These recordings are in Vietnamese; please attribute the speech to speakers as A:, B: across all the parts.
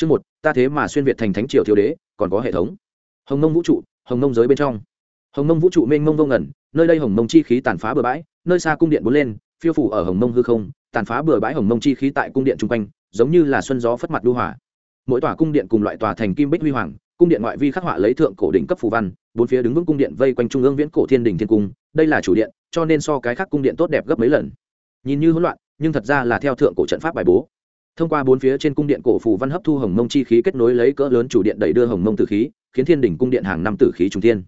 A: chương một, ta thế mà xuyên việt thành thánh triều thiếu đế, còn có hệ thống. Hồng nông vũ trụ, hồng nông giới bên trong. Hồng nông vũ trụ mênh mông vô ngẩn nơi đây hồng mông chi khí tàn phá bừa bãi, nơi xa cung điện bốn lên, phiêu phủ ở hồng mông hư không, tàn phá bừa bãi hồng mông chi khí tại cung điện chung quanh, giống như là xuân gió phất mặt đu hỏa. Mỗi tòa cung điện cùng loại tòa thành kim bích huy hoàng, cung điện ngoại vi khắc họa lấy thượng cổ đỉnh cấp phù văn, bốn phía đứng vững cung điện vây quanh trung ương viễn cổ thiên đình thiên cung, đây là chủ điện, cho nên so cái khác cung điện tốt đẹp gấp mấy lần. Nhìn như hỗn loạn, nhưng thật ra là theo thượng cổ trận pháp bài bố thông qua bốn phía trên cung điện cổ phù văn hấp thu hồng mông chi khí kết nối lấy cỡ lớn chủ điện đẩy đưa hồng mông tử khí, khiến thiên đỉnh cung điện hàng năm tử khí trung thiên.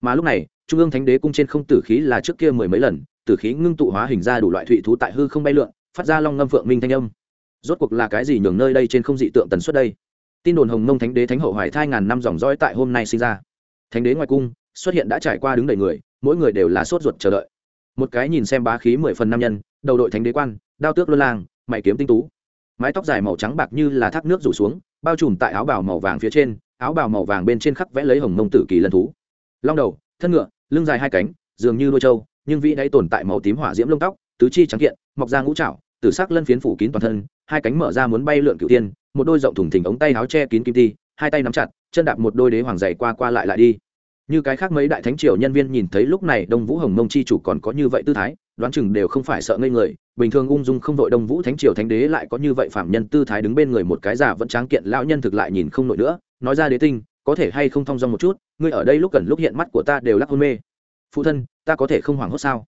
A: Mà lúc này, trung ương thánh đế cung trên không tử khí là trước kia mười mấy lần, tử khí ngưng tụ hóa hình ra đủ loại thụy thú tại hư không bay lượn, phát ra long ngâm phượng minh thanh âm. Rốt cuộc là cái gì nhường nơi đây trên không dị tượng tần suất đây? Tin đồn hồng mông thánh đế thánh hậu hoài thai ngàn năm dòng dõi tại hôm nay sinh ra. Thánh đế ngoài cung, xuất hiện đã trải qua đứng đầy người, mỗi người đều là sốt ruột chờ đợi. Một cái nhìn xem bá khí mười phần nam nhân, đầu đội thánh đế quan, đao tước luân lang, mày kiếm tinh tú mái tóc dài màu trắng bạc như là thác nước rủ xuống, bao trùm tại áo bào màu vàng phía trên, áo bào màu vàng bên trên khắc vẽ lấy hồng mông tử kỳ lân thú. Long đầu, thân ngựa, lưng dài hai cánh, dường như đôi trâu, nhưng vĩ đáy tồn tại màu tím hỏa diễm lông tóc, tứ chi trắng kiện, mọc ra ngũ trạo tử sắc lân phiến phủ kín toàn thân, hai cánh mở ra muốn bay lượn cựu tiên, một đôi rộng thùng thình ống tay áo che kín kim ti, hai tay nắm chặt, chân đạp một đôi đế hoàng dày qua qua lại lại đi. Như cái khác mấy đại thánh triều nhân viên nhìn thấy lúc này đông vũ hồng mông chi chủ còn có như vậy tư thái đoán chừng đều không phải sợ ngây người, bình thường ung dung không đội đông vũ thánh triều thánh đế lại có như vậy phạm nhân tư thái đứng bên người một cái giả vẫn tráng kiện lão nhân thực lại nhìn không nổi nữa, nói ra đế tinh, có thể hay không thong dong một chút, ngươi ở đây lúc cần lúc hiện mắt của ta đều lắc hôn mê. Phụ thân, ta có thể không hoảng hốt sao?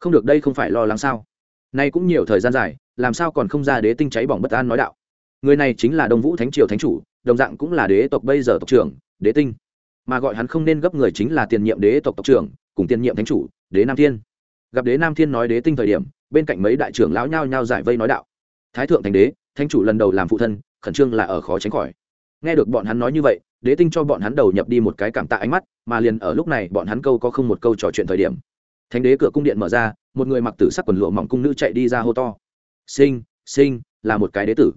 A: Không được, đây không phải lo lắng sao? Nay cũng nhiều thời gian dài, làm sao còn không ra đế tinh cháy bỏng bất an nói đạo? Người này chính là đông vũ thánh triều thánh chủ, đồng dạng cũng là đế tộc bây giờ tộc trưởng, đế tinh. Mà gọi hắn không nên gấp người chính là tiền nhiệm đế tộc tộc trưởng, cùng tiền nhiệm thánh chủ, đế nam thiên gặp đế nam thiên nói đế tinh thời điểm, bên cạnh mấy đại trưởng lão nhao nhao giải vây nói đạo. Thái thượng thành đế, thánh chủ lần đầu làm phụ thân, khẩn trương là ở khó tránh khỏi. Nghe được bọn hắn nói như vậy, đế tinh cho bọn hắn đầu nhập đi một cái cảm tạ ánh mắt, mà liền ở lúc này bọn hắn câu có không một câu trò chuyện thời điểm. Thánh đế cửa cung điện mở ra, một người mặc tử sắc quần lụa mỏng cung nữ chạy đi ra hô to. Sinh sinh, là một cái đế tử.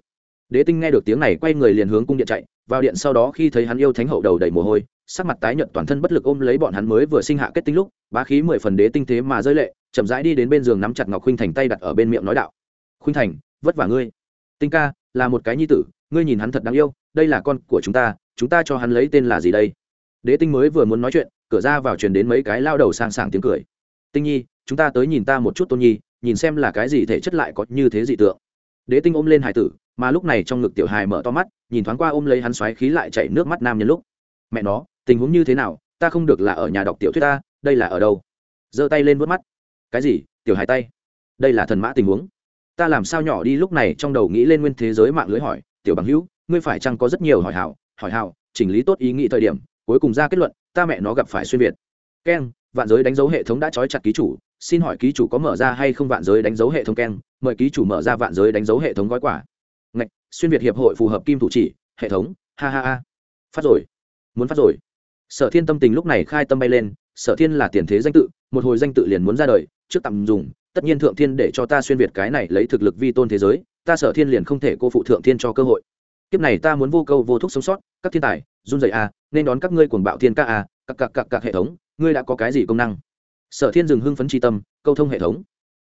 A: Đế tinh nghe được tiếng này quay người liền hướng cung điện chạy, vào điện sau đó khi thấy hắn yêu thánh hậu đầu đầy mồ hôi sắc mặt tái nhợt toàn thân bất lực ôm lấy bọn hắn mới vừa sinh hạ kết tinh lúc, bá khí mười phần đế tinh thế mà rơi lệ, chậm rãi đi đến bên giường nắm chặt ngọc khuynh thành tay đặt ở bên miệng nói đạo. Khuynh thành, vất vả ngươi. Tinh ca, là một cái nhi tử, ngươi nhìn hắn thật đáng yêu, đây là con của chúng ta chúng ta cho hắn lấy tên là gì đây? Đế tinh mới vừa muốn nói chuyện, cửa ra vào truyền đến mấy cái lao đầu sang sảng tiếng cười. Tinh nhi, chúng ta tới nhìn ta một chút tôn nhi, nhìn xem là cái gì thể chất lại có như thế dị tượng. Đế tinh ôm lên hải tử, mà lúc này trong ngực tiểu hài mở to mắt, nhìn thoáng qua ôm lấy hắn xoáy khí lại chảy nước mắt nam nhân lúc. Mẹ nó tình huống như thế nào, ta không được là ở nhà đọc tiểu thuyết ta, đây là ở đâu? Giơ tay lên vớt mắt. Cái gì? Tiểu hài tay. Đây là thần mã tình huống. Ta làm sao nhỏ đi lúc này trong đầu nghĩ lên nguyên thế giới mạng lưới hỏi, tiểu bằng hữu, ngươi phải chăng có rất nhiều hỏi hảo hỏi hảo, chỉnh lý tốt ý nghĩ thời điểm, cuối cùng ra kết luận, ta mẹ nó gặp phải xuyên việt. Keng, vạn giới đánh dấu hệ thống đã trói chặt ký chủ, xin hỏi ký chủ có mở ra hay không vạn giới đánh dấu hệ thống keng, mời ký chủ mở ra vạn giới đánh dấu hệ thống gói quả ngạch, xuyên việt hiệp hội phù hợp kim thủ chỉ, hệ thống, ha ha ha. Phát rồi. Muốn phát rồi sở thiên tâm tình lúc này khai tâm bay lên, sở thiên là tiền thế danh tự, một hồi danh tự liền muốn ra đời, trước tạm dùng, tất nhiên thượng thiên để cho ta xuyên việt cái này lấy thực lực vi tôn thế giới, ta sở thiên liền không thể cô phụ thượng thiên cho cơ hội. Kiếp này ta muốn vô câu vô thúc sống sót, các thiên tài, run dậy a à, nên đón các ngươi cuồng bạo thiên ca a các cặc cặc các hệ thống, ngươi đã có cái gì công năng? Sở thiên dừng hưng phấn tri tâm, câu thông hệ thống.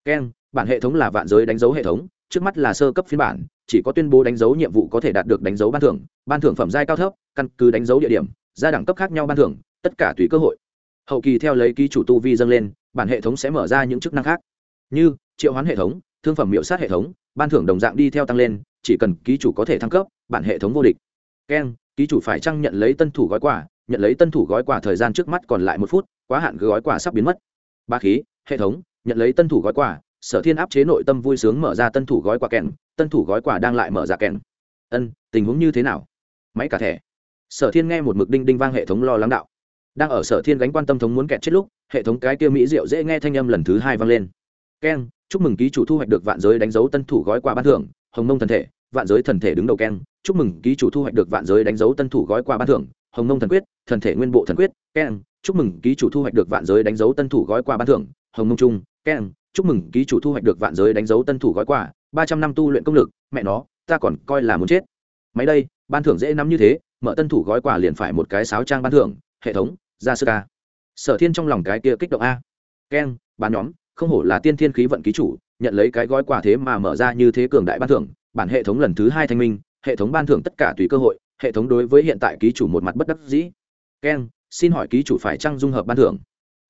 A: Keng bản hệ thống là vạn giới đánh dấu hệ thống, trước mắt là sơ cấp phiên bản, chỉ có tuyên bố đánh dấu nhiệm vụ có thể đạt được đánh dấu ban thưởng ban thưởng phẩm giai cao thấp, căn cứ đánh dấu địa điểm ra đẳng cấp khác nhau ban thưởng, tất cả tùy cơ hội. Hậu kỳ theo lấy ký chủ tu vi dâng lên, bản hệ thống sẽ mở ra những chức năng khác. Như, triệu hoán hệ thống, thương phẩm miệu sát hệ thống, ban thưởng đồng dạng đi theo tăng lên, chỉ cần ký chủ có thể thăng cấp, bản hệ thống vô địch. Keng ký chủ phải chăng nhận lấy tân thủ gói quà, nhận lấy tân thủ gói quà thời gian trước mắt còn lại một phút, quá hạn gói quà sắp biến mất. Ba khí, hệ thống, nhận lấy tân thủ gói quà, sở thiên áp chế nội tâm vui sướng mở ra tân thủ gói quà kèn, tân thủ gói quà đang lại mở ra kèn. Ân, tình huống như thế nào? Máy cả thẻ sở thiên nghe một mực đinh đinh vang hệ thống lo lắng đạo. Đang ở sở thiên gánh quan tâm thống muốn kẹt chết lúc, hệ thống cái kia mỹ diệu dễ nghe thanh âm lần thứ hai vang lên. Keng chúc mừng ký chủ thu hoạch được vạn giới đánh dấu tân thủ gói quà ban thưởng, hồng nông thần thể, vạn giới thần thể đứng đầu keng chúc mừng ký chủ thu hoạch được vạn giới đánh dấu tân thủ gói quà ban thưởng, hồng nông thần quyết, thần thể nguyên bộ thần quyết keng chúc mừng ký chủ thu hoạch được vạn giới đánh dấu tân thủ gói quà ban thưởng, hồng nông trung keng chúc mừng ký chủ thu hoạch được vạn giới đánh dấu tân thủ gói quà, ba trăm năm tu luyện công lực, mẹ nó, ta còn coi là muốn chết. Máy đây, ban thưởng dễ nắm như thế mở tân thủ gói quà liền phải một cái sáo trang ban thưởng, hệ thống, ra sơ ca. Sở thiên trong lòng cái kia kích động a. Keng bán nhóm, không hổ là tiên thiên khí vận ký chủ, nhận lấy cái gói quà thế mà mở ra như thế cường đại ban thưởng, bản hệ thống lần thứ hai thanh minh, hệ thống ban thưởng tất cả tùy cơ hội, hệ thống đối với hiện tại ký chủ một mặt bất đắc dĩ. Keng xin hỏi ký chủ phải trăng dung hợp ban thưởng?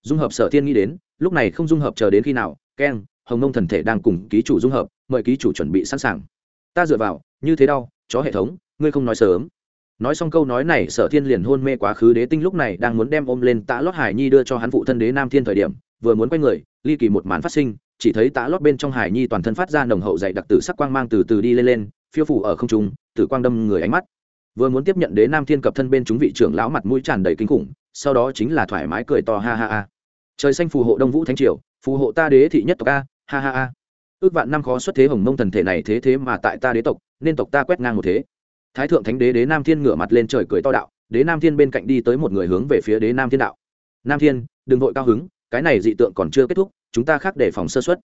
A: Dung hợp sở thiên nghĩ đến, lúc này không dung hợp chờ đến khi nào? Keng hồng nông thần thể đang cùng ký chủ dung hợp, mời ký chủ chuẩn bị sẵn sàng. Ta dựa vào, như thế đau, chó hệ thống, ngươi không nói sớm nói xong câu nói này, sở thiên liền hôn mê quá khứ đế tinh lúc này đang muốn đem ôm lên tã lót hải nhi đưa cho hắn phụ thân đế nam thiên thời điểm, vừa muốn quay người, ly kỳ một màn phát sinh, chỉ thấy tã lót bên trong hải nhi toàn thân phát ra nồng hậu dày đặc tử sắc quang mang từ từ đi lên lên, phiêu phủ ở không trung, tử quang đâm người ánh mắt. Vừa muốn tiếp nhận đế nam thiên cập thân bên chúng vị trưởng lão mặt mũi tràn đầy kinh khủng, sau đó chính là thoải mái cười to ha ha ha. Trời xanh phù hộ đông vũ thánh triều, phù hộ ta đế thị nhất tộc a, ha ha ha. Ước vạn năm khó xuất thế hồng mông thần thể này thế thế mà tại ta đế tộc, nên tộc ta quét ngang một thế thái thượng thánh đế đế nam thiên ngửa mặt lên trời cười to đạo, đế nam thiên bên cạnh đi tới một người hướng về phía đế nam thiên đạo. Nam thiên, đừng vội cao hứng, cái này dị tượng còn chưa kết thúc, chúng ta khác để phòng sơ xuất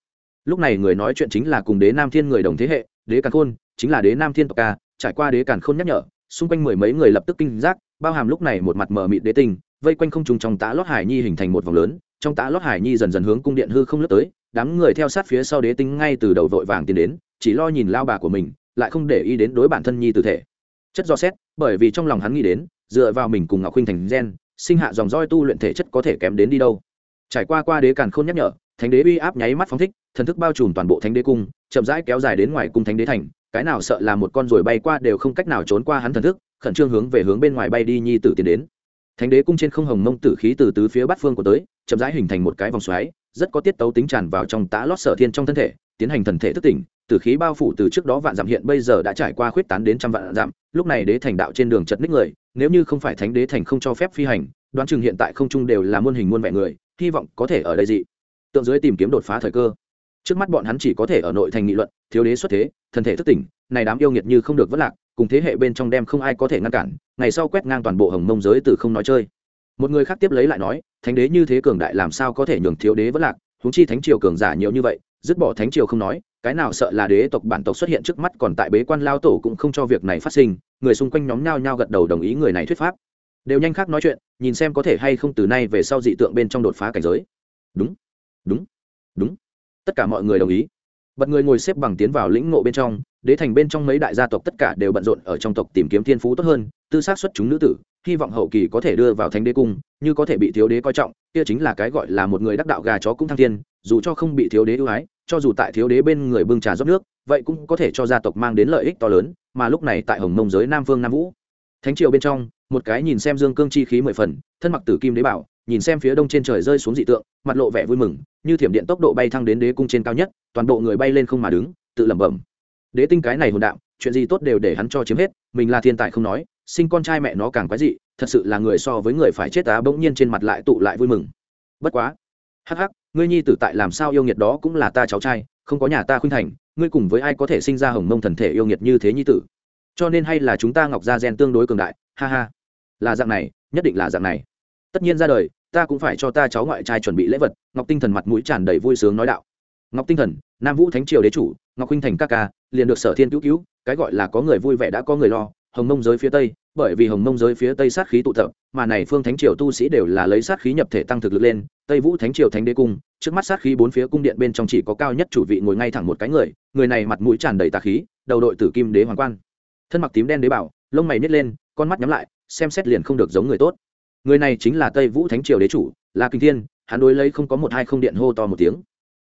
A: lúc này người nói chuyện chính là cùng đế nam thiên người đồng thế hệ, đế càn khôn, chính là đế nam thiên tộc ca, trải qua đế càn khôn nhắc nhở, xung quanh mười mấy người lập tức kinh giác, bao hàm lúc này một mặt mờ mịt đế tinh vây quanh không trùng trong tã lót hải nhi hình thành một vòng lớn, trong tã lót hải nhi dần dần hướng cung điện hư không lướt tới, đám người theo sát phía sau đế tinh ngay từ đầu vội vàng tiến đến, chỉ lo nhìn lao bà của mình, lại không để ý đến đối bản thân nhi tử thể chất do xét, bởi vì trong lòng hắn nghĩ đến, dựa vào mình cùng ngọc huynh thành gen, sinh hạ dòng roi tu luyện thể chất có thể kém đến đi đâu. Trải qua qua đế càn khôn nhắc nhở, thánh đế uy áp nháy mắt phóng thích, thần thức bao trùm toàn bộ thánh đế cung, chậm rãi kéo dài đến ngoài cung thánh đế thành, cái nào sợ là một con ruồi bay qua đều không cách nào trốn qua hắn thần thức, khẩn trương hướng về hướng bên ngoài bay đi nhi tử tiến đến. Thánh đế cung trên không hồng mông tử khí từ tứ phía bát phương của tới, chậm rãi hình thành một cái vòng xoáy, rất có tiết tấu tính tràn vào trong tá lót sở thiên trong thân thể tiến hành thần thể thức tỉnh tử khí bao phủ từ trước đó vạn dặm hiện bây giờ đã trải qua khuyết tán đến trăm vạn dặm, lúc này đế thành đạo trên đường chật ních người, nếu như không phải thánh đế thành không cho phép phi hành, đoán chừng hiện tại không trung đều là muôn hình muôn vẻ người, hy vọng có thể ở đây dị. Tượng dưới tìm kiếm đột phá thời cơ. Trước mắt bọn hắn chỉ có thể ở nội thành nghị luận, thiếu đế xuất thế, thần thể thức tỉnh, này đám yêu nghiệt như không được vất lạc, cùng thế hệ bên trong đem không ai có thể ngăn cản, ngày sau quét ngang toàn bộ hồng mông giới từ không nói chơi. Một người khác tiếp lấy lại nói, thánh đế như thế cường đại làm sao có thể nhường thiếu đế vất lạc? Húng chi thánh triều cường giả nhiều như vậy dứt bỏ thánh triều không nói, cái nào sợ là đế tộc bản tộc xuất hiện trước mắt còn tại bế quan lao tổ cũng không cho việc này phát sinh, người xung quanh nhóm nhao nhao gật đầu đồng ý người này thuyết pháp. Đều nhanh khác nói chuyện, nhìn xem có thể hay không từ nay về sau dị tượng bên trong đột phá cảnh giới. Đúng đúng đúng. Tất cả mọi người đồng ý. Bật người ngồi xếp bằng tiến vào lĩnh ngộ bên trong, đế thành bên trong mấy đại gia tộc tất cả đều bận rộn ở trong tộc tìm kiếm thiên phú tốt hơn, tư xác xuất chúng nữ tử, hy vọng hậu kỳ có thể đưa vào thánh đế cung, như có thể bị thiếu đế coi trọng, kia chính là cái gọi là một người đắc đạo gà chó cũng thăng thiên dù cho không bị thiếu đế ưu ái, cho dù tại thiếu đế bên người bưng trà rót nước, vậy cũng có thể cho gia tộc mang đến lợi ích to lớn, mà lúc này tại hồng mông giới nam vương nam vũ. Thánh triều bên trong, một cái nhìn xem dương cương chi khí mười phần, thân mặc tử kim đế bảo, nhìn xem phía đông trên trời rơi xuống dị tượng, mặt lộ vẻ vui mừng, như thiểm điện tốc độ bay thăng đến đế cung trên cao nhất, toàn bộ người bay lên không mà đứng, tự lẩm bẩm. Đế tinh cái này hồn đạo chuyện gì tốt đều để hắn cho chiếm hết, mình là thiên tài không nói, sinh con trai mẹ nó càng quái dị, thật sự là người so với người phải chết á, bỗng nhiên trên mặt lại tụ lại vui mừng. Bất quá. Hắc hắc ngươi nhi tử tại làm sao yêu nghiệt đó cũng là ta cháu trai, không có nhà ta khuynh thành, ngươi cùng với ai có thể sinh ra hồng mông thần thể yêu nghiệt như thế nhi tử? Cho nên hay là chúng ta ngọc gia gen tương đối cường đại, ha ha. Là dạng này, nhất định là dạng này. Tất nhiên ra đời, ta cũng phải cho ta cháu ngoại trai chuẩn bị lễ vật, ngọc tinh thần mặt mũi tràn đầy vui sướng nói đạo. Ngọc tinh thần, nam vũ thánh triều đế chủ, ngọc huynh thành ca ca, liền được sở thiên cứu cứu, cái gọi là có người vui vẻ đã có người lo, hồng mông giới phía tây, bởi vì hồng mông giới phía tây sát khí tụ tập, mà này phương thánh triều tu sĩ đều là lấy sát khí nhập thể tăng thực lực lên tây vũ thánh triều thánh đế cung, trước mắt sát khí bốn phía cung điện bên trong chỉ có cao nhất chủ vị ngồi ngay thẳng một cái người người này mặt mũi tràn đầy tà khí, đầu đội tử kim đế hoàng quan. Thân mặc tím đen đế bảo, lông mày nít lên, con mắt nhắm lại, xem xét liền không được giống người tốt. Người này chính là tây vũ thánh triều đế chủ, là kinh thiên, hắn đối lấy không có một hai không điện hô to một tiếng.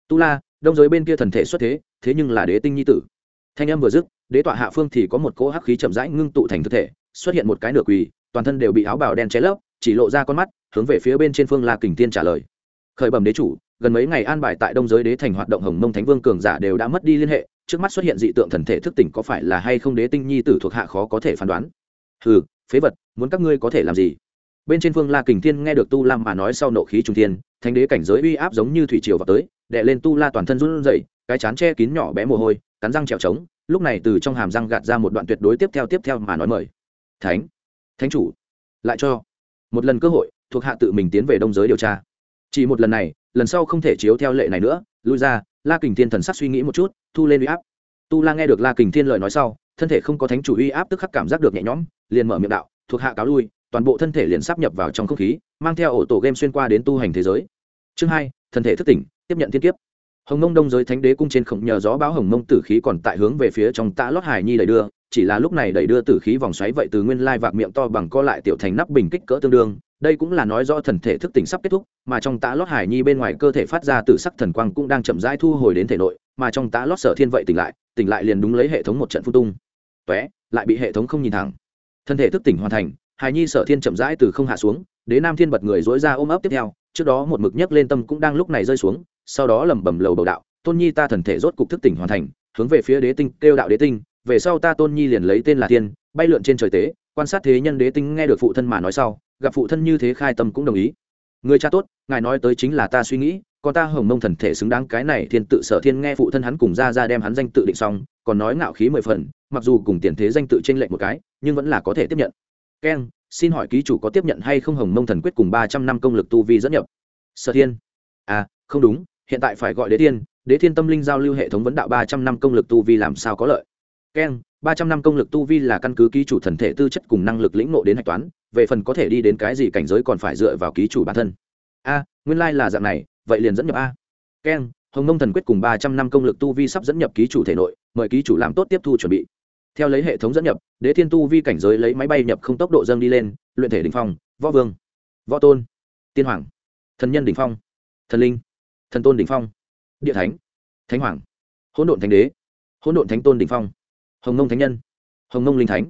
A: Tu la, đông giới bên kia thần thể xuất thế thế nhưng là đế tinh nhi tử. Thanh âm vừa dứt, đế tọa hạ phương thì có một cỗ hắc khí chậm rãi ngưng tụ thành thực thể, xuất hiện một cái nửa quỳ, toàn thân đều bị áo bào đen che lấp, chỉ lộ ra con mắt, hướng về phía bên trên phương la kình tiên trả lời khởi bẩm đế chủ, gần mấy ngày an bài tại đông giới đế thành hoạt động hồng mông thánh vương cường giả đều đã mất đi liên hệ, trước mắt xuất hiện dị tượng thần thể thức tỉnh có phải là hay không đế tinh nhi tử thuộc hạ khó có thể phán đoán? Hừ, phế vật, muốn các ngươi có thể làm gì? Bên trên phương la kình thiên nghe được tu lam mà nói sau nộ khí trung thiên, thánh đế cảnh giới uy áp giống như thủy triều vào tới đệ lên tu la toàn thân run rẩy, cái chán che kín nhỏ bé mồ hôi, cắn răng trèo trống, lúc này từ trong hàm răng gạt ra một đoạn tuyệt đối tiếp theo tiếp theo mà nói mời. Thánh thánh chủ, lại cho, một lần cơ hội, thuộc hạ tự mình tiến về đông giới điều tra chỉ một lần này, lần sau không thể chiếu theo lệ này nữa. Lui ra, la kình thiên thần sắc suy nghĩ một chút, thu lên uy áp. Tu la nghe được la kình thiên lời nói sau, thân thể không có thánh chủ uy áp tức khắc cảm giác được nhẹ nhõm, liền mở miệng đạo, thuộc hạ cáo lui, toàn bộ thân thể liền sắp nhập vào trong không khí, mang theo ổ tổ game xuyên qua đến tu hành thế giới. Chương hai thân thể thức tỉnh, tiếp nhận thiên kiếp. Hồng mông đông giới thánh đế cung trên khổng nhờ gió báo hồng mông tử khí còn tại hướng về phía trong tạ lót hải nhi đẩy đưa, chỉ là lúc này đẩy đưa tử khí vòng xoáy vậy từ nguyên lai vạc miệng to bằng co lại tiểu thành nắp bình kích cỡ tương đương đây cũng là nói do thần thể thức tỉnh sắp kết thúc, mà trong tá lót hải nhi bên ngoài cơ thể phát ra từ sắc thần quang cũng đang chậm rãi thu hồi đến thể nội, mà trong tá lót sở thiên vậy tỉnh lại tỉnh lại liền đúng lấy hệ thống một trận phun tung. Tóe lại bị hệ thống không nhìn thẳng. Thân thể thức tỉnh hoàn thành, hải nhi sở thiên chậm rãi từ không hạ xuống, đế nam thiên bật người dối ra ôm ấp tiếp theo, trước đó một mực nhấc lên tâm cũng đang lúc này rơi xuống, sau đó lẩm bẩm lầu bầu đạo, tôn nhi ta thần thể rốt cục thức tỉnh hoàn thành, hướng về phía đế tinh, kêu đạo đế tinh, về sau ta tôn nhi liền lấy tên là thiên, bay lượn trên trời tế quan sát thế nhân đế tinh nghe được phụ thân mà nói sau, gặp phụ thân như thế khai tâm cũng đồng ý. Người cha tốt, ngài nói tới chính là ta suy nghĩ, còn ta hồng mông thần thể xứng đáng cái này thiên tự sở thiên nghe phụ thân hắn cùng ra ra đem hắn danh tự định xong, còn nói ngạo khí mười phần, mặc dù cùng tiền thế danh tự t r ê n lệch một cái, nhưng vẫn là có thể tiếp nhận. Keng xin hỏi ký chủ có tiếp nhận hay không hồng mông thần quyết cùng ba trăm năm công lực tu vi dẫn nhập? Sở thiên. À không đúng, hiện tại phải gọi đế thiên đế thiên tâm linh giao lưu hệ thống vấn đạo ba trăm năm công lực tu vi làm sao có lợi? Keng ba trăm năm công lực tu vi là căn cứ ký chủ thần thể tư chất cùng năng lực lĩnh ngộ đến hạch toán, về phần có thể đi đến cái gì cảnh giới còn phải dựa vào ký chủ bản thân. A, nguyên lai、like、là dạng này, vậy liền dẫn nhập a. Keng hồng mông thần quyết cùng ba trăm năm công lực tu vi sắp dẫn nhập ký chủ thể nội, mời ký chủ làm tốt tiếp thu chuẩn bị. Theo lấy hệ thống dẫn nhập, đế thiên tu vi cảnh giới lấy máy bay nhập không tốc độ dâng đi lên, luyện thể đỉnh phong, võ vương, võ tôn, tiên hoàng, thần nhân đỉnh phong, thần linh, thần tôn đỉnh phong, địa thánh thánh hoàng, hỗn độn thánh đế, hỗn độn thánh tôn đỉnh phong hồng mông thánh nhân. Hồng mông linh thánh.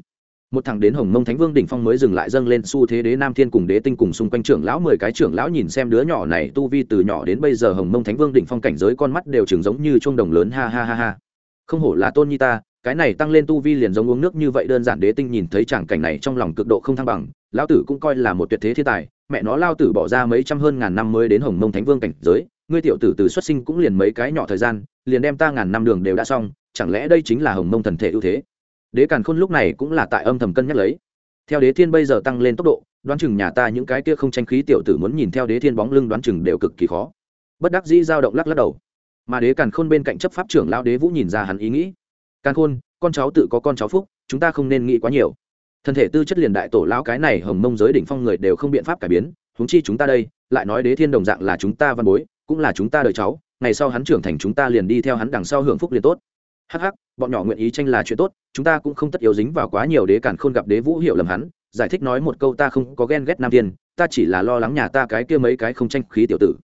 A: Một thằng đến hồng mông thánh vương đỉnh phong mới dừng lại dâng lên xu thế đế nam thiên cùng đế tinh cùng xung quanh trưởng lão, mười cái trưởng lão nhìn xem đứa nhỏ này tu vi từ nhỏ đến bây giờ hồng mông thánh vương đỉnh phong cảnh giới con mắt đều chừng giống như chuông đồng lớn, ha ha ha ha. Không hổ là tôn nhi ta, cái này tăng lên tu vi liền giống uống nước như vậy, đơn giản đế tinh nhìn thấy tràng cảnh này trong lòng cực độ không thăng bằng, lão tử cũng coi là một tuyệt thế thiên tài, mẹ nó lao tử bỏ ra mấy trăm hơn ngàn năm mới đến hồng mông thánh vương cảnh giới, ngươi tiểu tử từ xuất sinh cũng liền mấy cái nhỏ thời gian, liền đem ta ngàn năm đường đều đã xong chẳng lẽ đây chính là hồng mông thần thể ưu thế? Đế càn khôn lúc này cũng là tại âm thầm cân nhắc lấy. Theo đế thiên bây giờ tăng lên tốc độ, đoán chừng nhà ta những cái kia không tranh khí tiểu tử muốn nhìn theo đế thiên bóng lưng đoán chừng đều cực kỳ khó. Bất đắc dĩ dao động lắc lắc đầu. Mà đế càn khôn bên cạnh chấp pháp trưởng lao đế vũ nhìn ra hắn ý nghĩ. Càn khôn, con cháu tự có con cháu phúc, chúng ta không nên nghĩ quá nhiều. Thân thể tư chất liền đại tổ lão cái này hồng mông giới đỉnh phong người đều không biện pháp cải biến, huống chi chúng ta đây, lại nói đế thiên đồng dạng là chúng ta văn bối, cũng là chúng ta đời cháu, ngày sau hắn trưởng thành chúng ta liền đi theo hắn đằng sau hưởng phúc liền tốt hắc hắc, bọn nhỏ nguyện ý tranh là chuyện tốt, chúng ta cũng không tất yếu dính vào quá nhiều đế cản khôn gặp đế vũ hiểu lầm hắn, giải thích nói một câu ta không có ghen ghét nam tiên, ta chỉ là lo lắng nhà ta cái kia mấy cái không tranh khí tiểu tử.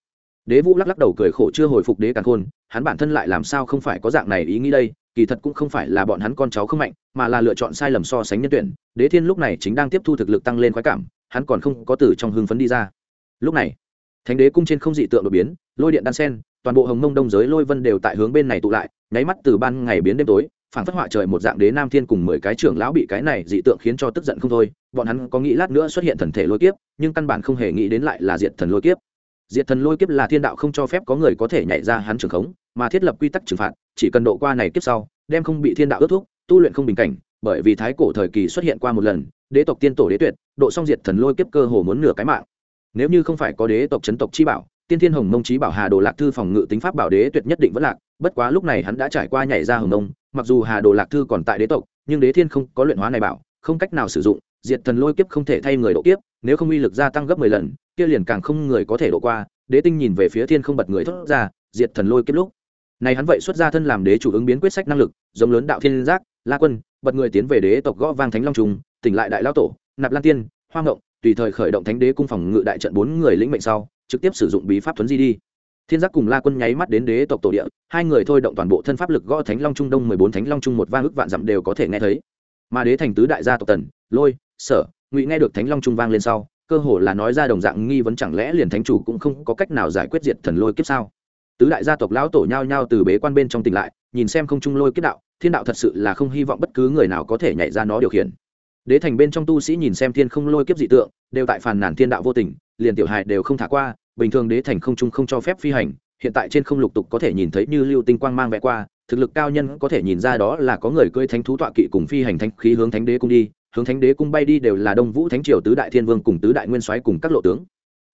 A: Đế vũ lắc lắc đầu cười khổ chưa hồi phục đế cản khôn, hắn bản thân lại làm sao không phải có dạng này ý nghĩ đây, kỳ thật cũng không phải là bọn hắn con cháu không mạnh, mà là lựa chọn sai lầm so sánh nhân tuyển. Đế thiên lúc này chính đang tiếp thu thực lực tăng lên khoái cảm, hắn còn không có từ trong hưng phấn đi ra. Lúc này, thánh đế cung trên không dị tượng đột biến, lôi điện đan sen, toàn bộ hồng mông đông giới lôi vân đều tại hướng bên này tụ lại nháy mắt từ ban ngày biến đêm tối phản phất họa trời một dạng đế nam thiên cùng mười cái trưởng lão bị cái này dị tượng khiến cho tức giận không thôi. Bọn hắn có nghĩ lát nữa xuất hiện thần thể lôi kiếp, nhưng căn bản không hề nghĩ đến lại là diệt thần lôi kiếp. Diệt thần lôi kiếp là thiên đạo không cho phép có người có thể nhảy ra hắn trường khống, mà thiết lập quy tắc trừng phạt, chỉ cần độ qua này kiếp sau, đem không bị thiên đạo ước thúc, tu luyện không bình cảnh, bởi vì thái cổ thời kỳ xuất hiện qua một lần, đế tộc tiên tổ đế tuyệt, độ xong diệt thần lôi kiếp cơ hồ muốn nửa cái mạng. Nếu như không phải có đế tộc chấn tộc chi bảo, tiên thiên hồng mông trí bảo hà đồ lạc thư phòng ngự tính pháp bảo đế tuyệt nhất định vẫn lạc bất quá lúc này hắn đã trải qua nhảy ra hồng nông mặc dù hà đồ lạc thư còn tại đế tộc, nhưng đế thiên không có luyện hóa này bảo, không cách nào sử dụng, diệt thần lôi kiếp không thể thay người độ kiếp, nếu không uy lực gia tăng gấp mười lần, kia liền càng không người có thể độ qua, đế tinh nhìn về phía thiên không bật người thốt ra, diệt thần lôi kiếp lúc. Này hắn vậy xuất ra thân làm đế chủ ứng biến quyết sách năng lực, giống lớn đạo thiên giác, la quân, bật người tiến về đế tộc gõ vang thánh long trùng, tỉnh lại đại lao tổ, nạp lan tiên hoang ngộng, tùy thời khởi động thánh đế cung phòng ngự đại trận bốn người lĩnh mệnh sau, trực tiếp sử dụng bí pháp thuấn di đi thiên giác cùng la quân nháy mắt đến đế tộc tổ địa, hai người thôi động toàn bộ thân pháp lực gõ thánh long trung đông, mười bốn thánh long trung một vang ức vạn dặm đều có thể nghe thấy. Mà đế thành tứ đại gia tộc tần, lôi, sở, ngụy nghe được thánh long trung vang lên sau, cơ hồ là nói ra đồng dạng nghi vấn chẳng lẽ liền thánh chủ cũng không có cách nào giải quyết diệt thần lôi kiếp sao? Tứ đại gia tộc lão tổ nhao nhao từ bế quan bên trong tỉnh lại, nhìn xem không trung lôi kiếp đạo, thiên đạo thật sự là không hy vọng bất cứ người nào có thể nhảy ra nó điều khiển. Đế thành bên trong tu sĩ nhìn xem thiên không lôi kiếp dị tượng, đều tại phàn nàn thiên đạo vô tình, liền tiểu hài đều không thả qua bình thường đế thành không trung không cho phép phi hành, hiện tại trên không lục tục có thể nhìn thấy như lưu tinh quang mang vẽ qua, thực lực cao nhân có thể nhìn ra đó là có người cưỡi thánh thú tọa kỵ cùng phi hành thánh khí hướng thánh đế cung đi, hướng thánh đế cung bay đi đều là đông vũ thánh triều tứ đại thiên vương cùng tứ đại nguyên soái cùng các lộ tướng.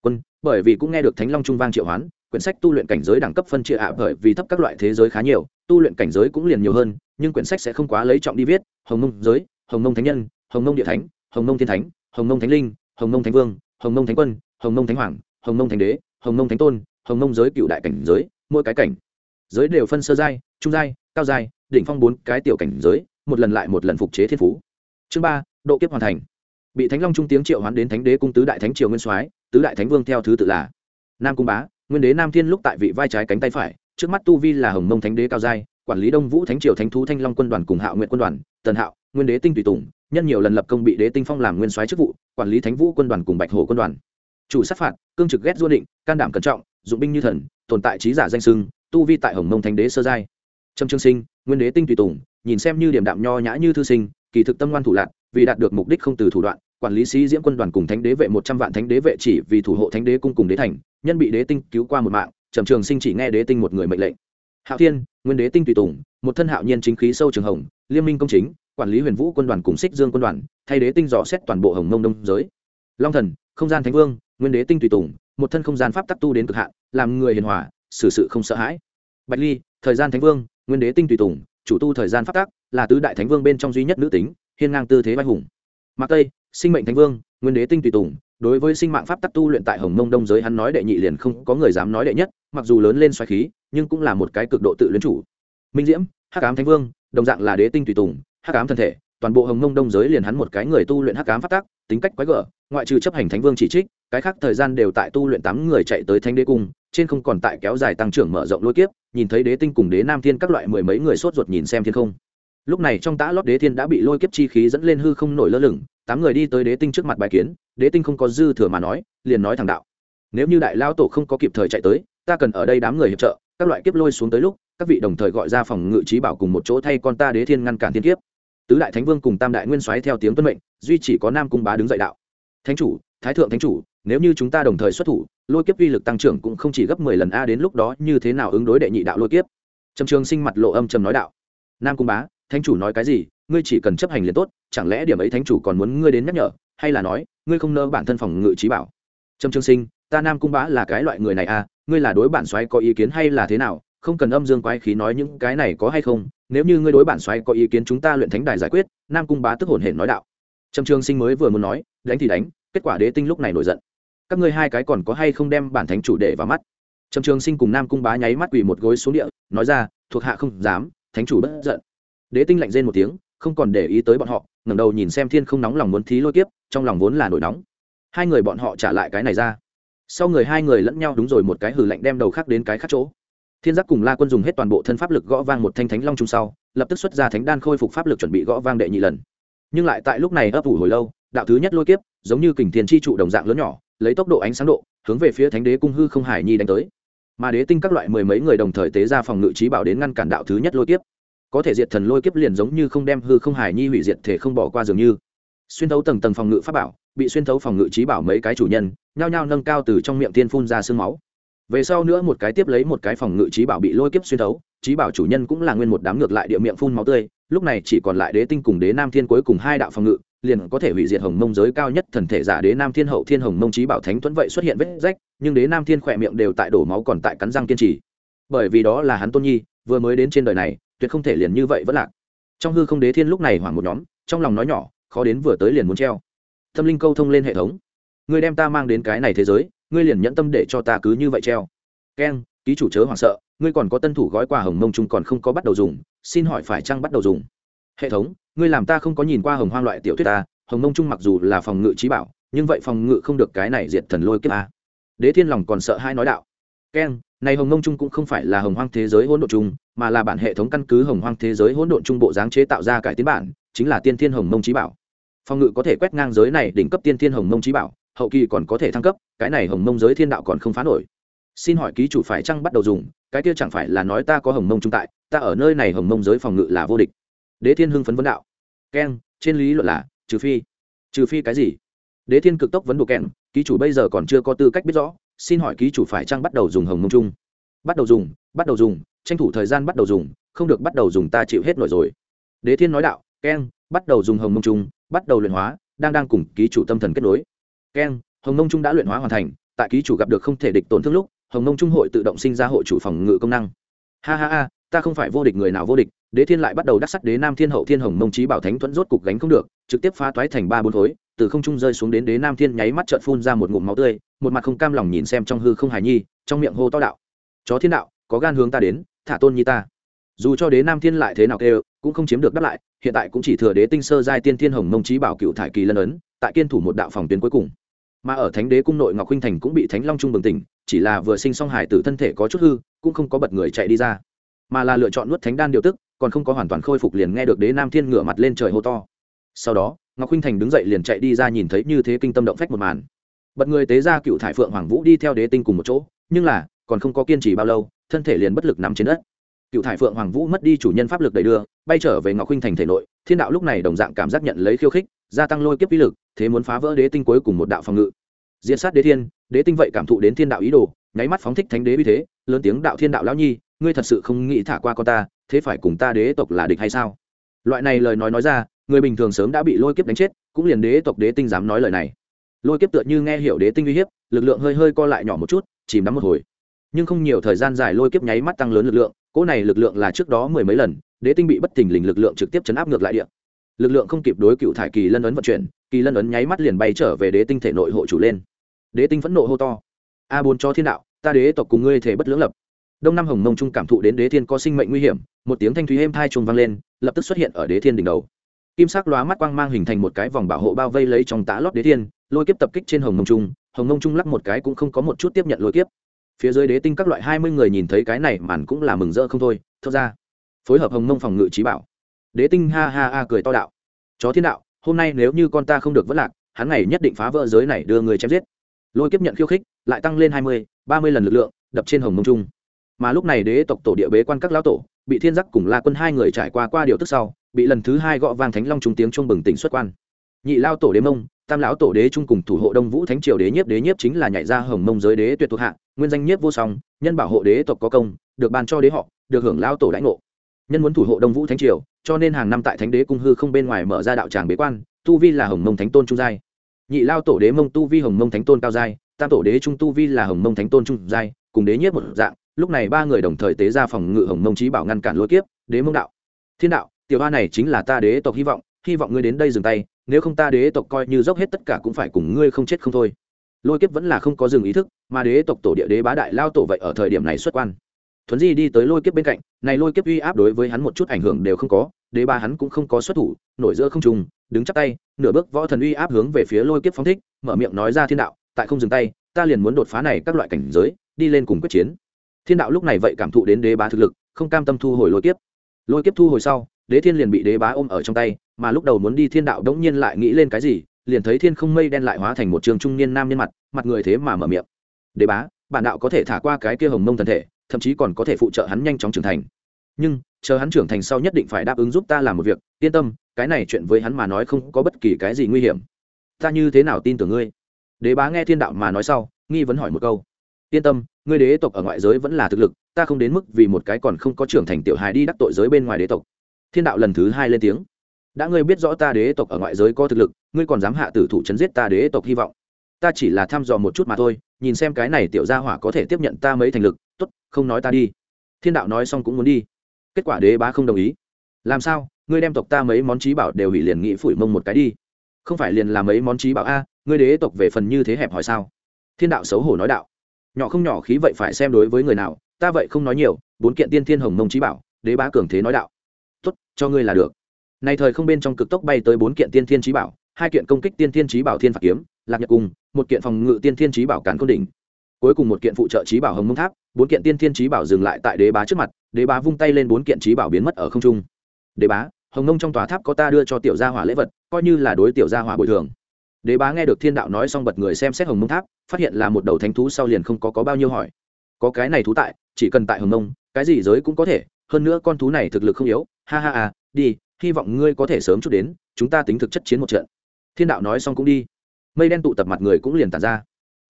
A: Quân, bởi vì cũng nghe được thánh long trung vang triệu hoán, quyển sách tu luyện cảnh giới đẳng cấp phân chia ạ, bởi vì thấp các loại thế giới khá nhiều, tu luyện cảnh giới cũng liền nhiều hơn, nhưng quyển sách sẽ không quá lấy trọng đi viết, hồng mông giới, hồng mông thánh nhân, hồng mông địa thánh, hồng mông thiên thánh, hồng mông thánh linh, hồng mông thánh vương, hồng mông thánh quân, hồng mông thánh hoàng hồng mông thánh đế, hồng mông thánh tôn, hồng mông giới cựu đại cảnh giới, mỗi cái cảnh giới đều phân sơ giai, trung giai, cao giai, đỉnh phong bốn cái tiểu cảnh giới, một lần lại một lần phục chế thiên phú. Chương ba, độ kiếp hoàn thành. Bị thánh long trung tiếng triệu hoán đến thánh đế cung tứ đại thánh triều nguyên soái, tứ đại thánh vương theo thứ tự là nam cung bá, nguyên đế nam thiên lúc tại vị vai trái cánh tay phải, trước mắt tu vi là hồng mông thánh đế cao giai, quản lý đông vũ thánh triều thánh thú thanh long quân đoàn cùng hạo nguyện quân đoàn, tần hạo, nguyên đế tinh tùy tùng, nhân nhiều lần lập công bị đế tinh phong làm nguyên soái chức vụ, quản lý thánh vũ quân đoàn cùng bạch hồ quân đoàn chủ sát phạt, cương trực ghét du định can đảm cẩn trọng, dụng binh như thần, tồn tại trí giả danh sưng, tu vi tại hồng mông thánh đế sơ giai. Trâm trương sinh, nguyên đế tinh tùy tùng, nhìn xem như điểm đạm nho nhã như thư sinh, kỳ thực tâm ngoan thủ lạc vì đạt được mục đích không từ thủ đoạn, quản lý sĩ diễm quân đoàn cùng thánh đế vệ một trăm vạn thánh đế vệ chỉ vì thủ hộ thánh đế cung cùng đế thành, nhân bị đế tinh cứu qua một mạng trầm trường sinh chỉ nghe đế tinh một người mệnh lệnh. Hạo thiên, nguyên đế tinh tùy tùng, một thân hạo nhiên chính khí sâu trường hồng, liên minh công chính, quản lý huyền vũ quân đoàn cùng xích dương quân đoàn, thay đế tinh dò xét toàn bộ hồng mông đông giới. Long thần, không gian thánh vương nguyên đế tinh tùy tùng, một thân không gian pháp tắc tu đến cực hạn, làm người hiền hòa, xử sự không sợ hãi. Bạch ly, thời gian thánh vương, nguyên đế tinh tùy tùng, chủ tu thời gian pháp tắc, là tứ đại thánh vương bên trong duy nhất nữ tính, hiên ngang tư thế vai hùng. Mạc tây, sinh mệnh thánh vương, nguyên đế tinh tùy tùng, đối với sinh mạng pháp tắc tu luyện tại hồng mông đông giới hắn nói đệ nhị liền không có người dám nói đệ nhất, mặc dù lớn lên xoáy khí, nhưng cũng là một cái cực độ tự luyến chủ. Minh diễm, hắc ám thánh vương, đồng dạng là đế tinh tùy tùng, hắc ám thân thể, toàn bộ hồng mông đông giới liền hắn một cái người tu luyện hắc ám pháp tắc, tính cách quái gở ngoại trừ chấp hành thánh vương chỉ trích, cái khác thời gian đều tại tu luyện tám người chạy tới thánh đế cung, trên không còn tại kéo dài tăng trưởng mở rộng lôi kiếp, nhìn thấy đế tinh cùng đế nam thiên các loại mười mấy người sốt ruột nhìn xem thiên không. Lúc này trong tã lót đế thiên đã bị lôi kiếp chi khí dẫn lên hư không nổi lơ lửng, tám người đi tới đế tinh trước mặt bài kiến, đế tinh không có dư thừa mà nói, liền nói thẳng đạo. Nếu như đại lao tổ không có kịp thời chạy tới, ta cần ở đây đám người hiệp trợ, các loại kiếp lôi xuống tới lúc, các vị đồng thời gọi ra phòng ngự trí bảo cùng một chỗ thay con ta đế thiên ngăn cản thiên kiếp. Tứ đại thánh vương cùng tam đại nguyên soái theo tiếng tuân mệnh, duy chỉ có nam cung bá đứng dậy đạo thánh chủ, thái thượng thánh chủ, nếu như chúng ta đồng thời xuất thủ, lôi kiếp uy lực tăng trưởng cũng không chỉ gấp mười lần a đến lúc đó, như thế nào ứng đối đệ nhị đạo lôi kiếp? Trầm trường sinh mặt lộ âm trầm nói đạo. Nam cung bá, thánh chủ nói cái gì? Ngươi chỉ cần chấp hành liền tốt, chẳng lẽ điểm ấy thánh chủ còn muốn ngươi đến nhắc nhở, hay là nói, ngươi không nơ bản thân phòng ngự trí bảo? Trầm trường sinh, ta nam cung bá là cái loại người này à ngươi là đối bản xoáy có ý kiến hay là thế nào? Không cần âm dương quái khí nói những cái này có hay không, nếu như ngươi đối bản xoáy có ý kiến chúng ta luyện thánh đài giải quyết, nam cung bá tức hồn hển nói đạo trầm trường sinh mới vừa muốn nói, đánh thì đánh, kết quả đế tinh lúc này nổi giận. Các ngươi hai cái còn có hay không đem bản thánh chủ để vào mắt? Trầm trường sinh cùng nam cung bá nháy mắt quỳ một gối xuống địa, nói ra, thuộc hạ không dám, thánh chủ bất giận. Đế tinh lạnh rên một tiếng, không còn để ý tới bọn họ, ngẩng đầu nhìn xem thiên không nóng lòng muốn thí lôi kiếp, trong lòng vốn là nổi nóng. Hai người bọn họ trả lại cái này ra. Sau người hai người lẫn nhau đúng rồi một cái hử lạnh đem đầu khác đến cái khác chỗ. Thiên giác cùng la quân dùng hết toàn bộ thân pháp lực gõ vang một thanh thánh long chung sau, lập tức xuất ra thánh đan khôi phục pháp lực chuẩn bị gõ vang đệ nhị lần nhưng lại tại lúc này ấp ủ hồi lâu, đạo thứ nhất lôi kiếp, giống như kình thiên chi trụ đồng dạng lớn nhỏ, lấy tốc độ ánh sáng độ, hướng về phía thánh đế cung hư không hải nhi đánh tới. Mà đế tinh các loại mười mấy người đồng thời tế ra phòng ngự trí bảo đến ngăn cản đạo thứ nhất lôi kiếp. Có thể diệt thần lôi kiếp liền giống như không đem hư không hải nhi hủy diệt thể không bỏ qua dường như. Xuyên thấu tầng tầng phòng ngự pháp bảo, bị xuyên thấu phòng ngự trí bảo mấy cái chủ nhân, nhao nhao nâng cao từ trong miệng tiên phun ra sương máu về sau nữa một cái tiếp lấy một cái phòng ngự trí bảo bị lôi kiếp xuyên thấu, trí bảo chủ nhân cũng là nguyên một đám ngược lại địa miệng phun máu tươi, lúc này chỉ còn lại đế tinh cùng đế nam thiên cuối cùng hai đạo phòng ngự, liền có thể hủy diệt hồng mông giới cao nhất thần thể giả đế nam thiên hậu thiên hồng mông trí bảo thánh tuấn vậy xuất hiện vết rách, nhưng đế nam thiên khỏe miệng đều tại đổ máu còn tại cắn răng kiên trì. Bởi vì đó là hắn tôn nhi, vừa mới đến trên đời này, tuyệt không thể liền như vậy vẫn lạc. Trong hư không đế thiên lúc này hoảng một nhóm, trong lòng nói nhỏ, khó đến vừa tới liền muốn treo. Tâm linh câu thông lên hệ thống. Người đem ta mang đến cái này thế giới ngươi liền nhẫn tâm để cho ta cứ như vậy treo. Keng ký chủ chớ hoảng sợ, ngươi còn có tân thủ gói quà hồng mông chung còn không có bắt đầu dùng, xin hỏi phải chăng bắt đầu dùng? Hệ thống, ngươi làm ta không có nhìn qua hồng hoang loại tiểu thuyết ta, hồng mông chung mặc dù là phòng ngự trí bảo, nhưng vậy phòng ngự không được cái này diệt thần lôi kiếp a. Đế thiên lòng còn sợ hai nói đạo. Keng này hồng mông chung cũng không phải là hồng hoang thế giới hỗn độn chung mà là bản hệ thống căn cứ hồng hoang thế giới hỗn độn trung bộ dáng chế tạo ra cải tiến bản, chính là tiên thiên hồng mông trí bảo. Phòng ngự có thể quét ngang giới này đỉnh cấp tiên thiên hồng mông trí bảo hậu kỳ còn có thể thăng cấp, cái này hồng mông giới thiên đạo còn không phá nổi. Xin hỏi ký chủ phải chăng bắt đầu dùng, cái kia chẳng phải là nói ta có hồng mông trung tại, ta ở nơi này hồng mông giới phòng ngự là vô địch. Đế thiên hưng phấn vấn đạo. Keng, trên lý luận là, trừ phi trừ phi cái gì? Đế thiên cực tốc vấn đồ kèn, ký chủ bây giờ còn chưa có tư cách biết rõ, xin hỏi ký chủ phải chăng bắt đầu dùng hồng mông trung? Bắt đầu dùng, bắt đầu dùng, tranh thủ thời gian bắt đầu dùng, không được bắt đầu dùng ta chịu hết nổi rồi. Đế thiên nói đạo, keng, bắt đầu dùng hồng mông trung, bắt đầu luyện hóa, đang đang cùng ký chủ tâm thần kết nối keng, hồng Nông trung đã luyện hóa hoàn thành, tại ký chủ gặp được không thể địch tổn thương lúc, hồng Nông trung hội tự động sinh ra hội chủ phòng ngự công năng. Ha ha ha, ta không phải vô địch người nào vô địch, đế thiên lại bắt đầu đắc sắt đế nam thiên hậu thiên hồng mông trí bảo thánh thuẫn rốt cục gánh không được, trực tiếp phá toái thành ba bốn khối, từ không trung rơi xuống đến đế nam thiên nháy mắt trợn phun ra một ngụm máu tươi, một mặt không cam lòng nhìn xem trong hư không hài nhi, trong miệng hô to đạo. Chó thiên đạo, có gan hướng ta đến, thả tôn nhi ta. Dù cho đế nam thiên lại thế nào kêu, cũng không chiếm được đáp lại, hiện tại cũng chỉ thừa đế tinh sơ giai tiên thiên hồng mông trí bảo cựu thải kỳ lân ấn, tại kiên thủ một đạo phòng tuyến cuối cùng mà ở thánh đế cung nội ngọc huynh thành cũng bị thánh long trung bừng tỉnh, chỉ là vừa sinh xong hải tử thân thể có chút hư, cũng không có bật người chạy đi ra. Mà là lựa chọn nuốt thánh đan điều tức, còn không có hoàn toàn khôi phục liền nghe được đế nam thiên ngửa mặt lên trời hô to. Sau đó, ngọc huynh thành đứng dậy liền chạy đi ra nhìn thấy như thế kinh tâm động phách một màn. Bật người tế ra cựu thải phượng hoàng vũ đi theo đế tinh cùng một chỗ, nhưng là, còn không có kiên trì bao lâu, thân thể liền bất lực nằm trên đất. Cựu thải phượng hoàng vũ mất đi chủ nhân pháp lực đầy đưa, bay trở về ngọc huynh thành thể nội, thiên đạo lúc này đồng dạng cảm giác nhận lấy khiêu khích, gia tăng lôi kiếp vi lực thế muốn phá vỡ đế tinh cuối cùng một đạo phòng ngự. Diễn sát đế thiên, đế tinh vậy cảm thụ đến thiên đạo ý đồ, nháy mắt phóng thích thánh đế uy thế, lớn tiếng đạo thiên đạo lão nhi, ngươi thật sự không nghĩ thả qua con ta, thế phải cùng ta đế tộc là địch hay sao? Loại này lời nói nói ra, người bình thường sớm đã bị lôi kiếp đánh chết, cũng liền đế tộc đế tinh dám nói lời này. Lôi kiếp tựa như nghe hiểu đế tinh uy hiếp, lực lượng hơi hơi co lại nhỏ một chút, chìm đắm một hồi. Nhưng không nhiều thời gian dài lôi kiếp nháy mắt tăng lớn lực lượng, cỗ này lực lượng là trước đó mười mấy lần, đế tinh bị bất thình lình lực lượng trực tiếp chấn áp ngược lại địa lực lượng không kịp đối cựu thải kỳ lân ấn vận chuyển, kỳ lân ấn nháy mắt liền bay trở về đế tinh thể nội hộ chủ lên. Đế tinh phẫn nộ hô to, a bốn cho thiên đạo, ta đế tộc cùng ngươi thể bất lưỡng lập. Đông nam hồng mông trung cảm thụ đến đế thiên có sinh mệnh nguy hiểm, một tiếng thanh thúy êm thai trùng vang lên, lập tức xuất hiện ở đế thiên đỉnh đầu. Kim sắc lóa mắt quang mang hình thành một cái vòng bảo hộ bao vây lấy trong tá lót đế thiên, lôi kiếp tập kích trên hồng mông trung, hồng mông trung lắc một cái cũng không có một chút tiếp nhận lôi kiếp. Phía dưới đế tinh các loại hai mươi người nhìn thấy cái này màn cũng là mừng rỡ không thôi thật ra. Phối hợp hồng mông phòng ngự trí bảo đế tinh ha ha ha cười to đạo. Chó thiên đạo, hôm nay nếu như con ta không được vất lạc, hắn này nhất định phá vỡ giới này đưa người chém giết. Lôi kiếp nhận khiêu khích, lại tăng lên hai mươi, ba mươi lần lực lượng, đập trên hồng mông trung. Mà lúc này đế tộc tổ địa bế quan các lão tổ, bị thiên giác cùng la quân hai người trải qua qua điều tức sau, bị lần thứ hai gõ vàng thánh long trung tiếng trung bừng tỉnh xuất quan. Nhị lao tổ đế mông, tam lão tổ đế trung cùng thủ hộ đông vũ thánh triều đế nhiếp đế nhiếp chính là nhảy ra hồng mông giới đế tuyệt thuộc hạ, nguyên danh nhiếp vô song, nhân bảo hộ đế tộc có công, được ban cho đế họ, được hưởng lao tổ đãi ngộ nhân muốn thủ hộ đông vũ thánh triều, cho nên hàng năm tại thánh đế cung hư không bên ngoài mở ra đạo tràng bế quan, tu vi là hồng mông thánh tôn trung giai. Nhị lao tổ đế mông tu vi hồng mông thánh tôn cao giai, tam tổ đế trung tu vi là hồng mông thánh tôn trung giai, cùng đế nhất một dạng, lúc này ba người đồng thời tế ra phòng ngự hồng mông trí bảo ngăn cản lôi kiếp, đế mông đạo. Thiên đạo, tiểu hoa này chính là ta đế tộc hy vọng hy vọng ngươi đến đây dừng tay, nếu không ta đế tộc coi như dốc hết tất cả cũng phải cùng ngươi không chết không thôi. Lôi kiếp vẫn là không có dừng ý thức, mà đế tộc tổ địa đế bá đại lao tổ vậy ở thời điểm này xuất quan thuấn di đi tới lôi kiếp bên cạnh, này lôi kiếp uy áp đối với hắn một chút ảnh hưởng đều không có, đế ba hắn cũng không có xuất thủ, nổi giữa không trùng đứng chắc tay, nửa bước võ thần uy áp hướng về phía lôi kiếp phóng thích, mở miệng nói ra thiên đạo, tại không dừng tay, ta liền muốn đột phá này các loại cảnh giới, đi lên cùng quyết chiến. Thiên đạo lúc này vậy cảm thụ đến đế bá thực lực, không cam tâm thu hồi lôi kiếp. Lôi kiếp thu hồi sau, đế thiên liền bị đế bá ôm ở trong tay, mà lúc đầu muốn đi thiên đạo đống nhiên lại nghĩ lên cái gì, liền thấy thiên không mây đen lại hóa thành một trường trung niên nam nhân mặt mặt người thế mà mở miệng. Đế bá, bản đạo có thể thả qua cái kia hồng mông thần thể thậm chí còn có thể phụ trợ hắn nhanh chóng trưởng thành. Nhưng, chờ hắn trưởng thành sau nhất định phải đáp ứng giúp ta làm một việc, yên tâm, cái này chuyện với hắn mà nói không có bất kỳ cái gì nguy hiểm. Ta như thế nào tin tưởng ngươi? Đế bá nghe thiên đạo mà nói sau, nghi vấn hỏi một câu. Yên tâm, ngươi đế tộc ở ngoại giới vẫn là thực lực, ta không đến mức vì một cái còn không có trưởng thành tiểu hài đi đắc tội giới bên ngoài đế tộc. Thiên đạo lần thứ hai lên tiếng. Đã ngươi biết rõ ta đế tộc ở ngoại giới có thực lực, ngươi còn dám hạ tử thủ chấn giết ta đế tộc hy vọng. Ta chỉ là thăm dò một chút mà thôi, nhìn xem cái này tiểu gia hỏa có thể tiếp nhận ta mấy thành lực tốt, không nói ta đi. Thiên đạo nói xong cũng muốn đi. Kết quả đế bá không đồng ý. Làm sao? Ngươi đem tộc ta mấy món trí bảo đều hủy liền nghĩ phủi mông một cái đi. Không phải liền làm mấy món trí bảo a, ngươi đế tộc về phần như thế hẹp hỏi sao? Thiên đạo xấu hổ nói đạo. Nhỏ không nhỏ khí vậy phải xem đối với người nào, ta vậy không nói nhiều, bốn kiện tiên thiên hồng mông trí bảo. Đế bá cường thế nói đạo. Tốt, cho ngươi là được. Nay thời không bên trong cực tốc bay tới bốn kiện tiên thiên trí bảo, hai kiện công kích tiên thiên trí bảo thiên phạt kiếm, lạc nhật cung, một kiện phòng ngự tiên thiên trí bảo càn côn đỉnh, cuối cùng một kiện phụ trợ trí bảo hồng mông tháp bốn kiện tiên thiên trí bảo dừng lại tại đế bá trước mặt đế bá vung tay lên bốn kiện trí bảo biến mất ở không trung. Đế bá hồng nông trong tòa tháp có ta đưa cho tiểu gia hỏa lễ vật coi như là đối tiểu gia hỏa bồi thường. Đế bá nghe được thiên đạo nói xong bật người xem xét hồng nông tháp phát hiện là một đầu thánh thú sau liền không có, có bao nhiêu hỏi. Có cái này thú tại chỉ cần tại hồng nông, cái gì giới cũng có thể hơn nữa con thú này thực lực không yếu ha ha à đi hy vọng ngươi có thể sớm chút đến chúng ta tính thực chất chiến một trận. Thiên đạo nói xong cũng đi. Mây đen tụ tập mặt người cũng liền tàn ra.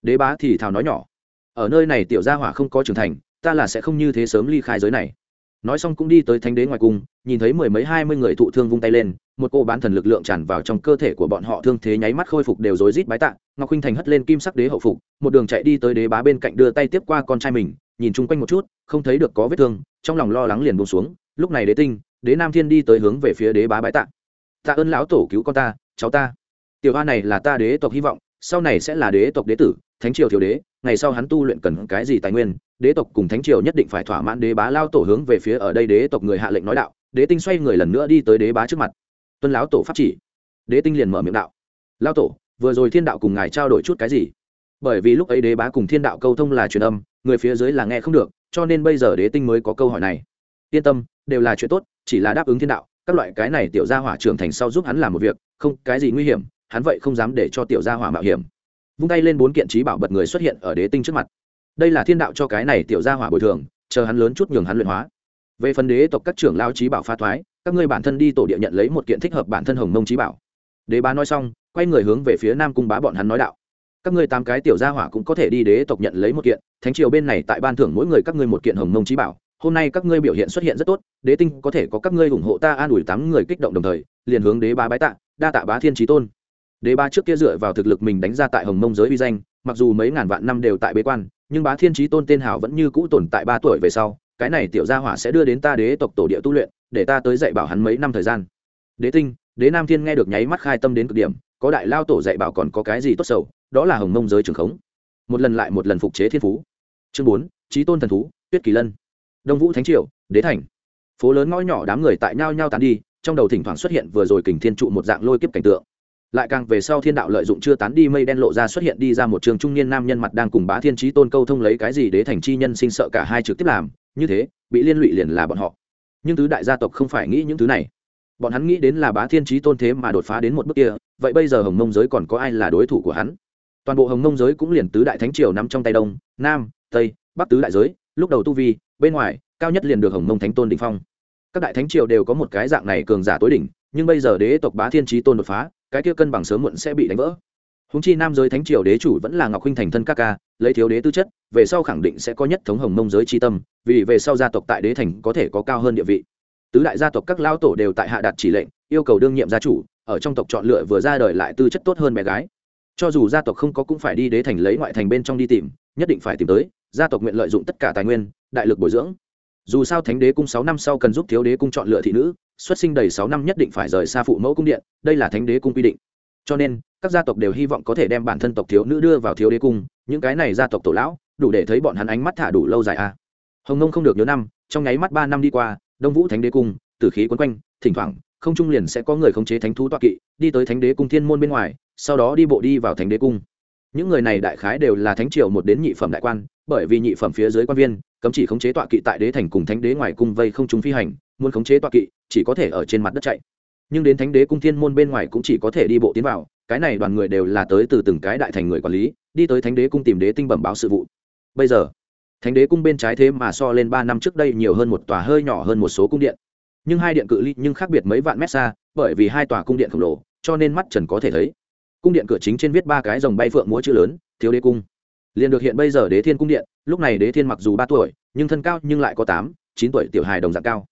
A: Đế bá thì thào nói nhỏ ở nơi này tiểu gia hỏa không có trưởng thành, ta là sẽ không như thế sớm ly khai giới này. Nói xong cũng đi tới thánh đế ngoài cung, nhìn thấy mười mấy hai mươi người thụ thương vung tay lên, một cô bán thần lực lượng tràn vào trong cơ thể của bọn họ thương thế nháy mắt khôi phục đều rối rít bái tạ, ngọc khinh thành hất lên kim sắc đế hậu phục, một đường chạy đi tới đế bá bên cạnh đưa tay tiếp qua con trai mình, nhìn chung quanh một chút, không thấy được có vết thương, trong lòng lo lắng liền buông xuống, lúc này đế tinh, đế nam thiên đi tới hướng về phía đế bá bái tạ. Tạ ơn lão tổ cứu con ta, cháu ta. Tiểu hoa này là ta đế tộc hy vọng, sau này sẽ là đế tộc đế tử, thánh triều thiếu đế ngày sau hắn tu luyện cần cái gì tài nguyên, đế tộc cùng thánh triều nhất định phải thỏa mãn đế bá lao tổ hướng về phía ở đây đế tộc người hạ lệnh nói đạo, đế tinh xoay người lần nữa đi tới đế bá trước mặt. Tuân lão tổ pháp chỉ. Đế tinh liền mở miệng đạo. Lao tổ, vừa rồi thiên đạo cùng ngài trao đổi chút cái gì? Bởi vì lúc ấy đế bá cùng thiên đạo câu thông là truyền âm, người phía dưới là nghe không được, cho nên bây giờ đế tinh mới có câu hỏi này. Yên tâm, đều là chuyện tốt, chỉ là đáp ứng thiên đạo, các loại cái này tiểu gia hỏa trưởng thành sau giúp hắn làm một việc, không, cái gì nguy hiểm, hắn vậy không dám để cho tiểu gia hỏa mạo hiểm vung tay lên bốn kiện trí bảo bật người xuất hiện ở đế tinh trước mặt. Đây là thiên đạo cho cái này tiểu gia hỏa bồi thường, chờ hắn lớn chút nhường hắn luyện hóa. Về phần đế tộc các trưởng lao trí bảo pha thoái, các ngươi bản thân đi tổ địa nhận lấy một kiện thích hợp bản thân hồng mông trí bảo. Đế bá nói xong, quay người hướng về phía nam cung bá bọn hắn nói đạo. Các ngươi tám cái tiểu gia hỏa cũng có thể đi đế tộc nhận lấy một kiện, thánh triều bên này tại ban thưởng mỗi người các ngươi một kiện hồng mông trí bảo. Hôm nay các ngươi biểu hiện xuất hiện rất tốt, đế tinh có thể có các ngươi ủng hộ ta an ủi tám người kích động đồng thời, liền hướng đế bá bái tạ, đa tạ bá thiên trí tôn đế ba trước kia dựa vào thực lực mình đánh ra tại hồng mông giới uy danh, mặc dù mấy ngàn vạn năm đều tại bế quan, nhưng bá thiên trí tôn tên Hào vẫn như cũ tồn tại ba tuổi về sau, cái này tiểu gia hỏa sẽ đưa đến ta đế tộc tổ địa tu luyện, để ta tới dạy bảo hắn mấy năm thời gian. Đế tinh, đế nam thiên nghe được nháy mắt khai tâm đến cực điểm, có đại lao tổ dạy bảo còn có cái gì tốt sầu đó là hồng mông giới trường khống. Một lần lại một lần phục chế thiên phú. Chương bốn trí tôn thần thú, tuyết kỳ lân. Đông vũ thánh triều, đế thành. Phố lớn ngõ nhỏ đám người tại nhau nhau tán đi, trong đầu thỉnh thoảng xuất hiện vừa rồi kình thiên trụ một dạng lôi kiếp cảnh tượng lại càng về sau thiên đạo lợi dụng chưa tán đi mây đen lộ ra xuất hiện đi ra một trường trung niên nam nhân mặt đang cùng bá thiên trí tôn câu thông lấy cái gì đế thành chi nhân sinh sợ cả hai trực tiếp làm, như thế, bị liên lụy liền là bọn họ. Nhưng tứ đại gia tộc không phải nghĩ những thứ này. Bọn hắn nghĩ đến là bá thiên trí tôn thế mà đột phá đến một bước kia, vậy bây giờ hồng mông giới còn có ai là đối thủ của hắn? Toàn bộ hồng mông giới cũng liền tứ đại thánh triều nằm trong tay đông, nam, tây, bắc tứ đại giới, lúc đầu tu vi, bên ngoài, cao nhất liền được hồng mông thánh tôn đình phong. Các đại thánh triều đều có một cái dạng này cường giả tối đỉnh, nhưng bây giờ đế tộc bá thiên trí tôn đột phá cái kia cân bằng sớm muộn sẽ bị đánh vỡ. Húng chi nam giới thánh triều đế chủ vẫn là ngọc huynh thành thân các ca, lấy thiếu đế tư chất, về sau khẳng định sẽ có nhất thống hồng mông giới tri tâm, vì về sau gia tộc tại đế thành có thể có cao hơn địa vị. Tứ đại gia tộc các lao tổ đều tại hạ đạt chỉ lệnh, yêu cầu đương nhiệm gia chủ, ở trong tộc chọn lựa vừa ra đời lại tư chất tốt hơn bé gái. Cho dù gia tộc không có cũng phải đi đế thành lấy ngoại thành bên trong đi tìm, nhất định phải tìm tới, gia tộc nguyện lợi dụng tất cả tài nguyên, đại lực bồi dưỡng. Dù sao thánh đế cung sáu năm sau cần giúp thiếu đế cung chọn lựa thị nữ xuất sinh đầy sáu năm nhất định phải rời xa phụ mẫu cung điện, đây là thánh đế cung quy định cho nên, các gia tộc đều hy vọng có thể đem bản thân tộc thiếu nữ đưa vào thiếu đế cung, những cái này gia tộc tổ lão, đủ để thấy bọn hắn ánh mắt thả đủ lâu dài a à. hồng nông không được nhớ năm, trong nháy mắt ba năm đi qua, đông vũ thánh đế cung, tử khí quấn quanh, thỉnh thoảng, không trung liền sẽ có người khống chế thánh thú tọa kỵ, đi tới thánh đế cung thiên môn bên ngoài, sau đó đi bộ đi vào thánh đế cung những người này đại khái đều là thánh triều một đến nhị phẩm đại quan, bởi vì nhị phẩm phía dưới quan viên, cấm chỉ khống chế tọa kỵ tại đế thành cùng thánh đế ngoài cung vây không trung phi hành muốn khống chế tọa kỵ, chỉ có thể ở trên mặt đất chạy. Nhưng đến thánh đế cung thiên môn bên ngoài cũng chỉ có thể đi bộ tiến vào, cái này đoàn người đều là tới từ từng cái đại thành người quản lý, đi tới thánh đế cung tìm đế tinh bẩm báo sự vụ. Bây giờ, thánh đế cung bên trái thế mà so lên ba năm trước đây nhiều hơn một tòa hơi nhỏ hơn một số cung điện. Nhưng hai điện cự ly nhưng khác biệt mấy vạn mét xa, bởi vì hai tòa cung điện khổng lồ, cho nên mắt trần có thể thấy. Cung điện cửa chính trên viết ba cái dòng bay phượng múa chữ lớn, thiếu đế cung. Liền được hiện bây giờ đế thiên cung điện, lúc này đế thiên mặc dù ba tuổi, nhưng thân cao nhưng lại có tám, chín tuổi tiểu hài đồng dạng cao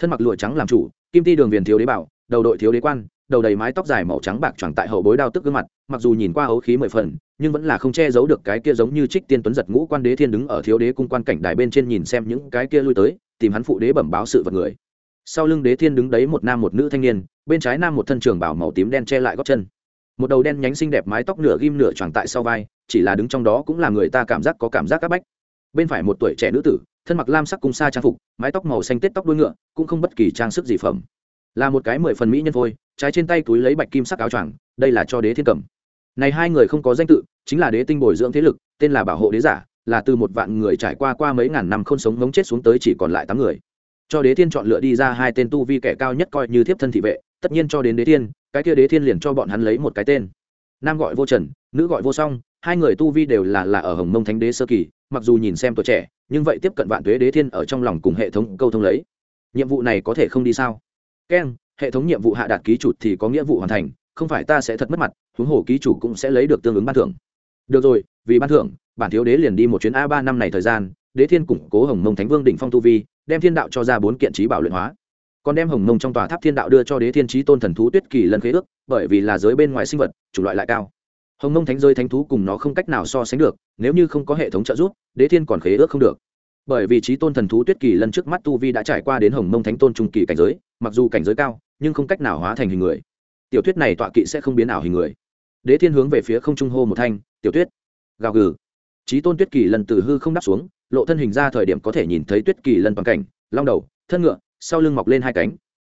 A: thân mặc lụa trắng làm chủ, kim ti đường viền thiếu đế bảo, đầu đội thiếu đế quan, đầu đầy mái tóc dài màu trắng bạc choàng tại hậu bối đao tức gương mặt, mặc dù nhìn qua hấu khí mười phần, nhưng vẫn là không che giấu được cái kia giống như trích tiên tuấn giật ngũ quan đế thiên đứng ở thiếu đế cung quan cảnh đài bên trên nhìn xem những cái kia lui tới, tìm hắn phụ đế bẩm báo sự vật người. Sau lưng đế thiên đứng đấy một nam một nữ thanh niên, bên trái nam một thân trường bảo màu tím đen che lại góc chân. Một đầu đen nhánh xinh đẹp mái tóc nửa ghim nửa choàng tại sau vai, chỉ là đứng trong đó cũng là người ta cảm giác có cảm giác c áp bách. Bên phải một tuổi trẻ nữ tử thân mặc lam sắc cung sa trang phục, mái tóc màu xanh tết tóc đuôi ngựa, cũng không bất kỳ trang sức gì phẩm. Là một cái mười phần mỹ nhân phôi trái trên tay túi lấy bạch kim sắc áo choàng, đây là cho đế thiên cầm. Này hai người không có danh tự, chính là đế tinh bồi dưỡng thế lực, tên là bảo hộ đế giả, là từ một vạn người trải qua qua mấy ngàn năm không sống ngống chết xuống tới chỉ còn lại tám người. Cho đế thiên chọn lựa đi ra hai tên tu vi kẻ cao nhất coi như thiếp thân thị vệ, tất nhiên cho đến đế thiên, cái kia đế thiên liền cho bọn hắn lấy một cái tên. Nam gọi vô trần, nữ gọi vô song hai người tu vi đều là là ở hồng mông thánh đế sơ kỳ, mặc dù nhìn xem tuổi trẻ, nhưng vậy tiếp cận vạn tuế đế thiên ở trong lòng cùng hệ thống câu thông lấy. Nhiệm vụ này có thể không đi sao? Keng hệ thống nhiệm vụ hạ đạt ký chủ thì có nghĩa vụ hoàn thành, không phải ta sẽ thật mất mặt, huống hồ ký chủ cũng sẽ lấy được tương ứng ban thưởng. Được rồi, vì ban thưởng, bản thiếu đế liền đi một chuyến a ba năm này thời gian, đế thiên củng cố hồng mông thánh vương đỉnh phong tu vi, đem thiên đạo cho ra bốn kiện trí bảo luyện hóa. Còn đem hồng mông trong tòa tháp thiên đạo đưa cho đế thiên trí tôn thần thú tuyết kỳ lần khế ước, bởi vì là giới bên ngoài sinh vật, chủng loại lại cao hồng mông thánh rơi thánh thú cùng nó không cách nào so sánh được, nếu như không có hệ thống trợ giúp, đế thiên còn khế ước không được. Bởi vì trí tôn thần thú tuyết kỳ lần trước mắt tu vi đã trải qua đến hồng mông thánh tôn trung kỳ cảnh giới, mặc dù cảnh giới cao, nhưng không cách nào hóa thành hình người. Tiểu Tuyết này tọa kỵ sẽ không biến ảo hình người. Đế thiên hướng về phía không trung hô một thanh, tiểu tuyết gào gừ. Trí tôn tuyết kỳ lần từ hư không đáp xuống, lộ thân hình ra thời điểm có thể nhìn thấy tuyết kỳ lần toàn cảnh, long đầu, thân ngựa, sau lưng mọc lên hai cánh.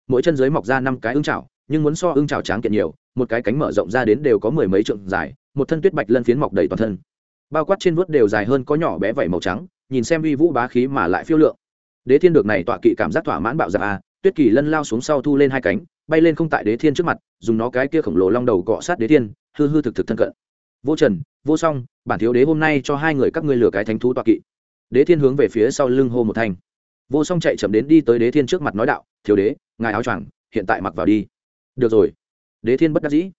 A: Mỗi chân dưới mọc ra năm cái ưng chảo nhưng muốn so ưng trào tráng kiện nhiều, một cái cánh mở rộng ra đến đều có mười mấy trượng dài, một thân tuyết bạch lân phiến mọc đầy toàn thân. Bao quát trên vuốt đều dài hơn có nhỏ bé vảy màu trắng, nhìn xem uy vũ bá khí mà lại phiêu lượng. Đế thiên được này tọa kỵ cảm giác thỏa mãn bạo dạp a tuyết kỳ lân lao xuống sau thu lên hai cánh, bay lên không tại đế thiên trước mặt, dùng nó cái kia khổng lồ long đầu cọ sát đế thiên, hư hư thực thực thân cận. Vô trần, vô song, bản thiếu đế hôm nay cho hai người các ngươi lừa cái thánh thú tọa kỵ. Đế thiên hướng về phía sau lưng hô một thanh. Vô song chạy chậm đến đi tới đế thiên trước mặt nói đạo, thiếu đế, ngài áo choàng, hiện tại mặc vào đi được rồi. Đế thiên bất đắc dĩ.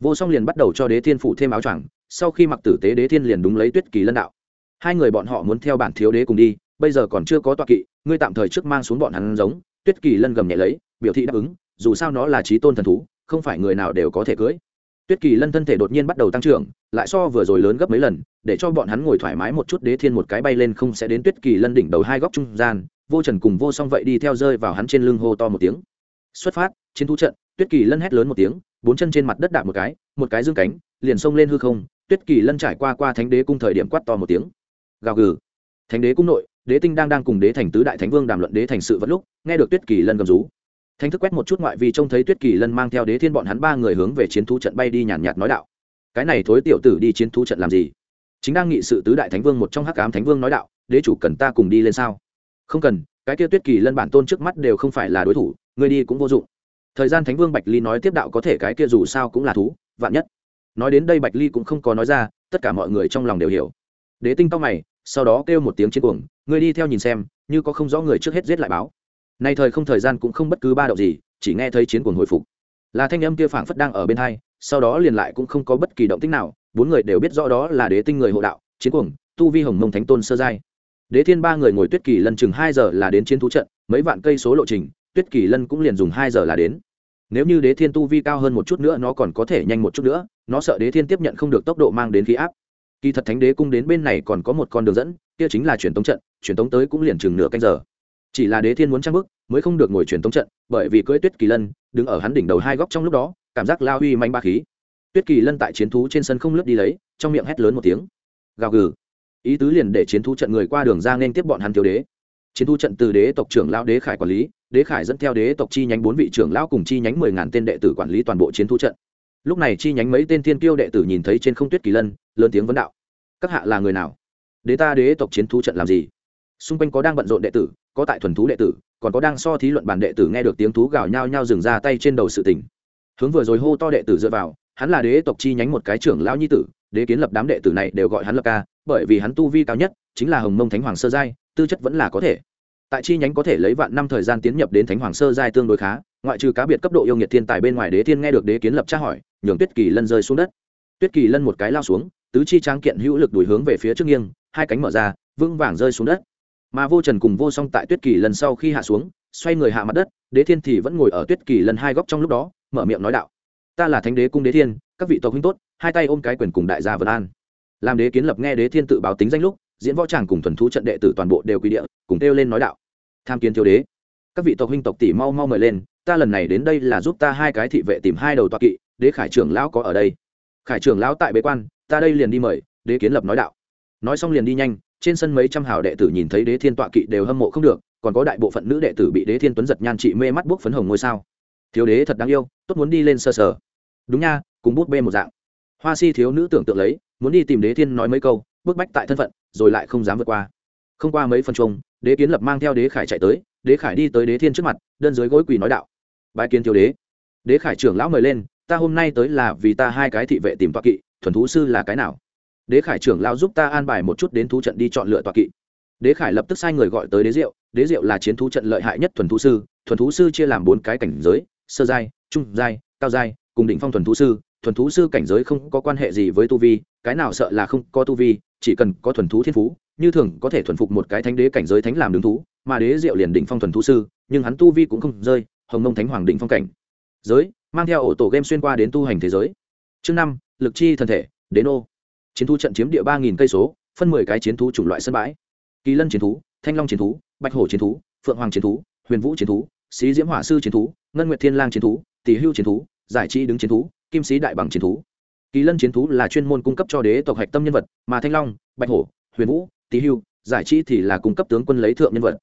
A: Vô song liền bắt đầu cho đế thiên phụ thêm áo choàng, sau khi mặc tử tế đế thiên liền đúng lấy tuyết kỳ lân đạo. Hai người bọn họ muốn theo bản thiếu đế cùng đi, bây giờ còn chưa có tọa kỵ, ngươi tạm thời trước mang xuống bọn hắn giống, tuyết kỳ lân gầm nhẹ lấy, biểu thị đáp ứng, dù sao nó là trí tôn thần thú, không phải người nào đều có thể cưới. Tuyết kỳ lân thân thể đột nhiên bắt đầu tăng trưởng, lại so vừa rồi lớn gấp mấy lần, để cho bọn hắn ngồi thoải mái một chút đế thiên một cái bay lên không sẽ đến tuyết kỳ lân đỉnh đầu hai góc trung gian, vô trần cùng vô song vậy đi theo rơi vào hắn trên lưng hô to một tiếng. Xuất phát, chiến thú trận tuyết kỳ lân hét lớn một tiếng, bốn chân trên mặt đất đạp một cái một cái dương cánh, liền xông lên hư không, tuyết kỳ lân trải qua qua thánh đế cung thời điểm quát to một tiếng. Gào gừ. Thánh đế cung nội, đế tinh đang đang cùng đế thành tứ đại thánh vương đàm luận đế thành sự vật lúc, nghe được tuyết kỳ lân gầm rú. Thánh thức quét một chút ngoại vì trông thấy tuyết kỳ lân mang theo đế thiên bọn hắn ba người hướng về chiến thú trận bay đi nhàn nhạt nói đạo. Cái này thối tiểu tử đi chiến thú trận làm gì? Chính đang nghị sự tứ đại thánh vương một trong hắc ám thánh vương nói đạo, đế chủ cần ta cùng đi lên sao? Không cần, cái kia tuyết kỳ lân bản tôn trước mắt đều không phải là đối thủ người đi cũng vô dụng thời gian thánh vương bạch ly nói tiếp đạo có thể cái kia dù sao cũng là thú, vạn nhất. Nói đến đây bạch ly cũng không có nói ra, tất cả mọi người trong lòng đều hiểu. Đế tinh tóc mày, sau đó kêu một tiếng trên cuồng người đi theo nhìn xem, như có không rõ người trước hết giết lại báo. Nay thời không thời gian cũng không bất cứ ba động gì, chỉ nghe thấy chiến cuồng hồi phục. Là thanh âm kia phảng phất đang ở bên hai, sau đó liền lại cũng không có bất kỳ động tích nào, bốn người đều biết rõ đó là đế tinh người hộ đạo, chiến cuồng, tu vi hồng mông thánh tôn sơ giai. Đế thiên ba người ngồi tuyết kỳ lân chừng hai giờ là đến chiến thú trận, mấy vạn cây số lộ trình, tuyết kỳ lân cũng liền dùng hai giờ là đến nếu như đế thiên tu vi cao hơn một chút nữa, nó còn có thể nhanh một chút nữa, nó sợ đế thiên tiếp nhận không được tốc độ mang đến khí áp. Kỳ thật thánh đế cung đến bên này còn có một con đường dẫn, kia chính là truyền tống trận, truyền tống tới cũng liền chừng nửa canh giờ. Chỉ là đế thiên muốn trang bức mới không được ngồi truyền tống trận, bởi vì cưỡi tuyết kỳ lân đứng ở hắn đỉnh đầu hai góc trong lúc đó, cảm giác lao huy manh ba khí. Tuyết kỳ lân tại chiến thú trên sân không lướt đi lấy, trong miệng hét lớn một tiếng. Gào gừ. Ý tứ liền để chiến thú trận người qua đường ra nên tiếp bọn hắn thiếu đế chiến thu trận từ đế tộc trưởng lão đế khải quản lý, đế khải dẫn theo đế tộc chi nhánh bốn vị trưởng lão cùng chi nhánh mười ngàn tên đệ tử quản lý toàn bộ chiến thu trận. Lúc này chi nhánh mấy tên thiên kiêu đệ tử nhìn thấy trên không tuyết kỳ lân, lớn tiếng vấn đạo, các hạ là người nào? Đế ta đế tộc chiến thu trận làm gì? Xung quanh có đang bận rộn đệ tử, có tại thuần thú đệ tử, còn có đang so thí luận bản đệ tử nghe được tiếng thú gào nhao nhao dừng ra tay trên đầu sự tình. Hướng vừa rồi hô to đệ tử dựa vào, hắn là đế tộc chi nhánh một cái trưởng lão nhi tử, đế kiến lập đám đệ tử này đều gọi hắn lập ca, bởi vì hắn tu vi cao nhất chính là hồng mông thánh hoàng sơ giai, tư chất vẫn là có thể tại chi nhánh có thể lấy vạn năm thời gian tiến nhập đến thánh hoàng sơ giai tương đối khá, ngoại trừ cá biệt cấp độ yêu nghiệt thiên tài bên ngoài đế thiên nghe được đế kiến lập tra hỏi, nhường tuyết kỳ lân rơi xuống đất. Tuyết kỳ lân một cái lao xuống, tứ chi tráng kiện hữu lực đuổi hướng về phía trước nghiêng, hai cánh mở ra, vững vàng rơi xuống đất. Mà vô trần cùng vô song tại tuyết kỳ lần sau khi hạ xuống, xoay người hạ mặt đất, đế thiên thì vẫn ngồi ở tuyết kỳ lần hai góc trong lúc đó, mở miệng nói đạo ta là thánh đế cung đế thiên, các vị tộc huynh tốt, hai tay ôm cái quyền cùng đại gia vân an. Làm đế kiến lập nghe đế thiên tự báo tính danh lúc diễn võ tràng cùng thuần thú trận đệ tử toàn bộ đều quy địa, cùng kêu lên nói đạo. Tham kiến thiếu đế. Các vị tộc huynh tộc tỷ mau mau mời lên, ta lần này đến đây là giúp ta hai cái thị vệ tìm hai đầu toa kỵ, đế khải trưởng lão có ở đây. Khải trưởng lão tại bế quan, ta đây liền đi mời, đế kiến lập nói đạo. Nói xong liền đi nhanh, trên sân mấy trăm hào đệ tử nhìn thấy đế thiên tọa kỵ đều hâm mộ không được, còn có đại bộ phận nữ đệ tử bị đế thiên tuấn giật nhan trị mê mắt buốc phấn hồng ngôi sao. Thiếu đế thật đáng yêu, tốt muốn đi lên sơ sờ. Đúng nha, cùng bút bê một dạng. Hoa si thiếu nữ tưởng tượng lấy, muốn đi tìm đế thiên nói mấy câu, bức bách tại thân phận rồi lại không dám vượt qua. Không qua mấy phần chung, đế kiến lập mang theo đế khải chạy tới, đế khải đi tới đế thiên trước mặt, đơn dưới gối quỳ nói đạo. Bái kiến thiếu đế. Đế khải trưởng lão mời lên, ta hôm nay tới là vì ta hai cái thị vệ tìm tọa kỵ, thuần thú sư là cái nào? Đế khải trưởng lão giúp ta an bài một chút đến thú trận đi chọn lựa tọa kỵ. Đế khải lập tức sai người gọi tới đế diệu đế diệu là chiến thú trận lợi hại nhất thuần thú sư, thuần thú sư chia làm bốn cái cảnh giới, sơ giai, trung giai, cao giai, cùng đỉnh phong thuần thú sư. Thuần thú sư cảnh giới không có quan hệ gì với tu vi, cái nào sợ là không có tu vi chỉ cần có thuần thú thiên phú, như thường có thể thuần phục một cái thánh đế cảnh giới thánh làm đứng thú, mà đế diệu liền đỉnh phong thuần thú sư, nhưng hắn tu vi cũng không rơi, hồng mông thánh hoàng đỉnh phong cảnh. Giới, mang theo ổ tổ game xuyên qua đến tu hành thế giới. Chương năm, lực chi thần thể đến ô chiến thú trận chiếm địa ba nghìn cây số, phân mười cái chiến thú chủng loại sân bãi. Kỳ lân chiến thú, thanh long chiến thú, bạch hổ chiến thú, phượng hoàng chiến thú, huyền vũ chiến thú sĩ diễm hỏa sư chiến thú, ngân nguyệt thiên lang chiến thú tỷ hưu chiến thú, giải trí đứng chiến thú, kim sĩ đại bằng chiến thú kỳ lân chiến thú là chuyên môn cung cấp cho đế tộc hạch tâm nhân vật, mà thanh long, bạch hổ, huyền vũ Tý hưu, giải trí thì là cung cấp tướng quân lấy thượng nhân vật.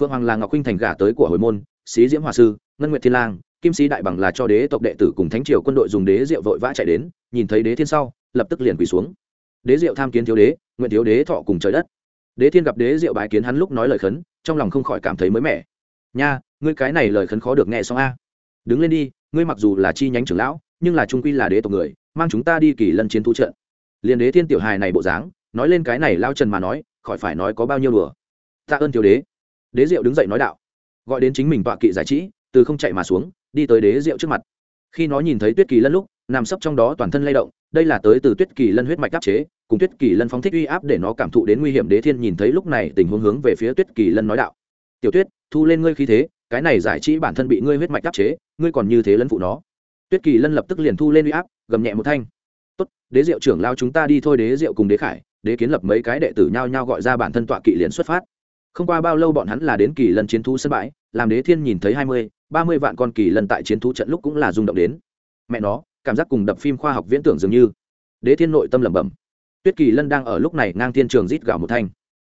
A: Phượng hoàng là ngọc huynh thành gả tới của hồi môn sĩ diễm hòa sư, ngân nguyệt thiên lang, kim sĩ đại bằng là cho đế tộc đệ tử cùng thánh triều quân đội dùng đế rượu vội vã chạy đến, nhìn thấy đế thiên sau, lập tức liền quỳ xuống. Đế diệu tham kiến thiếu đế, nguyện thiếu đế thọ cùng trời đất. Đế thiên gặp đế diệu bái kiến hắn lúc nói lời khấn, trong lòng không khỏi cảm thấy mới mẻ. Nha, ngươi cái này lời khấn khó được nghe xong a. Đứng lên đi, ngươi mặc dù là chi nhánh trưởng lão, nhưng là trung quy là đế tộc người mang chúng ta đi kỳ lân chiến thu trận. Liền đế thiên tiểu hài này bộ dáng, nói lên cái này lao trần mà nói, khỏi phải nói có bao nhiêu đùa. Tạ ơn thiếu đế. Đế diệu đứng dậy nói đạo. Gọi đến chính mình tọa kỵ giải trí, từ không chạy mà xuống, đi tới đế diệu trước mặt. Khi nó nhìn thấy tuyết kỳ lân lúc, nằm sấp trong đó toàn thân lay động, đây là tới từ tuyết kỳ lân huyết mạch áp chế, cùng tuyết kỳ lân phóng thích uy áp để nó cảm thụ đến nguy hiểm. Đế thiên nhìn thấy lúc này tình huống hướng về phía tuyết kỳ lân nói đạo. Tiểu tuyết, thu lên ngươi khí thế, cái này giải trí bản thân bị ngươi huyết mạch áp chế, ngươi còn như thế lân phụ nó tuyết kỳ lân lập tức liền thu lên uy áp, gầm nhẹ một thanh. Tốt, đế diệu trưởng lao chúng ta đi thôi, đế diệu cùng đế khải, đế kiến lập mấy cái đệ tử nhao nhao gọi ra bản thân tọa kỵ liền xuất phát. Không qua bao lâu bọn hắn là đến kỳ lân chiến thu sân bãi, làm đế thiên nhìn thấy hai mươi, ba mươi vạn con kỳ lân tại chiến thu trận lúc cũng là rung động đến. Mẹ nó, cảm giác cùng đập phim khoa học viễn tưởng dường như. Đế thiên nội tâm lẩm bẩm. Tuyết kỳ lân đang ở lúc này ngang thiên trường rít gào một thanh.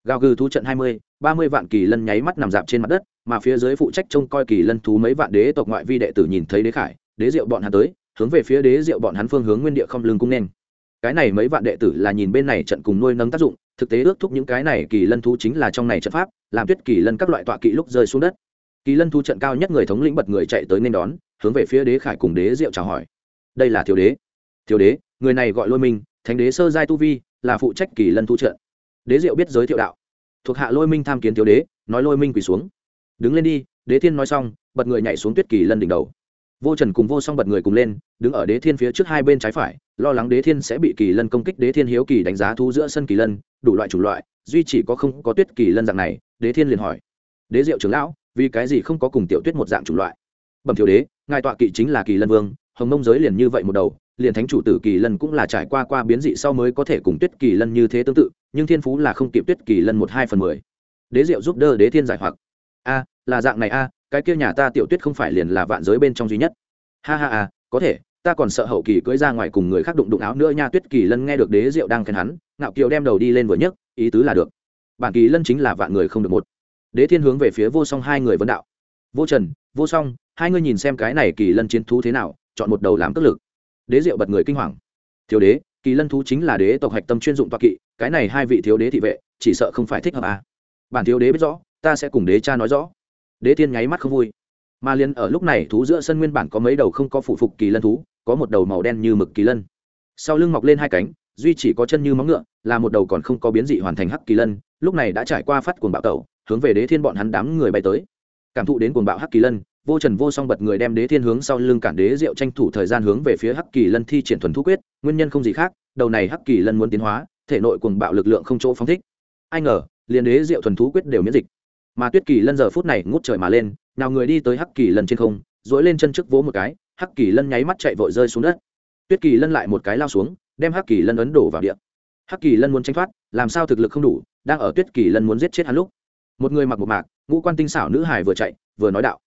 A: Gào gừ thú trận hai mươi, ba mươi vạn kỳ lân nháy mắt nằm dạp trên mặt đất, mà phía dưới phụ trách trông coi kỳ lân thú mấy vạn đế tộc ngoại vi đệ tử nhìn thấy đế khải đế diệu bọn hắn tới, hướng về phía đế diệu bọn hắn phương hướng nguyên địa không lưng cung nên. Cái này mấy vạn đệ tử là nhìn bên này trận cùng nuôi nâng tác dụng, thực tế ước thúc những cái này kỳ lân thú chính là trong này trận pháp, làm tuyết kỳ lân các loại tọa kỵ lúc rơi xuống đất. Kỳ lân thú trận cao nhất người thống lĩnh bật người chạy tới nên đón, hướng về phía đế khải cùng đế diệu chào hỏi. Đây là thiếu đế. Thiếu đế, người này gọi lôi minh, thánh đế sơ giai tu vi, là phụ trách kỳ lân thu trận. Đế diệu biết giới thiệu đạo. Thuộc hạ lôi minh tham kiến thiếu đế, nói lôi minh quỳ xuống. Đứng lên đi, đế thiên nói xong, bật người nhảy xuống tuyết kỳ lân đỉnh đầu vô trần cùng vô song bật người cùng lên, đứng ở đế thiên phía trước hai bên trái phải, lo lắng đế thiên sẽ bị kỳ lân công kích, đế thiên hiếu kỳ đánh giá thu giữa sân kỳ lân, đủ loại chủng loại, duy chỉ có không có tuyết kỳ lân dạng này, đế thiên liền hỏi. Đế diệu trưởng lão, vì cái gì không có cùng tiểu tuyết một dạng chủng loại? Bẩm thiếu đế, ngài tọa kỵ chính là kỳ lân vương, hồng mông giới liền như vậy một đầu, liền thánh chủ tử kỳ lân cũng là trải qua qua biến dị sau mới có thể cùng tuyết kỳ lân như thế tương tự, nhưng thiên phú là không kịp tuyết kỳ lân một hai phần mười. Đế diệu giúp đỡ đế thiên giải hoặc. A là dạng này a, cái kia nhà ta tiểu tuyết không phải liền là vạn giới bên trong duy nhất. Ha ha a có thể, ta còn sợ hậu kỳ cưỡi ra ngoài cùng người khác đụng đụng áo nữa nha, tuyết kỳ lân nghe được đế diệu đang khen hắn, ngạo kiều đem đầu đi lên vừa nhấc, ý tứ là được. Bản kỳ lân chính là vạn người không được một. Đế thiên hướng về phía vô song hai người vấn đạo. Vô trần, vô song, hai người nhìn xem cái này kỳ lân chiến thú thế nào, chọn một đầu làm tức lực. Đế diệu bật người kinh hoàng. Thiếu đế, kỳ lân thú chính là đế tộc hạch tâm chuyên dụng toa kỵ, cái này hai vị thiếu đế thị vệ, chỉ sợ không phải thích hợp à. bản thiếu đế biết rõ, ta sẽ cùng đế cha nói rõ đế Thiên nháy mắt không vui. Mà liền ở lúc này, thú giữa sân nguyên bản có mấy đầu không có phụ phục kỳ lân thú, có một đầu màu đen như mực kỳ lân. Sau lưng mọc lên hai cánh, duy chỉ có chân như móng ngựa, là một đầu còn không có biến dị hoàn thành hắc kỳ lân, lúc này đã trải qua phát cuồng bạo tẩu, hướng về đế thiên bọn hắn đám người bay tới. Cảm thụ đến cuồng bạo hắc kỳ lân, vô trần vô song bật người đem đế thiên hướng sau lưng cản đế diệu tranh thủ thời gian hướng về phía hắc kỳ lân thi triển thuần thu quyết, nguyên nhân không gì khác, đầu này hắc kỳ lân muốn tiến hóa, thể nội cuồng bạo lực lượng không chỗ phóng thích. Ai ngờ, liền đế diệu thuần thú quyết đều miễn dịch mà tuyết kỳ lân giờ phút này ngút trời mà lên, nào người đi tới hắc kỳ lân trên không dỗi lên chân trước vỗ một cái, hắc kỳ lân nháy mắt chạy vội rơi xuống đất. Tuyết kỳ lân lại một cái lao xuống, đem hắc kỳ lân ấn đổ vào địa. Hắc kỳ lân muốn tranh thoát, làm sao thực lực không đủ, đang ở tuyết kỳ lân muốn giết chết hắn lúc. Một người mặc một mạc, ngũ quan tinh xảo nữ hải vừa chạy, vừa nói đạo.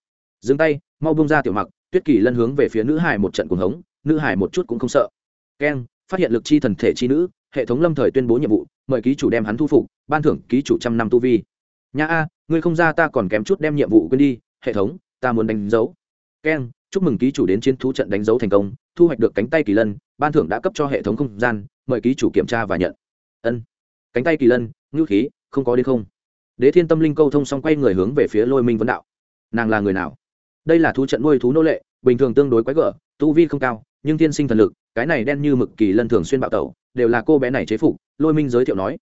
A: Dừng tay, mau bông ra tiểu mặc, tuyết kỳ lân hướng về phía nữ hải một trận cuồng hống, nữ hải một chút cũng không sợ. Keng, phát hiện lực chi thần thể chi nữ, hệ thống lâm thời tuyên bố nhiệm vụ, mời ký chủ đem hắn thu phục, ban thưởng ký chủ trăm năm tu vi nhà a, ngươi không ra ta còn kém chút đem nhiệm vụ quên đi, hệ thống, ta muốn đánh dấu. Keng chúc mừng ký chủ đến chiến thú trận đánh dấu thành công, thu hoạch được cánh tay kỳ lân, ban thưởng đã cấp cho hệ thống không gian, mời ký chủ kiểm tra và nhận. Ân. Cánh tay kỳ lân, ngữ khí, không có đến không. Đế thiên tâm linh câu thông xong quay người hướng về phía lôi minh vấn đạo. Nàng là người nào? Đây là thú trận nuôi thú nô lệ, bình thường tương đối quái gở, tu vi không cao, nhưng tiên sinh thần lực, cái này đen như mực kỳ lân thường xuyên bạo tẩu, đều là cô bé này chế phục, lôi minh giới thiệu nói.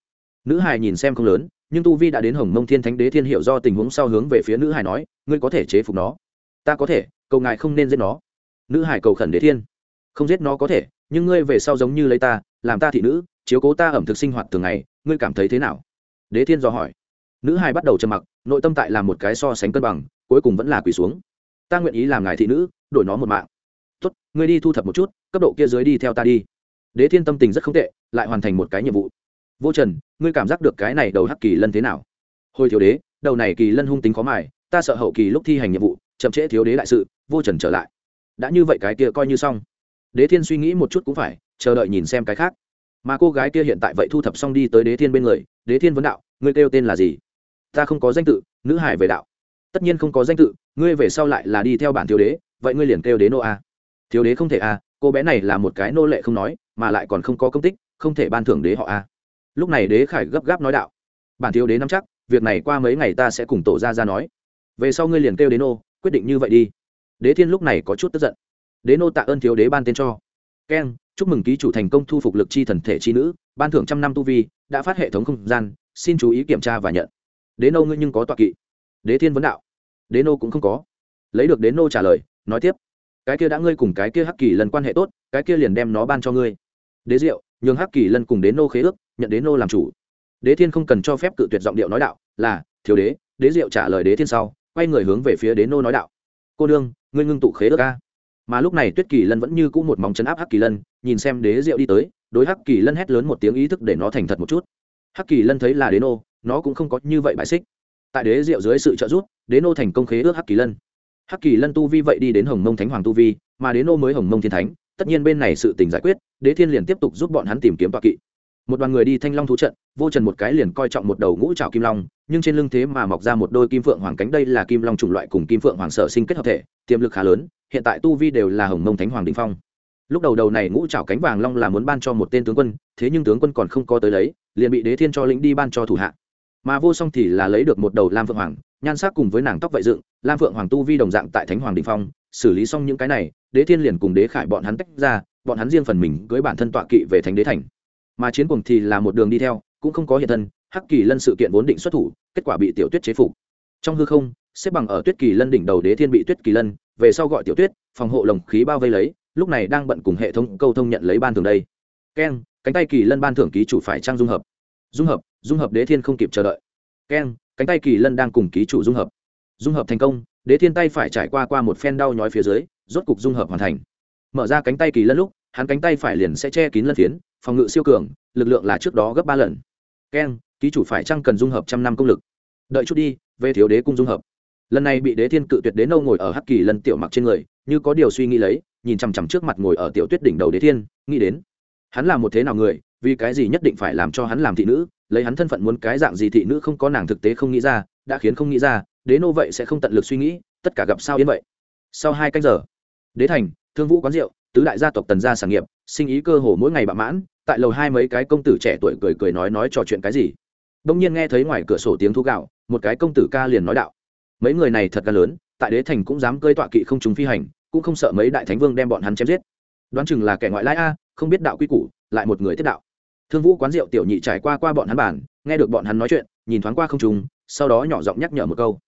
A: Nữ hài nhìn xem không lớn nhưng tu vi đã đến hồng mông thiên thánh đế thiên hiệu do tình huống sau hướng về phía nữ Hải nói, ngươi có thể chế phục nó. Ta có thể, cầu ngài không nên giết nó. Nữ hải cầu khẩn đế thiên. Không giết nó có thể, nhưng ngươi về sau giống như lấy ta, làm ta thị nữ, chiếu cố ta ẩm thực sinh hoạt thường ngày, ngươi cảm thấy thế nào? Đế thiên dò hỏi. Nữ hải bắt đầu trầm mặc, nội tâm tại làm một cái so sánh cân bằng, cuối cùng vẫn là quỳ xuống. Ta nguyện ý làm ngài thị nữ, đổi nó một mạng. Tốt, ngươi đi thu thập một chút, cấp độ kia dưới đi theo ta đi. Đế thiên tâm tình rất không tệ, lại hoàn thành một cái nhiệm vụ vô trần, ngươi cảm giác được cái này đầu hắc kỳ lân thế nào? Hồi thiếu đế, đầu này kỳ lân hung tính khó mài, ta sợ hậu kỳ lúc thi hành nhiệm vụ, chậm trễ thiếu đế đại sự, vô trần trở lại. Đã như vậy cái kia coi như xong. Đế thiên suy nghĩ một chút cũng phải, chờ đợi nhìn xem cái khác. Mà cô gái kia hiện tại vậy thu thập xong đi tới đế thiên bên người, đế thiên vấn đạo, ngươi kêu tên là gì? Ta không có danh tự, nữ hải về đạo. Tất nhiên không có danh tự, ngươi về sau lại là đi theo bản thiếu đế, vậy ngươi liền kêu đế nô a. Thiếu đế không thể a, cô bé này là một cái nô lệ không nói, mà lại còn không có công tích, không thể ban thưởng đế họ a lúc này đế khải gấp gáp nói đạo. Bản thiếu đế nắm chắc, việc này qua mấy ngày ta sẽ cùng tổ ra ra nói. Về sau ngươi liền kêu đến nô, quyết định như vậy đi. Đế thiên lúc này có chút tức giận. Đế nô tạ ơn thiếu đế ban tên cho. Keng chúc mừng ký chủ thành công thu phục lực chi thần thể chi nữ, ban thưởng trăm năm tu vi, đã phát hệ thống không gian, xin chú ý kiểm tra và nhận. Đế nô ngươi nhưng có tọa kỵ. Đế thiên vấn đạo. Đế nô cũng không có. Lấy được đế nô trả lời, nói tiếp. Cái kia đã ngươi cùng cái kia hắc kỳ lần quan hệ tốt, cái kia liền đem nó ban cho ngươi. Đế diệu, nhường hắc kỳ lân cùng đế nô khế ước nhận đế nô làm chủ. Đế thiên không cần cho phép cự tuyệt giọng điệu nói đạo, là, thiếu đế đế diệu trả lời đế thiên sau, quay người hướng về phía đế nô nói đạo. Cô đương ngươi ngưng tụ khế ước ca mà lúc này tuyết kỳ lân vẫn như cũ một móng chấn áp hắc kỳ lân, nhìn xem đế diệu đi tới, đối hắc kỳ lân hét lớn một tiếng ý thức để nó thành thật một chút. Hắc kỳ lân thấy là đế nô, nó cũng không có như vậy bại xích. Tại đế diệu dưới sự trợ giúp, đế nô thành công khế ước hắc kỳ lân. Hắc kỳ lân tu vi vậy đi đến hồng mông thánh hoàng tu vi, mà đế nô mới hồng mông thiên thánh, tất nhiên bên này sự tình giải quyết, đế thiên liền tiếp tục giúp bọn hắn tìm kiếm toa kỵ một đoàn người đi thanh long thú trận, vô trần một cái liền coi trọng một đầu ngũ trào kim long, nhưng trên lưng thế mà mọc ra một đôi kim phượng hoàng cánh đây là kim long chủng loại cùng kim phượng hoàng sở sinh kết hợp thể, tiềm lực khá lớn, hiện tại tu vi đều là hồng mông thánh hoàng đình phong. Lúc đầu đầu này ngũ trào cánh vàng long là muốn ban cho một tên tướng quân, thế nhưng tướng quân còn không có tới lấy, liền bị đế thiên cho lĩnh đi ban cho thủ hạ. Mà vô song thì là lấy được một đầu lam phượng hoàng, nhan sắc cùng với nàng tóc vậy dựng, lam phượng hoàng tu vi đồng dạng tại thánh hoàng đình phong, xử lý xong những cái này, đế thiên liền cùng đế khải bọn hắn tách ra, bọn hắn riêng phần mình cưới bản thân tọa kỵ về thánh đế thành mà chiến cuồng thì là một đường đi theo, cũng không có hiện thân, hắc kỳ lân sự kiện vốn định xuất thủ, kết quả bị tiểu tuyết chế phục. Trong hư không, xếp bằng ở tuyết kỳ lân đỉnh đầu đế thiên bị tuyết kỳ lân, về sau gọi tiểu tuyết, phòng hộ lồng khí bao vây lấy, lúc này đang bận cùng hệ thống câu thông nhận lấy ban thường đây. Keng, cánh tay kỳ lân ban thưởng ký chủ phải trang dung hợp. Dung hợp dung hợp đế thiên không kịp chờ đợi. Keng, cánh tay kỳ lân đang cùng ký chủ dung hợp. Dung hợp thành công, đế thiên tay phải trải qua qua một phen đau nhói phía dưới, rốt cục dung hợp hoàn thành. Mở ra cánh tay kỳ lân lúc, hắn cánh tay phải liền sẽ che kín lân phiến phòng ngự siêu cường, lực lượng là trước đó gấp ba lần. Keng ký chủ phải chăng cần dung hợp trăm năm công lực? Đợi chút đi, về thiếu đế cung dung hợp. Lần này bị đế thiên cự tuyệt đế nâu ngồi ở hắc kỳ lần tiểu mặc trên người, như có điều suy nghĩ lấy, nhìn chằm chằm trước mặt ngồi ở tiểu tuyết đỉnh đầu đế thiên, nghĩ đến, hắn là một thế nào người, vì cái gì nhất định phải làm cho hắn làm thị nữ, lấy hắn thân phận muốn cái dạng gì thị nữ không có nàng thực tế không nghĩ ra, đã khiến không nghĩ ra, đế nô vậy sẽ không tận lực suy nghĩ, tất cả gặp sao yên vậy. Sau hai canh giờ, đế thành, thương vũ quán rượu tứ đại gia tộc tần gia sản nghiệp, sinh ý cơ hồ mỗi ngày bạ mãn, tại lầu hai mấy cái công tử trẻ tuổi cười cười nói nói trò chuyện cái gì. Đông nhiên nghe thấy ngoài cửa sổ tiếng thu gạo, một cái công tử ca liền nói đạo. Mấy người này thật ca lớn, tại đế thành cũng dám cơi tọa kỵ không chúng phi hành, cũng không sợ mấy đại thánh vương đem bọn hắn chém giết. Đoán chừng là kẻ ngoại lai a, không biết đạo quy củ, lại một người thiết đạo. Thương vũ quán rượu tiểu nhị trải qua qua bọn hắn bản nghe được bọn hắn nói chuyện, nhìn thoáng qua không trùng, sau đó nhỏ giọng nhắc nhở một câu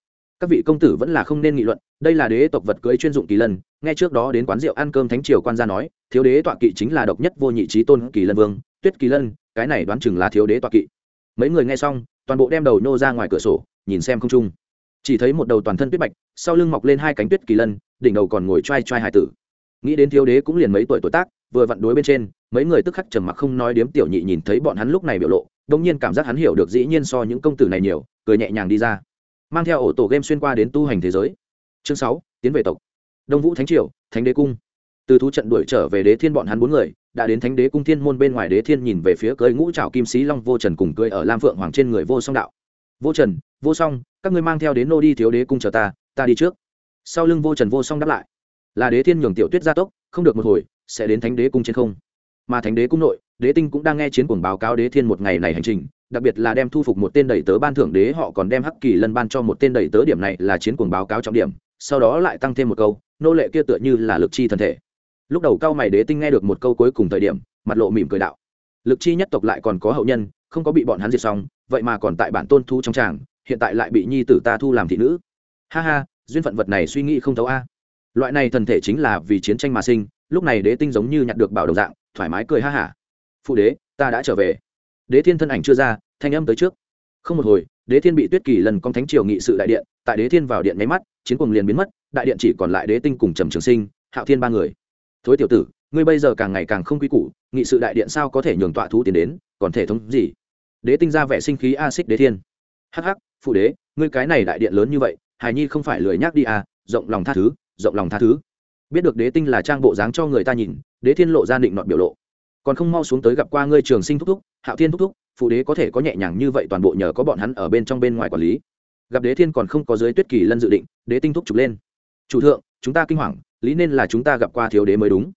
A: các vị công tử vẫn là không nên nghị luận, đây là đế tộc vật cưới chuyên dụng kỳ lân, nghe trước đó đến quán rượu ăn cơm thánh triều quan gia nói, thiếu đế tọa kỵ chính là độc nhất vô nhị trí tôn kỳ lân vương, tuyết kỳ lân, cái này đoán chừng là thiếu đế tọa kỵ. Mấy người nghe xong, toàn bộ đem đầu nhô ra ngoài cửa sổ, nhìn xem không trung. Chỉ thấy một đầu toàn thân tuyết bạch, sau lưng mọc lên hai cánh tuyết kỳ lân, đỉnh đầu còn ngồi t r a i t r a i hải tử. Nghĩ đến thiếu đế cũng liền mấy tuổi tuổi tác, vừa vặn đối bên trên, mấy người tức khắc trầm mặc không nói điếm tiểu nhị nhìn thấy bọn hắn lúc này biểu lộ, đông nhiên cảm giác hắn hiểu được dĩ nhiên so những công tử này nhiều, cười nhẹ nhàng đi ra mang theo ổ tổ game xuyên qua đến tu hành thế giới. Chương sáu, tiến về tộc. Đông vũ thánh triều, thánh đế cung. Từ thú trận đuổi trở về đế thiên bọn hắn bốn người, đã đến thánh đế cung thiên môn bên ngoài đế thiên nhìn về phía cưới ngũ trào kim sĩ long vô trần cùng cưới ở lam phượng hoàng trên người vô song đạo. Vô trần, vô song, các ngươi mang theo đến nô đi thiếu đế cung chờ ta ta đi trước. Sau lưng vô trần vô song đáp lại, là đế thiên nhường tiểu tuyết gia tốc, không được một hồi, sẽ đến thánh đế cung trên không. Mà thánh đế cung nội, đế tinh cũng đang nghe chiến cuồng báo cáo đế thiên một ngày này hành trình đặc biệt là đem thu phục một tên đầy tớ ban thưởng đế, họ còn đem hắc kỳ lân ban cho một tên đầy tớ điểm này là chiến cuồng báo cáo trọng điểm, sau đó lại tăng thêm một câu, nô lệ kia tựa như là lực chi thân thể. Lúc đầu cao mày đế tinh nghe được một câu cuối cùng thời điểm, mặt lộ mỉm cười đạo, lực chi nhất tộc lại còn có hậu nhân, không có bị bọn hắn diệt xong, vậy mà còn tại bản tôn thu trong tràng, hiện tại lại bị nhi tử ta thu làm thị nữ. Ha ha, duyên phận vật này suy nghĩ không thấu a. Loại này thần thể chính là vì chiến tranh mà sinh, lúc này đế tinh giống như nhặt được bảo đồng dạng, thoải mái cười ha hả. Phụ đế, ta đã trở về đế thiên thân ảnh chưa ra, thanh âm tới trước. Không một hồi, đế thiên bị tuyết kỳ lần con thánh triều nghị sự đại điện, tại đế thiên vào điện nháy mắt, chiến cuồng liền biến mất, đại điện chỉ còn lại đế tinh cùng trầm trường sinh, hạo thiên ba người. Thối tiểu tử, ngươi bây giờ càng ngày càng không quy củ, nghị sự đại điện sao có thể nhường tọa thú tiền đến, còn thể thống gì? Đế tinh ra vẻ sinh khí a xích đế thiên. Hắc hắc, phụ đế, ngươi cái này đại điện lớn như vậy, hài nhi không phải lười nhác đi à rộng lòng tha thứ, rộng lòng tha thứ. Biết được đế tinh là trang bộ dáng cho người ta nhìn, đế thiên lộ ra định nọt biểu lộ còn không mau xuống tới gặp qua ngươi trường sinh thúc thúc, hạo thiên thúc thúc, phụ đế có thể có nhẹ nhàng như vậy toàn bộ nhờ có bọn hắn ở bên trong bên ngoài quản lý. Gặp đế thiên còn không có dưới tuyết kỳ lân dự định, đế tinh thúc trục lên. Chủ thượng, chúng ta kinh hoàng, lý nên là chúng ta gặp qua thiếu đế mới đúng.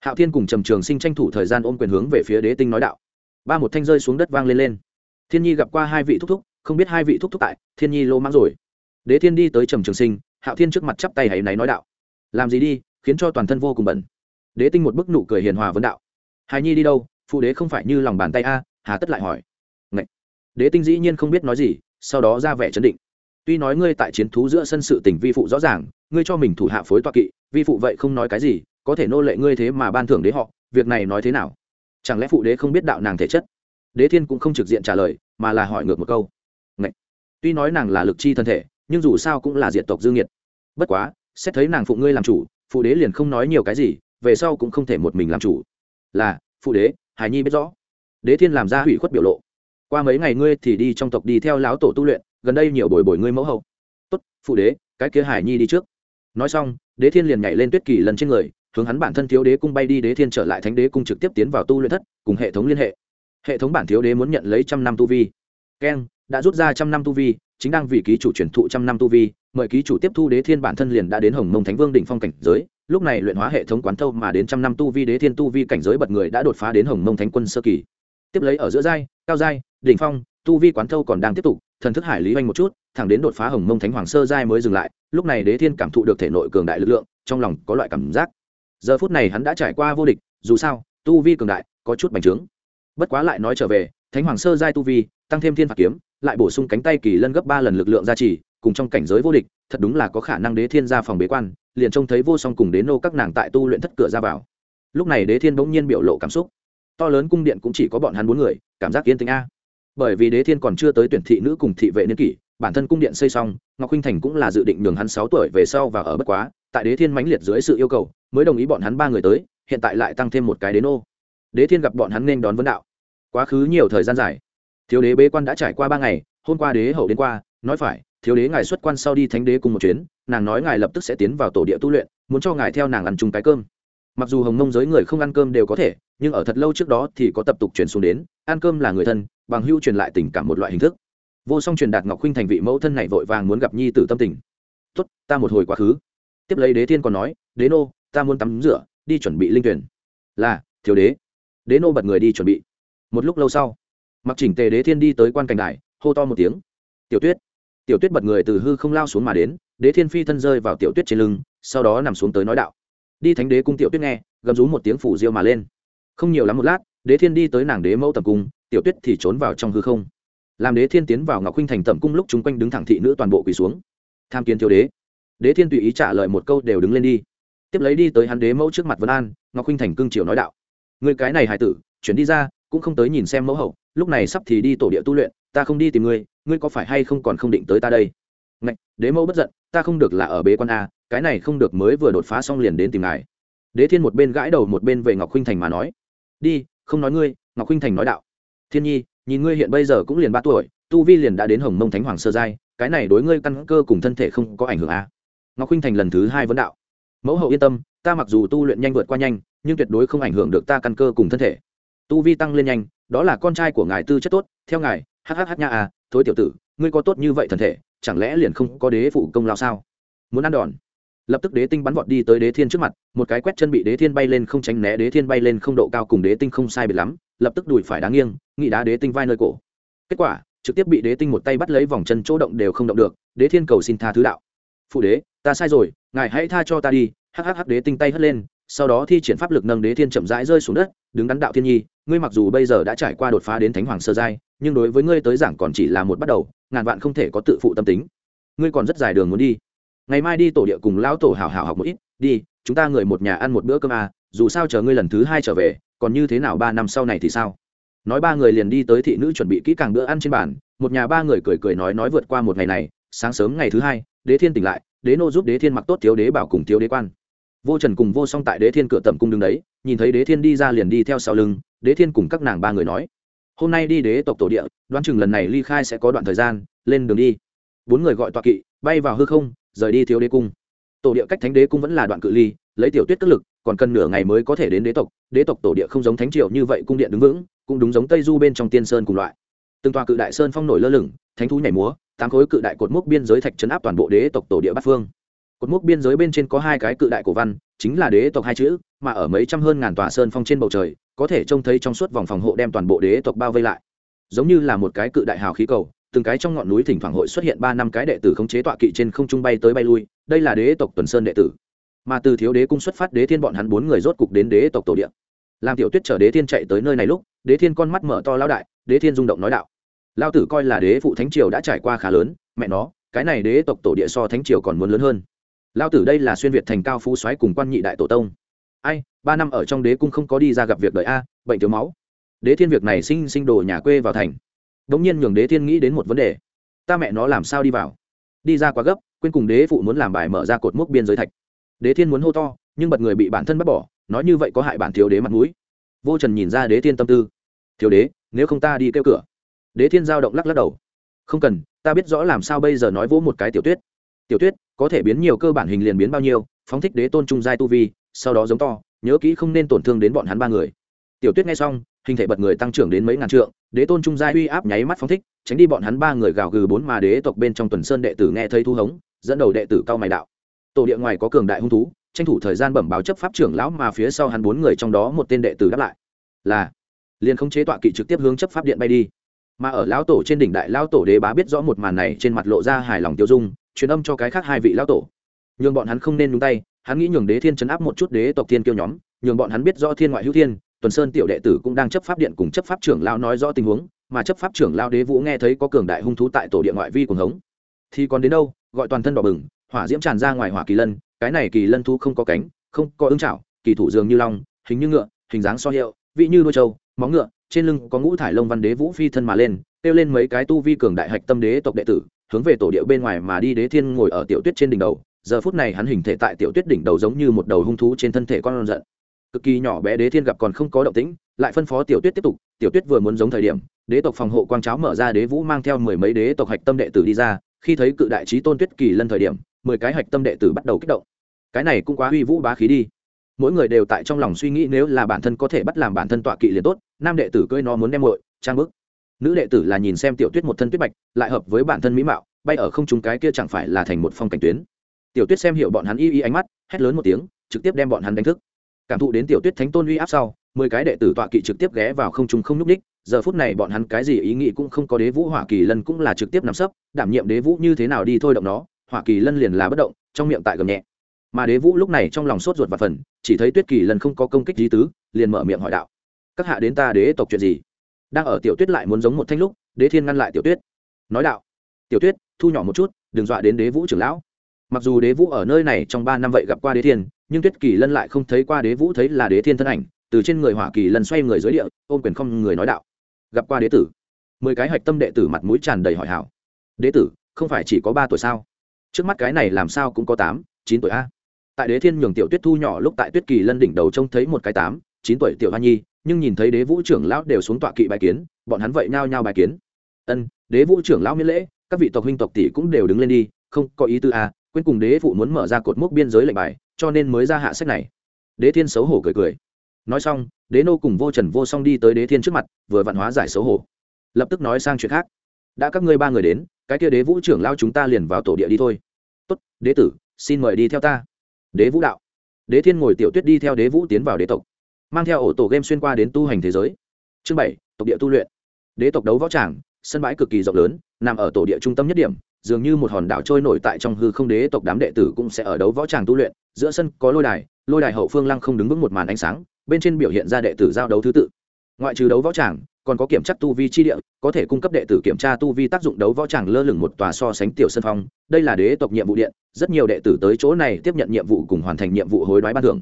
A: Hạo thiên cùng trầm trường sinh tranh thủ thời gian ôm quyền hướng về phía đế tinh nói đạo. Ba một thanh rơi xuống đất vang lên lên. Thiên nhi gặp qua hai vị thúc thúc, không biết hai vị thúc thúc tại, thiên nhi lô mang rồi. Đế thiên đi tới trầm trường sinh, hạo thiên trước mặt chắp tay hãy náy nói đạo. Làm gì đi, khiến cho toàn thân vô cùng bẩn. Đế tinh một bức nụ cười hiền hòa vấn đạo hài nhi đi đâu? Phụ đế không phải như lòng bàn tay a? Hà tất lại hỏi. Ngậy. đế tinh dĩ nhiên không biết nói gì, sau đó ra vẻ chấn định. Tuy nói ngươi tại chiến thú giữa sân sự tình vi phụ rõ ràng, ngươi cho mình thủ hạ phối toa kỵ, vi phụ vậy không nói cái gì, có thể nô lệ ngươi thế mà ban thưởng đế họ, việc này nói thế nào? Chẳng lẽ phụ đế không biết đạo nàng thể chất? Đế thiên cũng không trực diện trả lời, mà là hỏi ngược một câu. Ngậy. tuy nói nàng là lực chi thân thể, nhưng dù sao cũng là diện tộc dương nhiệt bất quá, xét thấy nàng phụ ngươi làm chủ, phụ đế liền không nói nhiều cái gì, về sau cũng không thể một mình làm chủ là, phụ đế hải nhi biết rõ. Đế thiên làm ra hủy khuất biểu lộ. Qua mấy ngày ngươi thì đi trong tộc đi theo lão tổ tu luyện, gần đây nhiều bồi bồi ngươi mẫu hậu. Tốt, phụ đế, cái kia hải nhi đi trước. Nói xong, đế thiên liền nhảy lên tuyết kỳ lần trên người, hướng hắn bản thân thiếu đế cung bay đi, đế thiên trở lại thánh đế cung trực tiếp tiến vào tu luyện thất, cùng hệ thống liên hệ. Hệ thống bản thiếu đế muốn nhận lấy trăm năm tu vi. Keng đã rút ra trăm năm tu vi, chính đang vì ký chủ truyền thụ trăm năm tu vi, mời ký chủ tiếp thu đế thiên bản thân liền đã đến hồng mông thánh vương đỉnh phong cảnh giới lúc này luyện hóa hệ thống quán thâu mà đến trăm năm tu vi đế thiên tu vi cảnh giới bật người đã đột phá đến hồng mông thánh quân sơ kỳ. Tiếp lấy ở giữa giai, cao giai, đỉnh phong, tu vi quán thâu còn đang tiếp tục, thần thức hải lý oanh một chút, thẳng đến đột phá hồng mông thánh hoàng sơ giai mới dừng lại, lúc này đế thiên cảm thụ được thể nội cường đại lực lượng, trong lòng có loại cảm giác. Giờ phút này hắn đã trải qua vô địch, dù sao, tu vi cường đại, có chút bành trướng. Bất quá lại nói trở về, thánh hoàng sơ giai tu vi, tăng thêm thiên phạt kiếm, lại bổ sung cánh tay kỳ lân gấp ba lần lực lượng gia trì cùng trong cảnh giới vô địch, thật đúng là có khả năng đế thiên ra phòng bế quan, liền trông thấy vô song cùng đế nô các nàng tại tu luyện thất cửa ra vào. Lúc này đế thiên bỗng nhiên biểu lộ cảm xúc. To lớn cung điện cũng chỉ có bọn hắn bốn người, cảm giác yên tĩnh a. Bởi vì đế thiên còn chưa tới tuyển thị nữ cùng thị vệ niên kỷ, bản thân cung điện xây xong, ngọc huynh thành cũng là dự định nhường hắn sáu tuổi về sau và ở bất quá, tại đế thiên mãnh liệt dưới sự yêu cầu, mới đồng ý bọn hắn ba người tới, hiện tại lại tăng thêm một cái đế nô. Đế thiên gặp bọn hắn nên đón vấn đạo. Quá khứ nhiều thời gian dài, thiếu đế bế quan đã trải qua ba ngày, hôm qua đế hậu đến qua, nói phải thiếu đế ngài xuất quan sau đi thánh đế cùng một chuyến, nàng nói ngài lập tức sẽ tiến vào tổ địa tu luyện, muốn cho ngài theo nàng ăn chung cái cơm. Mặc dù hồng mông giới người không ăn cơm đều có thể, nhưng ở thật lâu trước đó thì có tập tục truyền xuống đến, ăn cơm là người thân, bằng hưu truyền lại tình cảm một loại hình thức. Vô song truyền đạt ngọc khuynh thành vị mẫu thân này vội vàng muốn gặp nhi tử tâm tình. Tuất ta một hồi quá khứ. Tiếp lấy đế thiên còn nói, đế nô, ta muốn tắm rửa, đi chuẩn bị linh tuyển. Là, thiếu đế. Đế nô bật người đi chuẩn bị. Một lúc lâu sau, mặc chỉnh tề đế thiên đi tới quan cảnh đài, hô to một tiếng. Tiểu tuyết tiểu tuyết bật người từ hư không lao xuống mà đến, đế thiên phi thân rơi vào tiểu tuyết trên lưng, sau đó nằm xuống tới nói đạo. Đi thánh đế cung tiểu tuyết nghe, gầm rú một tiếng phủ diêu mà lên. Không nhiều lắm một lát, đế thiên đi tới nàng đế mẫu tầm cung, tiểu tuyết thì trốn vào trong hư không. Làm đế thiên tiến vào ngọc huynh thành tầm cung lúc chung quanh đứng thẳng thị nữ toàn bộ quỳ xuống. Tham kiến thiếu đế. Đế thiên tùy ý trả lời một câu đều đứng lên đi. Tiếp lấy đi tới hắn đế mẫu trước mặt vân an, ngọc huynh thành cưng triều nói đạo. Người cái này hài tử, chuyển đi ra, cũng không tới nhìn xem mẫu hậu, lúc này sắp thì đi tổ địa tu luyện ta không đi tìm ngươi ngươi có phải hay không còn không định tới ta đây? Ngạch, đế mẫu bất giận, ta không được là ở bế quan a, cái này không được mới vừa đột phá xong liền đến tìm ngài. Đế thiên một bên gãi đầu một bên về ngọc khuynh thành mà nói, đi, không nói ngươi, ngọc khuynh thành nói đạo. Thiên nhi, nhìn ngươi hiện bây giờ cũng liền ba tuổi, tu vi liền đã đến hồng mông thánh hoàng sơ giai, cái này đối ngươi căn cơ cùng thân thể không có ảnh hưởng a. Ngọc khuynh thành lần thứ hai vấn đạo, mẫu hậu yên tâm, ta mặc dù tu luyện nhanh vượt qua nhanh, nhưng tuyệt đối không ảnh hưởng được ta căn cơ cùng thân thể. Tu vi tăng lên nhanh, đó là con trai của ngài tư chất tốt, theo ngài hhh nha à thối tiểu tử, ngươi có tốt như vậy thần thể, chẳng lẽ liền không có đế phụ công lao sao? Muốn ăn đòn. Lập tức đế tinh bắn vọt đi tới đế thiên trước mặt, một cái quét chân bị đế thiên bay lên không tránh né, đế thiên bay lên không độ cao cùng đế tinh không sai biệt lắm, lập tức đùi phải đáng nghiêng nghị đá đế tinh vai nơi cổ. Kết quả, trực tiếp bị đế tinh một tay bắt lấy vòng chân chỗ động đều không động được, đế thiên cầu xin tha thứ đạo. Phụ đế, ta sai rồi, ngài hãy tha cho ta đi hhh đế tinh tay hất lên, sau đó thi triển pháp lực nâng đế thiên chậm rãi rơi xuống đất, đứng đắn đạo thiên nhi ngươi mặc dù bây giờ đã trải qua đột phá đến thánh hoàng sơ giai, nhưng đối với ngươi tới giảng còn chỉ là một bắt đầu, ngàn vạn không thể có tự phụ tâm tính. Ngươi còn rất dài đường muốn đi. Ngày mai đi tổ địa cùng lão tổ hào hào học một ít, đi, chúng ta người một nhà ăn một bữa cơm à dù sao chờ ngươi lần thứ hai trở về, còn như thế nào ba năm sau này thì sao? Nói ba người liền đi tới thị nữ chuẩn bị kỹ càng bữa ăn trên bàn, một nhà ba người cười cười nói nói vượt qua một ngày này, sáng sớm ngày thứ hai, đế thiên tỉnh lại, đế nô giúp đế thiên mặc tốt thiếu đế bảo cùng thiếu đế quan. Vô trần cùng vô song tại đế thiên cửa tầm cung đứng đấy, nhìn thấy đế thiên đi ra liền đi theo sau lưng đế thiên cùng các nàng ba người nói, hôm nay đi đế tộc tổ địa, đoán chừng lần này ly khai sẽ có đoạn thời gian, lên đường đi. Bốn người gọi tọa kỵ, bay vào hư không, rời đi thiếu đế cung. Tổ địa cách thánh đế cung vẫn là đoạn cự ly, lấy tiểu tuyết cất lực, còn cần nửa ngày mới có thể đến đế tộc. Đế tộc tổ địa không giống thánh triều như vậy cung điện đứng vững, cũng đúng giống tây du bên trong tiên sơn cùng loại. Từng tòa cự đại sơn phong nổi lơ lửng, thánh thú nhảy múa, tám khối cự đại cột mốc biên giới thạch chấn áp toàn bộ đế tộc tổ địa bát phương. Cột mốc biên giới bên trên có hai cái cự đại cổ văn, chính là đế tộc hai chữ mà ở mấy trăm hơn ngàn tòa sơn phong trên bầu trời, có thể trông thấy trong suốt vòng phòng hộ đem toàn bộ đế tộc bao vây lại. Giống như là một cái cự đại hào khí cầu, từng cái trong ngọn núi thỉnh thoảng hội xuất hiện ba năm cái đệ tử khống chế tọa kỵ trên không trung bay tới bay lui, đây là đế tộc tuần sơn đệ tử. Mà từ thiếu đế cung xuất phát đế thiên bọn hắn bốn người rốt cục đến đế tộc tổ địa. Làm tiểu tuyết chở đế thiên chạy tới nơi này lúc, đế thiên con mắt mở to lao đại, đế thiên rung động nói đạo. Lao tử coi là đế phụ thánh triều đã trải qua khá lớn, mẹ nó, cái này đế tộc tổ địa so thánh triều còn muốn lớn hơn. Lao tử đây là xuyên việt thành cao phú soái cùng quan nhị đại tổ tông ai, ba năm ở trong đế cung không có đi ra gặp việc đời a, bệnh thiếu máu. Đế thiên việc này sinh sinh đồ nhà quê vào thành. Đ ỗ n g nhiên nhường đế thiên nghĩ đến một vấn đề. Ta mẹ nó làm sao đi vào? Đi ra quá gấp, quên cùng đế phụ muốn làm bài mở ra cột mốc biên giới thạch. Đế thiên muốn hô to, nhưng bật người bị bản thân bắt bỏ, nói như vậy có hại bản thiếu đế mặt mũi. Vô trần nhìn ra đế thiên tâm tư. Thiếu đế, nếu không ta đi kêu cửa. Đế thiên giao động lắc lắc đầu. Không cần, ta biết rõ làm sao bây giờ nói vỗ một cái tiểu tuyết. Tiểu tuyết, có thể biến nhiều cơ bản hình liền biến bao nhiêu, phóng thích đế tôn trung giai tu vi sau đó giống to, nhớ kỹ không nên tổn thương đến bọn hắn ba người. Tiểu tuyết nghe xong, hình thể bật người tăng trưởng đến mấy ngàn trượng, đế tôn trung gia uy áp nháy mắt phóng thích, tránh đi bọn hắn ba người gào gừ bốn mà đế tộc bên trong tuần sơn đệ tử nghe thấy thu hống, dẫn đầu đệ tử cao mày đạo. Tổ địa ngoài có cường đại hung thú, tranh thủ thời gian bẩm báo chấp pháp trưởng lão mà phía sau hắn bốn người trong đó một tên đệ tử đáp lại. Là, liền không chế tọa kỵ trực tiếp hướng chấp pháp điện bay đi. Mà ở lão tổ trên đỉnh đại lão tổ đế bá biết rõ một màn này, trên mặt lộ ra hài lòng tiêu dung, truyền âm cho cái khác hai vị lão tổ. Nhưng bọn hắn không nên nhúng tay hắn nghĩ nhường đế thiên chấn áp một chút đế tộc thiên kiêu nhóm, nhường bọn hắn biết rõ thiên ngoại hữu thiên, tuần sơn tiểu đệ tử cũng đang chấp pháp điện cùng chấp pháp trưởng lão nói rõ tình huống, mà chấp pháp trưởng lão đế vũ nghe thấy có cường đại hung thú tại tổ địa ngoại vi cùng hống. Thì còn đến đâu? Gọi toàn thân đỏ bừng, hỏa diễm tràn ra ngoài hỏa kỳ lân, cái này kỳ lân thu không có cánh, không có ứng chảo kỳ thủ dường như long, hình như ngựa, hình dáng so hiệu, vị như đuôi trâu, móng ngựa, trên lưng có ngũ thải lông văn đế vũ phi thân mà lên, kêu lên mấy cái tu vi cường đại hạch tâm đế tộc đệ tử, hướng về tổ địa bên ngoài mà đi đế thiên ngồi ở tiểu tuyết trên đỉnh đầu giờ phút này hắn hình thể tại tiểu tuyết đỉnh đầu giống như một đầu hung thú trên thân thể con giận. Cực kỳ nhỏ bé đế thiên gặp còn không có động tĩnh, lại phân phó tiểu tuyết tiếp tục, tiểu tuyết vừa muốn giống thời điểm, đế tộc phòng hộ quang cháo mở ra đế vũ mang theo mười mấy đế tộc hạch tâm đệ tử đi ra, khi thấy cự đại trí tôn tuyết kỳ lân thời điểm, mười cái hạch tâm đệ tử bắt đầu kích động. Cái này cũng quá uy vũ bá khí đi. Mỗi người đều tại trong lòng suy nghĩ nếu là bản thân có thể bắt làm bản thân tọa kỵ liền tốt, nam đệ tử cưỡi nó muốn đem muội, trang bức. Nữ đệ tử là nhìn xem tiểu tuyết một thân tuyết bạch, lại hợp với bản thân mỹ mạo, bay ở không trung cái kia chẳng phải là thành một phong cảnh tuyến tiểu tuyết xem hiểu bọn hắn y y ánh mắt, hét lớn một tiếng, trực tiếp đem bọn hắn đánh thức. Cảm thụ đến tiểu tuyết thánh tôn uy áp sau, mười cái đệ tử tọa kỵ trực tiếp ghé vào không trung không nhúc ních giờ phút này bọn hắn cái gì ý nghĩ cũng không có, đế vũ hỏa kỳ lân cũng là trực tiếp nằm sấp, đảm nhiệm đế vũ như thế nào đi thôi động nó, hỏa kỳ lân liền là bất động, trong miệng tại gầm nhẹ. Mà đế vũ lúc này trong lòng sốt ruột và phần chỉ thấy tuyết kỳ lân không có công kích lý tứ, liền mở miệng hỏi đạo các hạ đến ta đế tộc chuyện gì? Đang ở tiểu tuyết lại muốn giống một thanh lúc, đế thiên ngăn lại tiểu tuyết, nói đạo tiểu tuyết, thu nhỏ một chút, đừng dọa đến đế vũ trưởng lão mặc dù đế vũ ở nơi này trong ba năm vậy gặp qua đế thiên, nhưng tuyết kỳ lân lại không thấy qua đế vũ thấy là đế thiên thân ảnh, từ trên người hỏa kỳ lân xoay người dưới địa, ôm quyền không người nói đạo. Gặp qua đế tử. Mười cái hạch tâm đệ tử mặt mũi tràn đầy hỏi hảo. Đế tử, không phải chỉ có ba tuổi sao? Trước mắt cái này làm sao cũng có tám, chín tuổi a. Tại đế thiên nhường tiểu tuyết thu nhỏ lúc tại tuyết kỳ lân đỉnh đầu trông thấy một cái tám, chín tuổi tiểu hoa nhi, nhưng nhìn thấy đế vũ trưởng lão đều xuống tọa kỵ bài kiến, bọn hắn vậy nhao nhao bài kiến. Ân, đế vũ trưởng lão miễn lễ, các vị tộc huynh tộc tỷ cũng đều đứng lên đi, không có ý tư a quên cùng đế phụ muốn mở ra cột mốc biên giới lệnh bài, cho nên mới ra hạ sách này. Đế thiên xấu hổ cười cười. Nói xong, đế nô cùng vô trần vô song đi tới đế thiên trước mặt, vừa vạn hóa giải xấu hổ. Lập tức nói sang chuyện khác. Đã các ngươi ba người đến, cái kia đế vũ trưởng lao chúng ta liền vào tổ địa đi thôi. Tốt, đế tử, xin mời đi theo ta. Đế vũ đạo. Đế thiên ngồi tiểu tuyết đi theo đế vũ tiến vào đế tộc. Mang theo ổ tổ game xuyên qua đến tu hành thế giới. Chương bảy, tộc địa tu luyện. Đế tộc đấu võ tràng, sân bãi cực kỳ rộng lớn, nằm ở tổ địa trung tâm nhất điểm dường như một hòn đảo trôi nổi tại trong hư không đế tộc đám đệ tử cũng sẽ ở đấu võ tràng tu luyện. Giữa sân có lôi đài lôi đài hậu phương lăng không đứng vững một màn ánh sáng, bên trên biểu hiện ra đệ tử giao đấu thứ tự. Ngoại trừ đấu võ tràng, còn có kiểm tra tu vi chi địa, có thể cung cấp đệ tử kiểm tra tu vi tác dụng đấu võ tràng lơ lửng một tòa so sánh tiểu sân phong. Đây là đế tộc nhiệm vụ điện, rất nhiều đệ tử tới chỗ này tiếp nhận nhiệm vụ cùng hoàn thành nhiệm vụ hối đoái ban thưởng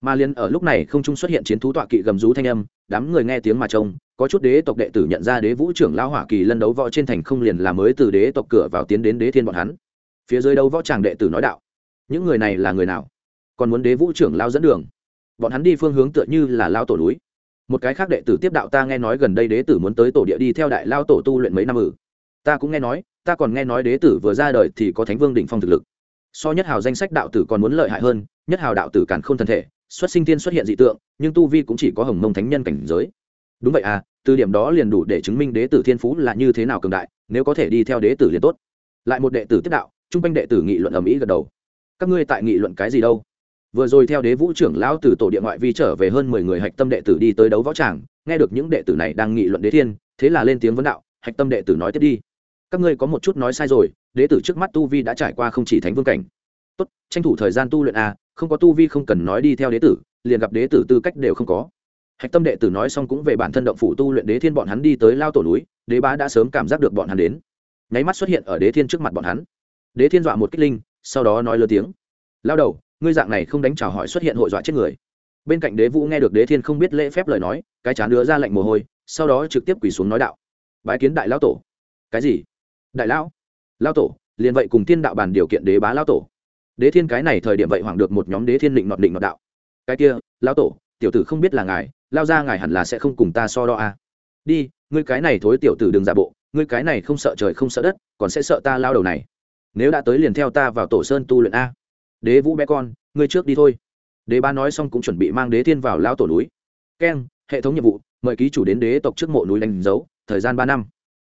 A: mà liên ở lúc này không trung xuất hiện chiến thú tọa kỵ gầm rú thanh âm, đám người nghe tiếng mà trông, có chút đế tộc đệ tử nhận ra đế vũ trưởng lao hỏa kỳ lân đấu võ trên thành không liền là mới từ đế tộc cửa vào tiến đến đế thiên bọn hắn. Phía dưới đấu võ tràng đệ tử nói đạo, những người này là người nào? Còn muốn đế vũ trưởng lao dẫn đường? Bọn hắn đi phương hướng tựa như là lao tổ núi. Một cái khác đệ tử tiếp đạo ta nghe nói gần đây đế tử muốn tới tổ địa đi theo đại lao tổ tu luyện mấy năm ử ta cũng nghe nói, ta còn nghe nói đế tử vừa ra đời thì có thánh vương đỉnh phong thực lực. So nhất hào danh sách đạo tử còn muốn lợi hại hơn, nhất hào đạo tử càn k h ô n thân thể xuất sinh tiên xuất hiện dị tượng, nhưng tu vi cũng chỉ có hồng mông thánh nhân cảnh giới. Đúng vậy à từ điểm đó liền đủ để chứng minh đế tử thiên phú là như thế nào cường đại, nếu có thể đi theo đế tử liền tốt. Lại một đệ tử tiếp đạo chung quanh đệ tử nghị luận ầm ĩ gật đầu. Các ngươi tại nghị luận cái gì đâu? Vừa rồi theo đế vũ trưởng lão từ tổ địa ngoại vi trở về hơn mười người hạch tâm đệ tử đi tới đấu võ tràng, nghe được những đệ tử này đang nghị luận đế thiên, thế là lên tiếng vấn đạo, hạch tâm đệ tử nói tiếp đi. Các ngươi có một chút nói sai rồi, đế tử trước mắt tu vi đã trải qua không chỉ thánh vương cảnh tốt, tranh thủ thời gian tu luyện a không có tu vi không cần nói đi theo đế tử, liền gặp đế tử tư cách đều không có. Hạch tâm đệ tử nói xong cũng về bản thân động phủ tu luyện đế thiên bọn hắn đi tới lao tổ núi, đế bá đã sớm cảm giác được bọn hắn đến. Nháy mắt xuất hiện ở đế thiên trước mặt bọn hắn. Đế thiên dọa một kích linh, sau đó nói lơ tiếng. Lao đầu, ngươi dạng này không đánh chào hỏi xuất hiện hội dọa chết người. Bên cạnh đế vũ nghe được đế thiên không biết lễ phép lời nói, cái chán đứa ra lệnh mồ hôi, sau đó trực tiếp quỳ xuống nói đạo. Bái kiến đại lao tổ. Cái gì? Đại lão. Lao tổ, liền vậy cùng thiên đạo bàn điều kiện đế bá lao tổ đế thiên cái này thời điểm vậy hoảng được một nhóm đế thiên định nọt định nọt đạo. Cái kia lao tổ, tiểu tử không biết là ngài, lao ra ngài hẳn là sẽ không cùng ta so đo a à. đi, ngươi cái này thối tiểu tử đừng giả bộ, ngươi cái này không sợ trời không sợ đất, còn sẽ sợ ta lao đầu này. Nếu đã tới liền theo ta vào tổ sơn tu luyện a. Đế vũ bé con, ngươi trước đi thôi. Đế ba nói xong cũng chuẩn bị mang đế thiên vào lao tổ núi. Keng, hệ thống nhiệm vụ, mời ký chủ đến đế tộc trước mộ núi đánh dấu, thời gian ba năm.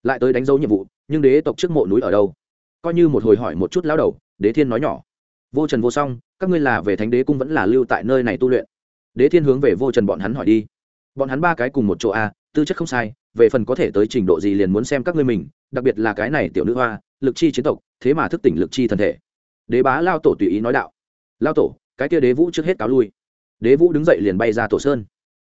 A: Lại tới đánh dấu nhiệm vụ, nhưng đế tộc trước mộ núi ở đâu? Coi như một hồi hỏi một chút lao đầu, đế thiên nói nhỏ vô trần vô song, các ngươi là về thánh đế cung vẫn là lưu tại nơi này tu luyện? Đế thiên hướng về vô trần bọn hắn hỏi đi. Bọn hắn ba cái cùng một chỗ a, tư chất không sai, về phần có thể tới trình độ gì liền muốn xem các ngươi mình, đặc biệt là cái này tiểu nữ hoa, lực chi chiến tộc, thế mà thức tỉnh lực chi thân thể. Đế bá lao tổ tùy ý nói đạo. Lao tổ, cái kia đế vũ trước hết cáo lui. Đế vũ đứng dậy liền bay ra tổ sơn.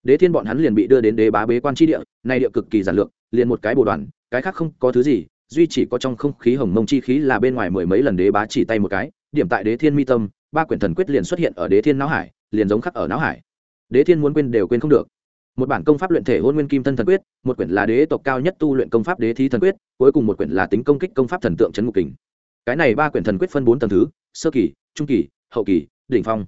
A: Đế thiên bọn hắn liền bị đưa đến đế bá bế quan tri địa, nay địa cực kỳ giản lược, liền một cái bồ đoàn, cái khác không có thứ gì, duy chỉ có trong không khí hồng mông chi khí là bên ngoài mười mấy lần đế bá chỉ tay một cái điểm tại đế thiên mi tâm, ba quyển thần quyết liền xuất hiện ở đế thiên não hải, liền giống khắc ở não hải. Đế thiên muốn quên đều quên không được. Một bản công pháp luyện thể hôn nguyên kim thân thần quyết, một quyển là đế tộc cao nhất tu luyện công pháp đế thi thần quyết, cuối cùng một quyển là tính công kích công pháp thần tượng trấn ngục kình. Cái này ba quyển thần quyết phân bốn tầng thứ, sơ kỳ, trung kỳ, hậu kỳ, đỉnh phong.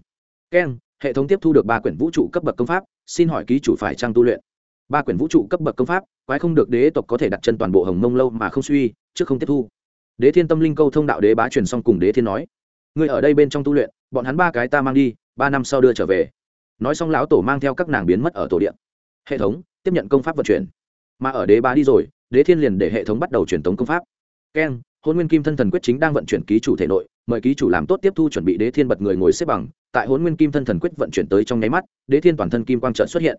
A: Keng, hệ thống tiếp thu được ba quyển vũ trụ cấp bậc công pháp, xin hỏi ký chủ phải trang tu luyện? Ba quyển vũ trụ cấp bậc công pháp, quái không được đế tộc có thể đặt chân toàn bộ hồng mông lâu mà không suy, trước không tiếp thu. Đế thiên tâm linh câu thông đạo đế bá truyền xong cùng đế thiên nói người ở đây bên trong tu luyện, bọn hắn ba cái ta mang đi, ba năm sau đưa trở về. Nói xong lão tổ mang theo các nàng biến mất ở tổ điện. Hệ thống, tiếp nhận công pháp vận chuyển. Mà ở đế ba đi rồi, đế thiên liền để hệ thống bắt đầu truyền tống công pháp. Keng, hôn nguyên kim thân thần quyết chính đang vận chuyển ký chủ thể nội, mời ký chủ làm tốt tiếp thu chuẩn bị đế thiên bật người ngồi xếp bằng. Tại hôn nguyên kim thân thần quyết vận chuyển tới trong nháy mắt, đế thiên toàn thân kim quang trợ xuất hiện.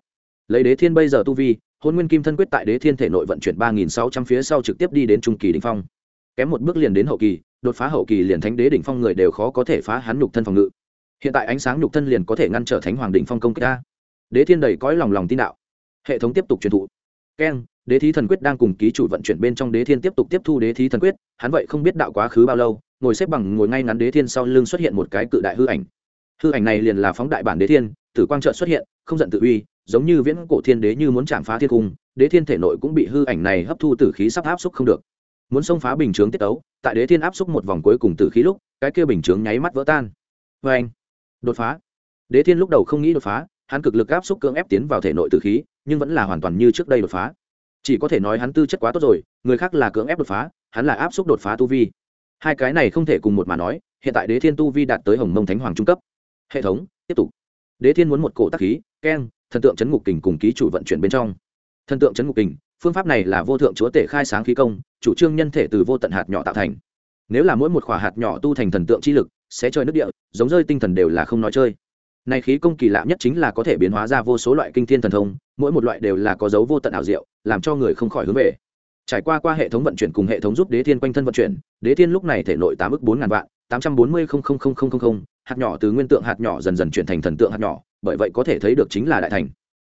A: Lấy đế thiên bây giờ tu vi, hôn nguyên kim thân quyết tại đế thiên thể nội vận chuyển ba nghìn sáu trăm phía sau trực tiếp đi đến trung kỳ đình phong. Kém một bước liền đến hậu kỳ đột phá hậu kỳ liền thánh đế đỉnh phong người đều khó có thể phá hắn nhục thân phòng ngự. Hiện tại ánh sáng nhục thân liền có thể ngăn trở thánh hoàng đỉnh phong công kích ta. Đế thiên đầy cõi lòng lòng tin đạo. Hệ thống tiếp tục truyền thụ. Keng, đế thí thần quyết đang cùng ký chủ vận chuyển bên trong đế thiên tiếp tục tiếp thu đế thí thần quyết, hắn vậy không biết đạo quá khứ bao lâu, ngồi xếp bằng ngồi ngay ngắn đế thiên sau lưng xuất hiện một cái cự đại hư ảnh. Hư ảnh này liền là phóng đại bản đế thiên, tử quang trợ xuất hiện, không giận tự uy, giống như viễn cổ thiên đế như muốn chạm phá thiên cung, đế thiên thể nội cũng bị hư ảnh này hấp thu tử khí sắp áp xúc không được muốn xông phá bình chướng tiết tấu, tại đế thiên áp xúc một vòng cuối cùng từ khí lúc, cái kia bình chướng nháy mắt vỡ tan. Vê anh, đột phá. Đế thiên lúc đầu không nghĩ đột phá, hắn cực lực áp xúc cưỡng ép tiến vào thể nội từ khí, nhưng vẫn là hoàn toàn như trước đây đột phá. Chỉ có thể nói hắn tư chất quá tốt rồi, người khác là cưỡng ép đột phá, hắn là áp xúc đột phá tu vi. Hai cái này không thể cùng một mà nói, hiện tại đế thiên tu vi đạt tới hồng mông thánh hoàng trung cấp. Hệ thống, tiếp tục. Đế thiên muốn một cổ tắc khí, keng, thần tượng chấn ngục kình cùng ký chủ vận chuyển bên trong. Thần tượng chấn ngục kình phương pháp này là vô thượng chúa tể khai sáng khí công, chủ trương nhân thể từ vô tận hạt nhỏ tạo thành. Nếu là mỗi một khỏa hạt nhỏ tu thành thần tượng chi lực, sẽ chơi nước địa, giống rơi tinh thần đều là không nói chơi. Này khí công kỳ lạ nhất chính là có thể biến hóa ra vô số loại kinh thiên thần thông, mỗi một loại đều là có dấu vô tận ảo diệu, làm cho người không khỏi hướng về. Trải qua qua hệ thống vận chuyển cùng hệ thống giúp đế thiên quanh thân vận chuyển, đế thiên lúc này thể nội tám ước bốn ngàn vạn, tám trăm bốn mươi hạt nhỏ từ nguyên tượng hạt nhỏ dần dần chuyển thành thần tượng hạt nhỏ, bởi vậy có thể thấy được chính là đại thành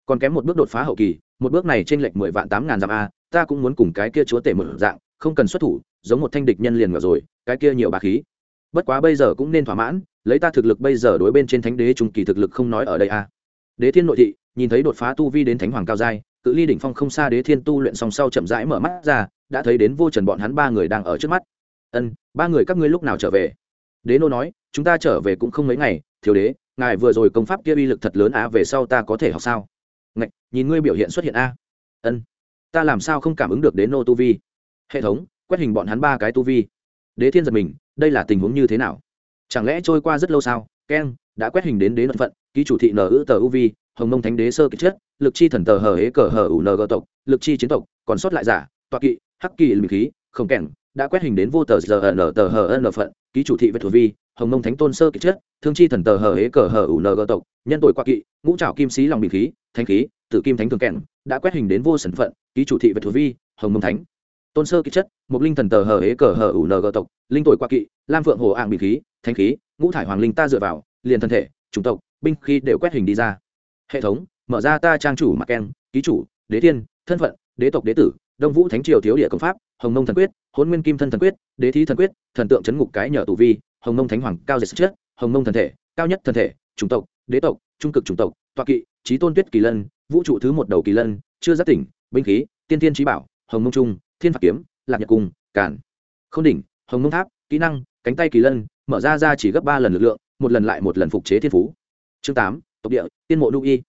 A: còn kém một bước đột phá hậu kỳ, một bước này trên lệch mười vạn tám ngàn dặm a, ta cũng muốn cùng cái kia chúa tể một dạng, không cần xuất thủ, giống một thanh địch nhân liền vào rồi, cái kia nhiều bà khí. Bất quá bây giờ cũng nên thỏa mãn, lấy ta thực lực bây giờ đối bên trên thánh đế trung kỳ thực lực không nói ở đây a. Đế thiên nội thị, nhìn thấy đột phá tu vi đến thánh hoàng cao giai, cự ly đỉnh phong không xa đế thiên tu luyện song sau chậm rãi mở mắt ra, đã thấy đến vô trần bọn hắn ba người đang ở trước mắt. Ân, ba người các ngươi lúc nào trở về? Đế nô nói, chúng ta trở về cũng không mấy ngày, thiếu đế, ngài vừa rồi công pháp kia uy lực thật lớn á, về sau ta có thể học sao? Ngạch, nhìn ngươi biểu hiện xuất hiện a. Ân. Ta làm sao không cảm ứng được đến nô tu vi? Hệ thống, quét hình bọn hắn ba cái tu vi. Đế thiên giật mình, đây là tình huống như thế nào? Chẳng lẽ trôi qua rất lâu sao? Keng đã quét hình đến đế luận phận, ký chủ thị nở ư tờ u vi, hồng mông thánh đế sơ kích chất lực chi thần tờ hờ hế cờ hờ ủ ng tộc, lực chi chiến tộc, còn sót lại giả toạ kỵ, hắc kỳ lùi khí không kèn đã quét hình đến vô tờ giờ n tờ hờ n phận, ký chủ thị vật thủ vi, hồng mông thánh tôn sơ kích chất thương chi thần tờ hờ hế cờ hờ ủ ng tộc, nhân tội quạ kỵ, ngũ trảo kim sĩ lòng bình khí thanh khí, tử kim thánh thường kèn đã quét hình đến vô sần phận, ký chủ thị về thú vi, hồng mông thánh. Tôn sơ ký chất một linh thần tờ hờ hế cờ hờ ủ ng tộc, linh tội qua kỵ, lam phượng hồ ạng bị khí thanh khí, ngũ thải hoàng linh ta dựa vào, liền thân thể, chủng tộc, binh khí đều quét hình đi ra. Hệ thống, mở ra ta trang chủ mặc ken, ký chủ, đế thiên, thân phận, đế tộc đế tử, đông vũ thánh triều thiếu địa công pháp, hồng nông thần quyết hôn nguyên kim thân thần quyết, đế thi thần quyết, thần tượng chấn ngục cái nhờ tù vi, hồng nông thánh hoàng, cao diệt chất, hồng nông thần thể, cao nhất thần thể, chủng tộc, đế tộc, trung cực chủng tộc tọa kỵ trí tôn tuyết kỳ lân, vũ trụ thứ một đầu kỳ lân, chưa giác tỉnh, binh khí, tiên tiên trí bảo, hồng mông trung, thiên phạt kiếm, lạc nhật cung cản k h ô n đỉnh, hồng mông tháp, kỹ năng, cánh tay kỳ lân, mở ra ra chỉ gấp ba lần lực lượng, một lần lại một lần phục chế thiên phú. Chương tám, tộc địa, tiên mộ đu y.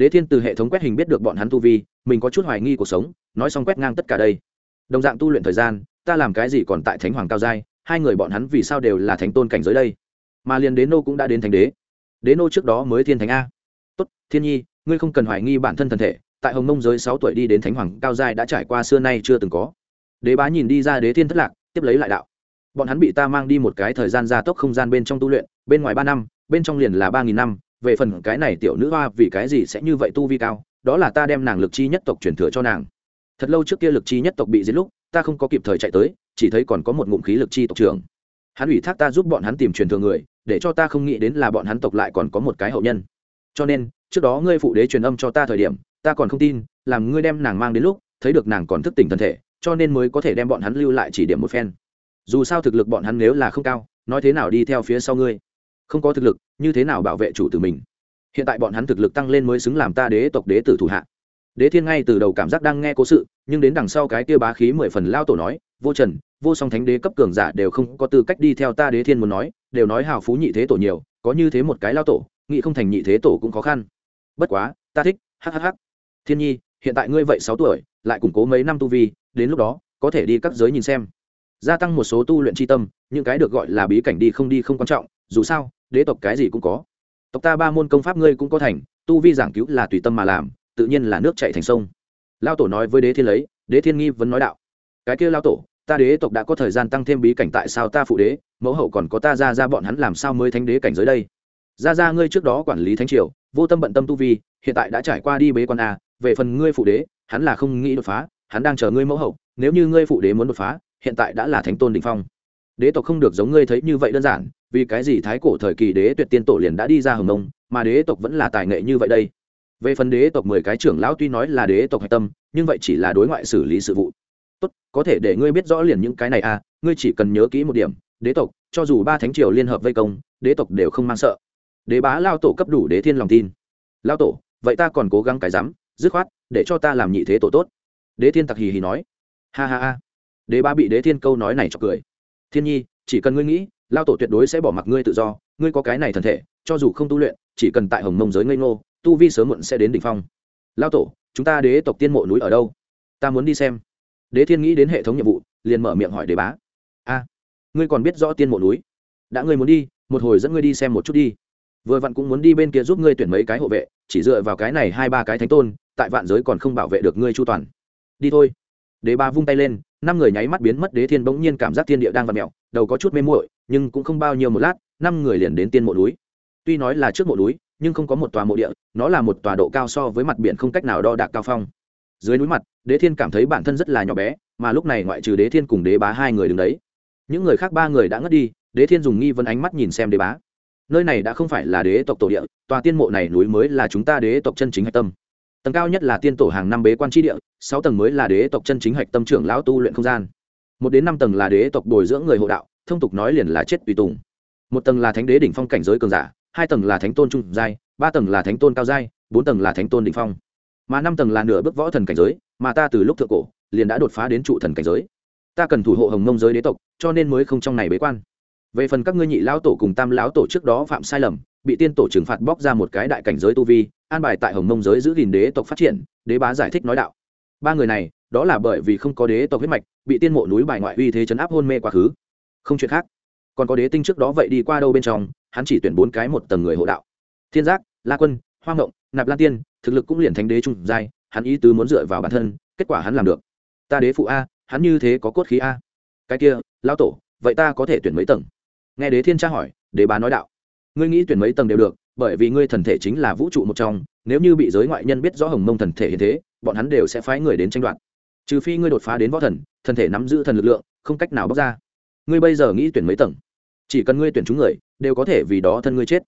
A: Đế thiên từ hệ thống quét hình biết được bọn hắn tu vi, mình có chút hoài nghi cuộc sống, nói xong quét ngang tất cả đây. Đồng dạng tu luyện thời gian, ta làm cái gì còn tại thánh hoàng cao giai, hai người bọn hắn vì sao đều là thánh tôn cảnh giới đây? Mà liền đế nô cũng đã đến thánh đế. Đế nô trước đó mới thiên thánh a tốt, thiên nhi, ngươi không cần hoài nghi bản thân thân thể, tại hồng Mông giới sáu tuổi đi đến thánh hoàng cao giai đã trải qua xưa nay chưa từng có. Đế bá nhìn đi ra đế thiên thất lạc, tiếp lấy lại đạo, bọn hắn bị ta mang đi một cái thời gian gia tốc không gian bên trong tu luyện, bên ngoài ba năm, bên trong liền là ba nghìn năm, về phần cái này tiểu nữ hoa vì cái gì sẽ như vậy tu vi cao, đó là ta đem nàng lực chi nhất tộc truyền thừa cho nàng. Thật lâu trước kia lực chi nhất tộc bị giết lúc, ta không có kịp thời chạy tới, chỉ thấy còn có một ngụm khí lực chi tộc trưởng. Hắn ủy thác ta giúp bọn hắn tìm truyền thừa người, để cho ta không nghĩ đến là bọn hắn tộc lại còn có một cái hậu nhân cho nên, trước đó ngươi phụ đế truyền âm cho ta thời điểm, ta còn không tin, làm ngươi đem nàng mang đến lúc, thấy được nàng còn thức tỉnh thân thể, cho nên mới có thể đem bọn hắn lưu lại chỉ điểm một phen. Dù sao thực lực bọn hắn nếu là không cao, nói thế nào đi theo phía sau ngươi? Không có thực lực, như thế nào bảo vệ chủ tử mình? Hiện tại bọn hắn thực lực tăng lên mới xứng làm ta đế tộc đế tử thủ hạ. Đế thiên ngay từ đầu cảm giác đang nghe cố sự, nhưng đến đằng sau cái kia bá khí mười phần lao tổ nói, vô trần, vô song thánh đế cấp cường giả đều không có tư cách đi theo ta đế thiên muốn nói, đều nói hào phú nhị thế tổ nhiều, có như thế một cái lao tổ nghĩ không thành nhị thế tổ cũng khó khăn. Bất quá, ta thích hhh thiên nhi, hiện tại ngươi vậy sáu tuổi, lại củng cố mấy năm tu vi, đến lúc đó, có thể đi các giới nhìn xem. Gia tăng một số tu luyện tri tâm, những cái được gọi là bí cảnh đi không đi không quan trọng, dù sao, đế tộc cái gì cũng có. Tộc ta ba môn công pháp ngươi cũng có thành, tu vi giảng cứu là tùy tâm mà làm, tự nhiên là nước chạy thành sông. Lao tổ nói với đế thiên lấy, đế thiên nghi vẫn nói đạo, cái kia lao tổ, ta đế tộc đã có thời gian tăng thêm bí cảnh tại sao ta phụ đế, mẫu hậu còn có ta ra ra bọn hắn làm sao mới thánh đế cảnh giới đây? Ra ra ngươi trước đó quản lý thánh triều, vô tâm bận tâm tu vi, hiện tại đã trải qua đi bế quan a, về phần ngươi phụ đế, hắn là không nghĩ đột phá, hắn đang chờ ngươi mẫu hậu, nếu như ngươi phụ đế muốn đột phá, hiện tại đã là thánh tôn đình phong. Đế tộc không được giống ngươi thấy như vậy đơn giản, vì cái gì thái cổ thời kỳ đế tuyệt tiên tổ liền đã đi ra hồng nông, mà đế tộc vẫn là tài nghệ như vậy đây? Về phần đế tộc mười cái trưởng lão tuy nói là đế tộc hạch tâm, nhưng vậy chỉ là đối ngoại xử lý sự vụ. Tốt, có thể để ngươi biết rõ liền những cái này à ngươi chỉ cần nhớ kỹ một điểm, đế tộc, cho dù ba thánh triều liên hợp vây công, đế tộc đều không mang sợ đế bá lao tổ cấp đủ đế thiên lòng tin. Lao tổ, vậy ta còn cố gắng cái rắm dứt khoát, để cho ta làm nhị thế tổ tốt. Đế thiên tặc hì hì nói. Ha ha ha. Đế bá bị đế thiên câu nói này cho cười. Thiên nhi, chỉ cần ngươi nghĩ, lao tổ tuyệt đối sẽ bỏ mặc ngươi tự do, ngươi có cái này thần thể, cho dù không tu luyện, chỉ cần tại hồng mông giới ngây ngô, tu vi sớm muộn sẽ đến đỉnh phong. Lao tổ, chúng ta đế tộc tiên mộ núi ở đâu? Ta muốn đi xem. Đế thiên nghĩ đến hệ thống nhiệm vụ, liền mở miệng hỏi đế bá. A, ngươi còn biết rõ tiên mộ núi? Đã ngươi muốn đi, một hồi dẫn ngươi đi xem một chút đi vừa vặn cũng muốn đi bên kia giúp ngươi tuyển mấy cái hộ vệ, chỉ dựa vào cái này hai ba cái thánh tôn, tại vạn giới còn không bảo vệ được ngươi chu toàn. Đi thôi. Đế ba vung tay lên, năm người nháy mắt biến mất, đế thiên bỗng nhiên cảm giác thiên địa đang vặt mẹo đầu có chút mê muội, nhưng cũng không bao nhiêu một lát, năm người liền đến tiên mộ núi. Tuy nói là trước mộ núi, nhưng không có một tòa mộ địa, nó là một tòa độ cao so với mặt biển không cách nào đo đạc cao phong. Dưới núi mặt, đế thiên cảm thấy bản thân rất là nhỏ bé, mà lúc này ngoại trừ đế thiên cùng đế bá hai người đứng đấy, những người khác ba người đã ngất đi, đế thiên dùng nghi vấn ánh mắt nhìn xem đế bá nơi này đã không phải là đế tộc tổ địa, tòa tiên mộ này núi mới là chúng ta đế tộc chân chính hạch tâm. Tầng cao nhất là tiên tổ hàng năm bế quan tri địa, sáu tầng mới là đế tộc chân chính hạch tâm trưởng lão tu luyện không gian. Một đến năm tầng là đế tộc bồi dưỡng người hộ đạo, thông tục nói liền là chết tùy tùng. Một tầng là thánh đế đỉnh phong cảnh giới cường giả, hai tầng là thánh tôn trung giai, ba tầng là thánh tôn cao giai, bốn tầng là thánh tôn đỉnh phong. Mà năm tầng là nửa bước võ thần cảnh giới, mà ta từ lúc thượng cổ, liền đã đột phá đến trụ thần cảnh giới. Ta cần thủ hộ hồng mông giới đế tộc, cho nên mới không trong này bế quan về phần các ngươi nhị lão tổ cùng tam lão tổ trước đó phạm sai lầm, bị tiên tổ trừng phạt bóc ra một cái đại cảnh giới tu vi, an bài tại hồng mông giới giữ gìn đế tộc phát triển, đế bá giải thích nói đạo. Ba người này, đó là bởi vì không có đế tộc huyết mạch, bị tiên mộ núi bài ngoại uy thế chấn áp hôn mê quá khứ. Không chuyện khác. Còn có đế tinh trước đó vậy đi qua đâu bên trong, hắn chỉ tuyển bốn cái một tầng người hộ đạo. Thiên giác, la quân hoang ngộng, nạp lan tiên, thực lực cũng liền thánh đế trung giai, hắn ý tứ muốn dựa vào bản thân, kết quả hắn làm được. Ta đế phụ a, hắn như thế có cốt khí a. Cái kia lao tổ, vậy ta có thể tuyển mấy tầng? Nghe đế thiên tra hỏi, đế bá nói đạo, ngươi nghĩ tuyển mấy tầng đều được, bởi vì ngươi thần thể chính là vũ trụ một trong, nếu như bị giới ngoại nhân biết rõ hồng mông thần thể hiện thế, bọn hắn đều sẽ phái người đến tranh đoạt. Trừ phi ngươi đột phá đến võ thần thần thể nắm giữ thần lực lượng, không cách nào bóc ra. Ngươi bây giờ nghĩ tuyển mấy tầng? Chỉ cần ngươi tuyển chúng người, đều có thể vì đó thân ngươi chết.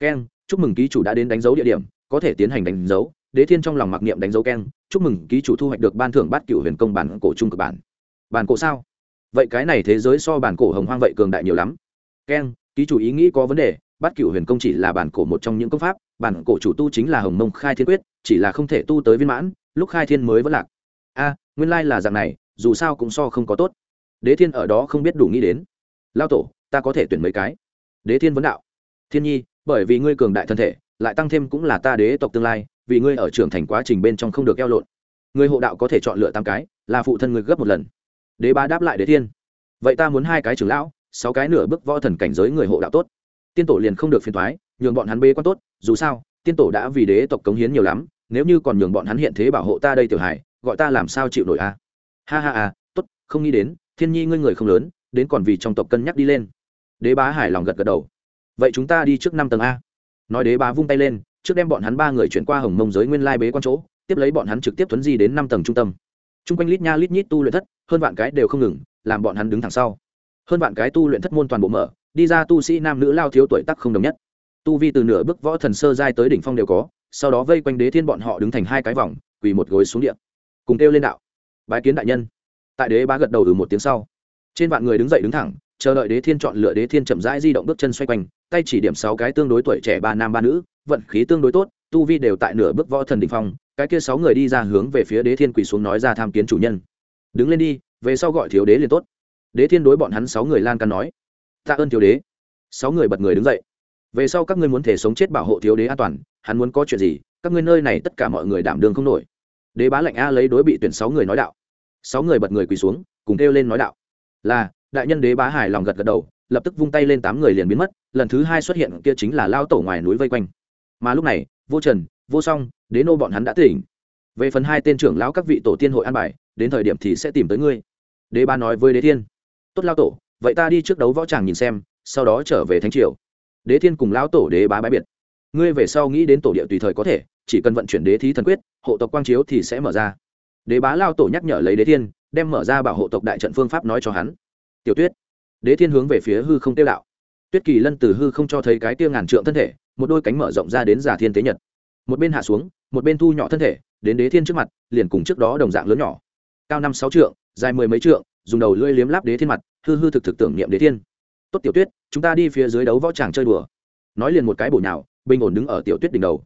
A: Keng, chúc mừng ký chủ đã đến đánh dấu địa điểm, có thể tiến hành đánh dấu. Đế thiên trong lòng mặc niệm đánh dấu keng, chúc mừng ký chủ thu hoạch được ban thưởng bát cựu huyền công bản cổ trung cực bản. Bản cổ sao? Vậy cái này thế giới so bản cổ hồng hoang vậy cường đại nhiều lắm keng ký chủ ý nghĩ có vấn đề bát cựu huyền công chỉ là bản cổ một trong những công pháp, bản cổ chủ tu chính là hồng mông khai thiên quyết, chỉ là không thể tu tới viên mãn, lúc khai thiên mới vẫn lạc. A, nguyên lai là dạng này, dù sao cũng so không có tốt. Đế thiên ở đó không biết đủ nghĩ đến. Lao tổ, ta có thể tuyển mấy cái? Đế thiên vấn đạo. Thiên nhi, bởi vì ngươi cường đại thân thể, lại tăng thêm cũng là ta đế tộc tương lai, vì ngươi ở trưởng thành quá trình bên trong không được eo lộn. Người hộ đạo có thể chọn lựa tám cái, là phụ thân ngươi gấp một lần. Đế bá đáp lại đế thiên. Vậy ta muốn hai cái trưởng lão sáu cái nửa bước võ thần cảnh giới người hộ đạo tốt. Tiên tổ liền không được phiền thoái nhường bọn hắn bê quan tốt, dù sao, tiên tổ đã vì đế tộc cống hiến nhiều lắm, nếu như còn nhường bọn hắn hiện thế bảo hộ ta đây tiểu hải gọi ta làm sao chịu nổi a ha ha à tốt, không nghĩ đến, thiên nhi ngươi người không lớn, đến còn vì trong tộc cân nhắc đi lên. Đế bá hài lòng gật gật đầu. Vậy chúng ta đi trước năm tầng a. Nói đế bá vung tay lên, trước đem bọn hắn ba người chuyển qua hồng mông giới nguyên lai bế quan chỗ, tiếp lấy bọn hắn trực tiếp thuấn di đến năm tầng trung tâm. T r u n g quanh lít nha lít nhít tu luyện thất, hơn vạn cái đều không ngừng, làm bọn hắn đứng thẳng sau hơn vạn cái tu luyện thất môn toàn bộ mở, đi ra tu sĩ nam nữ lao thiếu tuổi tắc không đồng nhất. Tu vi từ nửa bước võ thần sơ giai tới đỉnh phong đều có, sau đó vây quanh đế thiên bọn họ đứng thành hai cái vòng, quỳ một gối xuống địa. Cùng kêu lên đạo, bái kiến đại nhân. Tại đế bá gật đầu từ một tiếng sau. Trên vạn người đứng dậy đứng thẳng, chờ đợi đế thiên chọn lựa đế thiên chậm rãi di động bước chân xoay quanh, tay chỉ điểm sáu cái tương đối tuổi trẻ ba nam ba nữ, vận khí tương đối tốt, tu vi đều tại nửa bước võ thần đình phong, cái kia sáu người đi ra hướng về phía đế thiên quỳ xuống nói ra tham kiến chủ nhân. Đứng lên đi, về sau gọi thiếu đế liền tốt đế thiên đối bọn hắn sáu người lan can nói, tạ ơn thiếu đế. Sáu người bật người đứng dậy. Về sau các ngươi muốn thể sống chết bảo hộ thiếu đế an toàn, hắn muốn có chuyện gì, các ngươi nơi này tất cả mọi người đảm đường không nổi. Đế bá lệnh a lấy đối bị tuyển sáu người nói đạo. Sáu người bật người quỳ xuống, cùng kêu lên nói đạo, là, đại nhân đế bá hài lòng gật gật đầu, lập tức vung tay lên tám người liền biến mất, lần thứ hai xuất hiện kia chính là lao tổ ngoài núi vây quanh. Mà lúc này, vô trần, vô song, đế nô bọn hắn đã tỉnh. Về phần hai tên trưởng lão các vị tổ tiên hội an bài, đến thời điểm thì sẽ tìm tới ngươi. Đế ba nói với đế thiên tốt lao tổ, vậy ta đi trước đấu võ tràng nhìn xem, sau đó trở về thánh triều. Đế thiên cùng lão tổ đế bá bái biệt. Ngươi về sau nghĩ đến tổ địa tùy thời có thể, chỉ cần vận chuyển đế thí thần quyết, hộ tộc quang chiếu thì sẽ mở ra. Đế bá lao tổ nhắc nhở lấy đế thiên, đem mở ra bảo hộ tộc đại trận phương pháp nói cho hắn. Tiểu tuyết. Đế thiên hướng về phía hư không tiêu đạo. Tuyết kỳ lân từ hư không cho thấy cái tiêu ngàn trượng thân thể, một đôi cánh mở rộng ra đến giả thiên tế nhật. Một bên hạ xuống, một bên thu nhỏ thân thể, đến đế thiên trước mặt, liền cùng trước đó đồng dạng lớn nhỏ. Cao năm sáu trượng, dài mười mấy trượng dùng đầu lưỡi liếm láp đế thiên mặt, hư hư thực thực tưởng niệm đế thiên. Tốt tiểu tuyết, chúng ta đi phía dưới đấu võ tràng chơi đùa. Nói liền một cái bổ nhào, bình ổn đứng ở tiểu tuyết đỉnh đầu.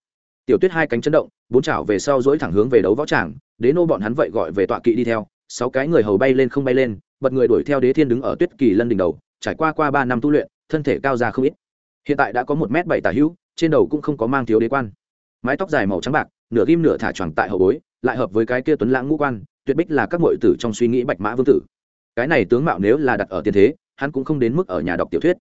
A: Tiểu tuyết hai cánh chấn động, bốn chảo về sau dỗi thẳng hướng về đấu võ tràng đế nô bọn hắn vậy gọi về tọa kỵ đi theo, sáu cái người hầu bay lên không bay lên, bật người đuổi theo đế thiên đứng ở tuyết kỳ lân đỉnh đầu, trải qua qua ba năm tu luyện, thân thể cao ra không ít. Hiện tại đã có một m bảy tả hữu, trên đầu cũng không có mang thiếu đế quan. Mái tóc dài màu trắng bạc, nửa ghim nửa thả choàng tại hậu bối, lại hợp với cái kia tuấn lãng ngũ quan, tuyệt bích là các mọi tử trong suy nghĩ bạch mã vương tử cái này tướng mạo nếu là đặt ở tiền thế, hắn cũng không đến mức ở nhà đọc tiểu thuyết.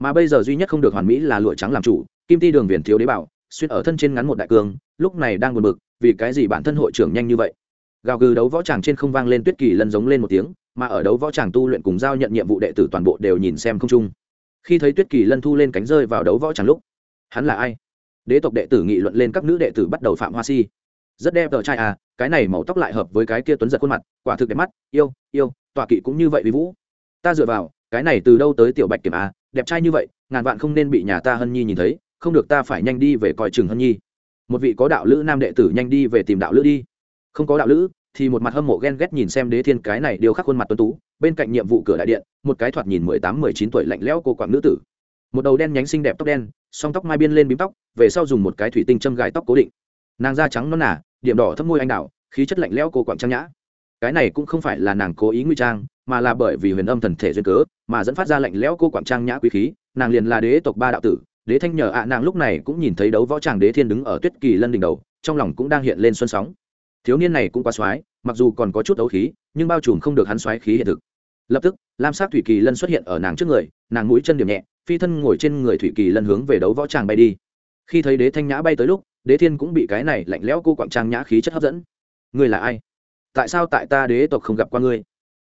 A: Mà bây giờ duy nhất không được hoàn mỹ là lụa trắng làm chủ, kim ti đường viền thiếu đế bảo, xuyên ở thân trên ngắn một đại cương, lúc này đang buồn bực, vì cái gì bản thân hội trưởng nhanh như vậy? Gào gừ đấu võ tràng trên không vang lên tuyết kỳ lân giống lên một tiếng, mà ở đấu võ tràng tu luyện cùng giao nhận nhiệm vụ đệ tử toàn bộ đều nhìn xem không chung. Khi thấy tuyết kỳ lân thu lên cánh rơi vào đấu võ tràng lúc, hắn là ai? Đế tộc đệ tử nghị luận lên các nữ đệ tử bắt đầu phạm hoa si. Rất đẹp tờ trai à cái này màu tóc lại hợp với cái kia tuấn giật khuôn mặt, quả thực đẹp mắt, yêu yêu tọa kỵ cũng như vậy vì vũ. Ta dựa vào, cái này từ đâu tới tiểu bạch kiểm à đẹp trai như vậy, ngàn vạn không nên bị nhà ta hân nhi nhìn thấy, không được ta phải nhanh đi về coi chừng hân nhi. Một vị có đạo lữ nam đệ tử nhanh đi về tìm đạo lữ đi. Không có đạo lữ, thì một mặt hâm mộ ghen ghét nhìn xem đế thiên cái này điều khắc khuôn mặt tuấn tú, bên cạnh nhiệm vụ cửa đại điện, một cái thoạt nhìn mười tám, mười chín tuổi lạnh lẽo cô quạng nữ tử. Một đầu đen nhánh xinh đẹp tóc đen, song tóc mai biên lên bím tóc, về sau dùng một cái thủy tinh châm gài tóc cố định. Nàng da trắng non nả điểm đỏ thấp môi anh đào, khí chất lạnh lẽo cô quạng trang nhã cái này cũng không phải là nàng cố ý nguy trang, mà là bởi vì huyền âm thần thể duyên cớ, mà dẫn phát ra lạnh lẽo cô quạng trang nhã quý khí, nàng liền là đế tộc ba đạo tử, đế thanh nhờ ạ, nàng lúc này cũng nhìn thấy đấu võ tràng đế thiên đứng ở tuyết kỳ lân đỉnh đầu, trong lòng cũng đang hiện lên xuân sóng. Thiếu niên này cũng quá xoái, mặc dù còn có chút ấu khí, nhưng bao trùm không được hắn soái khí hiện thực. Lập tức, lam sắc thủy kỳ lân xuất hiện ở nàng trước người, nàng mũi chân điểm nhẹ, phi thân ngồi trên người thủy kỳ lân hướng về đấu võ tràng bay đi. Khi thấy đế thanh nhã bay tới lúc, đế thiên cũng bị cái này lạnh lẽo cô quạng trang nhã khí chất hấp dẫn. Người là ai? Tại sao tại ta đế tộc không gặp qua ngươi?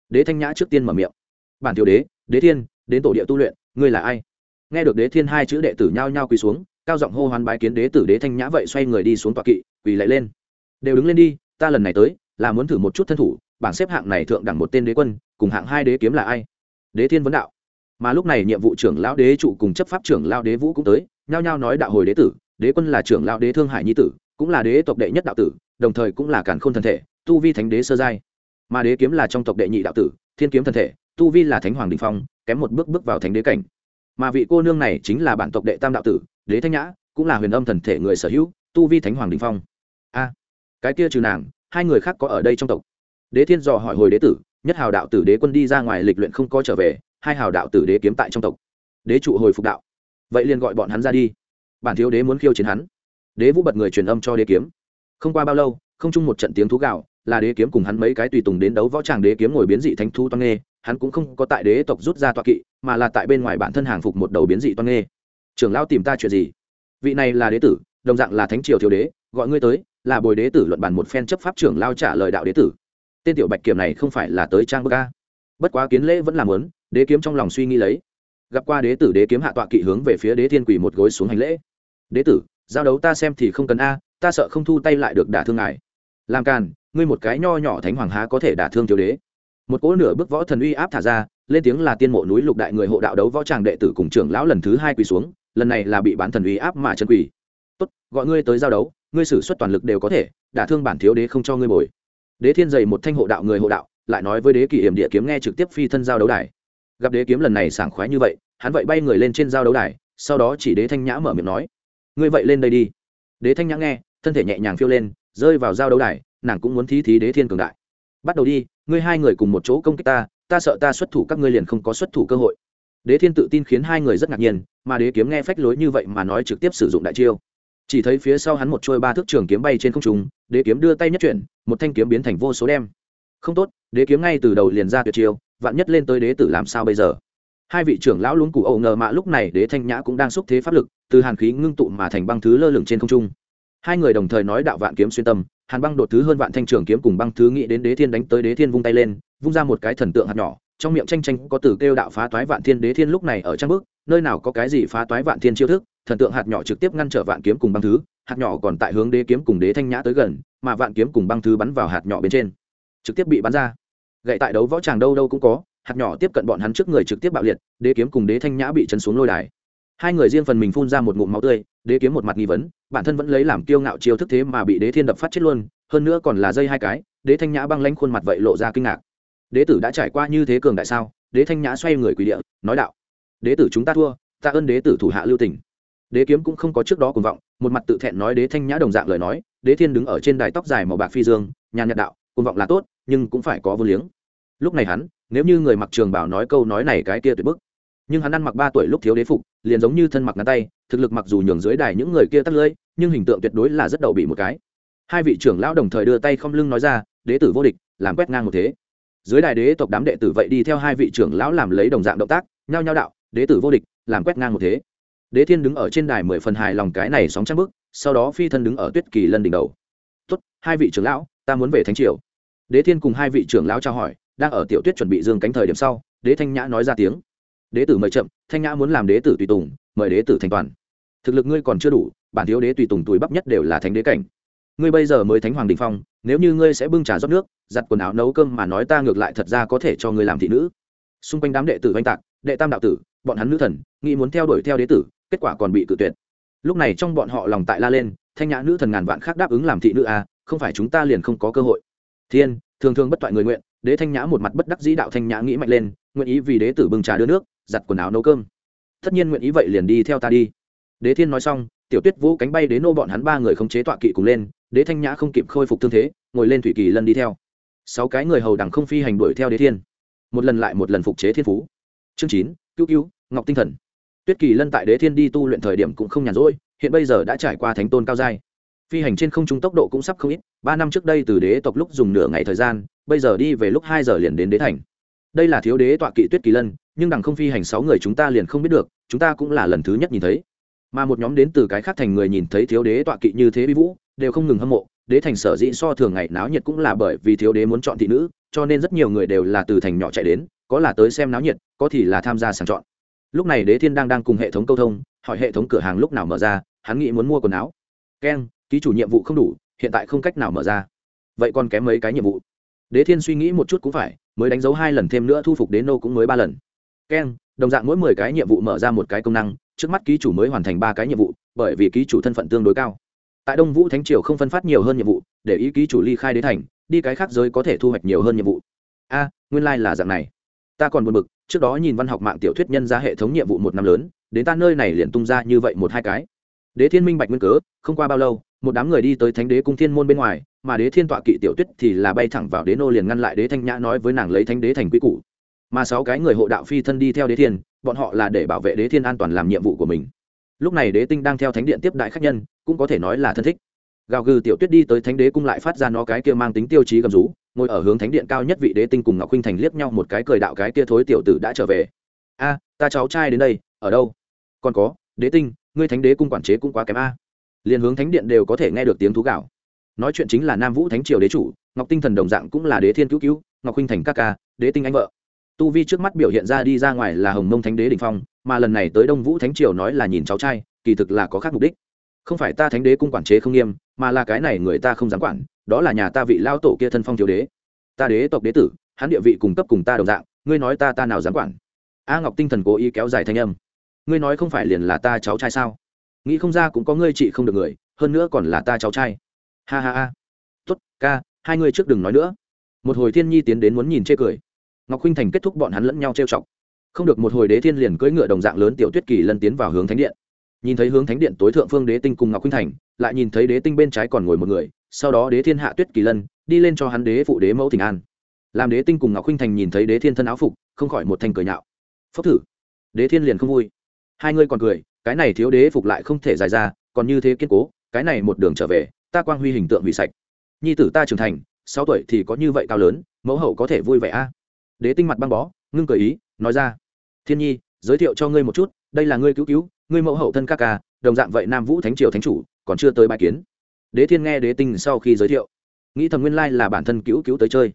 A: Đế thanh nhã trước tiên mở miệng. Bản thiếu đế đế thiên đến tổ địa tu luyện, ngươi là ai? Nghe được đế thiên hai chữ đệ tử nhao nhao quỳ xuống, cao giọng hô hoán bái kiến đế tử đế thanh nhã vậy xoay người đi xuống tọa kỵ, quỳ lại lên. Đều đứng lên đi, ta lần này tới, là muốn thử một chút thân thủ, bảng xếp hạng này thượng đẳng một tên đế quân, cùng hạng hai đế kiếm là ai? Đế thiên vấn đạo. Mà lúc này nhiệm vụ trưởng lão đế trụ cùng chấp pháp trưởng lão đế vũ cũng tới, nhao nhao nói đạo hồi đế tử, đế quân là trưởng lão đế thương hải nhi tử, cũng là đế tộc đệ nhất đạo tử, đồng thời cũng là cản khôn thân thể tu vi thánh đế sơ giai. Mà đế kiếm là trong tộc đệ nhị đạo tử, thiên kiếm thân thể, tu vi là thánh hoàng đình phong, kém một bước bước vào thánh đế cảnh. Mà vị cô nương này chính là bản tộc đệ tam đạo tử, đế thanh nhã, cũng là huyền âm thần thể người sở hữu, tu vi thánh hoàng đình phong. A, cái kia trừ nàng, hai người khác có ở đây trong tộc? Đế thiên dò hỏi hồi đế tử, nhất hào đạo tử đế quân đi ra ngoài lịch luyện không có trở về, hai hào đạo tử đế kiếm tại trong tộc. Đế trụ hồi phục đạo. Vậy liền gọi bọn hắn ra đi. Bản thiếu đế muốn khiêu chiến hắn. Đế vũ bật người truyền âm cho đế kiếm. Không qua bao lâu, không chung một trận tiếng thú gạo là đế kiếm cùng hắn mấy cái tùy tùng đến đấu võ tràng đế kiếm ngồi biến dị thánh thu toan nghê, hắn cũng không có tại đế tộc rút ra toa kỵ, mà là tại bên ngoài bản thân hàng phục một đầu biến dị toan nghê. Trưởng lão tìm ta chuyện gì? Vị này là đế tử, đồng dạng là thánh triều thiếu đế, gọi ngươi tới, là bồi đế tử luận bàn một phen chấp pháp trưởng lao trả lời đạo đế tử. Tên tiểu bạch kiểm này không phải là tới trang bơ ca bất quá kiến lễ vẫn làm lớn đế kiếm trong lòng suy nghĩ lấy. Gặp qua đế tử đế kiếm hạ tọa kỵ hướng về phía đế thiên quỷ một gối xuống hành lễ. Đế tử, giao đấu ta xem thì không cần a, ta sợ không thu tay lại được đả thương ngài. Làm càn ngươi một cái nho nhỏ thánh hoàng há có thể đả thương thiếu đế? Một cỗ nửa bước võ thần uy áp thả ra, lên tiếng là tiên mộ núi lục đại người hộ đạo đấu võ tràng đệ tử cùng trưởng lão lần thứ hai quỳ xuống, lần này là bị bán thần uy áp mà chân quỳ. Tốt, gọi ngươi tới giao đấu, ngươi xử suất toàn lực đều có thể, đả thương bản thiếu đế không cho ngươi bồi. Đế thiên dày một thanh hộ đạo người hộ đạo, lại nói với đế kỷ hiểm địa kiếm nghe trực tiếp phi thân giao đấu đài. Gặp đế kiếm lần này sảng khoái như vậy, hắn vậy bay người lên trên giao đấu đài, sau đó chỉ đế thanh nhã mở miệng nói, ngươi vậy lên đây đi. Đế thanh nhã nghe, thân thể nhẹ nhàng phiêu lên, rơi vào giao đấu đài nàng cũng muốn thí thí đế thiên cường đại. Bắt đầu đi, ngươi hai người cùng một chỗ công kích ta ta sợ ta xuất thủ các ngươi liền không có xuất thủ cơ hội. Đế thiên tự tin khiến hai người rất ngạc nhiên, mà đế kiếm nghe phách lối như vậy mà nói trực tiếp sử dụng đại chiêu. Chỉ thấy phía sau hắn một trôi ba thước trường kiếm bay trên không trung, đế kiếm đưa tay nhất chuyển, một thanh kiếm biến thành vô số đem. Không tốt, đế kiếm ngay từ đầu liền ra tuyệt chiêu, vạn nhất lên tới đế tử làm sao bây giờ? Hai vị trưởng lão luống cụ ẩu ngờ mạ lúc này đế thanh nhã cũng đang xúc thế pháp lực, từ hàn khí ngưng tụ mà thành băng thứ lơ lửng trên không trung. Hai người đồng thời nói đạo vạn kiếm xuyên tâm hàn băng đột thứ hơn vạn thanh trường kiếm cùng băng thứ nghĩ đến đế thiên đánh tới đế thiên vung tay lên, vung ra một cái thần tượng hạt nhỏ, trong miệng tranh tranh có từ kêu đạo phá toái vạn thiên đế thiên lúc này ở trang bước nơi nào có cái gì phá toái vạn thiên chiêu thức, thần tượng hạt nhỏ trực tiếp ngăn trở vạn kiếm cùng băng thứ, hạt nhỏ còn tại hướng đế kiếm cùng đế thanh nhã tới gần, mà vạn kiếm cùng băng thứ bắn vào hạt nhỏ bên trên, trực tiếp bị bắn ra. Gậy tại đấu võ tràng đâu đâu cũng có, hạt nhỏ tiếp cận bọn hắn trước người trực tiếp bạo liệt, đế kiếm cùng đế thanh nhã bị chấn xuống lôi đài hai người riêng phần mình phun ra một ngụm máu tươi, đế kiếm một mặt nghi vấn, bản thân vẫn lấy làm kiêu ngạo chiêu thức thế mà bị đế thiên đập phát chết luôn, hơn nữa còn là dây hai cái, đế thanh nhã băng lanh khuôn mặt vậy lộ ra kinh ngạc. Đế tử đã trải qua như thế cường đại sao? Đế thanh nhã xoay người quỳ địa, nói đạo. Đế tử chúng ta thua, ta ơn đế tử thủ hạ lưu tình. đế kiếm cũng không có trước đó cuồng vọng, một mặt tự thẹn nói đế thanh nhã đồng dạng lời nói, đế thiên đứng ở trên đài tóc dài màu bạc phi dương, nhàn nhạt đạo, cuồng vọng là tốt, nhưng cũng phải có vô liếng. Lúc này hắn, nếu như người mặc trường bảo nói câu nói này cái kia tuyệt bức nhưng hắn ăn mặc ba tuổi lúc thiếu đế phục, liền giống như thân mặc ngắn tay, thực lực mặc dù nhường dưới đài những người kia tắt lưỡi, nhưng hình tượng tuyệt đối là rất đậu bị một cái. Hai vị trưởng lão đồng thời đưa tay không lưng nói ra, đế tử vô địch, làm quét ngang một thế. Dưới đài đế tộc đám đệ tử vậy đi theo hai vị trưởng lão làm lấy đồng dạng động tác, nhao nhao đạo, đế tử vô địch, làm quét ngang một thế. Đế thiên đứng ở trên đài mười phần hài lòng cái này sóng trăng bước, sau đó phi thân đứng ở tuyết kỳ lân đỉnh đầu. Tốt, hai vị trưởng lão, ta muốn về thánh triều. Đế thiên cùng hai vị trưởng lão trao hỏi, đang ở tiểu tuyết chuẩn bị dương cánh thời điểm sau, đế thanh nhã nói ra tiếng đế tử mời chậm, thanh nhã muốn làm đế tử tùy tùng, mời đế tử thành toàn. Thực lực ngươi còn chưa đủ, bản thiếu đế tùy tùng túi bắp nhất đều là thánh đế cảnh. Ngươi bây giờ mới thánh hoàng đình phong, nếu như ngươi sẽ bưng trà rót nước, giặt quần áo nấu cơm mà nói ta ngược lại thật ra có thể cho ngươi làm thị nữ. Xung quanh đám đệ tử oanh tạc, đệ tam đạo tử, bọn hắn nữ thần, nghĩ muốn theo đuổi theo đế tử, kết quả còn bị cự tuyệt. Lúc này trong bọn họ lòng tại la lên, thanh nhã nữ thần ngàn vạn khác đáp ứng làm thị nữ à không phải chúng ta liền không có cơ hội. Thiên, thường thường bất toại người nguyện, đế thanh nhã một mặt bất đắc dĩ đạo thanh nhã nghĩ mạnh lên, nguyện ý vì đế tử bưng trà đưa nước giặt quần áo nấu cơm. Tất nhiên nguyện ý vậy liền đi theo ta đi. Đế thiên nói xong, tiểu tuyết vũ cánh bay đến nô bọn hắn ba người không chế tọa kỵ cùng lên, đế thanh nhã không kịp khôi phục thương thế, ngồi lên thủy kỳ lân đi theo. Sáu cái người hầu đằng không phi hành đuổi theo đế thiên. Một lần lại một lần phục chế thiên phú. Chương chín, cứu cứu, ngọc tinh thần. Tuyết kỳ lân tại đế thiên đi tu luyện thời điểm cũng không nhàn rỗi, hiện bây giờ đã trải qua thánh tôn cao giai. Phi hành trên không trung tốc độ cũng sắp không ít, ba năm trước đây từ đế tộc lúc dùng nửa ngày thời gian, bây giờ đi về lúc hai giờ liền đến đế thành. Đây là thiếu đế tọa kỵ tuyết kỳ lân nhưng đằng không phi hành sáu người chúng ta liền không biết được, chúng ta cũng là lần thứ nhất nhìn thấy. Mà một nhóm đến từ cái khác thành người nhìn thấy thiếu đế tọa kỵ như thế bi vũ, đều không ngừng hâm mộ. Đế thành sở dĩ so thường ngày náo nhiệt cũng là bởi vì thiếu đế muốn chọn thị nữ, cho nên rất nhiều người đều là từ thành nhỏ chạy đến, có là tới xem náo nhiệt, có thì là tham gia sàng chọn. Lúc này đế thiên đang đang cùng hệ thống câu thông, hỏi hệ thống cửa hàng lúc nào mở ra, hắn nghĩ muốn mua quần áo. Keng ký chủ nhiệm vụ không đủ, hiện tại không cách nào mở ra. Vậy còn kém mấy cái nhiệm vụ? Đế thiên suy nghĩ một chút cũng phải, mới đánh dấu hai lần thêm nữa thu phục đến nô cũng mới ba lần keng đồng dạng mỗi mười cái nhiệm vụ mở ra một cái công năng, trước mắt ký chủ mới hoàn thành ba cái nhiệm vụ, bởi vì ký chủ thân phận tương đối cao. Tại đông vũ thánh triều không phân phát nhiều hơn nhiệm vụ, để ý ký chủ ly khai đế thành, đi cái khác giới có thể thu hoạch nhiều hơn nhiệm vụ. A, nguyên lai、like、là dạng này. Ta còn buồn bực, trước đó nhìn văn học mạng tiểu thuyết nhân ra hệ thống nhiệm vụ một năm lớn, đến ta nơi này liền tung ra như vậy một hai cái. Đế thiên minh bạch nguyên cớ, không qua bao lâu, một đám người đi tới thánh đế cung thiên môn bên ngoài, mà đế thiên tọa kỵ tiểu tuyết thì là bay thẳng vào đế nô liền ngăn lại đế thanh nhã nói với nàng lấy thánh đế thành quy củ mà sáu cái người hộ đạo phi thân đi theo đế thiên, bọn họ là để bảo vệ đế thiên an toàn làm nhiệm vụ của mình. Lúc này đế tinh đang theo thánh điện tiếp đại khách nhân, cũng có thể nói là thân thích. Gào gừ tiểu tuyết đi tới thánh đế cung lại phát ra nó cái kia mang tính tiêu chí gầm rú, ngồi ở hướng thánh điện cao nhất vị đế tinh cùng ngọc huynh thành liếc nhau một cái cười đạo cái kia thối tiểu tử đã trở về. A, ta cháu trai đến đây, ở đâu? Còn có, đế tinh, ngươi thánh đế cung quản chế cũng quá kém a. Liền hướng thánh điện đều có thể nghe được tiếng thú gạo nói chuyện chính là nam vũ thánh triều đế chủ, ngọc tinh thần đồng dạng cũng là đế thiên cứu cứu, ngọc huynh thành các ca, đế tinh anh vợ tu vi trước mắt biểu hiện ra đi ra ngoài là hồng mông thánh đế đình phong, mà lần này tới đông vũ thánh triều nói là nhìn cháu trai, kỳ thực là có khác mục đích. Không phải ta thánh đế cung quản chế không nghiêm, mà là cái này người ta không dám quản, đó là nhà ta vị lao tổ kia thân phong thiếu đế. Ta đế tộc đế tử, hắn địa vị cùng cấp cùng ta đồng dạng, ngươi nói ta ta nào dám quản? A ngọc tinh thần cố ý kéo dài thanh âm. Ngươi nói không phải liền là ta cháu trai sao? Nghĩ không ra cũng có ngươi chị không được người, hơn nữa còn là ta cháu trai. Ha ha ha. Tuất ca, hai ngươi trước đừng nói nữa. Một hồi thiên nhi tiến đến muốn nhìn chê cười ngọc khuynh thành kết thúc bọn hắn lẫn nhau trêu chọc. Không được một hồi đế thiên liền cưỡi ngựa đồng dạng lớn tiểu tuyết kỳ lân tiến vào hướng thánh điện. Nhìn thấy hướng thánh điện tối thượng phương đế tinh cùng ngọc khuynh thành, lại nhìn thấy đế tinh bên trái còn ngồi một người, sau đó đế thiên hạ tuyết kỳ lân, đi lên cho hắn đế phụ đế mẫu thỉnh an. Làm đế tinh cùng ngọc khuynh thành nhìn thấy đế thiên thân áo phục, không khỏi một thành cười nhạo. Phốc thử. Đế thiên liền không vui. Hai ngươi còn cười, cái này thiếu đế phục lại không thể dài ra, còn như thế kiên cố, cái này một đường trở về, ta quang huy hình tượng hủy sạch. Nhi tử ta trưởng thành, sáu tuổi thì có như vậy cao lớn, mẫu hậu có thể vui vẻ a đế tinh mặt băng bó, ngưng cười ý, nói ra, thiên nhi, giới thiệu cho ngươi một chút, đây là ngươi cứu cứu, ngươi mẫu hậu thân ca ca, đồng dạng vậy nam vũ thánh triều thánh chủ, còn chưa tới bài kiến. Đế thiên nghe đế tinh sau khi giới thiệu, nghĩ thầm nguyên lai là bản thân cứu cứu tới chơi.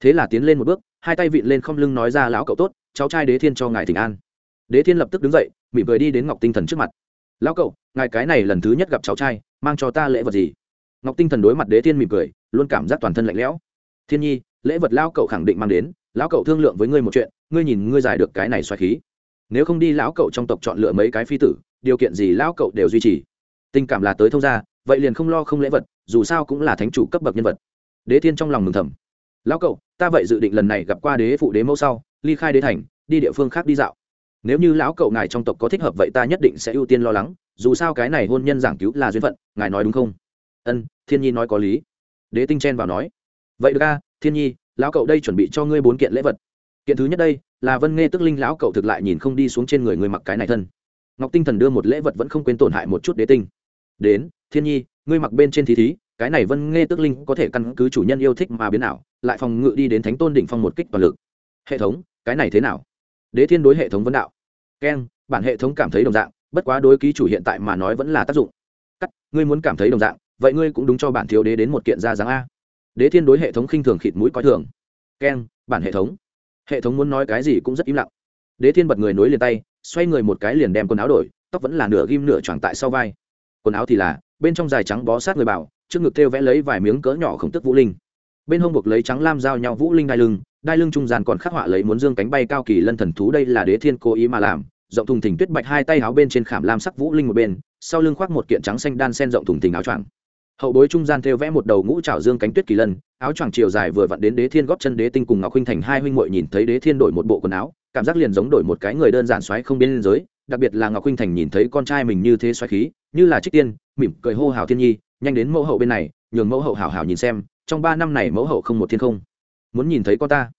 A: Thế là tiến lên một bước, hai tay vịn lên không lưng nói ra, lão cậu tốt, cháu trai đế thiên cho ngài tỉnh an. Đế thiên lập tức đứng dậy, mỉm cười đi đến ngọc tinh thần trước mặt. Lão cậu, ngài cái này lần thứ nhất gặp cháu trai, mang cho ta lễ vật gì? Ngọc tinh thần đối mặt đế thiên mỉm cười, luôn cảm giác toàn thân lạnh lẽo. Thiên nhi, lễ vật lão cậu khẳng định mang đến lão cậu thương lượng với ngươi một chuyện, ngươi nhìn ngươi giải được cái này xoa khí. Nếu không đi lão cậu trong tộc chọn lựa mấy cái phi tử, điều kiện gì lão cậu đều duy trì. Tình cảm là tới thông gia, vậy liền không lo không lễ vật, dù sao cũng là thánh chủ cấp bậc nhân vật. Đế thiên trong lòng mừng thầm. Lão cậu, ta vậy dự định lần này gặp qua đế phụ đế mẫu sau, ly khai đế thành, đi địa phương khác đi dạo. Nếu như lão cậu ngài trong tộc có thích hợp vậy ta nhất định sẽ ưu tiên lo lắng, dù sao cái này hôn nhân giảng cứu là duyên phận, ngài nói đúng không? Ân, thiên nhi nói có lý. Đế tinh chen vào nói. Vậy được a, thiên nhi lão cậu đây chuẩn bị cho ngươi bốn kiện lễ vật. Kiện thứ nhất đây, là vân nghe tức linh lão cậu thực lại nhìn không đi xuống trên người người mặc cái này thân. Ngọc tinh thần đưa một lễ vật vẫn không quên tổn hại một chút đế tinh. Đến, thiên nhi, ngươi mặc bên trên thí thí, cái này vân nghe tức linh có thể căn cứ chủ nhân yêu thích mà biến ảo, lại phòng ngự đi đến thánh tôn đỉnh phong một kích toàn lực. Hệ thống, cái này thế nào? Đế thiên đối hệ thống vấn đạo. Keng, bản hệ thống cảm thấy đồng dạng, bất quá đối ký chủ hiện tại mà nói vẫn là tác dụng. Cắt, ngươi muốn cảm thấy đồng dạng, vậy ngươi cũng đúng cho bản thiếu đế đến một kiện ra dáng a đế thiên đối hệ thống khinh thường khịt mũi coi thường. Keng bản hệ thống. Hệ thống muốn nói cái gì cũng rất im lặng. Đế thiên bật người nối liền tay, xoay người một cái liền đem quần áo đổi, tóc vẫn là nửa ghim nửa choàng tại sau vai. Quần áo thì là, bên trong dài trắng bó sát người bảo, trước ngực thêu vẽ lấy vài miếng cỡ nhỏ khổng tức vũ linh. Bên hông buộc lấy trắng lam giao nhau vũ linh đai lưng đai lưng trung gian còn khắc họa lấy muốn dương cánh bay cao kỳ lân thần thú đây là đế thiên cố ý mà làm. Rộng thùng thình tuyết bạch hai tay áo bên trên khảm lam sắc vũ linh một bên, sau lưng khoác một kiện trắng xanh đan sen rộng thùng thình áo choàng hậu bối trung gian thêu vẽ một đầu ngũ trảo dương cánh tuyết kỳ lân, áo choàng chiều dài vừa vặn đến đế thiên góp chân đế tinh cùng ngọc huynh thành hai huynh muội nhìn thấy đế thiên đổi một bộ quần áo, cảm giác liền giống đổi một cái người đơn giản xoáy không biên giới, đặc biệt là ngọc huynh thành nhìn thấy con trai mình như thế xoáy khí, như là trích tiên, mỉm cười hô hào thiên nhi, nhanh đến mẫu hậu bên này, nhường mẫu hậu hào hào nhìn xem, trong ba năm này mẫu hậu không một thiên không. Muốn nhìn thấy con ta.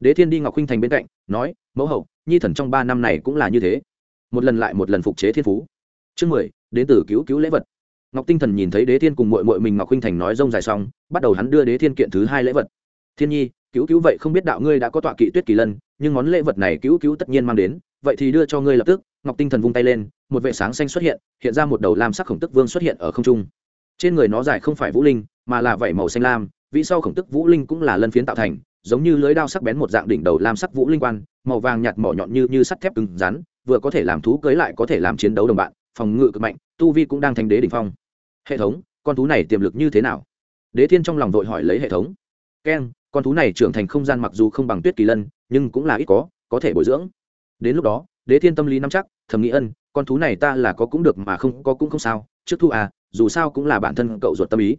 A: Đế thiên đi ngọc huynh thành bên cạnh, nói, mẫu hậu, nhi thần trong ba năm này cũng là như thế. Một lần lại một lần phục chế thiên phú. Chương mười, đến từ cứu cứu lễ vật ngọc tinh thần nhìn thấy đế thiên cùng mội mội mình ngọc huynh thành nói rông dài xong, bắt đầu hắn đưa đế thiên kiện thứ hai lễ vật. Thiên nhi, cứu cứu vậy không biết đạo ngươi đã có tọa kỵ tuyết kỳ lân, nhưng món lễ vật này cứu cứu tất nhiên mang đến, vậy thì đưa cho ngươi lập tức. Ngọc tinh thần vung tay lên, một vệ sáng xanh xuất hiện hiện ra một đầu lam sắc khổng tức vương xuất hiện ở không trung. Trên người nó dài không phải vũ linh, mà là vảy màu xanh lam, Vị sau khổng tức vũ linh cũng là lân phiến tạo thành, giống như lưới đao sắc bén một dạng đỉnh đầu lam sắc vũ linh quan, màu vàng nhạt mỏ nhọn như như sắt thép cứng rắn, vừa có thể làm thú cưới lại có thể làm chiến đấu đồng bạn, phòng ngự cực mạnh, tu vi cũng đang thành đế đỉnh phong hệ thống, con thú này tiềm lực như thế nào? Đế thiên trong lòng vội hỏi lấy hệ thống. Keng con thú này trưởng thành không gian mặc dù không bằng tuyết kỳ lân, nhưng cũng là ít có có thể bồi dưỡng. Đến lúc đó, đế thiên tâm lý nắm chắc, thầm nghĩ ân, con thú này ta là có cũng được mà không, có cũng không sao, trước thu à dù sao cũng là bản thân cậu ruột tâm ý.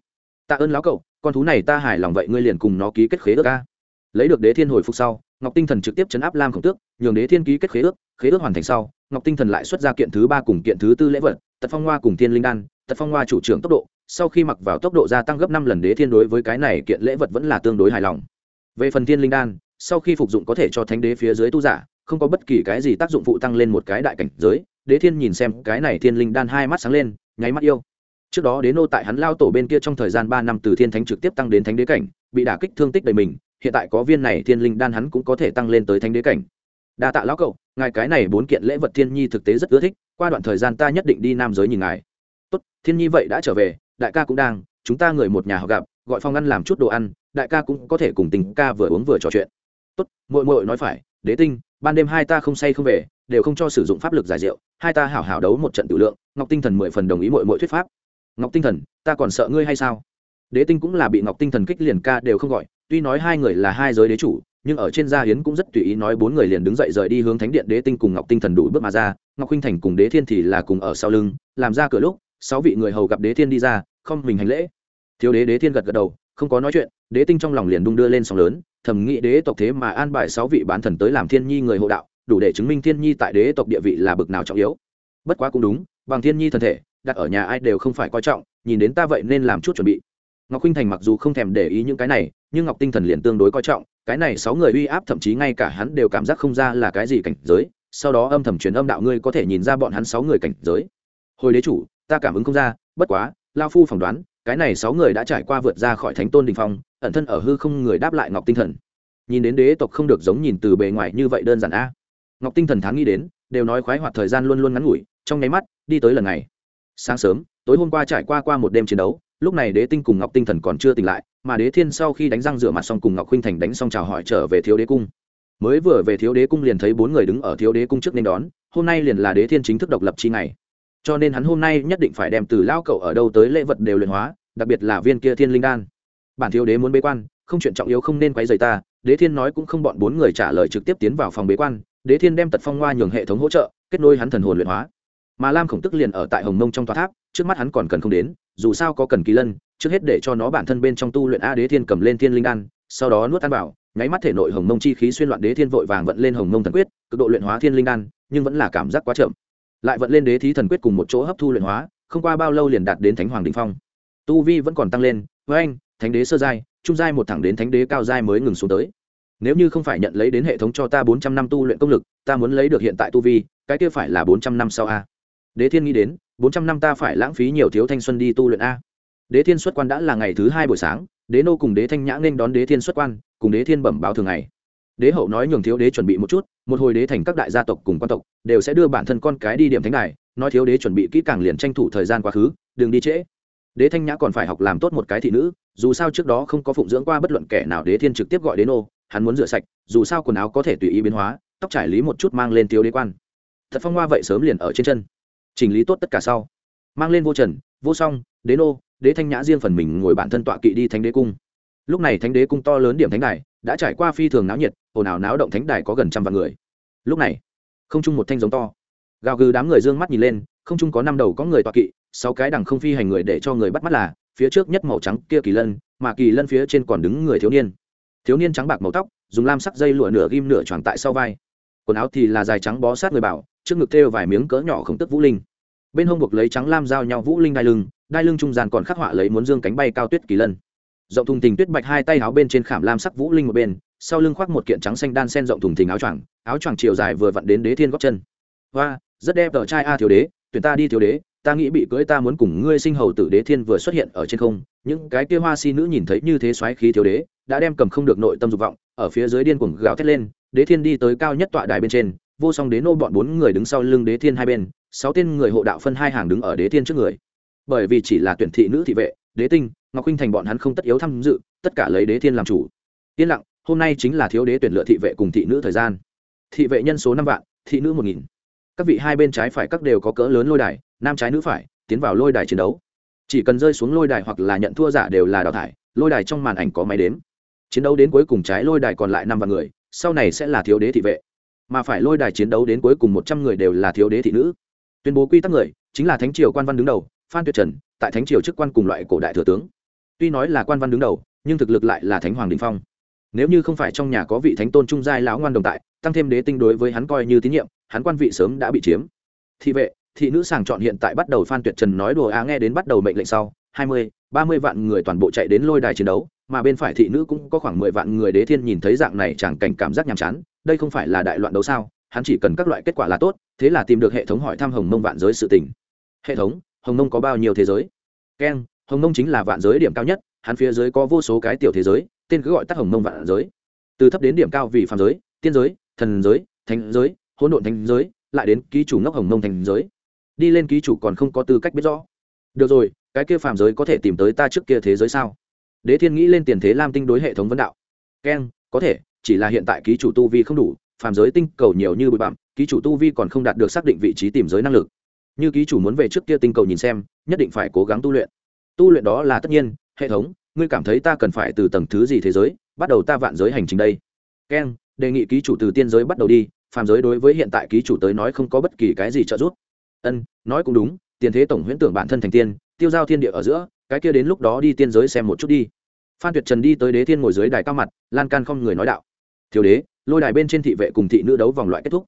A: Tạ ơn lão cậu, con thú này ta hài lòng vậy ngươi liền cùng nó ký kết khế ước ca lấy được đế thiên hồi phục sau, ngọc tinh thần trực tiếp chấn áp lam khổng tước, nhường đế thiên ký kết khế ước khế ước hoàn thành sau, ngọc tinh thần lại xuất ra kiện thứ ba cùng kiện thứ tư lễ vật, tật phong hoa cùng thiên linh đan tật phong hoa chủ trưởng tốc độ, sau khi mặc vào tốc độ gia tăng gấp năm lần đế thiên đối với cái này kiện lễ vật vẫn là tương đối hài lòng. Về phần thiên linh đan, sau khi phục dụng có thể cho thánh đế phía dưới tu giả, không có bất kỳ cái gì tác dụng phụ tăng lên một cái đại cảnh giới. Đế thiên nhìn xem cái này thiên linh đan hai mắt sáng lên, nháy mắt yêu. Trước đó đế nô tại hắn lao tổ bên kia trong thời gian ba năm từ thiên thánh trực tiếp tăng đến thánh đế cảnh, bị đả kích thương tích đầy mình, hiện tại có viên này thiên linh đan hắn cũng có thể tăng lên tới thánh đế cảnh. Đa tạ lão cậu, ngài cái này bốn kiện lễ vật thiên nhi thực tế rất ưa thích, qua đoạn thời gian ta nhất định đi nam giới nhìn ngài thiên nhi vậy đã trở về, đại ca cũng đang, chúng ta người một nhà họ gặp, gọi phong ăn làm chút đồ ăn, đại ca cũng có thể cùng tình ca vừa uống vừa trò chuyện. Tốt, muội muội nói phải, đế tinh, ban đêm hai ta không say không về, đều không cho sử dụng pháp lực giải rượu, hai ta hảo hảo đấu một trận tự lượng, ngọc tinh thần mười phần đồng ý muội muội thuyết pháp. Ngọc tinh thần, ta còn sợ ngươi hay sao? Đế tinh cũng là bị ngọc tinh thần kích liền ca đều không gọi, tuy nói hai người là hai giới đế chủ, nhưng ở trên gia hiến cũng rất tùy ý nói bốn người liền đứng dậy rời đi hướng thánh điện đế tinh cùng ngọc tinh thần đủ bước mà ra, ngọc huynh thành cùng đế thiên thì là cùng ở sau lưng, làm ra cửa lúc sáu vị người hầu gặp đế thiên đi ra, không mình hành lễ. Thiếu đế đế thiên gật gật đầu, không có nói chuyện, đế tinh trong lòng liền đung đưa lên sóng lớn, thầm nghĩ đế tộc thế mà an bài sáu vị bán thần tới làm thiên nhi người hộ đạo, đủ để chứng minh thiên nhi tại đế tộc địa vị là bực nào trọng yếu. Bất quá cũng đúng, bằng thiên nhi thân thể, đặt ở nhà ai đều không phải coi trọng, nhìn đến ta vậy nên làm chút chuẩn bị. Ngọc huynh thành mặc dù không thèm để ý những cái này, nhưng ngọc tinh thần liền tương đối coi trọng, cái này sáu người uy áp thậm chí ngay cả hắn đều cảm giác không ra là cái gì cảnh giới, sau đó âm thầm truyền âm đạo ngươi có thể nhìn ra bọn hắn sáu người cảnh giới. Hồi đế chủ ta cảm ứng không ra, bất quá, lao phu phỏng đoán, cái này sáu người đã trải qua vượt ra khỏi thánh tôn đình phong, ẩn thân ở hư không người đáp lại ngọc tinh thần. Nhìn đến đế tộc không được giống nhìn từ bề ngoài như vậy đơn giản a. Ngọc tinh thần thắng nghĩ đến, đều nói khoái hoạt thời gian luôn luôn ngắn ngủi, trong nháy mắt, đi tới lần này. Sáng sớm, tối hôm qua trải qua qua một đêm chiến đấu, lúc này đế tinh cùng ngọc tinh thần còn chưa tỉnh lại, mà đế thiên sau khi đánh răng rửa mặt xong cùng ngọc khuynh thành đánh xong chào hỏi trở về thiếu đế cung. Mới vừa về thiếu đế cung liền thấy bốn người đứng ở thiếu đế cung trước nên đón, hôm nay liền là đế thiên chính thức độc lập chi ngày cho nên hắn hôm nay nhất định phải đem từ lao cậu ở đâu tới lễ vật đều luyện hóa, đặc biệt là viên kia thiên linh đan. Bản thiếu đế muốn bế quan, không chuyện trọng yếu không nên quấy rầy ta, đế thiên nói cũng không bọn bốn người trả lời trực tiếp tiến vào phòng bế quan, đế thiên đem tật phong hoa nhường hệ thống hỗ trợ, kết nối hắn thần hồn luyện hóa. Mà lam khổng tức liền ở tại hồng mông trong tòa tháp, trước mắt hắn còn cần không đến, dù sao có cần kỳ lân, trước hết để cho nó bản thân bên trong tu luyện a đế thiên cầm lên thiên linh đan, sau đó nuốt ăn vào, nháy mắt thể nội hồng mông chi khí xuyên loạn đế thiên vội vàng vận lên hồng mông thần quyết, cực độ luyện hóa thiên linh đan, nhưng vẫn là cảm giác quá chậm lại vận lên đế thí thần quyết cùng một chỗ hấp thu luyện hóa, không qua bao lâu liền đạt đến thánh hoàng đình phong. Tu vi vẫn còn tăng lên, với anh, thánh đế sơ giai, trung giai một thẳng đến thánh đế cao giai mới ngừng xuống tới. Nếu như không phải nhận lấy đến hệ thống cho ta bốn trăm năm tu luyện công lực, ta muốn lấy được hiện tại tu vi, cái kia phải là bốn trăm năm sau a. Đế thiên nghĩ đến, bốn trăm năm ta phải lãng phí nhiều thiếu thanh xuân đi tu luyện a. Đế thiên xuất quan đã là ngày thứ hai buổi sáng, đế nô cùng đế thanh nhã nên đón đế thiên xuất quan, cùng đế thiên bẩm báo thường ngày đế hậu nói nhường thiếu đế chuẩn bị một chút, một hồi đế thành các đại gia tộc cùng quan tộc đều sẽ đưa bản thân con cái đi điểm thánh đài, nói thiếu đế chuẩn bị kỹ càng liền tranh thủ thời gian quá khứ, đừng đi trễ. Đế thanh nhã còn phải học làm tốt một cái thị nữ, dù sao trước đó không có phụng dưỡng qua bất luận kẻ nào đế thiên trực tiếp gọi đế nô, hắn muốn rửa sạch, dù sao quần áo có thể tùy ý biến hóa, tóc trải lý một chút mang lên thiếu đế quan. Thật phong hoa vậy sớm liền ở trên chân. Chỉnh lý tốt tất cả sau. Mang lên vô trần, vô song, đế nô, đế thanh nhã riêng phần mình ngồi bản thân tọa kỵ đi thánh đế cung. Lúc này thánh đế cung to lớn điểm thánh đài đã trải qua phi thường náo nhiệt ồn ào náo động thánh đài có gần trăm vạn người. Lúc này, không chung một thanh giống to. Gào gừ đám người d ư ơ n g mắt nhìn lên, không chung có năm đầu có người tọa kỵ, sáu cái đằng không phi hành người để cho người bắt mắt là, phía trước nhất màu trắng kia kỳ lân, mà kỳ lân phía trên còn đứng người thiếu niên. Thiếu niên trắng bạc màu tóc, dùng lam sắc dây lụa nửa ghim nửa tròn tại sau vai. Quần áo thì là dài trắng bó sát người bảo, trước ngực thêu vài miếng cỡ nhỏ khổng tức vũ linh. Bên hông buộc lấy trắng lam giao nhau vũ linh đai lưng đai lưng trung gian còn khắc họa lấy muốn dương cánh bay cao tuyết kỳ lân. Rộng thùng tình tuyết bạch hai tay áo bên trên khảm lam sắc vũ linh một bên sau lưng khoác một kiện trắng xanh đan sen rộng thùng thình áo choàng áo choàng chiều dài vừa vặn đến đế thiên góc chân. Hoa, rất đẹp tờ trai a thiếu đế, tuyển ta đi thiếu đế, ta nghĩ bị cưỡi ta muốn cùng ngươi sinh hầu tử đế thiên vừa xuất hiện ở trên không. Những cái kia hoa si nữ nhìn thấy như thế xoáy khí thiếu đế, đã đem cầm không được nội tâm dục vọng, ở phía dưới điên cuồng gào thét lên, đế thiên đi tới cao nhất tọa đài bên trên, vô song đế nô bọn bốn người đứng sau lưng đế thiên hai bên, sáu tên người hộ đạo phân hai hàng đứng ở đế thiên trước người. Bởi vì chỉ là tuyển thị nữ thị vệ, đế tinh, ngọc huynh thành bọn hắn không tất yếu tham dự, tất cả lấy đế thiên làm chủ. Yên lặng hôm nay chính là thiếu đế tuyển lựa thị vệ cùng thị nữ thời gian. Thị vệ nhân số năm vạn, thị nữ một nghìn. Các vị hai bên trái phải các đều có cỡ lớn lôi đài, nam trái nữ phải, tiến vào lôi đài chiến đấu. Chỉ cần rơi xuống lôi đài hoặc là nhận thua giả đều là đào thải, lôi đài trong màn ảnh có máy đếm. Chiến đấu đến cuối cùng trái lôi đài còn lại năm vạn người, sau này sẽ là thiếu đế thị vệ. Mà phải lôi đài chiến đấu đến cuối cùng một trăm người đều là thiếu đế thị nữ. Tuyên bố quy tắc người, chính là thánh triều quan văn đứng đầu, phan tuyệt trần, tại thánh triều chức quan cùng loại cổ đại thừa tướng. Tuy nói là quan văn đứng đầu, nhưng thực lực lại là thánh hoàng đình phong nếu như không phải trong nhà có vị thánh tôn trung giai lão ngoan đồng tại, tăng thêm đế tinh đối với hắn coi như tín nhiệm, hắn quan vị sớm đã bị chiếm. Thị vệ, thị nữ sàng chọn hiện tại bắt đầu phan tuyệt trần nói đùa á, nghe đến bắt đầu mệnh lệnh sau, hai mươi, ba mươi vạn người toàn bộ chạy đến lôi đài chiến đấu, mà bên phải thị nữ cũng có khoảng mười vạn người đế thiên nhìn thấy dạng này chẳng cảnh cảm giác nhàm chán, đây không phải là đại loạn đấu sao, hắn chỉ cần các loại kết quả là tốt, thế là tìm được hệ thống hỏi thăm hồng mông vạn giới sự tình. Hệ thống, hồng mông có bao nhiêu thế giới? Keng, hồng mông chính là vạn giới điểm cao nhất, hắn phía dưới có vô số cái tiểu thế giới tên cứ gọi tắt hồng mông vạn giới. Từ thấp đến điểm cao vì phàm giới, tiên giới, thần giới, thánh giới, hỗn độn thánh giới, lại đến ký chủ ngốc hồng mông thành giới. Đi lên ký chủ còn không có tư cách biết rõ. Được rồi, cái kia phàm giới có thể tìm tới ta trước kia thế giới sao? Đế thiên nghĩ lên tiền thế lam tinh đối hệ thống vấn đạo. Keng, có thể, chỉ là hiện tại ký chủ tu vi không đủ, phàm giới tinh cầu nhiều như bụi bặm, ký chủ tu vi còn không đạt được xác định vị trí tìm giới năng lực. Như ký chủ muốn về trước kia tinh cầu nhìn xem, nhất định phải cố gắng tu luyện. Tu luyện đó là tất nhiên, hệ thống ngươi cảm thấy ta cần phải từ tầng thứ gì thế giới, bắt đầu ta vạn giới hành trình đây? Keng đề nghị ký chủ từ tiên giới bắt đầu đi, phàm giới đối với hiện tại ký chủ tới nói không có bất kỳ cái gì trợ giúp. Ân, nói cũng đúng, tiền thế tổng huyễn tưởng bản thân thành tiên, tiêu giao thiên địa ở giữa, cái kia đến lúc đó đi tiên giới xem một chút đi. Phan tuyệt trần đi tới đế thiên ngồi dưới đài cao mặt, lan can không người nói đạo. Thiếu đế, lôi đài bên trên thị vệ cùng thị nữ đấu vòng loại kết thúc.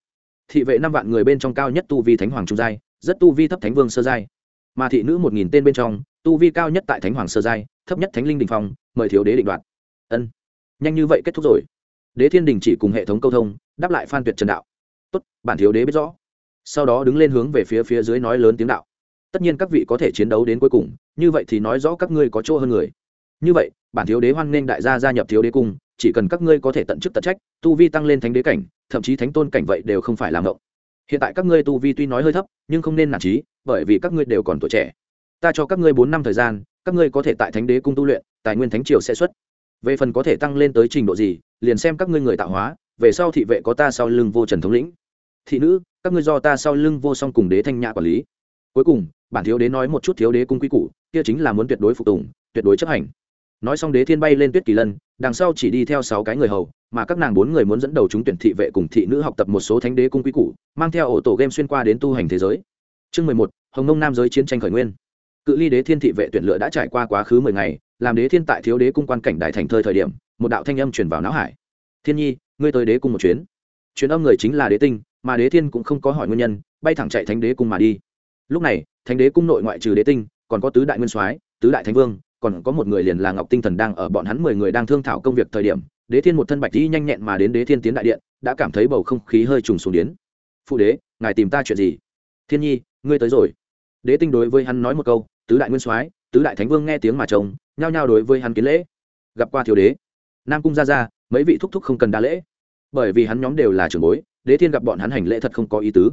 A: Thị vệ năm vạn người bên trong cao nhất tu vi thánh hoàng trung giai, rất tu vi thấp thánh vương sơ giai. Mà thị nữ một nghìn tên bên trong tu vi cao nhất tại thánh hoàng sơ giai, thấp nhất thánh linh đình phong, mời thiếu đế định đoạt. Ân, nhanh như vậy kết thúc rồi. Đế thiên đình chỉ cùng hệ thống câu thông, đáp lại phan tuyệt trần đạo. Tốt, bản thiếu đế biết rõ. Sau đó đứng lên hướng về phía phía dưới nói lớn tiếng đạo. Tất nhiên các vị có thể chiến đấu đến cuối cùng, như vậy thì nói rõ các ngươi có chỗ hơn người. Như vậy, bản thiếu đế hoan nghênh đại gia gia nhập thiếu đế cung, chỉ cần các ngươi có thể tận chức tận trách, tu vi tăng lên thánh đế cảnh, thậm chí thánh tôn cảnh vậy đều không phải làm ngộng. Hiện tại các ngươi tu vi tuy nói hơi thấp, nhưng không nên nản trí bởi vì các ngươi đều còn tuổi trẻ ta cho các ngươi bốn năm thời gian, các ngươi có thể tại thánh đế cung tu luyện, tài nguyên thánh triều sẽ xuất. Về phần có thể tăng lên tới trình độ gì, liền xem các ngươi người tạo hóa, về sau thị vệ có ta sau lưng vô trần thống lĩnh. Thị nữ, các ngươi do ta sau lưng vô song cùng đế thanh nhã quản lý. Cuối cùng, bản thiếu đế nói một chút thiếu đế cung quy củ, kia chính là muốn tuyệt đối phục tùng, tuyệt đối chấp hành. Nói xong đế thiên bay lên tuyết kỳ lân, đằng sau chỉ đi theo sáu cái người hầu, mà các nàng bốn người muốn dẫn đầu chúng tuyển thị vệ cùng thị nữ học tập một số thánh đế cung quy củ, mang theo ổ tổ game xuyên qua đến tu hành thế giới. Chương mười một, hồng nông nam giới chiến tranh khởi nguyên cự ly đế thiên thị vệ tuyển lựa đã trải qua quá khứ mười ngày, làm đế thiên tại thiếu đế cung quan cảnh đại thành thơi thời điểm, một đạo thanh âm truyền vào não hải. Thiên nhi, ngươi tới đế cung một chuyến. Chuyến âm người chính là đế tinh, mà đế thiên cũng không có hỏi nguyên nhân, bay thẳng chạy thánh đế cung mà đi. Lúc này, thánh đế cung nội ngoại trừ đế tinh, còn có tứ đại nguyên soái, tứ đại thánh vương, còn có một người liền là ngọc tinh thần đang ở bọn hắn mười người đang thương thảo công việc thời điểm, đế thiên một thân bạch dĩ nhanh nhẹn mà đến đế thiên tiến đại điện, đã cảm thấy bầu không khí hơi trùng xuống đến. Phụ đế, ngài tìm ta chuyện gì? Thiên nhi, ngươi tới rồi đế tinh đối với hắn nói một câu, tứ đại nguyên soái, tứ đại thánh vương nghe tiếng mà chồng nhao nhao đối với hắn kiến lễ. Gặp qua thiếu đế. Nam cung ra ra mấy vị thúc thúc không cần đa lễ. Bởi vì hắn nhóm đều là trưởng bối, đế thiên gặp bọn hắn hành lễ thật không có ý tứ.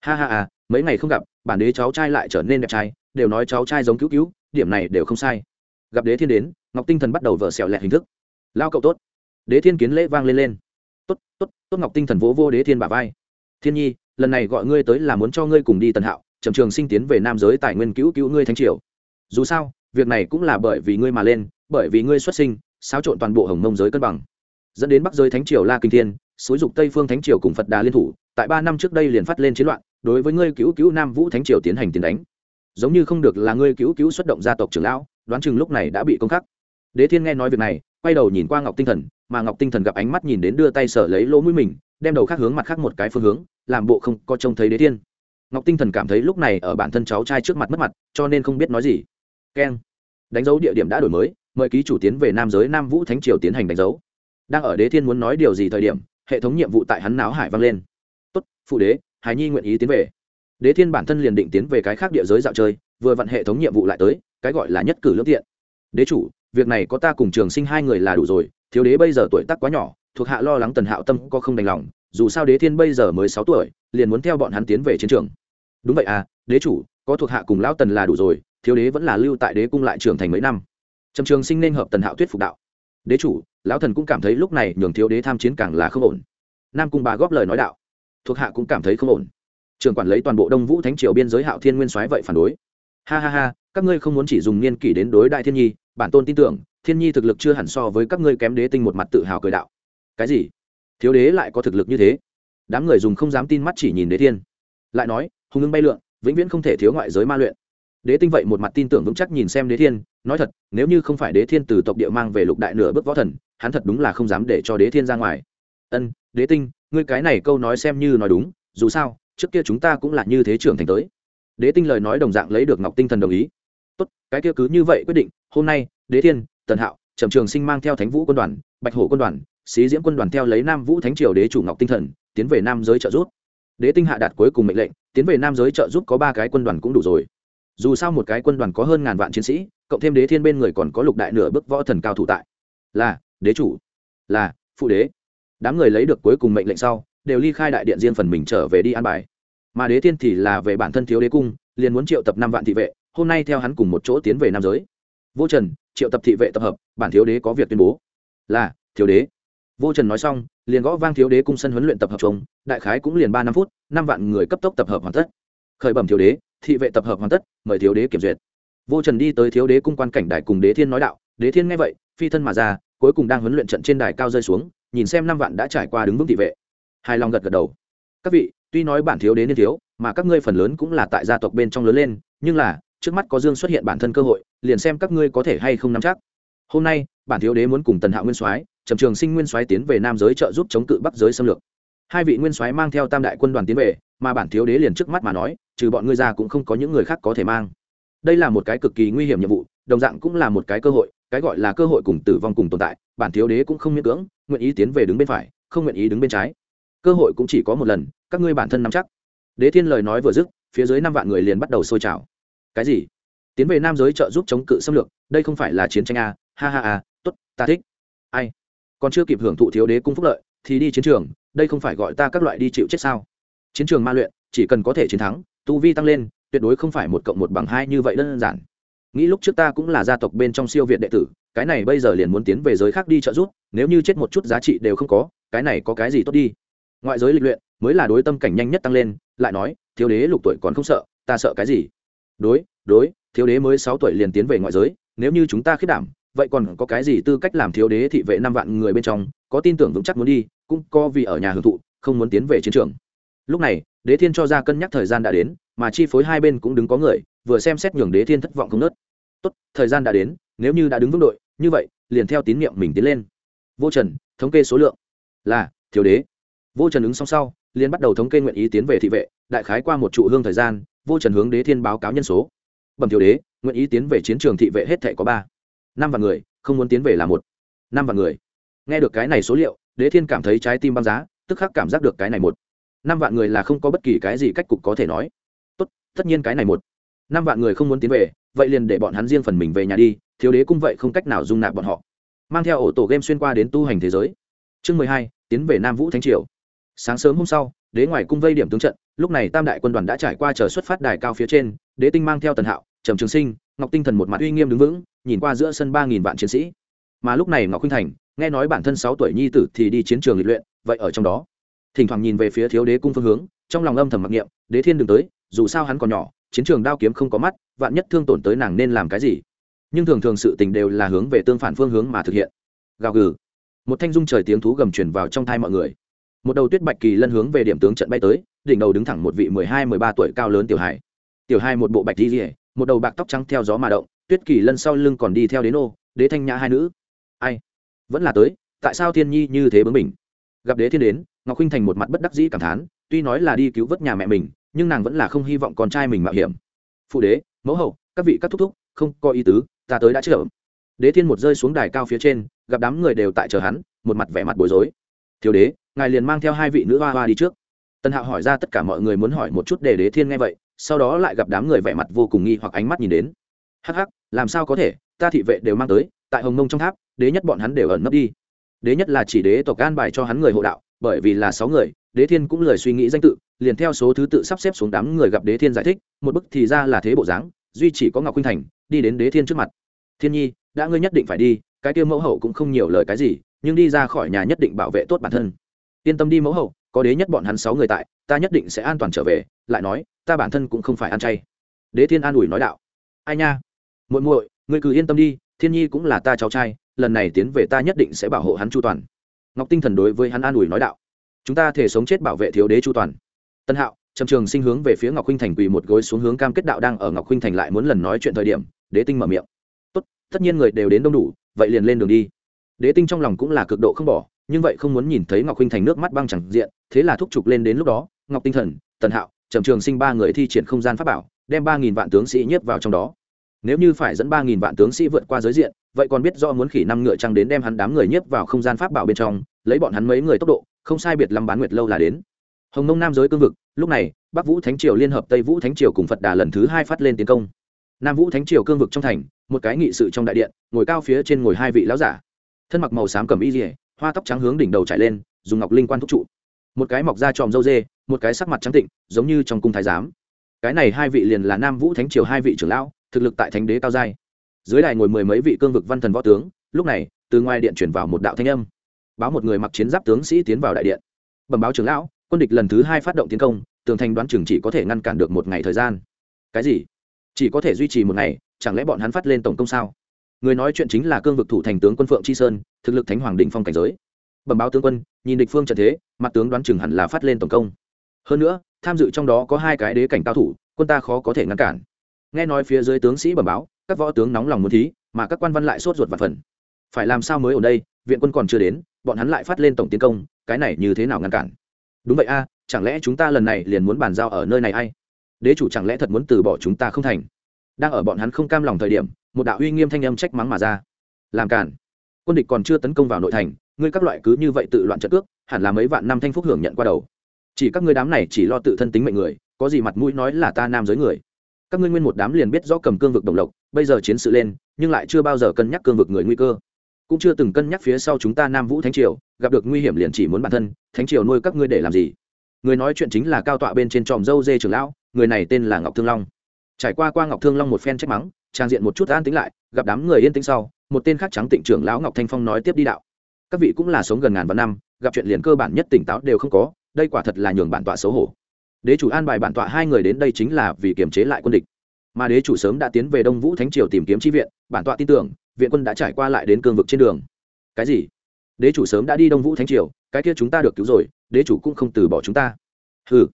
A: Ha ha à mấy ngày không gặp, bản đế cháu trai lại trở nên đẹp trai, đều nói cháu trai giống cứu cứu, điểm này đều không sai. Gặp đế thiên đến, ngọc tinh thần bắt đầu vợ xẹo lẹt hình thức. Lao cậu tốt. Đế thiên kiến lễ vang lên lên. Tốt tốt tốt, ngọc tinh thần vỗ vô đế thiên bả vai. Thiên nhi, lần này gọi ngươi tới là muốn cho ngươi cùng đi tần hạo trầm trường sinh tiến về nam giới tài nguyên cứu cứu ngươi thánh triều. Dù sao, việc này cũng là bởi vì ngươi mà lên, bởi vì ngươi xuất sinh, xáo trộn toàn bộ hồng mông giới cân bằng. Dẫn đến bắc giới thánh triều la kinh thiên, xúi dục tây phương thánh triều cùng phật đà liên thủ, tại ba năm trước đây liền phát lên chiến loạn, đối với ngươi cứu cứu nam vũ thánh triều tiến hành tiến đánh. Giống như không được là ngươi cứu cứu xuất động gia tộc trưởng lão, đoán chừng lúc này đã bị công khắc. Đế thiên nghe nói việc này, quay đầu nhìn qua ngọc tinh thần, mà ngọc tinh thần gặp ánh mắt nhìn đến đưa tay sở lấy lỗ mũi mình, đem đầu khác hướng mặt khác một cái phương hướng, làm bộ không có trông thấy đế thiên ngọc tinh thần cảm thấy lúc này ở bản thân cháu trai trước mặt mất mặt, cho nên không biết nói gì. Keng. Đánh dấu địa điểm đã đổi mới, mời ký chủ tiến về nam giới nam vũ thánh triều tiến hành đánh dấu. Đang ở đế thiên muốn nói điều gì thời điểm, hệ thống nhiệm vụ tại hắn náo hải vang lên. Tốt, phụ đế, hải nhi nguyện ý tiến về. Đế thiên bản thân liền định tiến về cái khác địa giới dạo chơi, vừa vặn hệ thống nhiệm vụ lại tới, cái gọi là nhất cử lương tiện. Đế chủ, việc này có ta cùng trường sinh hai người là đủ rồi, thiếu đế bây giờ tuổi tác quá nhỏ, thuộc hạ lo lắng tần hạo tâm có không đành lòng dù sao đế thiên bây giờ mới sáu tuổi, liền muốn theo bọn hắn tiến về chiến trường. Đúng vậy à đế chủ, có thuộc hạ cùng lão tần là đủ rồi, thiếu đế vẫn là lưu tại đế cung lại trưởng thành mấy năm. Trầm trường sinh nên hợp tần hạo thuyết phục đạo. Đế chủ, lão thần cũng cảm thấy lúc này nhường thiếu đế tham chiến càng là không ổn. Nam cung bà góp lời nói đạo. Thuộc hạ cũng cảm thấy không ổn. Trường quản lấy toàn bộ đông vũ thánh triều biên giới hạo thiên nguyên soái vậy phản đối. Ha ha ha, các ngươi không muốn chỉ dùng niên kỷ đến đối đại thiên nhi, bản tôn tin tưởng, thiên nhi thực lực chưa hẳn so với các ngươi kém đế tinh một mặt tự hào cười đạo. Cái gì? Thiếu đế lại có thực lực như thế. Đám người dùng không dám tin mắt chỉ nhìn đế thiên. Lại nói, hùng ưng bay lượn, vĩnh viễn không thể thiếu ngoại giới ma luyện. Đế tinh vậy một mặt tin tưởng vững chắc nhìn xem đế thiên, nói thật, nếu như không phải đế thiên từ tộc địa mang về lục đại nửa bước võ thần, hắn thật đúng là không dám để cho đế thiên ra ngoài. Ân, đế tinh, ngươi cái này câu nói xem như nói đúng, dù sao, trước kia chúng ta cũng là như thế trưởng thành tới. Đế tinh lời nói đồng dạng lấy được ngọc tinh thần đồng ý. Tốt, cái kia cứ như vậy quyết định, hôm nay, đế thiên, tần hạo, trầm trường sinh mang theo thánh vũ quân đoàn, bạch hổ quân đoàn xí diễm quân đoàn theo lấy nam vũ thánh triều đế chủ ngọc tinh thần, tiến về nam giới trợ giúp. Đế tinh hạ đạt cuối cùng mệnh lệnh, tiến về nam giới trợ giúp có ba cái quân đoàn cũng đủ rồi. Dù sao một cái quân đoàn có hơn ngàn vạn chiến sĩ, cộng thêm đế thiên bên người còn có lục đại nửa bức võ thần cao thủ tại. Là, đế chủ. Là, phụ đế. Đám người lấy được cuối cùng mệnh lệnh sau, đều ly khai đại điện riêng phần mình trở về đi an bài. Mà đế thiên thì là về bản thân thiếu đế cung, liền muốn triệu tập năm vạn thị vệ, hôm nay theo hắn cùng một chỗ tiến về nam giới. Vô trần, triệu tập thị vệ tập hợp, bản thiếu đế có việc tuyên bố. Là, thiếu đế vô trần nói xong, liền gõ vang thiếu đế cung sân huấn luyện tập hợp trùng. đại khái cũng liền ba năm phút, năm vạn người cấp tốc tập hợp hoàn tất. Khởi bẩm thiếu đế, thị vệ tập hợp hoàn tất, mời thiếu đế kiểm duyệt. Vô trần đi tới thiếu đế cung quan cảnh đài cùng đế thiên nói đạo, đế thiên nghe vậy, phi thân mà ra, cuối cùng đang huấn luyện trận trên đài cao rơi xuống, nhìn xem năm vạn đã trải qua đứng vững thị vệ. Hài lòng gật gật đầu. Các vị, tuy nói bản thiếu đế niên thiếu, mà các ngươi phần lớn cũng là tại gia tộc bên trong lớn lên, nhưng là, trước mắt có dương xuất hiện bản thân cơ hội, liền xem các ngươi có thể hay không nắm chắc. Hôm nay, bản thiếu đế muốn cùng tần hạ nguyên soái trầm trường sinh nguyên soái tiến về nam giới trợ giúp chống cự bắc giới xâm lược. Hai vị nguyên soái mang theo tam đại quân đoàn tiến về, mà bản thiếu đế liền trước mắt mà nói, trừ bọn ngươi ra cũng không có những người khác có thể mang. Đây là một cái cực kỳ nguy hiểm nhiệm vụ, đồng dạng cũng là một cái cơ hội, cái gọi là cơ hội cùng tử vong cùng tồn tại, bản thiếu đế cũng không miễn cưỡng, nguyện ý tiến về đứng bên phải, không nguyện ý đứng bên trái. Cơ hội cũng chỉ có một lần, các ngươi bản thân nắm chắc. Đế thiên lời nói vừa dứt, phía dưới năm vạn người liền bắt đầu sôi trào. Cái gì? Tiến về nam giới trợ giúp chống cự xâm lược, đây không phải là chiến tranh a ha ha à, a t ố t ta thích. Ai? Còn chưa kịp hưởng thụ thiếu đế cung phúc lợi, thì đi chiến trường, đây không phải gọi ta các loại đi chịu chết sao? Chiến trường ma luyện, chỉ cần có thể chiến thắng, tu vi tăng lên, tuyệt đối không phải một cộng một bằng hai như vậy đơn giản. Nghĩ lúc trước ta cũng là gia tộc bên trong siêu việt đệ tử, cái này bây giờ liền muốn tiến về giới khác đi trợ giúp, nếu như chết một chút giá trị đều không có, cái này có cái gì tốt đi? Ngoại giới lịch luyện, mới là đối tâm cảnh nhanh nhất tăng lên, lại nói, thiếu đế lục tuổi còn không sợ, ta sợ cái gì? Đối đối, thiếu đế mới sáu tuổi liền tiến về ngoại giới, nếu như chúng ta khiết đảm vậy còn có cái gì tư cách làm thiếu đế thị vệ năm vạn người bên trong? Có tin tưởng vững chắc muốn đi, cũng có vì ở nhà hưởng thụ, không muốn tiến về chiến trường. Lúc này, đế thiên cho ra cân nhắc thời gian đã đến, mà chi phối hai bên cũng đứng có người, vừa xem xét nhường đế thiên thất vọng không nớt. Tốt, thời gian đã đến, nếu như đã đứng vững đội, như vậy, liền theo tín nhiệm mình tiến lên. Vô trần, thống kê số lượng. Là, thiếu đế. Vô trần ứng xong sau, liền bắt đầu thống kê nguyện ý tiến về thị vệ, đại khái qua một trụ hương thời gian, vô trần hướng đế thiên báo cáo nhân số. Bẩm thiếu đế, nguyện ý tiến về chiến trường thị vệ hết thể có ba năm vạn người, không muốn tiến về là một. Năm vạn người. Nghe được cái này số liệu, đế thiên cảm thấy trái tim băng giá, tức khắc cảm giác được cái này một. Năm vạn người là không có bất kỳ cái gì cách cục có thể nói. Tốt, tất nhiên cái này một. Năm vạn người không muốn tiến về, vậy liền để bọn hắn riêng phần mình về nhà đi, thiếu đế cung vậy không cách nào dung nạp bọn họ. Mang theo ổ tổ game xuyên qua đến tu hành thế giới. Chương mười hai, tiến về nam vũ thánh triều. Sáng sớm hôm sau, đế ngoài cung vây điểm tướng trận, lúc này tam đại quân đoàn đã trải qua chờ xuất phát đài cao phía trên, đế tinh mang theo tần hạo, trầm trường sinh, ngọc tinh thần một mặt uy nghiêm đứng vững nhìn qua giữa sân ba nghìn vạn chiến sĩ. Mà lúc này ngọc khuynh thành, nghe nói bản thân sáu tuổi nhi tử thì đi chiến trường lịch luyện, vậy ở trong đó, thỉnh thoảng nhìn về phía thiếu đế cung phương hướng, trong lòng âm thầm mặc niệm, đế thiên đừng tới, dù sao hắn còn nhỏ, chiến trường đao kiếm không có mắt, vạn nhất thương tổn tới nàng nên làm cái gì? Nhưng thường thường sự tình đều là hướng về tương phản phương hướng mà thực hiện. Gào gừ. Một thanh dung trời tiếng thú gầm truyền vào trong thai mọi người. Một đầu tuyết bạch kỳ lân hướng về điểm tướng trận bay tới, đỉnh đầu đứng thẳng một vị mười hai, mười ba tuổi cao lớn tiểu hải tiểu hai một bộ bạch di rỉa một đầu bạc tóc trắng theo gió mà động tuyết kỳ lân sau lưng còn đi theo đế nô đế thanh nhã hai nữ. Ai? Vẫn là tới, tại sao thiên nhi như thế bướng mình gặp đế thiên đến, ngọc huynh thành một mặt bất đắc dĩ cảm thán, tuy nói là đi cứu vớt nhà mẹ mình, nhưng nàng vẫn là không hy vọng con trai mình mạo hiểm. Phụ đế, mẫu hậu, các vị các thúc thúc, không có ý tứ, ta tới đã chữa đế thiên một rơi xuống đài cao phía trên, gặp đám người đều tại chờ hắn, một mặt vẻ mặt bối rối. Thiếu đế, ngài liền mang theo hai vị nữ hoa hoa đi trước. Tần hạo hỏi ra tất cả mọi người muốn hỏi một chút để đế thiên nghe vậy, sau đó lại gặp đám người vẻ mặt vô cùng nghi hoặc ánh mắt nhìn đến hắc hắc, làm sao có thể? Ta thị vệ đều mang tới, tại hồng mông trong tháp, đế nhất bọn hắn đều ẩn nấp đi. Đế nhất là chỉ đế tộc gan bài cho hắn người hộ đạo, bởi vì là sáu người, đế thiên cũng lời suy nghĩ danh tự, liền theo số thứ tự sắp xếp xuống đám người gặp đế thiên giải thích, một bức thì ra là thế bộ dáng, duy chỉ có ngọc khuynh thành, đi đến đế thiên trước mặt. Thiên nhi, đã ngươi nhất định phải đi, cái kia mẫu hậu cũng không nhiều lời cái gì, nhưng đi ra khỏi nhà nhất định bảo vệ tốt bản thân. Yên tâm đi mẫu hậu, có đế nhất bọn hắn sáu người tại, ta nhất định sẽ an toàn trở về, lại nói, ta bản thân cũng không phải ăn chay. Đế thiên an ủi nói đạo. Ai nha? Muội muội, ngươi cứ yên tâm đi, thiên nhi cũng là ta cháu trai, lần này tiến về ta nhất định sẽ bảo hộ hắn chu toàn. Ngọc tinh thần đối với hắn an ủi nói đạo. Chúng ta thể sống chết bảo vệ thiếu đế chu toàn. Tân hạo, trầm trường sinh hướng về phía ngọc huynh thành quỳ một gối xuống hướng cam kết đạo đang ở ngọc huynh thành lại muốn lần nói chuyện thời điểm, đế tinh mở miệng. Tốt, tất nhiên người đều đến đông đủ, vậy liền lên đường đi. Đế tinh trong lòng cũng là cực độ không bỏ, nhưng vậy không muốn nhìn thấy ngọc huynh thành nước mắt băng chẳng diện, thế là thúc giục lên đến lúc đó, ngọc tinh thần tần hạo, trầm trường sinh ba người thi triển không gian pháp bảo, đem ba nghìn vạn tướng sĩ nhiếp vào trong đó nếu như phải dẫn ba nghìn vạn tướng sĩ vượt qua giới diện, vậy còn biết do muốn khỉ năm ngựa trăng đến đem hắn đám người nhiếp vào không gian pháp bảo bên trong, lấy bọn hắn mấy người tốc độ, không sai biệt lâm bán nguyệt lâu là đến. Hồng nông nam giới cương vực, lúc này, bắc vũ thánh triều liên hợp, tây vũ thánh triều cùng phật đà lần thứ hai phát lên tiến công. Nam vũ thánh triều cương vực trong thành, một cái nghị sự trong đại điện, ngồi cao phía trên ngồi hai vị lão giả. Thân mặc màu xám cầm y dỉa hoa tóc trắng hướng đỉnh đầu trải lên, dùng ngọc linh quan thúc trụ. Một cái mọc da tròm dâu dê một cái sắc mặt trắng tịnh, giống như trong cung thái giám. Cái này hai vị liền là nam vũ thánh triều hai vị trưởng lão thực lực tại thánh đế cao giai. Dưới đài ngồi mười mấy vị cương vực văn thần võ tướng, lúc này, từ ngoài điện chuyển vào một đạo thanh âm. Báo một người mặc chiến giáp tướng sĩ tiến vào đại điện. Bẩm báo trưởng lão, quân địch lần thứ hai phát động tiến công, tường thành đoán chừng chỉ có thể ngăn cản được một ngày thời gian. Cái gì? Chỉ có thể duy trì một ngày, chẳng lẽ bọn hắn phát lên tổng công sao? Người nói chuyện chính là cương vực thủ thành tướng quân phượng chi sơn, thực lực thánh hoàng định phong cảnh giới. Bẩm báo tướng quân, nhìn địch phương trận thế, mặt tướng đoán chừng hẳn là phát lên tổng công. Hơn nữa, tham dự trong đó có hai cái đế cảnh cao thủ, quân ta khó có thể ngăn cản nghe nói phía dưới tướng sĩ bẩm báo, các võ tướng nóng lòng muốn thí, mà các quan văn lại sốt ruột và phần. Phải làm sao mới ở đây? Viện quân còn chưa đến, bọn hắn lại phát lên tổng tiến công, cái này như thế nào ngăn cản? Đúng vậy a, chẳng lẽ chúng ta lần này liền muốn bàn giao ở nơi này hay đế chủ chẳng lẽ thật muốn từ bỏ chúng ta không thành? Đang ở bọn hắn không cam lòng thời điểm, một đạo uy nghiêm thanh âm trách mắng mà ra. Làm cản. Quân địch còn chưa tấn công vào nội thành, ngươi các loại cứ như vậy tự loạn trận cước, hẳn là mấy vạn năm thanh phúc hưởng nhận qua đầu. Chỉ các ngươi đám này chỉ lo tự thân tính mệnh người, có gì mặt mũi nói là ta nam giới người các ngươi nguyên một đám liền biết rõ cầm cương vực đồng lộc, bây giờ chiến sự lên, nhưng lại chưa bao giờ cân nhắc cương vực người nguy cơ. Cũng chưa từng cân nhắc phía sau chúng ta nam vũ thánh triều, gặp được nguy hiểm liền chỉ muốn bản thân, thánh triều nuôi các ngươi để làm gì? Người nói chuyện chính là cao tọa bên trên tròm dâu dê trưởng lão, người này tên là ngọc thương long. Trải qua qua ngọc thương long một phen trách mắng, trang diện một chút an tính lại, gặp đám người yên tĩnh sau, một tên khác trắng tịnh trưởng lão ngọc thanh phong nói tiếp đi đạo. Các vị cũng là sống gần ngàn vạn năm, gặp chuyện liền cơ bản nhất tỉnh táo đều không có, đây quả thật là nhường bản tọa xấu hổ đế chủ an bài bản tọa hai người đến đây chính là vì kiềm chế lại quân địch. Mà đế chủ sớm đã tiến về đông vũ thánh triều tìm kiếm tri viện, bản tọa tin tưởng, viện quân đã trải qua lại đến cương vực trên đường. Cái gì? Đế chủ sớm đã đi đông vũ thánh triều, cái kia chúng ta được cứu rồi, đế chủ cũng không từ bỏ chúng ta. Ừ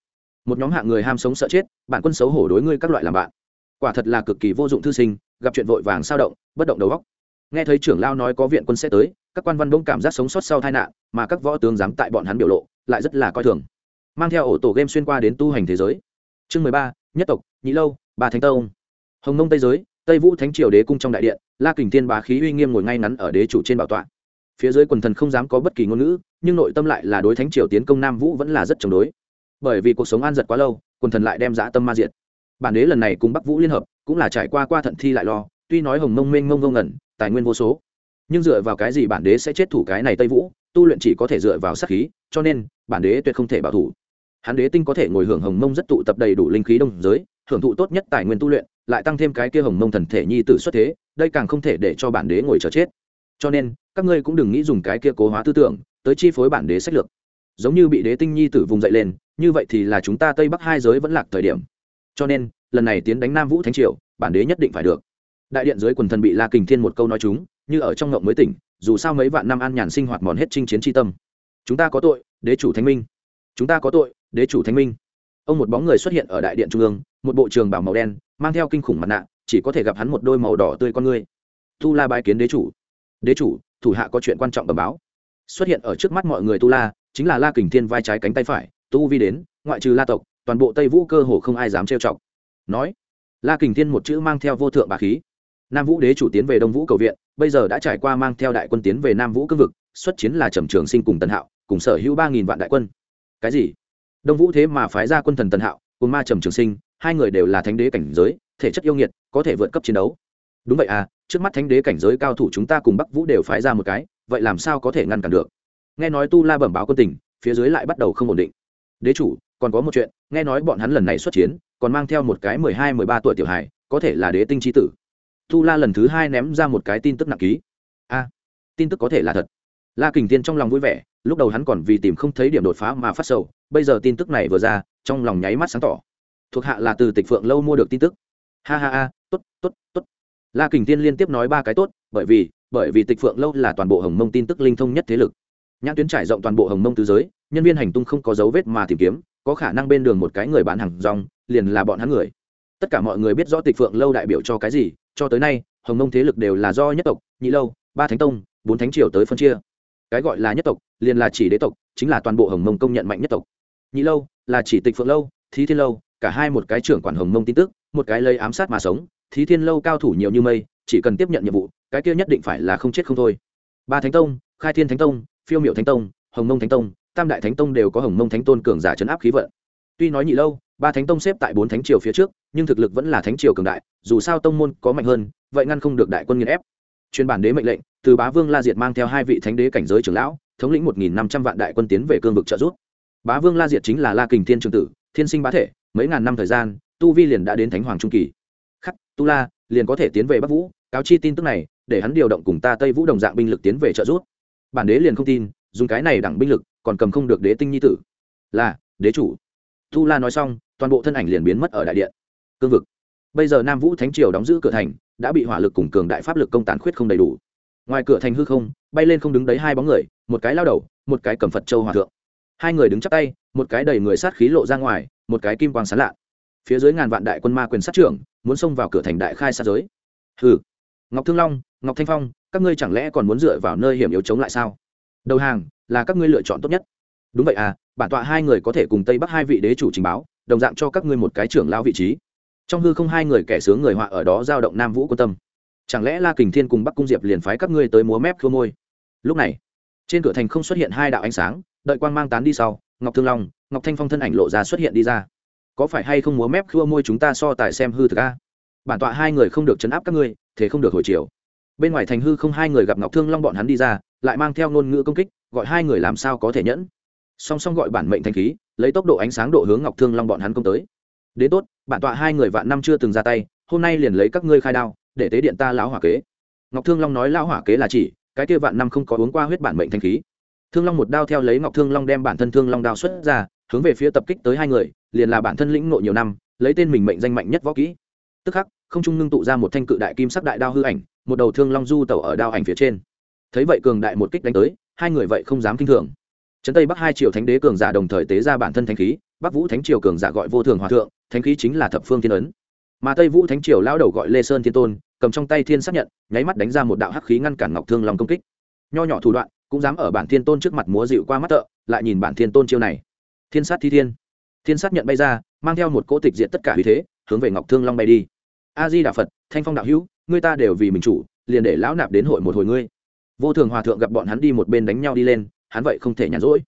A: một nhóm hạng người ham sống sợ chết, bản quân xấu hổ đối ngươi các loại làm bạn. Quả thật là cực kỳ vô dụng thư sinh, gặp chuyện vội vàng sao động, bất động đầu góc nghe thấy trưởng lao nói có viện quân sẽ tới, các quan văn bỗng cảm giác sống sót sau tai nạn, mà các võ tướng dám tại bọn hắn biểu lộ, lại rất là coi thường mang theo ổ tổ game xuyên qua đến tu hành thế giới. Chương mười ba, nhất tộc, nhị lâu, ba thánh tông. Hồng nông tây giới, tây vũ thánh triều đế cung trong đại điện, la kình thiên bá khí uy nghiêm ngồi ngay ngắn ở đế chủ trên bảo tọa. Phía dưới quần thần không dám có bất kỳ ngôn ngữ, nhưng nội tâm lại là đối thánh triều tiến công nam vũ vẫn là rất chống đối. Bởi vì cuộc sống an giật quá lâu, quần thần lại đem dã tâm ma diệt. Bản đế lần này cùng bắc vũ liên hợp, cũng là trải qua qua thận thi lại lo, tuy nói hồng mông mênh mông ngông ngẩn tài nguyên vô số, nhưng dựa vào cái gì bản đế sẽ chết thủ cái này tây vũ, tu luyện chỉ có thể dựa vào sát khí, cho nên bản đế tuyệt không thể bảo thủ hắn đế tinh có thể ngồi hưởng hồng mông rất tụ tập đầy đủ linh khí đông giới, hưởng thụ tốt nhất tài nguyên tu luyện, lại tăng thêm cái kia hồng mông thần thể nhi tử xuất thế, đây càng không thể để cho bản đế ngồi chờ chết. Cho nên, các ngươi cũng đừng nghĩ dùng cái kia cố hóa tư tưởng tới chi phối bản đế sách lược. Giống như bị đế tinh nhi tử vùng dậy lên, như vậy thì là chúng ta tây bắc hai giới vẫn lạc thời điểm. Cho nên, lần này tiến đánh nam vũ thánh triều, bản đế nhất định phải được. Đại điện dưới quần thần bị la kình thiên một câu nói chúng, như ở trong ngộng mới tỉnh, dù sao mấy vạn năm an nhàn sinh hoạt mòn hết chinh chiến tri tâm. Chúng ta có tội, đế chủ thánh minh. Chúng ta có tội đế chủ thánh minh. Ông một bóng người xuất hiện ở đại điện trung ương, một bộ trường bảo màu đen, mang theo kinh khủng mặt nạ, chỉ có thể gặp hắn một đôi màu đỏ tươi con ngươi. Tu la bái kiến đế chủ. Đế chủ, thủ hạ có chuyện quan trọng bẩm báo. Xuất hiện ở trước mắt mọi người tu la, chính là la kình thiên vai trái cánh tay phải, tu vi đến, ngoại trừ la tộc, toàn bộ tây vũ cơ hồ không ai dám trêu chọc. Nói, la kình thiên một chữ mang theo vô thượng bà khí. Nam vũ đế chủ tiến về đông vũ cầu viện, bây giờ đã trải qua mang theo đại quân tiến về nam vũ cương vực, xuất chiến là trầm trường sinh cùng tần hạo, cùng sở hữu ba nghìn vạn đại quân. Cái gì? Đông vũ thế mà phái ra quân thần tần hạo, cùng ma trầm trường sinh, hai người đều là thánh đế cảnh giới, thể chất yêu nghiệt, có thể vượt cấp chiến đấu. Đúng vậy à trước mắt thánh đế cảnh giới cao thủ chúng ta cùng bắc vũ đều phái ra một cái, vậy làm sao có thể ngăn cản được? Nghe nói tu la bẩm báo quân tình, phía dưới lại bắt đầu không ổn định. Đế chủ, còn có một chuyện, nghe nói bọn hắn lần này xuất chiến, còn mang theo một cái mười hai, mười ba tuổi tiểu hài, có thể là đế tinh chi tử. Tu la lần thứ hai ném ra một cái tin tức nặng ký. A, tin tức có thể là thật. La kình tiên trong lòng vui vẻ, lúc đầu hắn còn vì tìm không thấy điểm đột phá mà phát sầu bây giờ tin tức này vừa ra, trong lòng nháy mắt sáng tỏ. Thuộc hạ là từ tịch phượng lâu mua được tin tức. Ha ha ha, tốt tốt tốt. La kình tiên liên tiếp nói ba cái tốt, bởi vì bởi vì tịch phượng lâu là toàn bộ hồng mông tin tức linh thông nhất thế lực. Nhãn tuyến trải rộng toàn bộ hồng mông tứ giới, nhân viên hành tung không có dấu vết mà tìm kiếm, có khả năng bên đường một cái người bán hàng rong, liền là bọn hắn người. Tất cả mọi người biết rõ tịch phượng lâu đại biểu cho cái gì, cho tới nay, hồng mông thế lực đều là do nhất tộc, nhị lâu, ba thánh tông, bốn thánh triều tới phân chia. Cái gọi là nhất tộc, liền là chỉ đế tộc, chính là toàn bộ hồng mông công nhận mạnh nhất tộc nhị lâu, là chỉ tịch phượng lâu, thí thiên lâu, cả hai một cái trưởng quản hồng mông tin tức, một cái lấy ám sát mà sống, thí thiên lâu cao thủ nhiều như mây, chỉ cần tiếp nhận nhiệm vụ, cái kia nhất định phải là không chết không thôi. Ba thánh tông, khai thiên thánh tông, phiêu miệu thánh tông, hồng mông thánh tông, tam đại thánh tông đều có hồng mông thánh tôn cường giả chấn áp khí vận. Tuy nói nhị lâu, ba thánh tông xếp tại bốn thánh triều phía trước, nhưng thực lực vẫn là thánh triều cường đại, dù sao tông môn có mạnh hơn, vậy ngăn không được đại quân nghiền ép. Chuyên bản đế mệnh lệnh, từ bá vương la diệt mang theo hai vị thánh đế cảnh giới trưởng lão, thống lĩnh một nghìn năm trăm vạn đại quân tiến về cương vực trợ giúp bá vương la diệt chính là la kình thiên trường tử, thiên sinh bá thể, mấy ngàn năm thời gian, tu vi liền đã đến thánh hoàng trung kỳ. Khắc, tu la, liền có thể tiến về bắc vũ, cáo chi tin tức này, để hắn điều động cùng ta tây vũ đồng dạng binh lực tiến về trợ giúp. Bản đế liền không tin, dùng cái này đẳng binh lực, còn cầm không được đế tinh nhi tử. Là, đế chủ. Tu la nói xong, toàn bộ thân ảnh liền biến mất ở đại điện. Cương vực. Bây giờ nam vũ thánh triều đóng giữ cửa thành, đã bị hỏa lực cùng cường đại pháp lực công tàn khuyết không đầy đủ. Ngoài cửa thành hư không, bay lên không đứng đấy hai bóng người, một cái lao đầu, một cái cầm phật châu hòa thượng hai người đứng chắp tay, một cái đầy người sát khí lộ ra ngoài, một cái kim quang sán lạ. Phía dưới ngàn vạn đại quân ma quyền sát trưởng, muốn xông vào cửa thành đại khai sát giới. Hừ. Ngọc thương long, ngọc thanh phong, các ngươi chẳng lẽ còn muốn dựa vào nơi hiểm yếu chống lại sao? Đầu hàng, là các ngươi lựa chọn tốt nhất. Đúng vậy à bản tọa hai người có thể cùng tây bắc hai vị đế chủ trình báo, đồng dạng cho các ngươi một cái trưởng lao vị trí. Trong hư không hai người kẻ sướng người họa ở đó giao động nam vũ quan tâm. Chẳng lẽ la kình thiên cùng bắc cung diệp liền phái các ngươi tới múa mép khua môi? Lúc này, trên cửa thành không xuất hiện hai đạo ánh sáng đợi quang mang tán đi sau, ngọc thương long, ngọc thanh phong thân ảnh lộ ra xuất hiện đi ra. Có phải hay không múa mép khua môi chúng ta so tài xem hư thực a? Bản tọa hai người không được chấn áp các ngươi, thế không được hồi chiều. Bên ngoài thành hư không hai người gặp ngọc thương long bọn hắn đi ra, lại mang theo ngôn ngữ công kích, gọi hai người làm sao có thể nhẫn. Song song gọi bản mệnh thanh khí, lấy tốc độ ánh sáng độ hướng ngọc thương long bọn hắn công tới. Đến tốt, bản tọa hai người vạn năm chưa từng ra tay, hôm nay liền lấy các ngươi khai đao, để tế điện ta lão hỏa kế. Ngọc thương long nói lão hỏa kế là chỉ, cái kia vạn năm không có uống qua huyết bản mệnh thanh khí thương long một đao theo lấy ngọc thương long đem bản thân thương long đao xuất ra, hướng về phía tập kích tới hai người, liền là bản thân lĩnh nội nhiều năm, lấy tên mình mệnh danh mạnh nhất võ kỹ. Tức khắc, không trung ngưng tụ ra một thanh cự đại kim sắc đại đao hư ảnh, một đầu thương long du tẩu ở đao ảnh phía trên. Thấy vậy cường đại một kích đánh tới, hai người vậy không dám kinh thường. Trấn tây bắc hai triều thánh đế cường giả đồng thời tế ra bản thân thánh khí, bắc vũ thánh triều cường giả gọi vô thường hòa thượng, thánh khí chính là thập phương thiên ấn. Mà tây vũ thánh triều lao đầu gọi lê sơn thiên tôn, cầm trong tay thiên xác nhận, nháy mắt đánh ra một đạo hắc khí ngăn cản ngọc thương long công kích. Nho nhỏ thủ đoạn cũng dám ở bản thiên tôn trước mặt múa dịu qua mắt tợ, lại nhìn bản thiên tôn chiêu này. Thiên sát thi thiên. Thiên sát nhận bay ra, mang theo một cỗ tịch diện tất cả uy thế, hướng về ngọc thương long bay đi. A di đà phật thanh phong đạo hữu, ngươi ta đều vì mình chủ, liền để lão nạp đến hội một hồi ngươi. Vô thường hòa thượng gặp bọn hắn đi một bên đánh nhau đi lên, hắn vậy không thể nhàn rỗi.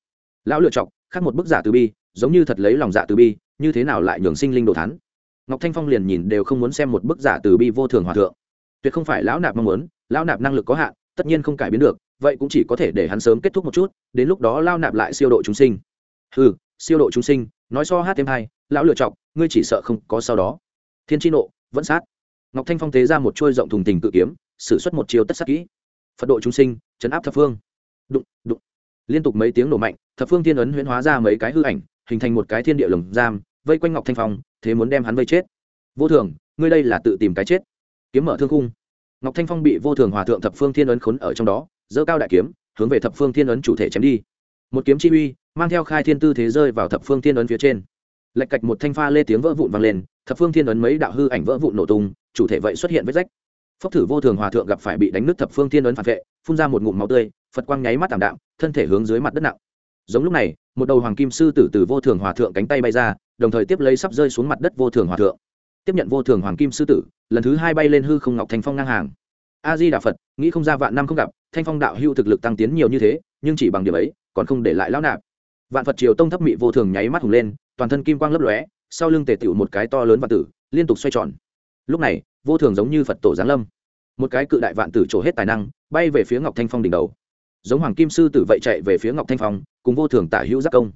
A: Lão lựa chọc, khác một bức giả từ bi, giống như thật lấy lòng dạ từ bi, như thế nào lại nhường sinh linh đồ thắn ngọc thanh phong liền nhìn đều không muốn xem một bức giả từ bi vô thường hòa thượng. Tuyệt không phải lão nạp mong muốn, lão nạp năng lực có hạn, tất nhiên không cải biến được vậy cũng chỉ có thể để hắn sớm kết thúc một chút, đến lúc đó lao nạp lại siêu độ chúng sinh. Ừ siêu độ chúng sinh, nói so hát thêm hai, lão lựa chọc, ngươi chỉ sợ không có sau đó. Thiên tri nộ, vẫn sát. Ngọc thanh phong tế ra một trôi rộng thùng tình cự kiếm, sử xuất một chiều tất sát kỹ. Phật độ chúng sinh, chấn áp thập phương. Đụng đụng. Liên tục mấy tiếng nổ mạnh, thập phương thiên ấn huyễn hóa ra mấy cái hư ảnh, hình thành một cái thiên địa lồng giam, vây quanh ngọc thanh phong, thế muốn đem hắn vây chết. Vô thường, ngươi đây là tự tìm cái chết. Kiếm mở thương khung. Ngọc thanh phong bị vô thường hòa thượng thập phương thiên ấn khốn ở trong đó dỡ cao đại kiếm, hướng về thập phương thiên ấn chủ thể chém đi. Một kiếm chi uy, mang theo khai thiên tư thế rơi vào thập phương thiên ấn phía trên. Lạch cạch một thanh pha lê tiếng vỡ vụn vang lên, thập phương thiên ấn mấy đạo hư ảnh vỡ vụn nổ tung, chủ thể vậy xuất hiện vết rách. Phốc thử vô thường hòa thượng gặp phải bị đánh nứt thập phương thiên ấn phản vệ, phun ra một ngụm máu tươi, phật quang nháy mắt tảm đạm, thân thể hướng dưới mặt đất nặng. Giống lúc này, một đầu hoàng kim sư tử từ vô thường hòa thượng cánh tay bay ra, đồng thời tiếp lấy sắp rơi xuống mặt đất vô thường hòa thượng. Tiếp nhận vô thường hoàng kim sư tử, lần thứ hai bay lên hư không ngọc thành phong ngang hàng a di đà phật, nghĩ không ra vạn năm không gặp, thanh phong đạo hưu thực lực tăng tiến nhiều như thế, nhưng chỉ bằng điểm ấy, còn không để lại lão nạp. Vạn phật triều tông thấp mị vô thường nháy mắt hùng lên, toàn thân kim quang lấp lóe, sau lưng tề tựu một cái to lớn vạn tử, liên tục xoay tròn. Lúc này, vô thường giống như phật tổ giáng lâm. Một cái cự đại vạn tử trổ hết tài năng, bay về phía ngọc thanh phong đỉnh đầu. Giống hoàng kim sư tử vậy chạy về phía ngọc thanh phong, cùng vô thường tả hữu giác công.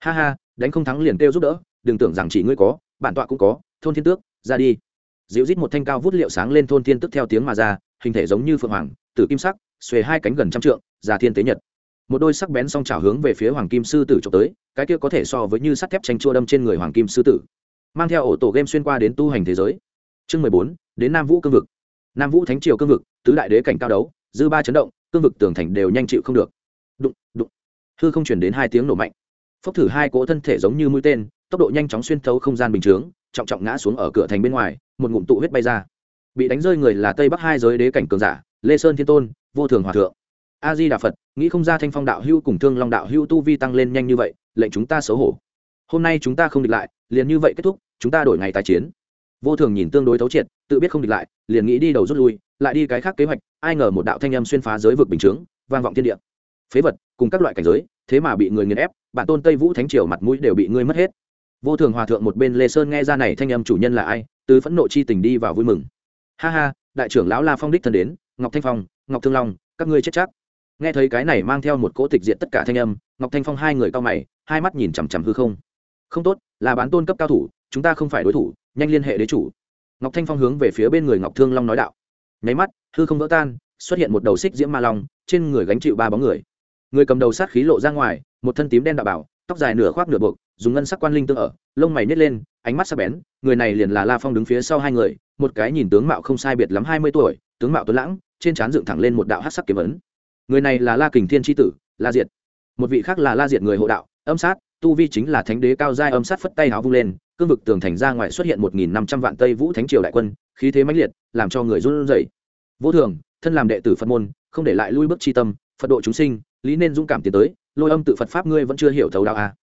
A: Ha ha, đánh không thắng liền kêu giúp đỡ, đừng tưởng rằng chỉ ngươi có, bản tọa cũng có, thôn thiên tước, ra đi. Dịu rít một thanh cao vút liệu sáng lên thôn thiên Tước theo tiếng mà ra hình thể giống như phượng hoàng, tử kim sắc, xuề hai cánh gần trăm trượng, già thiên tế nhật. Một đôi sắc bén song trào hướng về phía hoàng kim sư tử trộm tới, cái kia có thể so với như sắt thép tranh chua đâm trên người hoàng kim sư tử. Mang theo ổ tổ game xuyên qua đến tu hành thế giới. Chương mười bốn, đến nam vũ cương vực. Nam vũ thánh triều cương vực, tứ đại đế cảnh cao đấu, dư ba chấn động, cương vực tường thành đều nhanh chịu không được. Đụng đụng. Hư không chuyển đến hai tiếng nổ mạnh. Phốc thử hai cỗ thân thể giống như mũi tên, tốc độ nhanh chóng xuyên thấu không gian bình chướng, trọng trọng ngã xuống ở cửa thành bên ngoài, một ngụm tụ huyết bay ra bị đánh rơi người là tây bắc hai giới đế cảnh cường giả, lê sơn thiên tôn, vô thường hòa thượng. A di đà phật, nghĩ không ra thanh phong đạo hưu cùng thương long đạo hưu tu vi tăng lên nhanh như vậy, lệnh chúng ta xấu hổ. Hôm nay chúng ta không địch lại, liền như vậy kết thúc, chúng ta đổi ngày tái chiến. Vô thường nhìn tương đối thấu triệt, tự biết không địch lại, liền nghĩ đi đầu rút lui, lại đi cái khác kế hoạch, ai ngờ một đạo thanh âm xuyên phá giới vực bình chướng, vang vọng thiên địa. Phế vật, cùng các loại cảnh giới, thế mà bị người nghiền ép, bản tôn tây vũ thánh triều mặt mũi đều bị ngươi mất hết. Vô thường hòa thượng một bên lê sơn nghe ra này thanh âm chủ nhân là ai, từ phẫn nộ chi tình đi vào vui mừng ha ha, đại trưởng lão la phong đích thân đến, ngọc thanh phong, ngọc thương long, các ngươi chết chắc. Nghe thấy cái này mang theo một cỗ tịch diện tất cả thanh âm, ngọc thanh phong hai người cao mày, hai mắt nhìn chằm chằm hư không. Không tốt, là bán tôn cấp cao thủ, chúng ta không phải đối thủ, nhanh liên hệ đế chủ. Ngọc thanh phong hướng về phía bên người ngọc thương long nói đạo. Nháy mắt, hư không vỡ tan, xuất hiện một đầu xích diễm ma long, trên người gánh chịu ba bóng người. Người cầm đầu sát khí lộ ra ngoài, một thân tím đen đạo bảo, tóc dài nửa khoác nửa buộc, dùng ngân sắc quan linh tương ở, lông mày nhét lên, ánh mắt sắc bén, người này liền là la phong đứng phía sau hai người một cái nhìn tướng mạo không sai biệt lắm hai mươi tuổi, tướng mạo tuấn lãng, trên trán dựng thẳng lên một đạo hát sắc kiếm ấn. Người này là la kình thiên tri tử, la diệt. Một vị khác là la diệt người hộ đạo, âm sát, tu vi chính là thánh đế cao giai âm sát phất tay áo vung lên, cương vực tường thành ra ngoài xuất hiện một nghìn năm trăm vạn tây vũ thánh triều đại quân, khí thế mãnh liệt, làm cho người run rẩy. Vô thường, thân làm đệ tử phật môn, không để lại lui bước chi tâm, phật độ chúng sinh, lý nên dũng cảm tiến tới, lôi âm tự phật pháp ngươi vẫn chưa hiểu thấu đạo a à.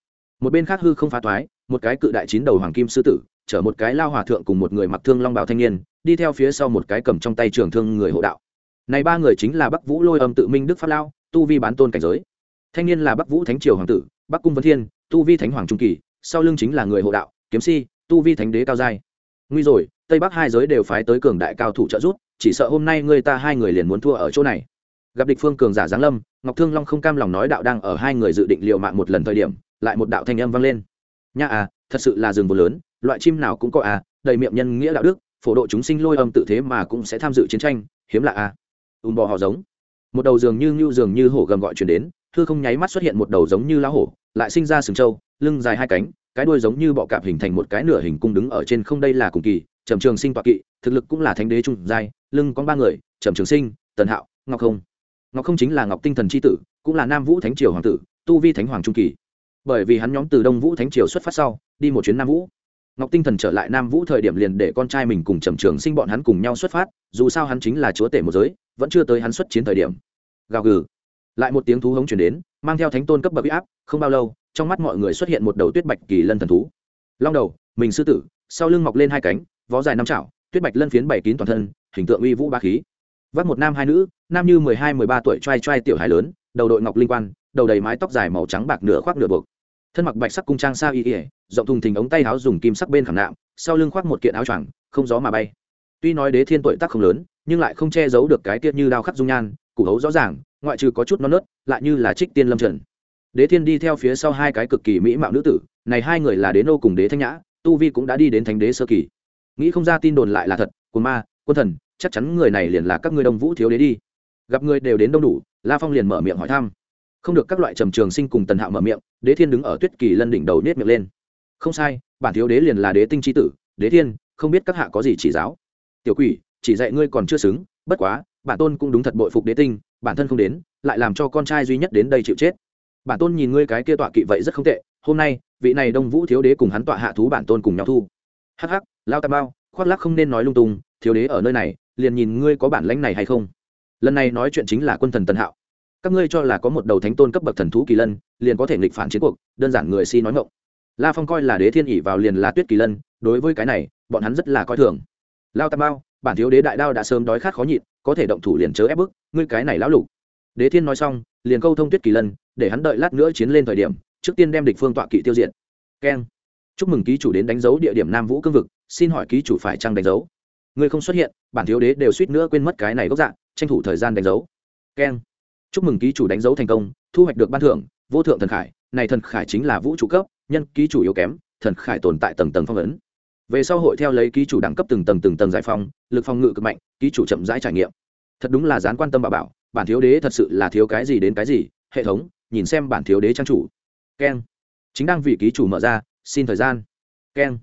A: một bên khác hư không phá toái một cái cự đại chín đầu hoàng kim sư tử chở một cái lao hòa thượng cùng một người mặc thương long bào thanh niên, đi theo phía sau một cái cầm trong tay trường thương người hộ đạo. Này ba người chính là bắc vũ lôi âm tự minh đức pháp lao, tu vi bán tôn cảnh giới. Thanh niên là bắc vũ thánh triều hoàng tử, bắc cung vân thiên, tu vi thánh hoàng trung kỳ, sau lưng chính là người hộ đạo, kiếm si, tu vi thánh đế cao giai. Nguy rồi, tây bắc hai giới đều phái tới cường đại cao thủ trợ giúp, chỉ sợ hôm nay người ta hai người liền muốn thua ở chỗ này. Gặp địch phương cường giả giáng lâm, ngọc thương long không cam lòng nói đạo đang ở hai người dự định liều mạng một lần thời điểm, lại một đạo thanh âm vang lên. Nha à thật sự là rừng vô lớn loại chim nào cũng có à đầy miệng nhân nghĩa đạo đức, phổ độ chúng sinh lôi âm tự thế mà cũng sẽ tham dự chiến tranh, hiếm lạ à. Ùm bò họ giống. Một đầu dường như như dường như hổ gầm gọi chuyển đến thư không nháy mắt xuất hiện một đầu giống như lá hổ, lại sinh ra sừng trâu, lưng dài hai cánh, cái đuôi giống như bọ cạp hình thành một cái nửa hình cung đứng ở trên không đây là cùng kỳ, trầm trường sinh toạ kỵ, thực lực cũng là thánh đế trung giai, lưng có ba người, trầm trường sinh, tần hạo, ngọc không. Ngọc không chính là ngọc tinh thần c h i tử, cũng là nam vũ thánh triều hoàng tử, tu vi thánh hoàng trung kỳ. Bởi vì hắn nhóm từ đông vũ thánh triều xuất phát sau, đi một chuyến nam vũ ngọc tinh thần trở lại nam vũ thời điểm liền để con trai mình cùng trầm trường sinh bọn hắn cùng nhau xuất phát, dù sao hắn chính là chúa tể một giới, vẫn chưa tới hắn xuất chiến thời điểm. Gào gừ. Lại một tiếng thú hống chuyển đến, mang theo thánh tôn cấp bậc huy áp, không bao lâu, trong mắt mọi người xuất hiện một đầu tuyết bạch kỳ lân thần thú. Long đầu, mình sư tử, sau lưng mọc lên hai cánh, vó dài năm chảo tuyết bạch lân phiến bảy kín toàn thân, hình tượng uy vũ ba khí. Vác một nam hai nữ, nam như mười hai, mười ba tuổi trai trai tiểu hài lớn, đầu đội ngọc linh quan, đầu đầy mái tóc dài màu trắng bạc nửa khoác nửa buộc thân mặc bạch sắc cung trang sa y ỉa, rộng thùng thình ống tay áo dùng kim sắc bên khảm nạm, sau lưng khoác một kiện áo choàng, không gió mà bay. Tuy nói đế thiên tuổi tác không lớn, nhưng lại không che giấu được cái tiết như đao khắc dung nhan, củ hấu rõ ràng, ngoại trừ có chút non nớt, lại như là trích tiên lâm trần. Đế thiên đi theo phía sau hai cái cực kỳ mỹ mạo nữ tử, này hai người là đế nô cùng đế thanh nhã, tu vi cũng đã đi đến thánh đế sơ kỳ. Nghĩ không ra tin đồn lại là thật, quân ma, quân thần, chắc chắn người này liền là các ngươi đông vũ thiếu đế đi. Gặp người đều đến đông đủ, la phong liền mở miệng hỏi thăm không được các loại trầm trường sinh cùng tần hạo mở miệng, đế thiên đứng ở tuyết kỳ lân đỉnh đầu nết miệng lên. Không sai, bản thiếu đế liền là đế tinh tri tử, đế thiên, không biết các hạ có gì chỉ giáo. Tiểu quỷ, chỉ dạy ngươi còn chưa xứng, bất quá, bản tôn cũng đúng thật bội phục đế tinh, bản thân không đến, lại làm cho con trai duy nhất đến đây chịu chết. Bản tôn nhìn ngươi cái kia tọa kỵ vậy rất không tệ, hôm nay, vị này đông vũ thiếu đế cùng hắn tọa hạ thú bản tôn cùng nhau thu. Hắc hắc, lao tà bao khoác lắc không nên nói lung tung, thiếu đế ở nơi này, liền nhìn ngươi có bản lãnh này hay không. Lần này nói chuyện chính là quân thần tần hạo các ngươi cho là có một đầu thánh tôn cấp bậc thần thú kỳ lân, liền có thể nghịch phản chiến cuộc, đơn giản người si nói ngộng la phong coi là đế thiên ỉ vào liền là tuyết kỳ lân, đối với cái này, bọn hắn rất là coi thường. Lao tam bao bản thiếu đế đại đao đã sớm đói khát khó nhịn, có thể động thủ liền chớ ép bức, ngươi cái này lão lục. Đế thiên nói xong, liền câu thông tuyết kỳ lân, để hắn đợi lát nữa chiến lên thời điểm, trước tiên đem địch phương tọa kỵ tiêu diệt. Keng. Chúc mừng ký chủ đến đánh dấu địa điểm nam vũ cương vực, xin hỏi ký chủ phải chăng đánh dấu? Ngươi không xuất hiện, bản thiếu đế đều suýt nữa quên mất cái này gốc dạng tranh thủ thời gian đánh dấu. Keng chúc mừng ký chủ đánh dấu thành công, thu hoạch được ban thưởng, vô thượng thần khải. Này thần khải chính là vũ trụ cấp, nhân ký chủ yếu kém, thần khải tồn tại tầng tầng phong ấn. Về sau hội theo lấy ký chủ đẳng cấp từng tầng từng tầng giải phong lực phong ngự cực mạnh, ký chủ chậm rãi trải nghiệm. Thật đúng là dán quan tâm bà bảo, bản thiếu đế thật sự là thiếu cái gì đến cái gì, hệ thống, nhìn xem bản thiếu đế trang chủ. Keng. Chính đang vị ký chủ mở ra, xin thời gian. Keng.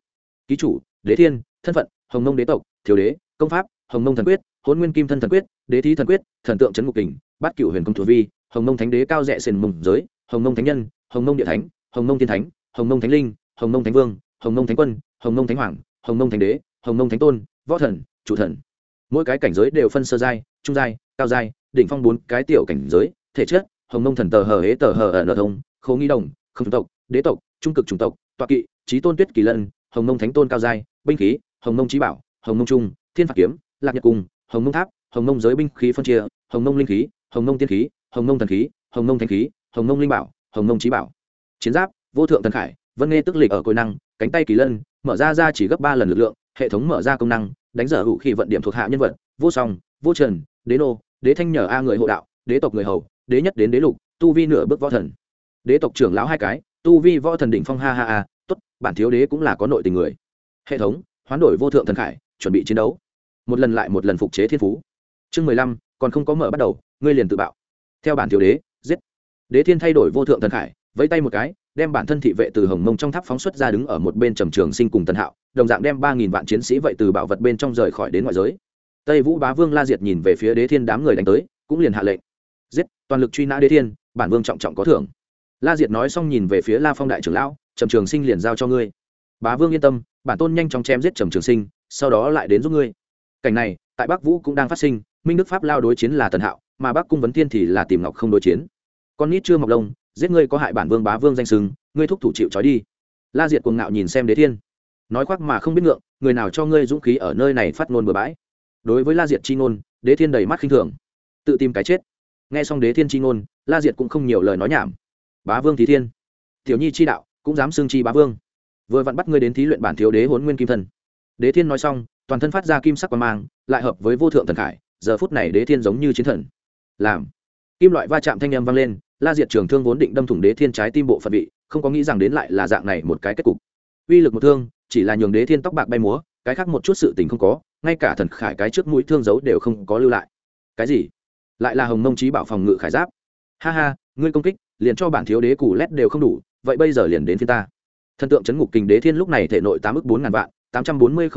A: Ký chủ, đế thiên, thân phận, hồng mông đế tộc, thiếu đế, công pháp hồng mông thần quyết hôn nguyên kim thân thần quyết đế thi thần quyết thần tượng trấn ngục kình bát cựu huyền công thủ vi hồng mông thánh đế cao rẽ sền mông giới hồng mông thánh nhân hồng mông địa thánh hồng mông thiên thánh hồng mông thánh linh hồng mông thánh vương hồng mông thánh quân hồng mông thánh hoàng hồng mông thánh đế hồng mông thánh tôn võ thần chủ thần mỗi cái cảnh giới đều phân sơ giai trung giai cao giai đỉnh phong bốn cái tiểu cảnh giới thể chất hồng mông thần tờ hờ hế tờ hờ ở nợ thông khố nghi đồng không tộc đế tộc trung cực chủng tộc toạ kỵ trí tôn tuyết kỳ lân hồng mông thánh tôn cao giai binh khí hồng mông trí bảo hồng mông trung thiên phạt kiếm lạc nhật cung, hồng mông tháp, hồng mông giới binh khí phân chia, hồng mông linh khí, hồng mông tiên khí, hồng mông thần khí, hồng mông thanh khí, hồng mông linh bảo, hồng mông trí bảo. Chiến giáp, vô thượng thần khải, vân nghe tức lịch ở côi năng, cánh tay kỳ lân, mở ra ra chỉ gấp ba lần lực lượng, hệ thống mở ra công năng, đánh dở hữu khi vận điểm thuộc hạ nhân vật, vô song, vô trần, đế nô, đế thanh nhờ a người hộ đạo, đế tộc người hầu, đế nhất đến đế lục, tu vi nửa bước võ thần. Đế tộc trưởng lão hai cái, tu vi võ thần đỉnh phong ha ha ha, tốt, bản thiếu đế cũng là có nội tình người. Hệ thống, hoán đổi vô thượng thần khải, chuẩn bị chiến đấu một lần lại một lần phục chế thiên phú. Chương mười lăm, còn không có mở bắt đầu, ngươi liền tự bạo. Theo bản thiếu đế, giết. Đế thiên thay đổi vô thượng thần khải, vẫy tay một cái, đem bản thân thị vệ từ hồng mông trong tháp phóng xuất ra đứng ở một bên trầm trường sinh cùng tân hạo, đồng dạng đem ba nghìn vạn chiến sĩ vậy từ bảo vật bên trong rời khỏi đến ngoại giới. Tây vũ bá vương la diệt nhìn về phía đế thiên đám người đánh tới, cũng liền hạ lệnh. Giết, toàn lực truy nã đế thiên, bản vương trọng trọng có thưởng. La diệt nói xong nhìn về phía la phong đại trưởng lão, trầm trường sinh liền giao cho ngươi. Bá vương yên tâm, bản tôn nhanh chóng chém giết trầm trường sinh, sau đó lại đến giúp ngươi cảnh này, tại bắc vũ cũng đang phát sinh, minh đức pháp lao đối chiến là tần hạo, mà bắc cung vấn thiên thì là tìm ngọc không đối chiến. Con nít chưa mọc lông, giết ngươi có hại bản vương bá vương danh sừng ngươi thúc thủ chịu trói đi. La diệt cuồng ngạo nhìn xem đế thiên. Nói khoác mà không biết ngượng, người nào cho ngươi dũng khí ở nơi này phát ngôn bừa bãi. Đối với la diệt chi ngôn, đế thiên đầy mắt khinh thường. Tự tìm cái chết. Nghe xong đế thiên chi ngôn, la diệt cũng không nhiều lời nói nhảm. Bá vương thí thiên. Tiểu nhi chi đạo, cũng dám xưng chi bá vương. Vừa vặn bắt ngươi đến thí luyện bản thiếu đế hốn nguyên kim thân đế thiên nói xong toàn thân phát ra kim sắc quang mang, lại hợp với vô thượng thần khải, giờ phút này đế thiên giống như chiến thần. Làm. Kim loại va chạm thanh âm vang lên, la diệt trường thương vốn định đâm thủng đế thiên trái tim bộ phận vị, không có nghĩ rằng đến lại là dạng này một cái kết cục. Uy lực một thương, chỉ là nhường đế thiên tóc bạc bay múa, cái khác một chút sự tình không có, ngay cả thần khải cái trước mũi thương giấu đều không có lưu lại. Cái gì? Lại là hồng mông trí bảo phòng ngự khải giáp. Ha ha, ngươi công kích, liền cho bản thiếu đế củ lét đều không đủ, vậy bây giờ liền đến phiên ta. Thần tượng chấn ngục kình đế thiên lúc này thể nội tám ước bốn ngàn vạn tám trăm bốn mươi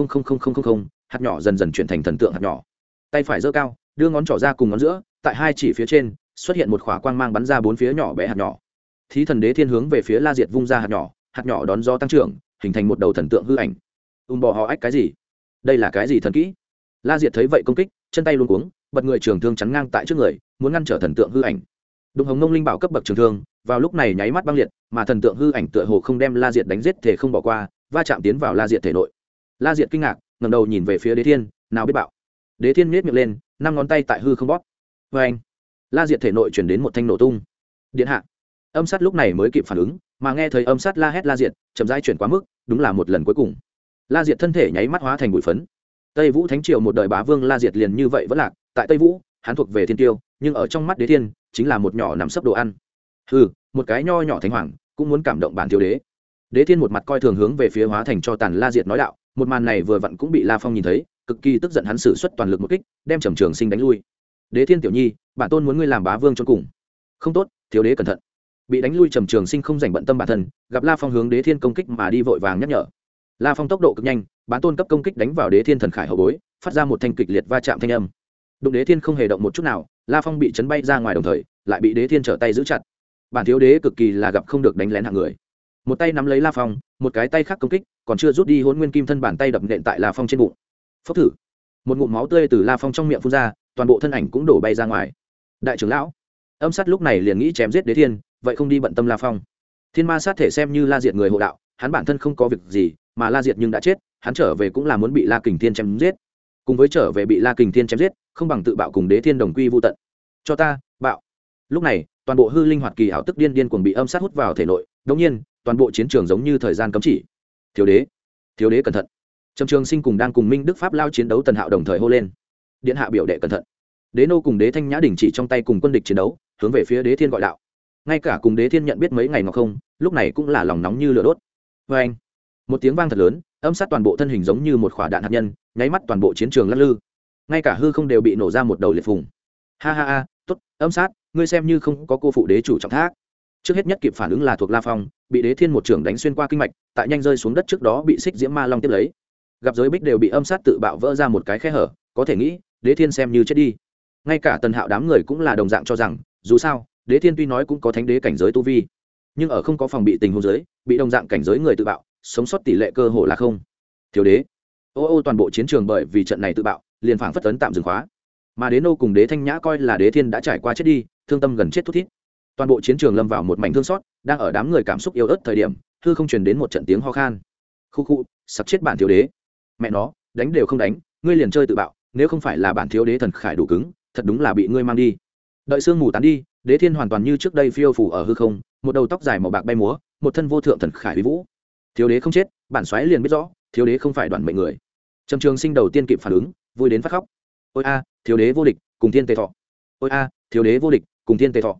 A: hạt nhỏ dần dần chuyển thành thần tượng hạt nhỏ. Tay phải giơ cao, đưa ngón trỏ ra cùng ngón giữa, tại hai chỉ phía trên, xuất hiện một khỏa quang mang bắn ra bốn phía nhỏ bé hạt nhỏ. Thí thần đế thiên hướng về phía la diệt vung ra hạt nhỏ hạt nhỏ đón gió tăng trưởng, hình thành một đầu thần tượng hư ảnh. Ùm bò họ ách cái gì? Đây là cái gì thần kỹ? La diệt thấy vậy công kích, chân tay luôn cuống, bật người trường thương chắn ngang tại trước người, muốn ngăn trở thần tượng hư ảnh. Đụng hồng nông linh bảo cấp bậc trường thương, vào lúc này nháy mắt băng liệt, mà thần tượng hư ảnh tựa hồ không đem la diệt đánh giết thể không bỏ qua, va chạm tiến vào la diệt thể nội la diệt kinh ngạc ngầm đầu nhìn về phía đế thiên, nào biết bạo. Đế thiên miết miệng lên, năm ngón tay tại hư không bóp. Vê anh. La diệt thể nội chuyển đến một thanh nổ tung. Điện hạ. Âm sát lúc này mới kịp phản ứng, mà nghe thấy âm sát la hét la diệt, chậm rãi chuyển quá mức, đúng là một lần cuối cùng. La diệt thân thể nháy mắt hóa thành bụi phấn. Tây vũ thánh triều một đời bá vương la diệt liền như vậy vẫn lạc, tại tây vũ, hắn thuộc về thiên tiêu, nhưng ở trong mắt đế thiên, chính là một nhỏ nằm sấp đồ ăn. Ừ một cái nho nhỏ thánh hoàng, cũng muốn cảm động bản thiếu đế đế thiên một mặt coi thường hướng về phía hóa thành cho tàn la diệt nói đạo, một màn này vừa vặn cũng bị la phong nhìn thấy, cực kỳ tức giận hắn xử suất toàn lực một kích, đem trầm trường sinh đánh lui. Đế thiên tiểu nhi, bản tôn muốn ngươi làm bá vương cho cùng. Không tốt, thiếu đế cẩn thận. Bị đánh lui trầm trường sinh không dành bận tâm bản thân, gặp la phong hướng đế thiên công kích mà đi vội vàng nhắc nhở. La phong tốc độ cực nhanh, bản tôn cấp công kích đánh vào đế thiên thần khải hậu bối, phát ra một thanh kịch liệt va chạm thanh âm. Đụng đế thiên không hề động một chút nào, la phong bị chấn bay ra ngoài đồng thời, lại bị đế thiên trở tay giữ chặt. Bản thiếu đế cực kỳ là gặp không được đánh lén hạng người một tay nắm lấy la phong, một cái tay khác công kích, còn chưa rút đi hôn nguyên kim thân bàn tay đập nện tại la phong trên bụng. Phốc thử. Một ngụm máu tươi từ la phong trong miệng phun ra, toàn bộ thân ảnh cũng đổ bay ra ngoài. Đại trưởng lão, âm sát lúc này liền nghĩ chém giết đế thiên, vậy không đi bận tâm la phong. Thiên ma sát thể xem như la diệt người hộ đạo, hắn bản thân không có việc gì, mà la diệt nhưng đã chết, hắn trở về cũng là muốn bị la kình thiên chém giết. Cùng với trở về bị la kình thiên chém giết, không bằng tự bạo cùng đế thiên đồng quy vô tận. Cho ta, bạo. Lúc này, toàn bộ hư linh hoạt kỳ ảo tức điên điên cuồng bị âm sát hút vào thể nội đống nhiên toàn bộ chiến trường giống như thời gian cấm chỉ. Thiếu đế thiếu đế cẩn thận. Trầm trường sinh cùng đang cùng minh đức pháp lao chiến đấu tần hạo đồng thời hô lên. Điện hạ biểu đệ cẩn thận. Đế nô cùng đế thanh nhã đình chỉ trong tay cùng quân địch chiến đấu, hướng về phía đế thiên gọi đạo. Ngay cả cùng đế thiên nhận biết mấy ngày ngọc không, lúc này cũng là lòng nóng như lửa đốt. Vê anh, một tiếng vang thật lớn, âm sát toàn bộ thân hình giống như một quả đạn hạt nhân, nháy mắt toàn bộ chiến trường lắc lư. Ngay cả hư không đều bị nổ ra một đầu liệt phùng. Ha ha ha, tốt, âm sát, ngươi xem như không có cô phụ đế chủ trọng thác trước hết nhất kịp phản ứng là thuộc la phong, bị đế thiên một trưởng đánh xuyên qua kinh mạch, tại nhanh rơi xuống đất trước đó bị xích diễm ma long tiếp lấy. Gặp giới bích đều bị âm sát tự bạo vỡ ra một cái khe hở, có thể nghĩ, đế thiên xem như chết đi. Ngay cả tần hạo đám người cũng là đồng dạng cho rằng, dù sao, đế thiên tuy nói cũng có thánh đế cảnh giới tu vi, nhưng ở không có phòng bị tình huống giới bị đồng dạng cảnh giới người tự bạo, sống sót tỷ lệ cơ hồ là không. Thiếu đế, ô ô toàn bộ chiến trường bởi vì trận này tự bạo, liền phảng phất tấn tạm dừng khóa. Mà đế nô cùng đế thanh nhã coi là đế thiên đã trải qua chết đi, thương tâm gần chết thút thít toàn bộ chiến trường lâm vào một mảnh thương xót, đang ở đám người cảm xúc yếu ớt thời điểm, hư không truyền đến một trận tiếng ho khan. Khu khu, sắp chết bản thiếu đế. Mẹ nó, đánh đều không đánh, ngươi liền chơi tự bạo, nếu không phải là bản thiếu đế thần khải đủ cứng, thật đúng là bị ngươi mang đi. Đợi sương mù tán đi, đế thiên hoàn toàn như trước đây phiêu phủ ở hư không, một đầu tóc dài màu bạc bay múa, một thân vô thượng thần khải uy vũ. Thiếu đế không chết, bản xoáy liền biết rõ, thiếu đế không phải đoàn mệnh người. Trầm trường sinh đầu tiên kịp phản ứng, vui đến phát khóc. Ôi a, thiếu đế vô địch, cùng thiên tề thọ. Ôi a, thiếu đế vô địch, cùng thiên tề thọ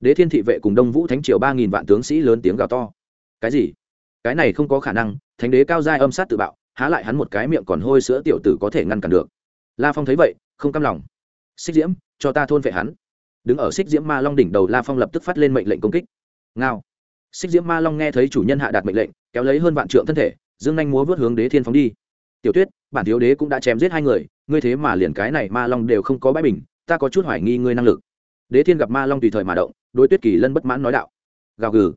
A: đế thiên thị vệ cùng đông vũ thánh triều ba nghìn vạn tướng sĩ lớn tiếng gào to. Cái gì? Cái này không có khả năng, thánh đế cao giai âm sát tự bạo, há lại hắn một cái miệng còn hôi sữa tiểu tử có thể ngăn cản được. La phong thấy vậy, không cam lòng. Xích diễm, cho ta thôn vệ hắn. Đứng ở xích diễm ma long đỉnh đầu, la phong lập tức phát lên mệnh lệnh công kích. Ngao. Xích diễm ma long nghe thấy chủ nhân hạ đạt mệnh lệnh, kéo lấy hơn vạn trượng thân thể, dương nhanh múa vớt hướng đế thiên phóng đi. Tiểu tuyết, bản thiếu đế cũng đã chém giết hai người, ngươi thế mà liền cái này ma long đều không có bãi bình, ta có chút hoài nghi ngươi năng lực đế thiên gặp ma long tùy thời mà động, đối tuyết kỳ lân bất mãn nói đạo. Gào gừ.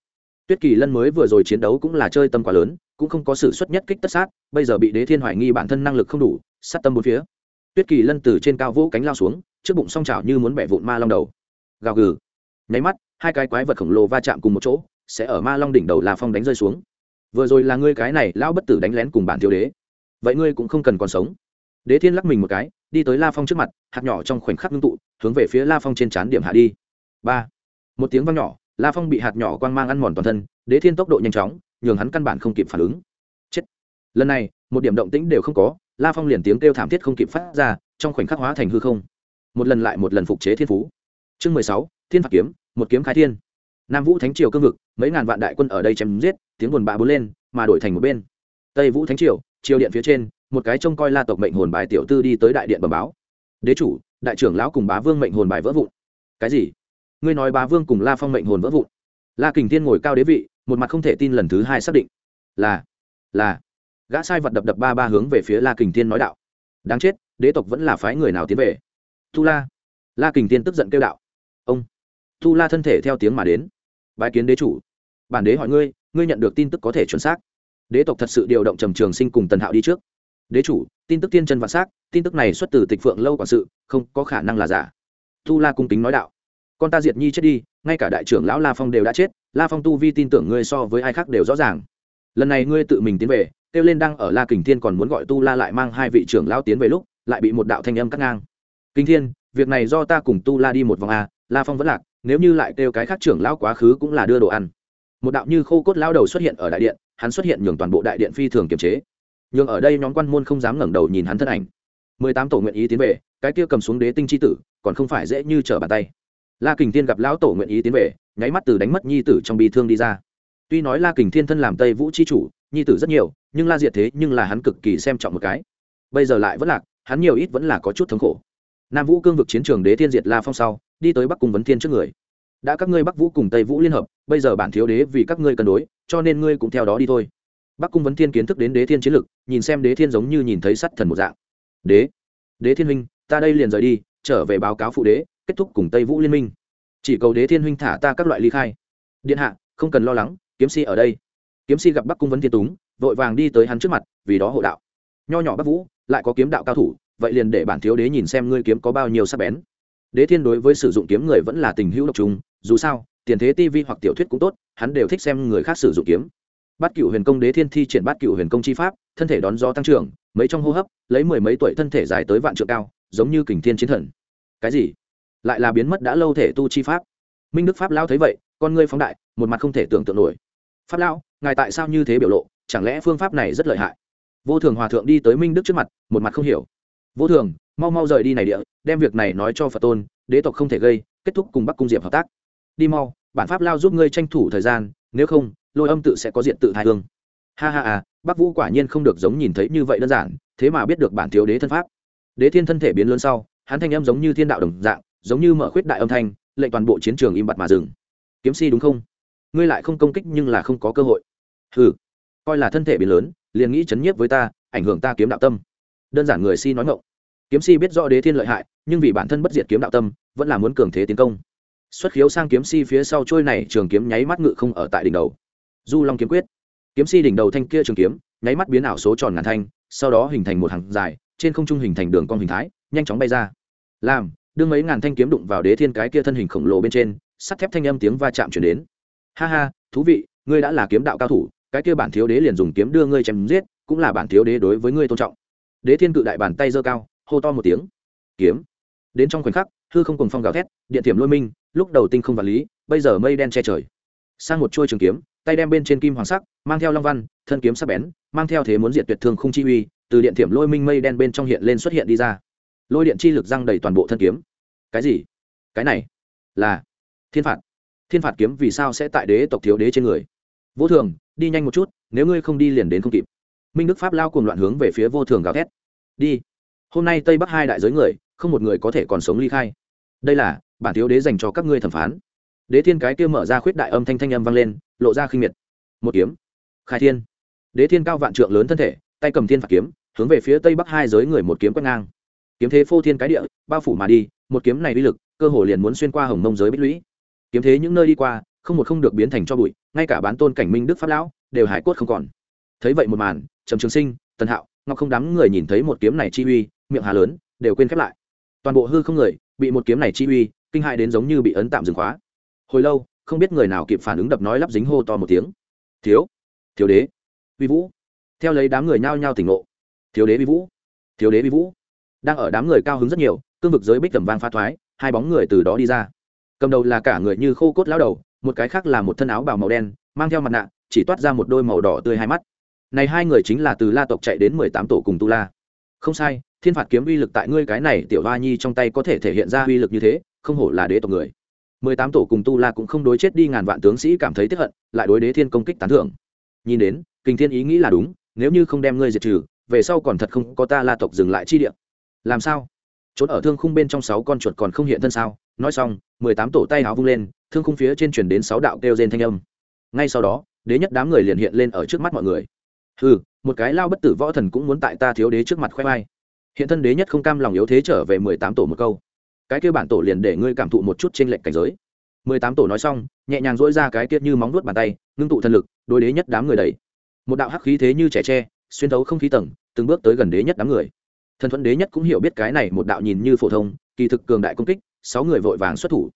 A: Tuyết kỳ lân mới vừa rồi chiến đấu cũng là chơi tâm quá lớn, cũng không có sự xuất nhất kích tất sát, bây giờ bị đế thiên hoài nghi bản thân năng lực không đủ, sát tâm bốn phía. Tuyết kỳ lân từ trên cao vỗ cánh lao xuống, trước bụng song trào như muốn bẻ vụn ma long đầu. Gào gừ. Nháy mắt, hai cái quái vật khổng lồ va chạm cùng một chỗ, sẽ ở ma long đỉnh đầu là phong đánh rơi xuống. Vừa rồi là ngươi cái này, lão bất tử đánh lén cùng bản thiếu đế. Vậy ngươi cũng không cần còn sống. Đế thiên lắc mình một cái đi tới la phong trước mặt, hạt nhỏ trong khoảnh khắc ngưng tụ, hướng về phía la phong trên trán điểm hạ đi. Ba. Một tiếng vang nhỏ, la phong bị hạt nhỏ quang mang ăn mòn toàn thân, đế thiên tốc độ nhanh chóng, nhường hắn căn bản không kịp phản ứng. Chết. Lần này, một điểm động tĩnh đều không có, la phong liền tiếng kêu thảm thiết không kịp phát ra, trong khoảnh khắc hóa thành hư không. Một lần lại một lần phục chế thiên phú. Chương mười sáu, thiên phạt kiếm, một kiếm khai thiên. Nam vũ thánh triều cương vực, mấy ngàn vạn đại quân ở đây chém giết, tiếng buồn bã bốn lên, mà đổi thành một bên. Tây vũ thánh triều triều điện phía trên một cái trông coi la tộc mệnh hồn bài tiểu tư đi tới đại điện bẩm báo. Đế chủ, đại trưởng lão cùng bá vương mệnh hồn bài vỡ vụn. Cái gì? Ngươi nói bá vương cùng la phong mệnh hồn vỡ vụn? La kình thiên ngồi cao đế vị, một mặt không thể tin lần thứ hai xác định. Là là. Gã sai vật đập đập ba ba hướng về phía la kình thiên nói đạo. Đáng chết, đế tộc vẫn là phái người nào tiến về? Thu la. La kình thiên tức giận kêu đạo. Ông. Thu la thân thể theo tiếng mà đến. Bái kiến đế chủ. Bản đế hỏi ngươi ngươi nhận được tin tức có thể chuẩn xác. Đế tộc thật sự điều động trầm trường sinh cùng tần hạo đi trước đế chủ, tin tức tiên chân vạn s á c tin tức này xuất từ tịch phượng lâu quản sự, không có khả năng là giả. Tu la cung kính nói đạo. Con ta diệt nhi chết đi, ngay cả đại trưởng lão la phong đều đã chết, la phong tu vi tin tưởng ngươi so với ai khác đều rõ ràng. Lần này ngươi tự mình tiến về, kêu lên đang ở la kình thiên còn muốn gọi tu la lại mang hai vị trưởng lão tiến về lúc, lại bị một đạo thanh âm cắt ngang. Kinh thiên, việc này do ta cùng tu la đi một vòng a la phong vẫn lạc, nếu như lại kêu cái khác trưởng lão quá khứ cũng là đưa đồ ăn. Một đạo như khô cốt lao đầu xuất hiện ở đại điện, hắn xuất hiện nhường toàn bộ đại điện phi thường kiềm chế nhưng ở đây nhóm quan môn không dám ngẩng đầu nhìn hắn thân ảnh. Mười tám tổ nguyện ý tiến về, cái kia cầm xuống đế tinh c tử, còn không phải dễ như trở bàn tay. La kình thiên gặp lão tổ nguyện ý tiến về, nháy mắt từ đánh mất nhi tử trong bi thương đi ra. Tuy nói la kình thiên thân làm tây vũ c h i chủ, nhi tử rất nhiều, nhưng la diệt thế nhưng là hắn cực kỳ xem trọng một cái. Bây giờ lại vẫn lạc, hắn nhiều ít vẫn là có chút thống khổ. Nam vũ cương vực chiến trường đế thiên diệt la phong sau, đi tới bắc cung vấn thiên trước người. Đã các ngươi bắc vũ cùng tây vũ liên hợp, bây giờ bản thiếu đế vì các ngươi cân đối, cho nên ngươi cũng theo đó đi thôi bắc cung vấn thiên kiến thức đến đế thiên chiến lực, nhìn xem đế thiên giống như nhìn thấy sắt thần một dạng. Đế đế thiên huynh, ta đây liền rời đi, trở về báo cáo phụ đế, kết thúc cùng tây vũ liên minh. Chỉ cầu đế thiên huynh thả ta các loại ly khai. Điện hạ, không cần lo lắng, kiếm si ở đây. Kiếm si gặp bắc cung vấn thiên túng, vội vàng đi tới hắn trước mặt, vì đó hộ đạo. Nho nhỏ bắc vũ, lại có kiếm đạo cao thủ, vậy liền để bản thiếu đế nhìn xem ngươi kiếm có bao nhiêu sắc bén. Đế thiên đối với sử dụng kiếm người vẫn là tình hữu độc trùng dù sao, tiền thế tv hoặc tiểu thuyết cũng tốt, hắn đều thích xem người khác sử dụng kiếm bát cựu huyền công đế thiên thi triển bát cựu huyền công chi pháp, thân thể đón gió tăng trưởng, mấy trong hô hấp, lấy mười mấy tuổi thân thể dài tới vạn trượng cao, giống như kình thiên chiến thần. Cái gì? Lại là biến mất đã lâu thể tu chi pháp. Minh đức pháp lao thấy vậy, con ngươi phóng đại, một mặt không thể tưởng tượng nổi. Pháp lao ngài tại sao như thế biểu lộ? Chẳng lẽ phương pháp này rất lợi hại? Vô thường hòa thượng đi tới minh đức trước mặt, một mặt không hiểu. Vô thường, mau mau rời đi này địa, đem việc này nói cho phật tôn, đế tộc không thể gây, kết thúc cùng bắc cung diệp hợp tác. Đi mau, bản pháp lao giúp ngươi tranh thủ thời gian, nếu không lôi âm tự sẽ có diện tự thai hương. Ha ha à bắc vũ quả nhiên không được giống nhìn thấy như vậy đơn giản, thế mà biết được bản thiếu đế thân pháp. Đế thiên thân thể biến lớn sau, hắn thanh âm giống như thiên đạo đồng dạng, giống như mở khuyết đại âm thanh, lệnh toàn bộ chiến trường im bặt mà dừng. Kiếm si đúng không? Ngươi lại không công kích nhưng là không có cơ hội. Hừ, coi là thân thể biến lớn, liền nghĩ chấn nhiếp với ta, ảnh hưởng ta kiếm đạo tâm. Đơn giản người si nói ngộng kiếm si biết rõ đế thiên lợi hại, nhưng vì bản thân bất diệt kiếm đạo tâm, vẫn là muốn cường thế tiến công. Xuất khiếu sang kiếm si phía sau trôi này, trường kiếm nháy mắt ngự không ở tại đỉnh đầu du long kiếm quyết. Kiếm si đỉnh đầu thanh kia trường kiếm, nháy mắt biến ảo số tròn ngàn thanh, sau đó hình thành một hàng dài, trên không trung hình thành đường cong hình thái, nhanh chóng bay ra. Làm đương mấy ngàn thanh kiếm đụng vào đế thiên cái kia thân hình khổng lồ bên trên, sắt thép thanh âm tiếng va chạm chuyển đến. Ha ha, thú vị, ngươi đã là kiếm đạo cao thủ, cái kia bản thiếu đế liền dùng kiếm đưa ngươi chém giết, cũng là bản thiếu đế đối với ngươi tôn trọng. Đế thiên cự đại bàn tay giơ cao, hô to một tiếng. Kiếm. Đến trong khoảnh khắc, hư không cùng phong gào thét, điện thiểm lôi minh, lúc đầu tinh không vật lý, bây giờ mây đen che trời sang một chuôi trường kiếm, tay đem bên trên kim hoàng sắc, mang theo long văn, thân kiếm sắc bén, mang theo thế muốn diệt tuyệt thương không chi uy, từ điện thiểm lôi minh mây đen bên trong hiện lên xuất hiện đi ra. Lôi điện chi lực răng đầy toàn bộ thân kiếm. Cái gì? Cái này là thiên phạt. Thiên phạt kiếm vì sao sẽ tại đế tộc thiếu đế trên người? Vô thường, đi nhanh một chút, nếu ngươi không đi liền đến không kịp. Minh đức pháp lao cùng loạn hướng về phía vô thường gào thét. Đi. Hôm nay tây bắc hai đại giới người, không một người có thể còn sống ly khai. Đây là bản thiếu đế dành cho các ngươi thẩm phán đế thiên cái kia mở ra khuyết đại âm thanh thanh âm vang lên, lộ ra khinh miệt. Một kiếm. Khai thiên. Đế thiên cao vạn trượng lớn thân thể, tay cầm thiên phạt kiếm, hướng về phía tây bắc hai giới người một kiếm quét ngang. Kiếm thế phô thiên cái địa, bao phủ mà đi, một kiếm này uy lực, cơ hồ liền muốn xuyên qua hồng mông giới bích lũy. Kiếm thế những nơi đi qua, không một không được biến thành cho bụi, ngay cả bán tôn cảnh minh đức pháp lão, đều hải cốt không còn. Thấy vậy một màn, trầm trường sinh, tần hạo, ngọc không đám người nhìn thấy một kiếm này chi uy, miệng hà lớn, đều quên khép lại. Toàn bộ hư không người, bị một kiếm này chi uy, kinh hại đến giống như bị ấn tạm dừng khóa hồi lâu, không biết người nào kịp phản ứng đập nói lắp dính hô to một tiếng. Thiếu thiếu đế, vi vũ. Theo lấy đám người nhao nhao tỉnh ngộ. Thiếu đế vi vũ, thiếu đế vi vũ. Đang ở đám người cao hứng rất nhiều, cương vực giới bích tầm vang pha thoái, hai bóng người từ đó đi ra. Cầm đầu là cả người như khô cốt lao đầu, một cái khác là một thân áo bào màu đen, mang theo mặt nạ, chỉ toát ra một đôi màu đỏ tươi hai mắt. Này hai người chính là từ la tộc chạy đến mười tám tổ cùng tu la. Không sai, thiên phạt kiếm uy lực tại ngươi cái này tiểu hoa nhi trong tay có thể thể hiện ra uy lực như thế, không hổ là đế tộc người mười tám tổ cùng tu la cũng không đối chết đi ngàn vạn tướng sĩ cảm thấy tiếc hận, lại đối đế thiên công kích tán thưởng. Nhìn đến, kình thiên ý nghĩ là đúng, nếu như không đem ngươi diệt trừ, về sau còn thật không có ta la tộc dừng lại chi địa. Làm sao? Trốn ở thương khung bên trong sáu con chuột còn không hiện thân sao? Nói xong, mười tám tổ tay áo vung lên, thương khung phía trên chuyển đến sáu đạo kêu gen thanh âm. Ngay sau đó, đế nhất đám người liền hiện lên ở trước mắt mọi người. Ừ một cái lao bất tử võ thần cũng muốn tại ta thiếu đế trước mặt khoe mai. Hiện thân đế nhất không cam lòng yếu thế trở về mười tám tổ một câu cái kia bản tổ liền để ngươi cảm thụ một chút trên lệnh cảnh giới. Mười tám tổ nói xong, nhẹ nhàng dỗi ra cái kia như móng nuốt bàn tay, ngưng tụ thần lực, đối đế nhất đám người đầy một đạo hắc khí thế như trẻ tre, xuyên thấu không khí tầng, từng bước tới gần đế nhất đám người. Thần thuẫn đế nhất cũng hiểu biết cái này một đạo nhìn như phổ thông, kỳ thực cường đại công kích, sáu người vội vàng xuất thủ.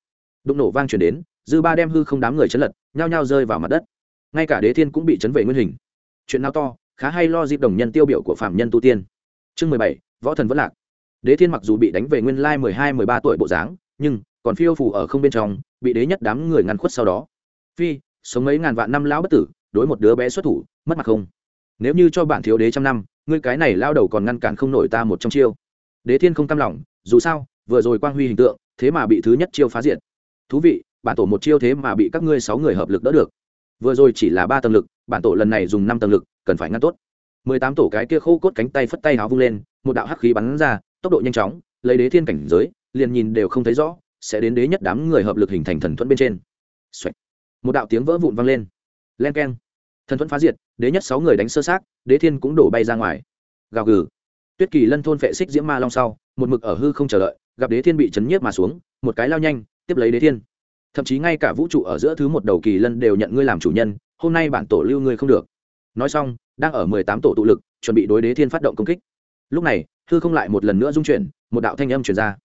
A: Đụng nổ vang chuyển đến, dư ba đem hư không đám người chấn lật, nhao nhao rơi vào mặt đất. Ngay cả đế thiên cũng bị chấn về nguyên hình. Chuyện nào to, khá hay lo dịp đồng nhân tiêu biểu của phạm nhân tu tiên. Chương mười bảy, võ thần vẫn lạc đế thiên mặc dù bị đánh về nguyên lai mười hai, mười ba tuổi bộ dáng, nhưng còn phiêu phủ ở không bên trong, bị đế nhất đám người ngăn khuất sau đó. Phi, sống mấy ngàn vạn năm lão bất tử, đối một đứa bé xuất thủ, mất mặt không? Nếu như cho bạn thiếu đế trăm năm, ngươi cái này lao đầu còn ngăn cản không nổi ta một trong chiêu. Đế thiên không cam lòng, dù sao, vừa rồi quang huy hình tượng, thế mà bị thứ nhất chiêu phá diện thú vị, bản tổ một chiêu thế mà bị các ngươi sáu người hợp lực đỡ được. Vừa rồi chỉ là ba tầng lực, bản tổ lần này dùng năm tầng lực, cần phải ngăn tốt. Mười tám tổ cái kia khô cốt cánh tay phất tay háo vung lên, một đạo hắc khí bắn ra tốc độ nhanh chóng, lấy đế thiên cảnh giới, liền nhìn đều không thấy rõ, sẽ đến đế nhất đám người hợp lực hình thành thần thuẫn bên trên、Xoạch. một đạo tiếng vỡ vụn vang lên. Len k e n thần thuẫn phá diệt, đế nhất sáu người đánh sơ sát, đế thiên cũng đổ bay ra ngoài. Gào gừ. Tuyết kỳ lân thôn phệ xích diễm ma long sau, một mực ở hư không chờ đợi, gặp đế thiên bị chấn nhiếp mà xuống, một cái lao nhanh, tiếp lấy đế thiên. Thậm chí ngay cả vũ trụ ở giữa thứ một đầu kỳ lân đều nhận ngươi làm chủ nhân, hôm nay bản tổ lưu ngươi không được. Nói xong, đang ở mười tám tổ tụ lực, chuẩn bị đối đế thiên phát động công kích. Lúc này hư không lại một lần nữa dung chuyển, một đạo thanh âm chuyển ra.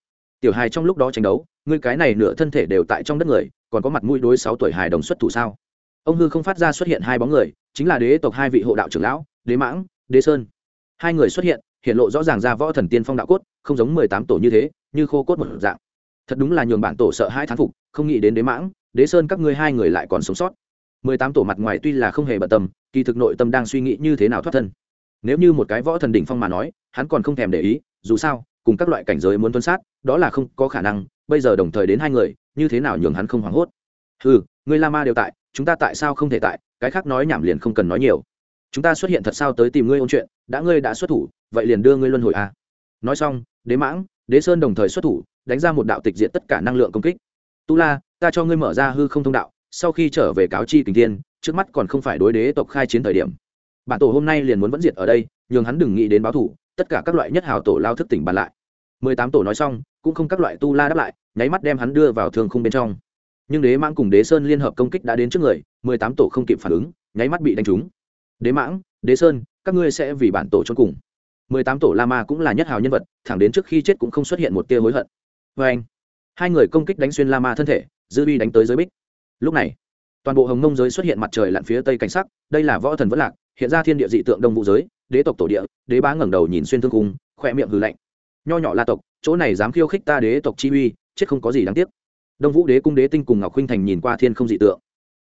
A: Tiểu hài trong lúc đó tranh đấu, ngươi cái này nửa thân thể đều tại trong đất người, còn có mặt mũi đối sáu tuổi hài đồng xuất thủ sao? Ông hư không phát ra xuất hiện hai bóng người, chính là đế tộc hai vị hộ đạo trưởng lão, đế mãng, đế sơn. Hai người xuất hiện hiện lộ rõ ràng ra võ thần tiên phong đạo cốt, không giống mười tám tổ như thế, như khô cốt một dạng. Thật đúng là nhường bản tổ sợ hai thán phục, không nghĩ đến đế mãng, đế sơn các ngươi hai người lại còn sống sót. mười tám tổ mặt ngoài tuy là không hề bận tâm, kỳ thực nội tâm đang suy nghĩ như thế nào thoát thân nếu như một cái võ thần đỉnh phong mà nói, hắn còn không thèm để ý, dù sao, cùng các loại cảnh giới muốn tuân sát, đó là không có khả năng, bây giờ đồng thời đến hai người, như thế nào nhường hắn không hoảng hốt? Ừ người la ma đều tại, chúng ta tại sao không thể tại? Cái khác nói nhảm liền không cần nói nhiều. Chúng ta xuất hiện thật sao tới tìm ngươi ôn chuyện, đã ngươi đã xuất thủ, vậy liền đưa ngươi luân hồi à. nói xong, đế mãng, đế sơn đồng thời xuất thủ, đánh ra một đạo tịch diện tất cả năng lượng công kích. Tu la, ta cho ngươi mở ra hư không thông đạo, sau khi trở về cáo chi kình thiên, trước mắt còn không phải đối đế tộc khai chiến thời điểm bản tổ hôm nay liền muốn vẫn diệt ở đây, nhường hắn đừng nghĩ đến báo thủ tất cả các loại nhất hào tổ lao thức tỉnh bàn lại. Mười tám tổ nói xong, cũng không các loại tu la đáp lại, nháy mắt đem hắn đưa vào thương khung bên trong. Nhưng đế mãng cùng đế sơn liên hợp công kích đã đến trước người, mười tám tổ không kịp phản ứng, nháy mắt bị đánh trúng. Đế mãng, đế sơn, các ngươi sẽ vì bản tổ cho cùng. Mười tám tổ la ma cũng là nhất hào nhân vật, thẳng đến trước khi chết cũng không xuất hiện một tia hối hận. Vê anh, hai người công kích đánh xuyên la ma thân thể, dư bi đánh tới giới bích. Lúc này, toàn bộ hồng nông giới xuất hiện mặt trời lặn phía tây cảnh sắc, đây là võ thần vất lạc hiện ra thiên địa dị tượng đông vũ giới, đế tộc tổ địa, đế bá ngẩng đầu nhìn xuyên thương cung khoe miệng hừ lạnh. Nho nhỏ la tộc, chỗ này dám khiêu khích ta đế tộc chi uy, chết không có gì đáng tiếc. Đông vũ đế cung đế tinh cùng ngọc huynh thành nhìn qua thiên không dị tượng.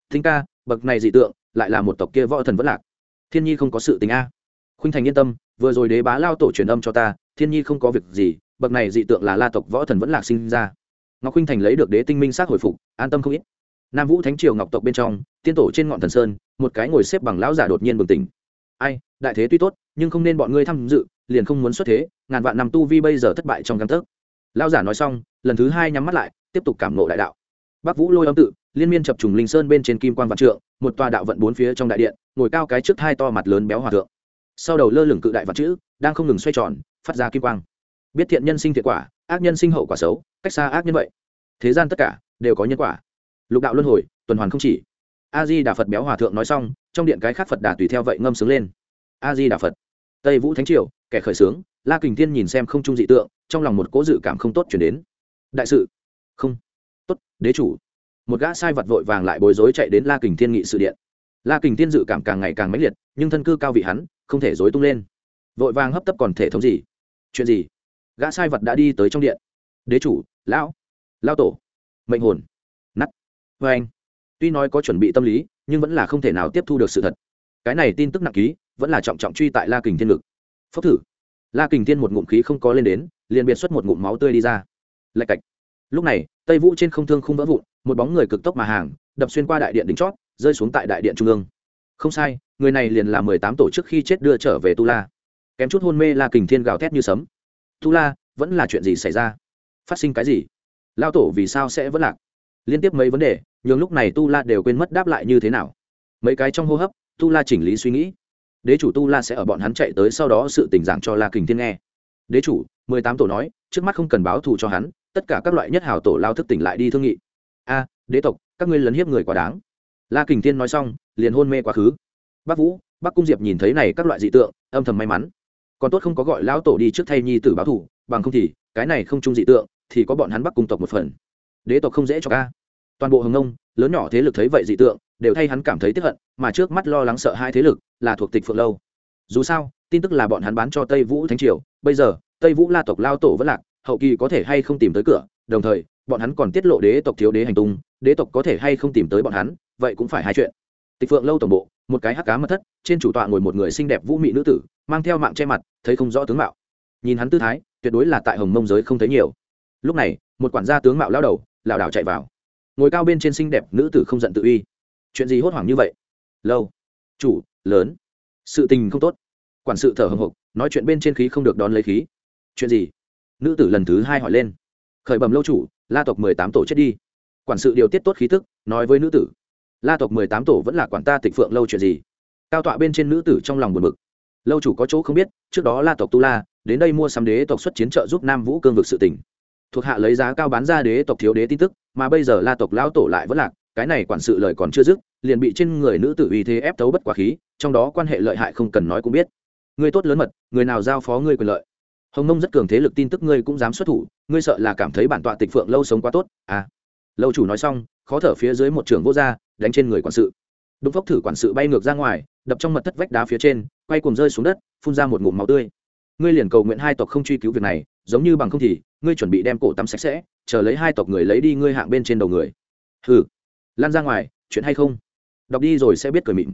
A: Thính ca, bậc này dị tượng, lại là một tộc kia võ thần vất lạc. Thiên nhi không có sự tình a. Khuynh thành yên tâm, vừa rồi đế bá lao tổ truyền âm cho ta, thiên nhi không có việc gì, bậc này dị tượng là la tộc võ thần vẫn lạc sinh ra. Ngọc khuynh thành lấy được đế tinh minh sát hồi phục, an tâm không ít nam vũ thánh triều ngọc tộc bên trong, tiên tổ trên ngọn thần sơn, một cái ngồi xếp bằng lão giả đột nhiên bừng tỉnh. Ai, đại thế tuy tốt, nhưng không nên bọn ngươi tham dự, liền không muốn xuất thế, ngàn vạn năm tu vi bây giờ thất bại trong căn tấc. Lão giả nói xong, lần thứ hai nhắm mắt lại, tiếp tục cảm nộ đại đạo. Bắc vũ lôi âm tự, liên miên chập trùng linh sơn bên trên kim quan vạn trượng, một tòa đạo vận bốn phía trong đại điện, ngồi cao cái trước hai to mặt lớn béo hòa thượng. Sau đầu lơ lửng cự đại vật chữ, đang không ngừng xoay tròn, phát ra kim quang. Biết thiện nhân sinh thiện quả, ác nhân sinh hậu quả xấu, cách xa ác nhân vậy. Thế gian tất cả đều có nhân quả lục đạo luân hồi, tuần hoàn không chỉ. A di đà phật béo hòa thượng nói xong, trong điện cái khác phật đà tùy theo vậy ngâm sướng lên. A di đà phật tây vũ thánh triều, kẻ khởi sướng, la kình thiên nhìn xem không trung dị tượng, trong lòng một cố dự cảm không tốt chuyển đến. Đại sự. Không. Tốt, đế chủ. Một gã sai vật vội vàng lại bối rối chạy đến la kình thiên nghị sự điện. La kình thiên dự cảm càng ngày càng mãnh liệt, nhưng thân cư cao vị hắn, không thể dối tung lên. Vội vàng hấp tấp còn thể thống gì? Chuyện gì? Gã sai vật đã đi tới trong điện. Đế chủ, lão. Lao tổ. Mệnh hồn vê anh. Tuy nói có chuẩn bị tâm lý, nhưng vẫn là không thể nào tiếp thu được sự thật. Cái này tin tức nặng ký, vẫn là trọng trọng truy tại la kình thiên ngực. Phốc thử. La kình thiên một ngụm khí không có lên đến, liền biệt xuất một ngụm máu tươi đi ra. Lạch cạch. Lúc này, tây vũ trên không thương không vỡ vụn, một bóng người cực tốc mà hàng, đập xuyên qua đại điện đỉnh chót, rơi xuống tại đại điện trung ương. Không sai, người này liền là mười tám tổ trước khi chết đưa trở về tu la. Kém chút hôn mê la kình thiên gào thét như sấm. Tu la, vẫn là chuyện gì xảy ra? Phát sinh cái gì? Lao tổ vì sao sẽ vẫn lạc? Liên tiếp mấy vấn đề nhường lúc này tu la đều quên mất đáp lại như thế nào. Mấy cái trong hô hấp, tu la chỉnh lý suy nghĩ. Đế chủ tu la sẽ ở bọn hắn chạy tới sau đó sự tình giảng cho la kình thiên nghe. Đế chủ, mười tám tổ nói, trước mắt không cần báo thù cho hắn, tất cả các loại nhất hào tổ lao thức tỉnh lại đi thương nghị. A, đế tộc, các ngươi lấn hiếp người quá đáng. La kình thiên nói xong, liền hôn mê quá khứ. Bác vũ, bác cung diệp nhìn thấy này các loại dị tượng, âm thầm may mắn. Còn tốt không có gọi lão tổ đi trước thay nhi tử báo thủ bằng không thì, cái này không chung dị tượng, thì có bọn hắn bắc cung tộc một phần. Đế tộc không dễ cho ca toàn bộ hồng nông, lớn nhỏ thế lực thấy vậy dị tượng, đều thay hắn cảm thấy tiếp hận, mà trước mắt lo lắng sợ hai thế lực là thuộc tịch phượng lâu. Dù sao, tin tức là bọn hắn bán cho tây vũ thánh triều, bây giờ, tây vũ la tộc lao tổ vẫn lạc, hậu kỳ có thể hay không tìm tới cửa, đồng thời, bọn hắn còn tiết lộ đế tộc thiếu đế hành tung, đế tộc có thể hay không tìm tới bọn hắn, vậy cũng phải hai chuyện. Tịch phượng lâu tổng bộ, một cái hắc cá mật thất, trên chủ tọa ngồi một người xinh đẹp vũ mị nữ tử, mang theo mạng che mặt, thấy không rõ tướng mạo. Nhìn hắn tư thái, tuyệt đối là tại hồng mông giới không thấy nhiều. Lúc này, một quản gia tướng mạo lao đầu, lảo đảo chạy vào ngồi cao bên trên xinh đẹp nữ tử không giận tự uy. Chuyện gì hốt hoảng như vậy? Lâu. Chủ, lớn. Sự tình không tốt. Quản sự thở hồng hộc, nói chuyện bên trên khí không được đón lấy khí. Chuyện gì? Nữ tử lần thứ hai hỏi lên. Khởi bẩm lâu chủ, la tộc mười tám tổ chết đi. Quản sự điều tiết tốt khí tức, nói với nữ tử. La tộc mười tám tổ vẫn là quản ta tịch phượng lâu chuyện gì? Cao tọa bên trên nữ tử trong lòng buồn bực. Lâu chủ có chỗ không biết, trước đó la tộc tu la, đến đây mua sắm đế tộc xuất chiến trợ giúp nam vũ cương vực sự tỉnh thuộc hạ lấy giá cao bán ra đế tộc thiếu đế tin tức, mà bây giờ la tộc lão tổ lại vẫn lạc, cái này quản sự lời còn chưa dứt, liền bị trên người nữ tử uy thế ép thấu bất quá khí, trong đó quan hệ lợi hại không cần nói cũng biết. Ngươi tốt lớn mật, người nào giao phó ngươi quyền lợi? Hồng nông rất cường thế lực tin tức ngươi cũng dám xuất thủ, ngươi sợ là cảm thấy bản tọa tịch phượng lâu sống quá tốt à. Lâu chủ nói xong, khó thở phía dưới một trường vô gia đánh trên người quản sự. Đúng phốc thử quản sự bay ngược ra ngoài, đập trong mật thất vách đá phía trên, quay cùng rơi xuống đất, phun ra một ngụm máu tươi ngươi liền cầu nguyện hai tộc không truy cứu việc này, giống như bằng không thì, ngươi chuẩn bị đem cổ tắm sạch sẽ, chờ lấy hai tộc người lấy đi ngươi hạng bên trên đầu người. Hừ. Lan ra ngoài, chuyện hay không? Đọc đi rồi sẽ biết cười mịn.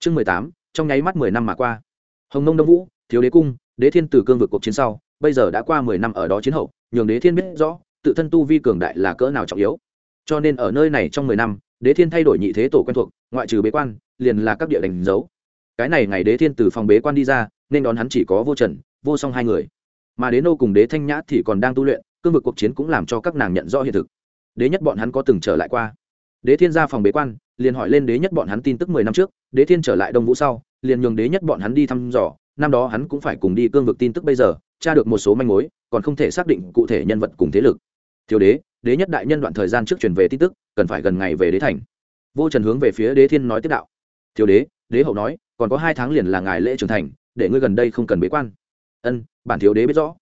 A: Chương mười tám, trong nháy mắt mười năm mà qua. Hồng nông đông vũ, thiếu đế cung, đế thiên từ cương vực cuộc chiến sau, bây giờ đã qua mười năm ở đó chiến hậu, nhường đế thiên biết rõ, tự thân tu vi cường đại là cỡ nào trọng yếu. Cho nên ở nơi này trong mười năm, đế thiên thay đổi nhị thế tổ quen thuộc, ngoại trừ bế quan, liền là các địa đánh dấu. Cái này ngày đế thiên từ phòng bế quan đi ra, nên đón hắn chỉ có vô trần vô song hai người. Mà đế nô cùng đế thanh nhã thì còn đang tu luyện, cương vực cuộc chiến cũng làm cho các nàng nhận rõ hiện thực. Đế nhất bọn hắn có từng trở lại qua. Đế thiên ra phòng bế quan, liền hỏi lên đế nhất bọn hắn tin tức mười năm trước, đế thiên trở lại đông vũ sau, liền nhường đế nhất bọn hắn đi thăm dò, năm đó hắn cũng phải cùng đi cương vực tin tức bây giờ, tra được một số manh mối, còn không thể xác định cụ thể nhân vật cùng thế lực. Thiếu đế đế nhất đại nhân đoạn thời gian trước truyền về tin tức, cần phải gần ngày về đế thành. Vô trần hướng về phía đế thiên nói tiếp đạo. Thiếu đế đế hậu nói, còn có hai tháng liền là ngày lễ trưởng thành, để ngươi gần đây không cần bế quan ân, bản thiếu đế biết rõ.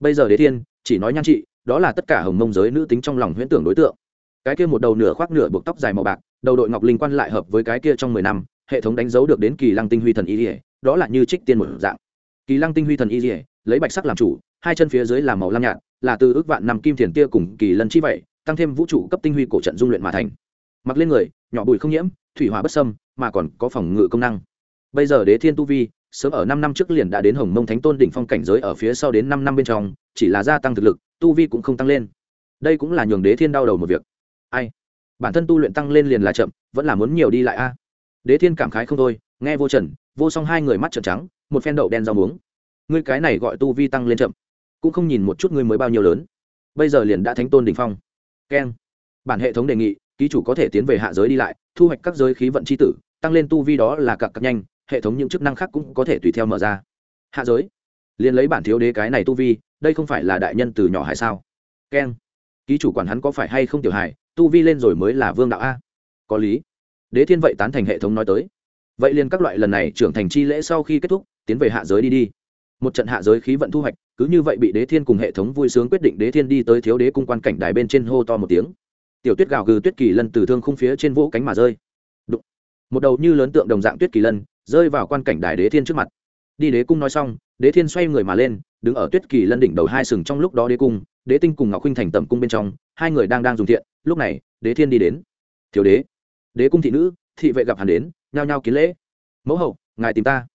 A: Bây giờ đế thiên, chỉ nói nhan trị, đó là tất cả hồng mông giới nữ tính trong lòng huyễn tưởng đối tượng. Cái kia một đầu nửa khoác nửa buộc tóc dài màu bạc, đầu đội ngọc linh quan lại hợp với cái kia trong mười năm, hệ thống đánh dấu được đến kỳ lăng tinh huy thần y dỉa đó là như trích tiên một dạng. Kỳ lăng tinh huy thần y dỉa lấy bạch sắc làm chủ, hai chân phía dưới là màu lam nhạt, là từ ước vạn năm kim thiền tia cùng kỳ lân chi vậy, tăng thêm vũ trụ cấp tinh huy cổ trận dung luyện mà thành. Mặc lên người, nhỏ bụi không nhiễm, thủy hỏa bất sâm mà còn có phòng ngự công năng. Bây giờ đế thiên tu vi sớm ở năm năm trước liền đã đến hồng mông thánh tôn đỉnh phong cảnh giới ở phía sau đến năm năm bên trong, chỉ là gia tăng thực lực, tu vi cũng không tăng lên. Đây cũng là nhường đế thiên đau đầu một việc. Ai? Bản thân tu luyện tăng lên liền là chậm, vẫn là muốn nhiều đi lại a. Đế thiên cảm khái không thôi, nghe vô trần, vô song hai người mắt trợn trắng, một phen đậu đen rau muống. Ngươi cái này gọi tu vi tăng lên chậm, cũng không nhìn một chút ngươi mới bao nhiêu lớn. Bây giờ liền đã thánh tôn đỉnh phong. Keng. Bản hệ thống đề nghị, ký chủ có thể tiến về hạ giới đi lại, thu hoạch các giới khí vận chi tử, tăng lên tu vi đó là cặp cặp nhanh hệ thống những chức năng khác cũng có thể tùy theo mở ra. Hạ giới. Liền lấy bản thiếu đế cái này tu vi, đây không phải là đại nhân từ nhỏ hải sao? Keng ký chủ quản hắn có phải hay không tiểu hải tu vi lên rồi mới là vương đạo a. Có lý. Đế thiên vậy tán thành hệ thống nói tới. Vậy liền các loại lần này trưởng thành chi lễ sau khi kết thúc, tiến về hạ giới đi đi. Một trận hạ giới khí vận thu hoạch, cứ như vậy bị đế thiên cùng hệ thống vui sướng quyết định đế thiên đi tới thiếu đế cung quan cảnh đài bên trên hô to một tiếng. Tiểu tuyết gào gừ tuyết kỳ lân từ thương khung phía trên vỗ cánh mà rơi. Đụng. một đầu như lớn tượng đồng dạng tuyết kỳ lân rơi vào quan cảnh đài đế thiên trước mặt. Đi đế cung nói xong, đế thiên xoay người mà lên, đứng ở tuyết kỳ lân đỉnh đầu hai sừng trong lúc đó đế cung, đế tinh cùng ngọc huynh thành tầm cung bên trong, hai người đang đang dùng thiện, lúc này, đế thiên đi đến. Thiếu đế. Đế cung thị nữ, thị vệ gặp hắn đến, nhao nhao kiến lễ. Mẫu hậu, ngài tìm ta.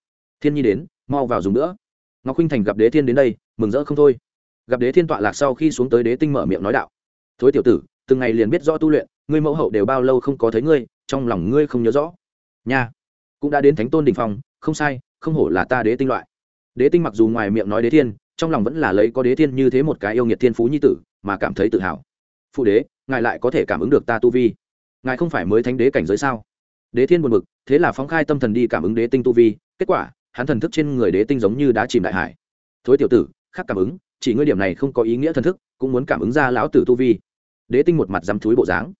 A: Thiên nhi đến, mau vào dùng nữa. Ngọc huynh thành gặp đế thiên đến đây, mừng rỡ không thôi. Gặp đế thiên tọa lạc sau khi xuống tới đế tinh mở miệng nói đạo. Thối tiểu tử, từng ngày liền biết rõ tu luyện, ngươi mẫu hậu đều bao lâu không có thấy ngươi, trong lòng ngươi không nhớ rõ. Nha cũng đã đến thánh tôn đình phong, không sai, không hổ là ta đế tinh loại. Đế tinh mặc dù ngoài miệng nói đế thiên, trong lòng vẫn là lấy có đế thiên như thế một cái yêu nghiệt thiên phú nhi tử, mà cảm thấy tự hào. Phụ đế, ngài lại có thể cảm ứng được ta tu vi. Ngài không phải mới thánh đế cảnh giới sao? Đế thiên buồn bực, thế là phóng khai tâm thần đi cảm ứng đế tinh tu vi, kết quả, hắn thần thức trên người đế tinh giống như đã chìm đại hải. Thối tiểu tử, khác cảm ứng, chỉ ngươi điểm này không có ý nghĩa thần thức, cũng muốn cảm ứng ra lão tử tu vi. Đế tinh một mặt dăm túi bộ dáng.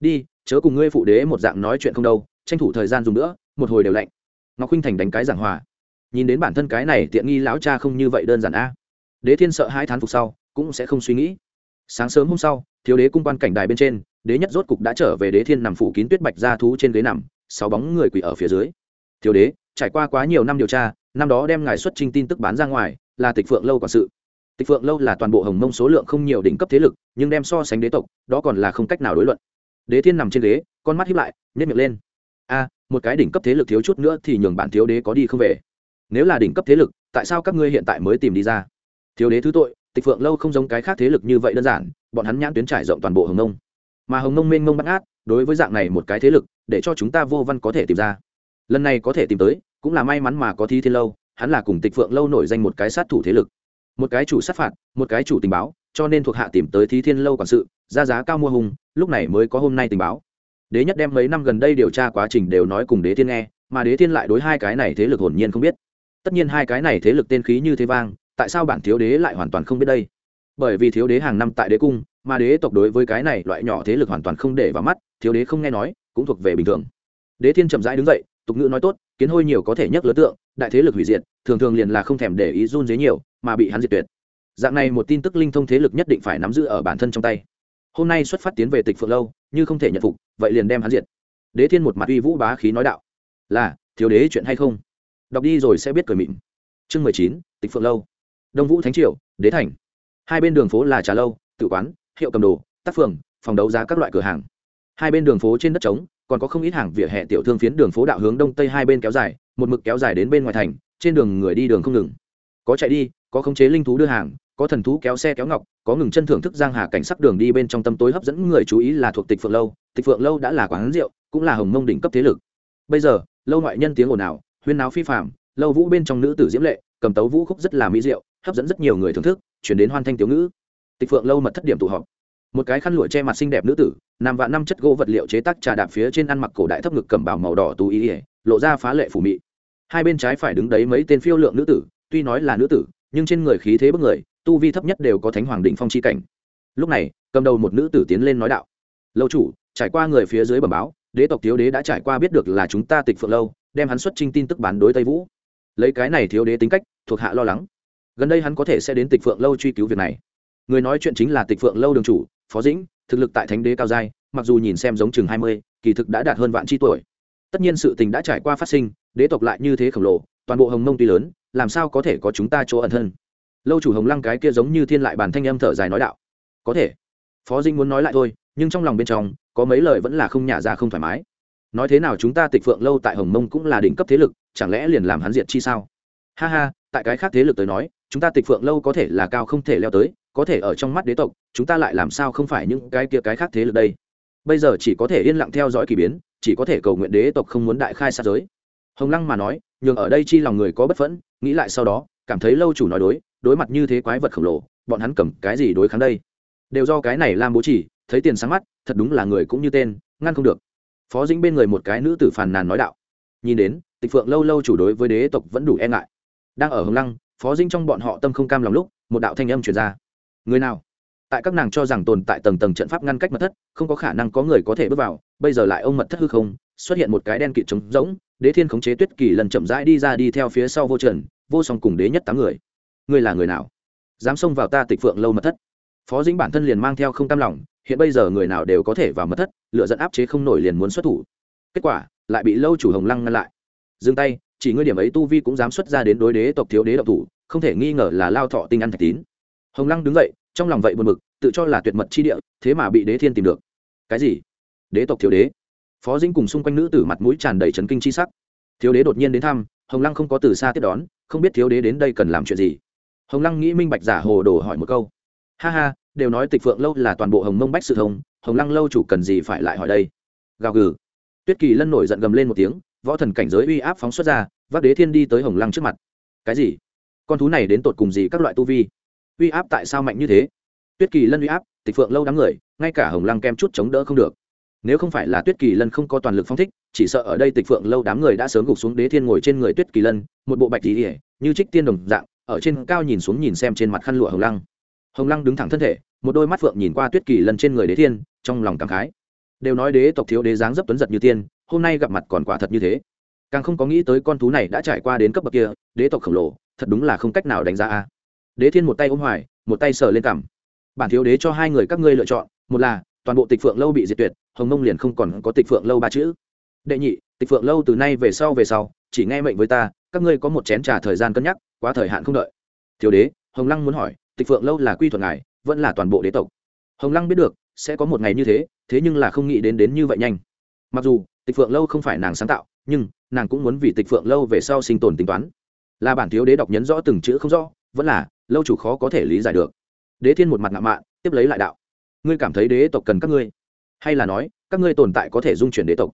A: Đi, chớ cùng ngươi phụ đế một dạng nói chuyện không đâu, tranh thủ thời gian dùng nữa một hồi đều lạnh. Ngọc huynh thành đánh cái giảng hòa. Nhìn đến bản thân cái này tiện nghi lão cha không như vậy đơn giản a. Đế thiên sợ hai thán phục sau, cũng sẽ không suy nghĩ. Sáng sớm hôm sau, thiếu đế cung quan cảnh đài bên trên, đế nhất rốt cục đã trở về đế thiên nằm phủ kín tuyết bạch ra thú trên ghế nằm, sáu bóng người quỳ ở phía dưới. Thiếu đế, trải qua quá nhiều năm điều tra, năm đó đem ngài xuất trình tin tức bán ra ngoài, là tịch phượng lâu quản sự. Tịch phượng lâu là toàn bộ hồng mông số lượng không nhiều đỉnh cấp thế lực, nhưng đem so sánh đế tộc, đó còn là không cách nào đối luận. Đế thiên nằm trên ghế, con mắt hiếp lại nhét miệng lên. A một cái đỉnh cấp thế lực thiếu chút nữa thì nhường bản thiếu đế có đi không về. Nếu là đỉnh cấp thế lực, tại sao các ngươi hiện tại mới tìm đi ra? Thiếu đế thứ tội, tịch phượng lâu không giống cái khác thế lực như vậy đơn giản, bọn hắn nhãn tuyến trải rộng toàn bộ hồng nông. Mà hồng nông mênh mông bắt ngát, đối với dạng này một cái thế lực, để cho chúng ta vô văn có thể tìm ra. Lần này có thể tìm tới, cũng là may mắn mà có thi thiên lâu, hắn là cùng tịch phượng lâu nổi danh một cái sát thủ thế lực. Một cái chủ sát phạt, một cái chủ tình báo, cho nên thuộc hạ tìm tới thí thiên lâu quản sự, ra giá cao mua hùng lúc này mới có hôm nay tình báo đế nhất đem mấy năm gần đây điều tra quá trình đều nói cùng đế thiên nghe, mà đế thiên lại đối hai cái này thế lực hồn nhiên không biết. Tất nhiên hai cái này thế lực tên khí như thế vang, tại sao bản thiếu đế lại hoàn toàn không biết đây? Bởi vì thiếu đế hàng năm tại đế cung, mà đế tộc đối với cái này loại nhỏ thế lực hoàn toàn không để vào mắt, thiếu đế không nghe nói, cũng thuộc về bình thường. Đế thiên chậm rãi đứng dậy, tục ngữ nói tốt, kiến hôi nhiều có thể nhất lớn tượng, đại thế lực hủy diệt, thường thường liền là không thèm để ý run dế nhiều, mà bị hắn diệt tuyệt. Dạng này một tin tức linh thông thế lực nhất định phải nắm giữ ở bản thân trong tay. Hôm nay xuất phát tiến về tịch phượng lâu như không thể nhận phục, vậy liền đem hắn diệt. Đế thiên một mặt uy vũ bá khí nói đạo. Là, thiếu đế chuyện hay không? Đọc đi rồi sẽ biết cười mịn. Chương mười chín, tịch phượng lâu. Đông vũ thánh triều, đế thành. Hai bên đường phố là trà lâu, tự quán, hiệu cầm đồ, tác phường, phòng đấu giá các loại cửa hàng. Hai bên đường phố trên đất trống, còn có không ít hàng vỉa hè tiểu thương phiến đường phố đạo hướng đông tây hai bên kéo dài, một mực kéo dài đến bên ngoài thành, trên đường người đi đường không ngừng. Có chạy đi, có khống chế linh thú đưa hàng, có thần thú kéo xe kéo ngọc có ngừng chân thưởng thức giang hà cảnh sắc đường đi bên trong tâm tối hấp dẫn người chú ý là thuộc tịch phượng lâu. Tịch phượng lâu đã là quán rượu, cũng là hồng mông đỉnh cấp thế lực. Bây giờ, lâu ngoại nhân tiếng ồn ào, huyên náo phi phạm lâu vũ bên trong nữ tử diễm lệ, cầm tấu vũ khúc rất là mỹ diệu, hấp dẫn rất nhiều người thưởng thức, chuyển đến hoan thanh tiểu ngữ. Tịch phượng lâu mật thất điểm tụ họp. Một cái khăn lụa che mặt xinh đẹp nữ tử nằm vạn năm chất gỗ vật liệu chế tác trà đạp phía trên ăn mặc cổ đại thấp ngực cầm bảo màu đỏ tù ý ỉa lộ ra phá lệ phủ mị. Hai bên trái phải đứng đấy mấy tên phiêu lượng nữ tử, tuy nói là nữ tử, nhưng trên người khí thế bức người tu vi thấp nhất đều có thánh hoàng định phong chi cảnh. Lúc này, cầm đầu một nữ tử tiến lên nói đạo, lâu chủ, trải qua người phía dưới bẩm báo, đế tộc thiếu đế đã trải qua biết được là chúng ta tịch phượng lâu, đem hắn xuất trinh tin tức bán đối tây vũ. Lấy cái này thiếu đế tính cách, thuộc hạ lo lắng. Gần đây hắn có thể sẽ đến tịch phượng lâu truy cứu việc này. Người nói chuyện chính là tịch phượng lâu đường chủ, phó dĩnh, thực lực tại thánh đế cao giai, mặc dù nhìn xem giống chừng hai mươi, kỳ thực đã đạt hơn vạn tri tuổi. Tất nhiên sự tình đã trải qua phát sinh, đế tộc lại như thế khổng lồ, toàn bộ hồng mông tuy lớn, làm sao có thể có chúng ta chỗ ẩn thân? Lâu chủ hồng lăng cái kia giống như thiên lại bàn thanh âm thở dài nói đạo. Có thể. Phó dinh muốn nói lại thôi, nhưng trong lòng bên trong, có mấy lời vẫn là không nhả ra không thoải mái. Nói thế nào chúng ta tịch phượng lâu tại hồng mông cũng là đỉnh cấp thế lực, chẳng lẽ liền làm hắn diệt chi sao? Ha ha, tại cái khác thế lực tới nói, chúng ta tịch phượng lâu có thể là cao không thể leo tới, có thể ở trong mắt đế tộc, chúng ta lại làm sao không phải những cái kia cái khác thế lực đây? Bây giờ chỉ có thể yên lặng theo dõi k ỳ biến, chỉ có thể cầu nguyện đế tộc không muốn đại khai sát giới. Hồng lăng mà nói, nhường ở đây chi lòng người có bất phẫn, nghĩ lại sau đó cảm thấy lâu chủ nói đối đối mặt như thế quái vật khổng lồ, bọn hắn cầm cái gì đối kháng đây? Đều do cái này làm bố chỉ, thấy tiền sáng mắt, thật đúng là người cũng như tên, ngăn không được. Phó dĩnh bên người một cái nữ tử phàn nàn nói đạo. Nhìn đến, tịch phượng lâu lâu chủ đối với đế tộc vẫn đủ e ngại. Đang ở hồng lăng, phó dĩnh trong bọn họ tâm không cam lòng lúc, một đạo thanh âm truyền ra. Người nào? Tại các nàng cho rằng tồn tại tầng tầng trận pháp ngăn cách mật thất, không có khả năng có người có thể bước vào, bây giờ lại ông mật thất hư không, xuất hiện một cái đen kịt trống rỗng, đế thiên khống chế tuyết kỳ lần chậm rãi đi ra đi theo phía sau vô trần vô song cùng đế nhất tám người. Ngươi là người nào? Dám xông vào ta tịch phượng lâu mật thất. Phó dĩnh bản thân liền mang theo không tam lòng, hiện bây giờ người nào đều có thể vào mật thất, lựa dẫn áp chế không nổi liền muốn xuất thủ. Kết quả, lại bị lâu chủ hồng lăng ngăn lại. Dừng tay, chỉ ngươi điểm ấy tu vi cũng dám xuất ra đến đối đế tộc thiếu đế độc thủ, không thể nghi ngờ là lao thọ tinh ăn thạch tín. Hồng lăng đứng dậy, trong lòng vậy buồn bực, tự cho là tuyệt mật chi địa, thế mà bị đế thiên tìm được. Cái gì? Đế tộc thiếu đế? Phó dĩnh cùng xung quanh nữ tử mặt mũi tràn đầy trấn kinh chi sắc. Thiếu đế đột nhiên đến thăm, hồng lăng không có từ xa tiếp đón không biết thiếu đế đến đây cần làm chuyện gì. Hồng lăng nghĩ minh bạch giả hồ đồ hỏi một câu. Ha ha, đều nói tịch phượng lâu là toàn bộ hồng mông bách sự thông, hồng lăng lâu chủ cần gì phải lại hỏi đây? Gào gừ. Tuyết kỳ lân nổi giận gầm lên một tiếng, võ thần cảnh giới uy áp phóng xuất ra, vác đế thiên đi tới hồng lăng trước mặt. Cái gì? Con thú này đến tột cùng gì các loại tu vi? Uy áp tại sao mạnh như thế? Tuyết kỳ lân uy áp, tịch phượng lâu đám người, ngay cả hồng lăng kem chút chống đỡ không được nếu không phải là tuyết kỳ lân không có toàn lực phong thích, chỉ sợ ở đây tịch phượng lâu đám người đã sớm gục xuống đế thiên ngồi trên người tuyết kỳ lân, một bộ bạch tỉ ỉa như trích tiên đồng dạng, ở trên cao nhìn xuống nhìn xem trên mặt khăn lụa hồng lăng. Hồng lăng đứng thẳng thân thể, một đôi mắt phượng nhìn qua tuyết kỳ lân trên người đế thiên, trong lòng cảm khái. Đều nói đế tộc thiếu đế dáng dấp tuấn giật như tiên, hôm nay gặp mặt còn quả thật như thế. Càng không có nghĩ tới con thú này đã trải qua đến cấp bậc kia, đế tộc khổng lồ, thật đúng là không cách nào đánh giá a. Đế thiên một tay ôm hoài, một tay sờ lên cằm. Bản thiếu đế cho hai người các ngươi lựa chọn, một là toàn bộ tịch phượng lâu bị diệt tuyệt, hồng mông liền không còn có tịch phượng lâu ba chữ. Đệ nhị, tịch phượng lâu từ nay về sau về sau, chỉ nghe mệnh với ta, các ngươi có một chén trà thời gian cân nhắc, quá thời hạn không đợi. Thiếu đế, hồng lăng muốn hỏi, tịch phượng lâu là quy thuận ngài, vẫn là toàn bộ đế tộc? Hồng lăng biết được, sẽ có một ngày như thế thế nhưng là không nghĩ đến đến như vậy nhanh. Mặc dù, tịch phượng lâu không phải nàng sáng tạo, nhưng, nàng cũng muốn vì tịch phượng lâu về sau sinh tồn tính toán. Là bản thiếu đế đọc nhấn rõ từng chữ không rõ, vẫn là, lâu chủ khó có thể lý giải được. Đế thiên một mặt ngạo mạn, tiếp lấy lại đạo ngươi cảm thấy đế tộc cần các ngươi? Hay là nói, các ngươi tồn tại có thể dung chuyển đế tộc?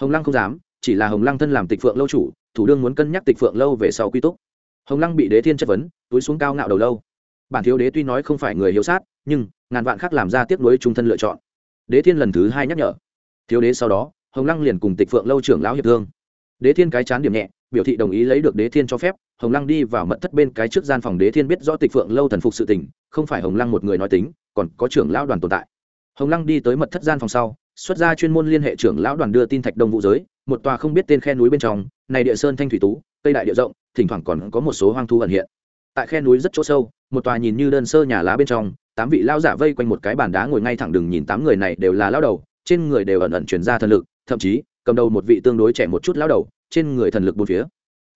A: Hồng lăng không dám, chỉ là hồng lăng thân làm tịch phượng lâu chủ, thủ đương muốn cân nhắc tịch phượng lâu về sau quy túc. Hồng lăng bị đế thiên chất vấn, túi xuống cao ngạo đầu lâu. Bản thiếu đế tuy nói không phải người hiếu sát, nhưng ngàn vạn khác làm ra tiếp nối trung thân lựa chọn. Đế thiên lần thứ hai nhắc nhở. Thiếu đế sau đó, hồng lăng liền cùng tịch phượng lâu trưởng lão hiệp thương. Đế thiên cái chán điểm nhẹ biểu thị đồng ý lấy được đế thiên cho phép, hồng lăng đi vào mật thất bên cái trước gian phòng đế thiên biết rõ tịch phượng lâu thần phục sự tình, không phải hồng lăng một người nói tính, còn có trưởng lão đoàn tồn tại. Hồng lăng đi tới mật thất gian phòng sau, xuất ra chuyên môn liên hệ trưởng lão đoàn đưa tin thạch đông vũ giới, một tòa không biết tên khe núi bên trong, này địa sơn thanh thủy tú, cây đại địa rộng, thỉnh thoảng còn có một số hoang thu ẩn hiện. Tại khe núi rất chỗ sâu, một tòa nhìn như đơn sơ nhà lá bên trong, tám vị lao giả vây quanh một cái bàn đá ngồi ngay thẳng đường nhìn tám người này đều là lao đầu, trên người đều ẩn ẩn chuyển ra thần lực, thậm chí, cầm đầu một vị tương đối trẻ một chút lao đầu trên người thần lực bốn phía.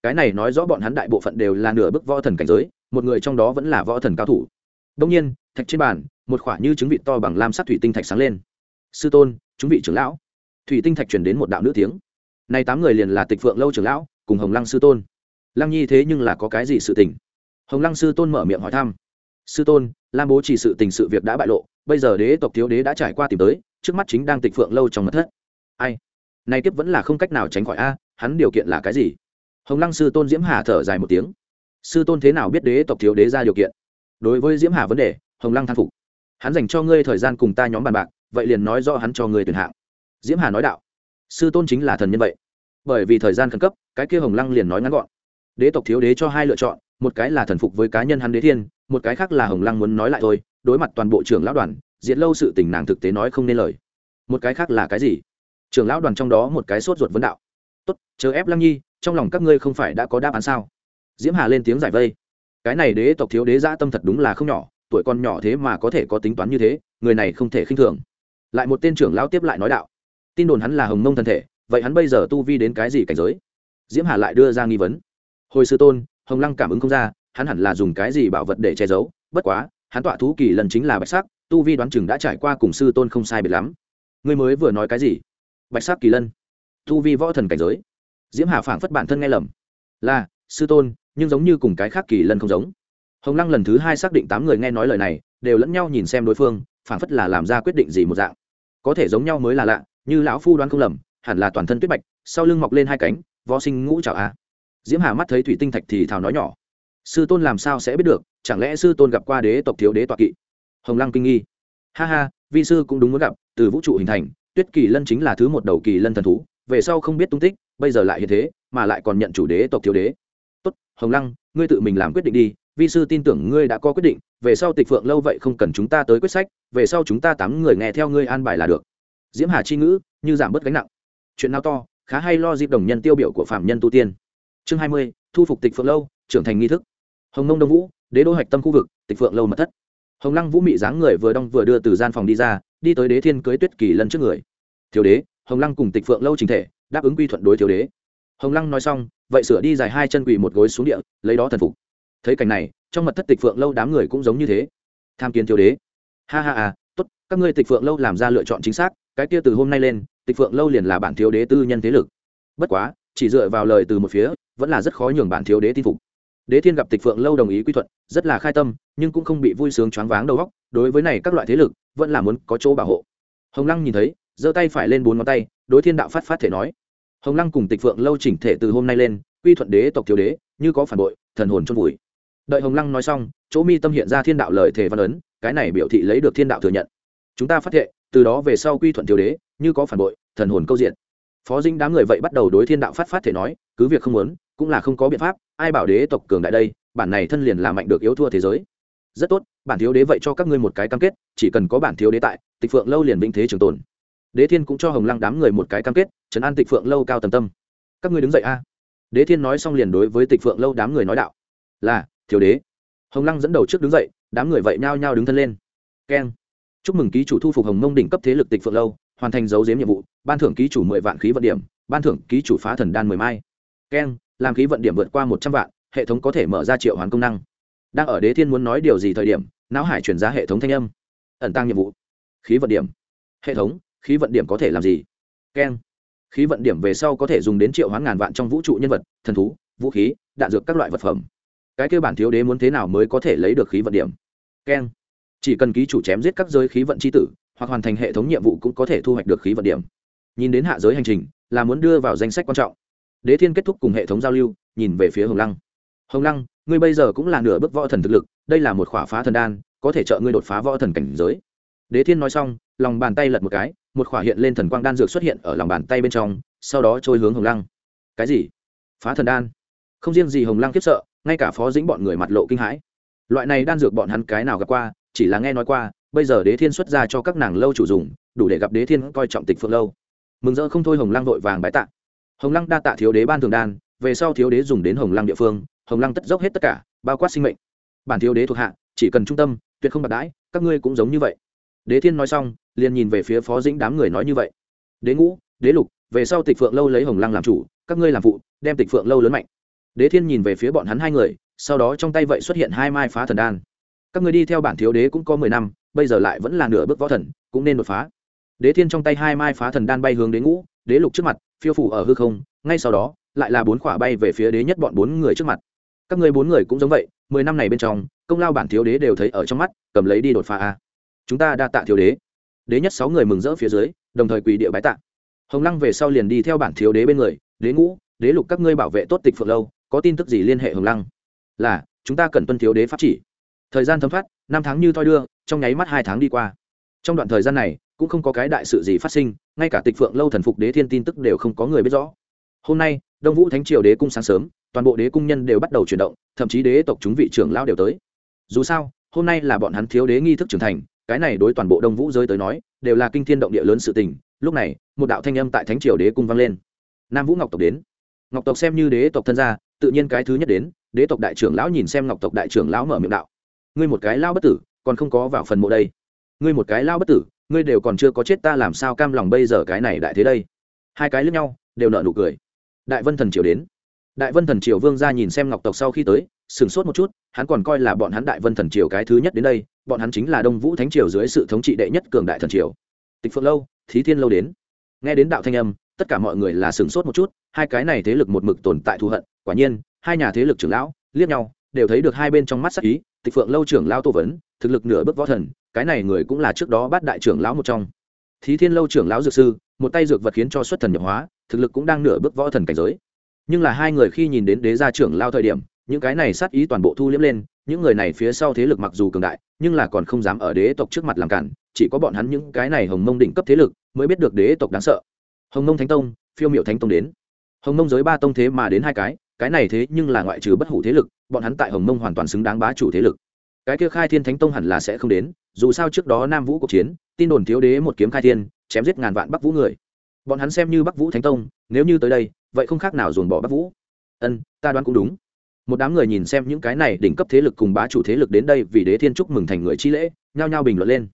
A: Cái này nói rõ bọn hắn đại bộ phận đều là nửa bước võ thần cảnh giới, một người trong đó vẫn là võ thần cao thủ. Đông nhiên, thạch trên bàn, một khoả như trứng vị to bằng lam sắc thủy tinh thạch sáng lên. Sư tôn, chúng vị trưởng lão. Thủy tinh thạch chuyển đến một đạo nữ tiếng. Này tám người liền là tịch phượng lâu trưởng lão, cùng hồng lăng sư tôn. Lăng nhi thế nhưng là có cái gì sự tình? Hồng lăng sư tôn mở miệng hỏi thăm. Sư tôn, lam bố chỉ sự tình sự việc đã bại lộ, bây giờ đế tộc thiếu đế đã trải qua tìm tới, trước mắt chính đang tịch phượng lâu trong mật thất. Ai? Nay tiếp vẫn là không cách nào tránh khỏi a hắn điều kiện là cái gì? Hồng lăng sư tôn diễm hà thở dài một tiếng. Sư tôn thế nào biết đế tộc thiếu đế ra điều kiện? Đối với diễm hà vấn đề, hồng lăng thang phục. Hắn dành cho ngươi thời gian cùng ta nhóm bàn bạc, vậy liền nói do hắn cho ngươi tuyển hạng. Diễm hà nói đạo. Sư tôn chính là thần nhân vậy. Bởi vì thời gian khẩn cấp, cái kia hồng lăng liền nói ngắn gọn. Đế tộc thiếu đế cho hai lựa chọn, một cái là thần phục với cá nhân hắn đế thiên, một cái khác là hồng lăng muốn nói lại thôi, đối mặt toàn bộ trưởng lão đoàn diễn lâu sự tình nàng thực tế nói không nên lời. Một cái khác là cái gì? Trưởng lão đoàn trong đó một cái sốt ruột vấn đạo tốt chờ ép lăng nhi, trong lòng các ngươi không phải đã có đáp án sao? Diễm hà lên tiếng giải vây. Cái này đế tộc thiếu đế dã tâm thật đúng là không nhỏ, tuổi còn nhỏ thế mà có thể có tính toán như thế, người này không thể khinh thường. Lại một tên trưởng lão tiếp lại nói đạo. Tin đồn hắn là hồng mông thân thể, vậy hắn bây giờ tu vi đến cái gì cảnh giới? Diễm hà lại đưa ra nghi vấn. Hồi sư tôn, hồng lăng cảm ứng không ra, hắn hẳn là dùng cái gì bảo vật để che giấu, bất quá, hắn tọa thú kỳ lần chính là bạch sắc, tu vi đoán chừng đã trải qua cùng sư tôn không sai biệt lắm. Ngươi mới vừa nói cái gì? Bạch sắc kỳ lân tu vi võ thần cảnh giới. Diễm hà phảng phất bản thân nghe lầm. Là, sư tôn, nhưng giống như cùng cái khác kỳ lân không giống. Hồng lăng lần thứ hai xác định tám người nghe nói lời này, đều lẫn nhau nhìn xem đối phương, phảng phất là làm ra quyết định gì một dạng. Có thể giống nhau mới là lạ, như lão phu đoán không lầm, hẳn là toàn thân tuyết bạch, sau lưng mọc lên hai cánh, võ sinh ngũ trào a. Diễm hà mắt thấy thủy tinh thạch thì thào nói nhỏ. Sư tôn làm sao sẽ biết được, chẳng lẽ sư tôn gặp qua đế tộc thiếu đế tọa kỵ? Hồng lăng kinh nghi. Ha ha, vi sư cũng đúng muốn gặp, từ vũ trụ hình thành, tuyết kỳ lân chính là thứ một đầu kỳ lân thần thú về sau không biết tung tích, bây giờ lại hiện thế, mà lại còn nhận chủ đế, tộc thiếu đế. Tốt, hồng lăng, ngươi tự mình làm quyết định đi, vi sư tin tưởng ngươi đã có quyết định, về sau tịch phượng lâu vậy không cần chúng ta tới quyết sách, về sau chúng ta tám người nghe theo ngươi an bài là được. Diễm hà chi ngữ, như giảm bớt gánh nặng. Chuyện nào to, khá hay lo dịp đồng nhân tiêu biểu của phạm nhân tu tiên. Chương hai mươi, thu phục tịch phượng lâu, trưởng thành nghi thức. Hồng nông đông vũ, đế đô hạch tâm khu vực, tịch phượng lâu mật thất. Hồng lăng vũ mị dáng người vừa đong vừa đưa từ gian phòng đi ra, đi tới đế thiên cưới tuyết kỳ lân trước người. Thiếu đế hồng lăng cùng tịch phượng lâu trình thể, đáp ứng quy thuận đối thiếu đế. Hồng lăng nói xong, vậy sửa đi dài hai chân quỳ một gối xuống địa, lấy đó thần phục. Thấy cảnh này, trong mật thất tịch phượng lâu đám người cũng giống như thế. Tham kiến thiếu đế. Ha ha à tốt, các ngươi tịch phượng lâu làm ra lựa chọn chính xác, cái kia từ hôm nay lên, tịch phượng lâu liền là bản thiếu đế tư nhân thế lực. Bất quá, chỉ dựa vào lời từ một phía, vẫn là rất khó nhường bản thiếu đế tin phục. Đế thiên gặp tịch phượng lâu đồng ý quy thuận, rất là khai tâm, nhưng cũng không bị vui sướng choáng váng đầu góc đối với này các loại thế lực, vẫn là muốn có chỗ bảo hộ. Hồng lăng nhìn thấy giơ tay phải lên bốn ngón tay, đối thiên đạo phát phát thể nói. Hồng lăng cùng tịch phượng lâu chỉnh thể từ hôm nay lên, quy thuận đế tộc thiếu đế, như có phản bội, thần hồn chôn vùi. Đợi hồng lăng nói xong, chỗ mi tâm hiện ra thiên đạo lời thể văn ấn, cái này biểu thị lấy được thiên đạo thừa nhận. Chúng ta phát thệ, từ đó về sau quy thuận thiếu đế, như có phản bội, thần hồn câu diện. Phó dinh đám người vậy bắt đầu đối thiên đạo phát phát thể nói, cứ việc không muốn, cũng là không có biện pháp, ai bảo đế tộc cường đại đây, bản này thân liền là mạnh được yếu thua thế giới. Rất tốt, bản thiếu đế vậy cho các ngươi một cái cam kết, chỉ cần có bản thiếu đế tại, tịch phượng lâu liền vĩnh thế trường tồn đế thiên cũng cho hồng lăng đám người một cái cam kết, trấn an tịch phượng lâu cao tầm tâm. Các ngươi đứng dậy a. Đế thiên nói xong liền đối với tịch phượng lâu đám người nói đạo. Là, thiếu đế. Hồng lăng dẫn đầu trước đứng dậy, đám người vậy nhao nhao đứng thân lên. Keng. Chúc mừng ký chủ thu phục hồng mông đỉnh cấp thế lực tịch phượng lâu, hoàn thành dấu giếm nhiệm vụ, ban thưởng ký chủ mười vạn khí vận điểm, ban thưởng ký chủ phá thần đan mười mai. Keng, làm khí vận điểm vượt qua một trăm vạn, hệ thống có thể mở ra triệu hoán công năng. Đang ở đế thiên muốn nói điều gì thời điểm, não hải chuyển ra hệ thống thanh âm. Ẩn tăng nhiệm vụ. Khí vận điểm. Hệ thống khí vận điểm có thể làm gì? Keng. Khí vận điểm về sau có thể dùng đến triệu hoán ngàn vạn trong vũ trụ nhân vật, thần thú, vũ khí, đạn dược các loại vật phẩm. Cái kêu bản thiếu đế muốn thế nào mới có thể lấy được khí vận điểm? Keng. Chỉ cần ký chủ chém giết các giới khí vận c h i tử, hoặc hoàn thành hệ thống nhiệm vụ cũng có thể thu hoạch được khí vận điểm. Nhìn đến hạ giới hành trình, là muốn đưa vào danh sách quan trọng. Đế thiên kết thúc cùng hệ thống giao lưu, nhìn về phía hồng lăng. Hồng lăng, ngươi bây giờ cũng là nửa bước võ thần thực lực, đây là một khỏa phá thần đan, có thể trợ ngươi đột phá võ thần cảnh giới đế thiên nói xong, lòng bàn tay lật một cái, một khỏa hiện lên thần quang đan dược xuất hiện ở lòng bàn tay bên trong, sau đó trôi hướng hồng lăng. Cái gì? Phá thần đan. Không riêng gì hồng lăng khiếp sợ, ngay cả phó dĩnh bọn người mặt lộ kinh hãi. Loại này đan dược bọn hắn cái nào gặp qua, chỉ là nghe nói qua, bây giờ đế thiên xuất ra cho các nàng lâu chủ dùng, đủ để gặp đế thiên coi trọng tịch phượng lâu. Mừng rỡ không thôi hồng lăng vội vàng bái tạ. Hồng lăng đa tạ thiếu đế ban thường đan, về sau thiếu đế dùng đến hồng lăng địa phương, hồng lăng tất dốc hết tất cả, bao quát sinh mệnh. Bản thiếu đế thuộc hạ, chỉ cần trung tâm, tuyệt không bạc đãi, các ngươi cũng giống như vậy đế thiên nói xong, liền nhìn về phía phó dĩnh đám người nói như vậy. Đế ngũ, đế lục, về sau tịch phượng lâu lấy hồng lăng làm chủ, các ngươi làm phụ, đem tịch phượng lâu lớn mạnh. Đế thiên nhìn về phía bọn hắn hai người, sau đó trong tay vậy xuất hiện hai mai phá thần đan. Các ngươi đi theo bản thiếu đế cũng có mười năm, bây giờ lại vẫn là nửa bước võ thần, cũng nên đột phá. Đế thiên trong tay hai mai phá thần đan bay hướng đế ngũ, đế lục trước mặt, phiêu phủ ở hư không, ngay sau đó, lại là bốn khỏa bay về phía đế nhất bọn bốn người trước mặt. Các ngươi bốn người cũng giống vậy, mười năm này bên trong, công lao bản thiếu đế đều thấy ở trong mắt, cầm lấy đi đột phá a chúng ta đa tạ thiếu đế. Đế nhất sáu người mừng rỡ phía dưới, đồng thời quỳ địa bái tạ. Hồng lăng về sau liền đi theo bản thiếu đế bên người, đế ngũ, đế lục các ngươi bảo vệ tốt tịch phượng lâu, có tin tức gì liên hệ hồng lăng? Là, chúng ta cần tuân thiếu đế pháp chỉ. Thời gian thấm phát năm tháng như thoi đưa, trong nháy mắt hai tháng đi qua. Trong đoạn thời gian này, cũng không có cái đại sự gì phát sinh, ngay cả tịch phượng lâu thần phục đế thiên tin tức đều không có người biết rõ. Hôm nay, đông vũ thánh triều đế cung sáng sớm, toàn bộ đế cung nhân đều bắt đầu chuyển động, thậm chí đế tộc chúng vị trưởng lao đều tới. Dù sao, hôm nay là bọn hắn thiếu đế nghi thức trưởng thành cái này đối toàn bộ đông vũ giới tới nói, đều là kinh thiên động địa lớn sự tình. Lúc này, một đạo thanh âm tại thánh triều đế cung vang lên. Nam vũ ngọc tộc đến. Ngọc tộc xem như đế tộc thân gia, tự nhiên cái thứ nhất đến, đế tộc đại trưởng lão nhìn xem ngọc tộc đại trưởng lão mở miệng đạo. Ngươi một cái lao bất tử, còn không có vào phần mộ đây. Ngươi một cái lao bất tử, ngươi đều còn chưa có chết ta làm sao cam lòng bây giờ cái này đại thế đây? Hai cái lướt nhau, đều nợ nụ cười. Đại vân thần triều đến. Đại vân thần triều vương ra nhìn xem ngọc tộc sau khi tới, sửng sốt một chút, hắn còn coi là bọn hắn đại vân thần triều cái thứ nhất đến đây bọn hắn chính là đông vũ thánh triều dưới sự thống trị đệ nhất cường đại thần triều. Tịch phượng lâu, thí thiên lâu đến. Nghe đến đạo thanh âm, tất cả mọi người là sửng sốt một chút, hai cái này thế lực một mực tồn tại thù hận, quả nhiên, hai nhà thế lực trưởng lão, liếc nhau, đều thấy được hai bên trong mắt sắc ý, tịch phượng lâu trưởng lao tô vấn, thực lực nửa bước võ thần, cái này người cũng là trước đó bắt đại trưởng lão một trong. Thí thiên lâu trưởng lão dược sư, một tay dược vật khiến cho xuất thần nhập hóa, thực lực cũng đang nửa bước võ thần cảnh giới. Nhưng là hai người khi nhìn đến đế gia trưởng lao thời điểm, những cái này sát ý toàn bộ thu liếm lên những người này phía sau thế lực mặc dù cường đại, nhưng là còn không dám ở đế tộc trước mặt làm cản, chỉ có bọn hắn những cái này hồng mông đỉnh cấp thế lực mới biết được đế tộc đáng sợ. Hồng mông thánh tông, phiêu miệu thánh tông đến. Hồng mông giới ba tông thế mà đến hai cái cái này thế nhưng là ngoại trừ bất hủ thế lực, bọn hắn tại hồng mông hoàn toàn xứng đáng bá chủ thế lực. Cái kia khai thiên thánh tông hẳn là sẽ không đến, dù sao trước đó nam vũ cuộc chiến, tin đồn thiếu đế một kiếm khai thiên, chém giết ngàn vạn bắc vũ người. Bọn hắn xem như bắc vũ thánh tông, nếu như tới đây, vậy không khác nào dồn bỏ bắc vũ. Ân, ta đoán cũng đúng một đám người nhìn xem những cái này đỉnh cấp thế lực cùng bá chủ thế lực đến đây vì đế thiên chúc mừng thành người chi lễ, nhao nhao bình luận lên.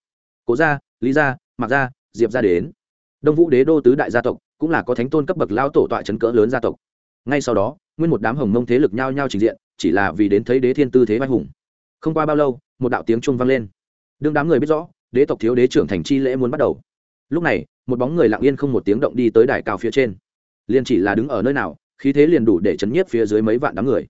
A: Cố gia, lý gia mặc gia, diệp gia đến. Đông vũ đế đô tứ đại gia tộc, cũng là có thánh tôn cấp bậc lao tổ tọa chấn cỡ lớn gia tộc. Ngay sau đó, nguyên một đám hồng mông thế lực nhao nhao trình diện, chỉ là vì đến thấy đế thiên tư thế vai hùng. Không qua bao lâu, một đạo tiếng trung vang lên. Đương đám người biết rõ, đế tộc thiếu đế trưởng thành chi lễ muốn bắt đầu. Lúc này, một bóng người lặng yên không một tiếng động đi tới đài cao phía trên. Liền chỉ là đứng ở nơi nào, khí thế liền đủ để chấn nhiếp phía dưới mấy vạn đám người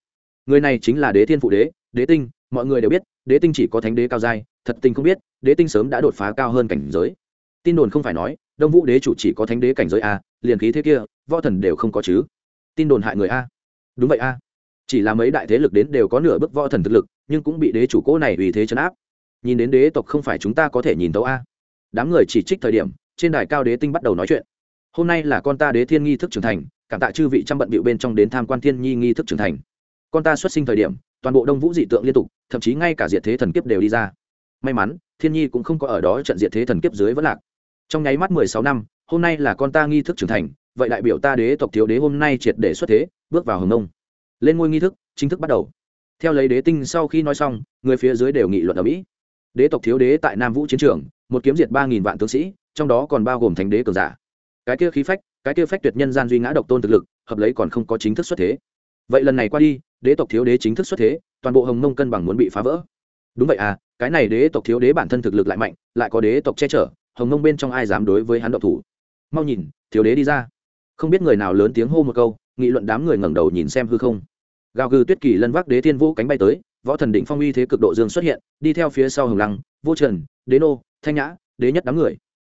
A: người này chính là đế thiên phụ đế đế tinh, mọi người đều biết, đế tinh chỉ có thánh đế cao giai, thật tình không biết, đế tinh sớm đã đột phá cao hơn cảnh giới. Tin đồn không phải nói, đông vũ đế chủ chỉ có thánh đế cảnh giới a, liền khí thế kia, võ thần đều không có chứ. Tin đồn hại người a. Đúng vậy a. Chỉ là mấy đại thế lực đến đều có nửa bước võ thần thực lực, nhưng cũng bị đế chủ cố này vì thế chấn áp. Nhìn đến đế tộc không phải chúng ta có thể nhìn tấu a. Đám người chỉ trích thời điểm, trên đài cao đế tinh bắt đầu nói chuyện. Hôm nay là con ta đế thiên nghi thức trưởng thành, cảm tạ chư vị trăm bận bịu bên trong đến tham quan thiên nhi nghi thức trưởng thành con ta xuất sinh thời điểm, toàn bộ đông vũ dị tượng liên tục, thậm chí ngay cả diệt thế thần kiếp đều đi ra. May mắn, thiên nhi cũng không có ở đó trận diệt thế thần kiếp dưới vẫn lạc. Trong nháy mắt mười sáu năm, hôm nay là con ta nghi thức trưởng thành, vậy đại biểu ta đế tộc thiếu đế hôm nay triệt để xuất thế, bước vào hồng nông. Lên ngôi nghi thức, chính thức bắt đầu. Theo lấy đế tinh sau khi nói xong, người phía dưới đều nghị luận ở mỹ. Đế tộc thiếu đế tại nam vũ chiến trường, một kiếm diệt ba nghìn vạn tướng sĩ, trong đó còn bao gồm thành đế cường giả. Cái kia khí phách, cái kia phách tuyệt nhân gian duy ngã độc tôn thực lực, hợp lấy còn không có chính thức xuất thế vậy lần này qua đi, đế tộc thiếu đế chính thức xuất thế, toàn bộ hồng mông cân bằng muốn bị phá vỡ. Đúng vậy à cái này đế tộc thiếu đế bản thân thực lực lại mạnh, lại có đế tộc che chở, hồng mông bên trong ai dám đối với hắn độc thủ? Mau nhìn, thiếu đế đi ra. Không biết người nào lớn tiếng hô một câu, nghị luận đám người ngẩng đầu nhìn xem hư không. Gào gừ tuyết kỳ lân vác đế thiên vũ cánh bay tới, võ thần định phong uy thế cực độ dương xuất hiện, đi theo phía sau hồng lăng, vô trần, đế nô, thanh nhã, đế nhất đám người.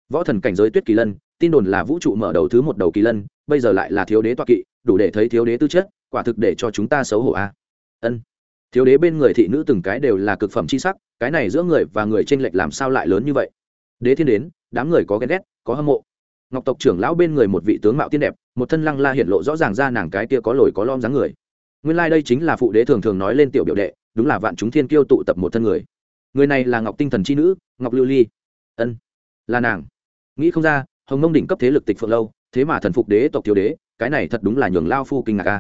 A: Võ thần cảnh giới tuyết kỳ lân, tin đồn là vũ trụ mở đầu thứ một đầu kỳ lân, bây giờ lại là thiếu đế toa kỵ, đủ để thấy thiếu đế tư chất quả thực để cho chúng ta xấu hổ a. Ân. Thiếu đế bên người thị nữ từng cái đều là cực phẩm c h i sắc, cái này giữa người và người t r ê n lệch làm sao lại lớn như vậy? Đế thiên đến, đám người có ghen ghét, có hâm mộ. Ngọc tộc trưởng lão bên người một vị tướng mạo tiên đẹp, một thân lăng la hiện lộ rõ ràng ra nàng cái kia có lồi có lom dáng người. Nguyên lai、like、đây chính là phụ đế thường thường nói lên tiểu biểu đệ, đúng là vạn chúng thiên kiêu tụ tập một thân người. Người này là ngọc tinh thần c h i nữ, ngọc lưu ly. Ân. Là nàng. Nghĩ không ra, hồng mông đỉnh cấp thế lực tịch phượng lâu, thế mà thần phục đế tộc thiếu đế, cái này thật đúng là nhường lao phu kinh ngạc ca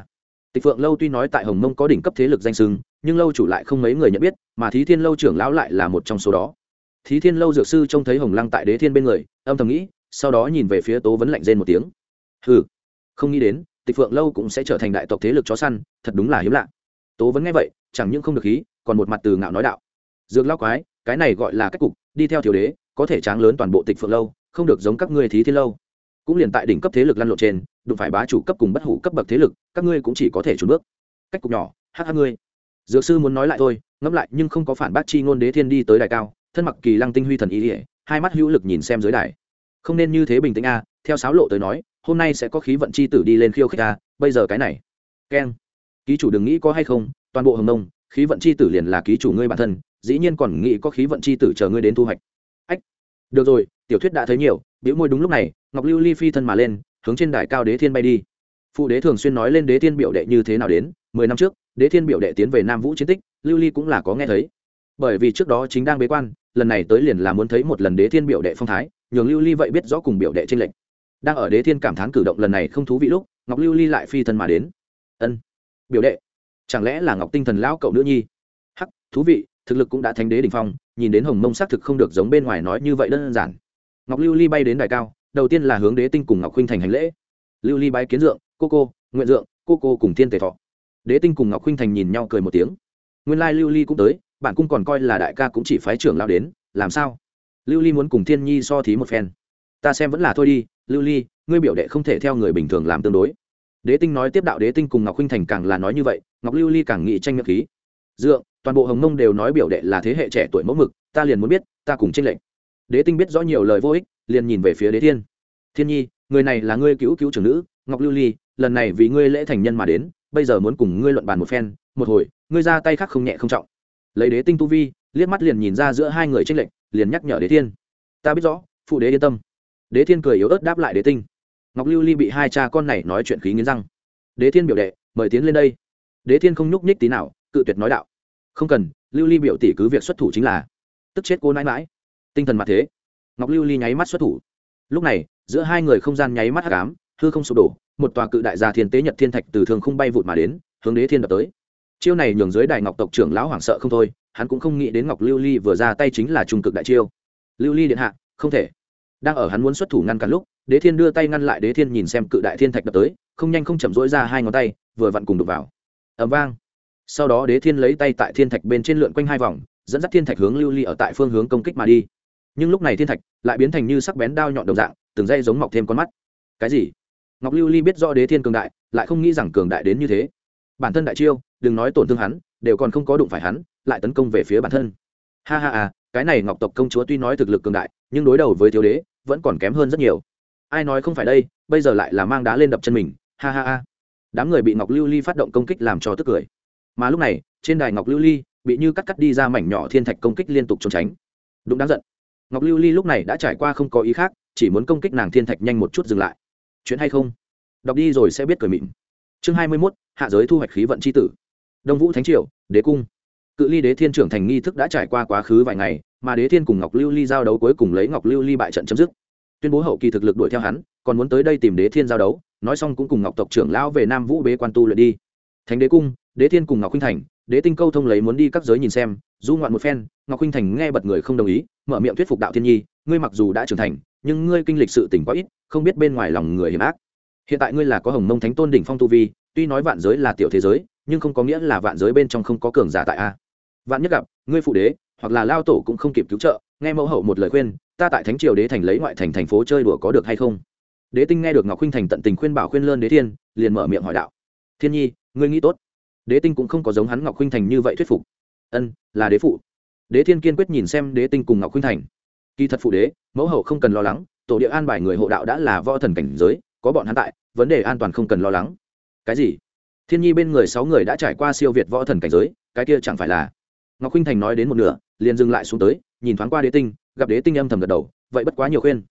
A: tịch phượng lâu tuy nói tại hồng mông có đỉnh cấp thế lực danh sưng nhưng lâu chủ lại không mấy người nhận biết, mà thí thiên lâu trưởng lão lại là một trong số đó. Thí thiên lâu dược sư trông thấy hồng lăng tại đế thiên bên người, âm thầm nghĩ, sau đó nhìn về phía tố vấn lạnh rên một tiếng. Hừ, không nghĩ đến, tịch phượng lâu cũng sẽ trở thành đại tộc thế lực chó săn, thật đúng là hiếm lạ. Tố vấn nghe vậy, chẳng những không được khí, còn một mặt từ ngạo nói đạo. Dược lao quái, cái này gọi là cách cục, đi theo thiếu đế, có thể tráng lớn toàn bộ tịch phượng lâu, không được giống các ngươi thí thiên lâu cũng liền tại đỉnh cấp thế lực lăn lộn trên, đụng phải bá chủ cấp cùng bất hủ cấp bậc thế lực, các ngươi cũng chỉ có thể trốn bước. Cách cục nhỏ hát hát ngươi. Dược sư muốn nói lại thôi, ngẫm lại nhưng không có phản bác chi ngôn đế thiên đi tới đài cao, thân mặc kỳ lăng tinh huy thần ý ỉa hai mắt hữu lực nhìn xem dưới đài. Không nên như thế bình tĩnh a, theo sáo lộ tới nói, hôm nay sẽ có khí vận chi tử đi lên khiêu khích a, bây giờ cái này. Keng. Ký chủ đừng nghĩ có hay không, toàn bộ hồng nông, khí vận c h i tử liền là ký chủ ngươi bản thân, dĩ nhiên còn nghĩ có khí vận c h i tử chờ ngươi đến thu hoạch. Ách. Được rồi, tiểu thuyết đã thấy nhiều biểu môi đúng lúc này, ngọc lưu ly phi thân mà lên, hướng trên đài cao đế thiên bay đi. Phụ đế thường xuyên nói lên đế thiên biểu đệ như thế nào đến, mười năm trước, đế thiên biểu đệ tiến về nam vũ chiến tích, lưu ly cũng là có nghe thấy. Bởi vì trước đó chính đang bế quan, lần này tới liền là muốn thấy một lần đế thiên biểu đệ phong thái, nhường lưu ly vậy biết rõ cùng biểu đệ tranh lệch. Đang ở đế thiên cảm thán cử động lần này không thú vị lúc, ngọc lưu ly lại phi thân mà đến. Ân, biểu đệ, chẳng lẽ là ngọc tinh thần lão cậu nữ nhi? Hắc, thú vị, thực lực cũng đã thánh đế đ ỉ n h phong, nhìn đến hồng mông xác thực không được giống bên ngoài nói như vậy đơn giản ngọc lưu ly bay đến đài cao, đầu tiên là hướng đế tinh cùng ngọc khuynh thành hành lễ. Lưu ly bay kiến dượng, cô cô, nguyện dượng, cô cô cùng thiên tề thọ. Đế tinh cùng ngọc khuynh thành nhìn nhau cười một tiếng. Nguyên lai lưu ly cũng tới, bản cung còn coi là đại ca cũng chỉ phái trưởng lao đến, làm sao? Lưu ly muốn cùng thiên nhi so thí một phen. Ta xem vẫn là thôi đi, lưu ly, ngươi biểu đệ không thể theo người bình thường làm tương đối. Đế tinh nói tiếp đạo đế tinh cùng ngọc huynh thành càng là nói như vậy, ngọc lưu ly càng nghị tranh miệng khí. Dượng, toàn bộ hồng mông đều nói biểu đệ là thế hệ trẻ tuổi mẫu mực, ta liền muốn biết, ta cùng tranh lệch đế tinh biết rõ nhiều lời vô ích, liền nhìn về phía đế thiên. Thiên nhi, người này là ngươi cứu cứu trưởng nữ, ngọc lưu ly, lần này vì ngươi lễ thành nhân mà đến, bây giờ muốn cùng ngươi luận bàn một phen, một hồi, ngươi ra tay khác không nhẹ không trọng. Lấy đế tinh tu vi, liếc mắt liền nhìn ra giữa hai người tranh lệch, liền nhắc nhở đế thiên. Ta biết rõ, phụ đế yên tâm. Đế thiên cười yếu ớt đáp lại đế tinh. Ngọc lưu ly bị hai cha con này nói chuyện khí nghiến răng. Đế thiên biểu đệ, mời tiến lên đây. Đế thiên không nhúc nhích tí nào, cự tuyệt nói đạo. Không cần, lưu ly biểu tỷ cứ việc xuất thủ chính là. Tức chết cô nãi mãi tinh thần mặt thế. Ngọc lưu ly nháy mắt xuất thủ. Lúc này, giữa hai người không gian nháy mắt hắc ám, hư không sụp đổ, một tòa cự đại gia thiên tế nhật thiên thạch từ thường không bay vụt mà đến, hướng đế thiên đập tới. Chiêu này nhường dưới đại ngọc tộc trưởng lão hoảng sợ không thôi, hắn cũng không nghĩ đến ngọc lưu ly vừa ra tay chính là trung cực đại chiêu. Lưu ly điện hạ, không thể. Đang ở hắn muốn xuất thủ ngăn cản lúc, đế thiên đưa tay ngăn lại đế thiên nhìn xem cự đại thiên thạch đập tới, không nhanh không chậm rỗi ra hai ngón tay, vừa vặn cùng đục vào. Ẩm vang. Sau đó đế thiên lấy tay tại thiên thạch bên trên lượn quanh hai vòng, dẫn dắt thiên thạch hướng lưu ly ở tại phương hướng công kích mà đi nhưng lúc này thiên thạch lại biến thành như sắc bén đao nhọn đồng dạng, từng dây giống mọc thêm con mắt. Cái gì? Ngọc lưu ly biết rõ đế thiên cường đại, lại không nghĩ rằng cường đại đến như thế. Bản thân đại chiêu, đừng nói tổn thương hắn, đều còn không có đụng phải hắn, lại tấn công về phía bản thân. Ha ha à cái này ngọc tộc công chúa tuy nói thực lực cường đại, nhưng đối đầu với thiếu đế, vẫn còn kém hơn rất nhiều. Ai nói không phải đây, bây giờ lại là mang đá lên đập chân mình, ha ha ha. Đám người bị ngọc lưu ly phát động công kích làm cho tức cười. Mà lúc này, trên đài ngọc lưu ly bị như cắt cắt đi ra mảnh nhỏ thiên thạch công kích liên tục trốn tránh. Đúng đáng giận ngọc lưu ly lúc này đã trải qua không có ý khác, chỉ muốn công kích nàng thiên thạch nhanh một chút dừng lại. Chuyện hay không? Đọc đi rồi sẽ biết cười mịn. Chương hai mươi mốt, hạ giới thu hoạch khí vận c h i tử. Đông vũ thánh triều, đế cung. Cự ly đế thiên trưởng thành nghi thức đã trải qua quá khứ vài ngày, mà đế thiên cùng ngọc lưu ly giao đấu cuối cùng lấy ngọc lưu ly bại trận chấm dứt. Tuyên bố hậu kỳ thực lực đuổi theo hắn, còn muốn tới đây tìm đế thiên giao đấu, nói xong cũng cùng ngọc tộc trưởng lão về nam vũ bế quan tu luyện đi. Thánh đế cung, đế thiên cùng ngọc huynh thành, đế tinh câu thông lấy muốn đi các giới nhìn xem, du ngoạn một phen, ngọc huynh thành nghe bật người không đồng ý mở miệng thuyết phục đạo thiên nhi, ngươi mặc dù đã trưởng thành, nhưng ngươi kinh lịch sự tỉnh quá ít, không biết bên ngoài lòng người hiểm ác. Hiện tại ngươi là có hồng mông thánh tôn đỉnh phong tu vi, tuy nói vạn giới là tiểu thế giới, nhưng không có nghĩa là vạn giới bên trong không có cường giả tại a. Vạn nhất gặp, ngươi phụ đế, hoặc là lao tổ cũng không kịp cứu trợ, nghe mẫu hậu một lời khuyên, ta tại thánh triều đế thành lấy ngoại thành thành phố chơi đùa có được hay không? Đế tinh nghe được ngọc khuynh thành tận tình khuyên bảo khuyên lơn đế thiên, liền mở miệng hỏi đạo. Thiên nhi, ngươi nghĩ tốt. Đế tinh cũng không có giống hắn ngọc khuynh thành như vậy thuyết phục. Ân, là đế phụ đế thiên kiên quyết nhìn xem đế tinh cùng ngọc khuynh thành. Kỳ thật phụ đế, mẫu hậu không cần lo lắng, tổ địa an bài người hộ đạo đã là võ thần cảnh giới, có bọn hắn tại, vấn đề an toàn không cần lo lắng. Cái gì? Thiên nhi bên người sáu người đã trải qua siêu việt võ thần cảnh giới, cái kia chẳng phải là? Ngọc khuynh thành nói đến một nửa, liền dừng lại xuống tới, nhìn thoáng qua đế tinh, gặp đế tinh âm thầm gật đầu, vậy bất quá nhiều khuyên.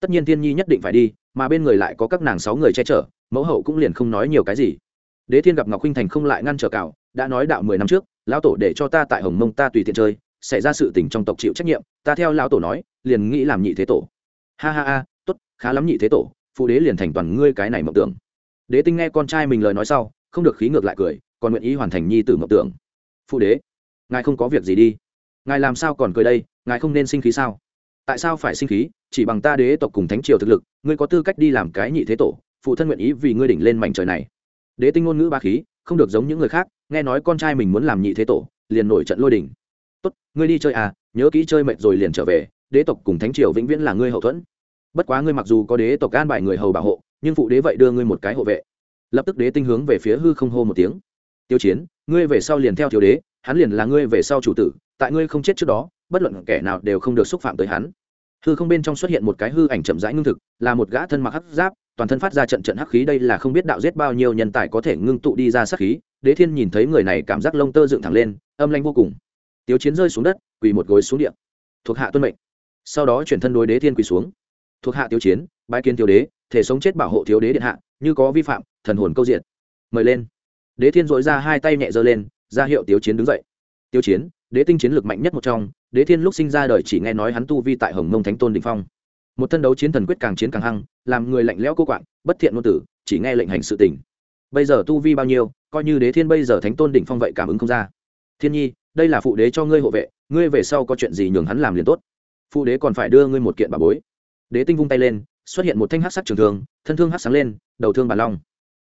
A: Tất nhiên thiên nhi nhất định phải đi, mà bên người lại có các nàng sáu người che chở, mẫu hậu cũng liền không nói nhiều cái gì. Đế thiên gặp ngọc khuynh thành không lại ngăn trở cào đã nói đạo mười năm trước, lão tổ để cho ta tại hồng mông ta tùy tiện chơi xảy ra sự tình trong tộc chịu trách nhiệm, ta theo lão tổ nói, liền nghĩ làm nhị thế tổ. Ha ha ha, tốt, khá lắm nhị thế tổ, phụ đế liền thành toàn ngươi cái này mộng tưởng. Đế tinh nghe con trai mình lời nói sau, không được khí ngược lại cười, còn nguyện ý hoàn thành nhi tử mộng tưởng. Phụ đế, ngài không có việc gì đi. Ngài làm sao còn cười đây, ngài không nên sinh khí sao? Tại sao phải sinh khí, chỉ bằng ta đế tộc cùng thánh triều thực lực, ngươi có tư cách đi làm cái nhị thế tổ, phụ thân nguyện ý vì ngươi đỉnh lên mảnh trời này. Đế tinh ngôn ngữ ba khí, không được giống những người khác, nghe nói con trai mình muốn làm nhị thế tổ, liền nổi trận lôi đỉnh tốt, ngươi đi chơi à nhớ kỹ chơi mệt rồi liền trở về, đế tộc cùng thánh triều vĩnh viễn là ngươi hậu thuẫn. Bất quá ngươi mặc dù có đế tộc an bài người hầu bảo hộ, nhưng phụ đế vậy đưa ngươi một cái hộ vệ. Lập tức đế tinh hướng về phía hư không hô một tiếng. Tiêu chiến, ngươi về sau liền theo thiếu đế, hắn liền là ngươi về sau chủ tử, tại ngươi không chết trước đó, bất luận kẻ nào đều không được xúc phạm tới hắn. Hư không bên trong xuất hiện một cái hư ảnh chậm rãi ngưng thực, là một gã thân mặc hắc giáp, toàn thân phát ra trận trận hắc khí, đây là không biết đạo giết bao nhiêu nhân tài có thể ngưng tụ đi ra sát khí. Đế thiên nhìn thấy người này, cảm giác lông tơ dựng thẳng lên, âm lanh vô cùng tiếu chiến rơi xuống đất, quỳ một gối xuống điện thuộc hạ tuân mệnh. Sau đó chuyển thân đối đế thiên quỳ xuống. Thuộc hạ tiếu chiến bãi kiến thiếu đế, thể sống chết bảo hộ thiếu đế điện hạ, như có vi phạm, thần hồn câu diện mời lên. Đế thiên dội ra hai tay nhẹ giơ lên, ra hiệu tiếu chiến đứng dậy. Tiếu chiến, đế tinh chiến lược mạnh nhất một trong, đế thiên lúc sinh ra đời chỉ nghe nói hắn tu vi tại hồng mông thánh tôn đình phong. Một thân đấu chiến thần quyết càng chiến càng hăng, làm người lạnh lẽo cô quạng, bất thiện ngôn tử, chỉ nghe lệnh hành sự tỉnh bây giờ tu vi bao nhiêu, coi như đế thiên bây giờ thánh tôn đỉnh phong vậy cảm ứng không ra. Thiên nhi đây là phụ đế cho ngươi hộ vệ, ngươi về sau có chuyện gì nhường hắn làm liền tốt. Phụ đế còn phải đưa ngươi một kiện bà bối. Đế tinh vung tay lên, xuất hiện một thanh hát sắc trường thương, thân thương hát sáng lên, đầu thương bàn long.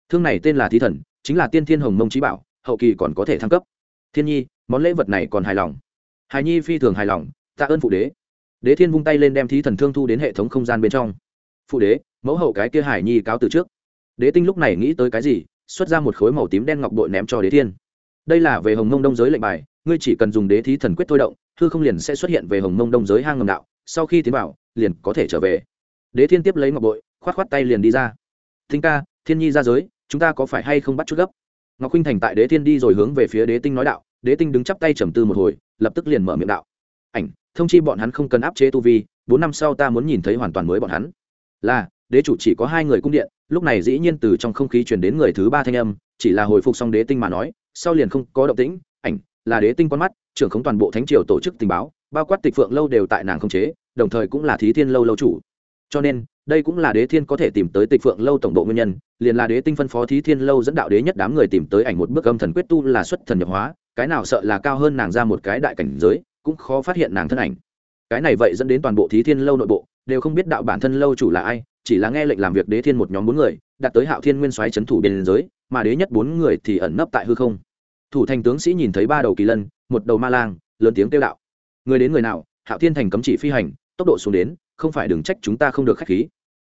A: Thương này tên là thí thần, chính là tiên thiên hồng mông trí bảo, hậu kỳ còn có thể thăng cấp. Thiên nhi, món lễ vật này còn hài lòng. Hài nhi phi thường hài lòng, tạ ơn phụ đế. Đế thiên vung tay lên đem thí thần thương thu đến hệ thống không gian bên trong. Phụ đế, mẫu hậu cái kia hải nhi cáo từ trước. Đế tinh lúc này nghĩ tới cái gì, xuất ra một khối màu tím đen ngọc bội ném cho đế thiên. Đây là về hồng mông đông giới lệnh bài ngươi chỉ cần dùng đế thí thần quyết thôi động, hư không liền sẽ xuất hiện về hồng mông đông giới hang ngầm đạo, sau khi tiến vào, liền có thể trở về. Đế thiên tiếp lấy ngọc bội, khoát khoát tay liền đi ra. Thính ca, thiên nhi ra giới, chúng ta có phải hay không bắt chút gấp? Ngọc huynh thành tại đế thiên đi rồi hướng về phía đế tinh nói đạo, đế tinh đứng chắp tay trầm tư một hồi, lập tức liền mở miệng đạo. Ảnh, thông chi bọn hắn không cần áp chế tu vi, bốn năm sau ta muốn nhìn thấy hoàn toàn mới bọn hắn. Là, đế chủ chỉ có hai người cung điện, lúc này dĩ nhiên từ trong không khí truyền đến người thứ ba thanh âm, chỉ là hồi phục xong đế tinh mà nói, sau liền không có động tĩnh là đế tinh con mắt, trưởng khống toàn bộ thánh triều tổ chức tình báo, bao quát tịch phượng lâu đều tại nàng không chế, đồng thời cũng là thí thiên lâu lâu chủ. Cho nên, đây cũng là đế thiên có thể tìm tới tịch phượng lâu tổng bộ nguyên nhân, liền là đế tinh phân phó thí thiên lâu dẫn đạo đế nhất đám người tìm tới ảnh một bước âm thần quyết tu là xuất thần nhập hóa, cái nào sợ là cao hơn nàng ra một cái đại cảnh giới, cũng khó phát hiện nàng thân ảnh. Cái này vậy dẫn đến toàn bộ thí thiên lâu nội bộ, đều không biết đạo bản thân lâu chủ là ai, chỉ là nghe lệnh làm việc đế thiên một nhóm bốn người đặt tới hạo thiên nguyên soái chấn thủ biên giới, mà đế nhất bốn người thì ẩn nấp tại hư không thủ thành tướng sĩ nhìn thấy ba đầu kỳ lân, một đầu ma lang, lớn tiếng kêu đạo. Người đến người nào, hạo thiên thành cấm chỉ phi hành, tốc độ xuống đến, không phải đừng trách chúng ta không được khách khí.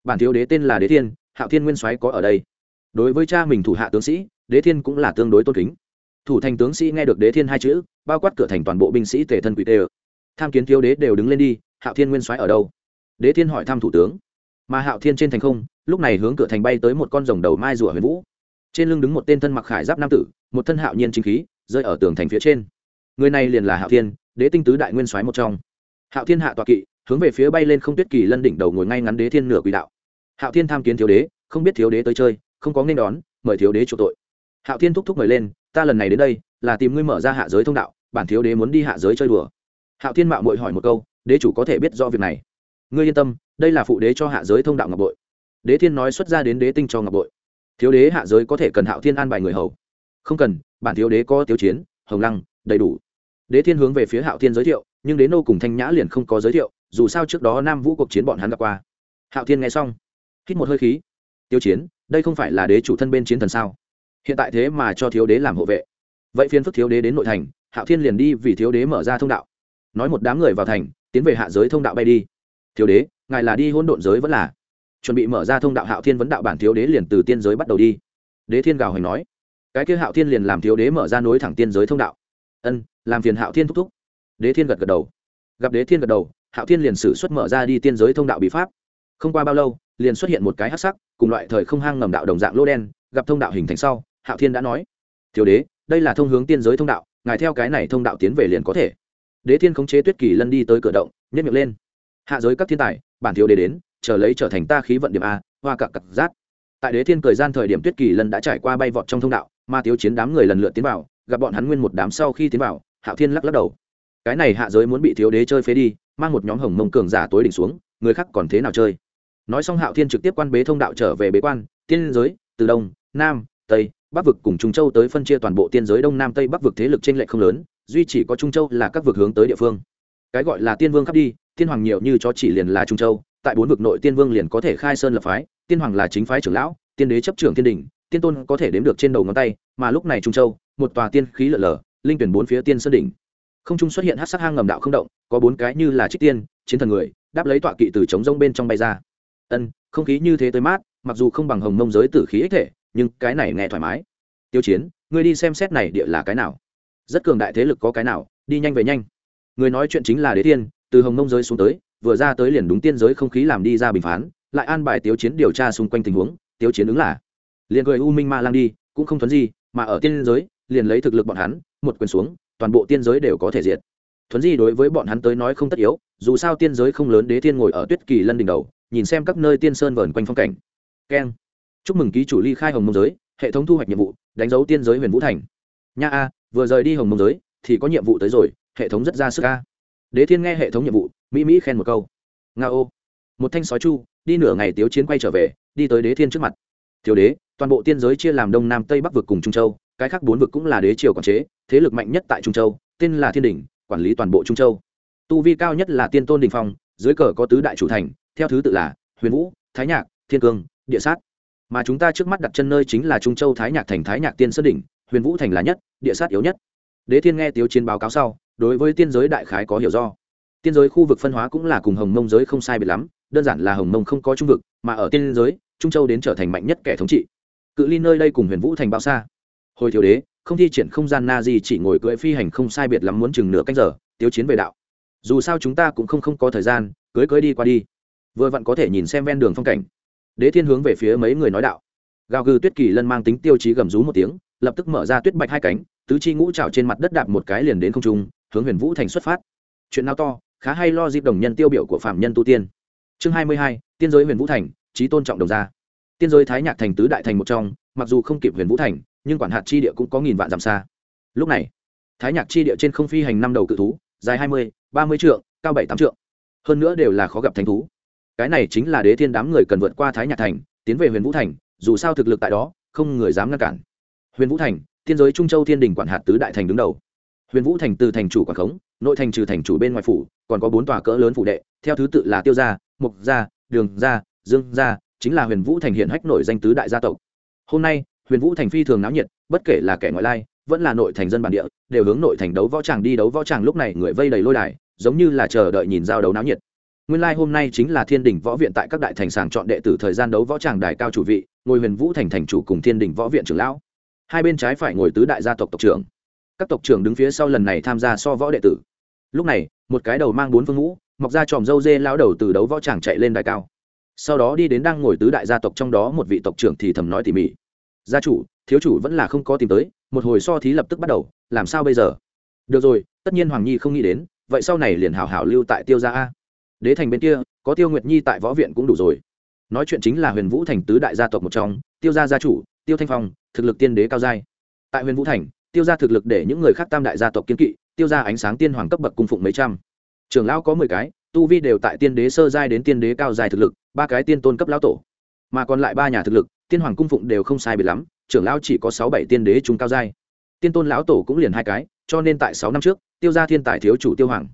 A: Bản thiếu đế tên là đế thiên, hạo thiên nguyên soái có ở đây. Đối với cha mình thủ hạ tướng sĩ, đế thiên cũng là tương đối tôn kính. Thủ thành tướng sĩ nghe được đế thiên hai chữ, bao quát cửa thành toàn bộ binh sĩ tề thân quỷ tê tham kiến thiếu đế đều đứng lên đi, hạo thiên nguyên soái ở đâu? Đế thiên hỏi thăm thủ tướng. Mà hạo thiên trên thành không, lúc này hướng cửa thành bay tới một con rồng đầu mai rùa huyền vũ. Trên lưng đứng một tên thân mặc khải giáp nam tử một thân hạo nhiên chính khí, rơi ở tường thành phía trên. Người này liền là hạo thiên, đế tinh tứ đại nguyên soái một trong. Hạo thiên hạ tọa kỵ, hướng về phía bay lên không tuyết kỳ lân đỉnh đầu ngồi ngay ngắn đế thiên nửa quỷ đạo. Hạo thiên tham kiến thiếu đế, không biết thiếu đế tới chơi, không có nên đón, mời thiếu đế chủ tội. Hạo thiên thúc thúc mời lên, ta lần này đến đây, là tìm ngươi mở ra hạ giới thông đạo, bản thiếu đế muốn đi hạ giới chơi đùa. Hạo thiên mạo mội hỏi một câu, đế chủ có thể biết do việc này? Ngươi yên tâm, đây là phụ đế cho hạ giới thông đạo ngọc bội. Đế thiên nói xuất ra đến đế tinh cho ngọc bội. Thiếu đế hạ giới có thể cần hạo thiên an bài người hầu không cần, bản thiếu đế có tiêu chiến, hồng lăng, đầy đủ. Đế thiên hướng về phía hạo thiên giới thiệu, nhưng đế nô cùng thanh nhã liền không có giới thiệu, dù sao trước đó nam vũ cuộc chiến bọn hắn gặp qua. Hạo thiên nghe xong, hít một hơi khí. Tiêu chiến, đây không phải là đế chủ thân bên chiến thần sao? Hiện tại thế mà cho thiếu đế làm hộ vệ. Vậy phiên phức thiếu đế đến nội thành, hạo thiên liền đi vì thiếu đế mở ra thông đạo. Nói một đám người vào thành, tiến về hạ giới thông đạo bay đi. Thiếu đế, ngài là đi hôn độn giới vẫn là? Chuẩn bị mở ra thông đạo hạo thiên vấn đạo bản thiếu đế liền từ tiên giới bắt đầu đi. Đế thiên gào hành nói cái kia hạo thiên liền làm thiếu đế mở ra nối thẳng tiên giới thông đạo. Ân, làm phiền hạo thiên thúc thúc. Đế thiên gật gật đầu. Gặp đế thiên gật đầu, hạo thiên liền sử xuất mở ra đi tiên giới thông đạo bị pháp. Không qua bao lâu, liền xuất hiện một cái hát sắc, cùng loại thời không hang ngầm đạo đồng dạng lô đen, gặp thông đạo hình thành sau, hạo thiên đã nói, thiếu đế, đây là thông hướng tiên giới thông đạo, ngài theo cái này thông đạo tiến về liền có thể. Đế thiên khống chế tuyết kỳ lân đi tới cửa động nhất miệng lên. Hạ giới các thiên tài, bản thiếu đế đến, chờ lấy trở thành ta khí vận điểm a, hoa cặp cặp giác. Tại đế thiên thời gian thời điểm tuyết kỳ lân đã trải qua bay vọt trong thông đạo mà thiếu chiến đám người lần lượt tiến vào, gặp bọn hắn nguyên một đám sau khi tiến vào, hạo thiên lắc lắc đầu. Cái này hạ giới muốn bị thiếu đế chơi phế đi, mang một nhóm hồng mông cường giả tối đỉnh xuống, người khác còn thế nào chơi? Nói xong hạo thiên trực tiếp quan bế thông đạo trở về bế quan, tiên giới, từ đông, nam, tây, bắc vực cùng trung châu tới phân chia toàn bộ tiên giới đông, nam, tây, bắc vực thế lực trên lệch không lớn, duy chỉ có trung châu là các vực hướng tới địa phương. Cái gọi là tiên vương khắp đi, tiên hoàng nhiều như cho chỉ liền là trung châu, tại bốn vực nội tiên vương liền có thể khai sơn lập phái, tiên hoàng là chính phái trưởng lão, tiên đế chấp trưởng tiên đình tiên tôn có thể đếm được trên đầu ngón tay mà lúc này trung châu một tòa tiên khí lở lở linh tuyển bốn phía tiên sơn đỉnh. Không trung xuất hiện hát sắc hang ngầm đạo không động có bốn cái như là trích tiên chiến thần người đáp lấy tọa kỵ từ trống rông bên trong bay ra. Ân không khí như thế tới mát mặc dù không bằng hồng mông giới tử khí ích thể nhưng cái này nghe thoải mái. Tiêu chiến ngươi đi xem xét này địa là cái nào. Rất cường đại thế lực có cái nào đi nhanh về nhanh. Người nói chuyện chính là đế tiên, từ hồng mông giới xuống tới vừa ra tới liền đúng tiên giới không khí làm đi ra bình phán lại an bài tiêu chiến điều tra xung quanh tình huống. Tiêu chiến ứng là liền cười u minh ma lang đi, cũng không thuấn gì, mà ở tiên giới, liền lấy thực lực bọn hắn, một quyền xuống, toàn bộ tiên giới đều có thể diệt. Thuấn di đối với bọn hắn tới nói không tất yếu, dù sao tiên giới không lớn đế thiên ngồi ở tuyết kỳ lân đỉnh đầu, nhìn xem các nơi tiên sơn vờn quanh phong cảnh. Keng. Chúc mừng ký chủ ly khai hồng mông giới, hệ thống thu hoạch nhiệm vụ, đánh dấu tiên giới huyền vũ thành. Nha a, vừa rời đi hồng mông giới, thì có nhiệm vụ tới rồi, hệ thống rất ra sức a. Đế thiên nghe hệ thống nhiệm vụ, mỹ mỹ khen một câu. Nga ô một thanh sói chu, đi nửa ngày tiếu chiến quay trở về, đi tới đế thiên trước mặt. Thiếu đế toàn bộ tiên giới chia làm đông nam tây bắc vực cùng trung châu, cái khác bốn vực cũng là đế triều quản chế, thế lực mạnh nhất tại trung châu, tên là thiên đình quản lý toàn bộ trung châu. Tu vi cao nhất là tiên tôn đình phong, dưới cờ có tứ đại chủ thành, theo thứ tự là huyền vũ, thái nhạc, thiên cương, địa sát. Mà chúng ta trước mắt đặt chân nơi chính là trung châu thái nhạc thành thái nhạc tiên sơn đỉnh, huyền vũ thành là nhất, địa sát yếu nhất. Đế thiên nghe tiếu chiến báo cáo sau, đối với tiên giới đại khái có hiểu do. Tiên giới khu vực phân hóa cũng là cùng hồng mông giới không sai biệt lắm, đơn giản là hồng mông không có trung vực, mà ở tiên giới, trung châu đến trở thành mạnh nhất kẻ thống trị cự ly nơi đây cùng huyền vũ thành bao xa. Hồi thiếu đế, không thi triển không gian na di chỉ ngồi cưỡi phi hành không sai biệt lắm muốn chừng nửa canh giờ tiêu chiến về đạo. Dù sao chúng ta cũng không không có thời gian cưới cưới đi qua đi. Vừa vặn có thể nhìn xem ven đường phong cảnh. Đế thiên hướng về phía mấy người nói đạo. Gào gừ tuyết kỳ lân mang tính tiêu chí gầm rú một tiếng, lập tức mở ra tuyết bạch hai cánh, tứ chi ngũ trào trên mặt đất đạp một cái liền đến không trung, hướng huyền vũ thành xuất phát. Chuyện nào to, khá hay lo dịp đồng nhân tiêu biểu của phạm nhân tu tiên. Chương hai mươi hai, tiên giới huyền vũ thành trí tôn trọng đồng gia tiên giới thái nhạc thành tứ đại thành một trong, mặc dù không kịp huyền vũ thành, nhưng quản hạt chi địa cũng có nghìn vạn dặm xa. Lúc này, thái nhạc chi địa trên không phi hành năm đầu cự thú, dài hai mươi, ba mươi trượng, cao bảy tám trượng. Hơn nữa đều là khó gặp thánh thú. Cái này chính là đế thiên đám người cần vượt qua thái nhạc thành, tiến về huyền vũ thành, dù sao thực lực tại đó, không người dám ngăn cản. Huyền vũ thành, tiên giới trung châu thiên đình quản hạt tứ đại thành đứng đầu. Huyền vũ thành từ thành chủ quản khống, nội thành trừ thành chủ bên ngoài phủ, còn có bốn tòa cỡ lớn phủ đệ, theo thứ tự là tiêu gia, mục gia, đường gia, dương gia chính là huyền vũ thành hiện hách nổi danh tứ đại gia tộc. Hôm nay, huyền vũ thành phi thường náo nhiệt, bất kể là kẻ ngoại lai, vẫn là nội thành dân bản địa, đều hướng nội thành đấu võ tràng đi đấu võ tràng lúc này người vây đầy lôi đài, giống như là chờ đợi nhìn giao đấu náo nhiệt. Nguyên lai hôm nay chính là thiên đình võ viện tại các đại thành sàng chọn đệ tử thời gian đấu võ tràng đài cao chủ vị, ngồi huyền vũ thành thành chủ cùng thiên đình võ viện trưởng lão. Hai bên trái phải ngồi tứ đại gia tộc tộc trưởng. Các tộc trưởng đứng phía sau lần này tham gia so võ đệ tử. Lúc này, một cái đầu mang bốn phương ngũ mọc ra tròm dâu dê lao đầu từ đấu võ tràng chạy lên đài cao sau đó đi đến đang ngồi tứ đại gia tộc trong đó một vị tộc trưởng thì thầm nói tỉ mỉ. Gia chủ, thiếu chủ vẫn là không có tìm tới, một hồi so thí lập tức bắt đầu, làm sao bây giờ? Được rồi, tất nhiên hoàng nhi không nghĩ đến, vậy sau này liền hào hảo lưu tại tiêu gia a. Đế thành bên kia, có tiêu nguyệt nhi tại võ viện cũng đủ rồi. Nói chuyện chính là huyền vũ thành tứ đại gia tộc một trong, tiêu gia gia chủ, tiêu thanh phong, thực lực tiên đế cao giai. Tại huyền vũ thành, tiêu gia thực lực để những người khác tam đại gia tộc kiến kỵ, tiêu gia ánh sáng tiên hoàng cấp bậc cung phụng mấy trăm. Trường lão có mười cái, tu vi đều tại tiên đế sơ giai đến tiên đế cao giai thực lực ba cái tiên tôn cấp lão tổ. Mà còn lại ba nhà thực lực, tiên hoàng cung phụng đều không sai biệt lắm, trưởng lão chỉ có sáu bảy tiên đế trung cao giai. Tiên tôn lão tổ cũng liền hai cái, cho nên tại sáu năm trước, tiêu gia thiên tài thiếu chủ tiêu hoàng.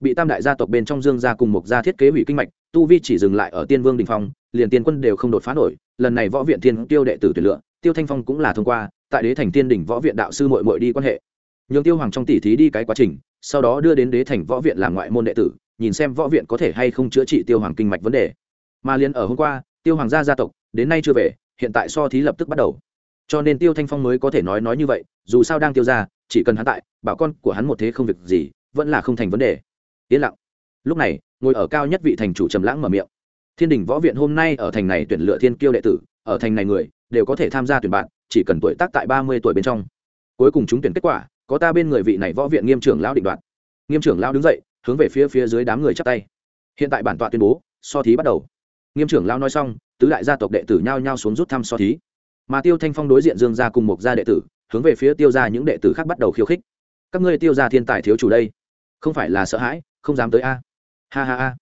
A: Bị tam đại gia tộc bên trong dương gia cùng một gia thiết kế hủy kinh mạch, tu vi chỉ dừng lại ở tiên vương đình phong, liền tiên quân đều không đột phá nổi, lần này võ viện thiên tiêu đệ tử tuyển lựa, tiêu thanh phong cũng là thông qua, tại đế thành tiên đỉnh võ viện đạo sư mội mội đi quan hệ. Nhường tiêu hoàng trong tỷ thí đi cái quá trình, sau đó đưa đến đế thành võ viện làm ngoại môn đệ tử, nhìn xem võ viện có thể hay không chữa trị tiêu hoàng kinh mạch vấn đề mà liền ở hôm qua, tiêu hoàng gia gia tộc, đến nay chưa về, hiện tại so thí lập tức bắt đầu. Cho nên tiêu thanh phong mới có thể nói nói như vậy, dù sao đang tiêu ra, chỉ cần hắn tại, bảo con của hắn một thế không việc gì, vẫn là không thành vấn đề. Yên lặng. Lúc này, ngồi ở cao nhất vị thành chủ trầm lãng mở miệng. Thiên đình võ viện hôm nay ở thành này tuyển lựa thiên kiêu đệ tử, ở thành này người, đều có thể tham gia tuyển bạn, chỉ cần tuổi tác tại ba mươi tuổi bên trong. Cuối cùng chúng tuyển kết quả, có ta bên người vị này võ viện nghiêm trưởng lão định đoạt. Nghiêm trưởng lão đứng dậy, hướng về phía phía dưới đám người chắp tay. Hiện tại bản tọa tuyên bố, so thí bắt đầu nghiêm trưởng lão nói xong, tứ đại gia tộc đệ tử nhao nhao xuống rút thăm so thí. Mà tiêu thanh phong đối diện dương gia cùng một gia đệ tử, hướng về phía tiêu gia những đệ tử khác bắt đầu khiêu khích. Các ngươi tiêu gia thiên tài thiếu chủ đây, không phải là sợ hãi, không dám tới a. Ha ha ha.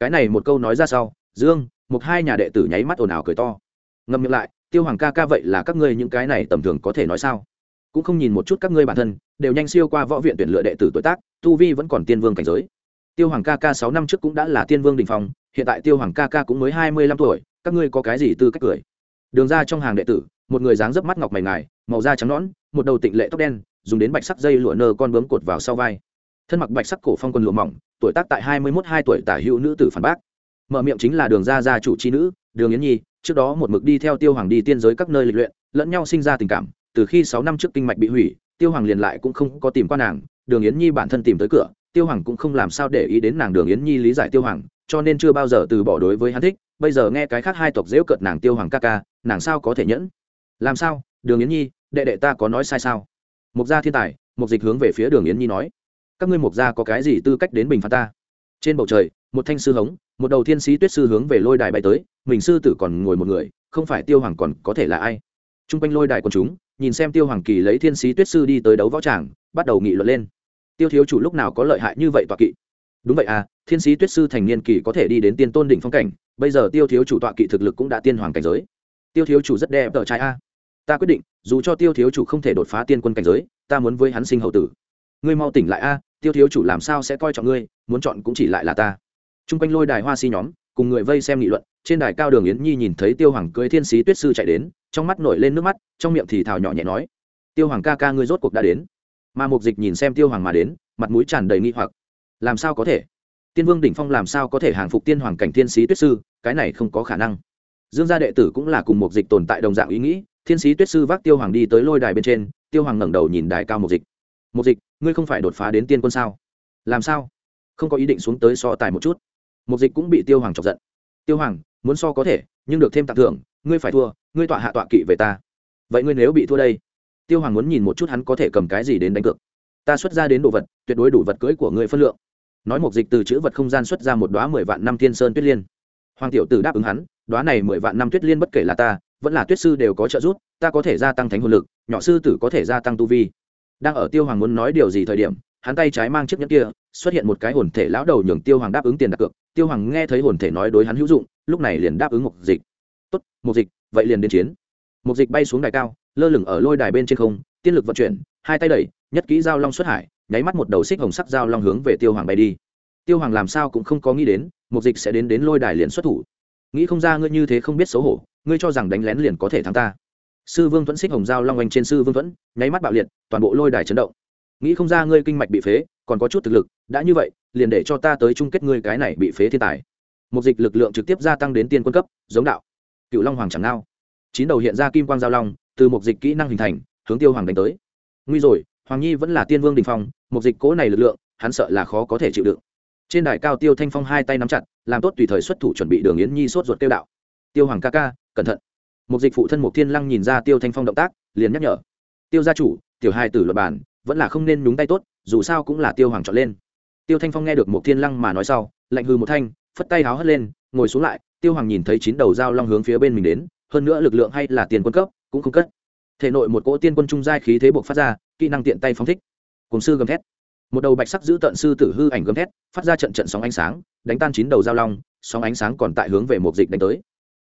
A: Cái này một câu nói ra sau, dương một hai nhà đệ tử nháy mắt ồn ào cười to. Ngậm miệng lại, tiêu hoàng ca ca vậy là các ngươi những cái này tầm thường có thể nói sao? Cũng không nhìn một chút các ngươi bản thân, đều nhanh siêu qua võ viện tuyển lựa đệ tử tuổi tác, tu vi vẫn còn tiên vương cảnh giới. Tiêu hoàng ca ca sáu năm trước cũng đã là tiên vương đình phong hiện tại tiêu hoàng ca ca cũng mới hai mươi lăm tuổi, các ngươi có cái gì tư cách cười? Đường ra trong hàng đệ tử, một người dáng dấp mắt ngọc mày ngài, màu da trắng nõn, một đầu tịnh lệ tóc đen, dùng đến bạch sắc dây lụa nơ con bướm cột vào sau vai. Thân mặc bạch sắc cổ phong quần lụa mỏng, tuổi tác tại hai mươi mốt hai tuổi tả hữu nữ tử phản bác. Mở miệng chính là đường ra gia chủ c h i nữ, đường yến nhi, trước đó một mực đi theo tiêu hoàng đi tiên giới các nơi lịch luyện, lẫn nhau sinh ra tình cảm, từ khi sáu năm trước kinh mạch bị hủy, tiêu hoàng liền lại cũng không có tìm qua nàng, đường yến nhi bản thân tìm tới cửa, tiêu hoàng cũng không làm sao để ý đến nàng đường yến nhi lý giải tiêu hoàng cho nên chưa bao giờ từ bỏ đối với hắn thích, bây giờ nghe cái khác hai tộc dễu cợt nàng tiêu hoàng ca ca, nàng sao có thể nhẫn? Làm sao? Đường yến nhi, đệ đệ ta có nói sai sao? Mục gia thiên tài, mục dịch hướng về phía đường yến nhi nói. Các ngươi mục gia có cái gì tư cách đến bình phán ta? Trên bầu trời, một thanh sư hống, một đầu thiên sĩ tuyết sư hướng về lôi đài bay tới, mình sư tử còn ngồi một người, không phải tiêu hoàng còn có thể là ai? T r u n g quanh lôi đài quần chúng, nhìn xem tiêu hoàng kỳ lấy thiên sĩ tuyết sư đi tới đấu võ tràng, bắt đầu nghị luận lên. Tiêu thiếu chủ lúc nào có lợi hại như vậy tọa kỵ? Đúng vậy à thiên sĩ tuyết sư thành niên kỳ có thể đi đến tiên tôn đỉnh phong cảnh, bây giờ tiêu thiếu chủ tọa kỵ thực lực cũng đã tiên hoàng cảnh giới. Tiêu thiếu chủ rất đẹp tờ trai a. Ta quyết định, dù cho tiêu thiếu chủ không thể đột phá tiên quân cảnh giới, ta muốn với hắn sinh hậu tử. Ngươi mau tỉnh lại a, tiêu thiếu chủ làm sao sẽ coi trọng ngươi, muốn chọn cũng chỉ lại là ta. T r u n g quanh lôi đài hoa si nhóm, cùng người vây xem nghị luận, trên đài cao đường yến nhi nhìn thấy tiêu hoàng cưới thiên sĩ tuyết sư chạy đến, trong mắt nổi lên nước mắt, trong miệng thì thào nhỏ nhẹ nói. Tiêu hoàng ca ca ngươi rốt cuộc đã đến. Mà mục dịch nhìn xem tiêu hoàng mà đến, mặt mũi tràn đầy nghi hoặc. Làm sao có thể? Tiên vương đỉnh phong làm sao có thể hàng phục tiên hoàng cảnh thiên sĩ tuyết sư, cái này không có khả năng. Dương gia đệ tử cũng là cùng một dịch tồn tại đồng dạng ý nghĩ, thiên sĩ tuyết sư vác tiêu hoàng đi tới lôi đài bên trên, tiêu hoàng ngẩng đầu nhìn đài cao một dịch. Một dịch, ngươi không phải đột phá đến tiên quân sao? Làm sao? Không có ý định xuống tới so tài một chút. Một dịch cũng bị tiêu hoàng chọc giận. Tiêu hoàng, muốn so có thể, nhưng được thêm tặng thưởng, ngươi phải thua, ngươi tọa hạ tọa kỵ về ta. Vậy ngươi nếu bị thua đây? Tiêu hoàng muốn nhìn một chút hắn có thể cầm cái gì đến đánh cược. Ta xuất ra đến đồ vật, tuyệt đối đủ vật cưỡi của ngươi phân lượng nói một dịch từ chữ vật không gian xuất ra một đoá mười vạn năm thiên sơn tuyết liên. Hoàng tiểu tử đáp ứng hắn, đoá này mười vạn năm tuyết liên bất kể là ta, vẫn là tuyết sư đều có trợ giúp, ta có thể gia tăng thánh hồn lực, nhỏ sư tử có thể gia tăng tu vi. Đang ở tiêu hoàng muốn nói điều gì thời điểm, hắn tay trái mang chiếc nhẫn kia, xuất hiện một cái hồn thể lão đầu nhường tiêu hoàng đáp ứng tiền đặt cược. Tiêu hoàng nghe thấy hồn thể nói đối hắn hữu dụng, lúc này liền đáp ứng một dịch. Tốt một dịch, vậy liền đến chiến. Một dịch bay xuống đài cao, lơ lửng ở lôi đài bên trên không, tiên lực vận chuyển, hai tay đẩy, nhất kỹ giao long xuất hải nháy mắt một đầu xích hồng sắc dao long hướng về tiêu hoàng bay đi. Tiêu hoàng làm sao cũng không có nghĩ đến một dịch sẽ đến đến lôi đài liền xuất thủ. Nghĩ không ra ngươi như thế không biết xấu hổ, ngươi cho rằng đánh lén liền có thể thắng ta. Sư vương thuẫn xích hồng dao long oanh trên sư vương thuẫn, nháy mắt bạo liệt, toàn bộ lôi đài chấn động. Nghĩ không ra ngươi kinh mạch bị phế, còn có chút thực lực, đã như vậy, liền để cho ta tới chung kết ngươi cái này bị phế thiên tài. Một dịch lực lượng trực tiếp gia tăng đến tiên quân cấp, giống đạo. Cựu long hoàng chẳng nao chín đầu hiện ra kim quang giao long, từ một dịch kỹ năng hình thành, hướng tiêu hoàng đánh tới. Nguy rồi hoàng nhi vẫn là tiên vương đình phong một dịch cố này lực lượng, hắn sợ là khó có thể chịu đựng. Trên đài cao tiêu thanh phong hai tay nắm chặt, làm tốt tùy thời xuất thủ chuẩn bị đường yến nhi sốt ruột tiêu đạo. Tiêu hoàng ca ca, cẩn thận. Một dịch phụ thân một thiên lăng nhìn ra tiêu thanh phong động tác, liền nhắc nhở. Tiêu gia chủ, tiểu hai tử luật bản, vẫn là không nên nhúng tay tốt, dù sao cũng là tiêu hoàng chọn lên. Tiêu thanh phong nghe được một thiên lăng mà nói sau, lạnh hư một thanh, phất tay háo hất lên, ngồi xuống lại, tiêu hoàng nhìn thấy chín đầu dao long hướng phía bên mình đến, hơn nữa lực lượng hay là tiền quân cấp, cũng không cất thể nội một cỗ tiên quân trung giai khí thế buộc phát ra, kỹ năng tiện tay phóng thích. Cùng sư gầm thét. Một đầu bạch sắc giữ tận sư tử hư ảnh gầm thét, phát ra trận trận sóng ánh sáng, đánh tan chín đầu giao long, sóng ánh sáng còn tại hướng về một dịch đánh tới.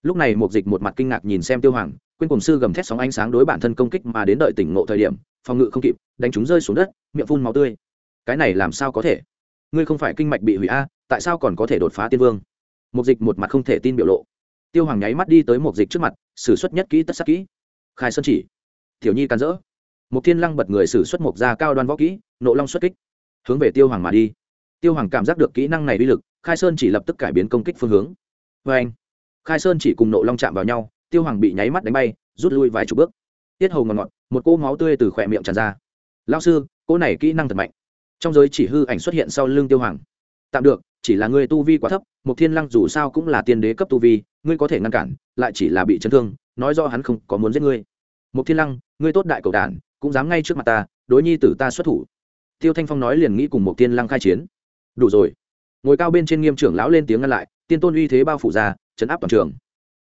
A: Lúc này một dịch một mặt kinh ngạc nhìn xem tiêu hoàng, quên cùng sư gầm thét sóng ánh sáng đối bản thân công kích mà đến đợi tỉnh ngộ thời điểm, phòng ngự không kịp, đánh chúng rơi xuống đất, miệng phun máu tươi. Cái này làm sao có thể? Ngươi không phải kinh mạch bị hủy a, tại sao còn có thể đột phá tiên vương? Một dịch một mặt không thể tin biểu lộ. Tiêu hoàng nháy mắt đi tới một dịch trước mặt xử suất nhất kỹ tất sắc kỹ. Khai sơn chỉ tiểu nhi can dỡ. Một thiên lăng bật người xử xuất một ra cao đoan võ kỹ, nộ long xuất kích. Hướng về tiêu hoàng mà đi. Tiêu hoàng cảm giác được kỹ năng này uy lực, khai sơn chỉ lập tức cải biến công kích phương hướng. Vê anh, khai sơn chỉ cùng nộ long chạm vào nhau, tiêu hoàng bị nháy mắt đánh bay, rút lui vài chục bước. Tiết hầu ngọt ngọt, một cô máu tươi từ khỏe miệng tràn ra. Lao sư cô này kỹ năng thật mạnh. Trong giới chỉ hư ảnh xuất hiện sau lưng tiêu hoàng. Tạm được, chỉ là ngươi tu vi quá thấp một thiên lăng dù sao cũng là tiên đế cấp tu vi, ngươi có thể ngăn cản, lại chỉ là bị chấn thương, nói do hắn không có muốn giết ngươi. Một thiên lăng ngươi tốt đại cầu đản cũng dám ngay trước mặt ta, đối nhi tử ta xuất thủ. Tiêu thanh phong nói liền nghĩ cùng một tiên lăng khai chiến. Đủ rồi. Ngồi cao bên trên nghiêm trưởng lão lên tiếng ngăn lại, tiên tôn uy thế bao phủ ra, chấn áp toàn trường.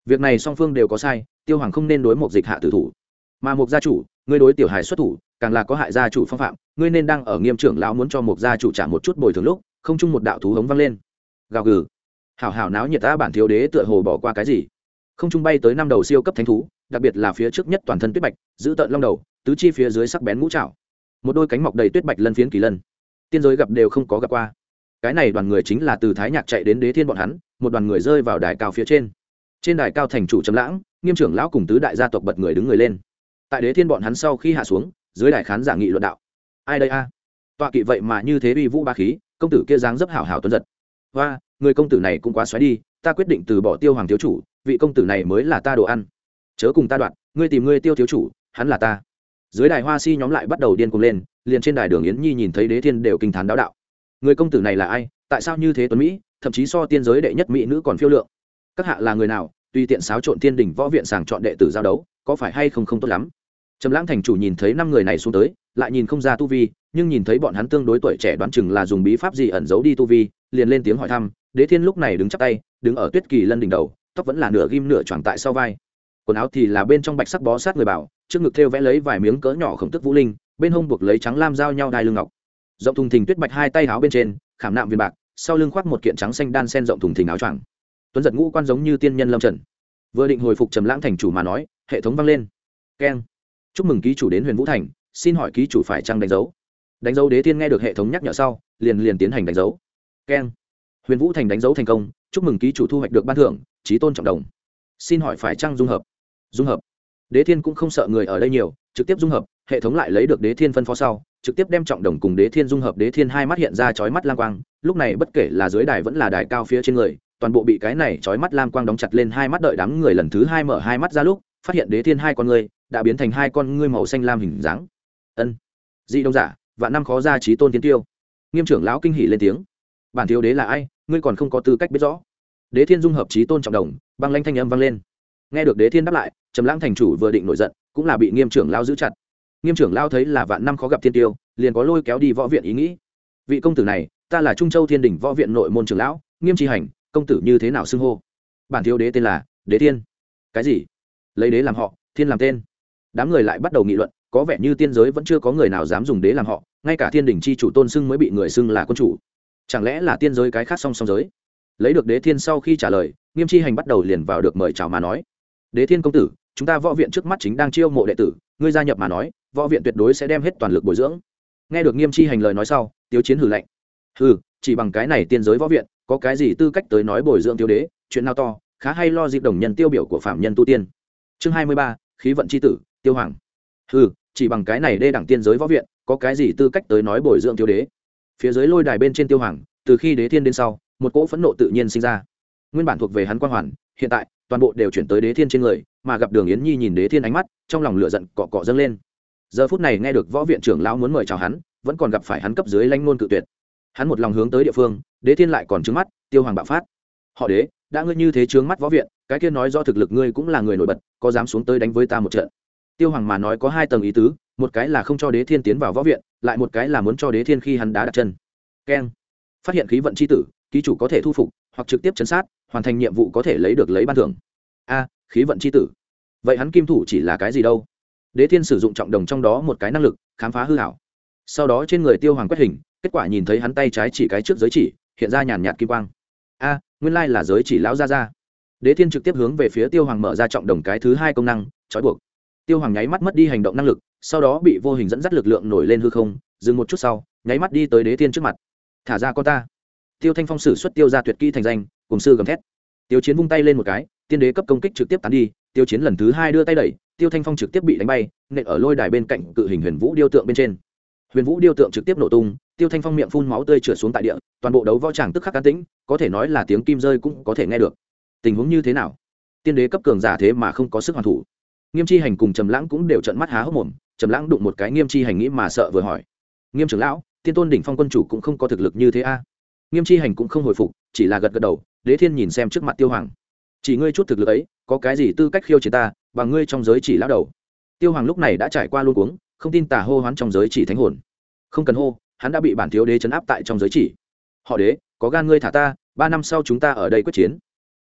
A: Việc này song phương đều có sai, tiêu hoàng không nên đối một dịch hạ tử thủ. Mà một gia chủ, ngươi đối tiểu hài xuất thủ, càng là có hại gia chủ phong phạm, ngươi nên đang ở nghiêm trưởng lão muốn cho một gia chủ trả một chút bồi thường lúc, không chung một đạo thú hống vang lên. Gào gừ. Hảo hảo náo nhiệt ta bản thiếu đế tựa hồ bỏ qua cái gì? Không chung bay tới năm đầu siêu cấp thánh thú đặc biệt là phía trước nhất toàn thân tuyết bạch, giữ tợn long đầu, tứ chi phía dưới sắc bén mũ trạo một đôi cánh mọc đầy tuyết bạch lân phiến kỳ lân. Tiên giới gặp đều không có gặp qua. Cái này đoàn người chính là từ thái nhạc chạy đến đế thiên bọn hắn, một đoàn người rơi vào đài cao phía trên. Trên đài cao thành chủ trầm lãng, nghiêm trưởng lão cùng tứ đại gia tộc bật người đứng người lên. Tại đế thiên bọn hắn sau khi hạ xuống, dưới đài khán giả nghị luận đạo. Ai đây a? Tọa kỵ vậy mà như thế uy vũ ba khí, công tử kia dáng dấp hảo hảo tuấn giật. Và người công tử này cũng quá xoáy đi, ta quyết định từ bỏ tiêu hoàng thiếu chủ, vị công tử này mới là ta đồ ăn chớ cùng ta đoạn, ngươi tìm ngươi tiêu thiếu chủ, hắn là ta. Dưới đài hoa si nhóm lại bắt đầu điên cuồng lên, liền trên đài đường yến nhi nhìn thấy đế thiên đều kinh thán đáo đạo. Người công tử này là ai, tại sao như thế tuấn mỹ, thậm chí so tiên giới đệ nhất mỹ nữ còn phiêu lượng? Các hạ là người nào Tuy tiện xáo trộn thiên đỉnh võ viện sàng chọn đệ tử giao đấu, có phải hay không không tốt lắm? Trầm lãng thành chủ nhìn thấy năm người này xuống tới, lại nhìn không ra tu vi, nhưng nhìn thấy bọn hắn tương đối tuổi trẻ đoán chừng là dùng bí pháp gì ẩn giấu đi tu vi, liền lên tiếng hỏi thăm, đế thiên lúc này đứng chắp tay, đứng ở tuyết kỳ lân đỉnh đầu, tóc vẫn là nửa ghim nửa choàng tại sau vai quần áo thì là bên trong bạch sắc bó sát người bảo, trước ngực thêu vẽ lấy vài miếng cỡ nhỏ khổng tức vũ linh, bên hông buộc lấy trắng lam giao nhau đai lưng ngọc. Rộng thùng thình tuyết bạch hai tay áo bên trên, khảm nạm viên bạc, sau lưng khoác một kiện trắng xanh đan sen rộng thùng thình áo choàng. Tuấn giật ngũ quan giống như tiên nhân lâm trần. Vừa định hồi phục trầm lãng thành chủ mà nói, hệ thống vang lên. Keng. Chúc mừng ký chủ đến huyền vũ thành, xin hỏi ký chủ phải trăng đánh dấu? Đánh dấu đế thiên nghe được hệ thống nhắc nhở sau, liền liền tiến hành đánh dấu. Keng. Huyền vũ thành đánh dấu thành công, chúc mừng ký chủ thu hoạch được ban thưởng trí tôn trọng đồng. Xin hỏi phải trăng dung hợp? Dung hợp. Đế thiên cũng không sợ người ở đây nhiều, trực tiếp dung hợp, hệ thống lại lấy được đế thiên phân phó sau, trực tiếp đem trọng đồng cùng đế thiên dung hợp. Đế thiên hai mắt hiện ra chói mắt lang quang, lúc này bất kể là dưới đài vẫn là đài cao phía trên người, toàn bộ bị cái này chói mắt lam quang đóng chặt lên hai mắt đợi đám người lần thứ hai mở hai mắt ra lúc, phát hiện đế thiên hai con người đã biến thành hai con ngươi màu xanh lam hình dáng. Ân, dị đông giả và năm khó ra trí tôn tiến tiêu. Nghiêm trưởng lão kinh hỉ lên tiếng. Bản thiếu đế là ai? Ngươi còn không có tư cách biết rõ. Đế thiên dung hợp trí tôn trọng đồng, băng lanh thanh âm vang lên nghe được đế thiên đáp lại, trầm lãng thành chủ vừa định nổi giận, cũng là bị nghiêm trưởng lão giữ chặt. Nghiêm trưởng lão thấy là vạn năm khó gặp thiên tiêu, liền có lôi kéo đi võ viện ý nghĩ. Vị công tử này, ta là trung châu thiên đình võ viện nội môn trưởng lão, nghiêm tri hành, công tử như thế nào xưng hô? Bản thiếu đế tên là đế thiên. Cái gì? Lấy đế làm họ, thiên làm tên. Đám người lại bắt đầu nghị luận, có vẻ như tiên giới vẫn chưa có người nào dám dùng đế làm họ, ngay cả thiên đình c h i chủ tôn xưng mới bị người xưng là quân chủ. Chẳng lẽ là tiên giới cái khác song song giới? Lấy được đế thiên sau khi trả lời, nghiêm chi hành bắt đầu liền vào được mời chào mà nói đế thiên công tử, chúng ta võ viện trước mắt chính đang chiêu mộ đệ tử, ngươi gia nhập mà nói, võ viện tuyệt đối sẽ đem hết toàn lực bồi dưỡng. Nghe được nghiêm chi hành lời nói sau tiêu chiến hử lạnh. Hừ, chỉ bằng cái này tiên giới võ viện, có cái gì tư cách tới nói bồi dưỡng tiêu đế, chuyện nào to, khá hay lo dịp đồng nhân tiêu biểu của phạm nhân tu tiên. Chương hai mươi ba, khí vận c h i tử, tiêu hoàng. Hừ, chỉ bằng cái này đê đẳng tiên giới võ viện, có cái gì tư cách tới nói bồi dưỡng tiêu đế? Phía dưới lôi đài bên trên tiêu hoàng, từ khi đế thiên đến sau, một cỗ phẫn nộ tự nhiên sinh ra. Nguyên bản thuộc về hắn quan hoàn hiện tại, toàn bộ đều chuyển tới đế thiên trên người, mà gặp đường yến nhi nhìn đế thiên ánh mắt, trong lòng lửa giận cọ cọ dâng lên. Giờ phút này nghe được võ viện trưởng lão muốn mời chào hắn, vẫn còn gặp phải hắn cấp dưới lanh nôn cự tuyệt. Hắn một lòng hướng tới địa phương, đế thiên lại còn trứng mắt, tiêu hoàng bạo phát. Họ đế, đã ngươi như thế trướng mắt võ viện, cái kia nói do thực lực ngươi cũng là người nổi bật, có dám xuống tới đánh với ta một trận? Tiêu hoàng mà nói có hai tầng ý tứ, một cái là không cho đế thiên tiến vào võ viện, lại một cái là muốn cho đế thiên khi hắn đá đặt chân. Keng. Phát hiện khí vận c h i tử, ký chủ có thể thu phục, hoặc trực tiếp chấn sát hoàn thành nhiệm vụ có thể lấy được lấy ban thưởng. A, khí vận c h i tử. Vậy hắn kim thủ chỉ là cái gì đâu? Đế thiên sử dụng trọng đồng trong đó một cái năng lực, khám phá hư hảo sau đó trên người tiêu hoàng quét hình, kết quả nhìn thấy hắn tay trái chỉ cái trước giới chỉ, hiện ra nhàn nhạt kim quang. A, nguyên lai là giới chỉ lão ra ra đế thiên trực tiếp hướng về phía tiêu hoàng mở ra trọng đồng cái thứ hai công năng, trói buộc. Tiêu hoàng nháy mắt mất đi hành động năng lực, sau đó bị vô hình dẫn dắt lực lượng nổi lên hư không, dừng một chút sau, nháy mắt đi tới đế thiên trước mặt. Thả ra con ta. Tiêu thanh phong sử xuất tiêu ra tuyệt kỹ thành danh cùng sư gầm thét. Tiêu chiến vung tay lên một cái, tiên đế cấp công kích trực tiếp tán đi, tiêu chiến lần thứ hai đưa tay đẩy, tiêu thanh phong trực tiếp bị đánh bay, nện ở lôi đài bên cạnh cự hình huyền vũ điêu tượng bên trên. Huyền vũ điêu tượng trực tiếp nổ tung, tiêu thanh phong miệng phun máu tươi trượt xuống tại địa, toàn bộ đấu võ tràng tức khắc can tĩnh, có thể nói là tiếng kim rơi cũng có thể nghe được. Tình huống như thế nào? Tiên đế cấp cường giả thế mà không có sức hoàn thủ. Nghiêm chi hành cùng trầm lãng cũng đều trợn mắt há hốc mồm, trầm lãng đụng một cái nghiêm chi hành nghĩ mà sợ vừa hỏi. Nghiêm trưởng lão, tiên tôn đỉnh phong quân chủ cũng không có thực lực như thế a. Nghiêm chi hành cũng không hồi phục, chỉ là gật gật đầu đế thiên nhìn xem trước mặt tiêu hoàng. Chỉ ngươi chút thực lực ấy, có cái gì tư cách khiêu chiến ta, bằng ngươi trong giới chỉ lão đầu. Tiêu hoàng lúc này đã trải qua luôn cuống, không tin tà hô hoán trong giới chỉ thánh hồn. Không cần hô, hắn đã bị bản thiếu đế chấn áp tại trong giới chỉ. Họ đế, có gan ngươi thả ta, ba năm sau chúng ta ở đây quyết chiến.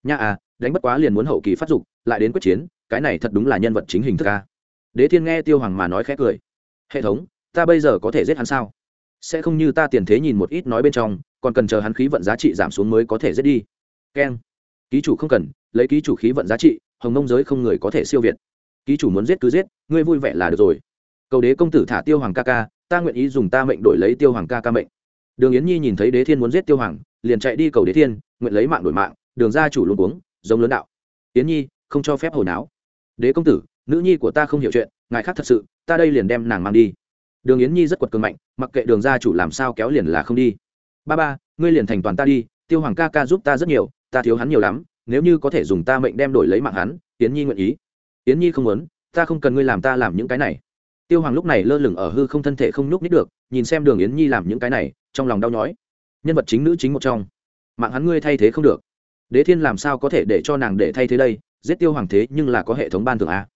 A: Nha à đánh bất quá liền muốn hậu kỳ phát dục, lại đến quyết chiến, cái này thật đúng là nhân vật chính hình thức ca đế thiên nghe tiêu hoàng mà nói khẽ cười. Hệ thống, ta bây giờ có thể giết hắn sao? Sẽ không như ta tiền thế nhìn một ít nói bên trong, còn cần chờ hắn khí vận giá trị giảm xuống mới có thể giết đi keng. Ký chủ không cần, lấy ký chủ khí vận giá trị, hồng nông giới không người có thể siêu việt. Ký chủ muốn giết cứ giết, ngươi vui vẻ là được rồi. Cầu đế công tử thả tiêu hoàng ca ca, ta nguyện ý dùng ta mệnh đổi lấy tiêu hoàng ca ca mệnh. Đường yến nhi nhìn thấy đế thiên muốn giết tiêu hoàng, liền chạy đi cầu đế thiên, nguyện lấy mạng đổi mạng, đường gia chủ luôn uống giống lớn đạo. Yến nhi, không cho phép hồi náo. Đế công tử, nữ nhi của ta không hiểu chuyện, ngài khác thật sự, ta đây liền đem nàng mang đi. Đường yến nhi rất quật cường mạnh, mặc kệ đường gia chủ làm sao kéo liền là không đi. Ba ba, ngươi liền thành toàn ta đi, tiêu hoàng ca ca giúp ta rất nhiều ta thiếu hắn nhiều lắm, nếu như có thể dùng ta mệnh đem đổi lấy mạng hắn tiến nhi nguyện ý. Tiến nhi không muốn, ta không cần ngươi làm ta làm những cái này. Tiêu hoàng lúc này lơ lửng ở hư không thân thể không nhúc nít được, nhìn xem đường yến nhi làm những cái này, trong lòng đau nhói. Nhân vật chính nữ chính một trong. Mạng hắn ngươi thay thế không được. Đế thiên làm sao có thể để cho nàng để thay thế đây? Giết tiêu hoàng thế nhưng là có hệ thống ban thưởng a.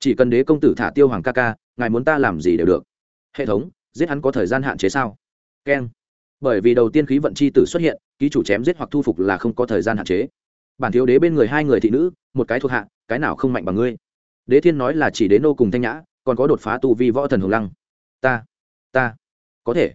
A: Chỉ cần đế công tử thả tiêu hoàng ca ca, ngài muốn ta làm gì đều được. Hệ thống, giết hắn có thời gian hạn chế sao? Keng bởi vì đầu tiên khí vận c h i tử xuất hiện, ký chủ chém giết hoặc thu phục là không có thời gian hạn chế. Bản thiếu đế bên người hai người thị nữ, một cái thuộc hạ, cái nào không mạnh bằng ngươi? Đế thiên nói là chỉ đến nô cùng thanh nhã, còn có đột phá tu vi võ thần hồng lăng. Ta ta, có thể.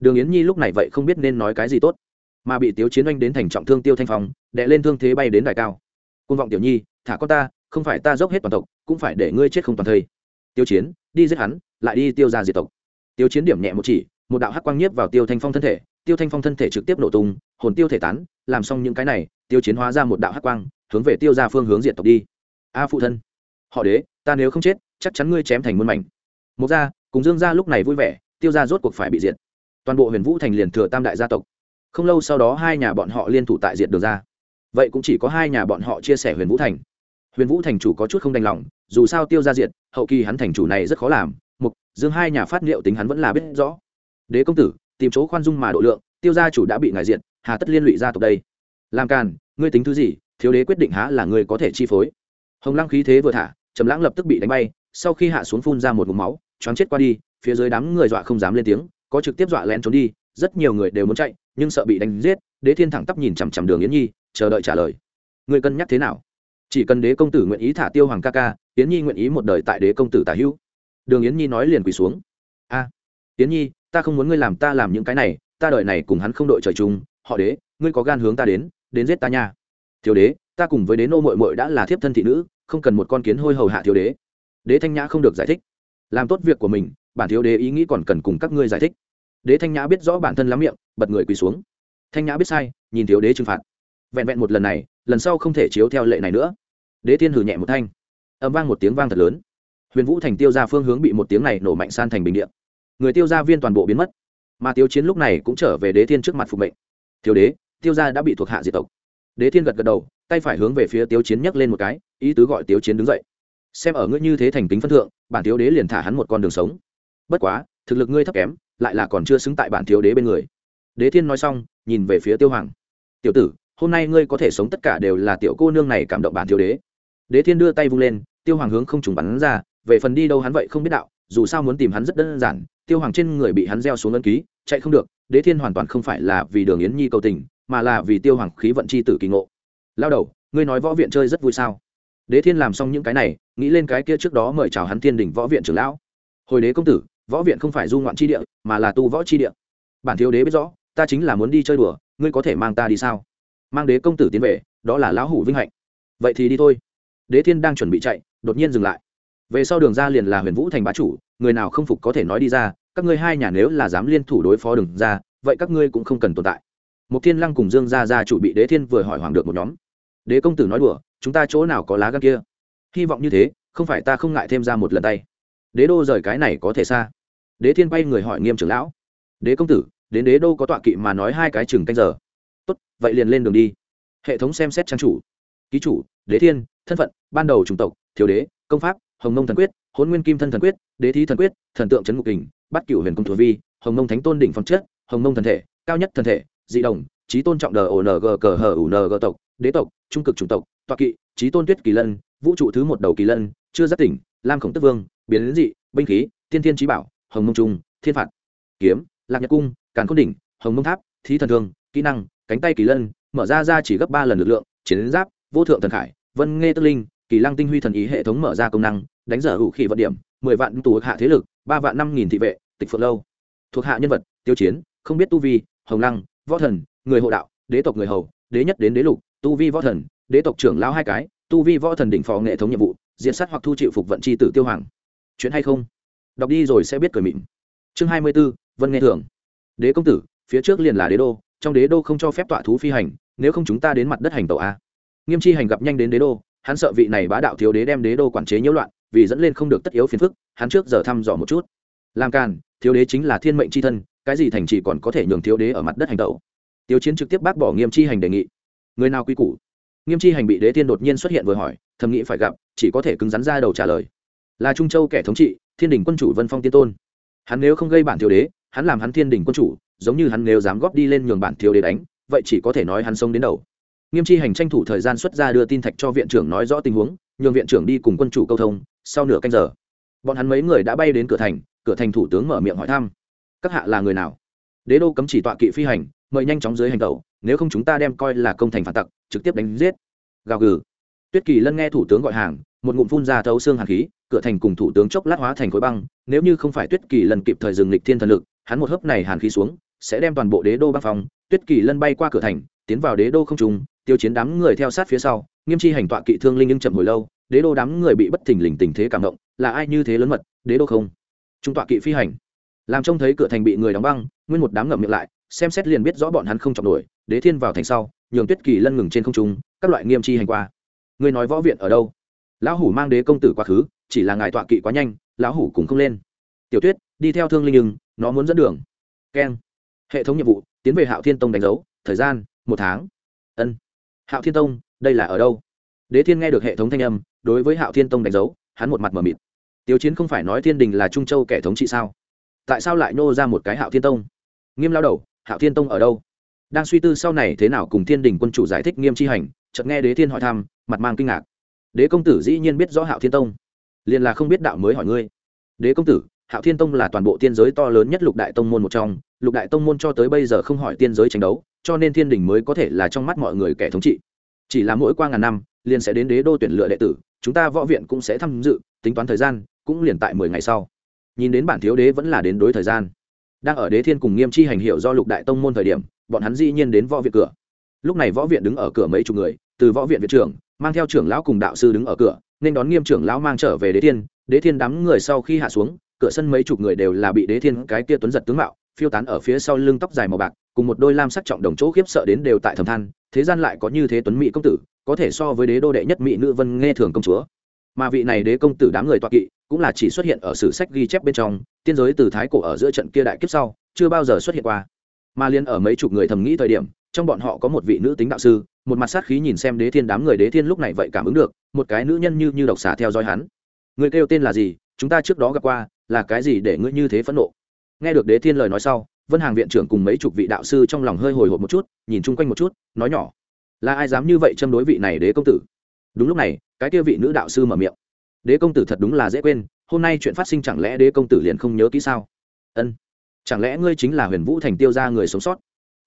A: Đường yến nhi lúc này vậy không biết nên nói cái gì tốt. Mà bị tiếu chiến oanh đến thành trọng thương tiêu thanh phong đệ lên thương thế bay đến đài cao. Côn vọng tiểu nhi, thả con ta, không phải ta dốc hết toàn tộc, cũng phải để ngươi chết không toàn thây. Tiêu chiến, đi giết hắn, lại đi tiêu ra diệt tộc. Tiêu chiến điểm nhẹ một chỉ một đạo hắc quang nhiếp vào tiêu thanh phong thân thể, tiêu thanh phong thân thể trực tiếp nổ tung, hồn tiêu thể tán, làm xong những cái này, tiêu chiến hóa ra một đạo hắc quang, hướng về tiêu ra phương hướng diệt tộc đi. A phụ thân, họ đế, ta nếu không chết, chắc chắn ngươi chém thành muôn mảnh. Một gia, cùng dương gia lúc này vui vẻ, tiêu gia rốt cuộc phải bị diệt. Toàn bộ huyền vũ thành liền thừa tam đại gia tộc. Không lâu sau đó hai nhà bọn họ liên thủ tại diệt đường ra. Vậy cũng chỉ có hai nhà bọn họ chia sẻ huyền vũ thành. Huyền vũ thành chủ có chút không đành lòng, dù sao tiêu ra diệt, hậu kỳ hắn thành chủ này rất khó làm. Mục, dương hai nhà phát liệu tính hắn vẫn là biết rõ đế công tử tìm chỗ khoan dung mà độ lượng tiêu gia chủ đã bị ngài diện, hà tất liên lụy gia tộc đây. Làm càn ngươi tính thứ gì thiếu đế quyết định há là người có thể chi phối. Hồng lăng khí thế vừa thả trầm lãng lập tức bị đánh bay sau khi hạ xuống phun ra một ngụm máu choáng chết qua đi phía dưới đám người dọa không dám lên tiếng có trực tiếp dọa lén trốn đi rất nhiều người đều muốn chạy nhưng sợ bị đánh giết đế thiên thẳng tắp nhìn chằm chằm đường yến nhi chờ đợi trả lời. Người cân nhắc thế nào? Chỉ cần đế công tử nguyện ý thả tiêu hoàng ca ca yến nhi nguyện ý một đời tại đế công tử tả hữu. Đường yến nhi nói liền quỳ xuống. A yến nhi ta không muốn ngươi làm ta làm những cái này, ta đợi này cùng hắn không đội trời chung, họ đế, ngươi có gan hướng ta đến đến giết ta nha. Thiếu đế, ta cùng với đế nô mội mội đã là thiếp thân thị nữ, không cần một con kiến hôi hầu hạ thiếu đế. Đế thanh nhã không được giải thích. Làm tốt việc của mình, bản thiếu đế ý nghĩ còn cần cùng các ngươi giải thích. Đế thanh nhã biết rõ bản thân lắm miệng, bật người quỳ xuống. Thanh nhã biết sai, nhìn thiếu đế trừng phạt. Vẹn vẹn một lần này, lần sau không thể chiếu theo lệ này nữa. Đế thiên hử nhẹ một thanh. Âm vang một tiếng vang thật lớn. Huyền vũ thành tiêu ra phương hướng bị một tiếng này nổ mạnh san thành bình điện người tiêu gia viên toàn bộ biến mất. Mà tiêu chiến lúc này cũng trở về đế thiên trước mặt phục mệnh. Thiếu đế, tiêu gia đã bị thuộc hạ diệt tộc. Đế thiên gật gật đầu, tay phải hướng về phía tiêu chiến nhấc lên một cái, ý tứ gọi tiêu chiến đứng dậy. Xem ở ngươi như thế thành kính phân thượng, bản thiếu đế liền thả hắn một con đường sống. Bất quá, thực lực ngươi thấp kém, lại là còn chưa xứng tại bản thiếu đế bên người. Đế thiên nói xong, nhìn về phía tiêu hoàng. Tiểu tử, hôm nay ngươi có thể sống tất cả đều là tiểu cô nương này cảm động bản thiếu đế. Đế thiên đưa tay vung lên, tiêu hoàng hướng không trùng bắn ra, về phần đi đâu hắn vậy không biết đạo dù sao muốn tìm hắn rất đơn giản, tiêu hoàng trên người bị hắn gieo xuống ân ký, chạy không được, đế thiên hoàn toàn không phải là vì đường yến nhi cầu tình, mà là vì tiêu hoàng khí vận c h i tử kỳ ngộ. Lao đầu, ngươi nói võ viện chơi rất vui sao? Đế thiên làm xong những cái này, nghĩ lên cái kia trước đó mời chào hắn thiên đình võ viện trưởng lão. Hồi đế công tử, võ viện không phải du ngoạn chi địa, mà là tu võ chi địa. Bản thiếu đế biết rõ, ta chính là muốn đi chơi đùa, ngươi có thể mang ta đi sao? Mang đế công tử tiến về, đó là lão hủ vinh hạnh. Vậy thì đi thôi. Đế thiên đang chuẩn bị chạy, đột nhiên dừng lại về sau đường ra liền là huyền vũ thành bá chủ, người nào không phục có thể nói đi ra, các ngươi hai nhà nếu là dám liên thủ đối phó đường ra, vậy các ngươi cũng không cần tồn tại. Một thiên lăng cùng dương gia gia chủ bị đế thiên vừa hỏi hoàng được một nhóm. Đế công tử nói đùa, chúng ta chỗ nào có lá gan kia? Hy vọng như thế, không phải ta không ngại thêm ra một lần tay. Đế đô rời cái này có thể xa. Đế thiên bay người hỏi nghiêm trưởng lão. Đế công tử, đến đế đô có tọa kỵ mà nói hai cái chừng canh giờ. Tốt, vậy liền lên đường đi. Hệ thống xem xét trang chủ. Ký chủ, đế thiên, thân phận, ban đầu chủng tộc, thiếu đế, công pháp hồng mông thần quyết hôn nguyên kim thân thần quyết, đế thi thần quyết, thần tượng trấn ngục kình bắt cửu huyền công thừa vi, hồng mông thánh tôn đỉnh phong chất, hồng mông thần thể, cao nhất thần thể, dị đồng trí tôn trọng đờ ng cờ hờ ng tộc, đế tộc, trung cực chủng tộc, toa kỵ trí tôn tuyết kỳ lân, vũ trụ thứ một đầu kỳ lân, chưa giác tỉnh, lam khổng tức vương, biến đến dị, binh khí thiên thiên trí bảo, hồng mông trung, thiên phạt, kiếm, lạc nhật cung, càn khôn đỉnh, hồng mông tháp, thí thần thương kỹ năng, cánh tay kỳ lân, mở ra ra chỉ gấp ba lần lực lượng, chiến giáp, vô thượng thần khải, vân nghe tức linh kỳ lăng tinh huy thần ý hệ thống mở ra công năng, đánh dở hữu khí vận điểm, mười vạn tù hạ thế lực, ba vạn năm nghìn thị vệ, tịch phượng lâu. Thuộc hạ nhân vật, tiêu chiến, không biết tu vi, hồng lăng, võ thần, người hộ đạo, đế tộc người hầu, đế nhất đến đế lục, tu vi võ thần, đế tộc trưởng lao hai cái, tu vi võ thần đỉnh phò nghệ thống nhiệm vụ diện sát hoặc thu chịu phục vận c h i tử tiêu hoàng. Chuyện hay không? Đọc đi rồi sẽ biết cười mịn. Chương hai mươi b ố vân nghe thường đế công tử, phía trước liền là đế đô, trong đế đô không cho phép tọa thú phi hành, nếu không chúng ta đến mặt đất hành tàu a. Nghiêm chi hành gặp nhanh đến đế đô hắn sợ vị này bá đạo thiếu đế đem đế đô quản chế nhiễu loạn, vì dẫn lên không được tất yếu phiền phức, hắn trước giờ thăm dò một chút. Làm càn, thiếu đế chính là thiên mệnh c h i thân, cái gì thành chỉ còn có thể nhường thiếu đế ở mặt đất hành tẩu. Tiêu chiến trực tiếp bác bỏ nghiêm chi hành đề nghị. Người nào quy củ? Nghiêm chi hành bị đế tiên đột nhiên xuất hiện vừa hỏi, thầm nghĩ phải gặp, chỉ có thể cứng rắn ra đầu trả lời. Là trung châu kẻ thống trị, thiên đình quân chủ vân phong tiên tôn. Hắn nếu không gây bản thiếu đế, hắn làm hắn thiên đình quân chủ, giống như hắn nếu dám góp đi lên nhường bản thiếu đế đánh, vậy chỉ có thể nói hắn sống đến đầu nghiêm chi hành tranh thủ thời gian xuất ra đưa tin thạch cho viện trưởng nói rõ tình huống, nhường viện trưởng đi cùng quân chủ câu thông, sau nửa canh giờ, bọn hắn mấy người đã bay đến cửa thành cửa thành thủ tướng mở miệng hỏi thăm, các hạ là người nào? Đế đô cấm chỉ tọa kỵ phi hành, mời nhanh chóng dưới hành tẩu, nếu không chúng ta đem coi là công thành phản tặc, trực tiếp đánh giết. Gào gừ. Tuyết kỳ lân nghe thủ tướng gọi hàng, một ngụm phun ra thấu xương hàn khí, cửa thành cùng thủ tướng chốc lát hóa thành khối băng, nếu như không phải tuyết kỳ lân kịp thời dừng lịch thiên thần lực, hắn một hớp này hàn khí xuống, sẽ đem toàn bộ đế đô băng phong. Tuyết kỳ lân bay qua cửa thành, tiến vào đế đô không trùng tiêu chiến đám người theo sát phía sau, nghiêm chi hành tọa kỵ thương linh nhưng chậm hồi lâu, đế đô đám người bị bất thình lình tình thế cảm động, là ai như thế lớn mật, đế đô không? Trung tọa kỵ phi hành. Làm trông thấy cửa thành bị người đóng băng, nguyên một đám ngậm miệng lại, xem xét liền biết rõ bọn hắn không chọc nổi, đế thiên vào thành sau, nhường tuyết kỳ lân ngừng trên không trung, các loại nghiêm chi hành qua. Người nói võ viện ở đâu? Lão hủ mang đế công tử quá khứ, chỉ là ngài tọa kỵ quá nhanh, lão hủ cũng không lên. Tiểu tuyết, đi theo thương linh nhưng, nó muốn dẫn đường. Keng. Hệ thống nhiệm vụ, tiến về hạo thiên tông đánh dấu, thời gian, một tháng. Ân hạo thiên tông, đây là ở đâu? Đế thiên nghe được hệ thống thanh âm, đối với hạo thiên tông đánh dấu, hắn một mặt mờ mịt. Tiêu chiến không phải nói thiên đình là trung châu kẻ thống trị sao? Tại sao lại nô ra một cái hạo thiên tông? Nghiêm lao đầu, hạo thiên tông ở đâu? Đang suy tư sau này thế nào cùng thiên đình quân chủ giải thích nghiêm chi hành, chợt nghe đế thiên hỏi thăm, mặt mang kinh ngạc. Đế công tử dĩ nhiên biết rõ hạo thiên tông. Liền là không biết đạo mới hỏi ngươi. Đế công tử, hạo thiên tông là toàn bộ tiên giới to lớn nhất lục đại tông môn một trong, lục đại tông môn cho tới bây giờ không hỏi tiên giới tranh đấu cho nên thiên đình mới có thể là trong mắt mọi người kẻ thống trị. Chỉ là mỗi qua ngàn năm, liền sẽ đến đế đô tuyển lựa đệ tử, chúng ta võ viện cũng sẽ tham dự, tính toán thời gian, cũng liền tại mười ngày sau. Nhìn đến bản thiếu đế vẫn là đến đối thời gian. Đang ở đế thiên cùng nghiêm chi hành hiệu do lục đại tông môn thời điểm, bọn hắn dĩ nhiên đến võ viện cửa. Lúc này võ viện đứng ở cửa mấy chục người, từ võ viện viện trưởng, mang theo trưởng lão cùng đạo sư đứng ở cửa, nên đón nghiêm trưởng lão mang trở về đế thiên. Đế thiên đám người sau khi hạ xuống, cửa sân mấy chục người đều là bị đế thiên cái kia tuấn giật tướng mạo phiêu tán ở phía sau lưng tóc dài màu bạc, cùng một đôi lam sắc trọng đồng chỗ khiếp sợ đến đều tại thầm than, thế gian lại có như thế tuấn mỹ công tử, có thể so với đế đô đệ nhất mỹ nữ vân nghe thường công chúa. Mà vị này đế công tử đám người toa kỵ, cũng là chỉ xuất hiện ở sử sách ghi chép bên trong, tiên giới từ thái cổ ở giữa trận kia đại kiếp sau, chưa bao giờ xuất hiện qua. Mà liên ở mấy chục người thầm nghĩ thời điểm, trong bọn họ có một vị nữ tính đạo sư, một mặt sát khí nhìn xem đế thiên đám người, đế thiên lúc này vậy cảm ứng được, một cái nữ nhân như như độc xà theo dõi hắn. Người kêu tên là gì? Chúng ta trước đó gặp qua, là cái gì để ngươi như thế phẫn nộ? Nghe được đế thiên lời nói sau, vân hàng viện trưởng cùng mấy chục vị đạo sư trong lòng hơi hồi hộp một chút, nhìn chung quanh một chút, nói nhỏ, là ai dám như vậy châm đối vị này đế công tử? Đúng lúc này, cái kia vị nữ đạo sư mở miệng, đế công tử thật đúng là dễ quên, hôm nay chuyện phát sinh chẳng lẽ đế công tử liền không nhớ kỹ sao? Ân, chẳng lẽ ngươi chính là huyền vũ thành tiêu gia người sống sót?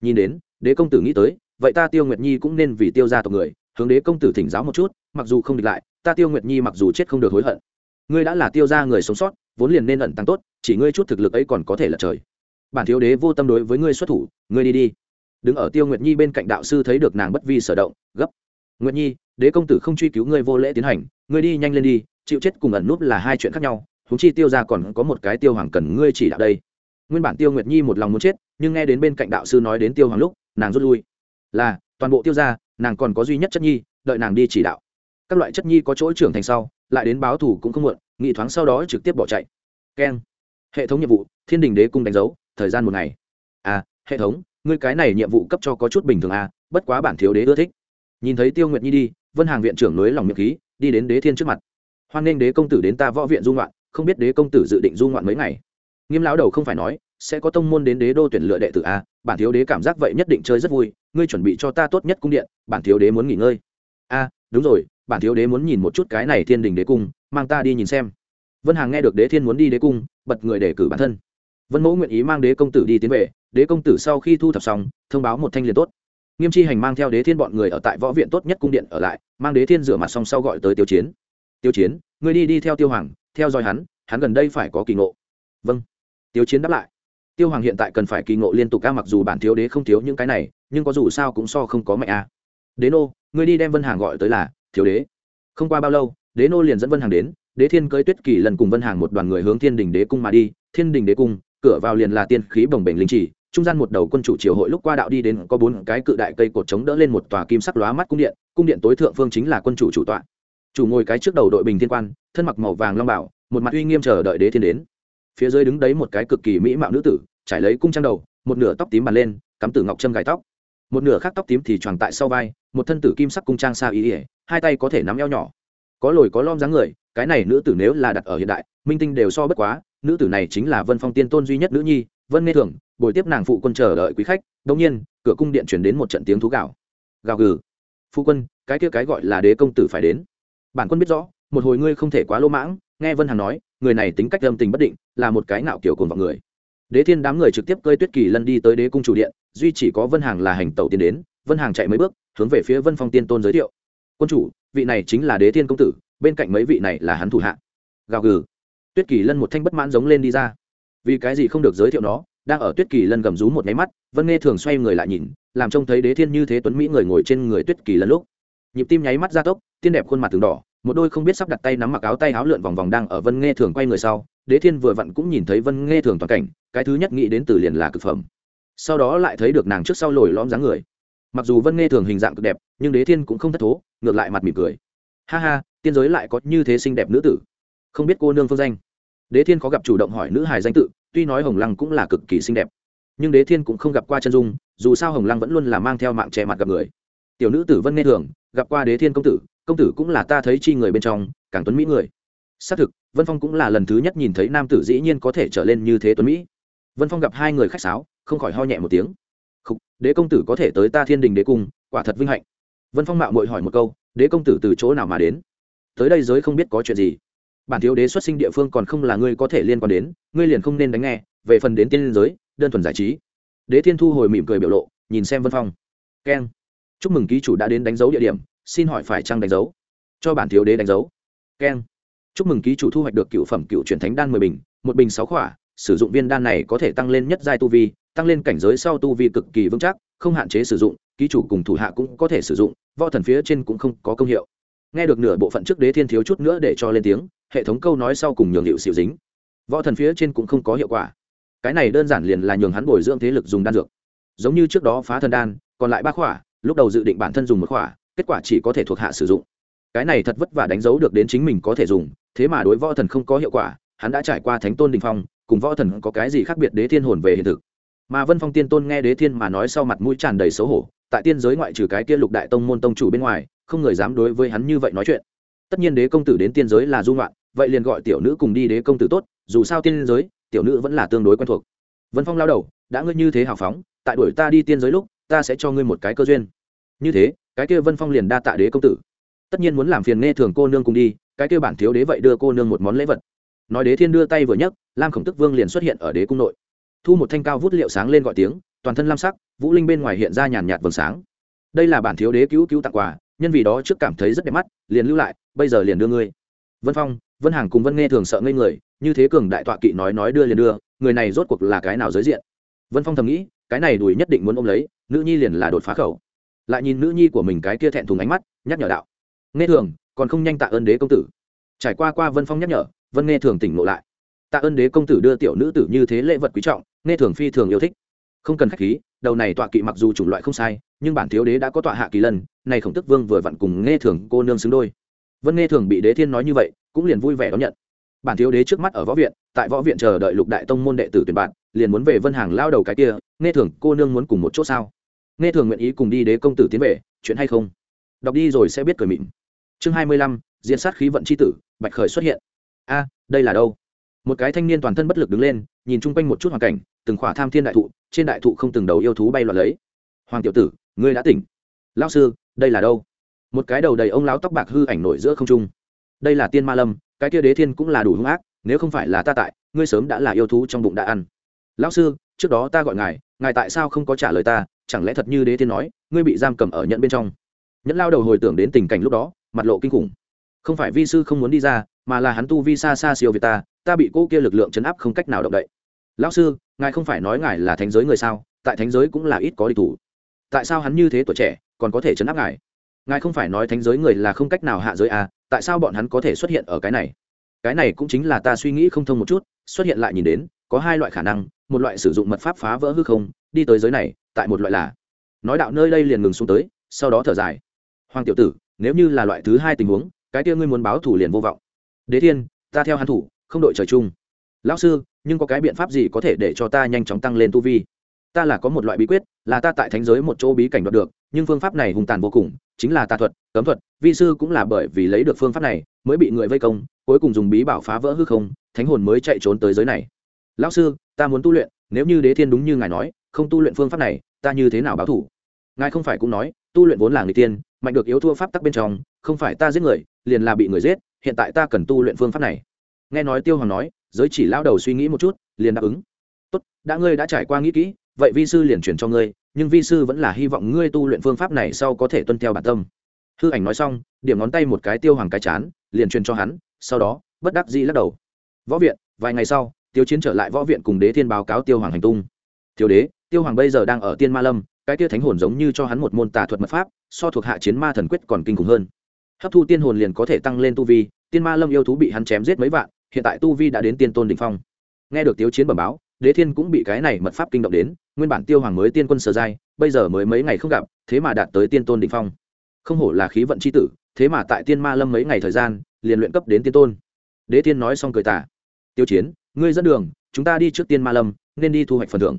A: Nhìn đến, đế công tử nghĩ tới, vậy ta tiêu nguyệt nhi cũng nên vì tiêu gia tộc người, hướng đế công tử thỉnh giáo một chút, mặc dù không địch lại, ta tiêu nguyệt nhi mặc dù chết không được hối hận, ngươi đã là tiêu gia người sống sót vốn liền nên ẩn tăng tốt, chỉ ngươi chút thực lực ấy còn có thể là trời. Bản thiếu đế vô tâm đối với ngươi xuất thủ, ngươi đi đi. Đứng ở tiêu nguyệt nhi bên cạnh đạo sư thấy được nàng bất vi sở động, gấp. Nguyệt nhi, đế công tử không truy cứu ngươi vô lễ tiến hành, ngươi đi nhanh lên đi, chịu chết cùng ẩn núp là hai chuyện khác nhau húng chi tiêu ra còn có một cái tiêu hoàng cần ngươi chỉ đạo đây. Nguyên bản tiêu nguyệt nhi một lòng muốn chết, nhưng nghe đến bên cạnh đạo sư nói đến tiêu hoàng lúc, nàng rút lui. Là, toàn bộ tiêu ra nàng còn có duy nhất chất nhi, đợi nàng đi chỉ đạo. Các loại chất nhi có chỗ trưởng thành sau, lại đến báo thủ cũng không muộn nghị thoáng sau đó trực tiếp bỏ chạy. Keng. Hệ thống nhiệm vụ, thiên đình đế cung đánh dấu, thời gian một ngày. À hệ thống, ngươi cái này nhiệm vụ cấp cho có chút bình thường à bất quá bản thiếu đế ưa thích. Nhìn thấy tiêu nguyệt nhi đi, vân hàng viện trưởng nối lòng miệng khí, đi đến đế thiên trước mặt. Hoan nghênh đế công tử đến ta võ viện du ngoạn, không biết đế công tử dự định du ngoạn mấy ngày. Nghiêm lão đầu không phải nói, sẽ có tông môn đến đế đô tuyển lựa đệ tử a bản thiếu đế cảm giác vậy nhất định chơi rất vui, ngươi chuẩn bị cho ta tốt nhất cung điện, bản thiếu đế muốn nghỉ ngơi. A đúng rồi bản thiếu đế muốn nhìn một chút cái này thiên đình đế cung, mang ta đi nhìn xem. Vân hàng nghe được đế thiên muốn đi đế cung, bật người để cử bản thân. Vân mẫu nguyện ý mang đế công tử đi tiến về, đế công tử sau khi thu thập xong, thông báo một thanh liền tốt. Nghiêm chi hành mang theo đế thiên bọn người ở tại võ viện tốt nhất cung điện ở lại, mang đế thiên rửa mặt xong sau gọi tới tiêu chiến. Tiêu chiến, ngươi đi đi theo tiêu hoàng, theo dõi hắn hắn gần đây phải có kỳ ngộ. Vâng. Tiêu chiến đáp lại. Tiêu hoàng hiện tại cần phải kỳ ngộ liên tục ca mặc dù bản thiếu đế không thiếu những cái này, nhưng có dù sao cũng so không có mạnh a đế nô, ngươi đi đem vân hàng gọi tới là thiếu đế. Không qua bao lâu, đế nô liền dẫn vân hàng đến, đế thiên cưới tuyết kỳ lần cùng vân hàng một đoàn người hướng thiên đình đế cung mà đi. Thiên đình đế cung, cửa vào liền là tiên khí bồng bềnh linh trì. trung gian một đầu quân chủ triều hội lúc qua đạo đi đến có bốn cái cự đại cây cột chống đỡ lên một tòa kim sắc lóa mắt cung điện cung điện tối thượng phương chính là quân chủ chủ tọa. Chủ ngồi cái trước đầu đội bình thiên quan, thân mặc màu vàng long bảo, một mặt uy nghiêm chờ đợi đế thiên đến. Phía dưới đứng đấy một cái cực kỳ mỹ mạo nữ tử, trải lấy cung trang đầu, một nửa tóc tím bàn lên, cắm tử ngọc trâm gài tóc. Một nửa khác tóc tím thì tròn tại sau vai một thân tử kim sắc cung trang xa ý ỉa, hai tay có thể nắm eo nhỏ. Có lồi có lom dáng người, cái này nữ tử nếu là đặt ở hiện đại, minh tinh đều so bất quá, nữ tử này chính là vân phong tiên tôn duy nhất nữ nhi, vân nghe thường buổi tiếp nàng phụ quân chờ đợi quý khách đông nhiên, cửa cung điện chuyển đến một trận tiếng thú gạo gào gừ. Phụ quân, cái kia cái gọi là đế công tử phải đến. Bản quân biết rõ, một hồi ngươi không thể quá lỗ mãng, nghe vân hằng nói, người này tính cách âm tình bất định, là một cái nạo kiểu cồn vào người. Đế thiên đám người trực tiếp cơi tuyết kỳ lân đi tới đế cung chủ điện, duy chỉ có vân hàng là hành tẩu tiến đến vân hàng chạy mấy bước, hướng về phía vân phong tiên tôn giới thiệu. Quân chủ, vị này chính là đế thiên công tử, bên cạnh mấy vị này là hắn thủ hạ. Gào gừ. Tuyết kỳ lân một thanh bất mãn giống lên đi ra. Vì cái gì không được giới thiệu nó, đang ở tuyết kỳ lân gầm rú một nháy mắt, vân nghe thường xoay người lại nhìn, làm trông thấy đế thiên như thế tuấn mỹ người ngồi trên người tuyết kỳ lân lúc. Nhịp tim nháy mắt ra tốc, tiên đẹp khuôn mặt từng đỏ, một đôi không biết sắp đặt tay nắm mặc áo tay áo lượn vòng vòng đang ở vân nghe thường quay người sau, đế thiên vừa vặn cũng nhìn thấy vân nghe thường toàn cảnh, cái thứ nhất nghĩ đến từ liền là cực phẩm. Sau đó lại thấy được nàng trước sau lồi lõm dáng người mặc dù vân nghe thường hình dạng cực đẹp, nhưng đế thiên cũng không thất thố, ngược lại mặt mỉm cười. Ha ha, tiên giới lại có như thế xinh đẹp nữ tử. Không biết cô nương phương danh. Đế thiên có gặp chủ động hỏi nữ hài danh tự, tuy nói hồng lăng cũng là cực kỳ xinh đẹp. Nhưng đế thiên cũng không gặp qua chân dung, dù sao hồng lăng vẫn luôn là mang theo mạng che mặt gặp người. Tiểu nữ tử vân nghe thường, gặp qua đế thiên công tử công tử cũng là ta thấy chi người bên trong, càng tuấn mỹ người. Xác thực, vân phong cũng là lần thứ nhất nhìn thấy nam tử dĩ nhiên có thể trở lên như thế tuấn mỹ. Vân phong gặp hai người khách sáo, không khỏi ho nhẹ một tiếng đế công tử có thể tới ta thiên đình đế cung, quả thật vinh hạnh. Vân phong mạo mội hỏi một câu, đế công tử từ chỗ nào mà đến? Tới đây giới không biết có chuyện gì. Bản thiếu đế xuất sinh địa phương còn không là ngươi có thể liên quan đến, ngươi liền không nên đánh nghe, về phần đến tiên giới, đơn thuần giải trí. Đế thiên thu hồi mỉm cười biểu lộ, nhìn xem vân phong. Keng. Chúc mừng ký chủ đã đến đánh dấu địa điểm, xin hỏi phải trăng đánh dấu? Cho bản thiếu đế đánh dấu. Keng. Chúc mừng ký chủ thu hoạch được cựu phẩm cựu truyền thánh đan mười bình, một bình sáu khỏa sử dụng viên đan này có thể tăng lên nhất giai tu vi, tăng lên cảnh giới sau tu vi cực kỳ vững chắc, không hạn chế sử dụng, ký chủ cùng thủ hạ cũng có thể sử dụng, võ thần phía trên cũng không có công hiệu. Nghe được nửa bộ phận trước đế thiên thiếu chút nữa để cho lên tiếng, hệ thống câu nói sau cùng nhường hiệu xịu dính. Võ thần phía trên cũng không có hiệu quả. Cái này đơn giản liền là nhường hắn bồi dưỡng thế lực dùng đan dược. Giống như trước đó phá thần đan, còn lại ba khỏa, lúc đầu dự định bản thân dùng một khỏa, kết quả chỉ có thể thuộc hạ sử dụng. Cái này thật vất vả đánh dấu được đến chính mình có thể dùng, thế mà đối võ thần không có hiệu quả, hắn đã trải qua thánh tôn đình phong cùng võ thần có cái gì khác biệt đế thiên hồn về hiện thực. Mà vân phong tiên tôn nghe đế thiên mà nói sau mặt mũi tràn đầy xấu hổ, tại tiên giới ngoại trừ cái kia lục đại tông môn tông chủ bên ngoài, không người dám đối với hắn như vậy nói chuyện. Tất nhiên đế công tử đến tiên giới là du ngoạn, vậy liền gọi tiểu nữ cùng đi đế công tử tốt, dù sao tiên giới, tiểu nữ vẫn là tương đối quen thuộc. Vân phong lao đầu, đã ngươi như thế hào phóng, tại đuổi ta đi tiên giới lúc, ta sẽ cho ngươi một cái cơ duyên. Như thế, cái kia vân phong liền đa tạ đế công tử. Tất nhiên muốn làm phiền nghe thường cô nương cùng đi, cái kia bản thiếu đế vậy đưa cô nương một món lễ vật nói đế thiên đưa tay vừa nhấc, lam khổng tức vương liền xuất hiện ở đế cung nội. Thu một thanh cao vút liệu sáng lên gọi tiếng, toàn thân lam sắc, vũ linh bên ngoài hiện ra nhàn nhạt vầng sáng. Đây là bản thiếu đế cứu cứu tặng quà, nhân vì đó trước cảm thấy rất đẹp mắt, liền lưu lại, bây giờ liền đưa ngươi. Vân phong, vân hàng cùng vân nghe thường sợ ngây người, như thế cường đại tọa kỵ nói nói đưa liền đưa, người này rốt cuộc là cái nào giới diện? Vân phong thầm nghĩ, cái này đùi nhất định muốn ôm lấy, nữ nhi liền là đột phá khẩu. Lại nhìn nữ nhi của mình cái kia thẹn thùng ánh mắt, nhắc nhở đạo. Nghe thường, còn không nhanh tạ ơn đế công tử. Trải qua qua vân phong nhắc nhở vân nghe thường tỉnh ngộ lại. Tạ ơn đế công tử đưa tiểu nữ tử như thế lễ vật quý trọng, nghe thường phi thường yêu thích. Không cần khách khí, đầu này tọa kỵ mặc dù chủng loại không sai, nhưng bản thiếu đế đã có tọa hạ kỳ lần, này khổng tức vương vừa vặn cùng nghe thường cô nương xứng đôi. Vân nghe thường bị đế thiên nói như vậy, cũng liền vui vẻ đón nhận. Bản thiếu đế trước mắt ở võ viện, tại võ viện chờ đợi lục đại tông môn đệ tử tuyển bạn, liền muốn về vân hàng lao đầu cái kia, nghe thường cô nương muốn cùng một chỗ sao? Nghe thường nguyện ý cùng đi đế công tử tiến về, chuyện hay không? Đọc đi rồi sẽ biết cười mịn. Chương hai mươi lăm, diễn sát khí vận c h i tử, bạch khởi xuất hiện a, đây là đâu? Một cái thanh niên toàn thân bất lực đứng lên, nhìn chung quanh một chút hoàn cảnh, từng khỏa tham thiên đại thụ, trên đại thụ không từng đầu yêu thú bay loạn lấy. Hoàng tiểu tử, ngươi đã tỉnh. Lao sư, đây là đâu? Một cái đầu đầy ông lão tóc bạc hư ảnh nổi giữa không trung. Đây là tiên ma lâm, cái kia đế thiên cũng là đủ hung ác, nếu không phải là ta tại, ngươi sớm đã là yêu thú trong bụng đã ăn. Lão sư, trước đó ta gọi ngài ngài tại sao không có trả lời ta? Chẳng lẽ thật như đế thiên nói, ngươi bị giam cầm ở nhận bên trong? Nhẫn lao đầu hồi tưởng đến tình cảnh lúc đó, mặt lộ kinh khủng. Không phải vi sư không muốn đi ra mà là hắn tu vi xa xa siêu việt ta ta bị cô kia lực lượng chấn áp không cách nào động đậy. Lão sư, ngài không phải nói ngài là thánh giới người sao? Tại thánh giới cũng là ít có địch thủ. Tại sao hắn như thế tuổi trẻ, còn có thể chấn áp ngài? Ngài không phải nói thánh giới người là không cách nào hạ giới à tại sao bọn hắn có thể xuất hiện ở cái này? Cái này cũng chính là ta suy nghĩ không thông một chút, xuất hiện lại nhìn đến, có hai loại khả năng, một loại sử dụng mật pháp phá vỡ hư không, đi tới giới này, tại một loại là nói đạo nơi đây liền ngừng xuống tới, sau đó thở dài. Hoàng tiểu tử, nếu như là loại thứ hai tình huống, cái kia ngươi muốn báo thủ liền vô vọng đế thiên, ta theo hắn thủ, không đội trời chung. Lão sư, nhưng có cái biện pháp gì có thể để cho ta nhanh chóng tăng lên tu vi? Ta là có một loại bí quyết, là ta tại thánh giới một chỗ bí cảnh đoạt được, nhưng phương pháp này hùng tàn vô cùng, chính là tà thuật, cấm thuật. Vi sư cũng là bởi vì lấy được phương pháp này, mới bị người vây công, cuối cùng dùng bí bảo phá vỡ hư không, thánh hồn mới chạy trốn tới giới này. Lão sư, ta muốn tu luyện, nếu như đế thiên đúng như ngài nói, không tu luyện phương pháp này, ta như thế nào báo thủ? Ngài không phải cũng nói, tu luyện vốn là người tiên, mạnh được yếu thua pháp tắc bên trong, không phải ta giết người, liền là bị người giết hiện tại ta cần tu luyện phương pháp này. Nghe nói tiêu hoàng nói, giới chỉ lao đầu suy nghĩ một chút, liền đáp ứng. Tốt, đã ngươi đã trải qua nghĩ kỹ, vậy vi sư liền chuyển cho ngươi, nhưng vi sư vẫn là hy vọng ngươi tu luyện phương pháp này sau có thể tuân theo bản tâm. Hư ảnh nói xong, điểm ngón tay một cái tiêu hoàng cái chán, liền truyền cho hắn, sau đó, bất đắc dĩ lắc đầu. Võ viện, vài ngày sau tiêu chiến trở lại võ viện cùng đế thiên báo cáo tiêu hoàng hành tung. Thiếu đế, tiêu hoàng bây giờ đang ở tiên ma lâm, cái kia thánh hồn giống như cho hắn một môn tà thuật mật pháp, so thuộc hạ chiến ma thần quyết còn kinh khủng hơn hấp thu tiên hồn liền có thể tăng lên tu vi, tiên ma lâm yêu thú bị hắn chém giết mấy vạn, hiện tại tu vi đã đến tiên tôn đ ỉ n h phong. Nghe được tiêu chiến bẩm báo, đế thiên cũng bị cái này mật pháp kinh động đến, nguyên bản tiêu hoàng mới tiên quân sở giai, bây giờ mới mấy ngày không gặp, thế mà đạt tới tiên tôn đ ỉ n h phong. Không hổ là khí vận c h i tử, thế mà tại tiên ma lâm mấy ngày thời gian, liền luyện cấp đến tiên tôn. Đế thiên nói xong cười tả tiêu chiến, ngươi dẫn đường, chúng ta đi trước tiên ma lâm, nên đi thu hoạch phần thưởng.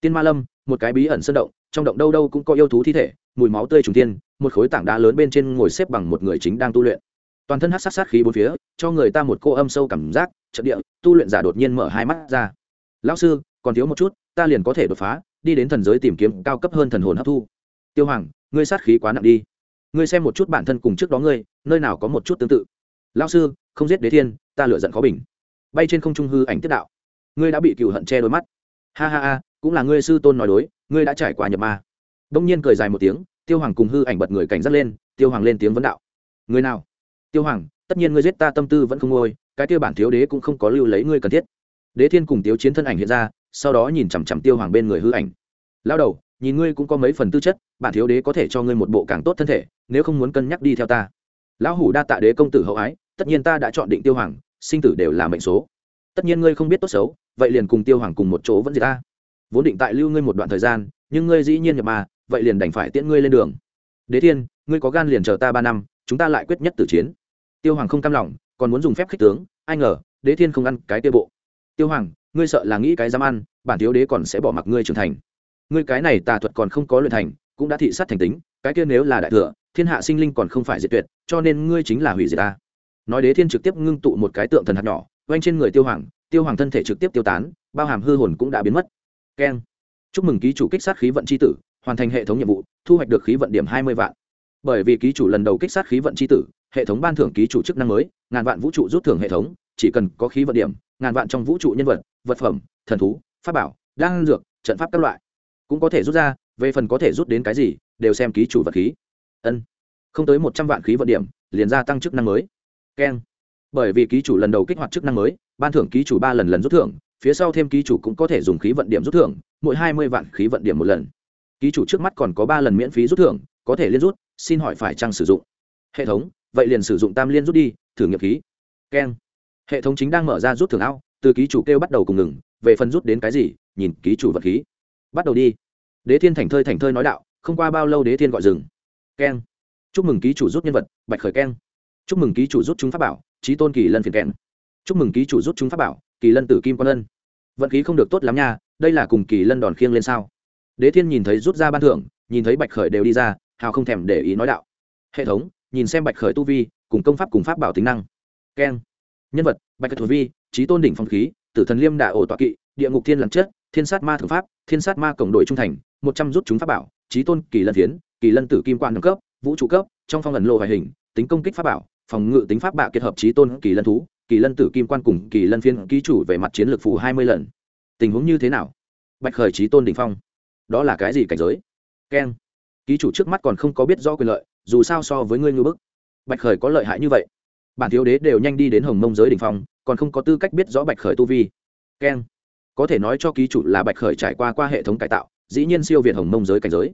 A: Tiên ma lâm, một cái bí ẩn sơn động, trong động đâu đâu cũng có yêu thú thi thể, mùi máu tươi trùng tiên một khối tảng đá lớn bên trên ngồi xếp bằng một người chính đang tu luyện. Toàn thân hát sát sát khí bốn phía, cho người ta một cô âm sâu cảm giác, trận địa, tu luyện giả đột nhiên mở hai mắt ra. Lão sư, còn thiếu một chút, ta liền có thể đột phá, đi đến thần giới tìm kiếm cao cấp hơn thần hồn hấp thu. Tiêu hoàng, ngươi sát khí quá nặng đi. Ngươi xem một chút bản thân cùng trước đó ngươi, nơi nào có một chút tương tự. Lão sư, không giết đế thiên, ta lựa giận khó bình. Bay trên không trung hư ảnh tiết đạo. Ngươi đã bị cựu hận che đôi mắt. Ha ha ha, cũng là ngươi sư tôn nói đối, ngươi đã trải qua nhập ma. Đông nhiên cười dài một tiếng tiêu hoàng cùng hư ảnh bật người cảnh giác lên, tiêu hoàng lên tiếng vấn đạo. Người nào? Tiêu hoàng, tất nhiên ngươi giết ta tâm tư vẫn không ngôi cái tiêu bản thiếu đế cũng không có lưu lấy ngươi cần thiết. Đế thiên cùng tiêu chiến thân ảnh hiện ra, sau đó nhìn chằm chằm tiêu hoàng bên người hư ảnh. Lao đầu, nhìn ngươi cũng có mấy phần tư chất, bản thiếu đế có thể cho ngươi một bộ càng tốt thân thể, nếu không muốn cân nhắc đi theo ta. Lão hủ đa tạ đế công tử hậu ái, tất nhiên ta đã chọn định tiêu hoàng, sinh tử đều là mệnh số. Tất nhiên ngươi không biết tốt xấu, vậy liền cùng tiêu hoàng cùng một chỗ vẫn gì ta. Vốn định tại lưu ngươi một đoạn thời gian, nhưng ngươi dĩ nhiên nhập mà vậy liền đành phải tiễn ngươi lên đường. Đế thiên, ngươi có gan liền chờ ta ba năm, chúng ta lại quyết nhất tử chiến. Tiêu hoàng không cam lòng, còn muốn dùng phép khích tướng, ai ngờ, đế thiên không ăn cái tiêu bộ. Tiêu hoàng, ngươi sợ là nghĩ cái dám ăn, bản thiếu đế còn sẽ bỏ mặc ngươi trưởng thành. Ngươi cái này tà thuật còn không có luyện thành, cũng đã thị sát thành tính, cái kia nếu là đại thừa, thiên hạ sinh linh còn không phải diệt tuyệt, cho nên ngươi chính là hủy diệt ta. Nói đế thiên trực tiếp ngưng tụ một cái tượng thần hạt nhỏ oanh trên người tiêu hoàng tiêu hoàng thân thể trực tiếp tiêu tán, bao hàm hư hồn cũng đã biến mất. Keng. Chúc mừng ký chủ kích sát khí vận c h i tử hoàn thành hệ thống nhiệm vụ, thu hoạch được khí vận điểm hai mươi vạn. Bởi vì ký chủ lần đầu kích sát khí vận c h i tử, hệ thống ban thưởng ký chủ chức năng mới, ngàn vạn vũ trụ rút thưởng hệ thống, chỉ cần có khí vận điểm, ngàn vạn trong vũ trụ nhân vật vật phẩm, thần thú, pháp bảo, đan dược, trận pháp các loại, cũng có thể rút ra, về phần có thể rút đến cái gì, đều xem ký chủ vật khí. Ân. Không tới một trăm vạn khí vận điểm, liền gia tăng chức năng mới. Keng bởi vì ký chủ lần đầu kích hoạt chức năng mới, ban thưởng ký chủ ba lần lần rút thưởng, phía sau thêm ký chủ cũng có thể dùng khí vận điểm rút thưởng, mỗi hai mươi vạn khí vận điểm một lần ký chủ trước mắt còn có ba lần miễn phí rút thưởng, có thể liên rút, xin hỏi phải chăng sử dụng? Hệ thống, vậy liền sử dụng tam liên rút đi, thử nghiệm khí. Keng. Hệ thống chính đang mở ra rút thưởng ao, từ ký chủ kêu bắt đầu cùng ngừng, về phần rút đến cái gì, nhìn ký chủ vật khí. Bắt đầu đi. Đế thiên thành thơi thành thơi nói đạo, không qua bao lâu đế thiên gọi dừng. Keng. Chúc mừng ký chủ rút nhân vật, bạch khởi keng. Chúc mừng ký chủ rút chúng pháp bảo trí tôn kỳ lân phiền keng chúc mừng ký chủ rút chúng pháp bảo, kỳ lân tử kim quan ân vận khí không được tốt lắm nha, đây là cùng kỳ lân đòn khiêng lên sao? Đế thiên nhìn thấy rút ra ban thưởng, nhìn thấy bạch khởi đều đi ra, hào không thèm để ý nói đạo. Hệ thống, nhìn xem bạch khởi tu vi, cùng công pháp cùng pháp bảo tính năng. Keng nhân vật, bạch khởi vi, trí tôn đỉnh phong khí, tử thần liêm đạ ổ tọa kỵ, địa ngục thiên làm chất, thiên sát ma thượng pháp, thiên sát ma cổng đội trung thành, một trăm rút chúng pháp bảo, trí tôn kỳ lân phiến, kỳ lân tử kim quan nâng cấp, vũ trụ cấp, trong phong ẩn lộ hoài hình, tính công kích pháp bảo, phòng ngự tính pháp bạ kết hợp trí tôn kỳ lân thú, kỳ lân tử kim quan cùng kỳ lân phiên ký chủ về mặt chiến lược phù hai mươi lần. Tình huống như thế nào? Bạch khởi trí tôn đỉnh phong đó là cái gì cảnh giới? Keng ký chủ trước mắt còn không có biết rõ quyền lợi, dù sao so với ngươi ngư bức. Bạch khởi có lợi hại như vậy. Bản thiếu đế đều nhanh đi đến hồng mông giới đ ỉ n h phong, còn không có tư cách biết rõ bạch khởi tu vi. Keng có thể nói cho ký chủ là bạch khởi trải qua qua hệ thống cải tạo, dĩ nhiên siêu việt hồng mông giới cảnh giới.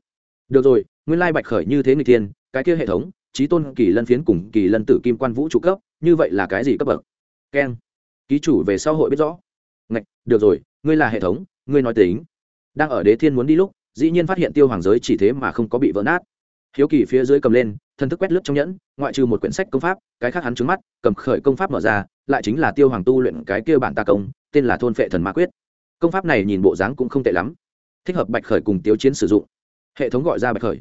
A: Được rồi, nguyên lai bạch khởi như thế người thiên, cái kia hệ thống trí tôn kỳ lân phiến cùng kỳ lân tử kim quan vũ trụ cấp, như vậy là cái gì cấp bậc? Keng ký chủ về sau hội biết rõ. Ngạch, được rồi, ngươi là hệ thống, ngươi nói tính đang ở đế thiên muốn đi lúc, dĩ nhiên phát hiện tiêu hoàng giới chỉ thế mà không có bị vỡ nát. Hiếu kỳ phía dưới cầm lên thân thức quét lướt trong nhẫn, ngoại trừ một quyển sách công pháp, cái khác hắn trứng mắt, cầm khởi công pháp mở ra, lại chính là tiêu hoàng tu luyện cái kia bản ta công, tên là thôn phệ thần ma quyết. Công pháp này nhìn bộ dáng cũng không tệ lắm. Thích hợp bạch khởi cùng tiêu chiến sử dụng. Hệ thống gọi ra bạch khởi.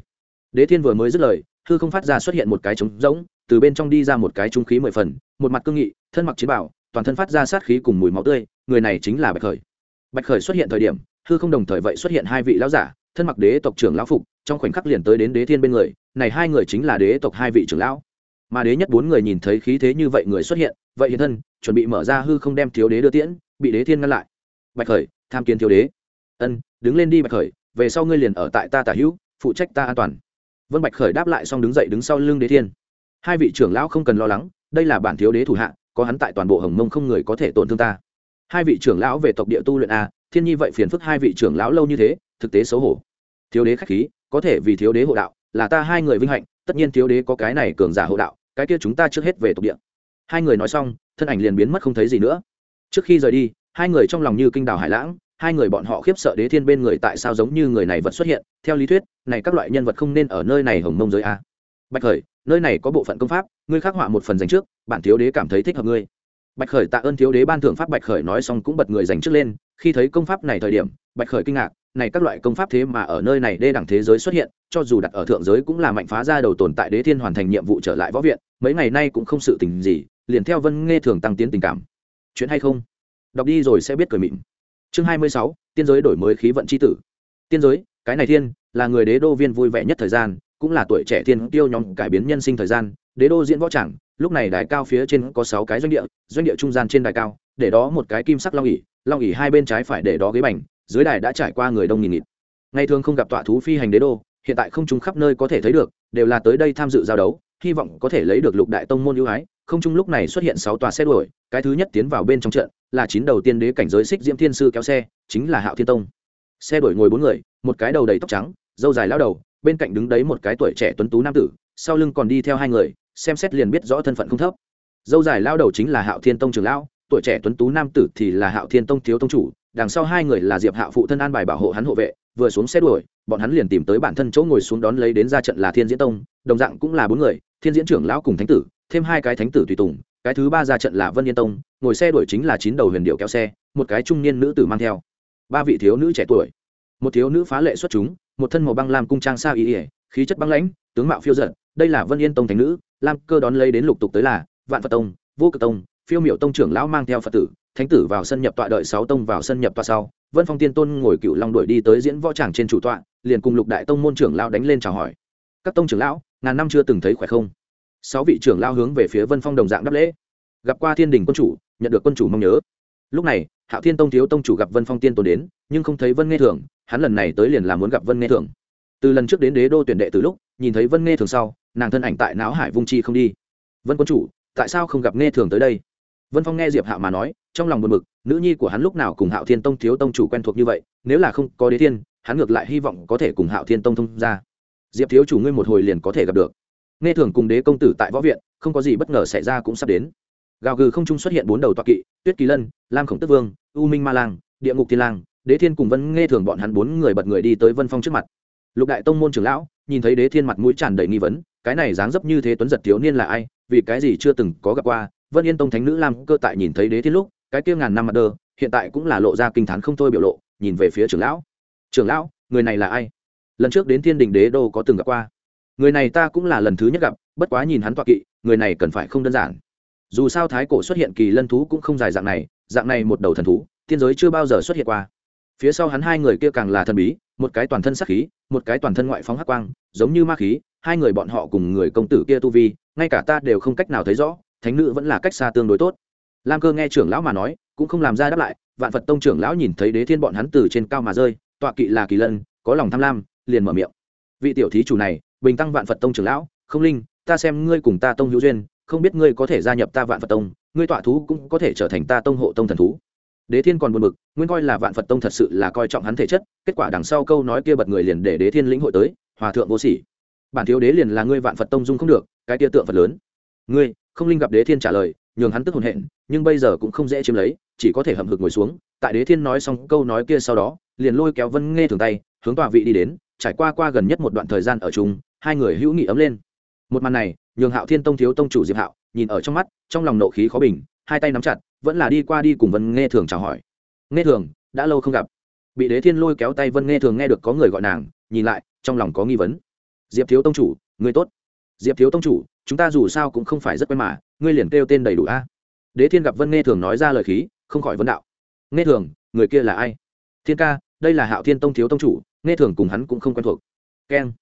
A: Đế thiên vừa mới dứt lời, hư không phát ra xuất hiện một cái trống rỗng, từ bên trong đi ra một cái trung khí mười phần, một mặt cương nghị, thân mặc chiến bảo, toàn thân phát ra sát khí cùng mùi máu tươi, người này chính là bạch khởi. Bạch khởi xuất hiện thời điểm hư không đồng thời vậy xuất hiện hai vị lão giả, thân mặc đế tộc trưởng lão phục, trong khoảnh khắc liền tới đến đế thiên bên người, này hai người chính là đế tộc hai vị trưởng lão. Mà đế nhất bốn người nhìn thấy khí thế như vậy người xuất hiện, vậy hiện thân, chuẩn bị mở ra hư không đem thiếu đế đưa tiễn, bị đế thiên ngăn lại. Bạch khởi, tham kiến thiếu đế. Ân, đứng lên đi bạch khởi, về sau ngươi liền ở tại ta tả hữu, phụ trách ta an toàn. Vân bạch khởi đáp lại xong đứng dậy đứng sau lưng đế thiên. Hai vị trưởng lão không cần lo lắng, đây là bản thiếu đế thủ hạ, có hắn tại toàn bộ hồng mông không người có thể tổn thương ta hai vị trưởng lão về tộc địa tu luyện a, thiên nhi vậy phiền phức hai vị trưởng lão lâu như thế, thực tế xấu hổ. Thiếu đế khách khí, có thể vì thiếu đế hộ đạo, là ta hai người vinh hạnh, tất nhiên thiếu đế có cái này cường giả hộ đạo, cái kia chúng ta trước hết về tộc địa. Hai người nói xong, thân ảnh liền biến mất không thấy gì nữa. Trước khi rời đi, hai người trong lòng như kinh đào hải lãng, hai người bọn họ khiếp sợ đế thiên bên người tại sao giống như người này vật xuất hiện, theo lý thuyết, này các loại nhân vật không nên ở nơi này hồng mông giới a. Bạch khởi, nơi này có bộ phận công pháp, ngươi khắc họa một phần dành trước, bản thiếu đế cảm thấy thích hợp ngươi bạch khởi tạ ơn thiếu đế ban thưởng pháp bạch khởi nói xong cũng bật người dành trước lên, khi thấy công pháp này thời điểm, bạch khởi kinh ngạc, này các loại công pháp thế mà ở nơi này đê đẳng thế giới xuất hiện, cho dù đặt ở thượng giới cũng là mạnh phá ra đầu tồn tại đế thiên hoàn thành nhiệm vụ trở lại võ viện, mấy ngày nay cũng không sự tình gì, liền theo vân nghe thường tăng tiến tình cảm. Chuyện hay không? Đọc đi rồi sẽ biết cười mịn. Chương hai mươi sáu, tiên giới đổi mới khí vận c h i tử. Tiên giới, cái này thiên, là người đế đô viên vui vẻ nhất thời gian, cũng là tuổi trẻ thiên tiêu nhóm cải biến nhân sinh thời gian, đế đô diễn võ chẳng lúc này đài cao phía trên có sáu cái doanh địa doanh địa trung gian trên đài cao, để đó một cái kim sắc long ỉ long ỉ hai bên trái phải để đó ghế bành, dưới đài đã trải qua người đông nghìn nghịt. Ngày thường không gặp tọa thú phi hành đế đô, hiện tại không trung khắp nơi có thể thấy được, đều là tới đây tham dự giao đấu, hy vọng có thể lấy được lục đại tông môn ưu ái. Không trung lúc này xuất hiện sáu tòa xe đuổi, cái thứ nhất tiến vào bên trong trận, là chín đầu tiên đế cảnh giới xích diễm thiên sư kéo xe, chính là hạo thiên tông. Xe đuổi ngồi bốn người, một cái đầu đầy tóc trắng dâu dài lao đầu, bên cạnh đứng đấy một cái tuổi trẻ tuấn tú nam tử sau lưng còn đi theo hai người, xem xét liền biết rõ thân phận không thấp. Dâu dài lao đầu chính là hạo thiên tông trường lão, tuổi trẻ tuấn tú nam tử thì là hạo thiên tông thiếu tông chủ, đằng sau hai người là diệp hạo phụ thân an bài bảo hộ hắn hộ vệ, vừa xuống xe đuổi, bọn hắn liền tìm tới bản thân chỗ ngồi xuống đón lấy đến ra trận là thiên diễn tông, đồng dạng cũng là bốn người, thiên diễn trưởng lão cùng thánh tử, thêm hai cái thánh tử tùy tùng, cái thứ ba ra trận là vân yên tông, ngồi xe đuổi chính là chín đầu huyền điệu kéo xe, một cái trung niên nữ tử mang theo. Ba vị thiếu nữ trẻ tuổi. Một thiếu nữ phá lệ xuất chúng, một thân màu băng làm cung trang sa ý ỉa khí chất băng lãnh, tướng mạo phiêu giận đây là vân yên tông thánh nữ, lam cơ đón lấy đến lục tục tới là vạn phật tông, vô cực tông, phiêu miệu tông trưởng lão mang theo phật tử, thánh tử vào sân nhập tọa đợi sáu tông vào sân nhập tọa sau, vân phong tiên tôn ngồi cựu long đuổi đi tới diễn võ tràng trên chủ tọa, liền cùng lục đại tông môn trưởng lão đánh lên chào hỏi. Các tông trưởng lão, ngàn năm chưa từng thấy khỏe không? Sáu vị trưởng lão hướng về phía vân phong đồng dạng đáp lễ. Gặp qua thiên đình quân chủ, nhận được quân chủ mong nhớ. Lúc này, hạo thiên tông thiếu tông chủ gặp vân phong tiên tôn đến, nhưng không thấy vân nghe thường hắn lần này tới liền là muốn gặp vân nghe thường từ lần trước đến đế đô tuyển đệ từ lúc, nhìn thấy vân nghe thường sau, nàng thân ảnh tại não hải vung chi không đi. Vân quân chủ, tại sao không gặp nghe thường tới đây? Vân phong nghe diệp hạo mà nói, trong lòng buồn bực, nữ nhi của hắn lúc nào cùng hạo thiên tông thiếu tông chủ quen thuộc như vậy, nếu là không có đế thiên, hắn ngược lại hy vọng có thể cùng hạo thiên tông thông ra diệp thiếu chủ ngươi một hồi liền có thể gặp được. Nghe thường cùng đế công tử tại võ viện, không có gì bất ngờ xảy ra cũng sắp đến. Gào gừ không trung xuất hiện bốn đầu toạc kỵ, tuyết kỳ lân, lam khổng tức vương, u minh ma lang, địa ngục thiên lang, đế thiên cùng vân nghe thường bọn hắn bốn người bật người đi tới vân phong trước mặt lục đại tông môn trưởng lão, nhìn thấy đế thiên mặt mũi tràn đầy nghi vấn, cái này dáng dấp như thế tuấn giật thiếu niên là ai, vì cái gì chưa từng có gặp qua, vân yên tông thánh nữ lam cơ tại nhìn thấy đế thiên lúc, cái kia ngàn năm mặt đơ, hiện tại cũng là lộ ra kinh t h á n không thôi biểu lộ, nhìn về phía trưởng lão. Trưởng lão, người này là ai? Lần trước đến thiên đình đế đô có từng gặp qua. Người này ta cũng là lần thứ nhất gặp, bất quá nhìn hắn toạ kỵ, người này cần phải không đơn giản. Dù sao thái cổ xuất hiện kỳ lân thú cũng không dài dạng này dạng này một đầu thần thú thiên giới chưa bao giờ xuất hiện qua. Phía sau hắn hai người kia càng là thần bí một cái toàn thân sắc khí, một cái toàn thân ngoại phóng hắc quang, giống như ma khí, hai người bọn họ cùng người công tử kia tu vi, ngay cả ta đều không cách nào thấy rõ, thánh nữ vẫn là cách xa tương đối tốt. Lam cơ nghe trưởng lão mà nói, cũng không làm ra đáp lại, vạn phật tông trưởng lão nhìn thấy đế thiên bọn hắn từ trên cao mà rơi, tọa kỵ là kỳ lân, có lòng tham lam, liền mở miệng. Vị tiểu thí chủ này, bình tăng vạn phật tông trưởng lão, không linh, ta xem ngươi cùng ta tông hữu duyên, không biết ngươi có thể gia nhập ta vạn phật tông, ngươi tọa thú cũng có thể trở thành ta tông hộ tông thần thú đế thiên còn buồn bực, nguyên coi là vạn phật tông thật sự là coi trọng hắn thể chất, kết quả đằng sau câu nói kia bật người liền để đế thiên lĩnh hội tới, hòa thượng vô sỉ, bản thiếu đế liền là ngươi vạn phật tông dung không được, cái tia tượng phật lớn. Ngươi? Không linh gặp đế thiên trả lời, nhường hắn tức hồn hện, nhưng bây giờ cũng không dễ chiếm lấy, chỉ có thể hậm hực ngồi xuống. Tại đế thiên nói xong câu nói kia sau đó, liền lôi kéo vân nghe thường tay, hướng tòa vị đi đến, trải qua qua gần nhất một đoạn thời gian ở chung, hai người hữu nghị ấm lên. Một màn này, nhường hạo thiên tông thiếu tông chủ diệp hạo nhìn ở trong mắt, trong lòng nộ khí khó bình, hai tay nắm chặt vẫn là đi qua đi cùng vân nghe thường chào hỏi. Nghe thường, đã lâu không gặp. Bị đế thiên lôi kéo tay vân nghe thường nghe được có người gọi nàng, nhìn lại, trong lòng có nghi vấn. Diệp thiếu tông chủ, người tốt. Diệp thiếu tông chủ, chúng ta dù sao cũng không phải rất quen mà, ngươi liền kêu tên đầy đủ a. Đế thiên gặp vân nghe thường nói ra lời khí, không khỏi vấn đạo. Nghe thường, người kia là ai? Thiên ca, đây là hạo thiên tông thiếu tông chủ, nghe thường cùng hắn cũng không quen thuộc. Keng.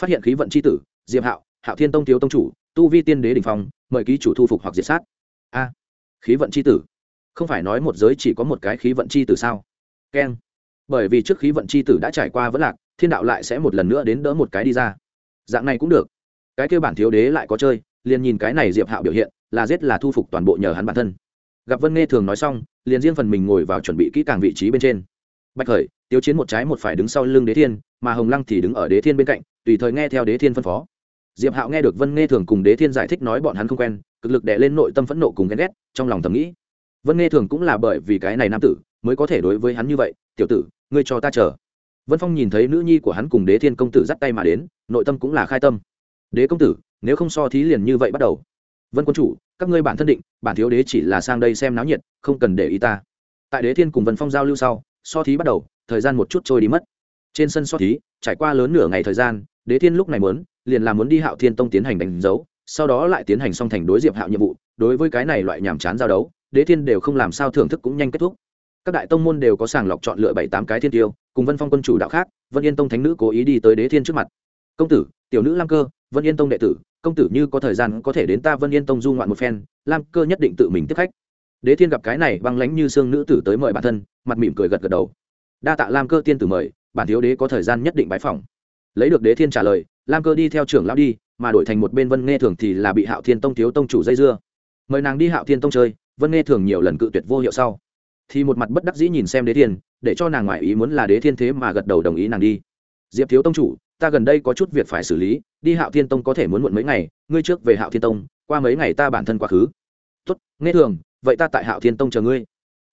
A: Phát hiện khí vận c h i tử, diệp hạo hạo thiên tông thiếu tông chủ, tu vi tiên đế đình phong, mời ký chủ thu phục hoặc diệt sát. A khí vận c h i tử. Không phải nói một giới chỉ có một cái khí vận c h i tử sao? Keng bởi vì trước khí vận c h i tử đã trải qua vẫn lạc, thiên đạo lại sẽ một lần nữa đến đỡ một cái đi ra. Dạng này cũng được. Cái kêu bản thiếu đế lại có chơi, liền nhìn cái này diệp hạo biểu hiện, là giết là thu phục toàn bộ nhờ hắn bản thân. Gặp vân nghe thường nói xong, liền riêng phần mình ngồi vào chuẩn bị kỹ càng vị trí bên trên. Bạch khởi tiêu chiến một trái một phải đứng sau lưng đế thiên, mà hồng lăng thì đứng ở đế thiên bên cạnh, tùy thời nghe theo đế thiên phân phó diệp hạo nghe được vân nghe thường cùng đế thiên giải thích nói bọn hắn không quen, cực lực đè lên nội tâm phẫn nộ cùng ghen ghét, trong lòng thầm nghĩ, vân nghe thường cũng là bởi vì cái này nam tử mới có thể đối với hắn như vậy, tiểu tử, ngươi cho ta chờ. Vân phong nhìn thấy nữ nhi của hắn cùng đế thiên công tử dắt tay mà đến, nội tâm cũng là khai tâm. Đế công tử, nếu không so thí liền như vậy bắt đầu. Vân quân chủ, các ngươi bản thân định, bản thiếu đế chỉ là sang đây xem náo nhiệt, không cần để ý ta. Tại đế thiên cùng vân phong giao lưu sau, so thí bắt đầu, thời gian một chút trôi đi mất. Trên sân so thí, trải qua lớn nửa ngày thời gian đế thiên lúc này muốn, liền là muốn đi hạo thiên tông tiến hành đánh dấu, sau đó lại tiến hành song thành đối diệp hạo nhiệm vụ. Đối với cái này loại nhàm chán giao đấu, đế thiên đều không làm sao thưởng thức cũng nhanh kết thúc. Các đại tông môn đều có sàng lọc chọn lựa bảy tám cái thiên tiêu, cùng vân phong quân chủ đạo khác, vân yên tông thánh nữ cố ý đi tới đế thiên trước mặt. Công tử, tiểu nữ lam cơ, vân yên tông đệ tử, công tử như có thời gian có thể đến ta vân yên tông du ngoạn một phen, lam cơ nhất định tự mình tiếp khách. Đế thiên gặp cái này băng lánh như xương nữ tử tới mời bản thân, mặt mỉm cười gật gật đầu. Đa tạ lam cơ tiên tử mời, bản thiếu đế có thời gian nhất định bái phỏng lấy được đế thiên trả lời, lam cơ đi theo trưởng lão đi, mà đổi thành một bên vân nghe thường thì là bị hạo thiên tông thiếu tông chủ dây dưa. Mời nàng đi hạo thiên tông chơi, vân nghe thường nhiều lần cự tuyệt vô hiệu sau. Thì một mặt bất đắc dĩ nhìn xem đế thiên, để cho nàng ngoại ý muốn là đế thiên thế mà gật đầu đồng ý nàng đi. Diệp thiếu tông chủ, ta gần đây có chút việc phải xử lý, đi hạo thiên tông có thể muốn muộn mấy ngày, ngươi trước về hạo thiên tông, qua mấy ngày ta bản thân quá khứ. Tốt nghe thường, vậy ta tại hạo thiên tông chờ ngươi.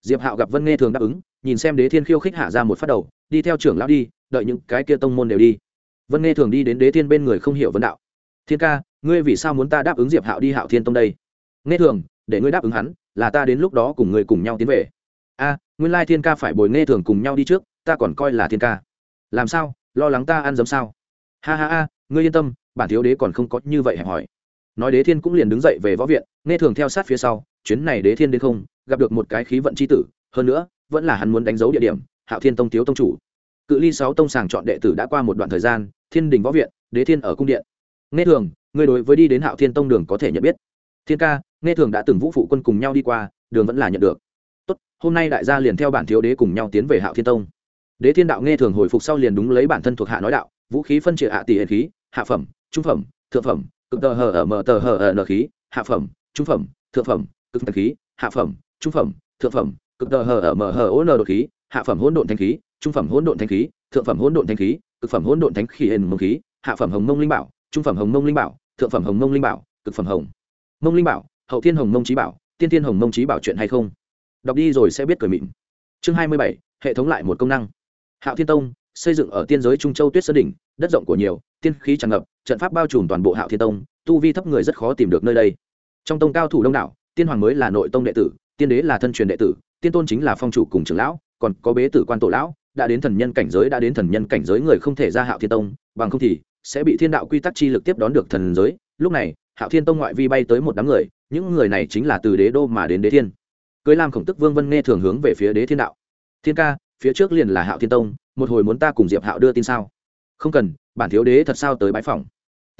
A: Diệp hạo gặp vân nghe thường đáp ứng, nhìn xem đế thiên khiêu khích hạ ra một phát đầu, đi theo trưởng lão đi, đợi những cái kia tông môn đều đi vân nghe thường đi đến đế thiên bên người không hiểu vấn đạo thiên ca ngươi vì sao muốn ta đáp ứng diệp hạo đi hạo thiên tông đây nghe thường để ngươi đáp ứng hắn là ta đến lúc đó cùng ngươi cùng nhau tiến về a nguyên lai thiên ca phải bồi nghe thường cùng nhau đi trước ta còn coi là thiên ca làm sao lo lắng ta ăn dấm sao ha ha ha ngươi yên tâm bản thiếu đế còn không có như vậy hẹp hỏi nói đế thiên cũng liền đứng dậy về võ viện nghe thường theo sát phía sau chuyến này đế thiên đến không gặp được một cái khí vận c h i tử hơn nữa vẫn là hắn muốn đánh dấu địa điểm hạo thiên tông thiếu tông chủ cự ly sáu tông sàng chọn đệ tử đã qua một đoạn thời gian, thiên đình võ viện, đế thiên ở cung điện. Nghe thường người đối với đi đến hạo thiên tông đường có thể nhận biết. Thiên ca, nghe thường đã từng vũ phụ quân cùng nhau đi qua, đường vẫn là nhận được. Tốt, hôm nay đại gia liền theo bản thiếu đế cùng nhau tiến về hạo thiên tông. Đế thiên đạo nghe thường hồi phục sau liền đúng lấy bản thân thuộc hạ nói đạo, vũ khí phân chia hạ tỷ hệ khí, hạ phẩm, trung phẩm, thượng phẩm, cực tờ hờ ở mở tờ hờ ở nờ khí, hạ phẩm, trung phẩm, thượng phẩm, cực tần khí, hạ phẩm, trung phẩm, thượng phẩm, cực tờ hờ ở mở hờ ô nờ đột khí, hạ phẩm hỗn độn thanh khí trung phẩm hỗn độn thanh khí, thượng phẩm hỗn độn thanh khí, cực phẩm hỗn độn thanh khí hình mông khí, hạ phẩm hồng mông linh bảo, trung phẩm hồng mông linh bảo, thượng phẩm hồng mông linh bảo, cực phẩm hồng mông linh bảo, hậu thiên hồng mông trí bảo, tiên thiên hồng mông trí bảo chuyện hay không? Đọc đi rồi sẽ biết cười mịn. Chương hai mươi bảy, hệ thống lại một công năng. Hạo thiên tông, xây dựng ở tiên giới trung châu tuyết sơn đỉnh, đất rộng của nhiều, tiên khí tràn ngập, trận pháp bao trùm toàn bộ hạo thiên tông, tu vi thấp người rất khó tìm được nơi đây. Trong tông cao thủ đông đảo, tiên hoàng mới là nội tông đệ tử, tiên đế là thân truyền đệ tử, tiên tôn chính là phong chủ cùng trưởng lão, còn có bế tử quan tổ lão đã đến thần nhân cảnh giới, đã đến thần nhân cảnh giới, người không thể ra hạo thiên tông, bằng không thì sẽ bị thiên đạo quy tắc chi lực tiếp đón được thần giới. Lúc này, hạo thiên tông ngoại vi bay tới một đám người, những người này chính là từ đế đô mà đến đế thiên. Cưới lam khổng tức vương vân nghe thường hướng về phía đế thiên đạo. Thiên ca, phía trước liền là hạo thiên tông, một hồi muốn ta cùng diệp hạo đưa tin sao? Không cần, bản thiếu đế thật sao tới bãi phòng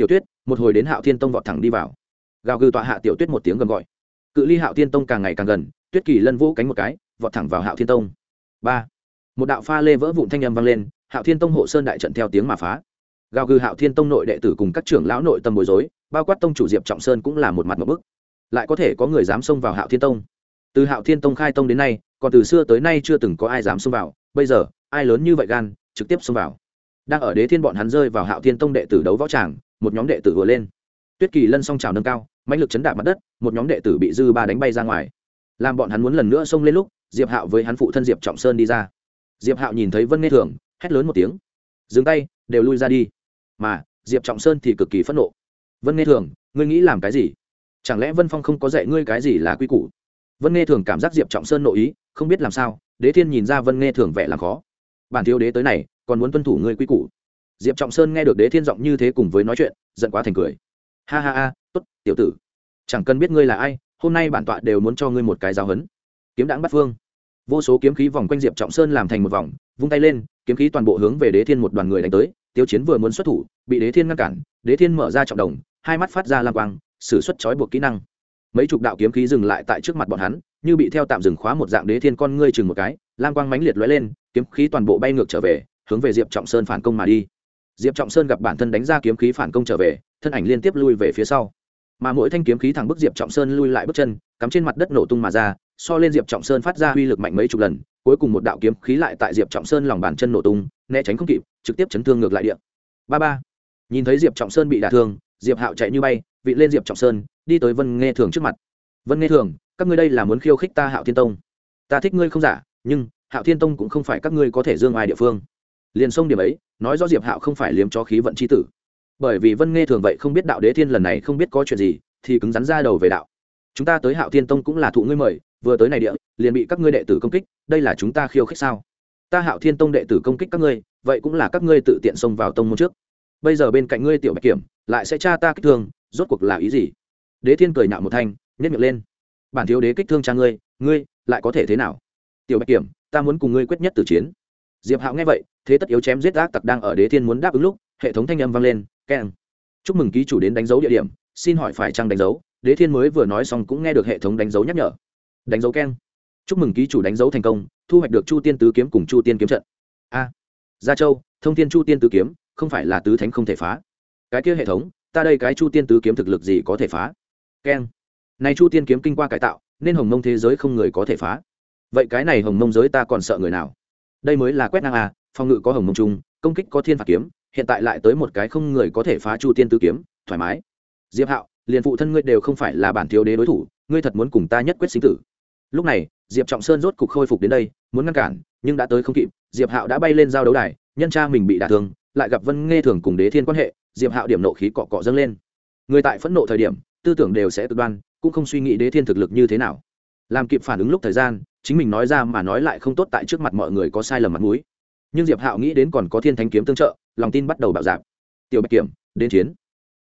A: tiểu tuyết, một hồi đến hạo thiên tông vọt thẳng đi vào. Gào gừ tọa hạ tiểu tuyết một tiếng gầm gọi. Cự ly hạo thiên tông càng ngày càng gần, tuyết kỳ lân vũ cánh một cái, vọt thẳng vào hạo thiên tông. Ba một đạo pha lê vỡ vụn thanh âm vang lên, hạo thiên tông hộ sơn đại trận theo tiếng mà phá. Gào gừ hạo thiên tông nội đệ tử cùng các trưởng lão nội tâm bối rối, bao quát tông chủ diệp trọng sơn cũng là một mặt một bức. Lại có thể có người dám xông vào hạo thiên tông? Từ hạo thiên tông khai tông đến nay, còn từ xưa tới nay chưa từng có ai dám xông vào, bây giờ, ai lớn như vậy gan, trực tiếp xông vào. Đang ở đế thiên bọn hắn rơi vào hạo thiên tông đệ tử đấu võ tràng, một nhóm đệ tử vừa lên. Tuyết kỳ lân song trào nâng cao, mãnh lực chấn đạp mặt đất, một nhóm đệ tử bị dư ba đánh bay ra ngoài. Làm bọn hắn muốn lần nữa xông lên lúc, diệp hạo với hắn phụ thân diệp trọng sơn đi ra diệp hạo nhìn thấy vân nghe thường, hét lớn một tiếng. Dừng tay, đều lui ra đi. Mà, diệp trọng sơn thì cực kỳ phẫn nộ. Vân nghe thường, ngươi nghĩ làm cái gì? Chẳng lẽ vân phong không có dạy ngươi cái gì là quy củ? Vân nghe thường cảm giác diệp trọng sơn nội ý, không biết làm sao, đế thiên nhìn ra vân nghe thường vẻ làm khó. Bản thiếu đế tới này, còn muốn tuân thủ ngươi quy củ. Diệp trọng sơn nghe được đế thiên giọng như thế cùng với nói chuyện, giận quá thành cười. Ha ha ha t ố t tiểu tử. Chẳng cần biết ngươi là ai, hôm nay bản tọa đều muốn cho ngươi một cái giáo hấn kiếm đãng bắt phương vô số kiếm khí vòng quanh diệp trọng sơn làm thành một vòng, vung tay lên, kiếm khí toàn bộ hướng về đế thiên một đoàn người đánh tới, tiêu chiến vừa muốn xuất thủ, bị đế thiên ngăn cản, đế thiên mở ra trọng đồng, hai mắt phát ra lam quang s ử suất trói buộc kỹ năng. Mấy chục đạo kiếm khí dừng lại tại trước mặt bọn hắn, như bị theo tạm dừng khóa một dạng đế thiên con ngươi chừng một cái, lam quang mãnh liệt lóe lên, kiếm khí toàn bộ bay ngược trở về, hướng về diệp trọng sơn phản công mà đi. Diệp trọng sơn gặp bản thân đánh ra kiếm khí phản công trở về, thân ảnh liên tiếp lui về phía sau. Mà mỗi thanh kiếm khí thẳng bức diệp trọng sơn lui lại bước chân, cắm trên mặt đất nổ tung mà ra so lên diệp trọng sơn phát ra uy lực mạnh mấy chục lần, cuối cùng một đạo kiếm khí lại tại diệp trọng sơn lòng bàn chân nổ tung, né tránh không kịp, trực tiếp chấn thương ngược lại địa. Ba ba. Nhìn thấy diệp trọng sơn bị đả thương, diệp hạo chạy như bay, vị lên diệp trọng sơn, đi tới vân nghe thường trước mặt. Vân nghe thường, các ngươi đây là muốn khiêu khích ta hạo thiên tông? Ta thích ngươi không giả, nhưng hạo thiên tông cũng không phải các ngươi có thể dương ai địa phương. Liền sông điểm ấy, nói rõ diệp hạo không phải liếm cho khí vận c h i tử. Bởi vì vân nghe thường vậy không biết đạo đế thiên lần này không biết có chuyện gì, thì cứng rắn ra đầu về đạo. Chúng ta tới hạo thiên tông cũng là thụ ngươi mời vừa tới này địa, liền bị các ngươi đệ tử công kích, đây là chúng ta khiêu khích sao? Ta hạo thiên tông đệ tử công kích các ngươi, vậy cũng là các ngươi tự tiện xông vào tông môn trước. Bây giờ bên cạnh ngươi tiểu bạch kiểm, lại sẽ cha ta kích thương, rốt cuộc là ý gì? Đế thiên cười nạo một thanh nhét miệng lên. Bản thiếu đế kích thương cha ngươi ngươi lại có thể thế nào? Tiểu bạch kiểm, ta muốn cùng ngươi quyết nhất tử chiến. Diệp hạo nghe vậy, thế tất yếu chém giết ác tặc đang ở đế thiên muốn đáp ứng lúc, hệ thống thanh âm vang lên, keng. Chúc mừng ký chủ đến đánh dấu địa điểm, xin hỏi phải chăng đánh dấu? Đế thiên mới vừa nói xong cũng nghe được hệ thống đánh dấu nhắc nhở đánh dấu keng. Chúc mừng ký chủ đánh dấu thành công, thu hoạch được chu tiên tứ kiếm cùng chu tiên kiếm trận. A. Gia châu, thông tin chu tiên tứ kiếm, không phải là tứ thánh không thể phá. Cái kia hệ thống, ta đây cái chu tiên tứ kiếm thực lực gì có thể phá? Keng. Này chu tiên kiếm kinh qua cải tạo, nên hồng mông thế giới không người có thể phá. Vậy cái này hồng mông giới ta còn sợ người nào? Đây mới là quét năng à phòng ngự có hồng mông trung công kích có thiên phạt kiếm, hiện tại lại tới một cái không người có thể phá chu tiên tứ kiếm, thoải mái. Diệp hạo, liền phụ thân ngươi đều không phải là bản thiếu đế đối thủ, ngươi thật muốn cùng ta nhất quyết sinh tử lúc này, diệp trọng sơn rốt cục khôi phục đến đây, muốn ngăn cản, nhưng đã tới không kịp, diệp hạo đã bay lên giao đấu đài, nhân cha mình bị đả thương, lại gặp vân nghe thường cùng đế thiên quan hệ, diệp hạo điểm nộ khí cọ cọ dâng lên. Người tại phẫn nộ thời điểm, tư tưởng đều sẽ cực đoan, cũng không suy nghĩ đế thiên thực lực như thế nào. Làm kịp phản ứng lúc thời gian, chính mình nói ra mà nói lại không tốt tại trước mặt mọi người có sai lầm mặt mũi. Nhưng diệp hạo nghĩ đến còn có thiên thánh kiếm tương trợ, lòng tin bắt đầu bạo dạp tiểu bạch kiểm, đến chiến.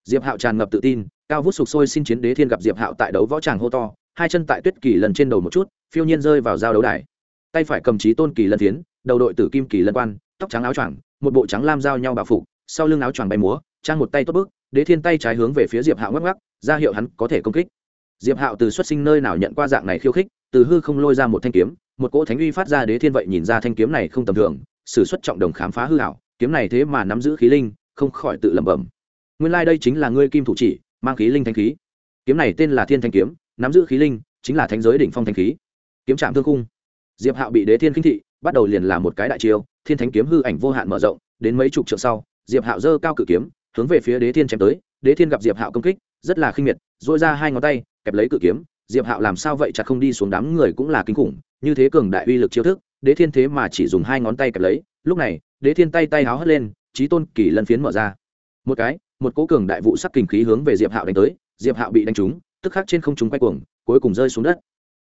A: Diệp hạo tràn ngập tự tin, cao vút sục sôi xin chiến đế thiên gặp diệp hạo tại đấu võ tràng hô to hai chân tại tuyết kỳ lần trên đầu một chút, phiêu nhiên rơi vào giao đấu đài. Tay phải cầm trí tôn kỳ lân tiến đầu đội tử kim kỳ lân quan, tóc trắng áo choàng, một bộ trắng lam giao nhau bảo phục, sau lưng áo choàng bay múa, trang một tay tốt bước, đế thiên tay trái hướng về phía diệp hạo ngắc ngắc ra hiệu hắn có thể công kích. Diệp hạo từ xuất sinh nơi nào nhận qua dạng này khiêu khích, từ hư không lôi ra một thanh kiếm, một cỗ thánh uy phát ra đế thiên vậy nhìn ra thanh kiếm này không tầm thường, sử xuất trọng đồng khám phá hư hảo kiếm này thế mà nắm giữ khí linh, không khỏi tự lẩm bẩm. Nguyên lai đây chính là ngươi kim thủ chỉ, mang khí linh thanh khí. Kiếm này tên là thiên thanh kiếm nắm giữ khí linh, chính là thánh giới đỉnh phong thanh khí. Kiếm trạm thương cung diệp hạo bị đế thiên khinh thị, bắt đầu liền là một cái đại chiêu, thiên thánh kiếm hư ảnh vô hạn mở rộng, đến mấy chục trượng sau, diệp hạo dơ cao cự kiếm, hướng về phía đế thiên chém tới. Đế thiên gặp diệp hạo công kích, rất là khinh miệt dội ra hai ngón tay, kẹp lấy cự kiếm. Diệp hạo làm sao vậy chặt không đi xuống đám người cũng là kinh khủng, như thế cường đại uy lực chiêu thức, đế thiên thế mà chỉ dùng hai ngón tay kẹp lấy. Lúc này, đế thiên tay tay háo hất lên trí tôn kỳ lân phiến mở ra. Một cái, một cố cường đại vụ sắc kình khí hướng về diệp hạo đánh tới, diệp hạo bị đánh trúng tức khắc trên không chúng quay cuồng, cuối cùng rơi xuống đất.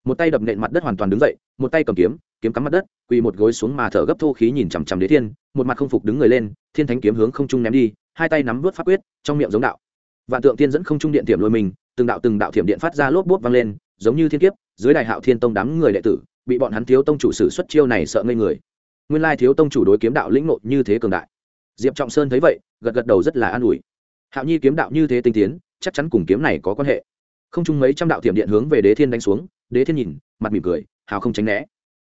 A: Một tay đập nện mặt đất hoàn toàn đứng dậy, một tay cầm kiếm kiếm cắm mặt đất, quỳ một gối xuống mà thở gấp thô khí nhìn chằm chằm đế thiên, một mặt không phục đứng người lên, thiên thánh kiếm hướng không trung ném đi, hai tay nắm vớt pháp quyết, trong miệng giống đạo. Vạn tượng tiên dẫn không trung điện tiệm lôi mình, từng đạo từng đạo thiểm điện phát ra lốp bốt vang lên, giống như thiên kiếp, dưới đại hạo thiên tông đám người đệ tử, bị bọn hắn thiếu tông chủ sử xuất chiêu này sợ ngây người. Nguyên lai thiếu tông chủ đối kiếm đạo lĩnh nộ như thế cường đại. Diệp trọng sơn thấy vậy, gật gật đầu rất là an ủi. Hạo nhi kiếm đạo như thế tinh tiến, chắc chắn cùng kiếm này có quan hệ không chung mấy trăm đạo thiểm điện hướng về đế thiên đánh xuống, đế thiên nhìn, mặt mỉm cười, hào không tránh né.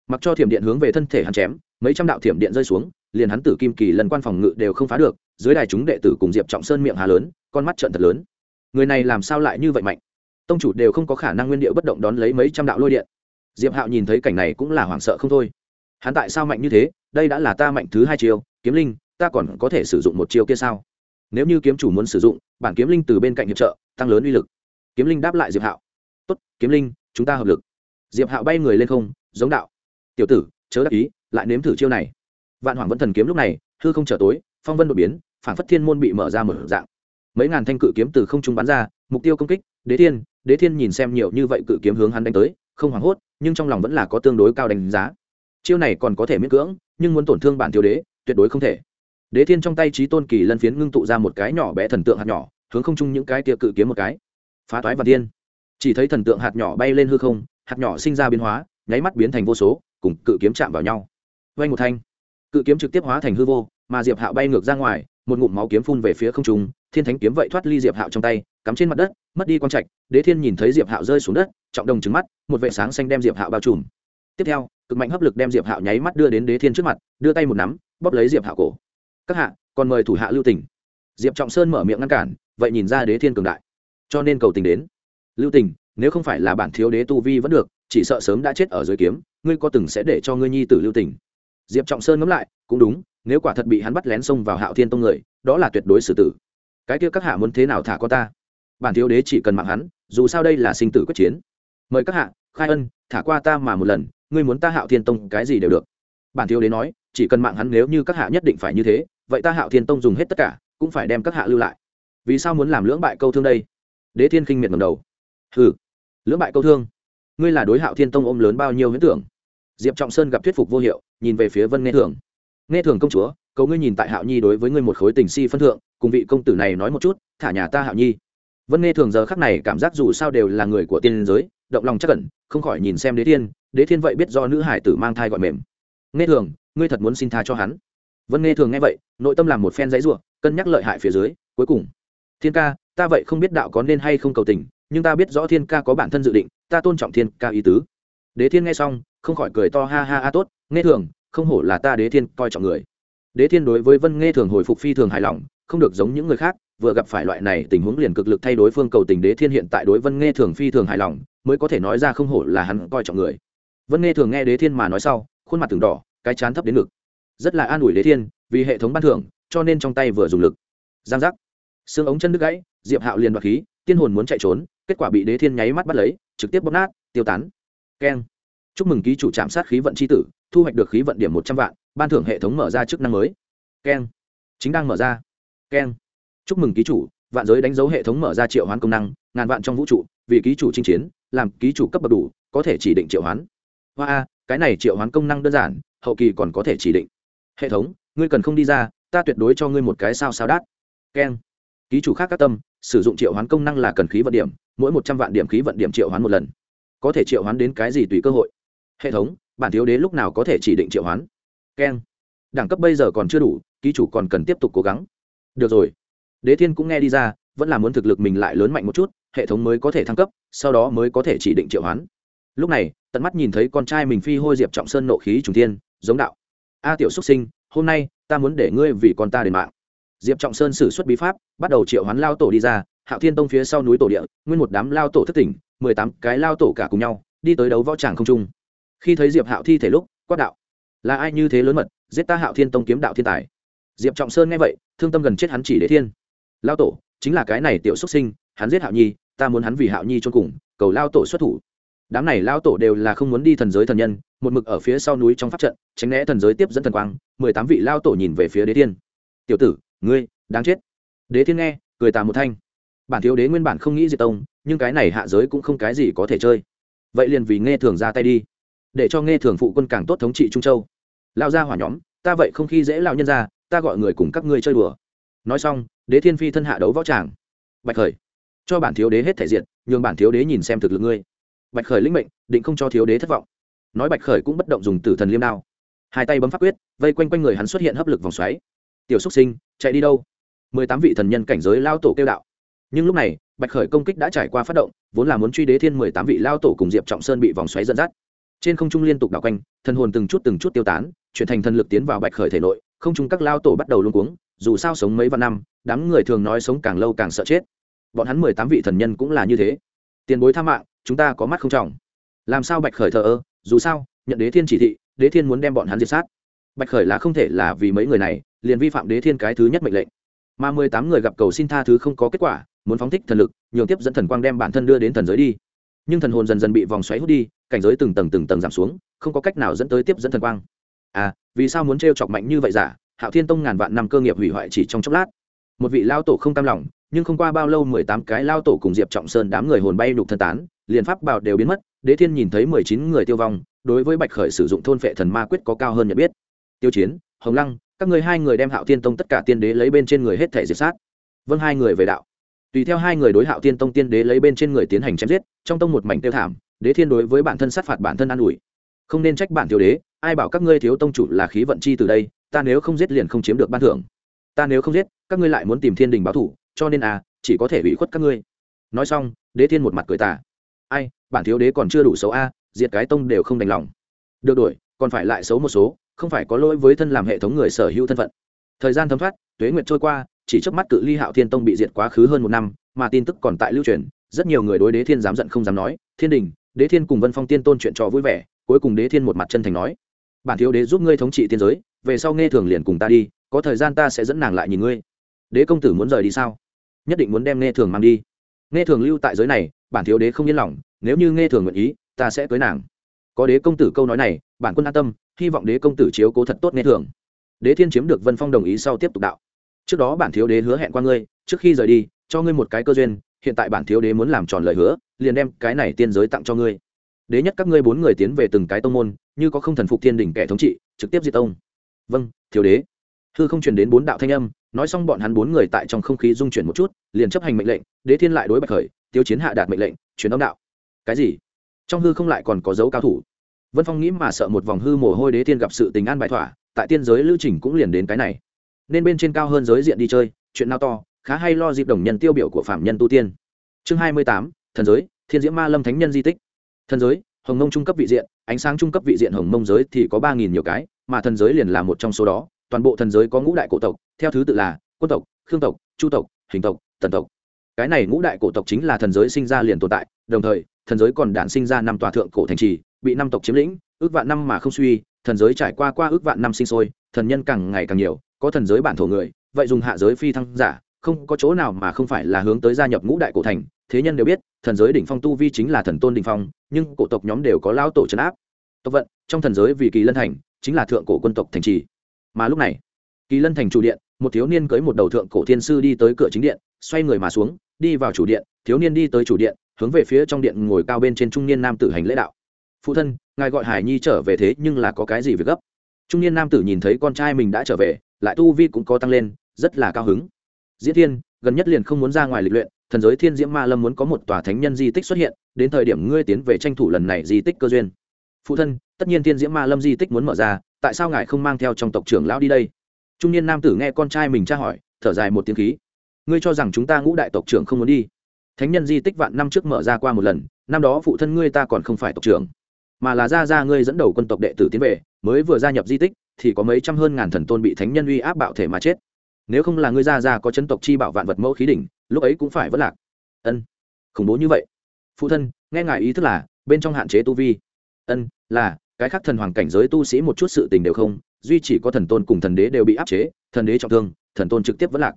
A: Mặc cho thiểm điện hướng về thân thể hắn chém, mấy trăm đạo thiểm điện rơi xuống, liền hắn tử kim kỳ lần quan phòng ngự đều không phá được, dưới đài chúng đệ tử cùng diệp trọng sơn miệng hà lớn, con mắt trận thật lớn. Người này làm sao lại như vậy mạnh? Tông chủ đều không có khả năng nguyên điệu bất động đón lấy mấy trăm đạo lôi điện. Diệp hạo nhìn thấy cảnh này cũng là hoảng sợ không thôi. Hắn tại sao mạnh như thế? Đây đã là ta mạnh thứ hai chiêu, kiếm linh, ta còn có thể sử dụng một chiêu kia sao? Nếu như kiếm chủ muốn sử dụng, bản kiếm linh từ bên cạnh hiệp trợ, tăng lớn uy lực kiếm linh đáp lại diệp hạo. Tốt, kiếm linh, chúng ta hợp lực. Diệp hạo bay người lên không, giống đạo. Tiểu tử, chớ đắc ý, lại nếm thử chiêu này. Vạn hoàng vẫn thần kiếm lúc này, hư không trở tối, phong vân đột biến phản phất thiên môn bị mở ra mở dạng. Mấy ngàn thanh cự kiếm từ không trung bắn ra, mục tiêu công kích, đế thiên đế thiên nhìn xem nhiều như vậy cự kiếm hướng hắn đánh tới, không hoảng hốt, nhưng trong lòng vẫn là có tương đối cao đánh giá. Chiêu này còn có thể miễn cưỡng, nhưng muốn tổn thương bản thiếu đế, tuyệt đối không thể. Đế thiên trong tay trí tôn kỳ lân phiến ngưng tụ ra một cái nhỏ bé thần tượng hạt nhỏ, hướng không chung những cái tia cự kiếm một cái phá toái và tiên chỉ thấy thần tượng hạt nhỏ bay lên hư không, hạt nhỏ sinh ra biến hóa, nháy mắt biến thành vô số, cùng cự kiếm chạm vào nhau. Vay một thanh. Cự kiếm trực tiếp hóa thành hư vô, mà diệp hạo bay ngược ra ngoài, một ngụm máu kiếm phun về phía không trung, thiên thánh kiếm vậy thoát ly diệp hạo trong tay, cắm trên mặt đất, mất đi quang trạch, đế thiên nhìn thấy diệp hạo rơi xuống đất, trọng đồng trứng mắt, một vệ sáng xanh đem diệp hạo bao trùm. Tiếp theo, cực mạnh hấp lực đem diệp hạo nháy mắt đưa đến đế thiên trước mặt, đưa tay một nắm, bóp lấy diệp hạo cổ. Các hạ, còn mời thủ hạ lưu tỉnh diệp trọng sơn mở miệng ngăn cản, vậy nhìn ra đế thiên cường đại cho nên cầu tình đến. Lưu tình, nếu không phải là bản thiếu đế tu vi vẫn được, chỉ sợ sớm đã chết ở dưới kiếm, ngươi có từng sẽ để cho ngươi nhi tử lưu tình? Diệp trọng sơn ngẫm lại, cũng đúng, nếu quả thật bị hắn bắt lén xông vào hạo thiên tông người, đó là tuyệt đối xử tử. Cái kia các hạ muốn thế nào thả con ta? Bản thiếu đế chỉ cần mạng hắn, dù sao đây là sinh tử quyết chiến. Mời các hạ, khai ân, thả qua ta mà một lần, ngươi muốn ta hạo thiên tông cái gì đều được. Bản thiếu đế nói, chỉ cần mạng hắn nếu như các hạ nhất định phải như thế, vậy ta hạo thiên tông dùng hết tất cả, cũng phải đem các hạ lưu lại. Vì sao muốn làm lưỡng bại câu thương đây? Đế thiên khinh miệt ngầm đầu. Hừ, lưỡng bại câu thương. Ngươi là đối hạo thiên tông ôm lớn bao nhiêu huyễn tưởng? Diệp trọng sơn gặp thuyết phục vô hiệu nhìn về phía vân nghe thường nghe thường công chúa cầu ngươi nhìn tại hạo nhi đối với ngươi một khối tình si phân thượng cùng vị công tử này nói một chút thả nhà ta hạo nhi. Vân nghe thường giờ khắc này cảm giác dù sao đều là người của tiên giới động lòng chắc cẩn không khỏi nhìn xem đế thiên đế thiên vậy biết do nữ hải tử mang thai gọi mềm. Nghe thường ngươi thật muốn xin tha cho hắn. Vân nghe thường nghe vậy nội tâm làm một phen giấy ruộng cân nhắc lợi hại phía dưới cuối cùng thiên ca ta vậy không biết đạo có nên hay không cầu tình, nhưng ta biết rõ thiên ca có bản thân dự định, ta tôn trọng thiên ca ý tứ. Đế thiên nghe xong, không khỏi cười to, ha ha a tốt, nghe thường, không hổ là ta đế thiên coi trọng người. Đế thiên đối với vân nghe thường hồi phục phi thường hài lòng, không được giống những người khác, vừa gặp phải loại này tình huống liền cực lực thay đối phương cầu tình, đế thiên hiện tại đối vân nghe thường phi thường hài lòng, mới có thể nói ra không hổ là hắn coi trọng người. Vân nghe thường nghe đế thiên mà nói sau, khuôn mặt từng đỏ, cái chán thấp đến ngực. Rất là an ủi đế thiên, vì hệ thống ban thưởng, cho nên trong tay vừa dùng lực. Giang giác. Xương ống chân đứt gãy diệp hạo liền đoạt khí, tiên hồn muốn chạy trốn, kết quả bị đế thiên nháy mắt bắt lấy, trực tiếp bóp nát, tiêu tán. Keng. Chúc mừng ký chủ trạm sát khí vận c h i tử, thu hoạch được khí vận điểm một trăm vạn, ban thưởng hệ thống mở ra chức năng mới. Keng. Chính đang mở ra. Keng. Chúc mừng ký chủ, vạn giới đánh dấu hệ thống mở ra triệu hoán công năng, ngàn vạn trong vũ trụ, vì ký chủ chinh chiến, làm ký chủ cấp bậc đủ, có thể chỉ định triệu hoán. Hoa a, cái này triệu hoán công năng đơn giản, hậu kỳ còn có thể chỉ định. Hệ thống, ngươi cần không đi ra, ta tuyệt đối cho ngươi một cái sao sao đát. Keng. Ký chủ khác các tâm sử dụng triệu hoán công năng là cần khí vận điểm, mỗi một trăm vạn điểm khí vận điểm triệu hoán một lần. Có thể triệu hoán đến cái gì tùy cơ hội. Hệ thống, bản thiếu đế lúc nào có thể chỉ định triệu hoán? Keng. Đẳng cấp bây giờ còn chưa đủ, ký chủ còn cần tiếp tục cố gắng. Được rồi. Đế thiên cũng nghe đi ra, vẫn là muốn thực lực mình lại lớn mạnh một chút, hệ thống mới có thể thăng cấp, sau đó mới có thể chỉ định triệu hoán. Lúc này, tận mắt nhìn thấy con trai mình phi hôi diệp trọng sơn nộ khí trùng thiên, giống đạo. A tiểu xuất sinh, hôm nay, ta muốn để ngươi vì con ta đền mạng diệp trọng sơn xử suất bí pháp, bắt đầu triệu hoán lao tổ đi ra, hạo thiên tông phía sau núi tổ địa, nguyên một đám lao tổ thất tỉnh, mười tám cái lao tổ cả cùng nhau, đi tới đấu võ tràng không trung. Khi thấy diệp hạo thi thể lúc, quát đạo, là ai như thế lớn mật, giết ta hạo thiên tông kiếm đạo thiên tài? Diệp trọng sơn nghe vậy, thương tâm gần chết hắn chỉ đế thiên. Lao tổ, chính là cái này tiểu xuất sinh, hắn giết hạo nhi, ta muốn hắn vì hạo nhi cho cùng, cầu lao tổ xuất thủ. Đám này lao tổ đều là không muốn đi thần giới thần nhân, một mực ở phía sau núi trong pháp trận, tránh né thần giới tiếp dẫn thần quang, mười tám vị lao tổ nhìn về phía đế thiên. Tiểu tử ngươi, đáng chết. Đế thiên nghe, cười tà một thanh. Bản thiếu đế nguyên bản không nghĩ diệt tông, nhưng cái này hạ giới cũng không cái gì có thể chơi. Vậy liền vì nghe thường ra tay đi. Để cho nghe thường phụ quân càng tốt thống trị trung châu. Lao ra hỏa nhóm, ta vậy không khi dễ lao nhân ra ta gọi người cùng các ngươi chơi đùa. Nói xong, đế thiên phi thân hạ đấu võ tràng. Bạch khởi, cho bản thiếu đế hết thể diện nhường bản thiếu đế nhìn xem thực lực ngươi. Bạch khởi lĩnh mệnh, định không cho thiếu đế thất vọng. Nói bạch khởi cũng bất động dùng tử thần liêm đao. Hai tay bấm pháp quyết, vây quanh quanh người hắn xuất hiện hấp lực vòng xoáy tiểu xúc sinh, chạy đi đâu? Mười tám vị thần nhân cảnh giới lao tổ kêu đạo. Nhưng lúc này, bạch khởi công kích đã trải qua phát động, vốn là muốn truy đế thiên mười tám vị lao tổ cùng diệp trọng sơn bị vòng xoáy dẫn dắt. Trên không trung liên tục đảo quanh, thần hồn từng chút từng chút tiêu tán, chuyển thành thần lực tiến vào bạch khởi thể nội, không trung các lao tổ bắt đầu luôn cuống, dù sao sống mấy vạn năm, đám người thường nói sống càng lâu càng sợ chết. Bọn hắn mười tám vị thần nhân cũng là như thế. Tiền bối tha mạng, chúng ta có mắt không trọng. Làm sao bạch khởi thờ ơ? Dù sao, nhận đế thiên chỉ thị, đế thiên muốn đem bọn hắn diệt sát. Bạch khởi là không thể là vì mấy người này liền vi phạm đế thiên cái thứ nhất mệnh lệnh. Mà mười tám người gặp cầu xin tha thứ không có kết quả, muốn phóng thích thần lực, nhường tiếp dẫn thần quang đem bản thân đưa đến thần giới đi. Nhưng thần hồn dần dần bị vòng xoáy hút đi, cảnh giới từng tầng từng tầng giảm xuống, không có cách nào dẫn tới tiếp dẫn thần quang. À vì sao muốn t chọc mạnh như vậy giả? Hạo thiên tông ngàn vạn năm cơ nghiệp hủy hoại chỉ trong chốc lát. Một vị lao tổ không cam lòng, nhưng không qua bao lâu mười tám cái lao tổ cùng diệp trọng sơn đám người hồn bay đục thân tán, liền pháp bảo đều biến mất, đế thiên nhìn thấy mười chín người tiêu vong, đối với bạch khởi sử dụng thôn phệ thần ma quyết có cao hơn nhận biết. Tiêu chiến, hồng lăng các người hai người đem hạo tiên tông tất cả tiên đế lấy bên trên người hết thể diệt sát. Vâng hai người về đạo. Tùy theo hai người đối hạo tiên tông tiên đế lấy bên trên người tiến hành chém giết, trong tông một mảnh tiêu thảm, đế thiên đối với bản thân sát phạt bản thân an ủi. Không nên trách bản thiếu đế, ai bảo các ngươi thiếu tông chủ là khí vận chi từ đây, ta nếu không giết liền không chiếm được ban thưởng. Ta nếu không giết, các ngươi lại muốn tìm thiên đình báo thủ, cho nên à chỉ có thể ủy khuất các ngươi. Nói xong, đế thiên một mặt cười tả ai, bản thiếu đế còn chưa đủ xấu a, diệt cái tông đều không đành lòng. Được đổi, còn phải lại xấu một số không phải có lỗi với thân làm hệ thống người sở hữu thân phận. Thời gian thấm thoát, tuế nguyệt trôi qua, chỉ trước mắt cự ly hạo thiên tông bị diệt quá khứ hơn một năm, mà tin tức còn tại lưu truyền, rất nhiều người đối đế thiên dám giận không dám nói, thiên đình, đế thiên cùng vân phong tiên tôn chuyện trò vui vẻ, cuối cùng đế thiên một mặt chân thành nói, bản thiếu đế giúp ngươi thống trị tiên giới, về sau nghe thường liền cùng ta đi, có thời gian ta sẽ dẫn nàng lại nhìn ngươi. Đế công tử muốn rời đi sao? Nhất định muốn đem nghe thường mang đi. Nghe thường lưu tại giới này, bản thiếu đế không yên lòng, nếu như nghe thường nguyện ý, ta sẽ cưới nàng có đế công tử câu nói này, bản quân an tâm, hy vọng đế công tử chiếu cố thật tốt nghe thường. Đế thiên chiếm được vân phong đồng ý sau tiếp tục đạo. Trước đó bản thiếu đế hứa hẹn qua ngươi, trước khi rời đi, cho ngươi một cái cơ duyên, hiện tại bản thiếu đế muốn làm tròn lời hứa, liền đem cái này tiên giới tặng cho ngươi. Đế nhất các ngươi bốn người tiến về từng cái tông môn, như có không thần phục thiên đỉnh kẻ thống trị, trực tiếp diệt tông. Vâng thiếu đế. Hư không truyền đến bốn đạo thanh âm, nói xong bọn hắn bốn người tại trong không khí dung chuyển một chút, liền chấp hành mệnh lệnh, đế thiên lại đối bạch khởi, tiêu chiến hạ đạt mệnh lệnh, truyền âm đạo. Cái gì? Trong hư không lại còn có dấu cao thủ. Vân phong nghĩ mà sợ một vòng hư mồ hôi đế thiên gặp sự tình an bài thỏa, tại tiên giới lưu trình cũng liền đến cái này. Nên bên trên cao hơn giới diện đi chơi, chuyện nào to, khá hay lo dịp đồng nhân tiêu biểu của phạm nhân tu tiên. Chương hai mươi tám, thần giới, thiên diễm ma lâm thánh nhân di tích. Thần giới, hồng mông trung cấp vị diện, ánh sáng trung cấp vị diện hồng mông giới thì có ba nghìn nhiều cái, mà thần giới liền là một trong số đó, toàn bộ thần giới có ngũ đại cổ tộc, theo thứ tự là quân tộc, khương tộc, chu tộc, hình tộc, tần tộc. Cái này ngũ đại cổ tộc chính là thần giới sinh ra liền tồn tại, đồng thời thần giới còn đản sinh ra năm tòa thượng cổ thành trì, bị năm tộc chiếm lĩnh, ước vạn năm mà không suy, thần giới trải qua qua ước vạn năm sinh sôi, thần nhân càng ngày càng nhiều, có thần giới bản thổ người, vậy dùng hạ giới phi thăng giả, không có chỗ nào mà không phải là hướng tới gia nhập ngũ đại cổ thành, thế nhân đều biết, thần giới đỉnh phong tu vi chính là thần tôn đỉnh phong, nhưng cổ tộc nhóm đều có lao tổ trấn áp. Tộc vận, trong thần giới vì kỳ lân thành, chính là thượng cổ quân tộc thành trì. Mà lúc này, kỳ lân thành chủ điện, một thiếu niên cưới một đầu thượng cổ thiên sư đi tới cửa chính điện, xoay người mà xuống, đi vào chủ điện, thiếu niên đi tới chủ điện hướng về phía trong điện ngồi cao bên trên trung niên nam tử hành lễ đạo. Phụ thân, ngài gọi hải nhi trở về thế nhưng là có cái gì việc gấp? Trung niên nam tử nhìn thấy con trai mình đã trở về, lại tu vi cũng có tăng lên, rất là cao hứng. Diễn thiên, gần nhất liền không muốn ra ngoài lịch luyện, thần giới thiên diễm ma lâm muốn có một tòa thánh nhân di tích xuất hiện, đến thời điểm ngươi tiến về tranh thủ lần này di tích cơ duyên. Phụ thân, tất nhiên thiên diễm ma lâm di tích muốn mở ra, tại sao ngài không mang theo trong tộc trưởng lão đi đây? Trung niên nam tử nghe con trai mình tra hỏi, thở dài một tiếng khí. Ngươi cho rằng chúng ta ngũ đại tộc trưởng không muốn đi? Thánh nhân di tích vạn năm trước mở ra qua một lần, năm đó phụ thân ngươi ta còn không phải tộc trưởng, mà là ra ra ngươi dẫn đầu quân tộc đệ tử tiến về, mới vừa gia nhập di tích, thì có mấy trăm hơn ngàn thần tôn bị thánh nhân uy áp bạo thể mà chết. Nếu không là ngươi ra ra có chấn tộc chi bảo vạn vật mẫu khí đỉnh, lúc ấy cũng phải vất lạc. Ân, khủng bố như vậy. Phụ thân, nghe ngài ý thức là, bên trong hạn chế tu vi. Ân, là, cái khác thần hoàng cảnh giới tu sĩ một chút sự tình đều không, duy chỉ có thần tôn cùng thần đế đều bị áp chế, thần đế trọng thương, thần tôn trực tiếp vất lạc.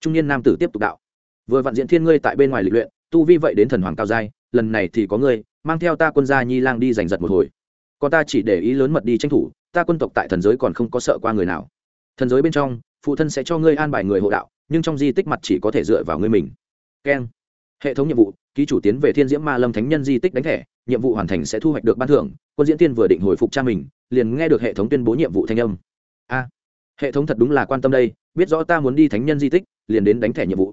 A: Trung niên nam tử tiếp tục đạo vừa vạn diễn thiên ngươi tại bên ngoài lịch luyện, tu vi vậy đến thần hoàng cao giai, lần này thì có ngươi, mang theo ta quân gia nhi lang đi giành giật một hồi. Còn ta chỉ để ý lớn mật đi tranh thủ, ta quân tộc tại thần giới còn không có sợ qua người nào. Thần giới bên trong, phụ thân sẽ cho ngươi an bài người hộ đạo, nhưng trong di tích mặt chỉ có thể dựa vào ngươi mình. Keng hệ thống nhiệm vụ, ký chủ tiến về thiên diễm ma lâm thánh nhân di tích đánh thẻ, nhiệm vụ hoàn thành sẽ thu hoạch được ban thưởng, quân diễn tiên vừa định hồi phục cha mình, liền nghe được hệ thống tuyên bố nhiệm vụ thanh âm. A. Hệ thống thật đúng là quan tâm đây, biết rõ ta muốn đi thánh nhân di tích, liền đến đánh thẻ nhiệm vụ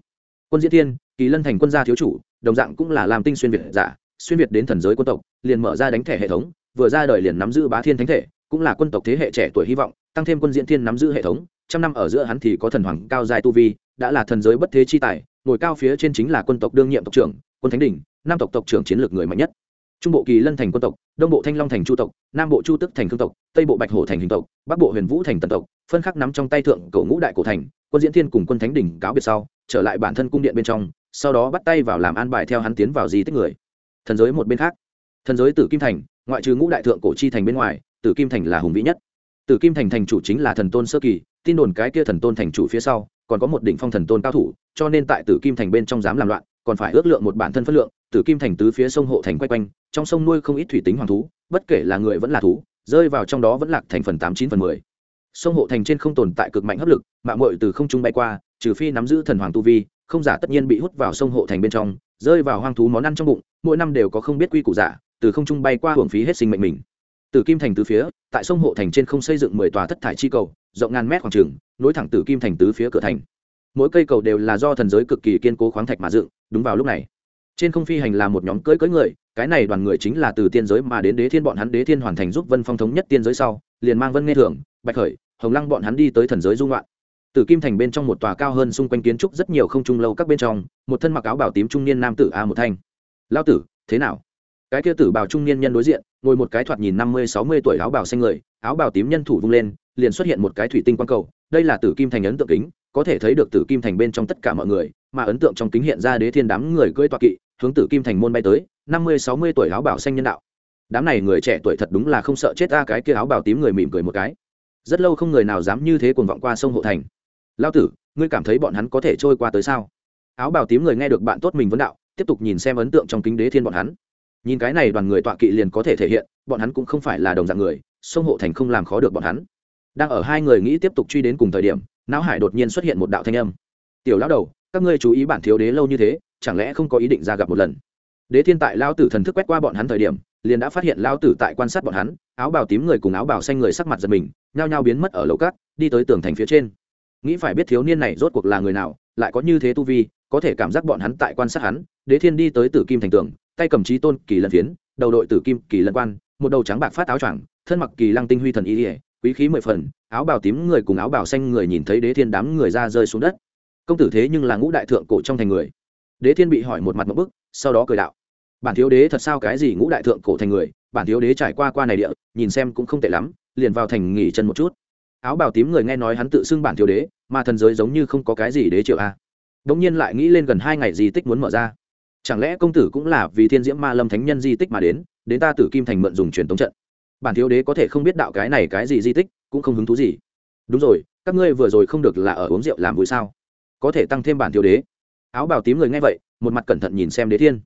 A: quân diễn Thiên, kỳ lân thành quân gia thiếu chủ đồng dạng cũng là làm tinh xuyên việt giả xuyên việt đến thần giới quân tộc liền mở ra đánh thẻ hệ thống vừa ra đời liền nắm giữ bá thiên thánh thể cũng là quân tộc thế hệ trẻ tuổi hy vọng tăng thêm quân diễn thiên nắm giữ hệ thống trăm năm ở giữa hắn thì có thần hoàng cao dài tu vi đã là thần giới bất thế chi tài ngồi cao phía trên chính là quân tộc đương nhiệm tộc trưởng quân thánh đỉnh nam tộc tộc trưởng chiến lược người mạnh nhất trung bộ kỳ lân thành quân tộc, đông bộ thanh long thành chu tộc, nam bộ chu tức thành thương tộc, tây bộ bạch hổ thành hình tộc, bắc bộ huyền vũ thành tần tộc, phân khắc nắm trong tay thượng cổ ngũ đại cổ thành, quân diễn thiên cùng quân thánh đỉnh cáo biệt sau, trở lại bản thân cung điện bên trong, sau đó bắt tay vào làm an bài theo hắn tiến vào di tích người. Thần giới một bên khác, thần giới tử kim thành, ngoại trừ ngũ đại thượng cổ chi thành bên ngoài, tử kim thành là hùng vĩ nhất. Tử kim thành thành chủ chính là thần tôn sơ kỳ, tin đồn cái kia thần tôn thành chủ phía sau, còn có một đỉnh phong thần tôn cao thủ, cho nên tại tử kim thành bên trong dám làm loạn, còn phải ước lượng một bản thân phất lượng tử kim thành tứ phía sông hộ thành quay quanh, trong sông nuôi không ít thủy tính hoàng thú, bất kể là người vẫn là thú, rơi vào trong đó vẫn lạc thành phần tám chín phần mười. Sông hộ thành trên không tồn tại cực mạnh hấp lực mạng mội từ không trung bay qua, trừ phi nắm giữ thần hoàng tu vi, không giả tất nhiên bị hút vào sông hộ thành bên trong, rơi vào hoang thú món ăn trong bụng, mỗi năm đều có không biết quy củ giả, từ không trung bay qua hưởng phí hết sinh mệnh mình. Từ kim thành tứ phía, tại sông hộ thành trên không xây dựng mười tòa thất thải chi cầu, rộng ngàn mét khoảng trường, nối thẳng từ kim thành tứ phía cửa thành. Mỗi cây cầu đều là do thần giới cực kỳ kiên cố khoáng thạch mà dựng, đúng vào lúc này trên không phi hành là một nhóm cưỡi cưỡi người, cái này đoàn người chính là từ tiên giới mà đến đế thiên bọn hắn đế thiên hoàn thành giúp vân phong thống nhất tiên giới sau, liền mang vân nghe thưởng, bạch khởi, hồng lăng bọn hắn đi tới thần giới dung loạn từ kim thành bên trong một tòa cao hơn xung quanh kiến trúc rất nhiều không trung lâu các bên trong, một thân mặc áo bảo tím trung niên nam tử a một thanh. Lao tử, thế nào? Cái kia tử bào trung niên nhân đối diện, ngồi một cái thoạt nhìn năm mươi, sáu mươi tuổi áo bào xanh người, áo bào tím nhân thủ vung lên, liền xuất hiện một cái thủy tinh quang cầu, đây là tử kim thành ấn tượng kính có thể thấy được tử kim thành bên trong tất cả mọi người, mà ấn tượng trong kính hiện ra đế thiên đám người cưỡi toa kỵ, hướng tử kim thành môn bay tới, năm mươi, sáu mươi tuổi áo bào xanh nhân đạo. Đám này người trẻ tuổi thật đúng là không sợ chết ra cái kia áo bào tím người mỉm cười một cái. Rất lâu không người nào dám như thế cuồng vọng qua sông hộ thành. Lao tử, ngươi cảm thấy bọn hắn có thể trôi qua tới sao? Áo bào tím người nghe được bạn tốt mình vấn đạo, tiếp tục nhìn xem ấn tượng trong kính đế thiên bọn hắn. Nhìn cái này đoàn người tọa kỵ liền có thể thể hiện, bọn hắn cũng không phải là đồng dạng người, sông hộ thành không làm khó được bọn hắn. Đang ở hai người nghĩ tiếp tục truy đến cùng thời điểm não hải đột nhiên xuất hiện một đạo thanh âm. Tiểu lão đầu, các ngươi chú ý bản thiếu đế lâu như thế, chẳng lẽ không có ý định ra gặp một lần? Đế thiên tại lao tử thần thức quét qua bọn hắn thời điểm, liền đã phát hiện lao tử tại quan sát bọn hắn, áo bào tím người cùng áo bào xanh người sắc mặt giật mình, nhao nhao biến mất ở lầu cát, đi tới tường thành phía trên. Nghĩ phải biết thiếu niên này rốt cuộc là người nào, lại có như thế tu vi, có thể cảm giác bọn hắn tại quan sát hắn, đế thiên đi tới tử kim thành tường, tay cầm trí tôn kỳ lân phiến, đầu đội tử kim kỳ lân quan, một đầu trắng bạc phát áo choàng, thân mặc kỳ lăng tinh huy thần y quý khí mười phần, áo bào tím người cùng áo bào xanh người nhìn thấy đế thiên đám người ra rơi xuống đất. Công tử thế nhưng là ngũ đại thượng cổ trong thành người. Đế thiên bị hỏi một mặt một bức, sau đó cười đạo. Bản thiếu đế thật sao cái gì ngũ đại thượng cổ thành người, bản thiếu đế trải qua qua này địa, nhìn xem cũng không tệ lắm, liền vào thành nghỉ chân một chút. Áo bào tím người nghe nói hắn tự xưng bản thiếu đế, mà thần giới giống như không có cái gì đế triệu a. Đ nhiên lại nghĩ lên gần hai ngày di tích muốn mở ra. Chẳng lẽ công tử cũng là vì thiên diễm ma lâm thánh nhân di tích mà đến đến ta tử kim thành mượn dùng truyền tống trận? Bản thiếu đế có thể không biết đạo cái này cái gì di tích, cũng không hứng thú gì. Đúng rồi, các ngươi vừa rồi không được là ở uống rượu làm vui sao? Có thể tăng thêm bản thiếu đế. Áo bào tím người nghe vậy, một mặt cẩn thận nhìn xem đế thiên.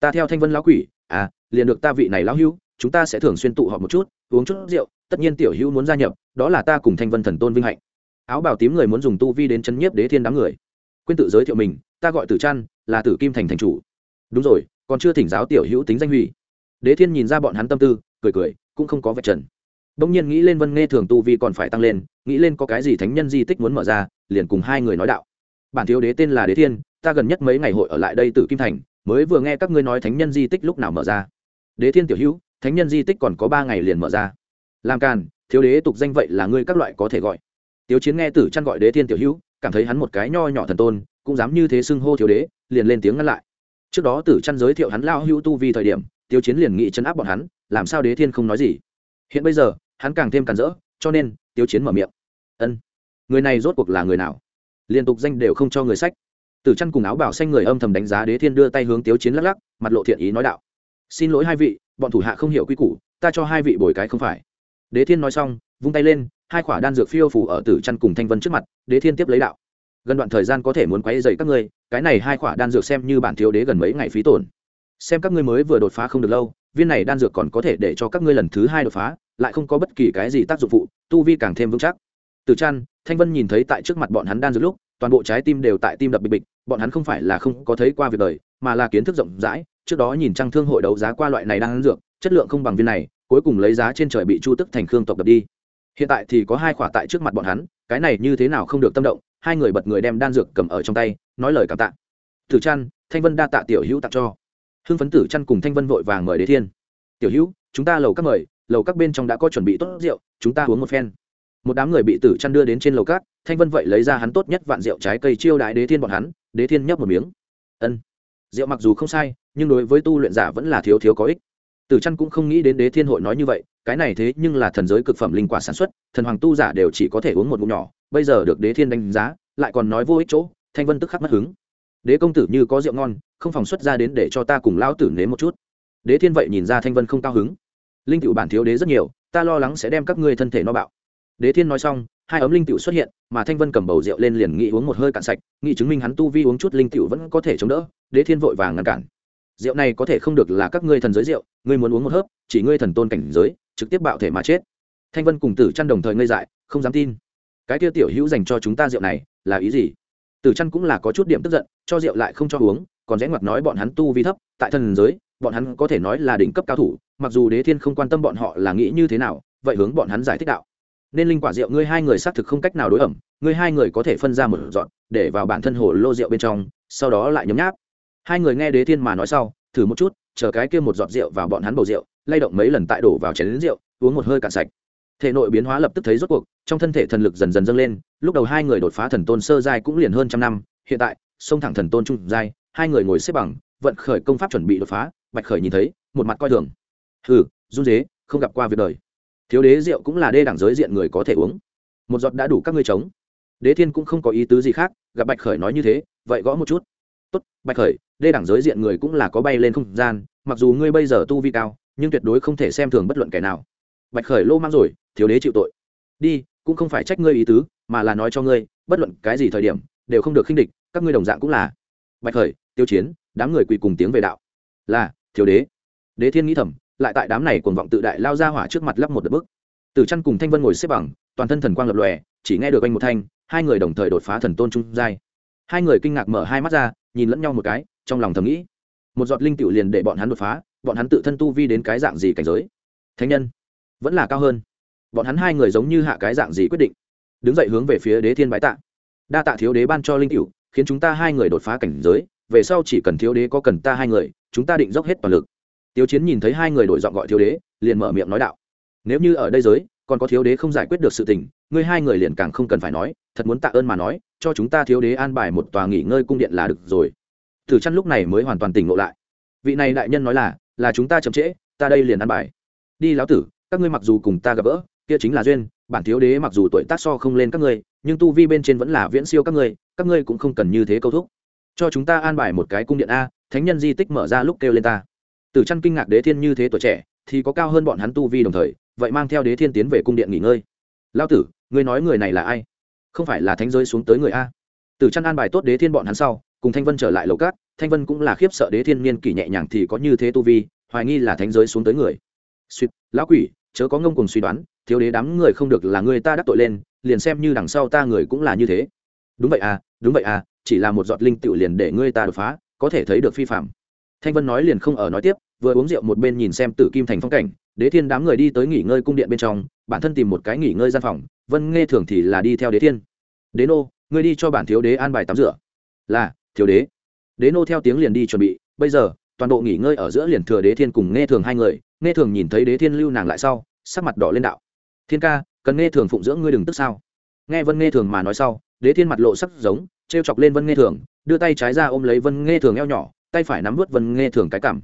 A: Ta theo thanh vân lão quỷ à liền được ta vị này lão hưu, chúng ta sẽ thường xuyên tụ họp một chút, uống chút rượu, tất nhiên tiểu hữu muốn gia nhập, đó là ta cùng thanh vân thần tôn vinh hạnh. Áo bào tím người muốn dùng tu vi đến chân nhiếp đế thiên đám người. Quên tự giới thiệu mình, ta gọi tử trăn, là tử kim thành thành chủ. Đúng rồi, còn chưa thỉnh giáo tiểu hữu tính danh huy đế thiên nhìn ra bọn hắn tâm tư, cười cười cũng không có vạch trần. Đông nhiên nghĩ lên vân nghe thường tu vi còn phải tăng lên, nghĩ lên có cái gì thánh nhân di tích muốn mở ra, liền cùng hai người nói đạo. Bản thiếu đế tên là đế thiên, ta gần nhất mấy ngày hội ở lại đây từ kim thành, mới vừa nghe các ngươi nói thánh nhân di tích lúc nào mở ra. Đế thiên tiểu hữu, thánh nhân di tích còn có ba ngày liền mở ra. Làm càn, thiếu đế tục danh vậy là ngươi các loại có thể gọi. Tiếu chiến nghe tử chăn gọi đế thiên tiểu hữu, cảm thấy hắn một cái nho nhỏ thần tôn, cũng dám như thế xưng hô thiếu đế, liền lên tiếng ngăn lại. Trước đó tử chăn giới thiệu hắn lao hữu tu vi thời điểm tiêu chiến liền nghị chấn áp bọn hắn, làm sao đế thiên không nói gì? Hiện bây giờ, hắn càng thêm càn rỡ, cho nên, tiêu chiến mở miệng. Ân, người này rốt cuộc là người nào? Liên tục danh đều không cho người sách. Tử chăn cùng áo bảo xanh người âm thầm đánh giá đế thiên đưa tay hướng tiêu chiến lắc lắc, mặt lộ thiện ý nói đạo. Xin lỗi hai vị, bọn thủ hạ không hiểu quy củ, ta cho hai vị bồi cái không phải. Đế thiên nói xong, vung tay lên, hai khỏa đan dược phiêu phủ ở tử chăn cùng thanh vân trước mặt, đế thiên tiếp lấy đạo. Gần đoạn thời gian có thể muốn quấy dày các ngươi, cái này hai khỏa đan dược xem như bản thiếu đế gần mấy ngày phí tổn xem các ngươi mới vừa đột phá không được lâu, viên này đan dược còn có thể để cho các ngươi lần thứ hai đột phá, lại không có bất kỳ cái gì tác dụng phụ, tu vi càng thêm vững chắc. Từ chăn thanh vân nhìn thấy tại trước mặt bọn hắn đan dược lúc, toàn bộ trái tim đều tại tim đập bịch bịch, bọn hắn không phải là không có thấy qua việc đời, mà là kiến thức rộng rãi, trước đó nhìn trang thương hội đấu giá qua loại này đan dược, chất lượng không bằng viên này, cuối cùng lấy giá trên trời bị chu tức thành khương tộc đập đi. Hiện tại thì có hai khỏa tại trước mặt bọn hắn, cái này như thế nào không được tâm động, hai người bật người đem đan dược cầm ở trong tay, nói lời cảm tạ. Từ chăn thanh vân đa tạ tiểu hữu tặng cho hưng phấn tử chăn cùng thanh vân vội vàng mời đế thiên. Tiểu hữu, chúng ta lầu các mời, lầu các bên trong đã có chuẩn bị tốt rượu, chúng ta uống một phen. Một đám người bị tử chăn đưa đến trên lầu cát thanh vân vậy lấy ra hắn tốt nhất vạn rượu trái cây chiêu đại đế thiên bọn hắn, đế thiên nhấp một miếng. Ân, rượu mặc dù không sai, nhưng đối với tu luyện giả vẫn là thiếu thiếu có ích. Tử chăn cũng không nghĩ đến đế thiên hội nói như vậy, cái này thế nhưng là thần giới cực phẩm linh quả sản xuất, thần hoàng tu giả đều chỉ có thể uống một ngụm nhỏ, bây giờ được đế thiên đánh giá, lại còn nói vô ích chỗ, thanh vân tức khắc mất hứng đế công tử như có rượu ngon, không phòng xuất ra đến để cho ta cùng lão tử nếm một chút. Đế thiên vậy nhìn ra thanh vân không cao hứng. Linh cựu bản thiếu đế rất nhiều, ta lo lắng sẽ đem các ngươi thân thể no bạo. Đế thiên nói xong, hai ấm linh cựu xuất hiện, mà thanh vân cầm bầu rượu lên liền nghĩ uống một hơi cạn sạch, nghĩ chứng minh hắn tu vi uống chút linh cựu vẫn có thể chống đỡ, đế thiên vội vàng ngăn cản. Rượu này có thể không được là các ngươi thần giới rượu, ngươi muốn uống một hớp, chỉ ngươi thần tôn cảnh giới, trực tiếp bạo thể mà chết. Thanh vân cùng tử chăn đồng thời ngây dại, không dám tin. Cái tiêu tiểu hữu dành cho chúng ta rượu này, là ý gì? Tử chăn cũng là có chút điểm tức giận, cho rượu lại không cho uống, còn rẽ ngoặt nói bọn hắn tu vi thấp, tại thần giới, bọn hắn có thể nói là đỉnh cấp cao thủ, mặc dù đế thiên không quan tâm bọn họ là nghĩ như thế nào, vậy hướng bọn hắn giải thích đạo. Nên linh quả rượu ngươi hai người xác thực không cách nào đối ẩm, ngươi hai người có thể phân ra một dọn, để vào bản thân hồ lô rượu bên trong, sau đó lại nhấm nháp. Hai người nghe đế thiên mà nói sau, thử một chút, chờ cái kia một giọt rượu vào bọn hắn bầu rượu, lay động mấy lần tại đổ vào chén lính rượu, uống một hơi cạn sạch thể nội biến hóa lập tức thấy rốt cuộc, trong thân thể thần lực dần dần dâng lên, lúc đầu hai người đột phá thần tôn sơ giai cũng liền hơn trăm năm, hiện tại, sông thẳng thần tôn trung giai, hai người ngồi xếp bằng, vận khởi công pháp chuẩn bị đột phá, bạch khởi nhìn thấy, một mặt coi thường. Hừ, run dế không gặp qua việc đời. Thiếu đế rượu cũng là đê đẳng giới diện người có thể uống. Một giọt đã đủ các ngươi chống. Đế thiên cũng không có ý tứ gì khác, gặp bạch khởi nói như thế, vậy gõ một chút. Tốt, bạch khởi, đê đẳng giới diện người cũng là có bay lên không gian, mặc dù ngươi bây giờ tu vi cao, nhưng tuyệt đối không thể xem thường bất luận kẻ nào. Bạch khởi lô mang rồi thiếu đế chịu tội. Đi, cũng không phải trách ngươi ý tứ, mà là nói cho ngươi, bất luận cái gì thời điểm, đều không được khinh địch, các ngươi đồng dạng cũng là. Bạch khởi, tiêu chiến, đám người quỳ cùng tiếng về đạo. Là, thiếu đế. Đế thiên nghĩ thầm, lại tại đám này cuồng vọng tự đại lao ra hỏa trước mặt lắp một đợt bức. Từ chăn cùng thanh vân ngồi xếp bằng, toàn thân thần quang lập lòe, chỉ nghe được anh một thanh, hai người đồng thời đột phá thần tôn trung giai. Hai người kinh ngạc mở hai mắt ra, nhìn lẫn nhau một cái, trong lòng thầm nghĩ. Một giọt linh tiểu liền để bọn hắn đột phá, bọn hắn tự thân tu vi đến cái dạng gì cảnh giới? Thánh nhân, vẫn là cao hơn bọn hắn hai người giống như hạ cái dạng gì quyết định. Đứng dậy hướng về phía đế thiên bái tạ. Đa tạ thiếu đế ban cho linh cựu khiến chúng ta hai người đột phá cảnh giới, về sau chỉ cần thiếu đế có cần ta hai người, chúng ta định dốc hết toàn lực. Tiêu chiến nhìn thấy hai người đổi giọng gọi thiếu đế, liền mở miệng nói đạo. Nếu như ở đây giới, còn có thiếu đế không giải quyết được sự tình, ngươi hai người liền càng không cần phải nói, thật muốn tạ ơn mà nói, cho chúng ta thiếu đế an bài một tòa nghỉ ngơi cung điện là được rồi. Thử chăn lúc này mới hoàn toàn tỉnh ngộ lại. Vị này đại nhân nói là là chúng ta chậm trễ, ta đây liền an bài. Đi lão tử, các ngươi mặc dù cùng ta gặp gỡ kia chính là duyên, bản thiếu đế mặc dù tuổi tác so không lên các ngươi, nhưng tu vi bên trên vẫn là viễn siêu các ngươi các ngươi cũng không cần như thế câu thúc. Cho chúng ta an bài một cái cung điện a, thánh nhân di tích mở ra lúc kêu lên ta. Tử chăn kinh ngạc đế thiên như thế tuổi trẻ, thì có cao hơn bọn hắn tu vi đồng thời, vậy mang theo đế thiên tiến về cung điện nghỉ ngơi. Lao tử, ngươi nói người này là ai? Không phải là thánh giới xuống tới người a. Tử chăn an bài tốt đế thiên bọn hắn sau, cùng thanh vân trở lại lầu cát, thanh vân cũng là khiếp sợ đế thiên niên kỷ nhẹ nhàng thì có như thế tu vi, hoài nghi là thánh giới xuống tới người. Suýt, lão quỷ, chớ có ngông cùng suy đoán thiếu đế đám người không được là người ta đắc tội lên, liền xem như đằng sau ta người cũng là như thế. Đúng vậy à đúng vậy à chỉ là một giọt linh tựu liền để ngươi ta đột phá, có thể thấy được phi phạm. Thanh vân nói liền không ở nói tiếp, vừa uống rượu một bên nhìn xem tử kim thành phong cảnh, đế thiên đám người đi tới nghỉ ngơi cung điện bên trong, bản thân tìm một cái nghỉ ngơi gian phòng, vân nghe thường thì là đi theo đế thiên. Đế nô, ngươi đi cho bản thiếu đế an bài tắm rửa. Là, thiếu đế. Đế nô theo tiếng liền đi chuẩn bị, bây giờ, toàn bộ nghỉ ngơi ở giữa liền thừa đế thiên cùng nghe thường hai người nghe thường nhìn thấy đế thiên lưu nàng lại sau, sắc mặt đỏ lên đạo thiên ca, cần nghe thường phụng dưỡng ngươi đừng tức sao. Nghe vân nghe thường mà nói sau, đế thiên mặt lộ sắc giống t r e o chọc lên vân nghe thường, đưa tay trái ra ôm lấy vân nghe thường eo nhỏ, tay phải nắm vớt vân nghe thường cái cảm.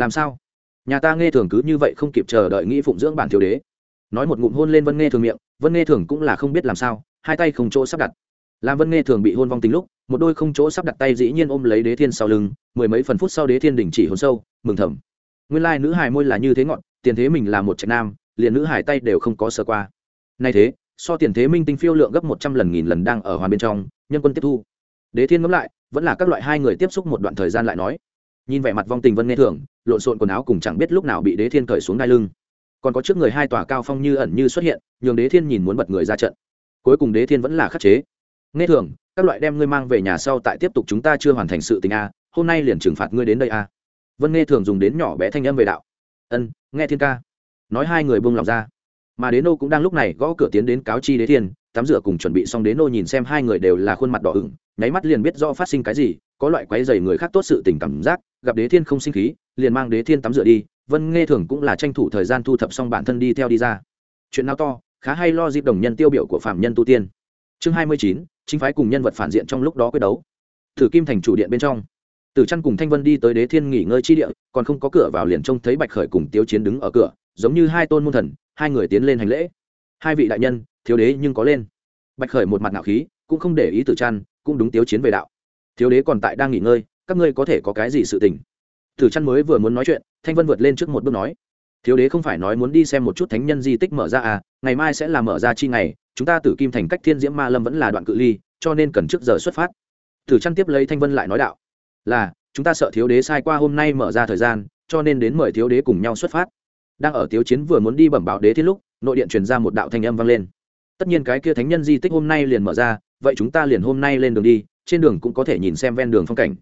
A: Làm sao? Nhà ta nghe thường cứ như vậy không kịp chờ đợi nghĩ phụng dưỡng bản thiếu đế. Nói một ngụm hôn lên vân nghe thường miệng, vân nghe thường cũng là không biết làm sao, hai tay không chỗ sắp đặt. Làm vân nghe thường bị hôn vong tính lúc, một đôi không chỗ sắp đặt tay dĩ nhiên ôm lấy đế thiên sau lưng, mười mấy phần phút sau đế thiên đình chỉ hôn sâu, mừng thầm. Nguyên lai nữ hài môi là như thế ngọn, tiền thế mình là một trạch nam liền nữ hài tay đều không có sơ qua. Nay thế, so tiền thế minh tinh phiêu lượng gấp một trăm lần nghìn lần đang ở hoàn bên trong, nhân quân tiếp thu. Đế thiên ngẫm lại, vẫn là các loại hai người tiếp xúc một đoạn thời gian lại nói. Nhìn vẻ mặt vong tình vân nghe thường, lộn xộn quần áo cùng chẳng biết lúc nào bị đế thiên cởi xuống đai lưng. Còn có trước người hai tòa cao phong như ẩn như xuất hiện, nhường đế thiên nhìn muốn bật người ra trận. Cuối cùng đế thiên vẫn là khắc chế. Nghe thường, các loại đem ngươi mang về nhà sau tại tiếp tục chúng ta chưa hoàn thành sự tình a, hôm nay liền trừng phạt ngươi đến đây a. Vân nghe thường dùng đến nhỏ bé thanh âm về đạo. Ân, nghe thiên ca nói hai người buông lòng ra. Mà đế nô cũng đang lúc này gõ cửa tiến đến cáo chi đế thiên, tắm rửa cùng chuẩn bị xong đế nô nhìn xem hai người đều là khuôn mặt đỏ ửng, nháy mắt liền biết rõ phát sinh cái gì, có loại quấy dày người khác tốt sự tình cảm giác, gặp đế thiên không sinh khí, liền mang đế thiên tắm rửa đi, vân nghe thường cũng là tranh thủ thời gian thu thập xong bản thân đi theo đi ra. Chuyện nào to, khá hay lo dịp đồng nhân tiêu biểu của phạm nhân tu tiên. Chương hai mươi chín, chính phái cùng nhân vật phản diện trong lúc đó quyết đấu. Thử kim thành chủ điện bên trong. Tử Chân cùng Thanh Vân đi tới Đế Thiên nghỉ ngơi chi địa, còn không có cửa vào liền trông thấy Bạch Khởi cùng Tiếu Chiến đứng ở cửa, giống như hai tôn môn thần, hai người tiến lên hành lễ. Hai vị đại nhân, thiếu đế nhưng có lên. Bạch Khởi một mặt ngạo khí, cũng không để ý Tử Chân, cũng đúng Tiếu Chiến về đạo. Thiếu đế còn tại đang nghỉ ngơi, các ngươi có thể có cái gì sự tình? Tử Chân mới vừa muốn nói chuyện, Thanh Vân vượt lên trước một bước nói: Thiếu đế không phải nói muốn đi xem một chút thánh nhân di tích mở ra à, ngày mai sẽ là mở ra chi ngày, chúng ta Tử Kim thành cách Thiên Diễm Ma Lâm vẫn là đoạn cự ly, cho nên cần trước giờ xuất phát. Tử Chân tiếp lấy Thanh Vân lại nói đạo: là, chúng ta sợ thiếu đế sai qua hôm nay mở ra thời gian, cho nên đến mời thiếu đế cùng nhau xuất phát. Đang ở tiếu chiến vừa muốn đi bẩm báo đế thiên lúc, nội điện truyền ra một đạo thanh âm vang lên. Tất nhiên cái kia thánh nhân di tích hôm nay liền mở ra, vậy chúng ta liền hôm nay lên đường đi, trên đường cũng có thể nhìn xem ven đường phong cảnh.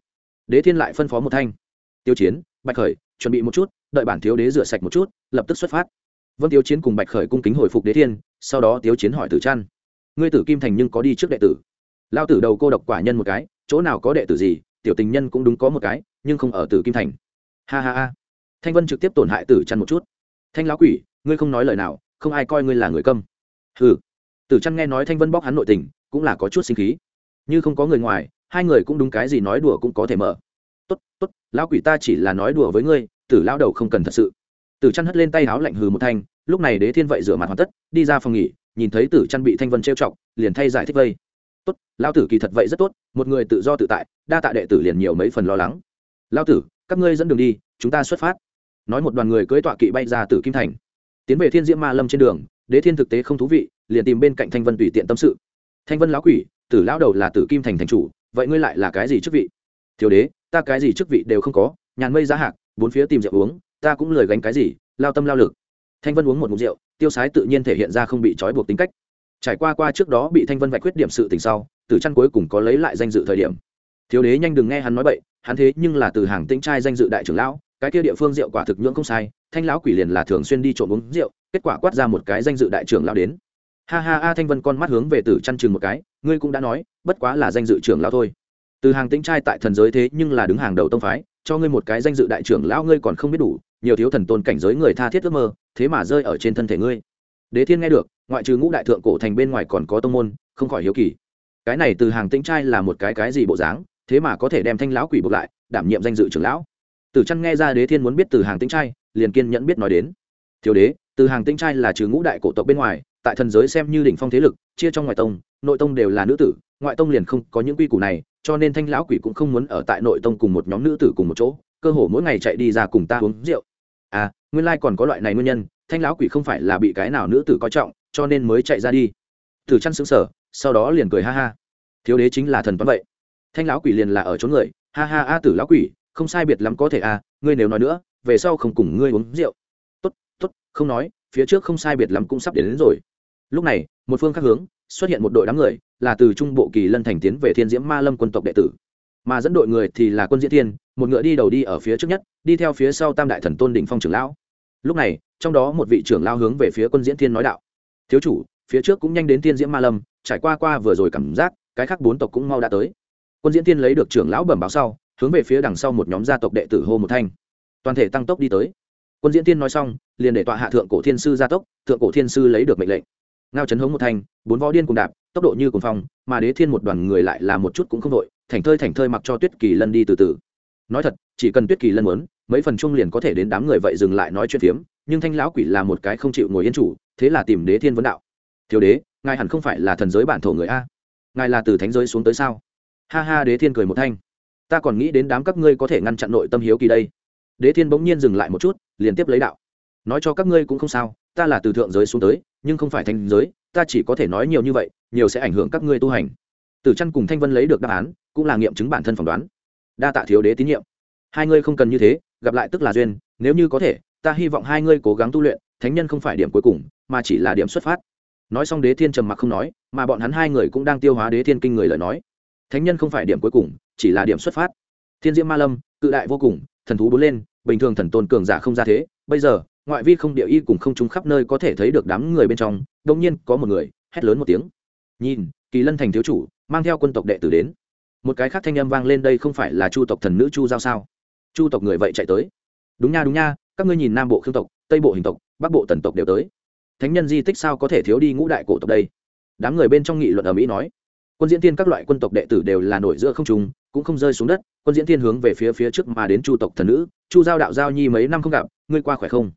A: Đế thiên lại phân phó một thanh. Tiêu chiến, bạch khởi, chuẩn bị một chút, đợi bản thiếu đế rửa sạch một chút, lập tức xuất phát. Vân tiêu chiến cùng bạch khởi cung kính hồi phục đế thiên, sau đó tiêu chiến hỏi tử trăn. Ngươi tử kim thành nhưng có đi trước đệ tử. Lao tử đầu cô độc quả nhân một cái, chỗ nào có đệ tử gì tiểu tình nhân cũng đúng có một cái, nhưng không ở tử kim thành. Ha ha ha. Thanh vân trực tiếp tổn hại tử chăn một chút. Thanh lão quỷ, ngươi không nói lời nào, không ai coi ngươi là người câm. Hừ. Tử chăn nghe nói thanh vân bóc hắn nội tình, cũng là có chút sinh khí. Như không có người ngoài, hai người cũng đúng cái gì nói đùa cũng có thể mở. Tốt tốt, lão quỷ ta chỉ là nói đùa với ngươi, tử lao đầu không cần thật sự. Tử chăn hất lên tay áo lạnh hừ một thanh, lúc này đế thiên vậy rửa mặt hoàn tất, đi ra phòng nghỉ, nhìn thấy tử chăn bị thanh vân trêu chọc, liền thay giải thích vây tốt lao tử kỳ thật vậy rất tốt, một người tự do tự tại, đa tạ đệ tử liền nhiều mấy phần lo lắng. Lao tử, các ngươi dẫn đường đi, chúng ta xuất phát. Nói một đoàn người cưỡi tọa kỵ bay ra từ kim thành. Tiến về thiên diễm ma lâm trên đường, đế thiên thực tế không thú vị, liền tìm bên cạnh thanh vân tùy tiện tâm sự. Thanh vân lão quỷ, tử lão đầu là tử kim thành thành chủ, vậy ngươi lại là cái gì chức vị? Thiếu đế, ta cái gì chức vị đều không có, nhàn mây giá hạc, bốn phía tìm rượu uống, ta cũng lời gánh cái gì, lao tâm lao lực. Thanh vân uống một mục rượu, tiêu sái tự nhiên thể hiện ra không bị trói buộc tính cách trải qua qua trước đó bị thanh vân vạch khuyết điểm sự tình sau, tử chăn cuối cùng có lấy lại danh dự thời điểm. Thiếu đế nhanh đừng nghe hắn nói bậy, hắn thế nhưng là từ hàng tĩnh trai danh dự đại trưởng lão, cái kia địa phương rượu quả thực nhưỡng không sai, thanh lão quỷ liền là thường xuyên đi trộm uống rượu, kết quả quát ra một cái danh dự đại trưởng lão đến. Ha ha a thanh vân con mắt hướng về tử chăn chừng một cái, ngươi cũng đã nói, bất quá là danh dự trưởng lão thôi. Từ hàng tĩnh trai tại thần giới thế nhưng là đứng hàng đầu tông phái, cho ngươi một cái danh dự đại trưởng lão ngươi còn không biết đủ, nhiều thiếu thần tôn cảnh giới người tha thiết ước mơ, thế mà rơi ở trên thân thể ngươi đế thiên nghe được, ngoại trừ ngũ đại thượng cổ thành bên ngoài còn có tông môn, không khỏi hiếu kỳ. Cái này từ hàng tĩnh trai là một cái cái gì bộ dáng, thế mà có thể đem thanh lão quỷ buộc lại, đảm nhiệm danh dự trưởng lão. Tử trăn nghe ra đế thiên muốn biết từ hàng tĩnh trai, liền kiên nhẫn biết nói đến. Thiếu đế, từ hàng tĩnh trai là trừ ngũ đại cổ tộc bên ngoài, tại thần giới xem như đỉnh phong thế lực, chia trong ngoại tông, nội tông đều là nữ tử, ngoại tông liền không có những quy củ này, cho nên thanh lão quỷ cũng không muốn ở tại nội tông cùng một nhóm nữ tử cùng một chỗ, cơ hồ mỗi ngày chạy đi ra cùng ta uống rượu. À nguyên lai còn có loại này nguyên nhân thanh lão quỷ không phải là bị cái nào nữ tử coi trọng cho nên mới chạy ra đi. Thử chăn xứng sở sau đó liền cười ha ha. Thiếu đế chính là thần toán vậy. Thanh lão quỷ liền là ở chỗ người ha ha a tử lão quỷ không sai biệt lắm có thể à ngươi nếu nói nữa về sau không cùng ngươi uống rượu. Tốt tốt không nói phía trước không sai biệt lắm cũng sắp đến, đến rồi. Lúc này một phương khác hướng xuất hiện một đội đám người là từ trung bộ kỳ lân thành tiến về thiên diễm ma lâm quân tộc đệ tử. Mà dẫn đội người thì là quân diễn thiên một ngựa đi đầu đi ở phía trước nhất đi theo phía sau tam đại thần tôn đỉnh phong trưởng lão lúc này, trong đó một vị trưởng lao hướng về phía quân diễn thiên nói đạo. Thiếu chủ, phía trước cũng nhanh đến tiên diễm ma lâm, trải qua qua vừa rồi cảm giác, cái khác bốn tộc cũng mau đã tới. Quân diễn thiên lấy được trưởng lão bẩm báo sau, hướng về phía đằng sau một nhóm gia tộc đệ tử hô một thanh. Toàn thể tăng tốc đi tới. Quân diễn thiên nói xong, liền để tọa hạ thượng cổ thiên sư gia tốc, thượng cổ thiên sư lấy được mệnh lệnh. Ngao chấn hống một thanh, bốn võ điên cùng đạp, tốc độ như cùng phong, mà đế thiên một đoàn người lại là một chút cũng không đội, thành thơi thành thơi mặc cho tuyết kỳ lân đi từ từ. Nói thật, chỉ cần tuyết kỳ lân muốn mấy phần chung liền có thể đến đám người vậy dừng lại nói chuyện phiếm, nhưng thanh lão quỷ là một cái không chịu ngồi yên chủ, thế là tìm đế thiên vấn đạo. Thiếu đế, ngài hẳn không phải là thần giới bản thổ người a? Ngài là từ thánh giới xuống tới sao? Ha ha, đế thiên cười một thanh. Ta còn nghĩ đến đám các ngươi có thể ngăn chặn nội tâm hiếu kỳ đây. Đế thiên bỗng nhiên dừng lại một chút, liền tiếp lấy đạo. Nói cho các ngươi cũng không sao, ta là từ thượng giới xuống tới, nhưng không phải thành giới, ta chỉ có thể nói nhiều như vậy, nhiều sẽ ảnh hưởng các ngươi tu hành. Tử chân cùng thanh vân lấy được đáp án, cũng là nghiệm chứng bản thân phỏng đoán. Đa tạ thiếu đế tín nhiệm. Hai ngươi không cần như thế gặp lại tức là duyên, nếu như có thể, ta hy vọng hai ngươi cố gắng tu luyện, thánh nhân không phải điểm cuối cùng, mà chỉ là điểm xuất phát. Nói xong đế thiên trầm mặc không nói, mà bọn hắn hai người cũng đang tiêu hóa đế thiên kinh người lời nói. Thánh nhân không phải điểm cuối cùng, chỉ là điểm xuất phát. Thiên diễm ma lâm, cự đại vô cùng, thần thú bốn lên, bình thường thần tôn cường giả không ra thế, bây giờ, ngoại vi không địa y cùng không chúng khắp nơi có thể thấy được đám người bên trong đông nhiên có một người, hét lớn một tiếng. Nhìn, kỳ lân thành thiếu chủ, mang theo quân tộc đệ tử đến. Một cái khác thanh âm vang lên, đây không phải là chu tộc thần nữ chu giao sao? Chu tộc người vậy chạy tới. Đúng nha đúng nha, các ngươi nhìn nam bộ khương tộc, tây bộ hình tộc, bắc bộ tần tộc đều tới. Thánh nhân di tích sao có thể thiếu đi ngũ đại cổ tộc đây? Đám người bên trong nghị luận ở mỹ nói, quân diễn tiên các loại quân tộc đệ tử đều là nổi giữa không trùng cũng không rơi xuống đất. Quân diễn tiên hướng về phía phía trước mà đến chu tộc thần nữ, chu giao đạo giao nhi mấy năm không gặp, ngươi qua khỏe không?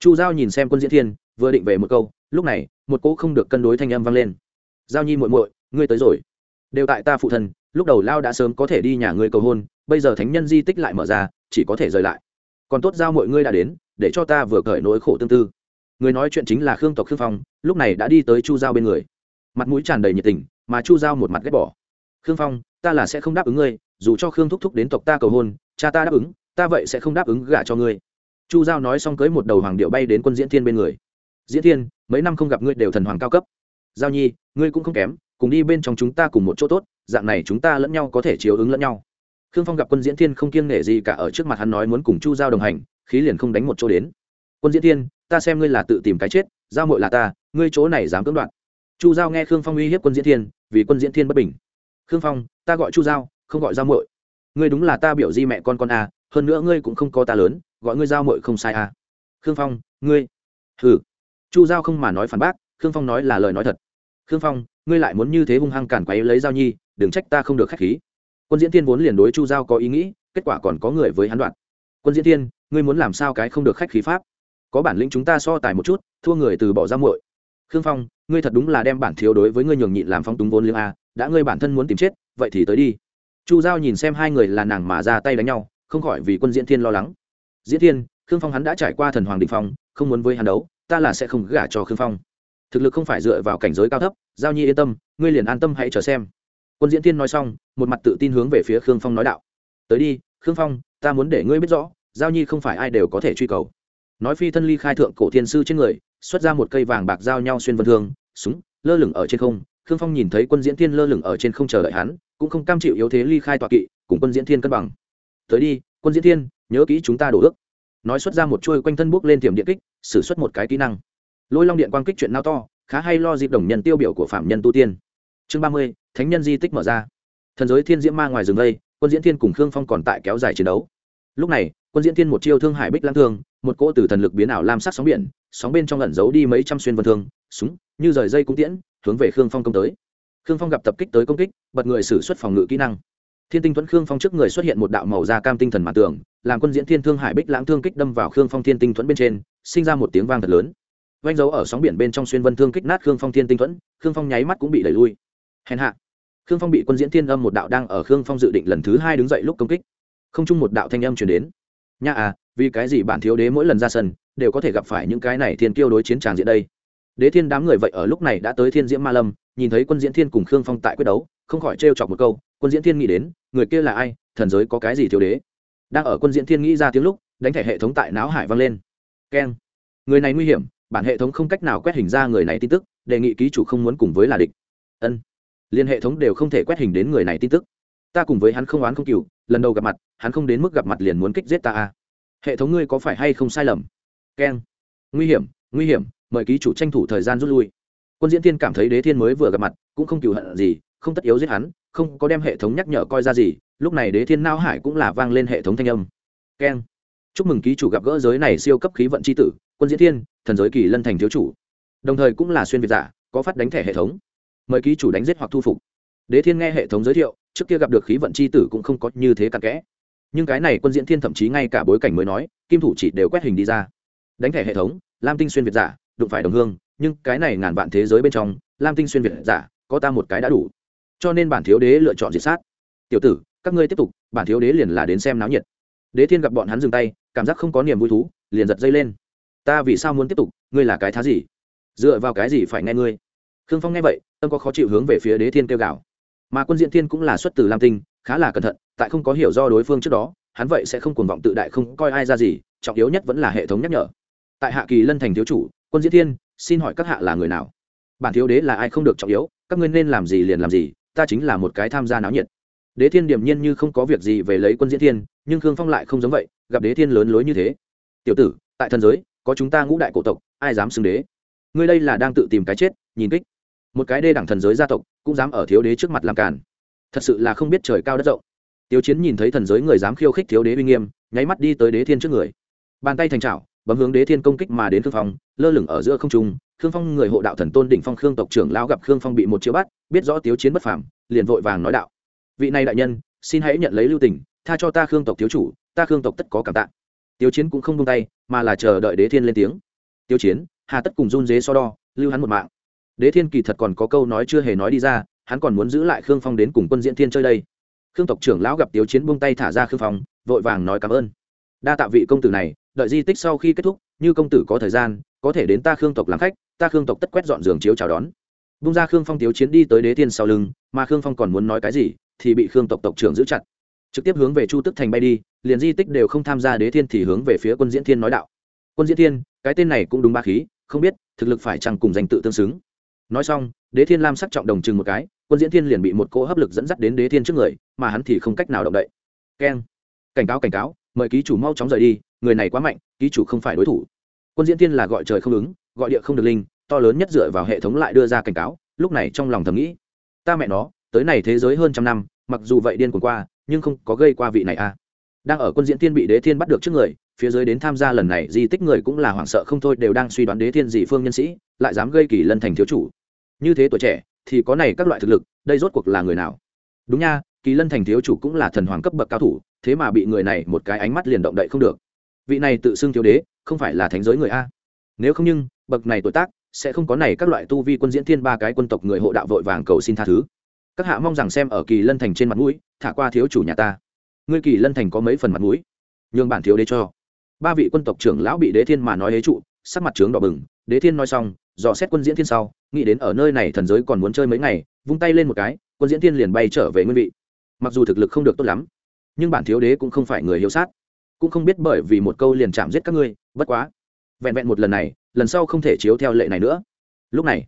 A: Chu giao nhìn xem quân diễn thiên vừa định về một câu, lúc này, một cỗ không được cân đối thanh âm vang lên. Giao nhi muội muội, ngươi tới rồi. Đều tại ta phụ thân, lúc đầu lao đã sớm có thể đi nhà ngươi cầu hôn, bây giờ thánh nhân di tích lại mở ra chỉ có thể rời lại. Còn tốt giao mọi ngươi đã đến, để cho ta vừa cởi nỗi khổ tương tư. Người nói chuyện chính là khương tộc khương phong, lúc này đã đi tới chu giao bên người. Mặt mũi tràn đầy nhiệt tình, mà chu giao một mặt ghét bỏ. Khương phong, ta là sẽ không đáp ứng ngươi, dù cho khương thúc thúc đến tộc ta cầu hôn, cha ta đáp ứng, ta vậy sẽ không đáp ứng gả cho ngươi. Chu giao nói xong cưới một đầu hoàng điệu bay đến quân diễn thiên bên người. Diễn thiên, mấy năm không gặp ngươi đều thần hoàng cao cấp. Giao nhi, ngươi cũng không kém, cùng đi bên trong chúng ta cùng một chỗ tốt, dạng này chúng ta lẫn nhau có thể chiếu ứng lẫn nhau khương phong gặp quân diễn thiên không kiêng nể gì cả ở trước mặt hắn nói muốn cùng chu giao đồng hành khí liền không đánh một chỗ đến. Quân diễn thiên ta xem ngươi là tự tìm cái chết giao mội là ta ngươi chỗ này dám cưỡng đoạt. Chu giao nghe khương phong uy hiếp quân diễn thiên vì quân diễn thiên bất bình. Khương phong ta gọi chu giao không gọi giao mội ngươi đúng là ta biểu di mẹ con con à, hơn nữa ngươi cũng không có ta lớn gọi ngươi giao mội không sai à. khương phong ngươi. Hừ. Chu giao không mà nói phản bác khương phong nói là lời nói thật. Khương phong ngươi lại muốn như thế hung hăng cản quấy lấy giao nhi đừng trách ta không được khách khí quân diễn tiên vốn liền đối chu giao có ý nghĩ, kết quả còn có người với hắn đoạn. Quân diễn tiên ngươi muốn làm sao cái không được khách khí pháp? Có bản lĩnh chúng ta so tài một chút, thua người từ bỏ ra muội. Khương phong, ngươi thật đúng là đem bản thiếu đối với ngươi nhường nhịn làm phong túng vốn liếng a, đã ngươi bản thân muốn tìm chết, vậy thì tới đi. Chu giao nhìn xem hai người là nàng mà ra tay đánh nhau, không khỏi vì quân diễn thiên lo lắng. Diễn thiên, khương phong hắn đã trải qua thần hoàng đình phong, không muốn với hắn đấu, ta là sẽ không gả cho khương phong. Thực lực không phải dựa vào cảnh giới cao thấp, giao nhi yên tâm, ngươi liền an tâm hãy chờ xem. Quân diễn thiên nói xong một mặt tự tin hướng về phía khương phong nói đạo. Tới đi, khương phong, ta muốn để ngươi biết rõ, giao nhi không phải ai đều có thể truy cầu. Nói phi thân ly khai thượng cổ thiên sư trên người, xuất ra một cây vàng bạc giao nhau xuyên vân thương, súng, lơ lửng ở trên không. Khương phong nhìn thấy quân diễn thiên lơ lửng ở trên không chờ đợi hắn, cũng không cam chịu yếu thế ly khai tọa kỵ, cùng quân diễn thiên cân bằng. Tới đi, quân diễn thiên, nhớ kỹ chúng ta đổ ước. Nói xuất ra một chuôi quanh thân bước lên tiềm điện kích, sử xuất một cái kỹ năng. Lôi long điện quang kích chuyện nao to, khá hay lo dịp đồng nhân tiêu biểu của phạm nhân tu tiên. Chương ba mươi, thánh nhân di tích mở ra thần giới thiên diễm ma ngoài rừng đây, quân diễn thiên cùng khương phong còn tại kéo dài chiến đấu. Lúc này quân diễn thiên một chiêu thương hải bích lãng thương một cỗ từ thần lực biến ảo lam sắc sóng biển sóng bên trong ẩn giấu đi mấy trăm xuyên vân thương súng như rời dây cung tiễn hướng về khương phong công tới. Khương phong gặp tập kích tới công kích bật người xử xuất phòng ngự kỹ năng. Thiên tinh thuẫn khương phong trước người xuất hiện một đạo màu da cam tinh thần mạn tường làm quân diễn thiên thương hải bích lãng thương kích đâm vào khương phong thiên tinh thuẫn bên trên sinh ra một tiếng vang thật lớn. Vanh dấu ở sóng biển bên trong xuyên vân thương kích nát khương phong thiên tinh thuẫn khương phong nháy mắt cũng bị đẩy lui. Hèn hạ khương phong bị quân diễn thiên âm một đạo đang ở khương phong dự định lần thứ hai đứng dậy lúc công kích. Không chung một đạo thanh âm chuyển đến. Nha à vì cái gì bản thiếu đế mỗi lần ra sân, đều có thể gặp phải những cái này thiên kiêu đối chiến tràng diện đây? Đế thiên đám người vậy ở lúc này đã tới thiên diễm ma lâm, nhìn thấy quân diễn thiên cùng khương phong tại quyết đấu, không khỏi trêu chọc một câu, quân diễn thiên nghĩ đến, người kia là ai? Thần giới có cái gì thiếu đế? Đang ở quân diễn thiên nghĩ ra tiếng lúc, đánh thẻ hệ thống tại não hải vang lên. Keng. Người này nguy hiểm, bản hệ thống không cách nào quét hình ra người này tin tức, đề nghị ký chủ không muốn cùng với là địch. Ân liên hệ thống đều không thể quét hình đến người này tin tức. Ta cùng với hắn không oán không cừu, lần đầu gặp mặt, hắn không đến mức gặp mặt liền muốn kích giết ta à. hệ thống ngươi có phải hay không sai lầm? Keng. Nguy hiểm nguy hiểm, mời ký chủ tranh thủ thời gian rút lui. Quân diễn thiên cảm thấy đế thiên mới vừa gặp mặt, cũng không cừu hận gì, không tất yếu giết hắn, không có đem hệ thống nhắc nhở coi ra gì, lúc này đế thiên nao hải cũng là vang lên hệ thống thanh âm. Keng. Chúc mừng ký chủ gặp gỡ giới này siêu cấp khí vận c h i tử, quân diễn thiên thần giới kỳ lân thành thiếu chủ. Đồng thời cũng là xuyên việt giả, có phát đánh thẻ hệ thống mời ký chủ đánh giết hoặc thu phục. Đế thiên nghe hệ thống giới thiệu, trước kia gặp được khí vận c h i tử cũng không có như thế cặn kẽ. Nhưng cái này quân diễn thiên thậm chí ngay cả bối cảnh mới nói, kim thủ chỉ đều quét hình đi ra. Đánh thẻ hệ thống, lam tinh xuyên việt giả, đụng phải đồng hương, nhưng cái này ngàn vạn thế giới bên trong, lam tinh xuyên việt giả, có ta một cái đã đủ. Cho nên bản thiếu đế lựa chọn diệt sát. Tiểu tử, các ngươi tiếp tục, bản thiếu đế liền là đến xem náo nhiệt. Đế thiên gặp bọn hắn dừng tay, cảm giác không có niềm vui thú, liền giật dây lên. Ta vì sao muốn tiếp tục, ngươi là cái thá gì? Dựa vào cái gì phải nghe ngươi? Khương phong nghe vậy, tâm có khó chịu hướng về phía đế thiên kêu gào. Mà quân diễn thiên cũng là xuất từ lam tinh, khá là cẩn thận, tại không có hiểu do đối phương trước đó, hắn vậy sẽ không cuồng vọng tự đại không coi ai ra gì, trọng yếu nhất vẫn là hệ thống nhắc nhở. Tại hạ kỳ lân thành thiếu chủ, quân diễn thiên, xin hỏi các hạ là người nào? Bản thiếu đế là ai không được trọng yếu, các ngươi nên làm gì liền làm gì, ta chính là một cái tham gia náo nhiệt. Đế thiên điểm nhiên như không có việc gì về lấy quân diễn thiên, nhưng khương phong lại không giống vậy, gặp đế thiên lớn lối như thế. Tiểu tử, tại thần giới, có chúng ta ngũ đại cổ tộc, ai dám xưng đế? Ngươi đây là đang tự tìm cái chết, nhìn kích một cái đê đẳng thần giới gia tộc cũng dám ở thiếu đế trước mặt làm càn. Thật sự là không biết trời cao đất rộng. Tiêu chiến nhìn thấy thần giới người dám khiêu khích thiếu đế uy nghiêm, nháy mắt đi tới đế thiên trước người. Bàn tay thành trào bấm hướng đế thiên công kích mà đến khương phong, lơ lửng ở giữa không trung. Khương phong người hộ đạo thần tôn đỉnh phong khương tộc trưởng lao gặp khương phong bị một chiếu bắt, biết rõ tiêu chiến bất phàm, liền vội vàng nói đạo. Vị này đại nhân, xin hãy nhận lấy lưu tình, tha cho ta khương tộc thiếu chủ, ta khương tộc tất có cảm tạ. Tiêu chiến cũng không buông tay, mà là chờ đợi đế thiên lên tiếng. Tiêu chiến, hà tất cùng run dế so đo, lưu hắn một mạng đế thiên kỳ thật còn có câu nói chưa hề nói đi ra, hắn còn muốn giữ lại khương phong đến cùng quân diễn thiên chơi đây. Khương tộc trưởng lão gặp Tiếu chiến buông tay thả ra khương phong, vội vàng nói cảm ơn. Đa tạ vị công tử này, đợi di tích sau khi kết thúc, như công tử có thời gian, có thể đến ta khương tộc làm khách, ta khương tộc tất quét dọn giường chiếu chào đón. Bung ra khương phong tiếu chiến đi tới đế thiên sau lưng, mà khương phong còn muốn nói cái gì, thì bị khương tộc tộc trưởng giữ chặt. Trực tiếp hướng về chu tức thành bay đi, liền di tích đều không tham gia đế thiên thì hướng về phía quân diễn thiên nói đạo. Quân diễn thiên, cái tên này cũng đúng ba khí, không biết, thực lực phải chăng cùng danh tự tương xứng nói xong, đế thiên lam sắc trọng đồng chừng một cái, quân diễn thiên liền bị một cỗ hấp lực dẫn dắt đến đế thiên trước người, mà hắn thì không cách nào động đậy. Keng. Cảnh cáo cảnh cáo, mời ký chủ mau chóng rời đi, người này quá mạnh, ký chủ không phải đối thủ. Quân diễn thiên là gọi trời không ứng, gọi địa không được linh, to lớn nhất dựa vào hệ thống lại đưa ra cảnh cáo, lúc này trong lòng thầm nghĩ, ta mẹ nó, tới này thế giới hơn trăm năm, mặc dù vậy điên cuồng qua, nhưng không có gây qua vị này à đang ở quân diễn thiên bị đế thiên bắt được trước người, phía dưới đến tham gia lần này, di tích người cũng là hoảng sợ không thôi, đều đang suy đoán đế thiên dị phương nhân sĩ, lại dám gây kỳ lân thành thiếu chủ. Như thế tuổi trẻ, thì có này các loại thực lực, đây rốt cuộc là người nào? Đúng nha, kỳ lân thành thiếu chủ cũng là thần hoàng cấp bậc cao thủ, thế mà bị người này một cái ánh mắt liền động đậy không được. Vị này tự xưng thiếu đế, không phải là thánh giới người a. Nếu không nhưng, bậc này tuổi tác, sẽ không có này các loại tu vi quân diễn thiên ba cái quân tộc người hộ đạo vội vàng cầu xin tha thứ. Các hạ mong rằng xem ở kỳ lân thành trên mặt mũi, thả qua thiếu chủ nhà ta ngươi kỳ lân thành có mấy phần mặt mũi? Nhường bản thiếu đế cho. Ba vị quân tộc trưởng lão bị đế thiên mà nói hế trụ, sắc mặt trướng đỏ bừng. Đế thiên nói xong, dò xét quân diễn thiên sau, nghĩ đến ở nơi này thần giới còn muốn chơi mấy ngày, vung tay lên một cái, quân diễn thiên liền bay trở về nguyên vị. Mặc dù thực lực không được tốt lắm, nhưng bản thiếu đế cũng không phải người hiếu sát. Cũng không biết bởi vì một câu liền chạm giết các ngươi, bất quá. Vẹn vẹn một lần này, lần sau không thể chiếu theo lệ này nữa. Lúc này,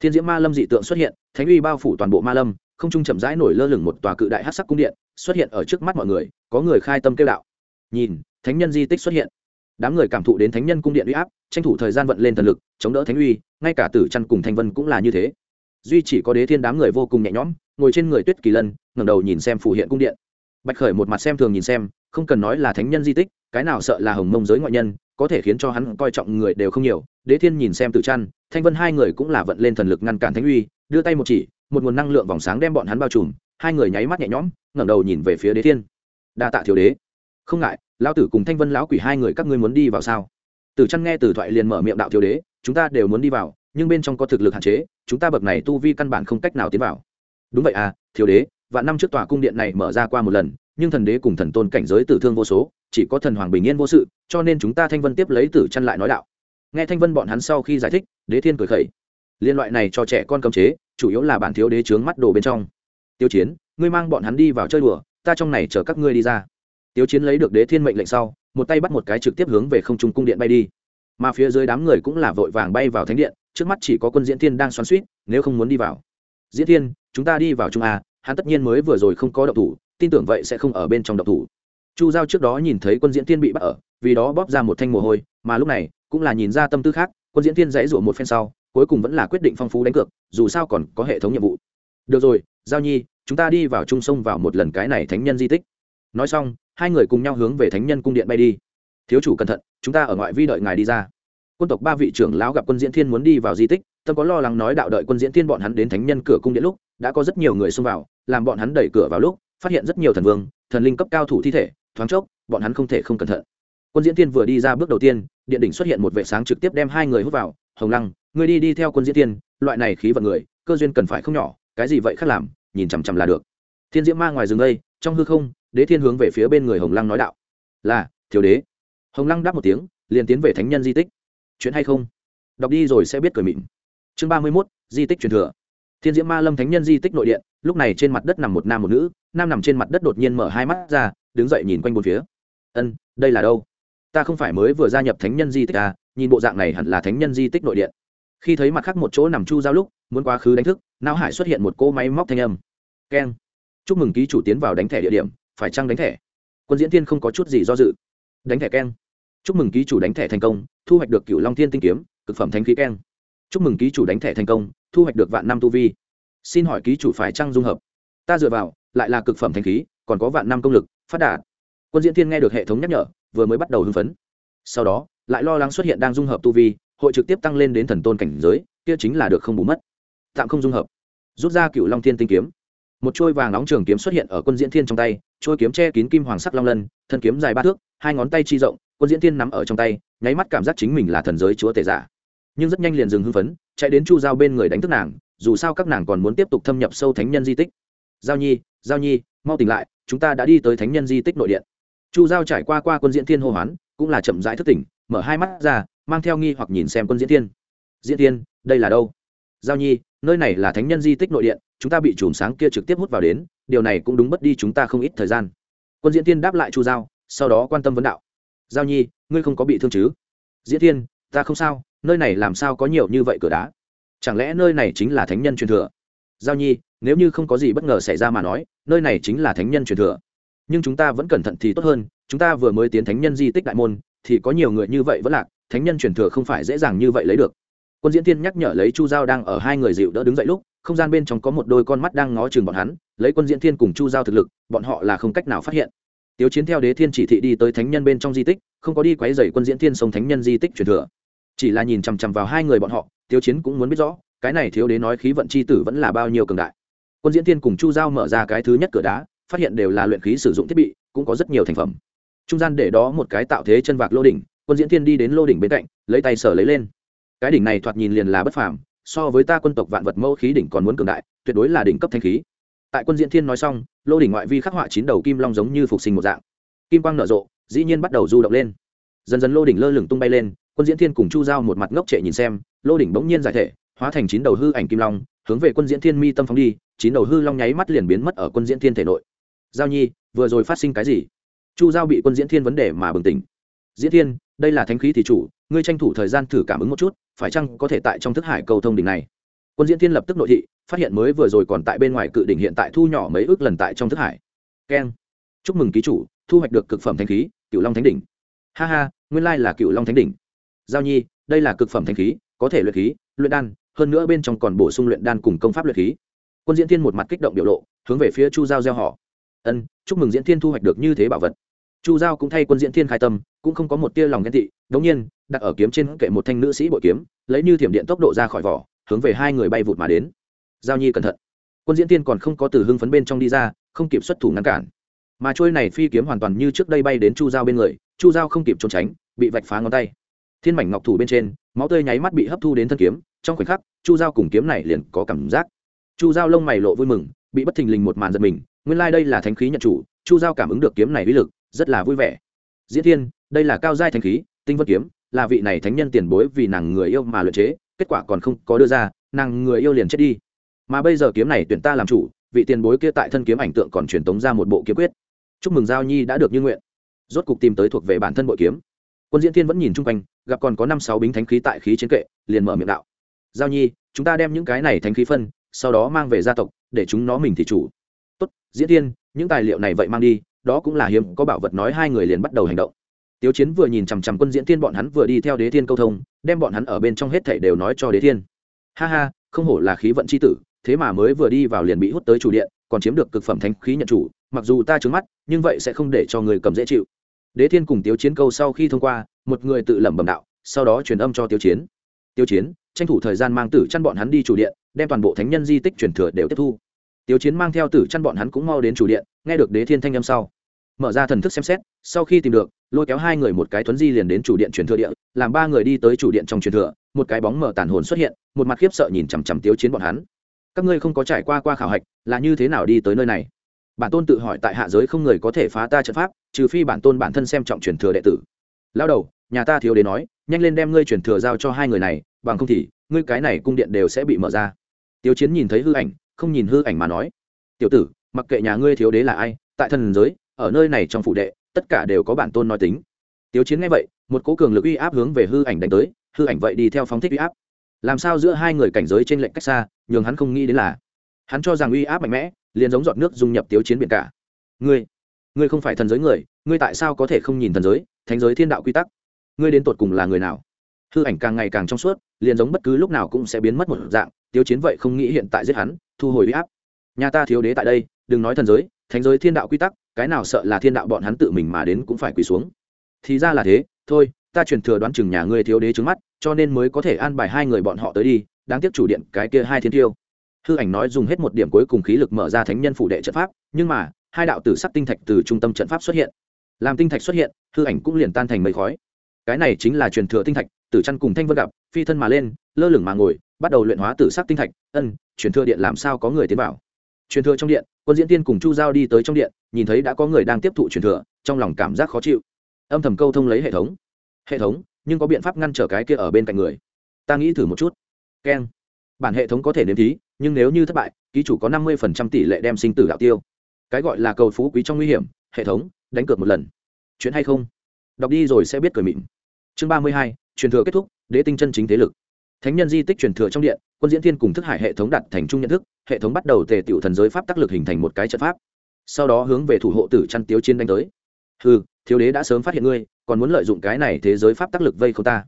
A: thiên diễm ma lâm dị tượng xuất hiện, thánh uy bao phủ toàn bộ ma lâm không trung chậm rãi nổi lơ lửng một tòa cự đại hát sắc cung điện, xuất hiện ở trước mắt mọi người, có người khai tâm kêu đạo. Nhìn, thánh nhân di tích xuất hiện. Đám người cảm thụ đến thánh nhân cung điện uy áp, tranh thủ thời gian vận lên thần lực, chống đỡ thánh uy, ngay cả tử chăn cùng thanh vân cũng là như thế. Duy chỉ có đế thiên đám người vô cùng nhẹ nhõm, ngồi trên người tuyết kỳ lân, ngẩng đầu nhìn xem phủ hiện cung điện. Bạch khởi một mặt xem thường nhìn xem, không cần nói là thánh nhân di tích, cái nào sợ là hồng mông giới ngoại nhân, có thể khiến cho hắn coi trọng người đều không nhiều. Đế thiên nhìn xem tử chăn thanh vân hai người cũng là vận lên thần lực ngăn cản thánh uy, đưa tay một chỉ một nguồn năng lượng vòng sáng đem bọn hắn bao trùm, hai người nháy mắt nhẹ nhõm, ngẩng đầu nhìn về phía đế thiên. Đa tạ thiếu đế. Không ngại, lão tử cùng thanh vân lão quỷ hai người các ngươi muốn đi vào sao? Tử chăn nghe từ thoại liền mở miệng đạo thiếu đế, chúng ta đều muốn đi vào, nhưng bên trong có thực lực hạn chế, chúng ta bậc này tu vi căn bản không cách nào tiến vào. Đúng vậy à thiếu đế và năm trước tòa cung điện này mở ra qua một lần, nhưng thần đế cùng thần tôn cảnh giới tử thương vô số, chỉ có thần hoàng bình yên vô sự, cho nên chúng ta thanh vân tiếp lấy tử chăn lại nói đạo. Nghe thanh vân bọn hắn sau khi giải thích, đế thiên cười khẩy. Liên loại này cho trẻ con cấm chế chủ yếu là bản thiếu đế trướng mắt đồ bên trong. Tiêu chiến, ngươi mang bọn hắn đi vào chơi đùa, ta trong này chở các ngươi đi ra. Tiêu chiến lấy được đế thiên mệnh lệnh sau, một tay bắt một cái trực tiếp hướng về không trung cung điện bay đi. Mà phía dưới đám người cũng là vội vàng bay vào thánh điện, trước mắt chỉ có quân diễn thiên đang xoắn suýt nếu không muốn đi vào. Diễn thiên, chúng ta đi vào trung a à, hắn tất nhiên mới vừa rồi không có động thủ, tin tưởng vậy sẽ không ở bên trong động thủ. Chu giao trước đó nhìn thấy quân diễn thiên bị bắt ở, vì đó bóp ra một thanh mồ hôi, mà lúc này cũng là nhìn ra tâm tư khác quân diễn thiên dãy rủa một phen sau, cuối cùng vẫn là quyết định phong phú đánh cược, dù sao còn có hệ thống nhiệm vụ. Được rồi, giao nhi, chúng ta đi vào trung sông vào một lần cái này thánh nhân di tích. Nói xong, hai người cùng nhau hướng về thánh nhân cung điện bay đi. Thiếu chủ cẩn thận, chúng ta ở ngoại vi đợi ngài đi ra. Quân tộc ba vị trưởng lão gặp quân diễn thiên muốn đi vào di tích, tâm có lo lắng nói đạo đợi quân diễn thiên bọn hắn đến thánh nhân cửa cung điện lúc, đã có rất nhiều người xông vào, làm bọn hắn đẩy cửa vào lúc, phát hiện rất nhiều thần vương, thần linh cấp cao thủ thi thể, thoáng chốc, bọn hắn không thể không cẩn thận. Quân diễn thiên vừa đi ra bước đầu tiên điện đỉnh xuất hiện một vệ sáng trực tiếp đem hai người hút vào, hồng lăng, ngươi đi đi theo quân diễn Tiên. loại này khí vận người, cơ duyên cần phải không nhỏ, cái gì vậy khác làm, nhìn chằm chằm là được. Thiên diễm ma ngoài rừng đây, trong hư không, đế thiên hướng về phía bên người hồng lăng nói đạo, là, thiếu đế. Hồng lăng đáp một tiếng, liền tiến về thánh nhân di tích. Chuyện hay không? Đọc đi rồi sẽ biết cười mịn. Chương ba mươi mốt, di tích truyền thừa. Thiên diễm ma lâm thánh nhân di tích nội điện, lúc này trên mặt đất nằm một nam một nữ, nam nằm trên mặt đất đột nhiên mở hai mắt ra, đứng dậy nhìn quanh bốn phía. Ân, đây là đâu? Ta không phải mới vừa gia nhập thánh nhân di tích à nhìn bộ dạng này hẳn là thánh nhân di tích nội điện. Khi thấy mặt khác một chỗ nằm chu giao lúc, muốn quá khứ đánh thức, não hải xuất hiện một cỗ máy móc thanh âm. Keng. Chúc mừng ký chủ tiến vào đánh thẻ địa điểm, phải chăng đánh thẻ? Quân diễn thiên không có chút gì do dự. Đánh thẻ keng. Chúc mừng ký chủ đánh thẻ thành công, thu hoạch được cựu long thiên tinh kiếm, cực phẩm thanh khí keng. Chúc mừng ký chủ đánh thẻ thành công, thu hoạch được vạn năm tu vi. Xin hỏi ký chủ phải trăng dung hợp? Ta dựa vào, lại là cực phẩm thanh khí, còn có vạn năm công lực, phát đạt. Quân diễn thiên nghe được hệ thống nhắc nhở vừa mới bắt đầu hưng phấn. Sau đó, lại lo lắng xuất hiện đang dung hợp tu vi, hội trực tiếp tăng lên đến thần tôn cảnh giới, kia chính là được không bù mất. Tạm không dung hợp. Rút ra cựu long thiên tinh kiếm. Một trôi vàng nóng trường kiếm xuất hiện ở quân diễn thiên trong tay trôi kiếm che kín kim hoàng sắc long lân, thân kiếm dài ba thước, hai ngón tay chi rộng, quân diễn thiên nắm ở trong tay, nháy mắt cảm giác chính mình là thần giới chúa tể giả. Nhưng rất nhanh liền dừng hưng phấn, chạy đến chu giao bên người đánh thức nàng, dù sao các nàng còn muốn tiếp tục thâm nhập sâu thánh nhân di tích. Giao nhi giao nhi, mau tỉnh lại, chúng ta đã đi tới thánh nhân di tích nội điện chu giao trải qua qua quân diễn thiên hô hoán, cũng là chậm rãi thức tỉnh, mở hai mắt ra, mang theo nghi hoặc nhìn xem quân diễn thiên. Diễn thiên, đây là đâu? Giao nhi, nơi này là thánh nhân di tích nội điện, chúng ta bị chùm sáng kia trực tiếp hút vào đến, điều này cũng đúng mất đi chúng ta không ít thời gian. Quân diễn thiên đáp lại chu giao, sau đó quan tâm vấn đạo. Giao nhi, ngươi không có bị thương chứ? Diễn thiên, ta không sao, nơi này làm sao có nhiều như vậy cửa đá? Chẳng lẽ nơi này chính là thánh nhân truyền thừa? Giao nhi, nếu như không có gì bất ngờ xảy ra mà nói, nơi này chính là thánh nhân truyền thừa nhưng chúng ta vẫn cẩn thận thì tốt hơn, chúng ta vừa mới tiến thánh nhân di tích đại môn, thì có nhiều người như vậy vẫn lạc, thánh nhân truyền thừa không phải dễ dàng như vậy lấy được. Quân diễn tiên nhắc nhở lấy chu giao đang ở hai người dịu đỡ đứng dậy lúc, không gian bên trong có một đôi con mắt đang ngó chừng bọn hắn, lấy quân diễn thiên cùng chu giao thực lực, bọn họ là không cách nào phát hiện. Tiếu chiến theo đế thiên chỉ thị đi tới thánh nhân bên trong di tích, không có đi quấy dày quân diễn thiên sông thánh nhân di tích truyền thừa. Chỉ là nhìn chằm chằm vào hai người bọn họ, tiếu chiến cũng muốn biết rõ, cái này thiếu đế nói khí vận c h i tử vẫn là bao nhiêu cường đại. Quân diễn thiên cùng chu giao mở ra cái thứ nhất cửa đá phát hiện đều là luyện khí sử dụng thiết bị, cũng có rất nhiều thành phẩm. Trung gian để đó một cái tạo thế chân vạc lô đỉnh, quân diễn thiên đi đến lô đỉnh bên cạnh, lấy tay sở lấy lên. Cái đỉnh này thoạt nhìn liền là bất phàm, so với ta quân tộc vạn vật mẫu khí đỉnh còn muốn cường đại, tuyệt đối là đỉnh cấp thanh khí. Tại quân diễn thiên nói xong, lô đỉnh ngoại vi khắc họa chín đầu kim long giống như phục sinh một dạng. Kim quang nở rộ, dĩ nhiên bắt đầu du động lên. Dần dần lô đỉnh lơ lửng tung bay lên, quân diễn thiên cùng chu giao một mặt ngốc trệ nhìn xem, lô đỉnh bỗng nhiên giải thể, hóa thành chín đầu hư ảnh kim long, hướng về quân diễn thiên mi tâm phóng đi, chín đầu hư long nháy mắt liền biến mất ở quân diễn thiên thể nội giao nhi, vừa rồi phát sinh cái gì? Chu giao bị quân diễn thiên vấn đề mà bừng tỉnh. Diễn thiên, đây là thánh khí thì chủ, ngươi tranh thủ thời gian thử cảm ứng một chút, phải chăng có thể tại trong thức hải cầu thông đỉnh này? Quân diễn thiên lập tức nội thị, phát hiện mới vừa rồi còn tại bên ngoài cự đỉnh hiện tại thu nhỏ mấy ước lần tại trong thức hải. Keng. Chúc mừng ký chủ, thu hoạch được cực phẩm thánh khí cựu long thánh đỉnh. Ha ha, nguyên lai là cựu long thánh đỉnh. Giao nhi, đây là cực phẩm thánh khí, có thể luyện khí, luyện đan, hơn nữa bên trong còn bổ sung luyện đan cùng công pháp luyện khí. Quân diễn thiên một mặt kích động biểu lộ, hướng về phía chu giao gieo họ ân, chúc mừng diễn thiên thu hoạch được như thế bảo vật. Chu giao cũng thay quân diễn thiên khai tâm, cũng không có một tia lòng ghen tị, đống nhiên, đặt ở kiếm trên kệ một thanh nữ sĩ bội kiếm, lấy như thiểm điện tốc độ ra khỏi vỏ, hướng về hai người bay vụt mà đến. Giao nhi cẩn thận. Quân diễn thiên còn không có từ hưng phấn bên trong đi ra, không kịp xuất thủ ngăn cản. Mà trôi này phi kiếm hoàn toàn như trước đây bay đến chu giao bên người, chu giao không kịp trốn tránh, bị vạch phá ngón tay. Thiên mảnh ngọc thủ bên trên, máu tươi nháy mắt bị hấp thu đến thân kiếm, trong khoảnh khắc, chu giao cùng kiếm này liền có cảm giác. Chu giao lông mày lộ vui mừng, bị bất thình lình một màn giật mình nguyên lai đây là thánh khí nhận chủ, chu giao cảm ứng được kiếm này uy lực, rất là vui vẻ. Diễn thiên, đây là cao giai thánh khí, tinh vân kiếm, là vị này thánh nhân tiền bối vì nàng người yêu mà luyện chế, kết quả còn không có đưa ra, nàng người yêu liền chết đi. Mà bây giờ kiếm này tuyển ta làm chủ, vị tiền bối kia tại thân kiếm ảnh tượng còn truyền tống ra một bộ kiếm quyết. Chúc mừng giao nhi đã được như nguyện. Rốt cục tìm tới thuộc về bản thân bội kiếm. Quân diễn thiên vẫn nhìn chung quanh, gặp còn có năm sáu bính thánh khí tại khí trên kệ, liền mở miệng đạo. Giao nhi, chúng ta đem những cái này thánh khí phân, sau đó mang về gia tộc, để chúng nó mình thì chủ diễn thiên những tài liệu này vậy mang đi đó cũng là hiếm có bảo vật nói hai người liền bắt đầu hành động Tiếu Chiến vừa nhìn chằm chằm quân diễn thiên bọn hắn vừa đi theo Đế Thiên câu thông, đem bọn hắn ở bên trong hết thảy đều nói cho Đế Thiên. Ha ha, không hổ là khí vận chi tử, thế mà mới vừa đi vào liền bị hút tới chủ điện, còn chiếm được cực phẩm thánh khí nhận chủ, mặc dù ta trướng mắt, nhưng vậy sẽ không để cho người cầm dễ chịu. Đế Thiên cùng Tiếu Chiến câu sau khi thông qua, một người tự lẩm bẩm đạo, sau đó truyền âm cho Tiếu Chiến. Tiêu Chiến, tranh thủ thời gian mang tử chăn bọn hắn đi chủ điện, đem toàn bộ thánh nhân di tích truyền thừa đều tiếp thu. Tiếu Chiến mang theo tử chăn bọn hắn cũng mau đến chủ điện, nghe được Đế Thiên thanh âm sau, mở ra thần thức xem xét sau khi tìm được lôi kéo hai người một cái tuấn di liền đến chủ điện truyền thừa địa làm ba người đi tới chủ điện trong truyền thừa một cái bóng mở tàn hồn xuất hiện một mặt khiếp sợ nhìn chằm chằm tiếu chiến bọn hắn. Các ngươi không có trải qua qua khảo hạch là như thế nào đi tới nơi này? Bản tôn tự hỏi tại hạ giới không người có thể phá ta trận pháp trừ phi bản tôn bản thân xem trọng truyền thừa đệ tử. Lao đầu nhà ta thiếu đến nói nhanh lên đem ngươi truyền thừa giao cho hai người này bằng không thì ngươi cái này cung điện đều sẽ bị mở ra. Tiêu chiến nhìn thấy hư ảnh không nhìn hư ảnh mà nói. Tiểu tử, mặc kệ nhà ngươi thiếu đế là ai, tại thần giới, ở nơi này trong phụ đệ, tất cả đều có bản tôn nói tính. Tiếu chiến nghe vậy, một cố cường lực uy áp hướng về hư ảnh đánh tới, hư ảnh vậy đi theo phóng thích uy áp. Làm sao giữa hai người cảnh giới trên lệnh cách xa, nhường hắn không nghĩ đến là, hắn cho rằng uy áp mạnh mẽ, liền giống giọt nước dung nhập tiếu chiến biển cả. Ngươi ngươi không phải thần giới người, ngươi tại sao có thể không nhìn thần giới, thánh giới thiên đạo quy tắc? Ngươi đến tột cùng là người nào? Hư ảnh càng ngày càng trong suốt, liền giống bất cứ lúc nào cũng sẽ biến mất một dạng, tiếu chiến vậy không nghĩ hiện tại giết hắn thu hồi uy áp. Nhà ta thiếu đế tại đây, đừng nói thần giới, thánh giới thiên đạo quy tắc, cái nào sợ là thiên đạo bọn hắn tự mình mà đến cũng phải quỳ xuống. Thì ra là thế, thôi, ta truyền thừa đoán chừng nhà ngươi thiếu đế trứng mắt, cho nên mới có thể an bài hai người bọn họ tới đi, đáng tiếc chủ điện cái kia hai thiên tiêu. Hư ảnh nói dùng hết một điểm cuối cùng khí lực mở ra thánh nhân phụ đệ trận pháp, nhưng mà, hai đạo tử sắc tinh thạch từ trung tâm trận pháp xuất hiện. Làm tinh thạch xuất hiện, hư ảnh cũng liền tan thành mây khói cái này chính là truyền thừa tinh thạch, tử chăn cùng thanh vân gặp, phi thân mà lên, lơ lửng mà ngồi, bắt đầu luyện hóa tử sắc tinh thạch. Ân, truyền thừa điện làm sao có người tiến vào? Truyền thừa trong điện, quân diễn tiên cùng chu giao đi tới trong điện, nhìn thấy đã có người đang tiếp thụ truyền thừa, trong lòng cảm giác khó chịu. Âm thầm câu thông lấy hệ thống. Hệ thống, nhưng có biện pháp ngăn trở cái kia ở bên cạnh người. Ta nghĩ thử một chút. Keng. Bản hệ thống có thể nếm thí, nhưng nếu như thất bại, ký chủ có năm mươi tỷ lệ đem sinh tử đạo tiêu. Cái gọi là cầu phú quý trong nguy hiểm, hệ thống, đánh cược một lần. Chuyện hay không? Đọc đi rồi sẽ biết cười mịn chương ba mươi hai, truyền thừa kết thúc, đế tinh chân chính thế lực. Thánh nhân di tích truyền thừa trong điện, quân diễn thiên cùng thức hải hệ thống đặt thành trung nhận thức, hệ thống bắt đầu tề tiểu thần giới pháp tác lực hình thành một cái trận pháp. Sau đó hướng về thủ hộ tử chăn tiếu chiến đánh tới. Ừ thiếu đế đã sớm phát hiện ngươi, còn muốn lợi dụng cái này thế giới pháp tác lực vây không ta.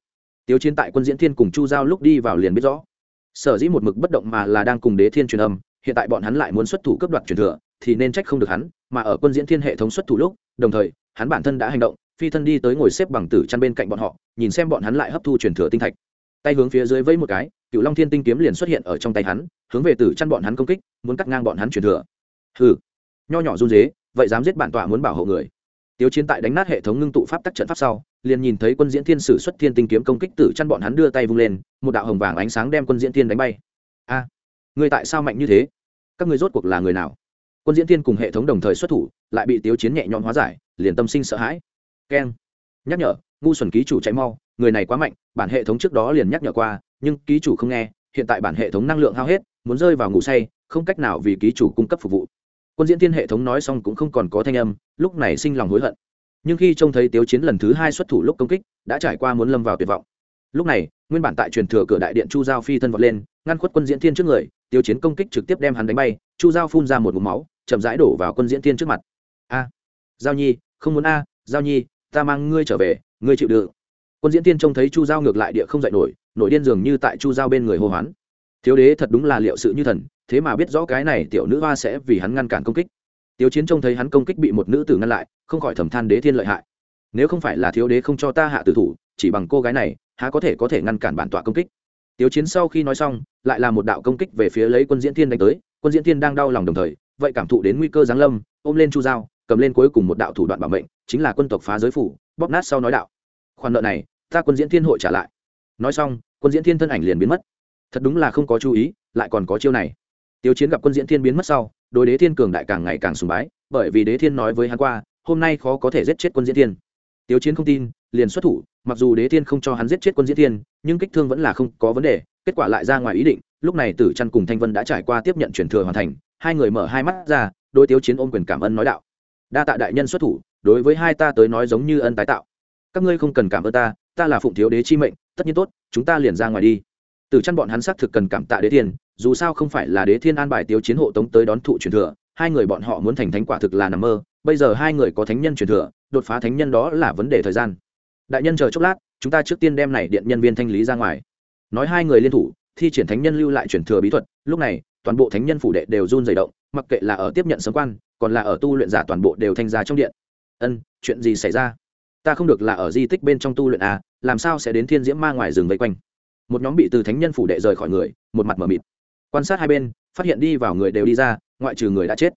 A: Tiếu chiến tại quân diễn thiên cùng chu giao lúc đi vào liền biết rõ. Sở dĩ một mực bất động mà là đang cùng đế thiên truyền âm, hiện tại bọn hắn lại muốn xuất thủ cấp đoạt truyền thừa, thì nên trách không được hắn, mà ở quân diễn thiên hệ thống xuất thủ lúc, đồng thời, hắn bản thân đã hành động phi thân đi tới ngồi xếp bằng tử chăn bên cạnh bọn họ nhìn xem bọn hắn lại hấp thu truyền thừa tinh thạch tay hướng phía dưới vẫy một cái cựu long thiên tinh kiếm liền xuất hiện ở trong tay hắn hướng về tử chăn bọn hắn công kích muốn cắt ngang bọn hắn truyền thừa hừ nho nhỏ run dế vậy dám giết bản tọa muốn bảo hộ người Tiếu Chiến tại đánh nát hệ thống ngưng tụ pháp tắc trận pháp sau, liền nhìn thấy quân diễn thiên sử xuất thiên tinh kiếm công kích tử chăn bọn hắn đưa tay vung lên, một đạo hồng vàng ánh sáng đem quân diễn thiên đánh bay. A, à, người tại sao mạnh như thế? Các người rốt cuộc là người nào? Quân diễn thiên cùng hệ thống đồng thời xuất thủ, lại bị Tiếu Chiến nhẹ nhõm hóa giải, liền tâm sinh sợ hãi. Keng. Nhắc nhở, ngu xuẩn ký chủ chạy mau, người này quá mạnh, bản hệ thống trước đó liền nhắc nhở qua, nhưng ký chủ không nghe, hiện tại bản hệ thống năng lượng hao hết, muốn rơi vào ngủ say, không cách nào vì ký chủ cung cấp phục vụ. Quân diễn tiên hệ thống nói xong cũng không còn có thanh âm lúc này sinh lòng hối hận. Nhưng khi trông thấy tiếu chiến lần thứ hai xuất thủ lúc công kích đã trải qua muốn lâm vào tuyệt vọng. Lúc này nguyên bản tại truyền thừa cửa đại điện chu giao phi thân vọt lên ngăn khuất quân diễn thiên trước người tiêu chiến công kích trực tiếp đem hắn đánh bay chu giao phun ra một mục máu chậm rãi đổ vào quân diễn thiên trước mặt. A giao nhi không muốn a giao nhi ta mang ngươi trở về ngươi chịu đựng quân diễn thiên trông thấy chu giao ngược lại địa không dạy nổi nổi điên dường như tại chu giao bên người hô hoán thiếu đế thật đúng là liệu sự như thần thế mà biết rõ cái này tiểu nữ hoa sẽ vì hắn ngăn cản công kích Tiêu Chiến trông thấy hắn công kích bị một nữ tử ngăn lại, không khỏi thầm than đế thiên lợi hại. Nếu không phải là thiếu đế không cho ta hạ tử thủ, chỉ bằng cô gái này, há có thể có thể ngăn cản bản tọa công kích. Tiêu Chiến sau khi nói xong, lại là một đạo công kích về phía lấy quân diễn thiên đánh tới, quân diễn thiên đang đau lòng đồng thời, vậy cảm thụ đến nguy cơ giáng lâm, ôm lên chu dao, cầm lên cuối cùng một đạo thủ đoạn bảo mệnh, chính là quân tộc phá giới phủ, bóp nát sau nói đạo. Khoản nợ này, ta quân diễn thiên hội trả lại. Nói xong, quân diễn thiên thân ảnh liền biến mất. Thật đúng là không có chú ý, lại còn có chiêu này. Tiêu Chiến gặp quân diễn thiên biến mất sau, đối đế thiên cường đại càng ngày càng sùng bái bởi vì đế thiên nói với hắn qua hôm nay khó có thể giết chết quân diễn thiên tiêu chiến không tin liền xuất thủ mặc dù đế thiên không cho hắn giết chết quân diễn thiên nhưng kích thương vẫn là không có vấn đề kết quả lại ra ngoài ý định lúc này tử trăn cùng thanh vân đã trải qua tiếp nhận chuyển thừa hoàn thành hai người mở hai mắt ra đôi tiêu chiến ôm quyền cảm ơn nói đạo đa tạ đại nhân xuất thủ đối với hai ta tới nói giống như ân tái tạo. Các ngươi không cần cảm ơn ta ta là phụng thiếu đế chi mệnh, tất nhiên tốt, chúng ta liền ra ngoài đi. Tử chăn bọn hắn xác thực cần cảm tạ đế thiên, dù sao không phải là đế thiên an bài tiêu chiến hộ tống tới đón thụ truyền thừa, hai người bọn họ muốn thành thánh quả thực là nằm mơ, bây giờ hai người có thánh nhân truyền thừa, đột phá thánh nhân đó là vấn đề thời gian. Đại nhân chờ chốc lát, chúng ta trước tiên đem này điện nhân viên thanh lý ra ngoài. Nói hai người liên thủ, thi triển thánh nhân lưu lại truyền thừa bí thuật, lúc này, toàn bộ thánh nhân phủ đệ đều run dày động, mặc kệ là ở tiếp nhận sấm quan, còn là ở tu luyện giả toàn bộ đều thanh ra trong điện ân, chuyện gì xảy ra? Ta không được là ở di tích bên trong tu luyện à làm sao sẽ đến thiên diễm ma ngoài rừng vây quanh? Một nhóm bị từ thánh nhân phủ đệ rời khỏi người, một mặt m ở mịt. Quan sát hai bên, phát hiện đi vào người đều đi ra, ngoại trừ người đã chết.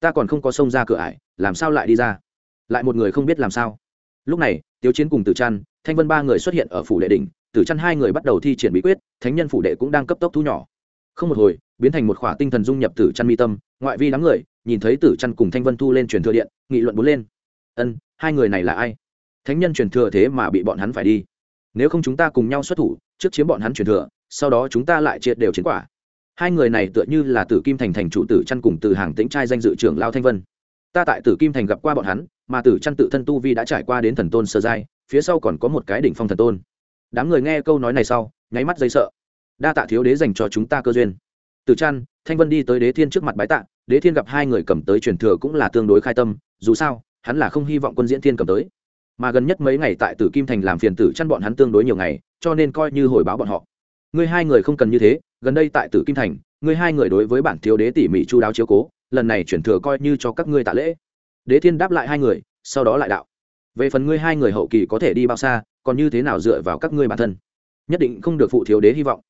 A: Ta còn không có xông ra cửa ải, làm sao lại đi ra? Lại một người không biết làm sao. Lúc này, tiếu chiến cùng tử trăn, thanh vân ba người xuất hiện ở phủ đệ đỉnh, tử trăn hai người bắt đầu thi triển bí quyết, thánh nhân phủ đệ cũng đang cấp tốc thu nhỏ. Không một hồi, biến thành một khỏa tinh thần dung nhập tử trăn mi tâm, ngoại vi đám người, nhìn thấy tử trăn cùng thanh vân thu lên truyền thừa điện, nghị luận bốn lên ân, hai người này là ai? Thánh nhân truyền thừa thế mà bị bọn hắn phải đi. Nếu không chúng ta cùng nhau xuất thủ, trước chiếm bọn hắn truyền thừa, sau đó chúng ta lại chia đều chiến quả. Hai người này tựa như là tử kim thành thành chủ tử chăn cùng từ hàng tĩnh trai danh dự trưởng lao thanh vân. Ta tại tử kim thành gặp qua bọn hắn, mà tử chăn tự thân tu vi đã trải qua đến thần tôn sơ giai, phía sau còn có một cái đỉnh phong thần tôn. Đám người nghe câu nói này sau, nháy mắt dây sợ. Đa tạ thiếu đế dành cho chúng ta cơ duyên. Tử chăn, thanh vân đi tới đế thiên trước mặt bái tạ, đế thiên gặp hai người cầm tới truyền thừa cũng là tương đối khai tâm, dù sao hắn là không hy vọng quân diễn thiên cầm tới. Mà gần nhất mấy ngày tại tử kim thành làm phiền tử chăn bọn hắn tương đối nhiều ngày, cho nên coi như hồi báo bọn họ. Ngươi hai người không cần như thế, gần đây tại tử kim thành, ngươi hai người đối với bản thiếu đế tỉ mỉ chu đáo chiếu cố, lần này chuyển thừa coi như cho các ngươi tạ lễ. Đế thiên đáp lại hai người, sau đó lại đạo. Về phần ngươi hai người hậu kỳ có thể đi bao xa, còn như thế nào dựa vào các ngươi bản thân? Nhất định không được phụ thiếu đế hy vọng.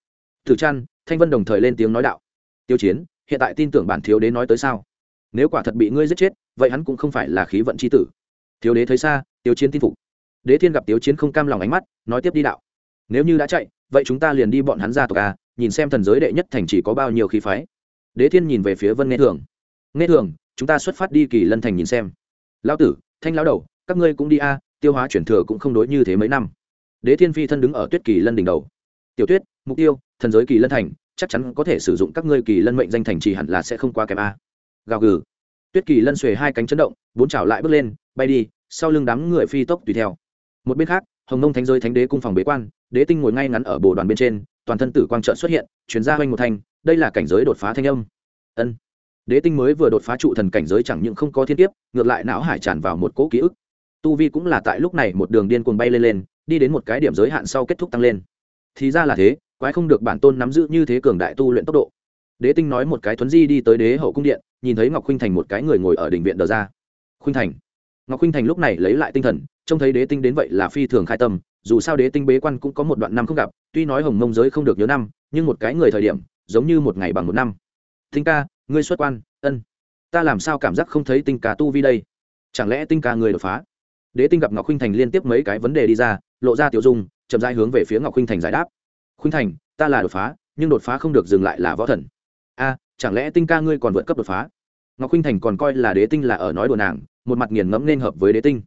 A: Tử trăn thanh vân đồng thời lên tiếng nói đạo. Tiêu chiến, hiện tại tin tưởng bản thiếu đế nói tới sao? Nếu quả thật bị ngươi giết chết, vậy hắn cũng không phải là khí vận c h i tử. Thiếu đế thấy xa tiêu chiến tin phục. Đế thiên gặp tiêu chiến không cam lòng ánh mắt, nói tiếp đi đạo. Nếu như đã chạy, vậy chúng ta liền đi bọn hắn ra tộc a, nhìn xem thần giới đệ nhất thành chỉ có bao nhiêu khí phái. Đế thiên nhìn về phía vân nghe thường. Nghe thường, chúng ta xuất phát đi kỳ lân thành nhìn xem. Lão tử, thanh lão đầu, các ngươi cũng đi a, tiêu hóa chuyển thừa cũng không đối như thế mấy năm. Đế thiên phi thân đứng ở tuyết kỳ lân đỉnh đầu. Tiểu tuyết, mục tiêu, thần giới kỳ lân thành, chắc chắn có thể sử dụng các ngươi kỳ lân mệnh danh thành trì hẳn là sẽ không qua kém a gào gừ. Tuyết kỳ lân xuề hai cánh chấn động, bốn chảo lại bước lên, bay đi, sau lưng đám người phi tốc tùy theo. Một bên khác, hồng nông thánh giới thánh đế cung phòng bế quan, đế tinh ngồi ngay ngắn ở bồ đoàn bên trên, toàn thân tử quang trợ xuất hiện chuyển ra hoành một thanh, đây là cảnh giới đột phá thanh âm. Ân. Đế tinh mới vừa đột phá trụ thần cảnh giới chẳng những không có thiên kiếp, ngược lại não hải tràn vào một cỗ ký ức. Tu vi cũng là tại lúc này một đường điên cuồng bay lên lên, đi đến một cái điểm giới hạn sau kết thúc tăng lên. Thì ra là thế, quái không được bản tôn nắm giữ như thế cường đại tu luyện tốc độ đế tinh nói một cái thuấn di đi tới đế hậu cung điện, nhìn thấy ngọc khuynh thành một cái người ngồi ở đình viện đờ ra. Khuynh thành. Ngọc khuynh thành lúc này lấy lại tinh thần, trông thấy đế tinh đến vậy là phi thường khai tâm, dù sao đế tinh bế quan cũng có một đoạn năm không gặp, tuy nói hồng mông giới không được nhớ năm, nhưng một cái người thời điểm, giống như một ngày bằng một năm. Tinh ca, ngươi xuất quan, ân. Ta làm sao cảm giác không thấy tinh ca tu vi đây? Chẳng lẽ tinh ca người đột phá? Đế tinh gặp ngọc khuynh thành liên tiếp mấy cái vấn đề đi ra, lộ ra tiểu dung, chậm rãi hướng về phía ngọc khuynh thành giải đáp. Khuynh thành, ta là đột phá, nhưng đột phá không được dừng lại là võ thần chẳng lẽ tinh ca ngươi còn vượt cấp đột phá? Ngọc khinh thành còn coi là đế tinh là ở nói đùa nàng, một mặt nghiền ngẫm nên hợp với đế tinh.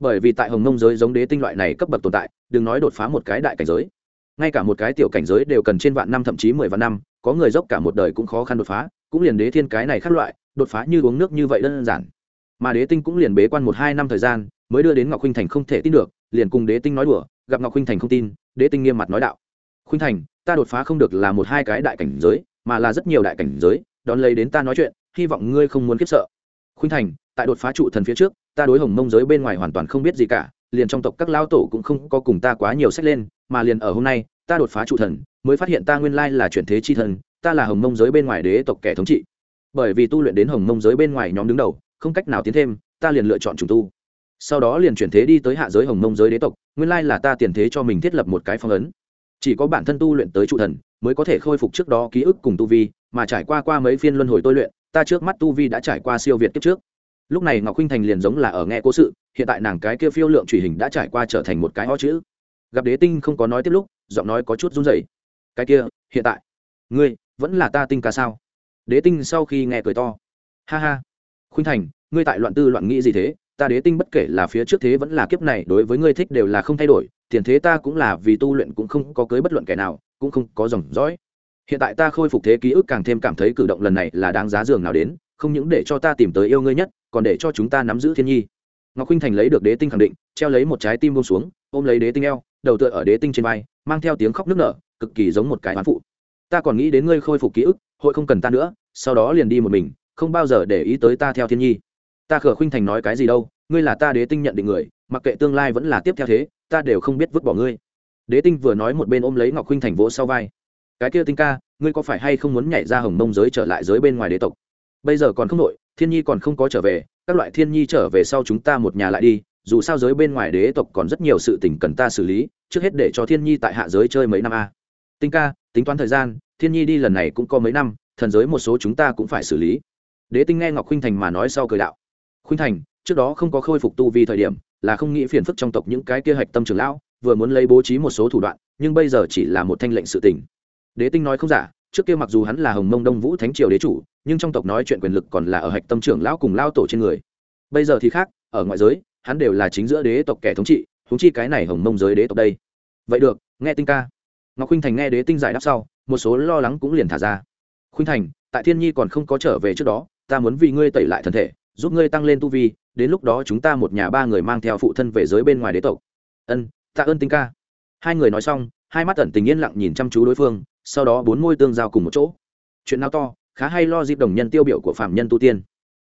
A: Bởi vì tại hồng nông giới giống đế tinh loại này cấp bậc tồn tại, đừng nói đột phá một cái đại cảnh giới. Ngay cả một cái tiểu cảnh giới đều cần trên vạn năm thậm chí mười vạn năm, có người dốc cả một đời cũng khó khăn đột phá, cũng liền đế thiên cái này khác loại, đột phá như uống nước như vậy đơn giản. Mà đế tinh cũng liền bế quan một hai năm thời gian, mới đưa đến ngọc khinh thành không thể tin được, liền cùng đế tinh nói đùa, gặp ngọc khinh thành không tin, đế tinh nghiêm mặt nói đạo. Khinh thành, ta đột phá không được là một hai cái đại cảnh giới mà là rất nhiều đại cảnh giới, đón lấy đến ta nói chuyện, hy vọng ngươi không muốn kiếp sợ. Khuynh thành, tại đột phá trụ thần phía trước, ta đối hồng mông giới bên ngoài hoàn toàn không biết gì cả, liền trong tộc các lao tổ cũng không có cùng ta quá nhiều sách lên, mà liền ở hôm nay, ta đột phá trụ thần, mới phát hiện ta nguyên lai là chuyển thế chi thần, ta là hồng mông giới bên ngoài đế tộc kẻ thống trị. Bởi vì tu luyện đến hồng mông giới bên ngoài nhóm đứng đầu, không cách nào tiến thêm, ta liền lựa chọn trùng tu. Sau đó liền chuyển thế đi tới hạ giới hồng mông giới đế tộc, nguyên lai là ta tiền thế cho mình thiết lập một cái phong ấn. Chỉ có bản thân tu luyện tới trụ thần mới có thể khôi phục trước đó ký ức cùng tu vi, mà trải qua qua mấy phiên luân hồi tôi luyện, ta trước mắt tu vi đã trải qua siêu việt kiếp trước. Lúc này ngọc huynh thành liền giống là ở nghe cố sự, hiện tại nàng cái kia phiêu lượng truy hình đã trải qua trở thành một cái ho chữ. Gặp đế tinh không có nói tiếp lúc, giọng nói có chút run rẩy. Cái kia, hiện tại, ngươi vẫn là ta tinh ca sao? Đế tinh sau khi nghe cười to. Ha ha. Khuynh thành, ngươi tại loạn tư loạn nghĩ gì thế? Ta đế tinh bất kể là phía trước thế vẫn là kiếp này, đối với ngươi thích đều là không thay đổi. Tiền thế ta cũng là vì tu luyện cũng không có cưới bất luận kẻ nào cũng không có dòng dõi. Hiện tại ta khôi phục thế ký ức càng thêm cảm thấy cử động lần này là đáng giá dường nào đến, không những để cho ta tìm tới yêu ngươi nhất, còn để cho chúng ta nắm giữ thiên nhi. Ngọc khuynh thành lấy được đế tinh khẳng định, treo lấy một trái tim buông xuống, ôm lấy đế tinh eo, đầu tựa ở đế tinh trên vai, mang theo tiếng khóc nức nở, cực kỳ giống một cái oán phụ. Ta còn nghĩ đến ngươi khôi phục ký ức, hội không cần ta nữa, sau đó liền đi một mình, không bao giờ để ý tới ta theo thiên nhi. Ta khở khuynh thành nói cái gì đâu, ngươi là ta đế tinh nhận định người, mặc kệ tương lai vẫn là tiếp theo thế, ta đều không biết vứt bỏ ngươi đế tinh vừa nói một bên ôm lấy ngọc khuynh thành vỗ sau vai. Cái kia tinh ca, ngươi có phải hay không muốn nhảy ra hồng mông giới trở lại giới bên ngoài đế tộc? Bây giờ còn không nội thiên nhi còn không có trở về, các loại thiên nhi trở về sau chúng ta một nhà lại đi, dù sao giới bên ngoài đế tộc còn rất nhiều sự tình cần ta xử lý, trước hết để cho thiên nhi tại hạ giới chơi mấy năm a. Tinh ca, tính toán thời gian, thiên nhi đi lần này cũng có mấy năm, thần giới một số chúng ta cũng phải xử lý. Đế tinh nghe ngọc khuynh thành mà nói sau cười đạo. Khuynh thành, trước đó không có khôi phục tu vi thời điểm, là không nghĩ phiền phức trong tộc những cái kia hạch tâm trưởng lão vừa muốn lấy bố trí một số thủ đoạn, nhưng bây giờ chỉ là một thanh lệnh sự tình. Đế tinh nói không giả, trước kia mặc dù hắn là hồng mông đông vũ thánh triều đế chủ, nhưng trong tộc nói chuyện quyền lực còn là ở hạch tâm trưởng lão cùng lao tổ trên người. Bây giờ thì khác, ở ngoại giới, hắn đều là chính giữa đế tộc kẻ thống trị thống chi cái này hồng mông giới đế tộc đây. Vậy được, nghe tinh ca. Ngọc khuynh thành nghe đế tinh giải đáp sau, một số lo lắng cũng liền thả ra. Khuynh thành, tại thiên nhi còn không có trở về trước đó, ta muốn vì ngươi tẩy lại thân thể, giúp ngươi tăng lên tu vi, đến lúc đó chúng ta một nhà ba người mang theo phụ thân về giới bên ngoài đế tộc. Ân tạ ơn tinh ca. Hai người nói xong, hai mắt ẩn tình yên lặng nhìn chăm chú đối phương, sau đó bốn môi tương giao cùng một chỗ. Chuyện nào to, khá hay lo dịp đồng nhân tiêu biểu của phạm nhân tu tiên.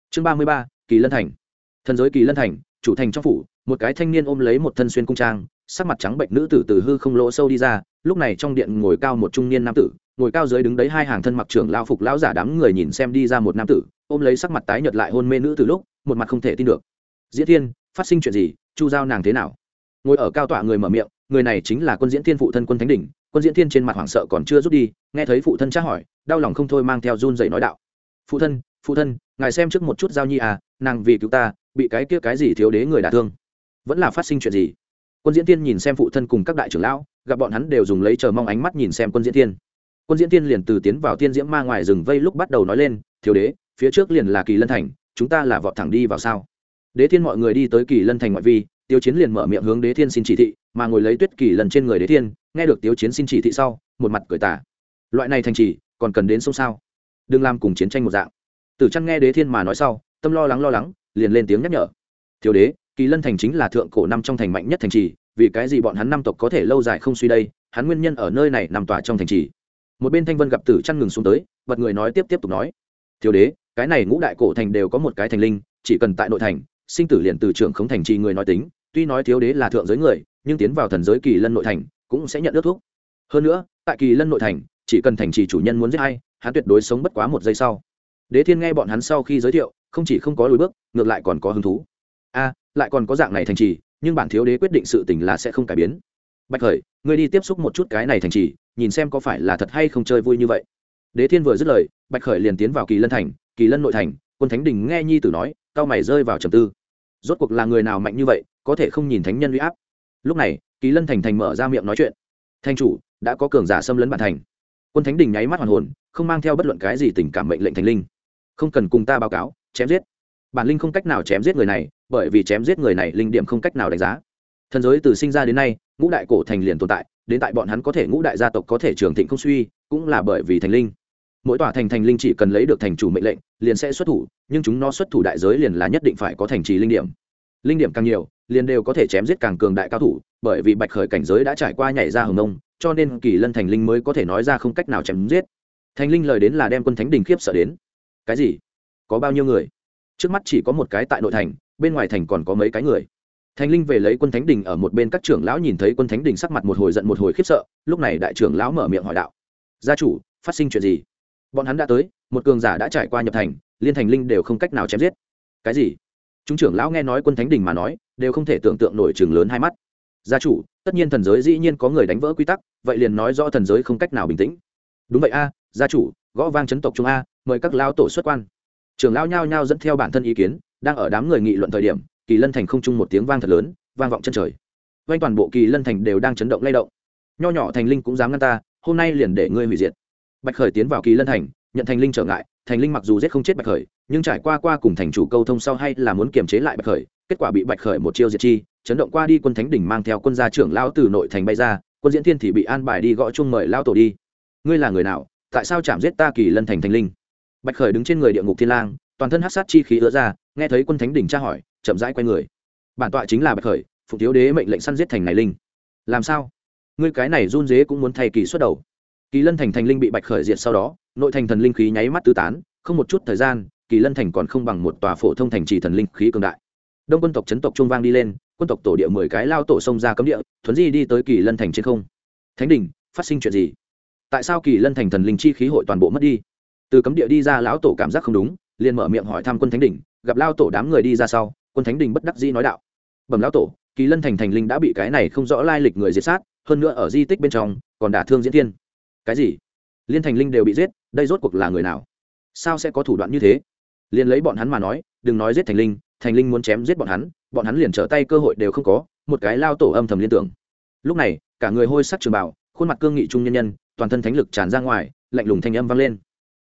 A: Chương ba mươi ba, kỳ lân thành. Thần giới kỳ lân thành, chủ thành trong phủ, một cái thanh niên ôm lấy một thân xuyên cung trang, sắc mặt trắng bệnh nữ tử từ hư không lỗ sâu đi ra, lúc này trong điện ngồi cao một trung niên nam tử, ngồi cao dưới đứng đấy hai hàng thân mặc trưởng lao phục lão giả đám người nhìn xem đi ra một nam tử, ôm lấy sắc mặt tái nhợt lại hôn mê nữ từ lúc, một mặt không thể tin được. Diễn thiên, phát sinh chuyện gì? Chu giao nàng thế nào? Ngồi ở cao tọa người mở miệng, người này chính là quân diễn thiên phụ thân quân thánh đỉnh, quân diễn thiên trên mặt hoảng sợ còn chưa rút đi, nghe thấy phụ thân tra hỏi, đau lòng không thôi mang theo run dậy nói đạo. Phụ thân phụ thân, ngài xem trước một chút giao nhi à nàng vì cứu ta, bị cái kia cái gì thiếu đế người đả thương. Vẫn là phát sinh chuyện gì? Quân diễn thiên nhìn xem phụ thân cùng các đại trưởng lão, gặp bọn hắn đều dùng lấy chờ mong ánh mắt nhìn xem quân diễn thiên. Quân diễn thiên liền từ tiến vào tiên diễm ma ngoài rừng vây lúc bắt đầu nói lên, thiếu đế, phía trước liền là kỳ lân thành, chúng ta là vọt thẳng đi vào sao? Đế thiên mọi người đi tới kỳ lân thành ngoại vi tiêu chiến liền mở miệng hướng đế thiên xin chỉ thị, mà ngồi lấy tuyết kỳ lần trên người đế thiên, nghe được tiêu chiến xin chỉ thị sau, một mặt cười tả loại này thành trì, còn cần đến sông sao? Đừng làm cùng chiến tranh một dạng. Tử trăn nghe đế thiên mà nói sau, tâm lo lắng lo lắng, liền lên tiếng nhắc nhở. Thiếu đế, kỳ lân thành chính là thượng cổ năm trong thành mạnh nhất thành trì, vì cái gì bọn hắn năm tộc có thể lâu dài không suy đây, hắn nguyên nhân ở nơi này nằm tỏa trong thành trì. Một bên thanh vân gặp tử Chân ngừng xuống tới, bật người nói tiếp tiếp tục nói. Thiếu đế, cái này ngũ đại cổ thành đều có một cái thành linh, chỉ cần tại nội thành, sinh tử liền từ trưởng không thành trì người nói tính tuy nói thiếu đế là thượng giới người, nhưng tiến vào thần giới kỳ lân nội thành cũng sẽ nhận ước thuốc hơn nữa, tại kỳ lân nội thành, chỉ cần thành trì chủ nhân muốn giết hay hắn tuyệt đối sống bất quá một giây sau. Đế thiên nghe bọn hắn sau khi giới thiệu, không chỉ không có lùi bước, ngược lại còn có hứng thú. A, lại còn có dạng này thành trì, nhưng bản thiếu đế quyết định sự tình là sẽ không cải biến. Bạch khởi, ngươi đi tiếp xúc một chút cái này thành trì, nhìn xem có phải là thật hay không chơi vui như vậy. Đế thiên vừa dứt lời, bạch khởi liền tiến vào kỳ lân thành, kỳ lân nội thành, quân thánh đình nghe nhi tử nói cao mày rơi vào trầm tư. Rốt cuộc là người nào mạnh như vậy có thể không nhìn thánh nhân uy áp. Lúc này, kỳ lân thành thành mở ra miệng nói chuyện. Thanh chủ, đã có cường giả xâm lấn bản thành. Quân thánh đình nháy mắt hoàn hồn, không mang theo bất luận cái gì tình cảm mệnh lệnh thành linh. Không cần cùng ta báo cáo, chém giết. Bản linh không cách nào chém giết người này, bởi vì chém giết người này linh điểm không cách nào đánh giá. Thần giới từ sinh ra đến nay, ngũ đại cổ thành liền tồn tại, đến tại bọn hắn có thể ngũ đại gia tộc có thể trường thịnh không suy, cũng là bởi vì thành linh. Mỗi tòa thành thành linh chỉ cần lấy được thành chủ mệnh lệnh, liền sẽ xuất thủ, nhưng chúng nó xuất thủ đại giới liền là nhất định phải có thành trì linh điểm. Linh điểm càng nhiều liền đều có thể chém giết càng cường đại cao thủ, bởi vì bạch khởi cảnh giới đã trải qua nhảy ra hồng nông, cho nên kỳ lân thành linh mới có thể nói ra không cách nào chém giết. Thành linh lời đến là đem quân thánh đình khiếp sợ đến. Cái gì? Có bao nhiêu người? Trước mắt chỉ có một cái tại nội thành, bên ngoài thành còn có mấy cái người. Thành linh về lấy quân thánh đình ở một bên các trưởng lão nhìn thấy quân thánh đình sắc mặt một hồi giận một hồi khiếp sợ, lúc này đại trưởng lão mở miệng hỏi đạo. Gia chủ, phát sinh chuyện gì? Bọn hắn đã tới, một cường giả đã trải qua nhập thành, liên thành linh đều không cách nào chém giết. Cái gì? Chúng trưởng lão nghe nói quân thánh đình mà nói, đều không thể tưởng tượng nổi trường lớn hai mắt. Gia chủ, tất nhiên thần giới dĩ nhiên có người đánh vỡ quy tắc, vậy liền nói rõ thần giới không cách nào bình tĩnh. Đúng vậy a, gia chủ, gõ vang chấn tộc trung a, mời các lao tổ xuất quan. Trưởng lão nhao nhao dẫn theo bản thân ý kiến, đang ở đám người nghị luận thời điểm, kỳ lân thành không chung một tiếng vang thật lớn, vang vọng chân trời. Quanh toàn bộ kỳ lân thành đều đang chấn động lay động. Nho nhỏ thành linh cũng dám ngăn ta, hôm nay liền để ngươi hủy diệt. Bạch khởi tiến vào kỳ lân thành, nhận thành linh trở ngại thành linh mặc dù giết không chết bạch khởi, nhưng trải qua qua cùng thành chủ câu thông sau hay là muốn kiềm chế lại bạch khởi, kết quả bị bạch khởi một chiêu diệt chi, chấn động qua đi quân thánh đỉnh mang theo quân gia trưởng lao từ nội thành bay ra, quân diễn thiên thì bị an bài đi gõ chung mời lao tổ đi. Ngươi là người nào? Tại sao chạm giết ta kỳ lân thành thành linh? Bạch khởi đứng trên người địa ngục thiên lang, toàn thân hát sát chi khí ứa ra, nghe thấy quân thánh đỉnh tra hỏi, chậm rãi quay người. Bản tọa chính là bạch khởi phụ thiếu đế mệnh lệnh săn giết thành này linh. Làm sao? Ngươi cái này run dế cũng muốn thay kỳ xuất đầu kỳ lân thành thành linh bị bạch khởi diệt sau đó, nội thành thần linh khí nháy mắt tứ tán, không một chút thời gian, kỳ lân thành còn không bằng một tòa phổ thông thành trì thần linh khí cường đại. Đông quân tộc chấn tộc trung vang đi lên, quân tộc tổ địa mười cái lao tổ sông ra cấm địa, thuấn di đi tới kỳ lân thành trên không. Thánh đình, phát sinh chuyện gì? Tại sao kỳ lân thành thần linh chi khí hội toàn bộ mất đi? Từ cấm địa đi ra lão tổ cảm giác không đúng, liền mở miệng hỏi thăm quân thánh đình, gặp lao tổ đám người đi ra sau, quân thánh đình bất đắc dĩ nói đạo. Bẩm lão tổ, kỳ lân thành thành linh đã bị cái này không rõ lai lịch người diệt sát, hơn nữa ở di tích bên trong, còn đả thương diễn thiên cái gì? Liên thành linh đều bị giết, đây rốt cuộc là người nào? Sao sẽ có thủ đoạn như thế? Liền lấy bọn hắn mà nói, đừng nói giết thành linh thành linh muốn chém giết bọn hắn bọn hắn liền trở tay cơ hội đều không có, một cái lao tổ âm thầm liên tưởng. Lúc này, cả người hôi sắc trường bảo khuôn mặt cương nghị trung nhân nhân, toàn thân thánh lực tràn ra ngoài, lạnh lùng thanh âm vang lên.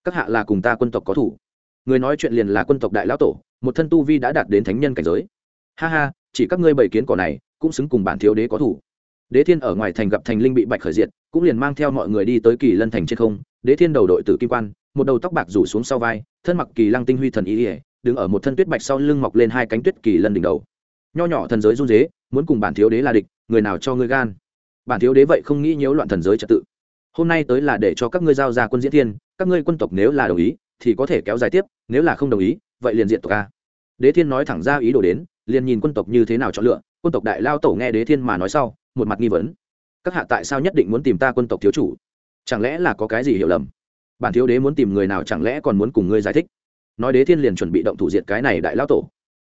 A: Các hạ là cùng ta quân tộc có thủ. Người nói chuyện liền là quân tộc đại lão tổ, một thân tu vi đã đạt đến thánh nhân cảnh giới. Ha ha, chỉ các ngươi bảy kiến cỏ này, cũng xứng cùng bản thiếu đế có thủ đế thiên ở ngoài thành gặp thành linh bị bạch khởi diệt, cũng liền mang theo mọi người đi tới kỳ lân thành trên không. Đế thiên đầu đội tử kim quan, một đầu tóc bạc rủ xuống sau vai, thân mặc kỳ lăng tinh huy thần ý ỉa đứng ở một thân tuyết bạch sau lưng mọc lên hai cánh tuyết kỳ lân đỉnh đầu. Nho nhỏ thần giới run dế muốn cùng bản thiếu đế là địch, người nào cho ngươi gan? Bản thiếu đế vậy không nghĩ nhiễu loạn thần giới trật tự. Hôm nay tới là để cho các ngươi giao ra quân diễn thiên, các ngươi quân tộc nếu là đồng ý, thì có thể kéo dài tiếp, nếu là không đồng ý, vậy liền diện tộc a. Đế thiên nói thẳng ra ý đồ đến, liền nhìn quân tộc như thế nào chọn lựa, quân tộc đại lao tổ nghe đế thiên mà nói sau một mặt nghi vấn. Các hạ tại sao nhất định muốn tìm ta quân tộc thiếu chủ? Chẳng lẽ là có cái gì hiểu lầm? Bản thiếu đế muốn tìm người nào chẳng lẽ còn muốn cùng ngươi giải thích? Nói đế thiên liền chuẩn bị động thủ diệt cái này đại lao tổ.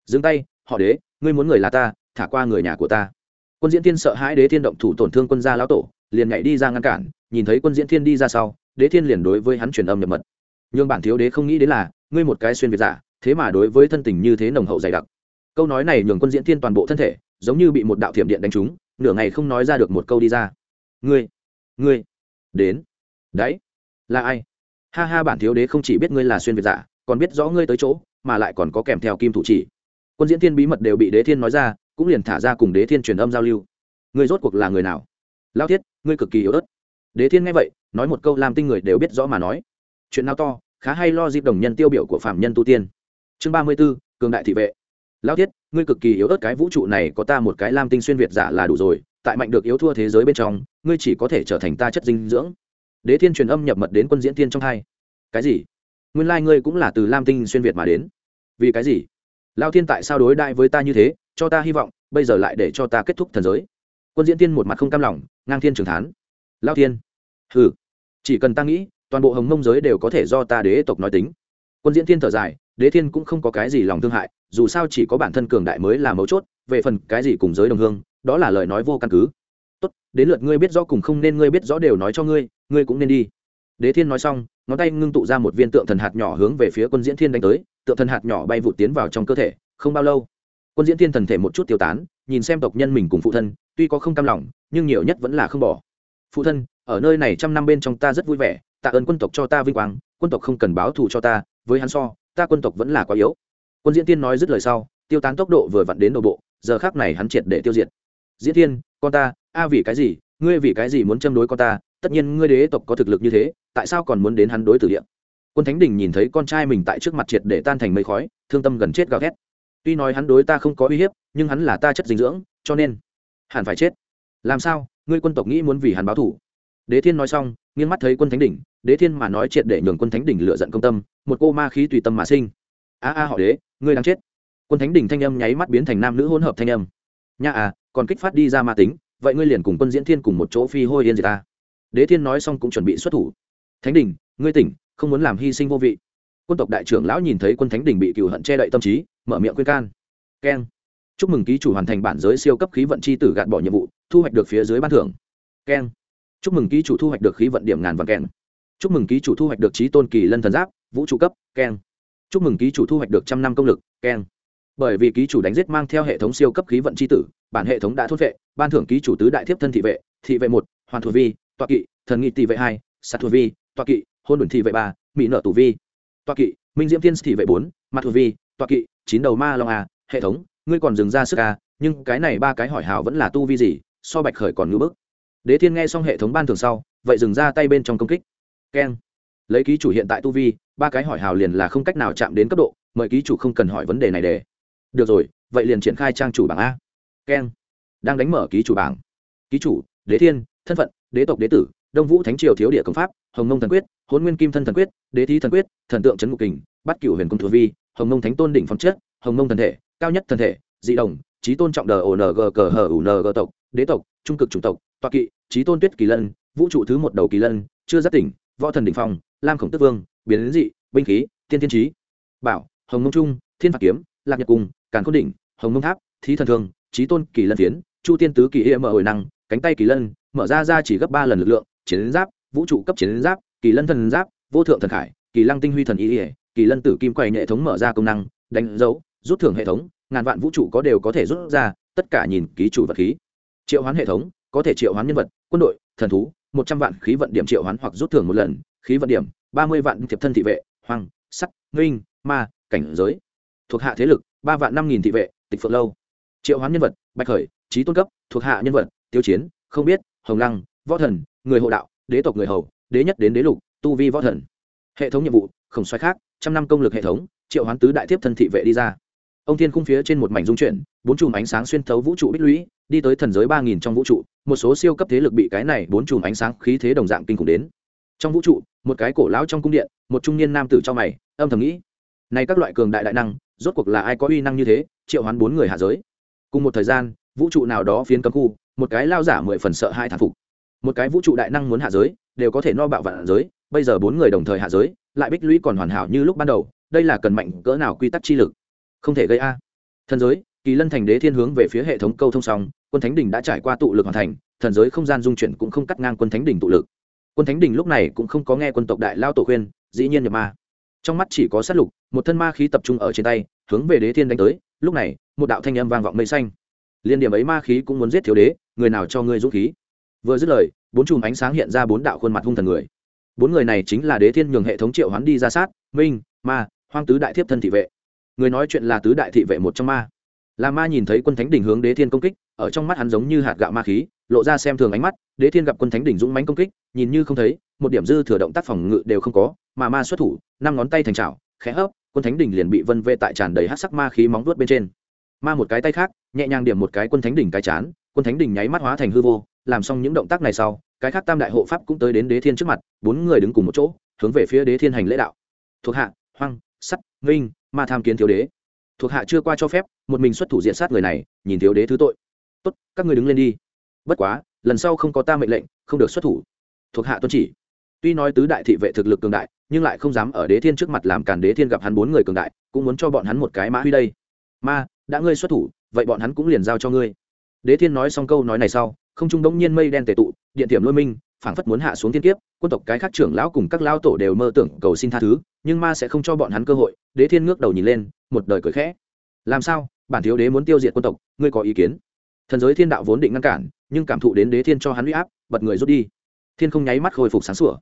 A: Dừng tay, họ đế, ngươi muốn người là ta, thả qua người nhà của ta. Quân diễn thiên sợ hãi đế thiên động thủ tổn thương quân gia lão tổ, liền nhảy đi ra ngăn cản, nhìn thấy quân diễn thiên đi ra sau, đế thiên liền đối với hắn truyền âm nhập mật. Nhưng bản thiếu đế không nghĩ đến là, ngươi một cái xuyên việt giả, thế mà đối với thân tình như thế nồng hậu dày đặc. Câu nói này nhường quân diễn thiên toàn bộ thân thể, giống như bị một đạo thiểm điện đánh trúng nửa ngày không nói ra được một câu đi ra. Ngươi ngươi, đến. Đấy, là ai? Ha ha, bản thiếu đế không chỉ biết ngươi là xuyên việt giả, còn biết rõ ngươi tới chỗ, mà lại còn có kèm theo kim thủ chỉ. Quân diễn thiên bí mật đều bị đế thiên nói ra, cũng liền thả ra cùng đế thiên truyền âm giao lưu. Ngươi rốt cuộc là người nào? Lao thiết, ngươi cực kỳ yếu ớt. Đế thiên nghe vậy, nói một câu làm tinh người đều biết rõ mà nói. Chuyện nào to, khá hay lo dịp đồng nhân tiêu biểu của phạm nhân tu tiên. Chương ba mươi b ố cường đại thị vệ lao thiết ngươi cực kỳ yếu ớt cái vũ trụ này có ta một cái lam tinh xuyên việt giả là đủ rồi, tại mạnh được yếu thua thế giới bên trong, ngươi chỉ có thể trở thành ta chất dinh dưỡng. Đế thiên truyền âm nhập mật đến quân diễn thiên trong hai. Cái gì? Nguyên lai、like、ngươi cũng là từ lam tinh xuyên việt mà đến. Vì cái gì? Lao thiên tại sao đối đại với ta như thế, cho ta hy vọng, bây giờ lại để cho ta kết thúc thần giới. Quân diễn tiên một mặt không cam lòng, ngang thiên trường thán. Lao thiên. Hừ. Chỉ cần ta nghĩ, toàn bộ hồng mông giới đều có thể do ta đế tộc nói tính. Quân diễn thiên thở dài đế thiên cũng không có cái gì lòng thương hại, dù sao chỉ có bản thân cường đại mới là mấu chốt, về phần cái gì cùng giới đồng hương, đó là lời nói vô căn cứ. Tốt, đến lượt ngươi biết rõ cùng không nên ngươi biết rõ đều nói cho ngươi ngươi cũng nên đi. Đế thiên nói xong, ngón tay ngưng tụ ra một viên tượng thần hạt nhỏ hướng về phía quân diễn thiên đánh tới, tượng thần hạt nhỏ bay vụt tiến vào trong cơ thể, không bao lâu, quân diễn thiên thần thể một chút tiêu tán, nhìn xem tộc nhân mình cùng phụ thân, tuy có không cam lòng, nhưng nhiều nhất vẫn là không bỏ. Phụ thân, ở nơi này trăm năm bên trong ta rất vui vẻ, tạ ơn quân tộc cho ta vinh quang, quân tộc không cần báo thù cho ta, với hắn so ta quân tộc vẫn là quá yếu. Quân diễn tiên nói dứt lời sau, tiêu tán tốc độ vừa vặn đến nội bộ, giờ khác này hắn triệt để tiêu diệt. Diễn thiên con ta, a vì cái gì, ngươi vì cái gì muốn châm đối con ta? Tất nhiên ngươi đế tộc có thực lực như thế, tại sao còn muốn đến hắn đối tử địa? Quân thánh đình nhìn thấy con trai mình tại trước mặt triệt để tan thành mây khói, thương tâm gần chết gào ghét tuy nói hắn đối ta không có uy hiếp, nhưng hắn là ta chất dinh dưỡng, cho nên hẳn phải chết. Làm sao? Ngươi quân tộc nghĩ muốn vì hắn báo thủ đế thiên nói xong, nghiêng mắt thấy quân thánh đỉnh đế thiên mà nói triệt để nhường quân thánh đỉnh lựa giận công tâm, một cô ma khí tùy tâm mà sinh. A a họ đế, ngươi đang chết. Quân thánh đỉnh thanh âm nháy mắt biến thành nam nữ hỗn hợp thanh âm. Nha à còn kích phát đi ra ma tính, vậy ngươi liền cùng quân diễn thiên cùng một chỗ phi hôi yên gì ta. Đế thiên nói xong cũng chuẩn bị xuất thủ. Thánh đỉnh, ngươi tỉnh, không muốn làm hy sinh vô vị. Quân tộc đại trưởng lão nhìn thấy quân thánh đỉnh bị cựu hận che đậy tâm trí, mở miệng khuyên can. Keng. Chúc mừng ký chủ hoàn thành bản giới siêu cấp khí vận chi tử gạt bỏ nhiệm vụ, thu hoạch được phía dưới ban thưởng. Keng. Chúc mừng ký chủ thu hoạch được khí vận điểm ngàn vàng keng chúc mừng ký chủ thu hoạch được trí tôn kỳ lân thần giáp, vũ trụ cấp, keng. Chúc mừng ký chủ thu hoạch được trăm năm công lực, keng. Bởi vì ký chủ đánh giết mang theo hệ thống siêu cấp khí vận chi tử, bản hệ thống đã thốt vệ, ban thưởng ký chủ tứ đại thiếp thân thị vệ thị vệ một, hoàn thuộc vi, toa kỵ, thần nghị tỷ vệ hai sát thuộc vi, toa kỵ, hôn đồn thị vệ ba, mỹ nợ tù vi. Toa kỵ, minh diễm thiên thị vệ bốn mặt thuộc vi, toa kỵ, chín đầu ma long a, hệ thống, ngươi còn dừng ra sức a, nhưng cái này ba cái hỏi hào vẫn là tu vi gì, so bạch khởi còn ngữ bức. Đế thiên nghe xong hệ thống ban thường sau, vậy dừng ra tay bên trong công kích keng. Lấy ký chủ hiện tại tu vi, ba cái hỏi hào liền là không cách nào chạm đến cấp độ, mời ký chủ không cần hỏi vấn đề này để. Được rồi, vậy liền triển khai trang chủ bảng a. Keng. Đang đánh mở ký chủ bảng. Ký chủ, đế thiên, thân phận, đế tộc đế tử, đông vũ thánh triều thiếu địa công pháp, hồng nông thần quyết hôn nguyên kim thân thần quyết, đế thi thần quyết, thần tượng trấn ngục kình bắt cửu huyền công thừa vi, hồng nông thánh tôn đỉnh phong chất, hồng nông thần thể, cao nhất thần thể, dị đồng trí tôn trọng đờ ổ ng cờ hờ ủ ng tộc, đế tộc, trung cực chủng tộc, toa kỵ trí tôn tuyết kỳ lân, vũ trụ thứ một đầu kỳ lân, chưa giác tỉnh võ thần đỉnh phong, lam khổng tức vương, biến đến dị, binh khí, tiên tiên trí bảo, hồng Mông trung, thiên phạt kiếm, lạc nhật cung, càn khôn đỉnh hồng Mông tháp, thí thần thương trí tôn, kỳ lân tiến chu tiên tứ kỳ hệ mở hồi năng, cánh tay kỳ lân, mở ra ra chỉ gấp ba lần lực lượng, chiến giáp, vũ trụ cấp chiến giáp, kỳ lân thần giáp, vô thượng thần khải, kỳ lăng tinh huy thần ý ỉa kỳ lân tử kim quay hệ thống mở ra công năng, đánh dấu, rút thưởng hệ thống, ngàn vạn vũ trụ có đều có thể rút ra, tất cả nhìn ký chủ vật khí. Triệu hoán hệ thống, có thể triệu hoán nhân vật, quân đội, thần thú một trăm vạn khí vận điểm triệu hoán hoặc rút thưởng một lần, khí vận điểm, ba mươi vạn thiệp thân thị vệ hoàng sắc nghinh ma, cảnh giới. Thuộc hạ thế lực, ba vạn năm nghìn thị vệ, tịch phượng lâu. Triệu hoán nhân vật, bạch khởi, trí tôn cấp, thuộc hạ nhân vật, tiêu chiến, không biết, hồng lăng, võ thần, người hộ đạo, đế tộc người hầu, đế nhất đến đế lục, tu vi võ thần. Hệ thống nhiệm vụ khổng xoáy khác, trăm năm công lực hệ thống, triệu hoán tứ đại thiếp thân thị vệ đi ra. Ông thiên khung phía trên một mảnh dung chuyển bốn chùm ánh sáng xuyên thấu vũ trụ bích lũy, đi tới thần giới ba nghìn trong vũ trụ, một số siêu cấp thế lực bị cái này bốn chùm ánh sáng khí thế đồng dạng kinh khủng đến. Trong vũ trụ, một cái cổ lão trong cung điện, một trung niên nam tử trong mày, âm thầm nghĩ, này các loại cường đại đại năng, rốt cuộc là ai có uy năng như thế, triệu hoán bốn người hạ giới? Cùng một thời gian, vũ trụ nào đó phiến cấm khu, một cái lao giả mười phần sợ hai thản phục. Một cái vũ trụ đại năng muốn hạ giới, đều có thể no bạo vạn giới, bây giờ bốn người đồng thời hạ giới, lại bích lũy còn hoàn hảo như lúc ban đầu, đây là cần mạnh cỡ nào quy tắc chi lực? Không thể gây a. Thần giới kỳ lân thành đế thiên hướng về phía hệ thống câu thông song quân thánh đình đã trải qua tụ lực hoàn thành, thần giới không gian dung chuyển cũng không cắt ngang quân thánh đình tụ lực. Quân thánh đình lúc này cũng không có nghe quân tộc đại lao tổ khuyên, dĩ nhiên nhập ma. Trong mắt chỉ có sát lục, một thân ma khí tập trung ở trên tay, hướng về đế thiên đánh tới, lúc này, một đạo thanh âm vang vọng mây xanh. Liên điểm ấy ma khí cũng muốn giết thiếu đế, người nào cho ngươi dũng khí? Vừa dứt lời, bốn chùm ánh sáng hiện ra bốn đạo khuôn mặt hung thần người. Bốn người này chính là đế thiên nhường hệ thống triệu hoán đi ra sát, minh, ma, hoang tứ đại thiếp thân thị vệ. Người nói chuyện là tứ đại thị vệ một trong ma là ma nhìn thấy quân thánh đỉnh hướng đế thiên công kích, ở trong mắt hắn giống như hạt gạo ma khí, lộ ra xem thường ánh mắt, đế thiên gặp quân thánh đỉnh dũng mánh công kích, nhìn như không thấy, một điểm dư thừa động tác phòng ngự đều không có, mà ma xuất thủ, năm ngón tay thành trào khẽ hấp, quân thánh đỉnh liền bị vân vê tại tràn đầy hát sắc ma khí móng vuốt bên trên. Ma một cái tay khác, nhẹ nhàng điểm một cái quân thánh đỉnh cái chán, quân thánh đỉnh nháy mắt hóa thành hư vô, làm xong những động tác này sau, cái khác tam đại hộ pháp cũng tới đến đế thiên trước mặt, bốn người đứng cùng một chỗ, hướng về phía đế thiên hành lễ đạo. Thuộc hạ, hoang, sắt nghinh ma tham kiến thiếu đế. Thuộc hạ chưa qua cho phép một mình xuất thủ diện sát người này, nhìn thiếu đế thứ tội. Tốt, các người đứng lên đi. Bất quá, lần sau không có ta mệnh lệnh, không được xuất thủ. Thuộc hạ tuân chỉ. Tuy nói tứ đại thị vệ thực lực cường đại, nhưng lại không dám ở đế thiên trước mặt làm càn đế thiên gặp hắn bốn người cường đại, cũng muốn cho bọn hắn một cái mã huy đây. Ma, đã ngươi xuất thủ, vậy bọn hắn cũng liền giao cho ngươi. Đế thiên nói xong câu nói này sau, không trung đống nhiên mây đen tề tụ, điện tiềm lôi minh, phảng phất muốn hạ xuống thiên kiếp, quân tộc cái khác trưởng lão cùng các lao tổ đều mơ tưởng cầu xin tha thứ, nhưng ma sẽ không cho bọn hắn cơ hội. Đế thiên ngước đầu nhìn lên, một đời cười khẽ làm sao? Bản thiếu đế muốn tiêu diệt quân tộc, ngươi có ý kiến? Thần giới thiên đạo vốn định ngăn cản, nhưng cảm thụ đến đế thiên cho hắn huy áp, bật người rút đi. Thiên không nháy mắt khôi phục sáng sủa.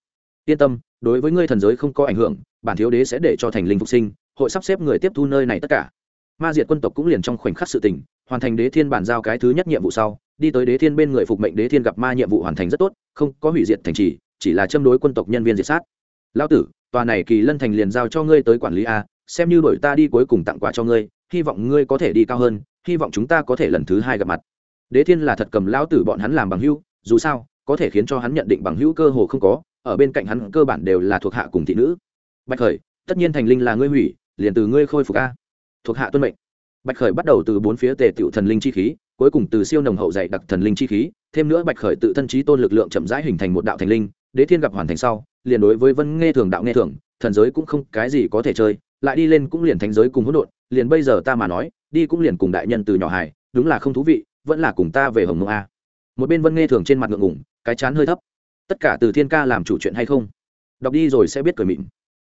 A: Yên tâm, đối với ngươi thần giới không có ảnh hưởng, bản thiếu đế sẽ để cho thành linh phục sinh, hội sắp xếp người tiếp thu nơi này tất cả. Ma diệt quân tộc cũng liền trong khoảnh khắc sự tình, hoàn thành đế thiên bàn giao cái thứ nhất nhiệm vụ sau, đi tới đế thiên bên người phục mệnh đế thiên gặp ma nhiệm vụ hoàn thành rất tốt, không có hủy diệt thành trì, chỉ là châm đối quân tộc nhân viên diệt sát. Lao tử, tòa này kỳ lân thành liền giao cho ngươi tới quản lý a, xem như đổi ta đi cuối cùng tặng quà cho ngươi hy vọng ngươi có thể đi cao hơn, hy vọng chúng ta có thể lần thứ hai gặp mặt. Đế thiên là thật cầm lão tử bọn hắn làm bằng hữu, dù sao, có thể khiến cho hắn nhận định bằng hữu cơ hồ không có, ở bên cạnh hắn cơ bản đều là thuộc hạ cùng thị nữ. Bạch khởi, tất nhiên thành linh là ngươi hủy, liền từ ngươi khôi phục a. Thuộc hạ tuân mệnh. Bạch khởi bắt đầu từ bốn phía tề tựu thần linh chi khí, cuối cùng từ siêu nồng hậu dạy đặc thần linh chi khí, thêm nữa bạch khởi tự thân trí tôn lực lượng chậm rãi hình thành một đạo thành linh, đế thiên gặp hoàn thành sau, liền đối với vân nghe thường đạo nghe thường, thần giới cũng không cái gì có thể chơi, lại đi lên cũng liền thánh giới cùng hỗn độn liền bây giờ ta mà nói, đi cũng liền cùng đại nhân từ nhỏ hải đúng là không thú vị, vẫn là cùng ta về hồng mông a. Một bên vân nghe thường trên mặt ngượng ngủng cái chán hơi thấp. Tất cả từ thiên ca làm chủ chuyện hay không? Đọc đi rồi sẽ biết cười mịn.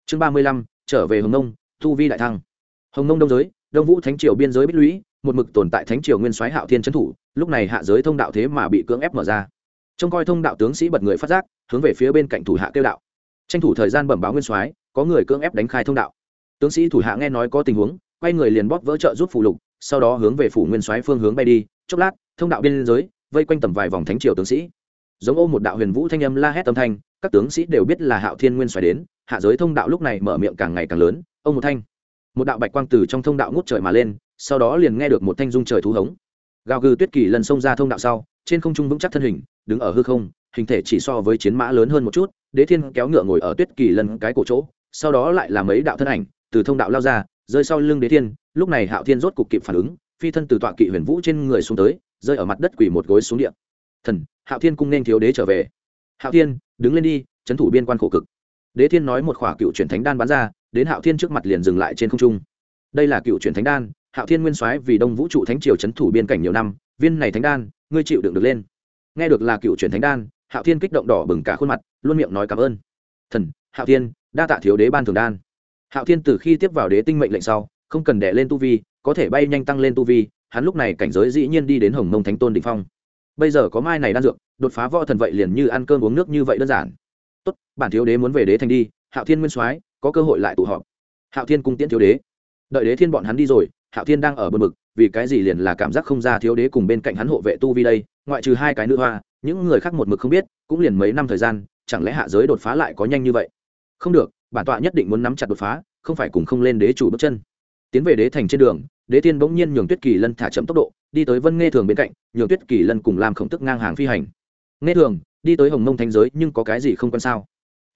A: Chương ba mươi lăm, trở về hồng nông thu vi đại thăng. Hồng nông đông giới, đông vũ thánh triều biên giới bích lũy, một mực tồn tại thánh triều nguyên soái hạo thiên trấn thủ, lúc này hạ giới thông đạo thế mà bị cưỡng ép mở ra. Trông coi thông đạo tướng sĩ bật người phát giác, hướng về phía bên cạnh thủ hạ kêu đạo. Tranh thủ thời gian bẩm báo nguyên soái, có người cưỡng ép đánh khai thông đạo. Tướng sĩ thủ hạ nghe nói có tình huống quay người liền bóp vỡ trợ giúp phụ lục, sau đó hướng về phủ nguyên soái phương hướng bay đi. Chốc lát, thông đạo biên giới, vây quanh tầm vài vòng thánh triều tướng sĩ. Giống ô một đạo huyền vũ thanh âm la hét âm thanh, các tướng sĩ đều biết là hạo thiên nguyên xoáy đến, hạ giới thông đạo lúc này mở miệng càng ngày càng lớn, ông một thanh. Một đạo bạch quang từ trong thông đạo ngút trời mà lên, sau đó liền nghe được một thanh dung trời thú hống. Gào gừ tuyết kỳ lần xông ra thông đạo sau, trên không trung vững chắc thân hình, đứng ở hư không, hình thể chỉ so với chiến mã lớn hơn một chút, đế thiên kéo ngựa ngồi ở tuyết kỳ lần cái cổ chỗ, sau đó lại là mấy đạo thân ảnh, từ thông đạo lao ra rơi sau lưng đế thiên, lúc này hạo thiên rốt cục kịp phản ứng, phi thân từ tọa kỵ huyền vũ trên người xuống tới, rơi ở mặt đất quỳ một gối xuống điện thần, hạo thiên cung nên thiếu đế trở về. Hạo thiên, đứng lên đi trấn thủ biên quan khổ cực. Đế thiên nói một khỏa cựu truyền thánh đan bắn ra, đến hạo thiên trước mặt liền dừng lại trên không trung. Đây là cựu truyền thánh đan, hạo thiên nguyên soái vì đông vũ trụ thánh triều trấn thủ biên cảnh nhiều năm, viên này thánh đan, ngươi chịu đựng được lên. Nghe được là cựu truyền thánh đan, hạo thiên kích động đỏ bừng cả khuôn mặt, luôn miệng nói cảm ơn. Thần, hạo thiên, đa tạ thiếu đế ban thường đan hạo thiên từ khi tiếp vào đế tinh mệnh lệnh sau, không cần đẻ lên tu vi, có thể bay nhanh tăng lên tu vi, hắn lúc này cảnh giới dĩ nhiên đi đến hồng mông thánh tôn đ ỉ n h phong. Bây giờ có mai này đan dược, đột phá võ thần vậy liền như ăn cơm uống nước như vậy đơn giản. Tốt, bản thiếu đế muốn về đế thành đi, hạo thiên nguyên soái, có cơ hội lại tụ họp. Hạo thiên cung tiễn thiếu đế. Đợi đế thiên bọn hắn đi rồi, hạo thiên đang ở bờ mực, vì cái gì liền là cảm giác không ra thiếu đế cùng bên cạnh hắn hộ vệ tu vi đây, ngoại trừ hai cái nữ hoa, những người khác một mực không biết, cũng liền mấy năm thời gian, chẳng lẽ hạ giới đột phá lại có nhanh như vậy? Không được bản tọa nhất định muốn nắm chặt đột phá, không phải cùng không lên đế chủ bước chân. Tiến về đế thành trên đường, đế thiên bỗng nhiên nhường tuyết kỳ lân thả chậm tốc độ, đi tới vân nghe thường bên cạnh, nhường tuyết kỳ lân cùng làm khổng tức ngang hàng phi hành. Nghe thường, đi tới hồng mông thanh giới, nhưng có cái gì không quan sao?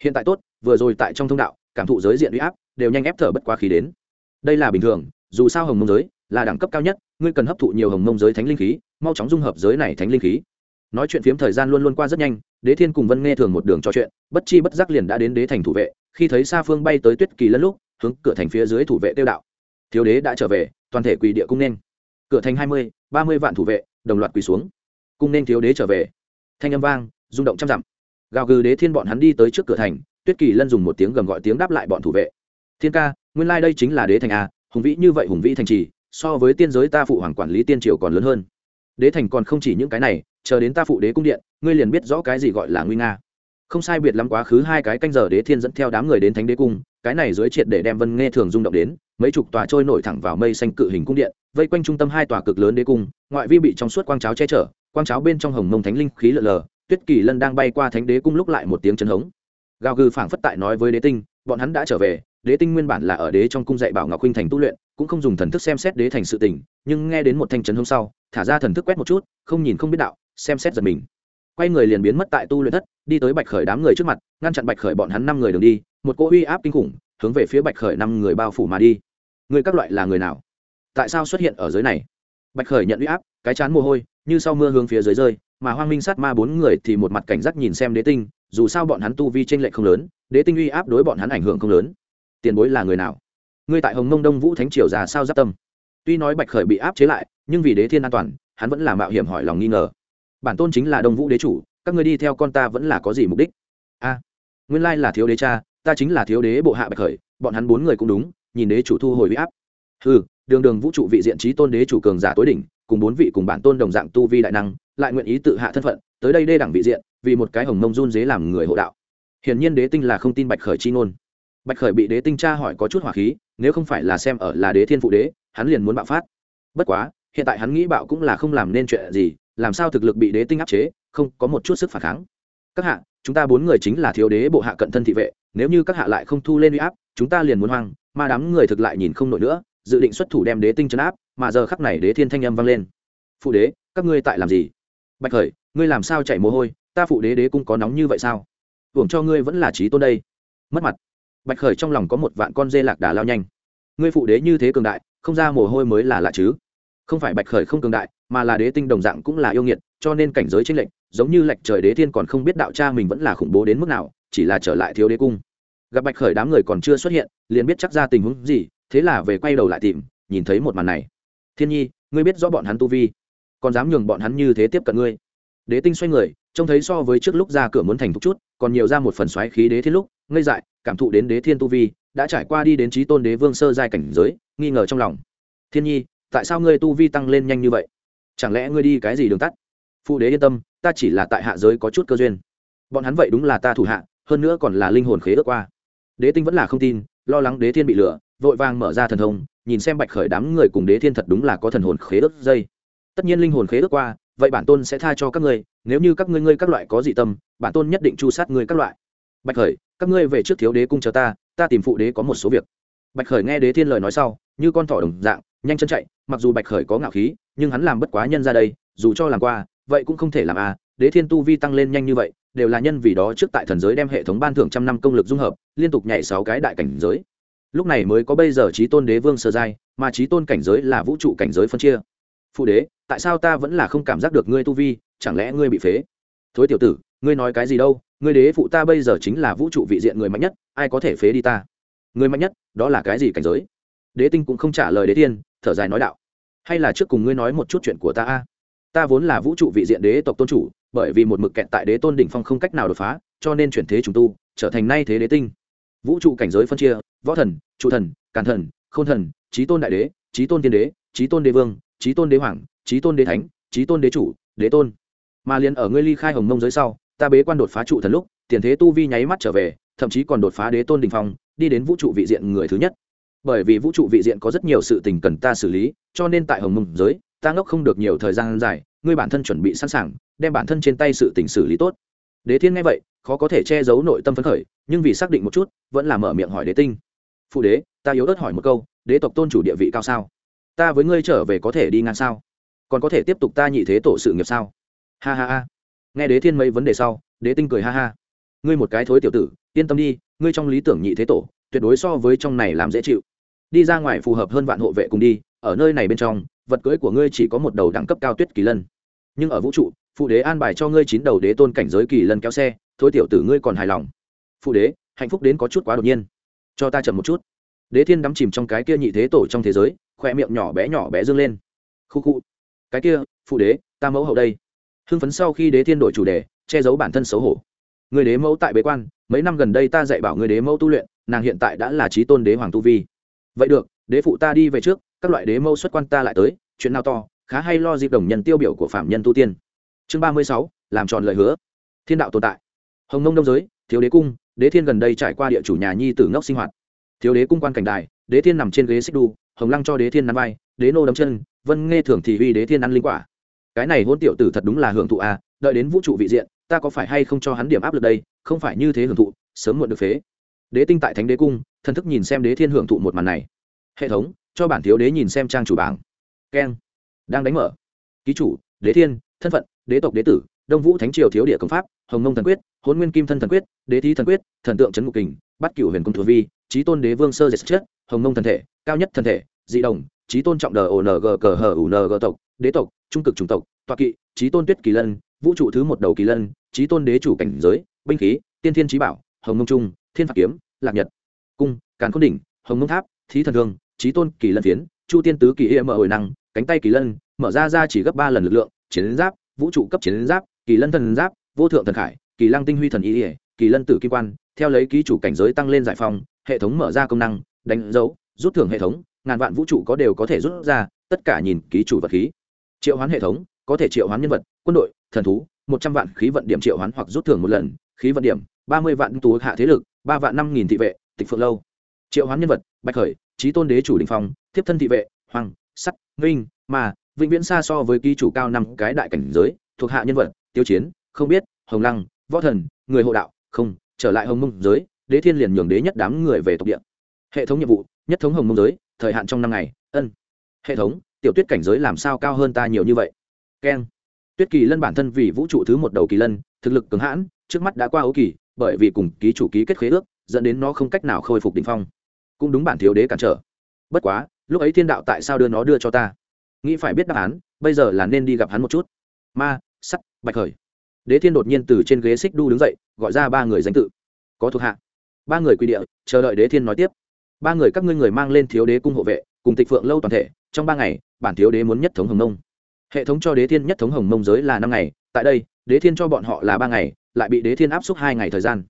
A: Hiện tại tốt, vừa rồi tại trong thông đạo, cảm thụ giới diện uy áp, đều nhanh ép thở bất quá khí đến. Đây là bình thường, dù sao hồng mông giới là đẳng cấp cao nhất, ngươi cần hấp thụ nhiều hồng mông giới thánh linh khí, mau chóng dung hợp giới này thánh linh khí. Nói chuyện phiếm thời gian luôn luôn qua rất nhanh, đế thiên cùng vân nghe thường một đường trò chuyện, bất chi bất giác liền đã đến đế thành thủ vệ khi thấy xa phương bay tới tuyết kỳ lân lúc, hướng cửa thành phía dưới thủ vệ tiêu đạo. Thiếu đế đã trở về, toàn thể quỳ địa cung nên. Cửa thành hai mươi, ba mươi vạn thủ vệ, đồng loạt quỳ xuống. Cung nên thiếu đế trở về. Thanh âm vang, rung động trăm dặm. Gào gừ đế thiên bọn hắn đi tới trước cửa thành, tuyết kỳ lân dùng một tiếng gầm gọi tiếng đáp lại bọn thủ vệ. Thiên ca, nguyên lai、like、đây chính là đế thành a, hùng vĩ như vậy hùng vĩ thành trì, so với tiên giới ta phụ hoàng quản lý tiên triều còn lớn hơn. Đế thành còn không chỉ những cái này, chờ đến ta phụ đế cung điện, ngươi liền biết rõ cái gì gọi là nguy nga không sai biệt lắm quá khứ hai cái canh giờ đế thiên dẫn theo đám người đến thánh đế cung, cái này dưới triệt để đem vân nghe thường rung động đến, mấy chục tòa trôi nổi thẳng vào mây xanh cự hình cung điện, vây quanh trung tâm hai tòa cực lớn đế cung, ngoại vi bị trong suốt quang cháo che chở, quang cháo bên trong hồng mông thánh linh khí lờ lờ, tuyết kỳ lân đang bay qua thánh đế cung lúc lại một tiếng chấn hống. Gào gừ phảng phất tại nói với đế tinh, bọn hắn đã trở về, đế tinh nguyên bản là ở đế trong cung dạy bảo ngọc huynh thành tu luyện, cũng không dùng thần thức xem xét đế thành sự tình, nhưng nghe đến một thanh chấn hống sau, thả ra thần thức quét một chút, không nhìn không biết đạo, xem xét giật mình quay người liền biến mất tại tu luyện thất, đi tới bạch khởi đám người trước mặt, ngăn chặn bạch khởi bọn hắn năm người đường đi, một cỗ uy áp kinh khủng, hướng về phía bạch khởi năm người bao phủ mà đi. Người các loại là người nào? Tại sao xuất hiện ở dưới này? Bạch khởi nhận uy áp, cái chán mồ hôi, như sau mưa hướng phía dưới rơi, mà hoang minh sát ma bốn người thì một mặt cảnh giác nhìn xem đế tinh, dù sao bọn hắn tu vi tranh lệch không lớn, đế tinh uy áp đối bọn hắn ảnh hưởng không lớn. Tiền bối là người nào? Ngươi tại hồng mông đông vũ thánh triều già sao giáp tâm? Tuy nói bạch khởi bị áp chế lại, nhưng vì đế thiên an toàn, hắn vẫn là mạo hiểm hỏi lòng nghi ngờ bản tôn chính là đông vũ đế chủ, các ngươi đi theo con ta vẫn là có gì mục đích? A, nguyên lai là thiếu đế cha, ta chính là thiếu đế bộ hạ bạch khởi, bọn hắn bốn người cũng đúng, nhìn đế chủ thu hồi huy áp. Ừ đường đường vũ trụ vị diện trí tôn đế chủ cường giả tối đỉnh, cùng bốn vị cùng bản tôn đồng dạng tu vi đại năng, lại nguyện ý tự hạ thân phận, tới đây đê đẳng vị diện, vì một cái hồng mông run dế làm người hộ đạo. Hiển nhiên đế tinh là không tin bạch khởi chi ngôn. Bạch khởi bị đế tinh tra hỏi có chút hỏa khí, nếu không phải là xem ở là đế thiên phụ đế, hắn liền muốn bạo phát. Bất quá hiện tại hắn nghĩ bạo cũng là không làm nên chuyện gì, làm sao thực lực bị đế tinh áp chế, không có một chút sức phản kháng. Các hạ, chúng ta bốn người chính là thiếu đế bộ hạ cận thân thị vệ, nếu như các hạ lại không thu lên uy áp, chúng ta liền muốn hoang, mà đám người thực lại nhìn không nổi nữa, dự định xuất thủ đem đế tinh chấn áp, mà giờ khắc này đế thiên thanh âm vang lên. Phụ đế, các ngươi tại làm gì? Bạch khởi, ngươi làm sao chạy mồ hôi, ta phụ đế đế cũng có nóng như vậy sao? Hưởng cho ngươi vẫn là trí tôn đây. Mất mặt. Bạch khởi trong lòng có một vạn con dê lạc đà lao nhanh. Ngươi phụ đế như thế cường đại, không ra mồ hôi mới là lạ chứ không phải bạch khởi không cường đại, mà là đế tinh đồng dạng cũng là yêu nghiệt, cho nên cảnh giới tranh lệch, giống như lệch trời đế thiên còn không biết đạo cha mình vẫn là khủng bố đến mức nào, chỉ là trở lại thiếu đế cung. Gặp bạch khởi đám người còn chưa xuất hiện, liền biết chắc ra tình huống gì, thế là về quay đầu lại tìm, nhìn thấy một màn này. Thiên nhi, ngươi biết rõ bọn hắn tu vi, còn dám nhường bọn hắn như thế tiếp cận ngươi. Đế tinh xoay người, trông thấy so với trước lúc ra cửa muốn thành thúc chút, còn nhiều ra một phần xoáy khí đế thiên lúc, ngây dại, cảm thụ đến đế thiên tu vi, đã trải qua đi đến trí tôn đế vương sơ giai cảnh giới, nghi ngờ trong lòng. Thiên nhi tại sao ngươi tu vi tăng lên nhanh như vậy? Chẳng lẽ ngươi đi cái gì đường tắt? Phụ đế yên tâm, ta chỉ là tại hạ giới có chút cơ duyên. Bọn hắn vậy đúng là ta thủ hạ, hơn nữa còn là linh hồn khế ước qua. Đế tinh vẫn là không tin, lo lắng đế thiên bị lừa vội vàng mở ra thần thông, nhìn xem bạch khởi đám người cùng đế thiên thật đúng là có thần hồn khế ước dây. Tất nhiên linh hồn khế ước qua, vậy bản tôn sẽ tha cho các ngươi, nếu như các ngươi ngươi các loại có dị tâm, bản tôn nhất định chu sát ngươi các loại. Bạch khởi, các ngươi về trước thiếu đế cung chờ ta ta tìm phụ đế có một số việc. Bạch khởi nghe đế thiên lời nói sau, như con thỏ đồng dạng, nhanh chân chạy mặc dù bạch khởi có ngạo khí, nhưng hắn làm bất quá nhân ra đây, dù cho làm qua, vậy cũng không thể làm à đế thiên tu vi tăng lên nhanh như vậy, đều là nhân vì đó trước tại thần giới đem hệ thống ban thưởng trăm năm công lực dung hợp, liên tục nhảy sáu cái đại cảnh giới. Lúc này mới có bây giờ trí tôn đế vương sơ giai, mà trí tôn cảnh giới là vũ trụ cảnh giới phân chia. Phụ đế, tại sao ta vẫn là không cảm giác được ngươi tu vi, chẳng lẽ ngươi bị phế? Thối tiểu tử, ngươi nói cái gì đâu, ngươi đế phụ ta bây giờ chính là vũ trụ vị diện người mạnh nhất, ai có thể phế đi ta? Người mạnh nhất, đó là cái gì cảnh giới? Đế tinh cũng không trả lời đế thiên thở dài nói đạo, hay là trước cùng ngươi nói một chút chuyện của ta a? Ta vốn là vũ trụ vị diện đế tộc tôn chủ, bởi vì một mực kẹt tại đế tôn đỉnh phong không cách nào đột phá, cho nên chuyển thế trùng tu, trở thành nay thế đế tinh. Vũ trụ cảnh giới phân chia, võ thần, trụ thần, càn thần k h ô n thần trí tôn đại đế trí tôn tiên đế trí tôn đế vương trí tôn đế hoàng trí tôn đế thánh trí tôn đế chủ, đế tôn. Mà liền ở ngươi ly khai hồng mông giới sau, ta bế quan đột phá trụ thần lúc, tiền thế tu vi nháy mắt trở về, thậm chí còn đột phá đế tôn đình phong, đi đến vũ trụ vị diện người thứ nhất bởi vì vũ trụ vị diện có rất nhiều sự tình cần ta xử lý, cho nên tại hồng mông giới, ta ngốc không được nhiều thời gian dài, ngươi bản thân chuẩn bị sẵn sàng, đem bản thân trên tay sự tình xử lý tốt. Đế thiên nghe vậy, khó có thể che giấu nội tâm phấn khởi, nhưng vì xác định một chút, vẫn là mở miệng hỏi đế tinh. Phụ đế, ta yếu ớt hỏi một câu, đế tộc tôn chủ địa vị cao sao? Ta với ngươi trở về có thể đi ngang sao? Còn có thể tiếp tục ta nhị thế tổ sự nghiệp sao? Ha ha ha. Nghe đế thiên mấy vấn đề sau, đế tinh cười ha ha. Ngươi một cái thối tiểu tử, yên tâm đi, ngươi trong lý tưởng nhị thế tổ, tuyệt đối so với trong này làm dễ chịu đi ra ngoài phù hợp hơn vạn hộ vệ cùng đi, ở nơi này bên trong, vật cưới của ngươi chỉ có một đầu đẳng cấp cao tuyết kỳ lân. Nhưng ở vũ trụ, phụ đế an bài cho ngươi chín đầu đế tôn cảnh giới kỳ lân kéo xe thối tiểu tử ngươi còn hài lòng. Phụ đế, hạnh phúc đến có chút quá đột nhiên. Cho ta chậm một chút. Đế thiên đắm chìm trong cái kia nhị thế tổ trong thế giới khoe miệng nhỏ bé nhỏ bé dương lên. Khu khu. Cái kia, phụ đế, ta mẫu hậu đây. Hưng phấn sau khi đế thiên đổi chủ đề, che giấu bản thân xấu hổ. Người đế mẫu tại bế quan, mấy năm gần đây ta dạy bảo người đế mẫu tu luyện, nàng hiện tại đã là trí tôn đế hoàng tu vi vậy được, đế phụ ta đi về trước, các loại đế mâu xuất quan ta lại tới, chuyện nào to, khá hay lo dịp đồng nhân tiêu biểu của phạm nhân tu tiên. Chương ba mươi sáu, làm tròn lời hứa. Thiên đạo tồn tại. Hồng nông đông giới, thiếu đế cung, đế thiên gần đây trải qua địa chủ nhà nhi tử ngốc sinh hoạt. Thiếu đế cung quan cảnh đài, đế thiên nằm trên ghế xích đu, hồng lăng cho đế thiên nắm vai, đế nô đấm chân, vân nghe thường thì uy đế thiên ăn linh quả. Cái này hôn tiểu tử thật đúng là hưởng thụ à đợi đến vũ trụ vị diện, ta có phải hay không cho hắn điểm áp lực đây, không phải như thế hưởng thụ, sớm muộn được phế. Đế tinh tại thánh đế cung thần thức nhìn xem đế thiên hưởng thụ một màn này. Hệ thống, cho bản thiếu đế nhìn xem trang chủ bảng. Keng đang đánh mở. Ký chủ, đế thiên, thân phận, đế tộc đế tử, đông vũ thánh triều thiếu địa công pháp, hồng nông thần quyết hôn nguyên kim thân thần quyết, đế thi thần quyết, thần tượng trấn ngục kình bắt cửu huyền công thừa vi trí tôn đế vương sơ dệt chất hồng nông thần thể, cao nhất thần thể, dị đồng trí tôn trọng đờ ong cờ hờ ung tộc, đế tộc, trung cực chủng tộc toa kỵ trí tôn tuyết kỳ lân, vũ trụ thứ một đầu kỳ lân trí tôn đế chủ cảnh giới, binh khí, tiên thiên trí bảo, hồng nông trung, thiên phạt kiếm, lạc nhật cung, càn khôn đỉnh, hồng ngông tháp, thí thần thương trí tôn, kỳ lân phiến, chu tiên tứ, kỳ hệ mở hồi năng, cánh tay kỳ lân, mở ra ra chỉ gấp ba lần lực lượng, chiến giáp, vũ trụ cấp chiến giáp, kỳ lân thần giáp, vô thượng thần khải, kỳ lăng tinh huy thần ý ỉa kỳ lân tử kim quan, theo lấy ký chủ cảnh giới tăng lên giải phong hệ thống mở ra công năng, đánh dấu, rút thưởng hệ thống, ngàn vạn vũ trụ có đều có thể rút ra, tất cả nhìn ký chủ vật khí. Triệu hoán hệ thống, có thể triệu hoán nhân vật, quân đội, thần thú, một trăm vạn khí vận điểm triệu hoán hoặc rút thưởng một lần, khí vận điểm, ba mươi vạn tú hạ thế lực, ba vạn năm nghìn thị vệ tịch phượng lâu. Triệu hoán nhân vật, bạch khởi trí tôn đế chủ đình phong, thiếp thân thị vệ, hoàng, sắt nghinh mà vĩnh viễn xa so với ký chủ cao năm cái đại cảnh giới, thuộc hạ nhân vật, tiêu chiến, không biết, hồng lăng, võ thần, người hộ đạo, không, trở lại hồng mông giới, đế thiên liền nhường đế nhất đám người về tộc địa. Hệ thống nhiệm vụ, nhất thống hồng mông giới, thời hạn trong năm ngày, ân. Hệ thống, tiểu tuyết cảnh giới làm sao cao hơn ta nhiều như vậy? Keng tuyết kỳ lân bản thân vì vũ trụ thứ một đầu kỳ lân, thực lực cứng hãn, trước mắt đã qua ấu kỳ, bởi vì cùng ký chủ ký kết khế ước dẫn đến nó không cách nào khôi phục đ ỉ n h phong. Cũng đúng bản thiếu đế cản trở. Bất quá, lúc ấy thiên đạo tại sao đưa nó đưa cho ta? Nghĩ phải biết đáp án, bây giờ là nên đi gặp hắn một chút. Ma, sắt, bạch khởi. Đế thiên đột nhiên từ trên ghế xích đu đứng dậy, gọi ra ba người danh tự. Có thuộc hạ. Ba người quy địa, chờ đợi đế thiên nói tiếp. Ba người các ngươi người mang lên thiếu đế cung hộ vệ, cùng tịch phượng lâu toàn thể, trong ba ngày, bản thiếu đế muốn nhất thống hồng nông hệ thống cho đế thiên nhất thống hồng mông giới là năm ngày, tại đây, đế thiên cho bọn họ là ba ngày, lại bị đế thiên áp suất hai ngày thời gian.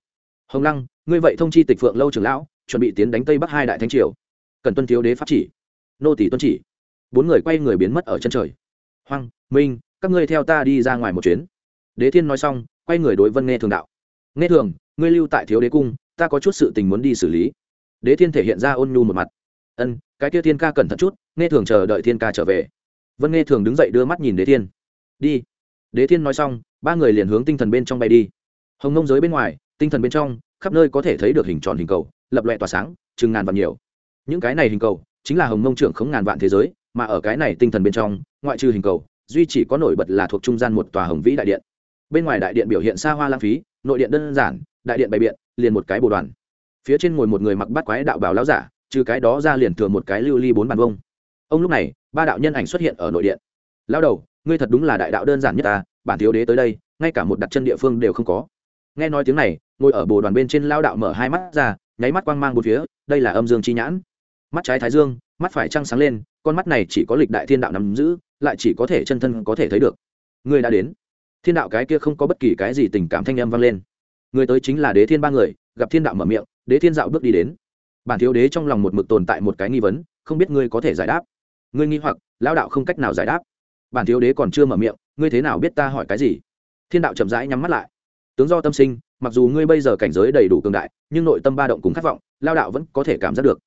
A: Hồng lăng ngươi vậy thông chi tịch phượng lâu trường lão, chuẩn bị tiến đánh tây bắc hai đại thánh triều. Cần tuân thiếu đế pháp chỉ. Nô tỷ tuân chỉ. Bốn người quay người biến mất ở chân trời. Hoang, minh, các ngươi theo ta đi ra ngoài một chuyến. Đế thiên nói xong, quay người đối vân nghe thường đạo. Nghe thường, ngươi lưu tại thiếu đế cung, ta có chút sự tình muốn đi xử lý. Đế thiên thể hiện ra ôn nhu một mặt. Ân, cái kia thiên ca cẩn thận chút, nghe thường chờ đợi thiên ca trở về. Vân nghe thường đứng dậy đưa mắt nhìn đế thiên. Đi. Đế thiên nói xong, ba người liền hướng tinh thần bên trong bay đi. Hồng nông giới bên ngoài, tinh thần bên trong khắp nơi có thể thấy được hình tròn hình cầu, lập loẹ tỏa sáng, chừng ngàn vạn nhiều. Những cái này hình cầu chính là hồng mông trưởng khống ngàn vạn thế giới, mà ở cái này tinh thần bên trong, ngoại trừ hình cầu, duy chỉ có nổi bật là thuộc trung gian một tòa hồng vĩ đại điện. Bên ngoài đại điện biểu hiện xa hoa lãng phí, nội điện đơn giản, đại điện bày biện, liền một cái bồ đoàn. Phía trên ngồi một người mặc bắt quái đạo bào lão giả, trừ cái đó ra liền thừa một cái lưu ly bốn bàn vông. Ông lúc này, ba đạo nhân ảnh xuất hiện ở nội điện. Lao đầu, ngươi thật đúng là đại đạo đơn giản nhất ta, bản thiếu đế tới đây, ngay cả một đặt chân địa phương đều không có. Nghe nói tiếng này ngồi ở bồ đoàn bên trên lao đạo mở hai mắt ra, nháy mắt quang mang một phía, đây là âm dương chi nhãn. Mắt trái thái dương, mắt phải trăng sáng lên, con mắt này chỉ có lịch đại thiên đạo nắm giữ, lại chỉ có thể chân thân có thể thấy được. Người đã đến. Thiên đạo cái kia không có bất kỳ cái gì tình cảm thanh âm vang lên. Người tới chính là đế thiên ba người, gặp thiên đạo mở miệng, đế thiên dạo bước đi đến. Bản thiếu đế trong lòng một mực tồn tại một cái nghi vấn, không biết ngươi có thể giải đáp. Ngươi nghi hoặc, lao đạo không cách nào giải đáp. Bản thiếu đế còn chưa mở miệng, ngươi thế nào biết ta hỏi cái gì? Thiên đạo chậm rãi nhắm mắt lại. Tướng do tâm sinh mặc dù ngươi bây giờ cảnh giới đầy đủ cường đại, nhưng nội tâm ba động cùng khát vọng, lao đạo vẫn có thể cảm giác được.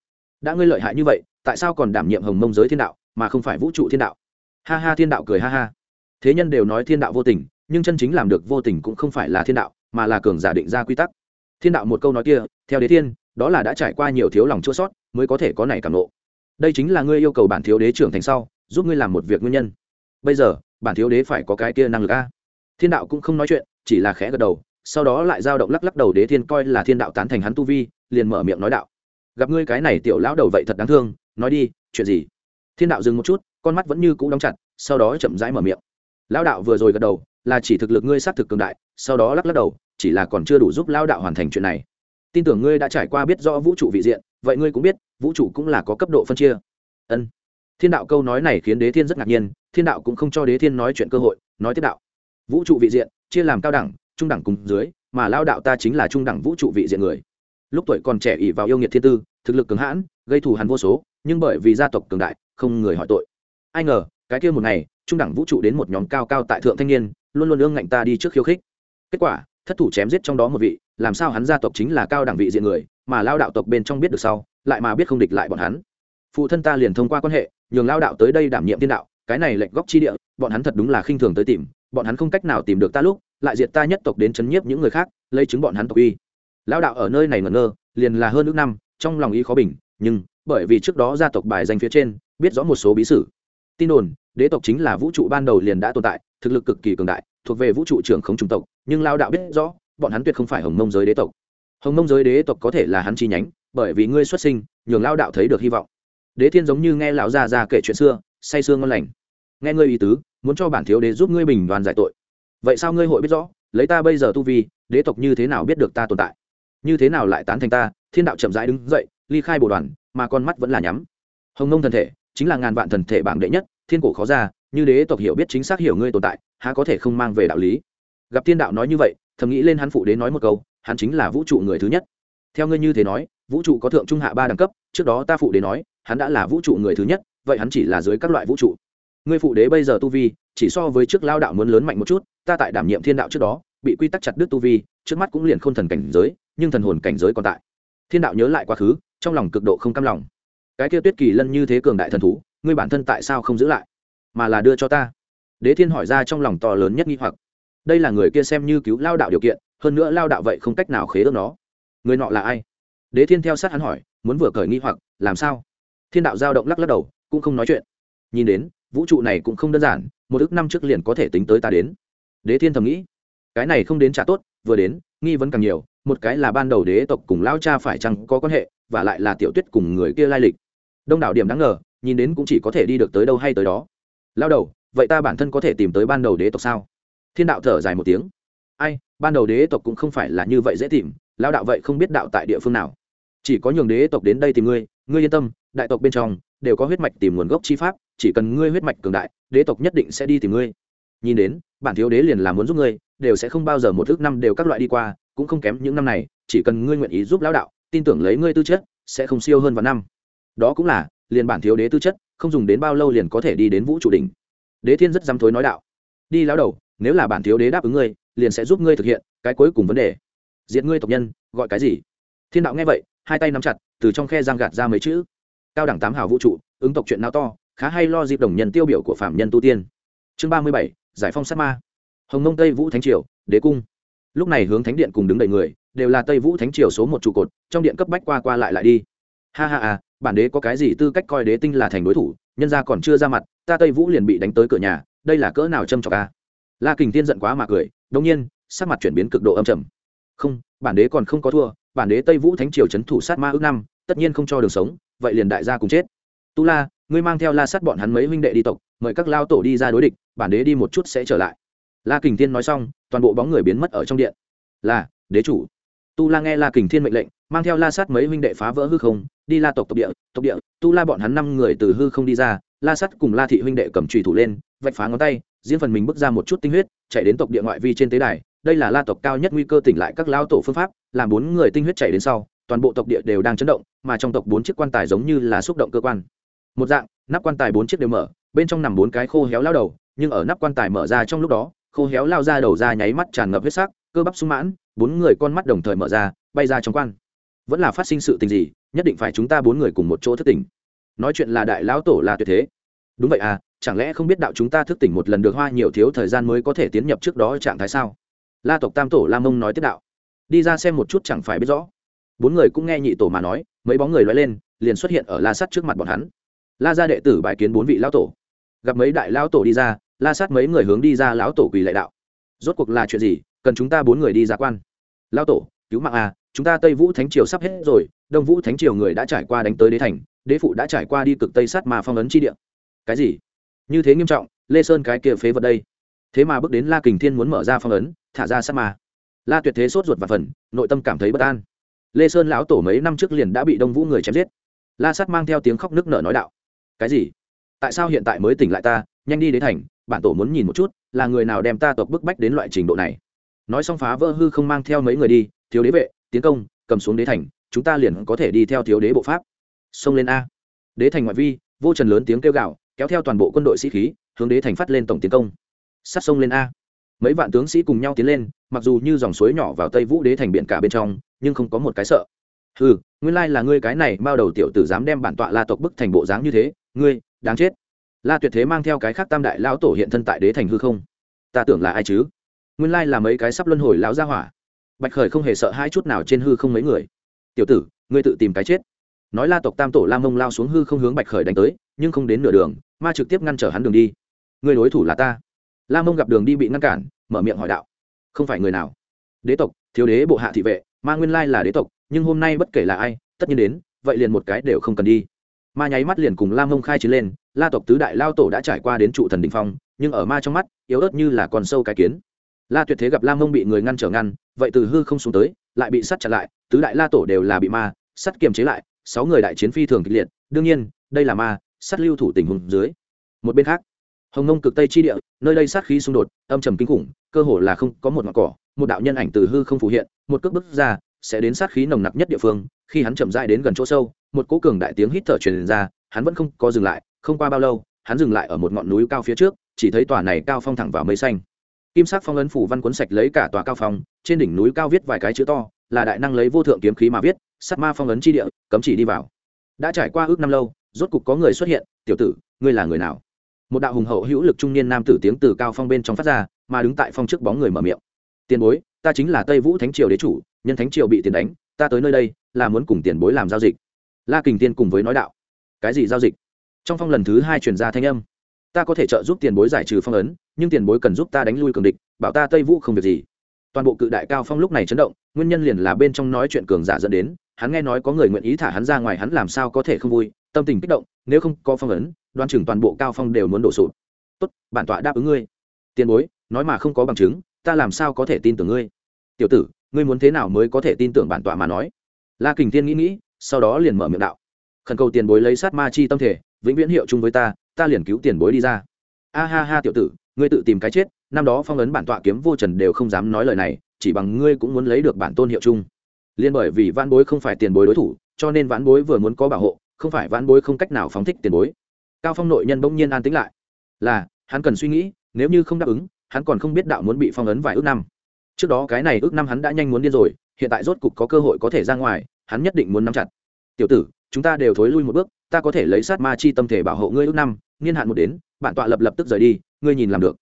A: Đã ngươi lợi hại như vậy, tại sao còn đảm nhiệm hồng mông giới thiên đạo, mà không phải vũ trụ thiên đạo? Ha ha, thiên đạo cười ha ha. Thế nhân đều nói thiên đạo vô tình, nhưng chân chính làm được vô tình cũng không phải là thiên đạo, mà là cường giả định ra quy tắc. Thiên đạo một câu nói kia, theo đế thiên, đó là đã trải qua nhiều thiếu lòng chua sót, mới có thể có này cảm nộ. Đây chính là ngươi yêu cầu bản thiếu đế trưởng thành sau, giúp ngươi làm một việc nguyên nhân. Bây giờ, bản thiếu đế phải có cái kia năng lực a. Thiên đạo cũng không nói chuyện, chỉ là khẽ gật đầu sau đó lại giao động lắc lắc đầu đế thiên coi là thiên đạo tán thành hắn tu vi, liền mở miệng nói đạo. Gặp ngươi cái này tiểu lão đầu vậy thật đáng thương, nói đi, chuyện gì? Thiên đạo dừng một chút, con mắt vẫn như cũ đóng chặt, sau đó chậm rãi mở miệng. Lão đạo vừa rồi gật đầu, là chỉ thực lực ngươi xác thực cường đại, sau đó lắc lắc đầu, chỉ là còn chưa đủ giúp lão đạo hoàn thành chuyện này. Tin tưởng ngươi đã trải qua biết rõ vũ trụ vị diện, vậy ngươi cũng biết, vũ trụ cũng là có cấp độ phân chia. Ân. Thiên đạo câu nói này khiến đế thiên rất ngạc nhiên, thiên đạo cũng không cho đế thiên nói chuyện cơ hội, nói tiếp đạo. Vũ trụ vị diện, chia làm cao đẳng trung đẳng cùng dưới, mà lao đạo ta chính là trung đẳng vũ trụ vị diện người. Lúc tuổi còn trẻ ỉ vào yêu nghiệt thiên tư, thực lực cường hãn, gây thù hằn vô số, nhưng bởi vì gia tộc cường đại, không người hỏi tội. Ai ngờ, cái kia một ngày, trung đẳng vũ trụ đến một nhóm cao cao tại thượng thanh niên, luôn luôn ương ngạnh ta đi trước khiêu khích. Kết quả, thất thủ chém giết trong đó một vị, làm sao hắn gia tộc chính là cao đẳng vị diện người, mà lao đạo tộc bên trong biết được sau, lại mà biết không địch lại bọn hắn. Phụ thân ta liền thông qua quan hệ, nhường lao đạo tới đây đảm nhiệm thiên đạo, cái này lệnh góc chi địa, bọn hắn thật đúng là khinh thường tới tìm, bọn hắn không cách nào tìm được ta lúc lại diệt ta nhất tộc đến chấn nhiếp những người khác, lấy chứng bọn hắn tộc uy. Lão đạo ở nơi này ngẩn ngơ, liền là hơn ước năm, trong lòng ý khó bình, nhưng bởi vì trước đó gia tộc bài danh phía trên, biết rõ một số bí sử. Tin đồn, đế tộc chính là vũ trụ ban đầu liền đã tồn tại, thực lực cực kỳ cường đại, thuộc về vũ trụ trưởng không trung tộc, nhưng lao đạo biết rõ, bọn hắn tuyệt không phải hồng mông giới đế tộc. Hồng mông giới đế tộc có thể là hắn chi nhánh, bởi vì ngươi xuất sinh, nhường lao đạo thấy được hy vọng. Đế thiên giống như nghe lão già già kể chuyện xưa, say sương ngon lành. Nghe ngươi ý tứ, muốn cho bản thiếu đế giúp ngươi bình đoàn giải tội vậy sao ngươi hội biết rõ, lấy ta bây giờ tu vi, đế tộc như thế nào biết được ta tồn tại? Như thế nào lại tán thành ta? Thiên đạo chậm rãi đứng dậy, ly khai bồ đoàn, mà con mắt vẫn là nhắm. Hồng nông thần thể, chính là ngàn vạn thần thể bảng đệ nhất, thiên cổ khó ra, như đế tộc hiểu biết chính xác hiểu ngươi tồn tại, há có thể không mang về đạo lý? Gặp thiên đạo nói như vậy, thầm nghĩ lên hắn phụ đế nói một câu, hắn chính là vũ trụ người thứ nhất. Theo ngươi như thế nói, vũ trụ có thượng trung hạ ba đẳng cấp, trước đó ta phụ đế nói, hắn đã là vũ trụ người thứ nhất, vậy hắn chỉ là dưới các loại vũ trụ. Ngươi phụ đế bây giờ tu vi chỉ so với trước lao đạo muốn lớn mạnh một chút, ta tại đảm nhiệm thiên đạo trước đó, bị quy tắc chặt đứt tu vi, trước mắt cũng liền khôn thần cảnh giới, nhưng thần hồn cảnh giới còn tại. Thiên đạo nhớ lại quá khứ, trong lòng cực độ không cam lòng. Cái kia tuyết kỳ lân như thế cường đại thần thú, ngươi bản thân tại sao không giữ lại? Mà là đưa cho ta. Đế thiên hỏi ra trong lòng to lớn nhất nghi hoặc. Đây là người kia xem như cứu lao đạo điều kiện, hơn nữa lao đạo vậy không cách nào khế ước nó. Người nọ là ai? Đế thiên theo sát hắn hỏi, muốn vừa cởi nghi hoặc, làm sao? Thiên đạo giao động lắc lắc đầu, cũng không nói chuyện. Nhìn đến vũ trụ này cũng không đơn giản, một ước năm trước liền có thể tính tới ta đến. Đế thiên thầm nghĩ, cái này không đến trả tốt, vừa đến, nghi vấn càng nhiều, một cái là ban đầu đế tộc cùng lao cha phải chăng có quan hệ, và lại là tiểu tuyết cùng người kia lai lịch. Đông đảo điểm đáng ngờ, nhìn đến cũng chỉ có thể đi được tới đâu hay tới đó. Lao đầu, vậy ta bản thân có thể tìm tới ban đầu đế tộc sao? Thiên đạo thở dài một tiếng. Ai, ban đầu đế tộc cũng không phải là như vậy dễ tìm lao đạo vậy không biết đạo tại địa phương nào. Chỉ có nhường đế tộc đến đây tìm ngươi ngươi yên tâm, đại tộc bên trong, đều có huyết mạch tìm nguồn gốc chi pháp chỉ cần ngươi huyết mạch cường đại, đế tộc nhất định sẽ đi tìm ngươi. Nhìn đến, bản thiếu đế liền là muốn giúp ngươi, đều sẽ không bao giờ một ước năm đều các loại đi qua, cũng không kém những năm này, chỉ cần ngươi nguyện ý giúp lão đạo, tin tưởng lấy ngươi tư chất, sẽ không siêu hơn vào năm. Đó cũng là, liền bản thiếu đế tư chất, không dùng đến bao lâu liền có thể đi đến vũ trụ đỉnh. Đế thiên rất dám thối nói đạo. Đi lão đầu, nếu là bản thiếu đế đáp ứng ngươi, liền sẽ giúp ngươi thực hiện cái cuối cùng vấn đề. Diện ngươi tộc nhân, gọi cái gì? Thiên đạo nghe vậy, hai tay nắm chặt, từ trong khe giang gạt ra mấy chữ. Cao đẳng tám hào vũ trụ, ứng tộc chuyện nào to khá hay lo dịp đồng nhân tiêu biểu của phạm nhân tu tiên. Chương ba mươi bảy, giải phong sát ma. Hồng nông tây vũ thánh triều, đế cung. Lúc này hướng thánh điện cùng đứng đầy người, đều là tây vũ thánh triều số một trụ cột, trong điện cấp bách qua qua lại lại đi. Ha ha à bản đế có cái gì tư cách coi đế tinh là thành đối thủ, nhân ra còn chưa ra mặt, ta tây vũ liền bị đánh tới cửa nhà, đây là cỡ nào châm trọc ca la kình tiên giận quá mà cười đông nhiên, sắc mặt chuyển biến cực độ âm trầm. Không, bản đế còn không có thua, bản đế tây vũ thánh triều c h ấ n thủ sát ma ước năm, tất nhiên không cho đường sống, vậy liền đại gia cùng chết. Tu la ngươi mang theo la sát bọn hắn mấy huynh đệ đi tộc, mời các lao tổ đi ra đối địch, bản đế đi một chút sẽ trở lại. La kình thiên nói xong, toàn bộ bóng người biến mất ở trong điện. Là, đế chủ. Tu la nghe la kình thiên mệnh lệnh, mang theo la sát mấy huynh đệ phá vỡ hư không, đi la tộc tộc địa tộc địa, tu la bọn hắn năm người từ hư không đi ra, la sắt cùng la thị huynh đệ cầm trùy thủ lên, vạch phá ngón tay, riêng phần mình bước ra một chút tinh huyết, chạy đến tộc địa ngoại vi trên tế đài. Đây là la tộc cao nhất nguy cơ tỉnh lại các lao tổ phương pháp, làm bốn người tinh huyết chạy đến sau, toàn bộ tộc địa đều đang chấn động, mà trong tộc bốn chiếc quan tài giống như là xúc động cơ quan một dạng, nắp quan tài bốn chiếc đều mở, bên trong nằm bốn cái khô héo lao đầu, nhưng ở nắp quan tài mở ra trong lúc đó, khô héo lao ra đầu ra nháy mắt tràn ngập huyết sắc, cơ bắp sung mãn, bốn người con mắt đồng thời mở ra, bay ra trong quan. Vẫn là phát sinh sự tình gì, nhất định phải chúng ta bốn người cùng một chỗ thức tỉnh. Nói chuyện là đại lão tổ là tuyệt thế. Đúng vậy à chẳng lẽ không biết đạo chúng ta thức tỉnh một lần được hoa nhiều thiếu thời gian mới có thể tiến nhập trước đó trạng thái sao? La tộc tam tổ la mông nói tiếp đạo. Đi ra xem một chút chẳng phải biết rõ. Bốn người cũng nghe nhị tổ mà nói, mấy bóng người loay lên, liền xuất hiện ở la sắt trước mặt bọn hắn la ra đệ tử bài kiến bốn vị lão tổ. Gặp mấy đại lão tổ đi ra, la sát mấy người hướng đi ra lão tổ quỳ lệ đạo. Rốt cuộc là chuyện gì? Cần chúng ta bốn người đi ra quan. Lão tổ, cứu mạng à chúng ta tây vũ thánh triều sắp hết rồi, đông vũ thánh triều người đã trải qua đánh tới đế thành, đế phụ đã trải qua đi cực tây sát mà phong ấn chi địa. Cái gì? Như thế nghiêm trọng, lê sơn cái kia phế vật đây. Thế mà bước đến la kình thiên muốn mở ra phong ấn, thả ra sát mà la tuyệt thế sốt ruột và phần, nội tâm cảm thấy bất an. Lê sơn lão tổ mấy năm trước liền đã bị đông vũ người chém giết. La sát mang theo tiếng khóc nước nở nói đạo cái gì? Tại sao hiện tại mới tỉnh lại ta? Nhanh đi đến thành, bản tổ muốn nhìn một chút, là người nào đem ta tộc bức bách đến loại trình độ này. Nói xong phá vỡ hư không mang theo mấy người đi, thiếu đế vệ, tiến công, cầm xuống đế thành, chúng ta liền có thể đi theo thiếu đế bộ pháp. Xông lên a. Đế thành ngoại vi, vô trần lớn tiếng kêu gạo kéo theo toàn bộ quân đội sĩ khí, hướng đế thành phát lên tổng tiến công. Sát sông lên a. Mấy vạn tướng sĩ cùng nhau tiến lên, mặc dù như dòng suối nhỏ vào tây vũ đế thành biển cả bên trong, nhưng không có một cái sợ. Ừ nguyên lai là ngươi cái này bao đầu tiểu tử dám đem bản tọa la tộc bức thành bộ dáng như thế ngươi, đáng chết. La tuyệt thế mang theo cái khác tam đại lão tổ hiện thân tại đế thành hư không. Ta tưởng là ai chứ? Nguyên lai là mấy cái sắp luân hồi lão gia hỏa. Bạch khởi không hề sợ hai chút nào trên hư không mấy người. Tiểu tử, ngươi tự tìm cái chết. Nói la tộc tam tổ la mông lao xuống hư không hướng bạch khởi đánh tới, nhưng không đến nửa đường, ma trực tiếp ngăn trở hắn đường đi. Người đối thủ là ta. La mông gặp đường đi bị ngăn cản, mở miệng hỏi đạo. Không phải người nào? Đế tộc, thiếu đế bộ hạ thị vệ, ma nguyên lai là đế tộc, nhưng hôm nay bất kể là ai, tất nhiên đến, vậy liền một cái đều không cần đi ma nháy mắt liền cùng lam mông khai chiến lên la tộc tứ đại lao tổ đã trải qua đến trụ thần đình phong nhưng ở ma trong mắt yếu ớt như là con sâu cái kiến la tuyệt thế gặp lam mông bị người ngăn trở ngăn vậy từ hư không xuống tới lại bị sắt chặt lại tứ đại la tổ đều là bị ma sắt kiềm chế lại sáu người đại chiến phi thường kịch liệt đương nhiên đây là ma sắt lưu thủ tình huống dưới một bên khác hồng nông cực tây chi địa nơi đây sát khí xung đột âm trầm kinh khủng cơ hồ là không có một ngọn cỏ một đạo nhân ảnh từ hư không phủ hiện một cước bước ra sẽ đến sát khí nồng nặc nhất địa phương, khi hắn chậm rãi đến gần chỗ sâu, một cỗ cường đại tiếng hít thở truyền ra, hắn vẫn không có dừng lại, không qua bao lâu, hắn dừng lại ở một ngọn núi cao phía trước, chỉ thấy tòa này cao phong thẳng vào mây xanh. Kim sắc phong ấn phủ văn cuốn sạch lấy cả tòa cao phong, trên đỉnh núi cao viết vài cái chữ to, là đại năng lấy vô thượng kiếm khí mà viết sắt ma phong ấn chi địa, cấm chỉ đi vào. Đã trải qua ước năm lâu, rốt cục có người xuất hiện, tiểu tử, ngươi là người nào? Một đạo hùng hậu hữu lực trung niên nam tử tiếng từ cao phong bên trong phát ra, mà đứng tại phong trước bóng người mở miệng. Tiền bối, ta chính là tây vũ thánh triều đế chủ nhân thánh triều bị tiền đánh, ta tới nơi đây là muốn cùng tiền bối làm giao dịch. La kình tiên cùng với nói đạo. Cái gì giao dịch? Trong phong lần thứ hai truyền ra thanh âm. Ta có thể trợ giúp tiền bối giải trừ phong ấn, nhưng tiền bối cần giúp ta đánh lui cường địch, bảo ta tây vũ không việc gì. Toàn bộ cự đại cao phong lúc này chấn động, nguyên nhân liền là bên trong nói chuyện cường giả dẫn đến, hắn nghe nói có người nguyện ý thả hắn ra ngoài hắn làm sao có thể không vui, tâm tình kích động, nếu không có phong ấn, đoan chừng toàn bộ cao phong đều muốn đổ sụp. Tốt, bản tọa đáp ứng ngươi. Tiền bối, nói mà không có bằng chứng, ta làm sao có thể tin tưởng ngươi? Tiểu tử ngươi muốn thế nào mới có thể tin tưởng bản tọa mà nói? La kình thiên nghĩ nghĩ, sau đó liền mở miệng đạo. Khẩn cầu tiền bối lấy sát ma chi tâm thể, vĩnh viễn hiệu chung với ta ta liền cứu tiền bối đi ra. A ha ha tiểu tử, ngươi tự tìm cái chết, năm đó phong ấn bản tọa kiếm vô trần đều không dám nói lời này, chỉ bằng ngươi cũng muốn lấy được bản tôn hiệu chung. Liên bởi vì vãn bối không phải tiền bối đối thủ, cho nên vãn bối vừa muốn có bảo hộ, không phải vãn bối không cách nào phóng thích tiền bối. Cao phong nội nhân bỗng nhiên an tĩnh lại. Là, hắn cần suy nghĩ, nếu như không đáp ứng, hắn còn không biết đạo muốn bị phong ấn vài ước năm trước đó cái này ước năm hắn đã nhanh muốn điên rồi, hiện tại rốt cục có cơ hội có thể ra ngoài, hắn nhất định muốn nắm chặt. Tiểu tử, chúng ta đều thối lui một bước, ta có thể lấy sát ma chi tâm thể bảo hộ ngươi ước năm, niên hạn một đến bạn tọa lập lập tức rời đi, ngươi nhìn làm được.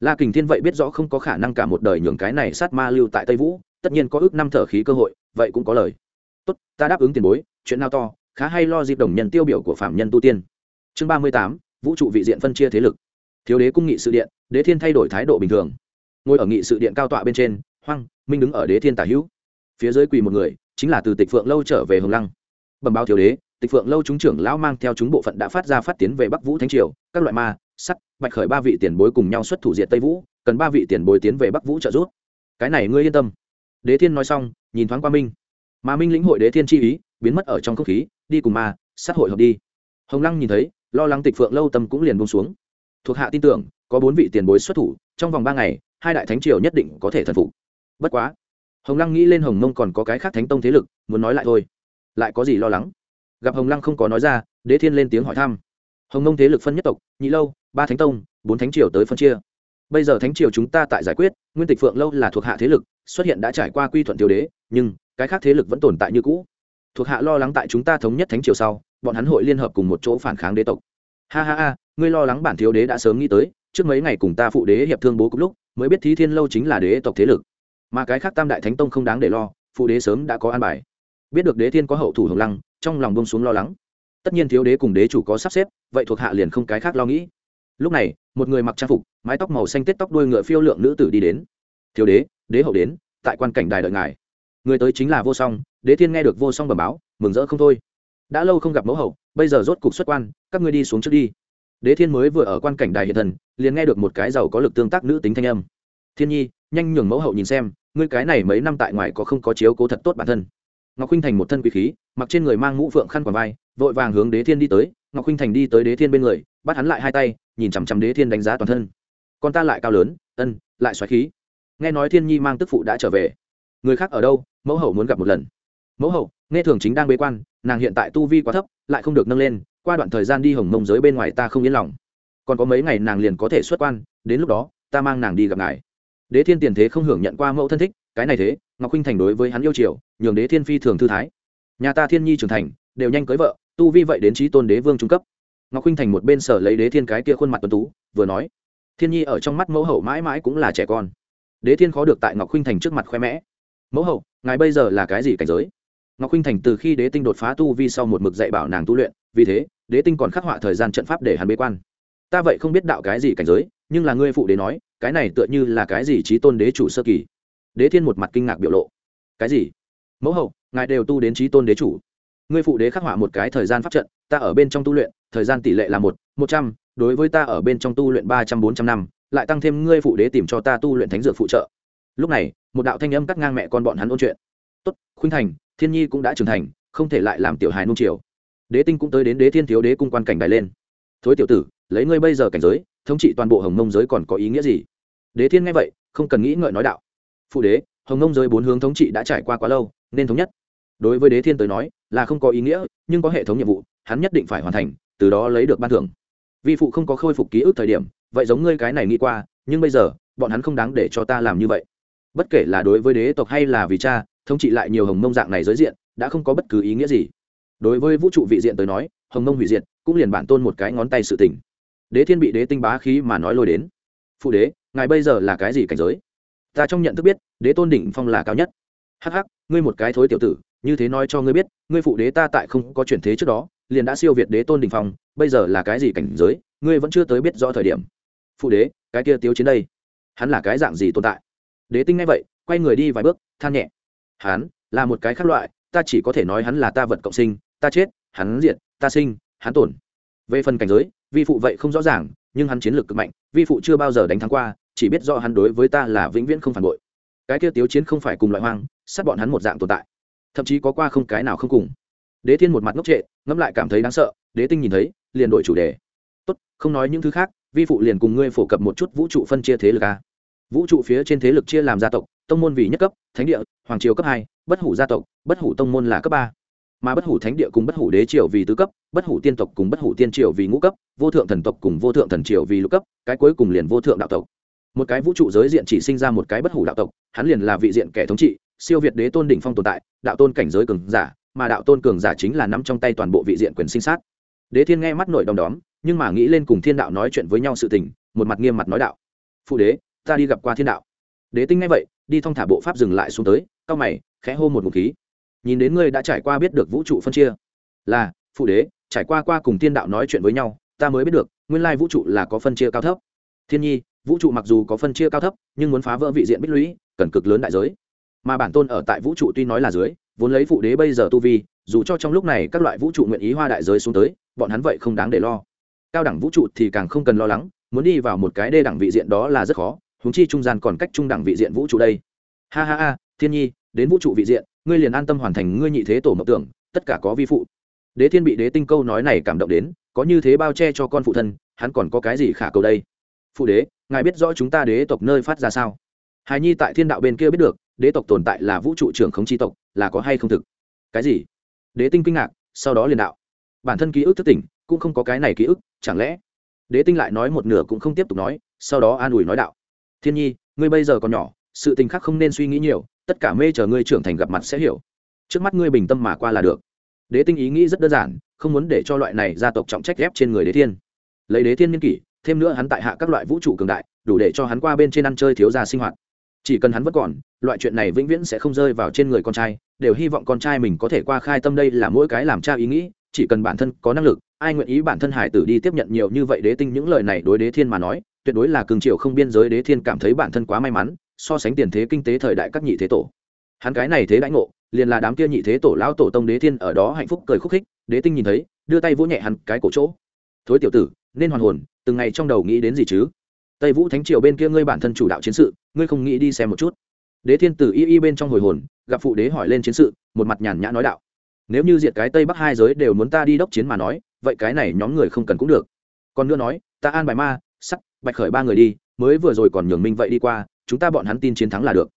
A: La kình thiên vậy biết rõ không có khả năng cả một đời nhường cái này sát ma lưu tại tây vũ, tất nhiên có ước năm thở khí cơ hội, vậy cũng có lời. Tốt, ta đáp ứng tiền bối, chuyện nào to, khá hay lo dịp đồng nhân tiêu biểu của phạm nhân tu tiên. Chương ba mươi tám, vũ trụ vị diện phân chia thế lực. Thiếu đế cung nghị sự điện, đế thiên thay đổi thái độ bình thường ngồi ở nghị sự điện cao tọa bên trên, hoang, minh đứng ở đế thiên tả hữu. Phía dưới quỳ một người, chính là từ tịch phượng lâu trở về hồng lăng. Bẩm báo thiếu đế, tịch phượng lâu chúng trưởng lão mang theo chúng bộ phận đã phát ra phát tiến về bắc vũ thánh triều, các loại ma, sắt, bạch khởi ba vị tiền bối cùng nhau xuất thủ diện tây vũ, cần ba vị tiền bối tiến về bắc vũ trợ giúp. Cái này ngươi yên tâm. Đế thiên nói xong, nhìn thoáng qua minh. Mà minh lĩnh hội đế thiên chi ý, biến mất ở trong không khí, đi cùng ma sát hội hợp đi. Hồng lăng nhìn thấy, lo lắng tịch phượng lâu tâm cũng liền bông xuống. Thuộc hạ tin tưởng, có bốn vị tiền bối xuất thủ, trong vòng ba ngày hai đại thánh triều nhất định có thể thần phục. Bất quá, hồng lăng nghĩ lên hồng mông còn có cái khác thánh tông thế lực, muốn nói lại thôi. Lại có gì lo lắng? Gặp hồng lăng không có nói ra, đế thiên lên tiếng hỏi thăm. Hồng mông thế lực phân nhất tộc, nhị lâu, ba thánh tông, bốn thánh triều tới phân chia. Bây giờ thánh triều chúng ta tại giải quyết, nguyên tịch phượng lâu là thuộc hạ thế lực, xuất hiện đã trải qua quy thuận tiêu đế, nhưng cái khác thế lực vẫn tồn tại như cũ. Thuộc hạ lo lắng tại chúng ta thống nhất thánh triều sau, bọn hắn hội liên hợp cùng một chỗ phản kháng đế tộc. Ha ha ha, ngươi lo lắng bản thiếu đế đã sớm nghĩ tới, trước mấy ngày cùng ta phụ đế hiệp thương bố cục lúc mới biết thí thiên lâu chính là đế tộc thế lực. Mà cái khác tam đại thánh tông không đáng để lo, phụ đế sớm đã có an bài. Biết được đế thiên có hậu thủ hồng lăng, trong lòng bông xuống lo lắng. Tất nhiên thiếu đế cùng đế chủ có sắp xếp, vậy thuộc hạ liền không cái khác lo nghĩ. Lúc này, một người mặc trang phục, mái tóc màu xanh tết tóc đuôi ngựa phiêu lượng nữ tử đi đến. Thiếu đế đế hậu đến, tại quan cảnh đài đợi ngài. Người tới chính là vô song, đế thiên nghe được vô song bẩm báo, mừng rỡ không thôi. Đã lâu không gặp mẫu hậu, bây giờ rốt cục xuất quan, các ngươi đi xuống trước đi đế thiên mới vừa ở quan cảnh đài hiện thần, liền nghe được một cái giàu có lực tương tác nữ tính thanh âm. Thiên nhi, nhanh nhường mẫu hậu nhìn xem, ngươi cái này mấy năm tại ngoài có không có chiếu cố thật tốt bản thân? Ngọc khuynh thành một thân quý khí, mặc trên người mang mũ phượng khăn quàng vai, vội vàng hướng đế thiên đi tới. Ngọc khuynh thành đi tới đế thiên bên người, bắt hắn lại hai tay, nhìn chằm chằm đế thiên đánh giá toàn thân. Con ta lại cao lớn, ân, lại xoáy khí. Nghe nói thiên nhi mang tức phụ đã trở về. Người khác ở đâu? Mẫu hậu muốn gặp một lần. Mẫu hậu nghe thường chính đang bế quan, nàng hiện tại tu vi quá thấp, lại không được nâng lên, qua đoạn thời gian đi hồng mông giới bên ngoài ta không yên lòng. Còn có mấy ngày nàng liền có thể xuất quan, đến lúc đó, ta mang nàng đi gặp ngài. Đế thiên tiền thế không hưởng nhận qua mẫu thân thích, cái này thế, ngọc huynh thành đối với hắn yêu triều nhường đế thiên phi thường thư thái. Nhà ta thiên nhi trưởng thành, đều nhanh cưới vợ, tu vi vậy đến trí tôn đế vương trung cấp. Ngọc huynh thành một bên sở lấy đế thiên cái kia khuôn mặt tuấn tú, vừa nói, thiên nhi ở trong mắt mẫu hậu mãi mãi cũng là trẻ con. Đế thiên khó được tại ngọc huynh thành trước mặt khoe mẽ, mẫu hậu, ngài bây giờ là cái gì cảnh giới? Ngọc khinh thành từ khi đế tinh đột phá tu vi sau một mực dạy bảo nàng tu luyện, vì thế, đế tinh còn khắc họa thời gian trận pháp để hắn bế quan. Ta vậy không biết đạo cái gì cảnh giới, nhưng là ngươi phụ đế nói, cái này tựa như là cái gì trí tôn đế chủ sơ kỳ. Đế thiên một mặt kinh ngạc biểu lộ. Cái gì? Mẫu hậu, ngài đều tu đến trí tôn đế chủ. Ngươi phụ đế khắc họa một cái thời gian pháp trận, ta ở bên trong tu luyện, thời gian tỷ lệ là một một trăm, đối với ta ở bên trong tu luyện ba trăm bốn trăm năm, lại tăng thêm ngươi phụ đế tìm cho ta tu luyện thánh dược phụ trợ. Lúc này, một đạo thanh âm cắt ngang mẹ con bọn hắn ôn chuyện. Tốt, khuynh thành thiên nhi cũng đã trưởng thành, không thể lại làm tiểu hài nung triều. Đế tinh cũng tới đến đế thiên thiếu đế cung quan cảnh đài lên. Thối tiểu tử, lấy ngươi bây giờ cảnh giới, thống trị toàn bộ hồng mông giới còn có ý nghĩa gì? Đế thiên nghe vậy, không cần nghĩ ngợi nói đạo. Phụ đế, hồng mông giới bốn hướng thống trị đã trải qua quá lâu, nên thống nhất. Đối với đế thiên tới nói, là không có ý nghĩa, nhưng có hệ thống nhiệm vụ, hắn nhất định phải hoàn thành, từ đó lấy được ban thưởng. Vi phụ không có khôi phục ký ức thời điểm, vậy giống ngươi cái này nghĩ qua, nhưng bây giờ, bọn hắn không đáng để cho ta làm như vậy. Bất kể là đối với đế tộc hay là vì cha thống trị lại nhiều hồng mông dạng này giới diện, đã không có bất cứ ý nghĩa gì. Đối với vũ trụ vị diện tới nói, hồng mông hủy diệt cũng liền bản tôn một cái ngón tay sự tỉnh đế thiên bị đế tinh bá khí mà nói lôi đến. Phụ đế, ngài bây giờ là cái gì cảnh giới? Ta trong nhận thức biết, đế tôn đỉnh phong là cao nhất. Hắc hắc, ngươi một cái thối tiểu tử, như thế nói cho ngươi biết, ngươi phụ đế ta tại không có chuyển thế trước đó, liền đã siêu việt đế tôn đỉnh phong, bây giờ là cái gì cảnh giới, ngươi vẫn chưa tới biết rõ thời điểm. Phụ đế, cái kia tiêu chiến đây, hắn là cái dạng gì tồn tại? Đế tinh ngay vậy, quay người đi vài bước, than nhẹ hắn là một cái khác loại, ta chỉ có thể nói hắn là ta vật cộng sinh, ta chết, hắn diệt, ta sinh, hắn tổn. Về phần cảnh giới, vi phụ vậy không rõ ràng, nhưng hắn chiến lược cực mạnh, vi phụ chưa bao giờ đánh thắng qua, chỉ biết do hắn đối với ta là vĩnh viễn không phản bội. Cái kia tiếu chiến không phải cùng loại hoang, sát bọn hắn một dạng tồn tại. Thậm chí có qua không cái nào không cùng. Đế thiên một mặt ngốc trệ, ngẫm lại cảm thấy đáng sợ, đế tinh nhìn thấy, liền đổi chủ đề. Tốt, không nói những thứ khác, vi phụ liền cùng ngươi phổ cập một chút vũ trụ phân chia thế lực a. Vũ trụ phía trên thế lực chia làm gia tộc tông môn vì nhất cấp, thánh địa, hoàng triều cấp hai, bất hủ gia tộc, bất hủ tông môn là cấp ba. Mà bất hủ thánh địa cùng bất hủ đế triều vì tứ cấp, bất hủ tiên tộc cùng bất hủ tiên triều vì ngũ cấp, vô thượng thần tộc cùng vô thượng thần triều vì lục cấp, cái cuối cùng liền vô thượng đạo tộc. Một cái vũ trụ giới diện chỉ sinh ra một cái bất hủ đạo tộc, hắn liền là vị diện kẻ thống trị, siêu việt đế tôn đỉnh phong tồn tại, đạo tôn cảnh giới cường giả, mà đạo tôn cường giả chính là nắm trong tay toàn bộ vị diện quyền sinh sát. Đế thiên nghe mắt nổi đom đóm, nhưng mà nghĩ lên cùng thiên đạo nói chuyện với nhau sự tình, một mặt nghiêm mặt nói đạo, phụ đế, ta đi gặp qua thiên đạo. Đế tinh nghe vậy đi thong thả bộ pháp dừng lại xuống tới cao mày, khẽ hô một ngụm khí. Nhìn đến ngươi đã trải qua biết được vũ trụ phân chia, là, phụ đế, trải qua qua cùng thiên đạo nói chuyện với nhau, ta mới biết được, nguyên lai vũ trụ là có phân chia cao thấp. Thiên nhi, vũ trụ mặc dù có phân chia cao thấp, nhưng muốn phá vỡ vị diện bích lũy, cần cực lớn đại giới. Mà bản tôn ở tại vũ trụ tuy nói là dưới, vốn lấy phụ đế bây giờ tu vi, dù cho trong lúc này các loại vũ trụ nguyện ý hoa đại giới xuống tới, bọn hắn vậy không đáng để lo. Cao đẳng vũ trụ thì càng không cần lo lắng, muốn đi vào một cái đê đẳng vị diện đó là rất khó huống chi trung gian còn cách trung đẳng vị diện vũ trụ đây. Ha ha ha, thiên nhi, đến vũ trụ vị diện, ngươi liền an tâm hoàn thành ngươi nhị thế tổ mộng tưởng, tất cả có vi phụ. Đế thiên bị đế tinh câu nói này cảm động đến, có như thế bao che cho con phụ thân, hắn còn có cái gì khả cầu đây? Phụ đế, ngài biết rõ chúng ta đế tộc nơi phát ra sao? Hài nhi tại thiên đạo bên kia biết được, đế tộc tồn tại là vũ trụ trưởng khống tri tộc, là có hay không thực? Cái gì? Đế tinh kinh ngạc, sau đó liền đạo. Bản thân ký ức thức tỉnh, cũng không có cái này ký ức, chẳng lẽ? Đế tinh lại nói một nửa cũng không tiếp tục nói, sau đó an ủi nói đạo thiên nhi, ngươi bây giờ còn nhỏ, sự tình khác không nên suy nghĩ nhiều, tất cả mê chờ ngươi trưởng thành gặp mặt sẽ hiểu. Trước mắt ngươi bình tâm mà qua là được. Đế tinh ý nghĩ rất đơn giản, không muốn để cho loại này gia tộc trọng trách ghép trên người đế thiên. Lấy đế thiên niên kỷ, thêm nữa hắn tại hạ các loại vũ trụ cường đại, đủ để cho hắn qua bên trên ăn chơi thiếu gia sinh hoạt. Chỉ cần hắn vẫn còn, loại chuyện này vĩnh viễn sẽ không rơi vào trên người con trai, đều hy vọng con trai mình có thể qua khai tâm đây là mỗi cái làm cha ý nghĩ, chỉ cần bản thân có năng lực, ai nguyện ý bản thân hải tử đi tiếp nhận nhiều như vậy đế tinh những lời này đối đế thiên mà nói tuyệt đối là cường triều không biên giới đế thiên cảm thấy bản thân quá may mắn, so sánh tiền thế kinh tế thời đại các nhị thế tổ. Hắn cái này thế đãi ngộ, liền là đám kia nhị thế tổ lão tổ tông đế thiên ở đó hạnh phúc cười khúc khích, đế tinh nhìn thấy, đưa tay vỗ nhẹ hắn cái cổ chỗ. Thối tiểu tử, nên hoàn hồn, từng ngày trong đầu nghĩ đến gì chứ? Tây vũ thánh triều bên kia ngươi bản thân chủ đạo chiến sự, ngươi không nghĩ đi xem một chút? Đế thiên tử y y bên trong hồi hồn, gặp phụ đế hỏi lên chiến sự, một mặt nhàn nhã nói đạo. Nếu như diệt cái tây bắc hai giới đều muốn ta đi đốc chiến mà nói, vậy cái này nhóm người không cần cũng được. Còn nữa nói, ta an bài ma bạch khởi ba người đi, mới vừa rồi còn nhường minh vậy đi qua, chúng ta bọn hắn tin chiến thắng là được.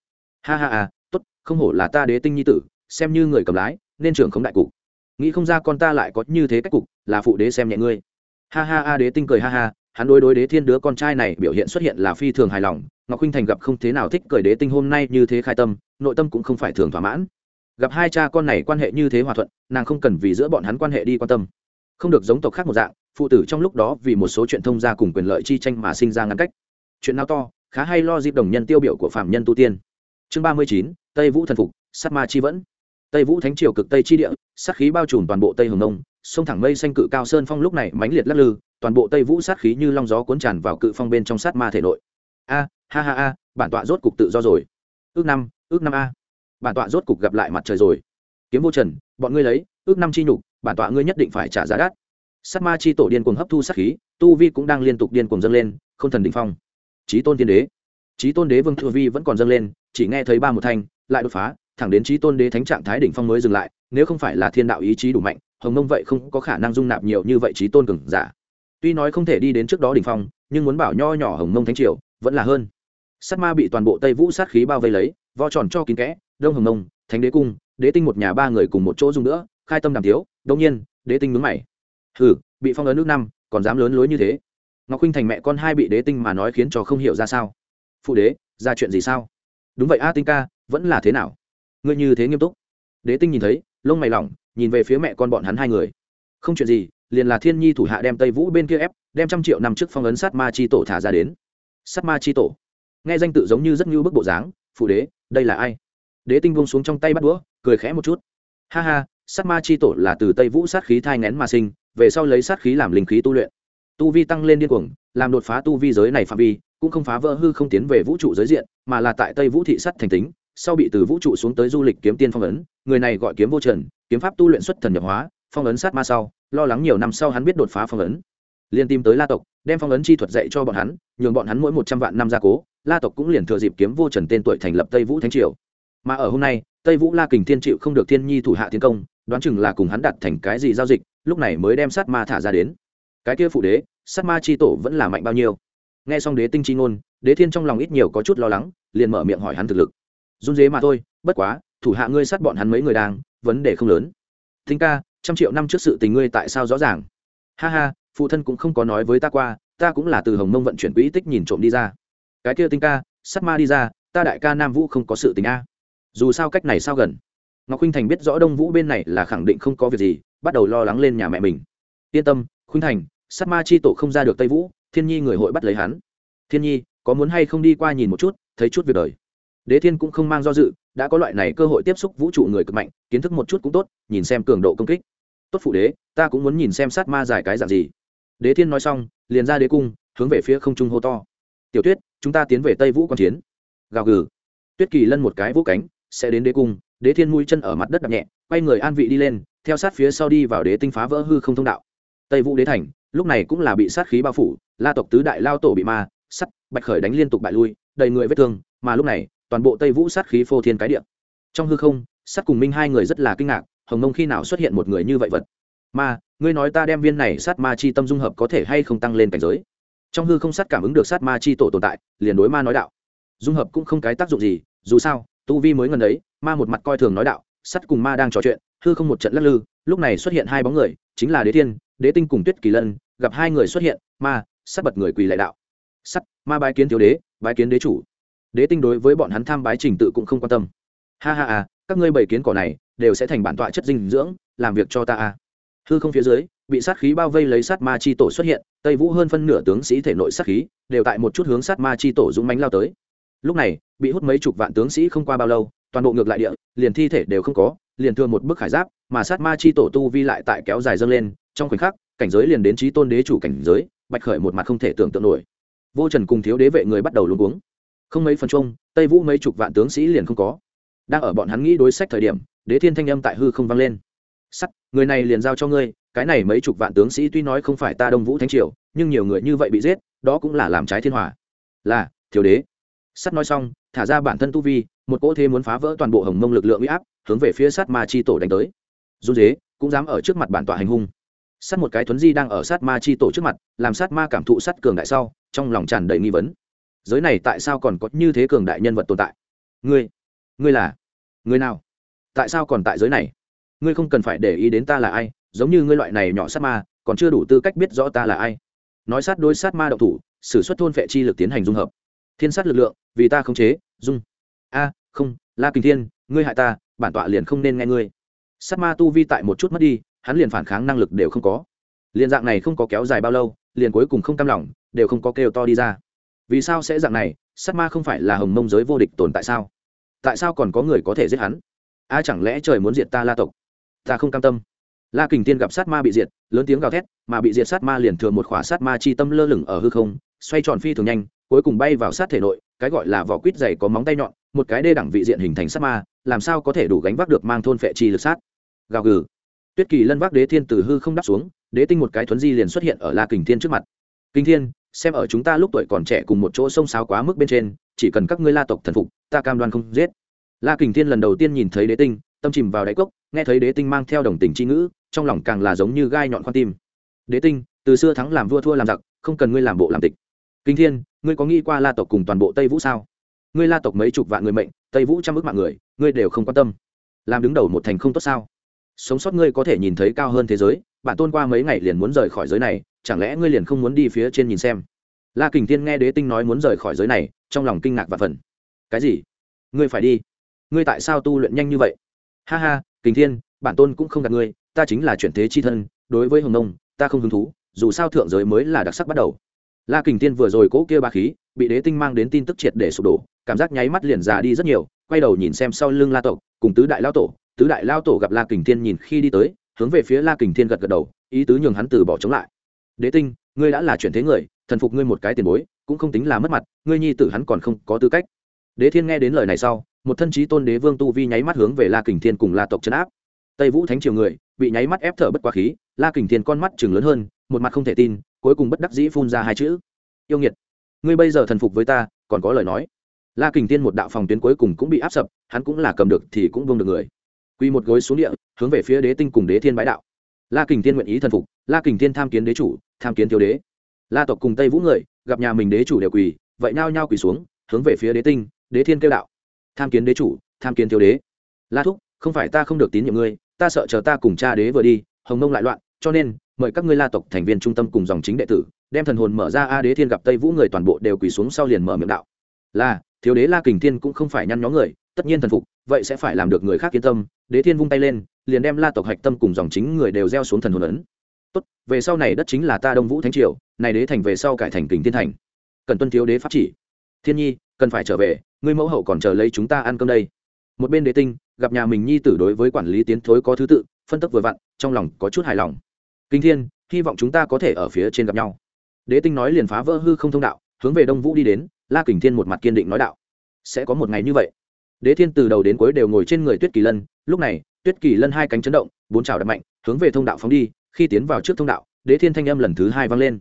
A: Ha ha à tốt, không hổ là ta đế tinh nhi tử, xem như người cầm lái, nên trưởng không đại cục. Nghĩ không ra con ta lại có như thế cách cục, là phụ đế xem nhẹ ngươi. Ha ha a đế tinh cười ha ha, hắn đối đối đế thiên đứa con trai này biểu hiện xuất hiện là phi thường hài lòng, ngọc huynh thành gặp không thế nào thích cười đế tinh hôm nay như thế khai tâm, nội tâm cũng không phải thường thỏa mãn. Gặp hai cha con này quan hệ như thế hòa thuận, nàng không cần vì giữa bọn hắn quan hệ đi quan tâm. Không được giống tộc khác một dạng phụ tử trong lúc đó vì một số chuyện thông gia cùng quyền lợi chi tranh mà sinh ra ngăn cách. Chuyện nào to, khá hay lo dịp đồng nhân tiêu biểu của phạm nhân tu tiên. Chương ba mươi chín, tây vũ thần phục, sát ma chi vẫn. Tây vũ thánh triều cực tây chi địa, sát khí bao trùm toàn bộ tây hồng nông, sông thẳng mây xanh cự cao sơn phong lúc này mãnh liệt lắc lư, toàn bộ tây vũ sát khí như long gió cuốn tràn vào cự phong bên trong sát ma thể nội. A, ha ha a bản tọa rốt cục tự do rồi. Ước năm ước năm a. Bản tọa rốt cục gặp lại mặt trời rồi. Kiếm vô trần, bọn ngươi lấy, ước năm chi nhục, bản tọa ngươi nhất định phải trả giá đắt sát ma chi tổ điên cuồng hấp thu sát khí, tu vi cũng đang liên tục điên cuồng dâng lên, không thần đ phong. Trí tôn tiên đế. Trí tôn đế vương thừa vi vẫn còn dâng lên, chỉ nghe thấy ba một thanh, lại đột phá, thẳng đến trí tôn đế thánh trạng thái đỉnh phong mới dừng lại, nếu không phải là thiên đạo ý chí đủ mạnh, hồng mông vậy không có khả năng dung nạp nhiều như vậy trí tôn cường giả. Tuy nói không thể đi đến trước đó đỉnh phong, nhưng muốn bảo nho nhỏ hồng mông thánh triều, vẫn là hơn. Sát ma bị toàn bộ tây vũ sát khí bao vây lấy, vo tròn cho kín kẽ, đông hồng mông, thánh đế cung, đế tinh một nhà ba người cùng một chỗ dùng nữa, khai tâm đàm thiếu đông nhiên, đế tinh mướn mày hừ, bị phong ấn nước năm, còn dám lớn lối như thế? Ngọc huynh thành mẹ con hai bị đế tinh mà nói khiến cho không hiểu ra sao. Phụ đế, ra chuyện gì sao? Đúng vậy a tinh ca, vẫn là thế nào? Ngươi như thế nghiêm túc. Đế tinh nhìn thấy, lông mày lỏng, nhìn về phía mẹ con bọn hắn hai người. Không chuyện gì, liền là thiên nhi thủ hạ đem tây vũ bên kia ép, đem trăm triệu năm trước phong ấn sát ma chi tổ thả ra đến. Sát ma chi tổ. Nghe danh tự giống như rất như bức bộ dáng, phụ đế, đây là ai? Đế tinh buông xuống trong tay bắt đũa, cười khẽ một chút. Ha ha sát ma chi tổ là từ tây vũ sát khí thai ngén mà sinh, về sau lấy sát khí làm linh khí tu luyện. Tu vi tăng lên điên cuồng, làm đột phá tu vi giới này phạm vi, cũng không phá vỡ hư không tiến về vũ trụ giới diện, mà là tại tây vũ thị sắt thành tính, sau bị từ vũ trụ xuống tới du lịch kiếm tiên phong ấn, người này gọi kiếm vô trần, kiếm pháp tu luyện xuất thần nhập hóa, phong ấn sát ma sau, lo lắng nhiều năm sau hắn biết đột phá phong ấn. Liền tìm tới la tộc, đem phong ấn chi thuật dạy cho bọn hắn, nhường bọn hắn mỗi một trăm vạn năm gia cố, la tộc cũng liền thừa dịp kiếm vô trần tên tuổi thành lập tây vũ thánh triều. Mà ở hôm nay, tây vũ la kình thiên chịu không được thiên nhi thủ hạ tiến công đoán chừng là cùng hắn đặt thành cái gì giao dịch, lúc này mới đem sát ma thả ra đến. Cái kia phụ đế, sát ma chi tổ vẫn là mạnh bao nhiêu? Nghe xong đế tinh chi ngôn, đế thiên trong lòng ít nhiều có chút lo lắng, liền mở miệng hỏi hắn thực lực. Run dế mà thôi, bất quá, thủ hạ ngươi sát bọn hắn mấy người đang, vấn đề không lớn. Thính ca, trăm triệu năm trước sự tình ngươi tại sao rõ ràng? Ha ha, phụ thân cũng không có nói với ta qua, ta cũng là từ hồng mông vận chuyển quỹ tích nhìn trộm đi ra. Cái kia tinh ca, sát ma đi ra, ta đại ca nam vũ không có sự tình a. Dù sao cách này sao gần? Ngọc khuynh thành biết rõ đông vũ bên này là khẳng định không có việc gì, bắt đầu lo lắng lên nhà mẹ mình. Yên tâm, khuynh thành, sát ma chi tổ không ra được tây vũ, thiên nhi người hội bắt lấy hắn. Thiên nhi, có muốn hay không đi qua nhìn một chút, thấy chút việc đời. Đế thiên cũng không mang do dự, đã có loại này cơ hội tiếp xúc vũ trụ người cực mạnh, kiến thức một chút cũng tốt, nhìn xem cường độ công kích. Tốt phụ đế, ta cũng muốn nhìn xem sát ma giải cái dạng gì. Đế thiên nói xong, liền ra đế cung, hướng về phía không trung hô to. Tiểu tuyết, chúng ta tiến về tây vũ quan chiến. Gào gừ. Tuyết kỳ lân một cái vũ cánh, sẽ đến đế cung đế thiên mũi chân ở mặt đất đập nhẹ, quay người an vị đi lên, theo sát phía sau đi vào đế tinh phá vỡ hư không thông đạo. Tây vũ đế thành, lúc này cũng là bị sát khí bao phủ, la tộc tứ đại lao tổ bị ma, sắt, bạch khởi đánh liên tục bại lui, đầy người vết thương, mà lúc này, toàn bộ tây vũ sát khí phô thiên cái địa. Trong hư không, sắt cùng minh hai người rất là kinh ngạc, hồng nông khi nào xuất hiện một người như vậy vật? Ma, ngươi nói ta đem viên này sát ma chi tâm dung hợp có thể hay không tăng lên cảnh giới? Trong hư không sát cảm ứng được sát ma chi tổ tồn tại, liền đối ma nói đạo. Dung hợp cũng không cái tác dụng gì, dù sao, tu vi mới ngần ấy ma một mặt coi thường nói đạo, sắt cùng ma đang trò chuyện, hư không một trận lắc lư, lúc này xuất hiện hai bóng người, chính là đế tiên đế tinh cùng tuyết kỳ lân, gặp hai người xuất hiện, ma, sắt bật người quỳ lại đạo. Sắt, ma bái kiến thiếu đế, bái kiến đế chủ. Đế tinh đối với bọn hắn tham bái trình tự cũng không quan tâm. Ha ha à các ngươi bảy kiến cỏ này, đều sẽ thành bản tọa chất dinh dưỡng, làm việc cho ta à hư không phía dưới, bị sát khí bao vây lấy sát ma chi tổ xuất hiện, tây vũ hơn phân nửa tướng sĩ thể nội sát khí, đều tại một chút hướng sát ma chi tổ dũng mánh lao tới. Lúc này, bị hút mấy chục vạn tướng sĩ không qua bao lâu toàn bộ ngược lại địa, liền thi thể đều không có, liền thương một bức khải giáp, mà sát ma chi tổ tu vi lại tại kéo dài dâng lên, trong khoảnh khắc, cảnh giới liền đến trí tôn đế chủ cảnh giới, bạch khởi một mặt không thể tưởng tượng nổi. Vô trần cùng thiếu đế vệ người bắt đầu luống cuống. Không mấy phần chung, tây vũ mấy chục vạn tướng sĩ liền không có. Đang ở bọn hắn nghĩ đối sách thời điểm, đế thiên thanh âm tại hư không vang lên. Sắt, người này liền giao cho ngươi, cái này mấy chục vạn tướng sĩ tuy nói không phải ta đông vũ thánh triều, nhưng nhiều người như vậy bị giết, đó cũng là làm trái thiên hòa. Là, thiếu đế. Sắt nói xong, thả ra bản thân tu vi một cỗ thế muốn phá vỡ toàn bộ hồng mông lực lượng uy áp, hướng về phía sát ma chi tổ đánh tới. Dù dế cũng dám ở trước mặt bản tọa hành hung. Sát một cái thuấn di đang ở sát ma chi tổ trước mặt, làm sát ma cảm thụ sát cường đại sau, trong lòng tràn đầy nghi vấn. Giới này tại sao còn có như thế cường đại nhân vật tồn tại? Ngươi ngươi là, ngươi nào? Tại sao còn tại giới này? Ngươi không cần phải để ý đến ta là ai, giống như ngươi loại này nhỏ sát ma, còn chưa đủ tư cách biết rõ ta là ai. Nói sát đối sát ma độc thủ s ử suất thôn vệ chi lực tiến hành dung hợp. Thiên sát lực lượng, vì ta khống chế, dung a, không, la kinh thiên, ngươi hại ta, bản tọa liền không nên nghe ngươi. Sát ma tu vi tại một chút mất đi, hắn liền phản kháng năng lực đều không có. Liền dạng này không có kéo dài bao lâu, liền cuối cùng không cam lòng, đều không có kêu to đi ra. Vì sao sẽ dạng này, sát ma không phải là hồng mông giới vô địch tồn tại sao? Tại sao còn có người có thể giết hắn? A, chẳng lẽ trời muốn diệt ta la tộc? Ta không cam tâm. La kình tiên gặp sát ma bị diệt, lớn tiếng gào thét, mà bị diệt sát ma liền thừa một khỏa sát ma chi tâm lơ lửng ở hư không, xoay tròn phi thường nhanh, cuối cùng bay vào sát thể nội, cái gọi là vỏ quýt dày có móng tay nhọn một cái đê đẳng vị diện hình thành sát ma, làm sao có thể đủ gánh vác được mang thôn phệ chi lực sát? Gào gừ. Tuyết kỳ lân vác đế thiên từ hư không đáp xuống, đế tinh một cái thuấn di liền xuất hiện ở la kình thiên trước mặt. Kinh thiên, xem ở chúng ta lúc tuổi còn trẻ cùng một chỗ sông sáo quá mức bên trên, chỉ cần các ngươi la tộc thần phục, ta cam đoan không giết. La kình thiên lần đầu tiên nhìn thấy đế tinh, tâm chìm vào đáy cốc, nghe thấy đế tinh mang theo đồng tình c h i ngữ, trong lòng càng là giống như gai nhọn khoan tim. Đế tinh, từ xưa thắng làm vua thua làm giặc, không cần ngươi làm bộ làm tịch. Kinh thiên, ngươi có nghĩ qua la tộc cùng toàn bộ tây vũ sao? Ngươi la tộc mấy chục vạn người mệnh, tây vũ trăm ước mạng người, ngươi đều không quan tâm. Làm đứng đầu một thành không tốt sao? Sống sót ngươi có thể nhìn thấy cao hơn thế giới bản tôn qua mấy ngày liền muốn rời khỏi giới này, chẳng lẽ ngươi liền không muốn đi phía trên nhìn xem? La kình thiên nghe đế tinh nói muốn rời khỏi giới này, trong lòng kinh ngạc và phần cái gì? Ngươi phải đi. Ngươi tại sao tu luyện nhanh như vậy? Ha ha, kình thiên bản tôn cũng không gạt ngươi, ta chính là chuyển thế chi thân, đối với hồng nông, ta không hứng thú, dù sao thượng giới mới là đặc sắc bắt đầu. La kình thiên vừa rồi cố kia ba khí, bị đế tinh mang đến tin tức triệt để sụp đổ cảm giác nháy mắt liền già đi rất nhiều, quay đầu nhìn xem sau lưng la tộc cùng tứ đại lao tổ, tứ đại lao tổ gặp la kình thiên nhìn khi đi tới, hướng về phía la kình thiên gật gật đầu, ý tứ nhường hắn từ bỏ chống lại. Đế tinh, ngươi đã là chuyển thế người, thần phục ngươi một cái tiền bối, cũng không tính là mất mặt, ngươi nhi tử hắn còn không có tư cách. Đế thiên nghe đến lời này sau, một thân chí tôn đế vương tu vi nháy mắt hướng về la kình thiên cùng la tộc chấn áp. Tây vũ thánh triều người, bị nháy mắt ép thở bất quá khí, la kình thiên con mắt chừng lớn hơn, một mặt không thể tin, cuối cùng bất đắc dĩ phun ra hai chữ. Yêu nghiệt, ngươi bây giờ thần phục với ta, còn có lời nói la kình thiên một đạo phòng tuyến cuối cùng cũng bị áp sập, hắn cũng là cầm được thì cũng vương được người. Quy một gối xuống địa, hướng về phía đế tinh cùng đế thiên bái đạo. La kình thiên nguyện ý thần phục, la kình thiên tham kiến đế chủ, tham kiến thiếu đế. La tộc cùng tây vũ người, gặp nhà mình đế chủ đều quỳ, vậy nao nhao quỳ xuống, hướng về phía đế tinh, đế thiên kêu đạo. Tham kiến đế chủ, tham kiến thiếu đế. La thúc, không phải ta không được tín nhiệm ngươi, ta sợ chờ ta cùng cha đế vừa đi, hồng nông lại loạn, cho nên, mời các ngươi la tộc thành viên trung tâm cùng dòng chính đệ tử, đem thần hồn mở ra, a đế thiên gặp tây vũ người toàn bộ đều quỳ xuống sau liền mở miệng đạo. Là thiếu đế la kình thiên cũng không phải nhăn nhó người, tất nhiên thần phục, vậy sẽ phải làm được người khác yên tâm. Đế thiên vung tay lên, liền đem la tộc hạch tâm cùng dòng chính người đều gieo xuống thần hồn ấn. Tốt, về sau này đất chính là ta đông vũ thánh triều, này đế thành về sau cải thành kình thiên thành. Cần tuân thiếu đế pháp chỉ. Thiên nhi, cần phải trở về, ngươi mẫu hậu còn chờ lấy chúng ta ăn cơm đây. Một bên đế tinh, gặp nhà mình nhi tử đối với quản lý tiến thối có thứ tự, phân tức vừa vặn, trong lòng có chút hài lòng. Kinh thiên, hy vọng chúng ta có thể ở phía trên gặp nhau. Đế tinh nói liền phá vỡ hư không thông đạo, hướng về đông vũ đi đến la kình thiên một mặt kiên định nói đạo, sẽ có một ngày như vậy. Đế thiên từ đầu đến cuối đều ngồi trên người tuyết kỳ lân, lúc này, tuyết kỳ lân hai cánh chấn động, bốn trào đập mạnh, hướng về thông đạo phóng đi, khi tiến vào trước thông đạo, đế thiên thanh âm lần thứ hai vang lên.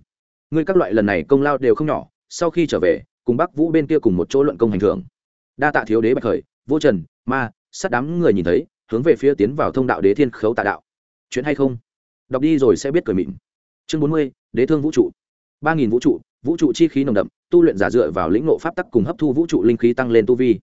A: Ngươi các loại lần này công lao đều không nhỏ, sau khi trở về, cùng bắc vũ bên kia cùng một chỗ luận công hành thưởng. Đa tạ thiếu đế bạch khởi, vô trần, ma, sát đám người nhìn thấy, hướng về phía tiến vào thông đạo đế thiên khấu tạ đạo. Chuyện hay không? Đọc đi rồi sẽ biết cười mịn. Chương bốn mươi, đế thương vũ trụ. ba nghìn vũ trụ vũ trụ chi khí nồng đậm, tu luyện giả dựa vào lĩnh ngộ pháp tắc cùng hấp thu vũ trụ linh khí tăng lên tu vi.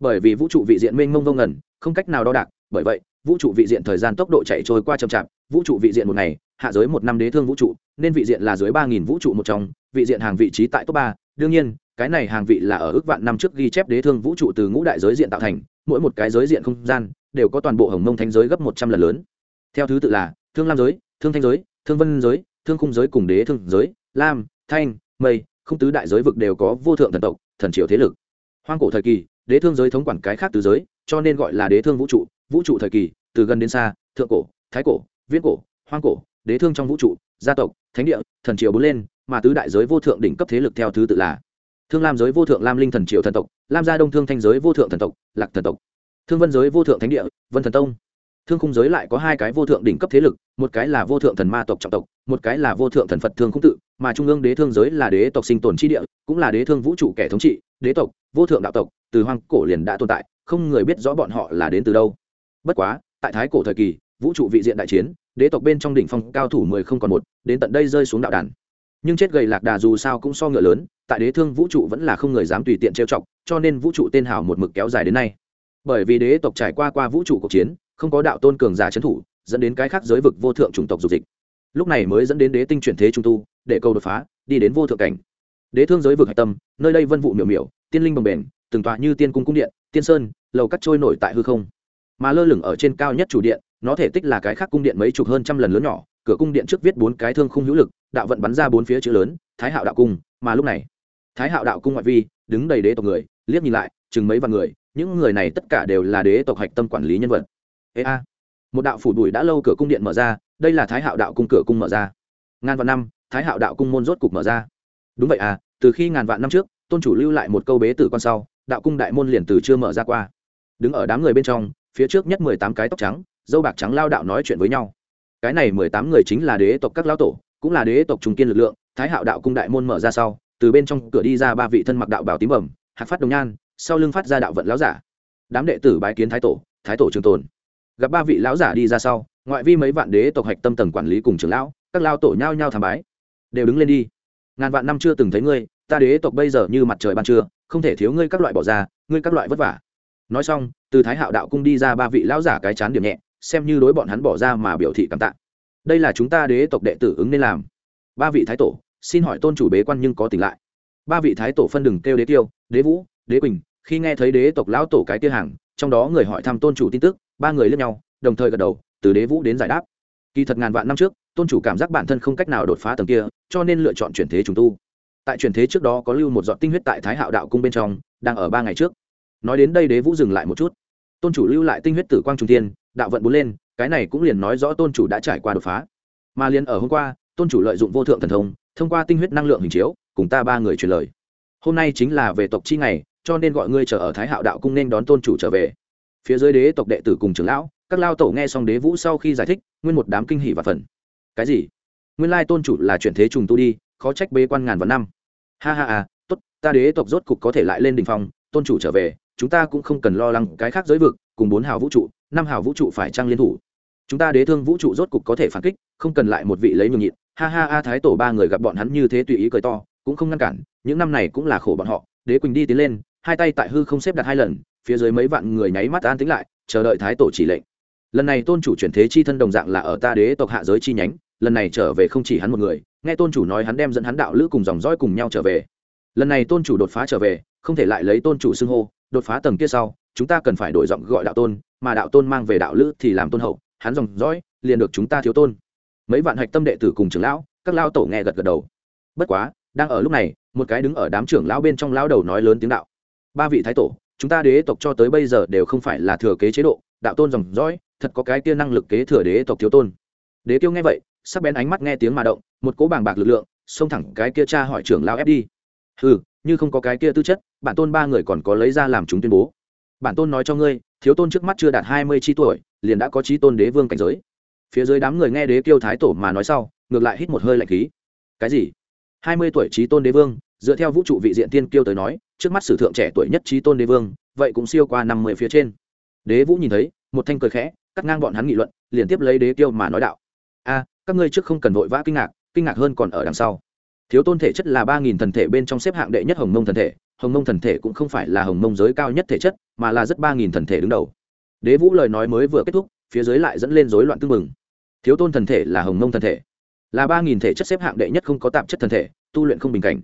A: Bởi vì vũ trụ vị diện mênh mông vô ngẩn không cách nào đo đạc, bởi vậy, vũ trụ vị diện thời gian tốc độ chạy trôi qua chậm chạp, vũ trụ vị diện một ngày, hạ giới một năm đế thương vũ trụ, nên vị diện là dưới ba nghìn vũ trụ một trong, vị diện hàng vị trí tại top ba. Đương nhiên, cái này hàng vị là ở ước vạn năm trước ghi chép đế thương vũ trụ từ ngũ đại giới diện tạo thành, mỗi một cái giới diện không gian đều có toàn bộ hồng mông thanh giới gấp một trăm lần lớn. Theo thứ tự là thương lam giới, thương thanh giới, thương vân giới, thương khung giới cùng đế thương giới, lam, thanh mây, không tứ đại giới vực đều có vô thượng thần tộc, thần triều thế lực. Hoang cổ thời kỳ, đế thương giới thống quản cái khác từ giới, cho nên gọi là đế thương vũ trụ. Vũ trụ thời kỳ, từ gần đến xa, thượng cổ, thái cổ, viễn cổ, hoang cổ, đế thương trong vũ trụ, gia tộc, thánh địa, thần triều bốn lên, mà tứ đại giới vô thượng đỉnh cấp thế lực theo thứ tự là thương lam giới vô thượng lam linh thần triều thần tộc, lam gia đông thương thanh giới vô thượng thần tộc, lạc thần tộc, thương vân giới vô thượng thánh địa, vân thần tông thương khung giới lại có hai cái vô thượng đỉnh cấp thế lực, một cái là vô thượng thần ma tộc trọng tộc, một cái là vô thượng thần phật thương khung tự, mà trung ương đế thương giới là đế tộc sinh tồn chi địa, cũng là đế thương vũ trụ kẻ thống trị, đế tộc, vô thượng đạo tộc, từ hoang cổ liền đã tồn tại, không người biết rõ bọn họ là đến từ đâu. Bất quá, tại thái cổ thời kỳ, vũ trụ vị diện đại chiến, đế tộc bên trong đỉnh phong cao thủ mười không còn một, đến tận đây rơi xuống đạo đàn. Nhưng chết gầy lạc đà dù sao cũng so ngựa lớn, tại đế thương vũ trụ vẫn là không người dám tùy tiện trêu chọc, cho nên vũ trụ tên hào một mực kéo dài đến nay. Bởi vì đế tộc trải qua qua vũ trụ cuộc chiến không có đạo tôn cường giả trấn thủ, dẫn đến cái khác giới vực vô thượng chủng tộc dục dịch. Lúc này mới dẫn đến đế tinh chuyển thế trung tu, để câu đột phá, đi đến vô thượng cảnh. Đế thương giới vực hạch tâm, nơi đây vân vụ miểu miểu, tiên linh bồng bềnh, từng tọa như tiên cung cung điện, tiên sơn, lầu cắt trôi nổi tại hư không. Mà lơ lửng ở trên cao nhất chủ điện, nó thể tích là cái khác cung điện mấy chục hơn trăm lần lớn nhỏ, cửa cung điện trước viết bốn cái thương khung hữu lực, đạo vận bắn ra bốn phía chữ lớn, thái hạo đạo cung, mà lúc này, thái hạo đạo cung ngoại vi, đứng đầy đế tộc người, liếc nhìn lại, chừng mấy vạn người, những người này tất cả đều là đế tộc hạch tâm quản lý nhân vật ê a. Một đạo phủ đuổi đã lâu cửa cung điện mở ra, đây là thái hạo đạo cung cửa cung mở ra. Ngàn vạn năm, thái hạo đạo cung môn rốt cục mở ra. Đúng vậy à từ khi ngàn vạn năm trước, tôn chủ lưu lại một câu bế tử con sau, đạo cung đại môn liền từ chưa mở ra qua. Đứng ở đám người bên trong, phía trước nhất mười tám cái tóc trắng, dâu bạc trắng lao đạo nói chuyện với nhau. Cái này mười tám người chính là đế tộc các lao tổ, cũng là đế tộc trung kiên lực lượng, thái hạo đạo cung đại môn mở ra sau, từ bên trong cửa đi ra ba vị thân mặc đạo bảo tím bẩm, hạc phát đồng nhan, sau lưng phát ra đạo vận lão giả. Đám đệ tử bái kiến thái tổ thái tổ trường tồn gặp ba vị lão giả đi ra sau, ngoại vi mấy vạn đế tộc hạch tâm tầng quản lý cùng trưởng lão, các lao tổ nhao nhao thảm bái. Đều đứng lên đi. Ngàn vạn năm chưa từng thấy ngươi, ta đế tộc bây giờ như mặt trời ban trưa, không thể thiếu ngươi các loại bỏ ra, ngươi các loại vất vả. Nói xong, từ thái hạo đạo cung đi ra ba vị lão giả cái chán điểm nhẹ, xem như đối bọn hắn bỏ ra mà biểu thị cảm tạ. Đây là chúng ta đế tộc đệ tử ứng nên làm. Ba vị thái tổ, xin hỏi tôn chủ bế quan nhưng có tỉnh lại. Ba vị thái tổ phân đừng kêu đế tiêu, đế vũ, đế quỳnh, khi nghe thấy đế tộc lão tổ cái tiêu hàng, trong đó người hỏi thăm tôn chủ tin tức ba người lẫn nhau, đồng thời gật đầu, từ đế vũ đến giải đáp. Kỳ thật ngàn vạn năm trước, tôn chủ cảm giác bản thân không cách nào đột phá tầng kia, cho nên lựa chọn chuyển thế trùng tu. Tại chuyển thế trước đó có lưu một giọt tinh huyết tại thái hạo đạo cung bên trong, đang ở ba ngày trước. Nói đến đây đế vũ dừng lại một chút. Tôn chủ lưu lại tinh huyết tử quang trung tiên đạo vận bốn lên, cái này cũng liền nói rõ tôn chủ đã trải qua đột phá. Mà liền ở hôm qua, tôn chủ lợi dụng vô thượng thần thông thông qua tinh huyết năng lượng hình chiếu, cùng ta ba người truyền lời. Hôm nay chính là về tộc chi ngày, cho nên gọi ngươi chờ ở thái hạo đạo cung nên đón tôn chủ trở về phía dưới đế tộc đệ tử cùng trưởng lão, các lao tổ nghe xong đế vũ sau khi giải thích, nguyên một đám kinh hỷ và phần cái gì? Nguyên lai tôn chủ là chuyển thế trùng tu đi, khó trách bế quan ngàn vạn năm. Ha ha à tốt, ta đế tộc rốt cục có thể lại lên đình phong, tôn chủ trở về, chúng ta cũng không cần lo lắng cái khác giới vực, cùng bốn hào vũ trụ, năm hào vũ trụ phải trăng liên thủ. Chúng ta đế thương vũ trụ rốt cục có thể phản kích, không cần lại một vị lấy nhường nhịn. Ha ha a thái tổ ba người gặp bọn hắn như thế tùy ý cười to, cũng không ngăn cản, những năm này cũng là khổ bọn họ. Đế quỳnh đi tiến lên, hai tay tại hư không xếp đặt hai lần phía dưới mấy vạn người nháy mắt an tính lại, chờ đợi thái tổ chỉ lệnh. Lần này tôn chủ chuyển thế chi thân đồng dạng là ở ta đế tộc hạ giới chi nhánh, lần này trở về không chỉ hắn một người, nghe tôn chủ nói hắn đem dẫn hắn đạo lữ cùng dòng dõi cùng nhau trở về. Lần này tôn chủ đột phá trở về, không thể lại lấy tôn chủ xưng hô, đột phá tầng kia sau, chúng ta cần phải đổi giọng gọi đạo tôn, mà đạo tôn mang về đạo lữ thì làm tôn hậu, hắn dòng dõi, liền được chúng ta thiếu tôn. Mấy vạn hạch tâm đệ tử cùng trưởng lão, các lao tổ nghe gật gật đầu. Bất quá, đang ở lúc này, một cái đứng ở đám trưởng lão bên trong lão đầu nói lớn tiếng đạo. Ba vị thái tổ chúng ta đế tộc cho tới bây giờ đều không phải là thừa kế chế độ, đạo tôn dòng dõi, thật có cái kia năng lực kế thừa đế tộc thiếu tôn. Đế tiêu nghe vậy, sắc bén ánh mắt nghe tiếng mà động, một cỗ bàng bạc lực lượng, xông thẳng cái kia cha hỏi trưởng lao ép đi. Ừ như không có cái kia tư chất, bản tôn ba người còn có lấy ra làm chúng tuyên bố. Bản tôn nói cho ngươi, thiếu tôn trước mắt chưa đạt hai mươi tri tuổi, liền đã có trí tôn đế vương cảnh giới. Phía dưới đám người nghe đế kiêu thái tổ mà nói sau, ngược lại hít một hơi lạnh khí. Cái gì? Hai mươi tuổi trí tôn đế vương, dựa theo vũ trụ vị diện tiên kiêu tới nói trước mắt sử thượng trẻ tuổi nhất trí tôn đế vương, vậy cũng siêu qua năm mươi phía trên. Đế vũ nhìn thấy, một thanh cười khẽ, cắt ngang bọn hắn nghị luận, liền tiếp lấy đế tiêu mà nói đạo. A, các ngươi trước không cần vội vã kinh ngạc kinh ngạc hơn còn ở đằng sau. Thiếu tôn thể chất là ba nghìn thần thể bên trong xếp hạng đệ nhất hồng mông thần thể, hồng mông thần thể cũng không phải là hồng mông giới cao nhất thể chất, mà là rất ba nghìn thần thể đứng đầu. Đế vũ lời nói mới vừa kết thúc, phía dưới lại dẫn lên rối loạn tương mừng thiếu tôn thần thể là hồng mông thần thể. Là ba nghìn thể chất xếp hạng đệ nhất không có tạp chất thần thể, tu luyện không bình cảnh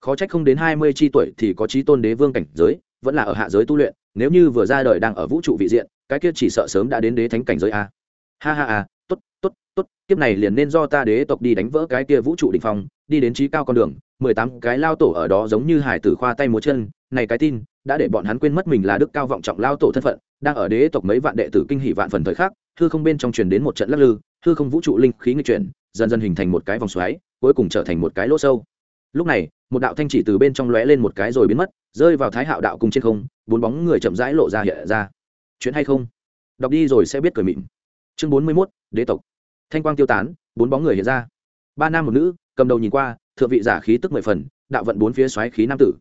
A: khó trách không đến hai mươi tri tuổi thì có trí tôn đế vương cảnh giới, vẫn là ở hạ giới tu luyện, nếu như vừa ra đời đang ở vũ trụ vị diện, cái kia chỉ sợ sớm đã đến đế thánh cảnh giới a. Ha ha ha, tốt tốt tốt, kiếp này liền nên do ta đế tộc đi đánh vỡ cái kia vũ trụ đỉnh phong, đi đến trí cao con đường, mười tám cái lao tổ ở đó giống như hải tử khoa tay múa chân, này cái tin, đã để bọn hắn quên mất mình là đức cao vọng trọng lao tổ thân phận, đang ở đế tộc mấy vạn đệ tử kinh hỷ vạn phần thời khắc thư không bên trong truyền đến một trận lắc lư thư không vũ trụ linh khí nghịch chuyển, dần dần hình thành một cái vòng xoáy, cuối cùng trở thành một cái lỗ sâu lúc này, một đạo thanh chỉ từ bên trong lóe lên một cái rồi biến mất, rơi vào thái hạo đạo cùng trên không, bốn bóng người chậm rãi lộ ra hiện ra. Chuyện hay không? Đọc đi rồi sẽ biết cười mịn. Chương bốn mươi mốt, đế tộc. Thanh quang tiêu tán, bốn bóng người hiện ra. Ba nam một nữ, cầm đầu nhìn qua, thượng vị giả khí tức mười phần, đạo vận bốn phía xoáy khí nam tử.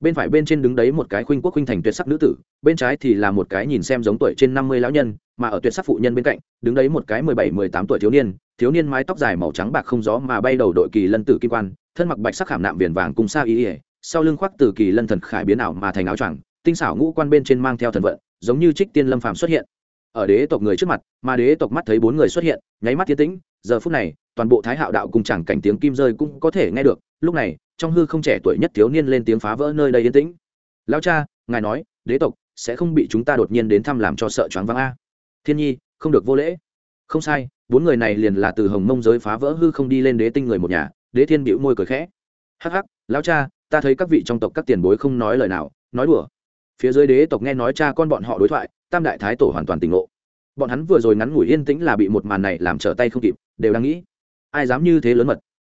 A: Bên phải bên trên đứng đấy một cái khuynh quốc khuynh thành tuyệt sắc nữ tử, bên trái thì là một cái nhìn xem giống tuổi trên năm mươi lão nhân mà ở tuyệt sắc phụ nhân bên cạnh, đứng đấy một cái mười bảy, mười tám tuổi thiếu niên thiếu niên mái tóc dài màu trắng bạc không gió mà bay đầu đội kỳ lân tử kim quan, thân mặc bạch sắc khảm nạm viền vàng cùng xa ý ỉa sau lưng khoác từ kỳ lân thần khải biến ảo mà thành áo choàng, tinh xảo ngũ quan bên trên mang theo thần vận, giống như trích tiên lâm phàm xuất hiện. Ở đế tộc người trước mặt, mà đế tộc mắt thấy bốn người xuất hiện, nháy mắt tiến tĩnh, giờ phút này, toàn bộ thái hạo đạo cùng chẳng cảnh tiếng kim rơi cũng có thể nghe được, lúc này, trong hư không trẻ tuổi nhất thiếu niên lên tiếng phá vỡ nơi đây yên tĩnh. Lão cha, ngài nói, đế tộc sẽ không bị chúng ta đột nhiên đến thăm làm cho sợ choáng váng a thiên nhi, không được vô lễ. Không sai, bốn người này liền là từ hồng mông giới phá vỡ hư không đi lên đế tinh người một nhà, đế thiên bịu môi cười khẽ. Hắc hắc, lão cha, ta thấy các vị trong tộc các tiền bối không nói lời nào, nói đùa. Phía dưới đế tộc nghe nói cha con bọn họ đối thoại, tam đại thái tổ hoàn toàn tỉnh ngộ. Bọn hắn vừa rồi ngắn ngủi yên tĩnh là bị một màn này làm trở tay không kịp, đều đang nghĩ, ai dám như thế lớn mật,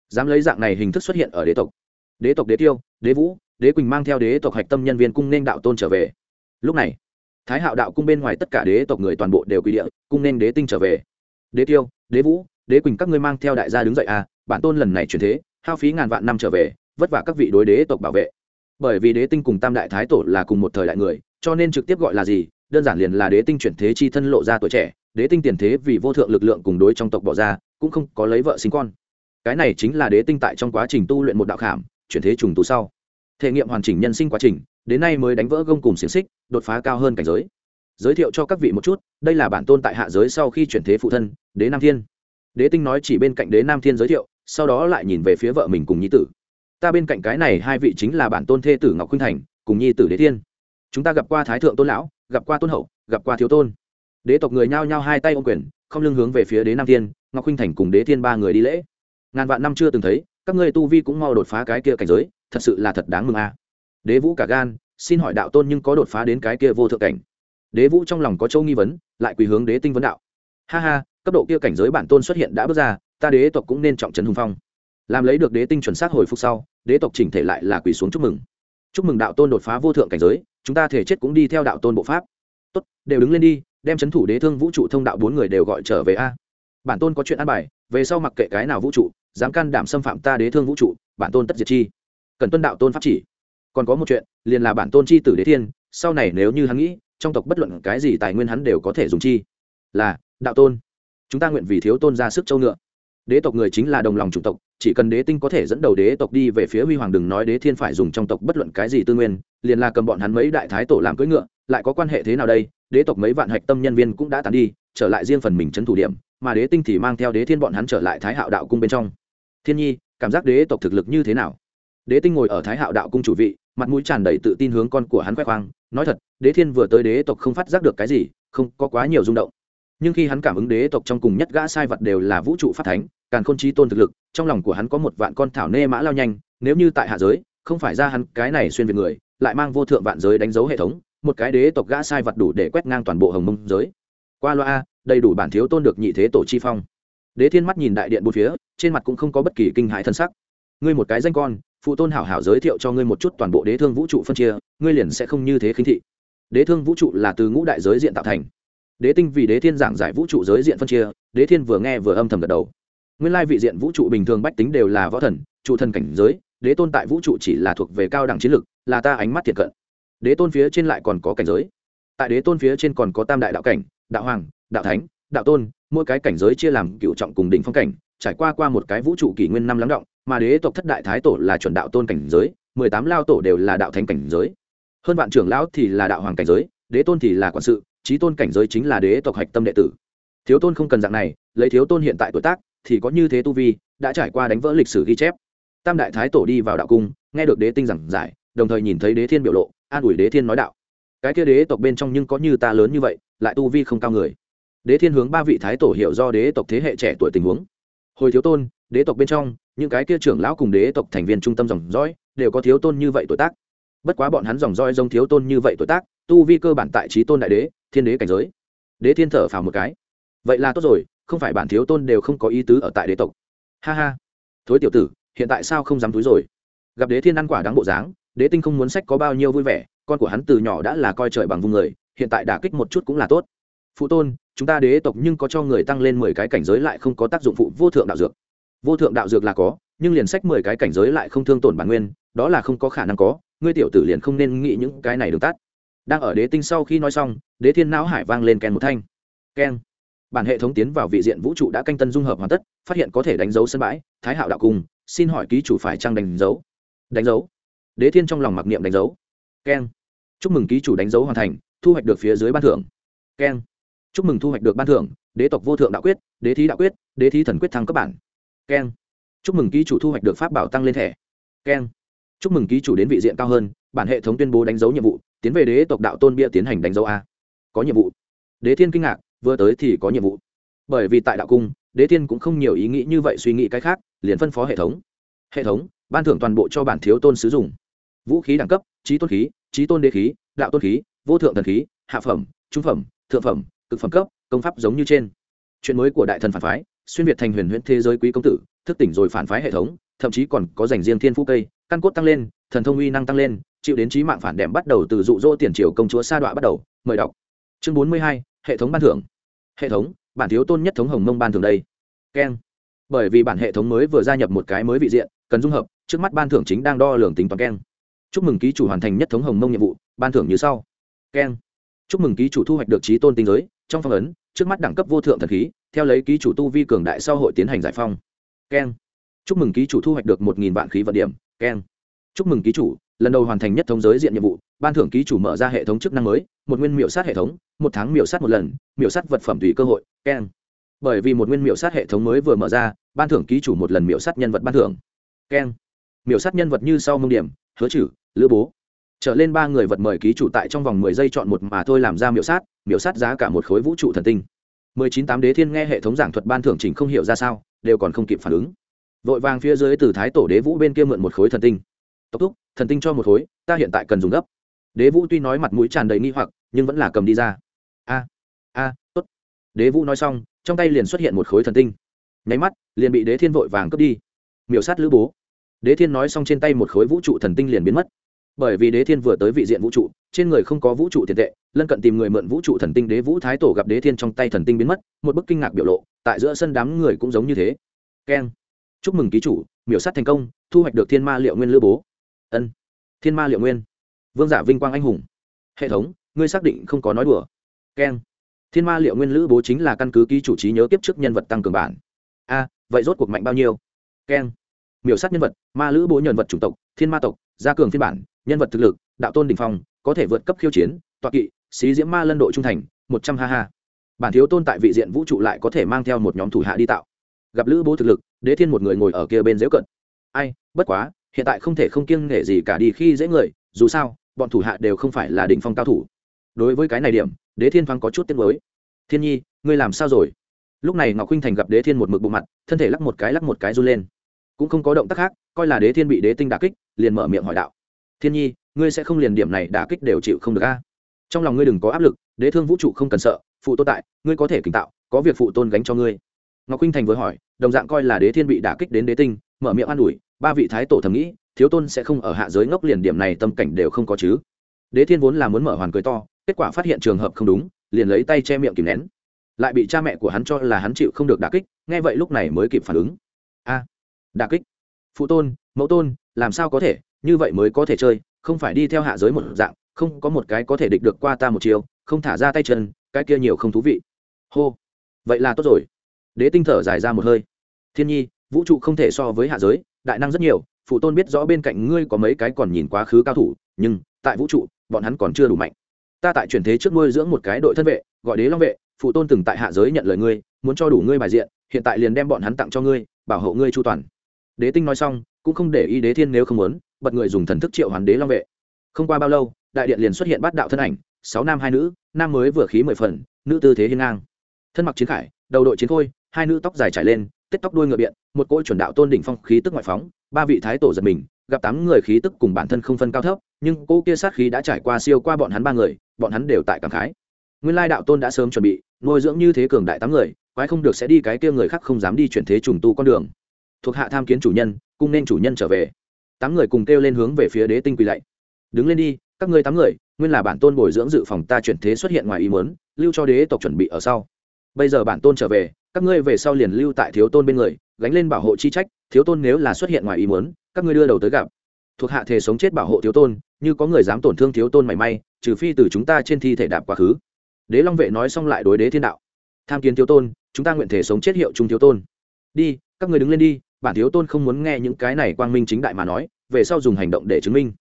A: dám lấy dạng này hình thức xuất hiện ở đế tộc. Đế tộc đế tiêu, đế vũ, đế quỳnh mang theo đế tộc hạch tâm nhân viên cung nên đạo tôn trở về. Lúc này thái hạo đạo cung bên ngoài tất cả đế tộc người toàn bộ đều quy địa, cung nên đế tinh trở về. Đế tiêu, đế vũ, đế quỳnh các ngươi mang theo đại gia đứng dậy à bản tôn lần này chuyển thế, hao phí ngàn vạn năm trở về, vất vả các vị đối đế tộc bảo vệ. Bởi vì đế tinh cùng tam đại thái tổ là cùng một thời đại người, cho nên trực tiếp gọi là gì? Đơn giản liền là đế tinh chuyển thế chi thân lộ ra tuổi trẻ, đế tinh tiền thế vì vô thượng lực lượng cùng đối trong tộc bỏ ra, cũng không có lấy vợ sinh con. Cái này chính là đế tinh tại trong quá trình tu luyện một đạo khảm, chuyển thế trùng tu sau. Thể nghiệm hoàn chỉnh nhân sinh quá trình đến nay mới đánh vỡ gông cùng xiềng xích, đột phá cao hơn cảnh giới. Giới thiệu cho các vị một chút, đây là bản tôn tại hạ giới sau khi chuyển thế phụ thân, đế nam thiên. Đế tinh nói chỉ bên cạnh đế nam thiên giới thiệu, sau đó lại nhìn về phía vợ mình cùng nhi tử. Ta bên cạnh cái này hai vị chính là bản tôn thê tử ngọc khuynh thành, cùng nhi tử đế thiên. Chúng ta gặp qua thái thượng tôn lão, gặp qua tôn hậu, gặp qua thiếu tôn. Đế tộc người nhao nhao hai tay ô quyền, không lưng hướng về phía đế nam thiên, ngọc khuynh thành cùng đế thiên ba người đi lễ. Ngàn vạn năm chưa từng thấy, các ngươi tu vi cũng mau đột phá cái kia cảnh giới, thật sự là thật đáng mừng a đế vũ cả gan, xin hỏi đạo tôn nhưng có đột phá đến cái kia vô thượng cảnh? Đế vũ trong lòng có châu nghi vấn, lại quỳ hướng đế tinh vấn đạo. Ha ha, cấp độ kia cảnh giới bản tôn xuất hiện đã bước ra, ta đế tộc cũng nên trọng trấn hùng phong. Làm lấy được đế tinh chuẩn xác hồi phục sau, đế tộc chỉnh thể lại là quỳ xuống chúc mừng. Chúc mừng đạo tôn đột phá vô thượng cảnh giới, chúng ta thể chết cũng đi theo đạo tôn bộ pháp. Tốt, đều đứng lên đi, đem c h ấ n thủ đế thương vũ trụ thông đạo bốn người đều gọi trở về a. Bản tôn có chuyện ăn bài, về sau mặc kệ cái nào vũ trụ, dám can đảm xâm phạm ta đế thương vũ trụ, bản tôn tất diệt chi. Cần tuân đạo tôn pháp chỉ còn có một chuyện, liền là bản tôn chi tử đế thiên, sau này nếu như hắn nghĩ, trong tộc bất luận cái gì tài nguyên hắn đều có thể dùng chi. Là, đạo tôn. Chúng ta nguyện vì thiếu tôn ra sức châu ngựa. Đế tộc người chính là đồng lòng chủng tộc, chỉ cần đế tinh có thể dẫn đầu đế tộc đi về phía huy hoàng đừng nói đế thiên phải dùng trong tộc bất luận cái gì tư nguyên, liền là cầm bọn hắn mấy đại thái tổ làm cưỡi ngựa, lại có quan hệ thế nào đây? Đế tộc mấy vạn hạch tâm nhân viên cũng đã tàn đi, trở lại riêng phần mình trấn thủ điểm, mà đế tinh thì mang theo đế thiên bọn hắn trở lại thái hạo đạo cung bên trong. Thiên nhi, cảm giác đế tộc thực lực như thế nào? Đế tinh ngồi ở thái hạo đạo cung chủ vị mặt mũi tràn đầy tự tin hướng con của hắn khoe khoang, nói thật, đế thiên vừa tới đế tộc không phát giác được cái gì, không có quá nhiều rung động. Nhưng khi hắn cảm ứng đế tộc trong cùng nhất gã sai vật đều là vũ trụ phát thánh càng khôn trí tôn thực lực, trong lòng của hắn có một vạn con thảo nê mã lao nhanh, nếu như tại hạ giới, không phải ra hắn cái này xuyên về người, lại mang vô thượng vạn giới đánh dấu hệ thống, một cái đế tộc gã sai vật đủ để quét ngang toàn bộ hồng mông giới. Qua loa đầy đủ bản thiếu tôn được nhị thế tổ chi phong. Đế thiên mắt nhìn đại điện bốn phía, trên mặt cũng không có bất kỳ kinh hãi thân sắc. Ngươi một cái danh con phụ tôn hảo hảo giới thiệu cho ngươi một chút toàn bộ đế thương vũ trụ phân chia, ngươi liền sẽ không như thế khinh thị. Đế thương vũ trụ là từ ngũ đại giới diện tạo thành. Đế tinh vì đế thiên giảng giải vũ trụ giới diện phân chia, đế thiên vừa nghe vừa âm thầm gật đầu. Nguyên lai vị diện vũ trụ bình thường bách tính đều là võ thần, trụ thần cảnh giới, đế tôn tại vũ trụ chỉ là thuộc về cao đẳng chiến lực, là ta ánh mắt thiệt cận. Đế tôn phía trên lại còn có cảnh giới. Tại đế tôn phía trên còn có tam đại đạo cảnh, đạo hoàng, đạo thánh, đạo tôn, mỗi cái cảnh giới chia làm cựu trọng cùng đỉnh phong cảnh trải qua qua một cái vũ trụ kỷ nguyên năm lắng động, mà đế tộc thất đại thái tổ là chuẩn đạo tôn cảnh giới, mười tám lao tổ đều là đạo thánh cảnh giới. Hơn vạn trưởng lão thì là đạo hoàng cảnh giới, đế tôn thì là quản sự trí tôn cảnh giới chính là đế tộc hạch tâm đệ tử. Thiếu tôn không cần dạng này, lấy thiếu tôn hiện tại tuổi tác, thì có như thế tu vi, đã trải qua đánh vỡ lịch sử ghi chép. Tam đại thái tổ đi vào đạo cung, nghe được đế tinh giảng giải, đồng thời nhìn thấy đế thiên biểu lộ, an ủi đế thiên nói đạo. Cái kia đế tộc bên trong nhưng có như ta lớn như vậy, lại tu vi không cao người. Đế thiên hướng ba vị thái tổ hiểu do đế tộc thế hệ trẻ tuổi tình huống hồi thiếu tôn, đế tộc bên trong, những cái kia trưởng lão cùng đế tộc thành viên trung tâm dòng dõi đều có thiếu tôn như vậy tuổi tác. Bất quá bọn hắn dòng dõi giống thiếu tôn như vậy tuổi tác, tu vi cơ bản tại trí tôn đại đế, thiên đế cảnh giới. Đế thiên thở phào một cái. Vậy là tốt rồi, không phải bản thiếu tôn đều không có ý tứ ở tại đế tộc. Ha ha. Thối tiểu tử, hiện tại sao không dám túi rồi? Gặp đế thiên ăn quả đáng bộ dáng, đế tinh không muốn sách có bao nhiêu vui vẻ, con của hắn từ nhỏ đã là coi trời bằng vùng người, hiện tại đả kích một chút cũng là tốt. Phụ tôn chúng ta đế tộc nhưng có cho người tăng lên mười cái cảnh giới lại không có tác dụng phụ. Vô thượng đạo dược. Vô thượng đạo dược là có, nhưng liền sách mười cái cảnh giới lại không thương tổn bản nguyên, đó là không có khả năng có. Ngươi tiểu tử liền không nên nghĩ những cái này đường tắt. Đang ở đế tinh sau khi nói xong, đế thiên não hải vang lên kèn một thanh. Keng. Bản hệ thống tiến vào vị diện vũ trụ đã canh tân dung hợp hoàn tất, phát hiện có thể đánh dấu sân bãi, thái hạo đạo cùng xin hỏi ký chủ phải trang đánh dấu? Đánh dấu. Đế thiên trong lòng mặc niệm đánh dấu. Keng. Chúc mừng ký chủ đánh dấu hoàn thành, thu hoạch được phía dưới ban thưởng. Keng chúc mừng thu hoạch được ban thưởng, đế tộc vô thượng đạo quyết, đế thí đạo quyết, đế thí thần quyết thăng cấp bản. Keng. Chúc mừng ký chủ thu hoạch được pháp bảo tăng lên thẻ. Keng. Chúc mừng ký chủ đến vị diện cao hơn, bản hệ thống tuyên bố đánh dấu nhiệm vụ, tiến về đế tộc đạo tôn bia tiến hành đánh dấu a. Có nhiệm vụ. Đế thiên kinh ngạc, vừa tới thì có nhiệm vụ. Bởi vì tại đạo cung, đế thiên cũng không nhiều ý nghĩ như vậy suy nghĩ cái khác, liền phân phó hệ thống. Hệ thống, ban thưởng toàn bộ cho bản thiếu tôn sử dụng. Vũ khí đẳng cấp trí tôn khí trí tôn đế khí, đạo tôn khí, vô thượng thần khí, hạ phẩm, trung phẩm, thượng phẩm cực phẩm cấp, công pháp giống như trên. Chuyện mới của đại thần phản phái, xuyên việt thành huyền huyễn thế giới quý công tử, thức tỉnh rồi phản phái hệ thống, thậm chí còn có dành riêng thiên phú cây, căn cốt tăng lên, thần thông uy năng tăng lên, chịu đến trí mạng phản đệm bắt đầu từ dụ dỗ tiền triều công chúa sa đọa bắt đầu. Mời đọc. Chương bốn mươi hai, hệ thống ban thưởng. Hệ thống, bản thiếu tôn nhất thống hồng mông ban thưởng đây. Keng. Bởi vì bản hệ thống mới vừa gia nhập một cái mới vị diện, cần dung hợp, trước mắt ban thưởng chính đang đo lường tính toán keng. Chúc mừng ký chủ hoàn thành nhất thống hồng mông nhiệm vụ, ban thưởng như sau. Keng. Chúc mừng ký chủ thu hoạch được trí tôn tinh giới trong phong ấn, trước mắt đẳng cấp vô thượng thần khí, theo lấy ký chủ tu vi cường đại sau hội tiến hành giải phong. Keng. Chúc mừng ký chủ thu hoạch được một nghìn vạn khí vận điểm. Keng. Chúc mừng ký chủ, lần đầu hoàn thành nhất thống giới diện nhiệm vụ, ban thưởng ký chủ mở ra hệ thống chức năng mới, một nguyên miểu sát hệ thống, một tháng miểu sát một lần, miểu sát vật phẩm tùy cơ hội. Keng. Bởi vì một nguyên miểu sát hệ thống mới vừa mở ra, ban thưởng ký chủ một lần miểu sát nhân vật ban thưởng. Keng. Miểu sát nhân vật như sau mông điểm, hứa trừ, lữ bố trở lên ba người vật mời ký chủ tại trong vòng mười giây chọn một mà thôi làm ra miểu sát miểu sát giá cả một khối vũ trụ thần tinh. Mười chín tám đế thiên nghe hệ thống giảng thuật ban thưởng chỉnh không hiểu ra sao, đều còn không kịp phản ứng. Vội vàng phía dưới từ thái tổ đế vũ bên kia mượn một khối thần tinh. Tốc thúc, thần tinh cho một khối, ta hiện tại cần dùng gấp. Đế vũ tuy nói mặt mũi tràn đầy nghi hoặc, nhưng vẫn là cầm đi ra. A a, tốt. Đế vũ nói xong, trong tay liền xuất hiện một khối thần tinh. Nháy mắt, liền bị đế thiên vội vàng cướp đi. Miểu sát lữ bố. Đế thiên nói xong trên tay một khối vũ trụ thần tinh liền biến mất bởi vì đế thiên vừa tới vị diện vũ trụ, trên người không có vũ trụ tiền tệ, lân cận tìm người mượn vũ trụ thần tinh đế vũ thái tổ gặp đế thiên trong tay thần tinh biến mất, một bức kinh ngạc biểu lộ, tại giữa sân đám người cũng giống như thế. Keng. Chúc mừng ký chủ, miểu sát thành công, thu hoạch được thiên ma liệu nguyên lữ bố. Ân. Thiên ma liệu nguyên. Vương giả vinh quang anh hùng. Hệ thống, ngươi xác định không có nói đùa. Keng. Thiên ma liệu nguyên lữ bố chính là căn cứ ký chủ trí nhớ kiếp trước nhân vật tăng cường bản. A, vậy rốt cuộc mạnh bao nhiêu? Keng. Miểu sát nhân vật, ma lữ bố nhân vật chủng tộc, thiên ma tộc, gia cường phiên bản nhân vật thực lực, đạo tôn đình phong, có thể vượt cấp khiêu chiến toạ kỵ, xí diễm ma lân độ trung thành, một trăm ha ha. Bản thiếu tôn tại vị diện vũ trụ lại có thể mang theo một nhóm thủ hạ đi tạo. Gặp lữ bố thực lực, đế thiên một người ngồi ở kia bên dễ cận. Ai, bất quá, hiện tại không thể không kiêng nể gì cả đi khi dễ người, dù sao, bọn thủ hạ đều không phải là đỉnh phong cao thủ. Đối với cái này điểm, đế thiên thoáng có chút tiếc mới thiên nhi, ngươi làm sao rồi? Lúc này ngọc huynh thành gặp đế thiên một mực bộ mặt, thân thể lắc một cái lắc một cái run lên. Cũng không có động tác khác, coi là đế thiên bị đế tinh đà kích, liền mở miệng hỏi đạo thiên nhi, ngươi sẽ không liền điểm này đả kích đều chịu không được a. Trong lòng ngươi đừng có áp lực, đế thương vũ trụ không cần sợ, phụ tôn tại, ngươi có thể kính tạo, có việc phụ tôn gánh cho ngươi. Ngọc huynh thành vừa hỏi, đồng dạng coi là đế thiên bị đả kích đến đế tinh, mở miệng an ủi, ba vị thái tổ thầm nghĩ, thiếu tôn sẽ không ở hạ giới ngốc liền điểm này tâm cảnh đều không có chứ. Đế thiên vốn là muốn mở hoàn cười to, kết quả phát hiện trường hợp không đúng, liền lấy tay che miệng kìm nén. Lại bị cha mẹ của hắn cho là hắn chịu không được đả kích, nghe vậy lúc này mới kịp phản ứng. A, đả kích. Phụ tôn, mẫu tôn, làm sao có thể? Như vậy mới có thể chơi, không phải đi theo hạ giới một dạng, không có một cái có thể địch được qua ta một chiều không thả ra tay chân, cái kia nhiều không thú vị. Hô. Vậy là tốt rồi. Đế tinh thở dài ra một hơi. Thiên nhi, vũ trụ không thể so với hạ giới, đại năng rất nhiều, phụ tôn biết rõ bên cạnh ngươi có mấy cái còn nhìn quá khứ cao thủ, nhưng tại vũ trụ, bọn hắn còn chưa đủ mạnh. Ta tại chuyển thế trước nuôi dưỡng một cái đội thân vệ, gọi đế long vệ, phụ tôn từng tại hạ giới nhận lời ngươi, muốn cho đủ ngươi bài diện, hiện tại liền đem bọn hắn tặng cho ngươi, bảo hộ ngươi chu toàn. Đế tinh nói xong, cũng không để ý đế thiên nếu không muốn bật người dùng thần thức triệu hoàn đế long vệ. Không qua bao lâu, đại điện liền xuất hiện bát đạo thân ảnh, sáu nam hai nữ, nam mới vừa khí mười phần, nữ tư thế hiên ngang. Thân mặc chiến khải, đầu đội chiến khôi, hai nữ tóc dài trải lên, tết tóc đuôi ngựa biện, một cỗ chuẩn đạo tôn đỉnh phong khí tức ngoại phóng, ba vị thái tổ giật mình, gặp tám người khí tức cùng bản thân không phân cao thấp, nhưng cỗ kia sát khí đã trải qua siêu qua bọn hắn ba người, bọn hắn đều tại cảm khái. Nguyên lai đạo tôn đã sớm chuẩn bị, nuôi dưỡng như thế cường đại tám người, quái không được sẽ đi cái kia người khác không dám đi chuyển thế trùng tu con đường. Thuộc hạ tham kiến chủ nhân, cung nên chủ nhân trở về tám người cùng kêu lên hướng về phía đế tinh quỳ lạy. Đứng lên đi, các ngươi tám người, nguyên là bản tôn bồi dưỡng dự phòng ta chuyển thế xuất hiện ngoài ý muốn, lưu cho đế tộc chuẩn bị ở sau. Bây giờ bản tôn trở về, các ngươi về sau liền lưu tại thiếu tôn bên người, gánh lên bảo hộ chi trách, thiếu tôn nếu là xuất hiện ngoài ý muốn, các ngươi đưa đầu tới gặp. Thuộc hạ thể sống chết bảo hộ thiếu tôn, như có người dám tổn thương thiếu tôn mảy may, trừ phi từ chúng ta trên thi thể đạp quá khứ. Đế long vệ nói xong lại đối đế thiên đạo. Tham kiến thiếu tôn, chúng ta nguyện thể sống chết hiệu trung thiếu tôn. Đi, các người đứng lên đi bản thiếu tôn không muốn nghe những cái này quang minh chính đại mà nói, về sau dùng hành động để chứng minh.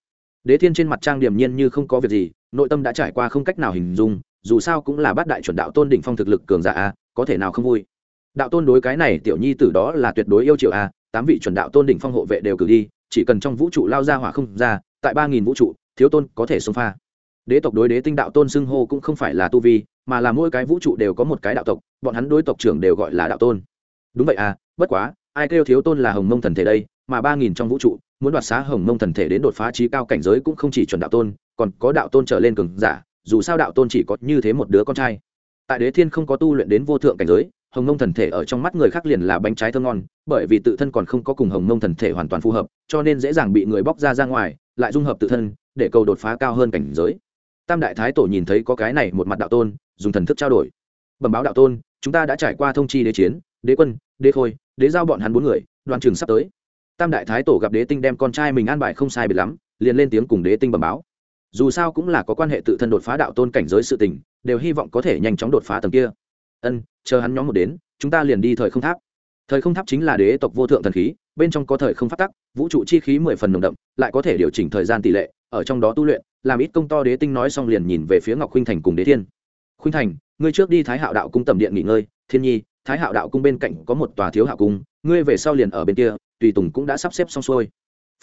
A: Đế thiên trên mặt trang điềm nhiên như không có việc gì, nội tâm đã trải qua không cách nào hình dung, dù sao cũng là bát đại chuẩn đạo tôn đỉnh phong thực lực cường giả a, có thể nào không vui. Đạo tôn đối cái này tiểu nhi tử đó là tuyệt đối yêu triệu a, tám vị chuẩn đạo tôn đỉnh phong hộ vệ đều cử đi, chỉ cần trong vũ trụ lao ra hỏa không ra, tại ba nghìn vũ trụ, thiếu tôn có thể xông pha. Đế tộc đối đế tinh đạo tôn xưng hô cũng không phải là tu vi, mà là mỗi cái vũ trụ đều có một cái đạo tộc, bọn hắn đối tộc trưởng đều gọi là đạo tôn. Đúng vậy à bất quá ai kêu thiếu tôn là hồng mông thần thể đây, mà ba nghìn trong vũ trụ, muốn đoạt xá hồng mông thần thể đến đột phá trí cao cảnh giới cũng không chỉ chuẩn đạo tôn, còn có đạo tôn trở lên cường giả, dù sao đạo tôn chỉ có như thế một đứa con trai. Tại đế thiên không có tu luyện đến vô thượng cảnh giới, hồng mông thần thể ở trong mắt người khác liền là bánh trái thơm ngon, bởi vì tự thân còn không có cùng hồng mông thần thể hoàn toàn phù hợp, cho nên dễ dàng bị người bóc ra ra ngoài, lại dung hợp tự thân, để cầu đột phá cao hơn cảnh giới. Tam đại thái tổ nhìn thấy có cái này một mặt đạo tôn, dùng thần thức trao đổi. Bẩm báo đạo tôn, chúng ta đã trải qua thông chi đế chiến, đế quân, đế khôi đế giao bọn hắn bốn người, đoàn trường sắp tới. Tam đại thái tổ gặp đế tinh đem con trai mình an bài không sai biệt lắm, liền lên tiếng cùng đế tinh bẩm báo. Dù sao cũng là có quan hệ tự thân đột phá đạo tôn cảnh giới sự tình, đều hy vọng có thể nhanh chóng đột phá tầng kia. Ân, chờ hắn nhóm một đến, chúng ta liền đi thời không tháp. Thời không tháp chính là đế tộc vô thượng thần khí, bên trong có thời không phát tắc, vũ trụ chi khí mười phần nồng đậm, lại có thể điều chỉnh thời gian tỷ lệ, ở trong đó tu luyện, làm ít công to đế tinh nói xong liền nhìn về phía ngọc khuynh thành cùng đế thiên. Khuynh thành, ngươi trước đi thái hạo đạo cung tầm điện nghỉ ngơi, thiên nhi thái hạo đạo cung bên cạnh có một tòa thiếu hạo cung, ngươi về sau liền ở bên kia, tùy tùng cũng đã sắp xếp xong xuôi.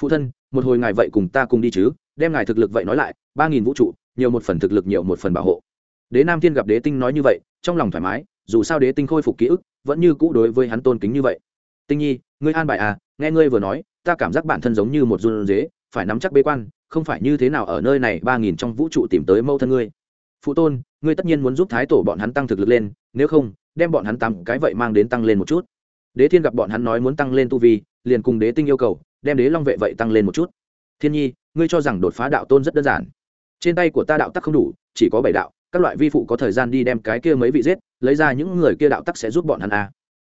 A: Phụ thân, một hồi ngài vậy cùng ta cùng đi chứ, đem ngài thực lực vậy nói lại, ba nghìn vũ trụ, nhiều một phần thực lực nhiều một phần bảo hộ. Đế nam thiên gặp đế tinh nói như vậy, trong lòng thoải mái, dù sao đế tinh khôi phục ký ức, vẫn như cũ đối với hắn tôn kính như vậy. Tinh nhi, ngươi an bài à nghe ngươi vừa nói, ta cảm giác bản thân giống như một run dế phải nắm chắc bế quan, không phải như thế nào ở nơi này ba nghìn trong vũ trụ tìm tới mâu thân ngươi phụ tôn, ngươi tất nhiên muốn giúp thái tổ bọn hắn tăng thực lực lên, nếu không, đem bọn hắn tắm cái vậy mang đến tăng lên một chút. Đế thiên gặp bọn hắn nói muốn tăng lên tu vi, liền cùng đế tinh yêu cầu, đem đế long vệ vậy tăng lên một chút. Thiên nhi, ngươi cho rằng đột phá đạo tôn rất đơn giản. Trên tay của ta đạo tắc không đủ, chỉ có bảy đạo, các loại vi phụ có thời gian đi đem cái kia mấy vị giết, lấy ra những người kia đạo tắc sẽ giúp bọn hắn à.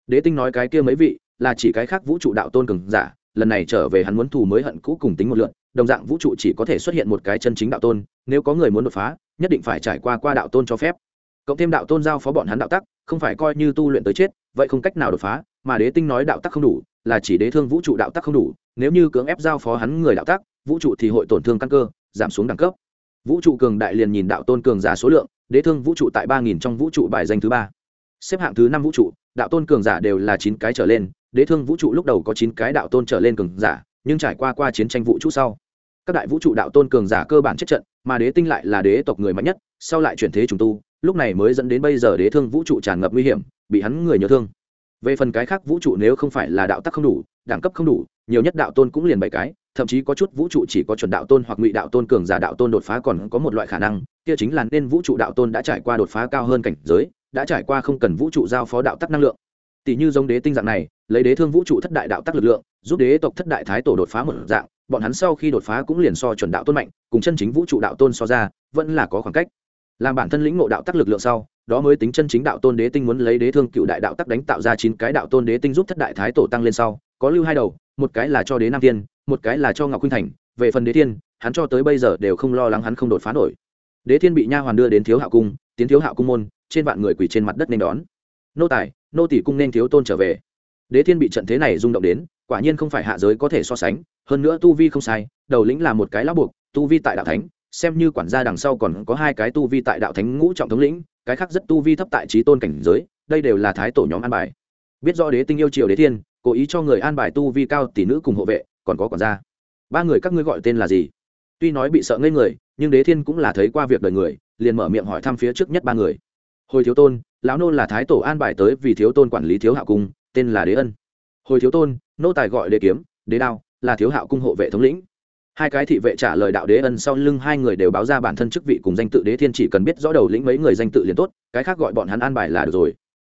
A: đế tinh nói cái kia mấy vị, là chỉ cái khác vũ trụ đạo tôn cường giả, lần này trở về hắn muốn thù mới hận cũ cùng tính một lượn, đồng dạng vũ trụ chỉ có thể xuất hiện một cái chân chính đạo tôn, nếu có người muốn đột phá nhất định phải trải qua qua đạo tôn cho phép. Cộng thêm đạo tôn giao phó bọn hắn đạo tắc, không phải coi như tu luyện tới chết, vậy không cách nào đột phá, mà đế tinh nói đạo tắc không đủ, là chỉ đế thương vũ trụ đạo tắc không đủ, nếu như cưỡng ép giao phó hắn người đạo tắc, vũ trụ thì hội tổn thương căn cơ, giảm xuống đẳng cấp. Vũ trụ cường đại liền nhìn đạo tôn cường giả số lượng, đế thương vũ trụ tại ba nghìn trong vũ trụ bài danh thứ ba. Xếp hạng thứ năm vũ trụ, đạo tôn cường giả đều là chín cái trở lên, đế thương vũ trụ lúc đầu có chín cái đạo tôn trở lên cường giả, nhưng trải qua qua chiến tranh vũ trụ sau các đại vũ trụ đạo tôn cường giả cơ bản chết trận, mà đế tinh lại là đế tộc người mạnh nhất, sau lại chuyển thế trùng tu, lúc này mới dẫn đến bây giờ đế thương vũ trụ tràn ngập nguy hiểm, bị hắn người nhớ thương. Về phần cái khác vũ trụ nếu không phải là đạo tắc không đủ, đẳng cấp không đủ, nhiều nhất đạo tôn cũng liền bảy cái, thậm chí có chút vũ trụ chỉ có chuẩn đạo tôn hoặc ngụy đạo tôn cường giả đạo tôn đột phá còn có một loại khả năng, kia chính là nên vũ trụ đạo tôn đã trải qua đột phá cao hơn cảnh giới, đã trải qua không cần vũ trụ giao phó đạo tắc năng lượng. Tỷ như giống đế tinh dạng này, lấy đế thương vũ trụ thất đại đạo tắc lực lượng, giúp đế tộc thất đại thái tổ đột phá một dạng bọn hắn sau khi đột phá cũng liền so chuẩn đạo tôn mạnh, cùng chân chính vũ trụ đạo tôn so ra, vẫn là có khoảng cách. Làm bản thân lĩnh ngộ đạo tắc lực lượng sau, đó mới tính chân chính đạo tôn đế tinh muốn lấy đế thương cựu đại đạo tắc đánh tạo ra chín cái đạo tôn đế tinh giúp thất đại thái tổ tăng lên sau, có lưu hai đầu, một cái là cho đế nam tiên một cái là cho ngọc khuynh thành, về phần đế thiên, hắn cho tới bây giờ đều không lo lắng hắn không đột phá nổi. Đế thiên bị nha hoàn đưa đến thiếu hạo cung, tiến thiếu hạo cung môn, trên vạn người quỳ trên mặt đất nên đón. Nô tài, nô tỷ cung nên thiếu tôn trở về. Đế thiên bị trận thế này rung động đến, quả nhiên không phải hạ giới có thể so sánh hơn nữa tu vi không sai, đầu lĩnh là một cái lá buộc, tu vi tại đạo thánh, xem như quản gia đằng sau còn có hai cái tu vi tại đạo thánh ngũ trọng thống lĩnh, cái khác rất tu vi thấp tại trí tôn cảnh giới, đây đều là thái tổ nhóm an bài. Biết do đế tinh yêu triều đế thiên, cố ý cho người an bài tu vi cao tỷ nữ cùng hộ vệ, còn có quản gia. Ba người các ngươi gọi tên là gì? Tuy nói bị sợ ngây người, nhưng đế thiên cũng là thấy qua việc đời người, liền mở miệng hỏi thăm phía trước nhất ba người. Hồi thiếu tôn, lão nô là thái tổ an bài tới vì thiếu tôn quản lý thiếu hạ cung, tên là đế ân. Hồi thiếu tôn, nô tài gọi đế kiếm, đế đao là thiếu hạo cung hộ vệ thống lĩnh. Hai cái thị vệ trả lời đạo đế ân sau lưng hai người đều báo ra bản thân chức vị cùng danh tự đế thiên chỉ cần biết rõ đầu lĩnh mấy người danh tự liền tốt, cái khác gọi bọn hắn an bài là được rồi.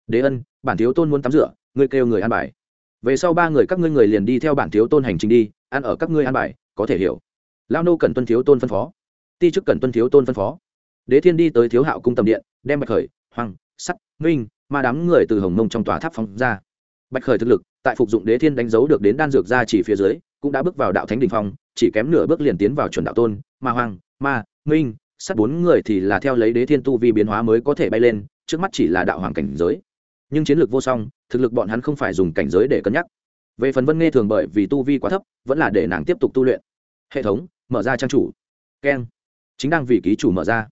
A: Đế ân, bản thiếu tôn muốn tắm rửa, ngươi kêu người an bài. Về sau ba người các ngươi người liền đi theo bản thiếu tôn hành trình đi, ăn ở các ngươi an bài, có thể hiểu. Lao nô cần tuân thiếu tôn phân phó. Ti chức cần tuân thiếu tôn phân phó. Đế thiên đi tới thiếu hạo cung tầm điện, đem bạch khởi hoàng sắt, minh mà đám người từ hồng mông trong tòa tháp phóng ra. Bạch khởi thực lực, tại phục dụng đế thiên đánh dấu được đến đan dược ra chỉ phía dưới cũng đã bước vào đạo thánh đình phong, chỉ kém nửa bước liền tiến vào chuẩn đạo tôn, ma hoàng ma, minh sắt bốn người thì là theo lấy đế thiên tu vi biến hóa mới có thể bay lên, trước mắt chỉ là đạo hoàng cảnh giới. Nhưng chiến lược vô song, thực lực bọn hắn không phải dùng cảnh giới để cân nhắc. Về phần vân nghe thường bởi vì tu vi quá thấp, vẫn là để nàng tiếp tục tu luyện. Hệ thống, mở ra trang chủ. Keng. Chính đang vì ký chủ mở ra.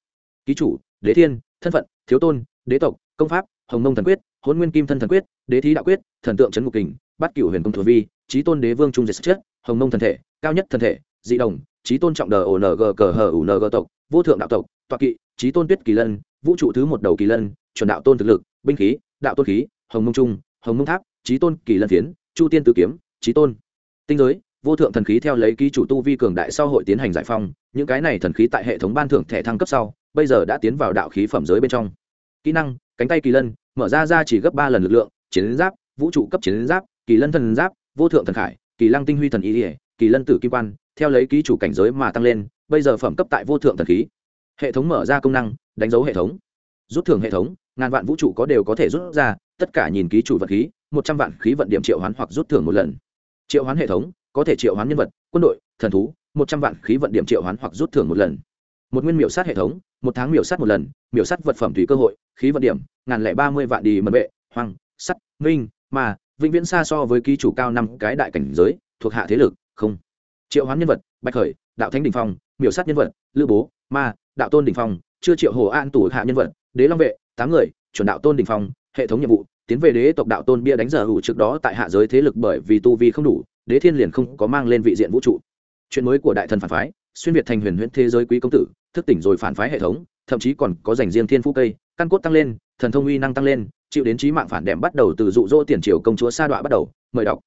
A: Ký chủ, đế thiên, thân phận, thiếu tôn, đế tộc, công pháp, hồng nông thần quyết hôn nguyên kim thân thần quyết, đế thí đạo quyết, thần tượng trấn ngục kình bắt cửu huyền công thừa vi trí tôn đế vương trung diệt chết, hồng mông thần thể, cao nhất thần thể, dị đồng, trí tôn trọng đờ ng cờ hờ ung tộc, vô thượng đạo tộc toạc kỵ, trí tôn tuyết kỳ lân, vũ trụ thứ một đầu kỳ lân, chuẩn đạo tôn thực lực, binh khí, đạo tôn khí, hồng mông trung, hồng mông tháp, trí tôn kỳ lân phiến, chu tiên tử kiếm, trí tôn. Tinh giới, vô thượng thần khí theo lấy ký chủ tu vi cường đại sau hội tiến hành giải phong, những cái này thần khí tại hệ thống ban thưởng thẻ thăng cấp sau, bây giờ đã tiến vào đạo khí phẩm giới bên trong. Kỹ năng, cánh tay kỳ lân, mở ra ra chỉ gấp ba lần lực lượng, chiến giáp, vũ trụ cấp chiến giáp, kỳ lân thần giáp vô thượng thần khải, kỳ lăng tinh huy thần ý ỉa, kỳ lân tử kim quan, theo lấy ký chủ cảnh giới mà tăng lên, bây giờ phẩm cấp tại vô thượng thần khí. Hệ thống mở ra công năng, đánh dấu hệ thống. Rút thưởng hệ thống, ngàn vạn vũ trụ có đều có thể rút ra, tất cả nhìn ký chủ vật khí, một trăm vạn khí vận điểm triệu hoán hoặc rút thưởng một lần. Triệu hoán hệ thống, có thể triệu hoán nhân vật, quân đội, thần thú, một trăm vạn khí vận điểm triệu hoán hoặc rút thưởng một lần. Một nguyên miểu sát hệ thống, một tháng miểu sát một lần, miểu sát vật phẩm tùy cơ hội, khí vận điểm, ngàn lẻ ba mươi vạn đi mật vệ hoàng sắt, minh mà vĩnh viễn xa so với ký chủ cao năm cái đại cảnh giới, thuộc hạ thế lực, không. Triệu hoán nhân vật, bạch khởi, đạo thánh đình phong, miểu sát nhân vật, lữ bố, ma, đạo tôn đình phong, chưa triệu hồ an tủ hạ nhân vật, đế long vệ, tám người, chuẩn đạo tôn đình phong, hệ thống nhiệm vụ, tiến về đế tộc đạo tôn bia đánh giờ hủ trước đó tại hạ giới thế lực bởi vì tu vi không đủ, đế thiên liền không có mang lên vị diện vũ trụ. Chuyện mới của đại thần phản phái, xuyên việt thành huyền huyễn thế giới quý công tử, thức tỉnh rồi phản phái hệ thống, thậm chí còn có dành riêng thiên phú cây, căn cốt tăng lên, thần thông uy năng tăng lên chịu đến trí mạng phản đệm bắt đầu từ dụ dỗ tiền triều công chúa sa đọa bắt đầu, mời đọc.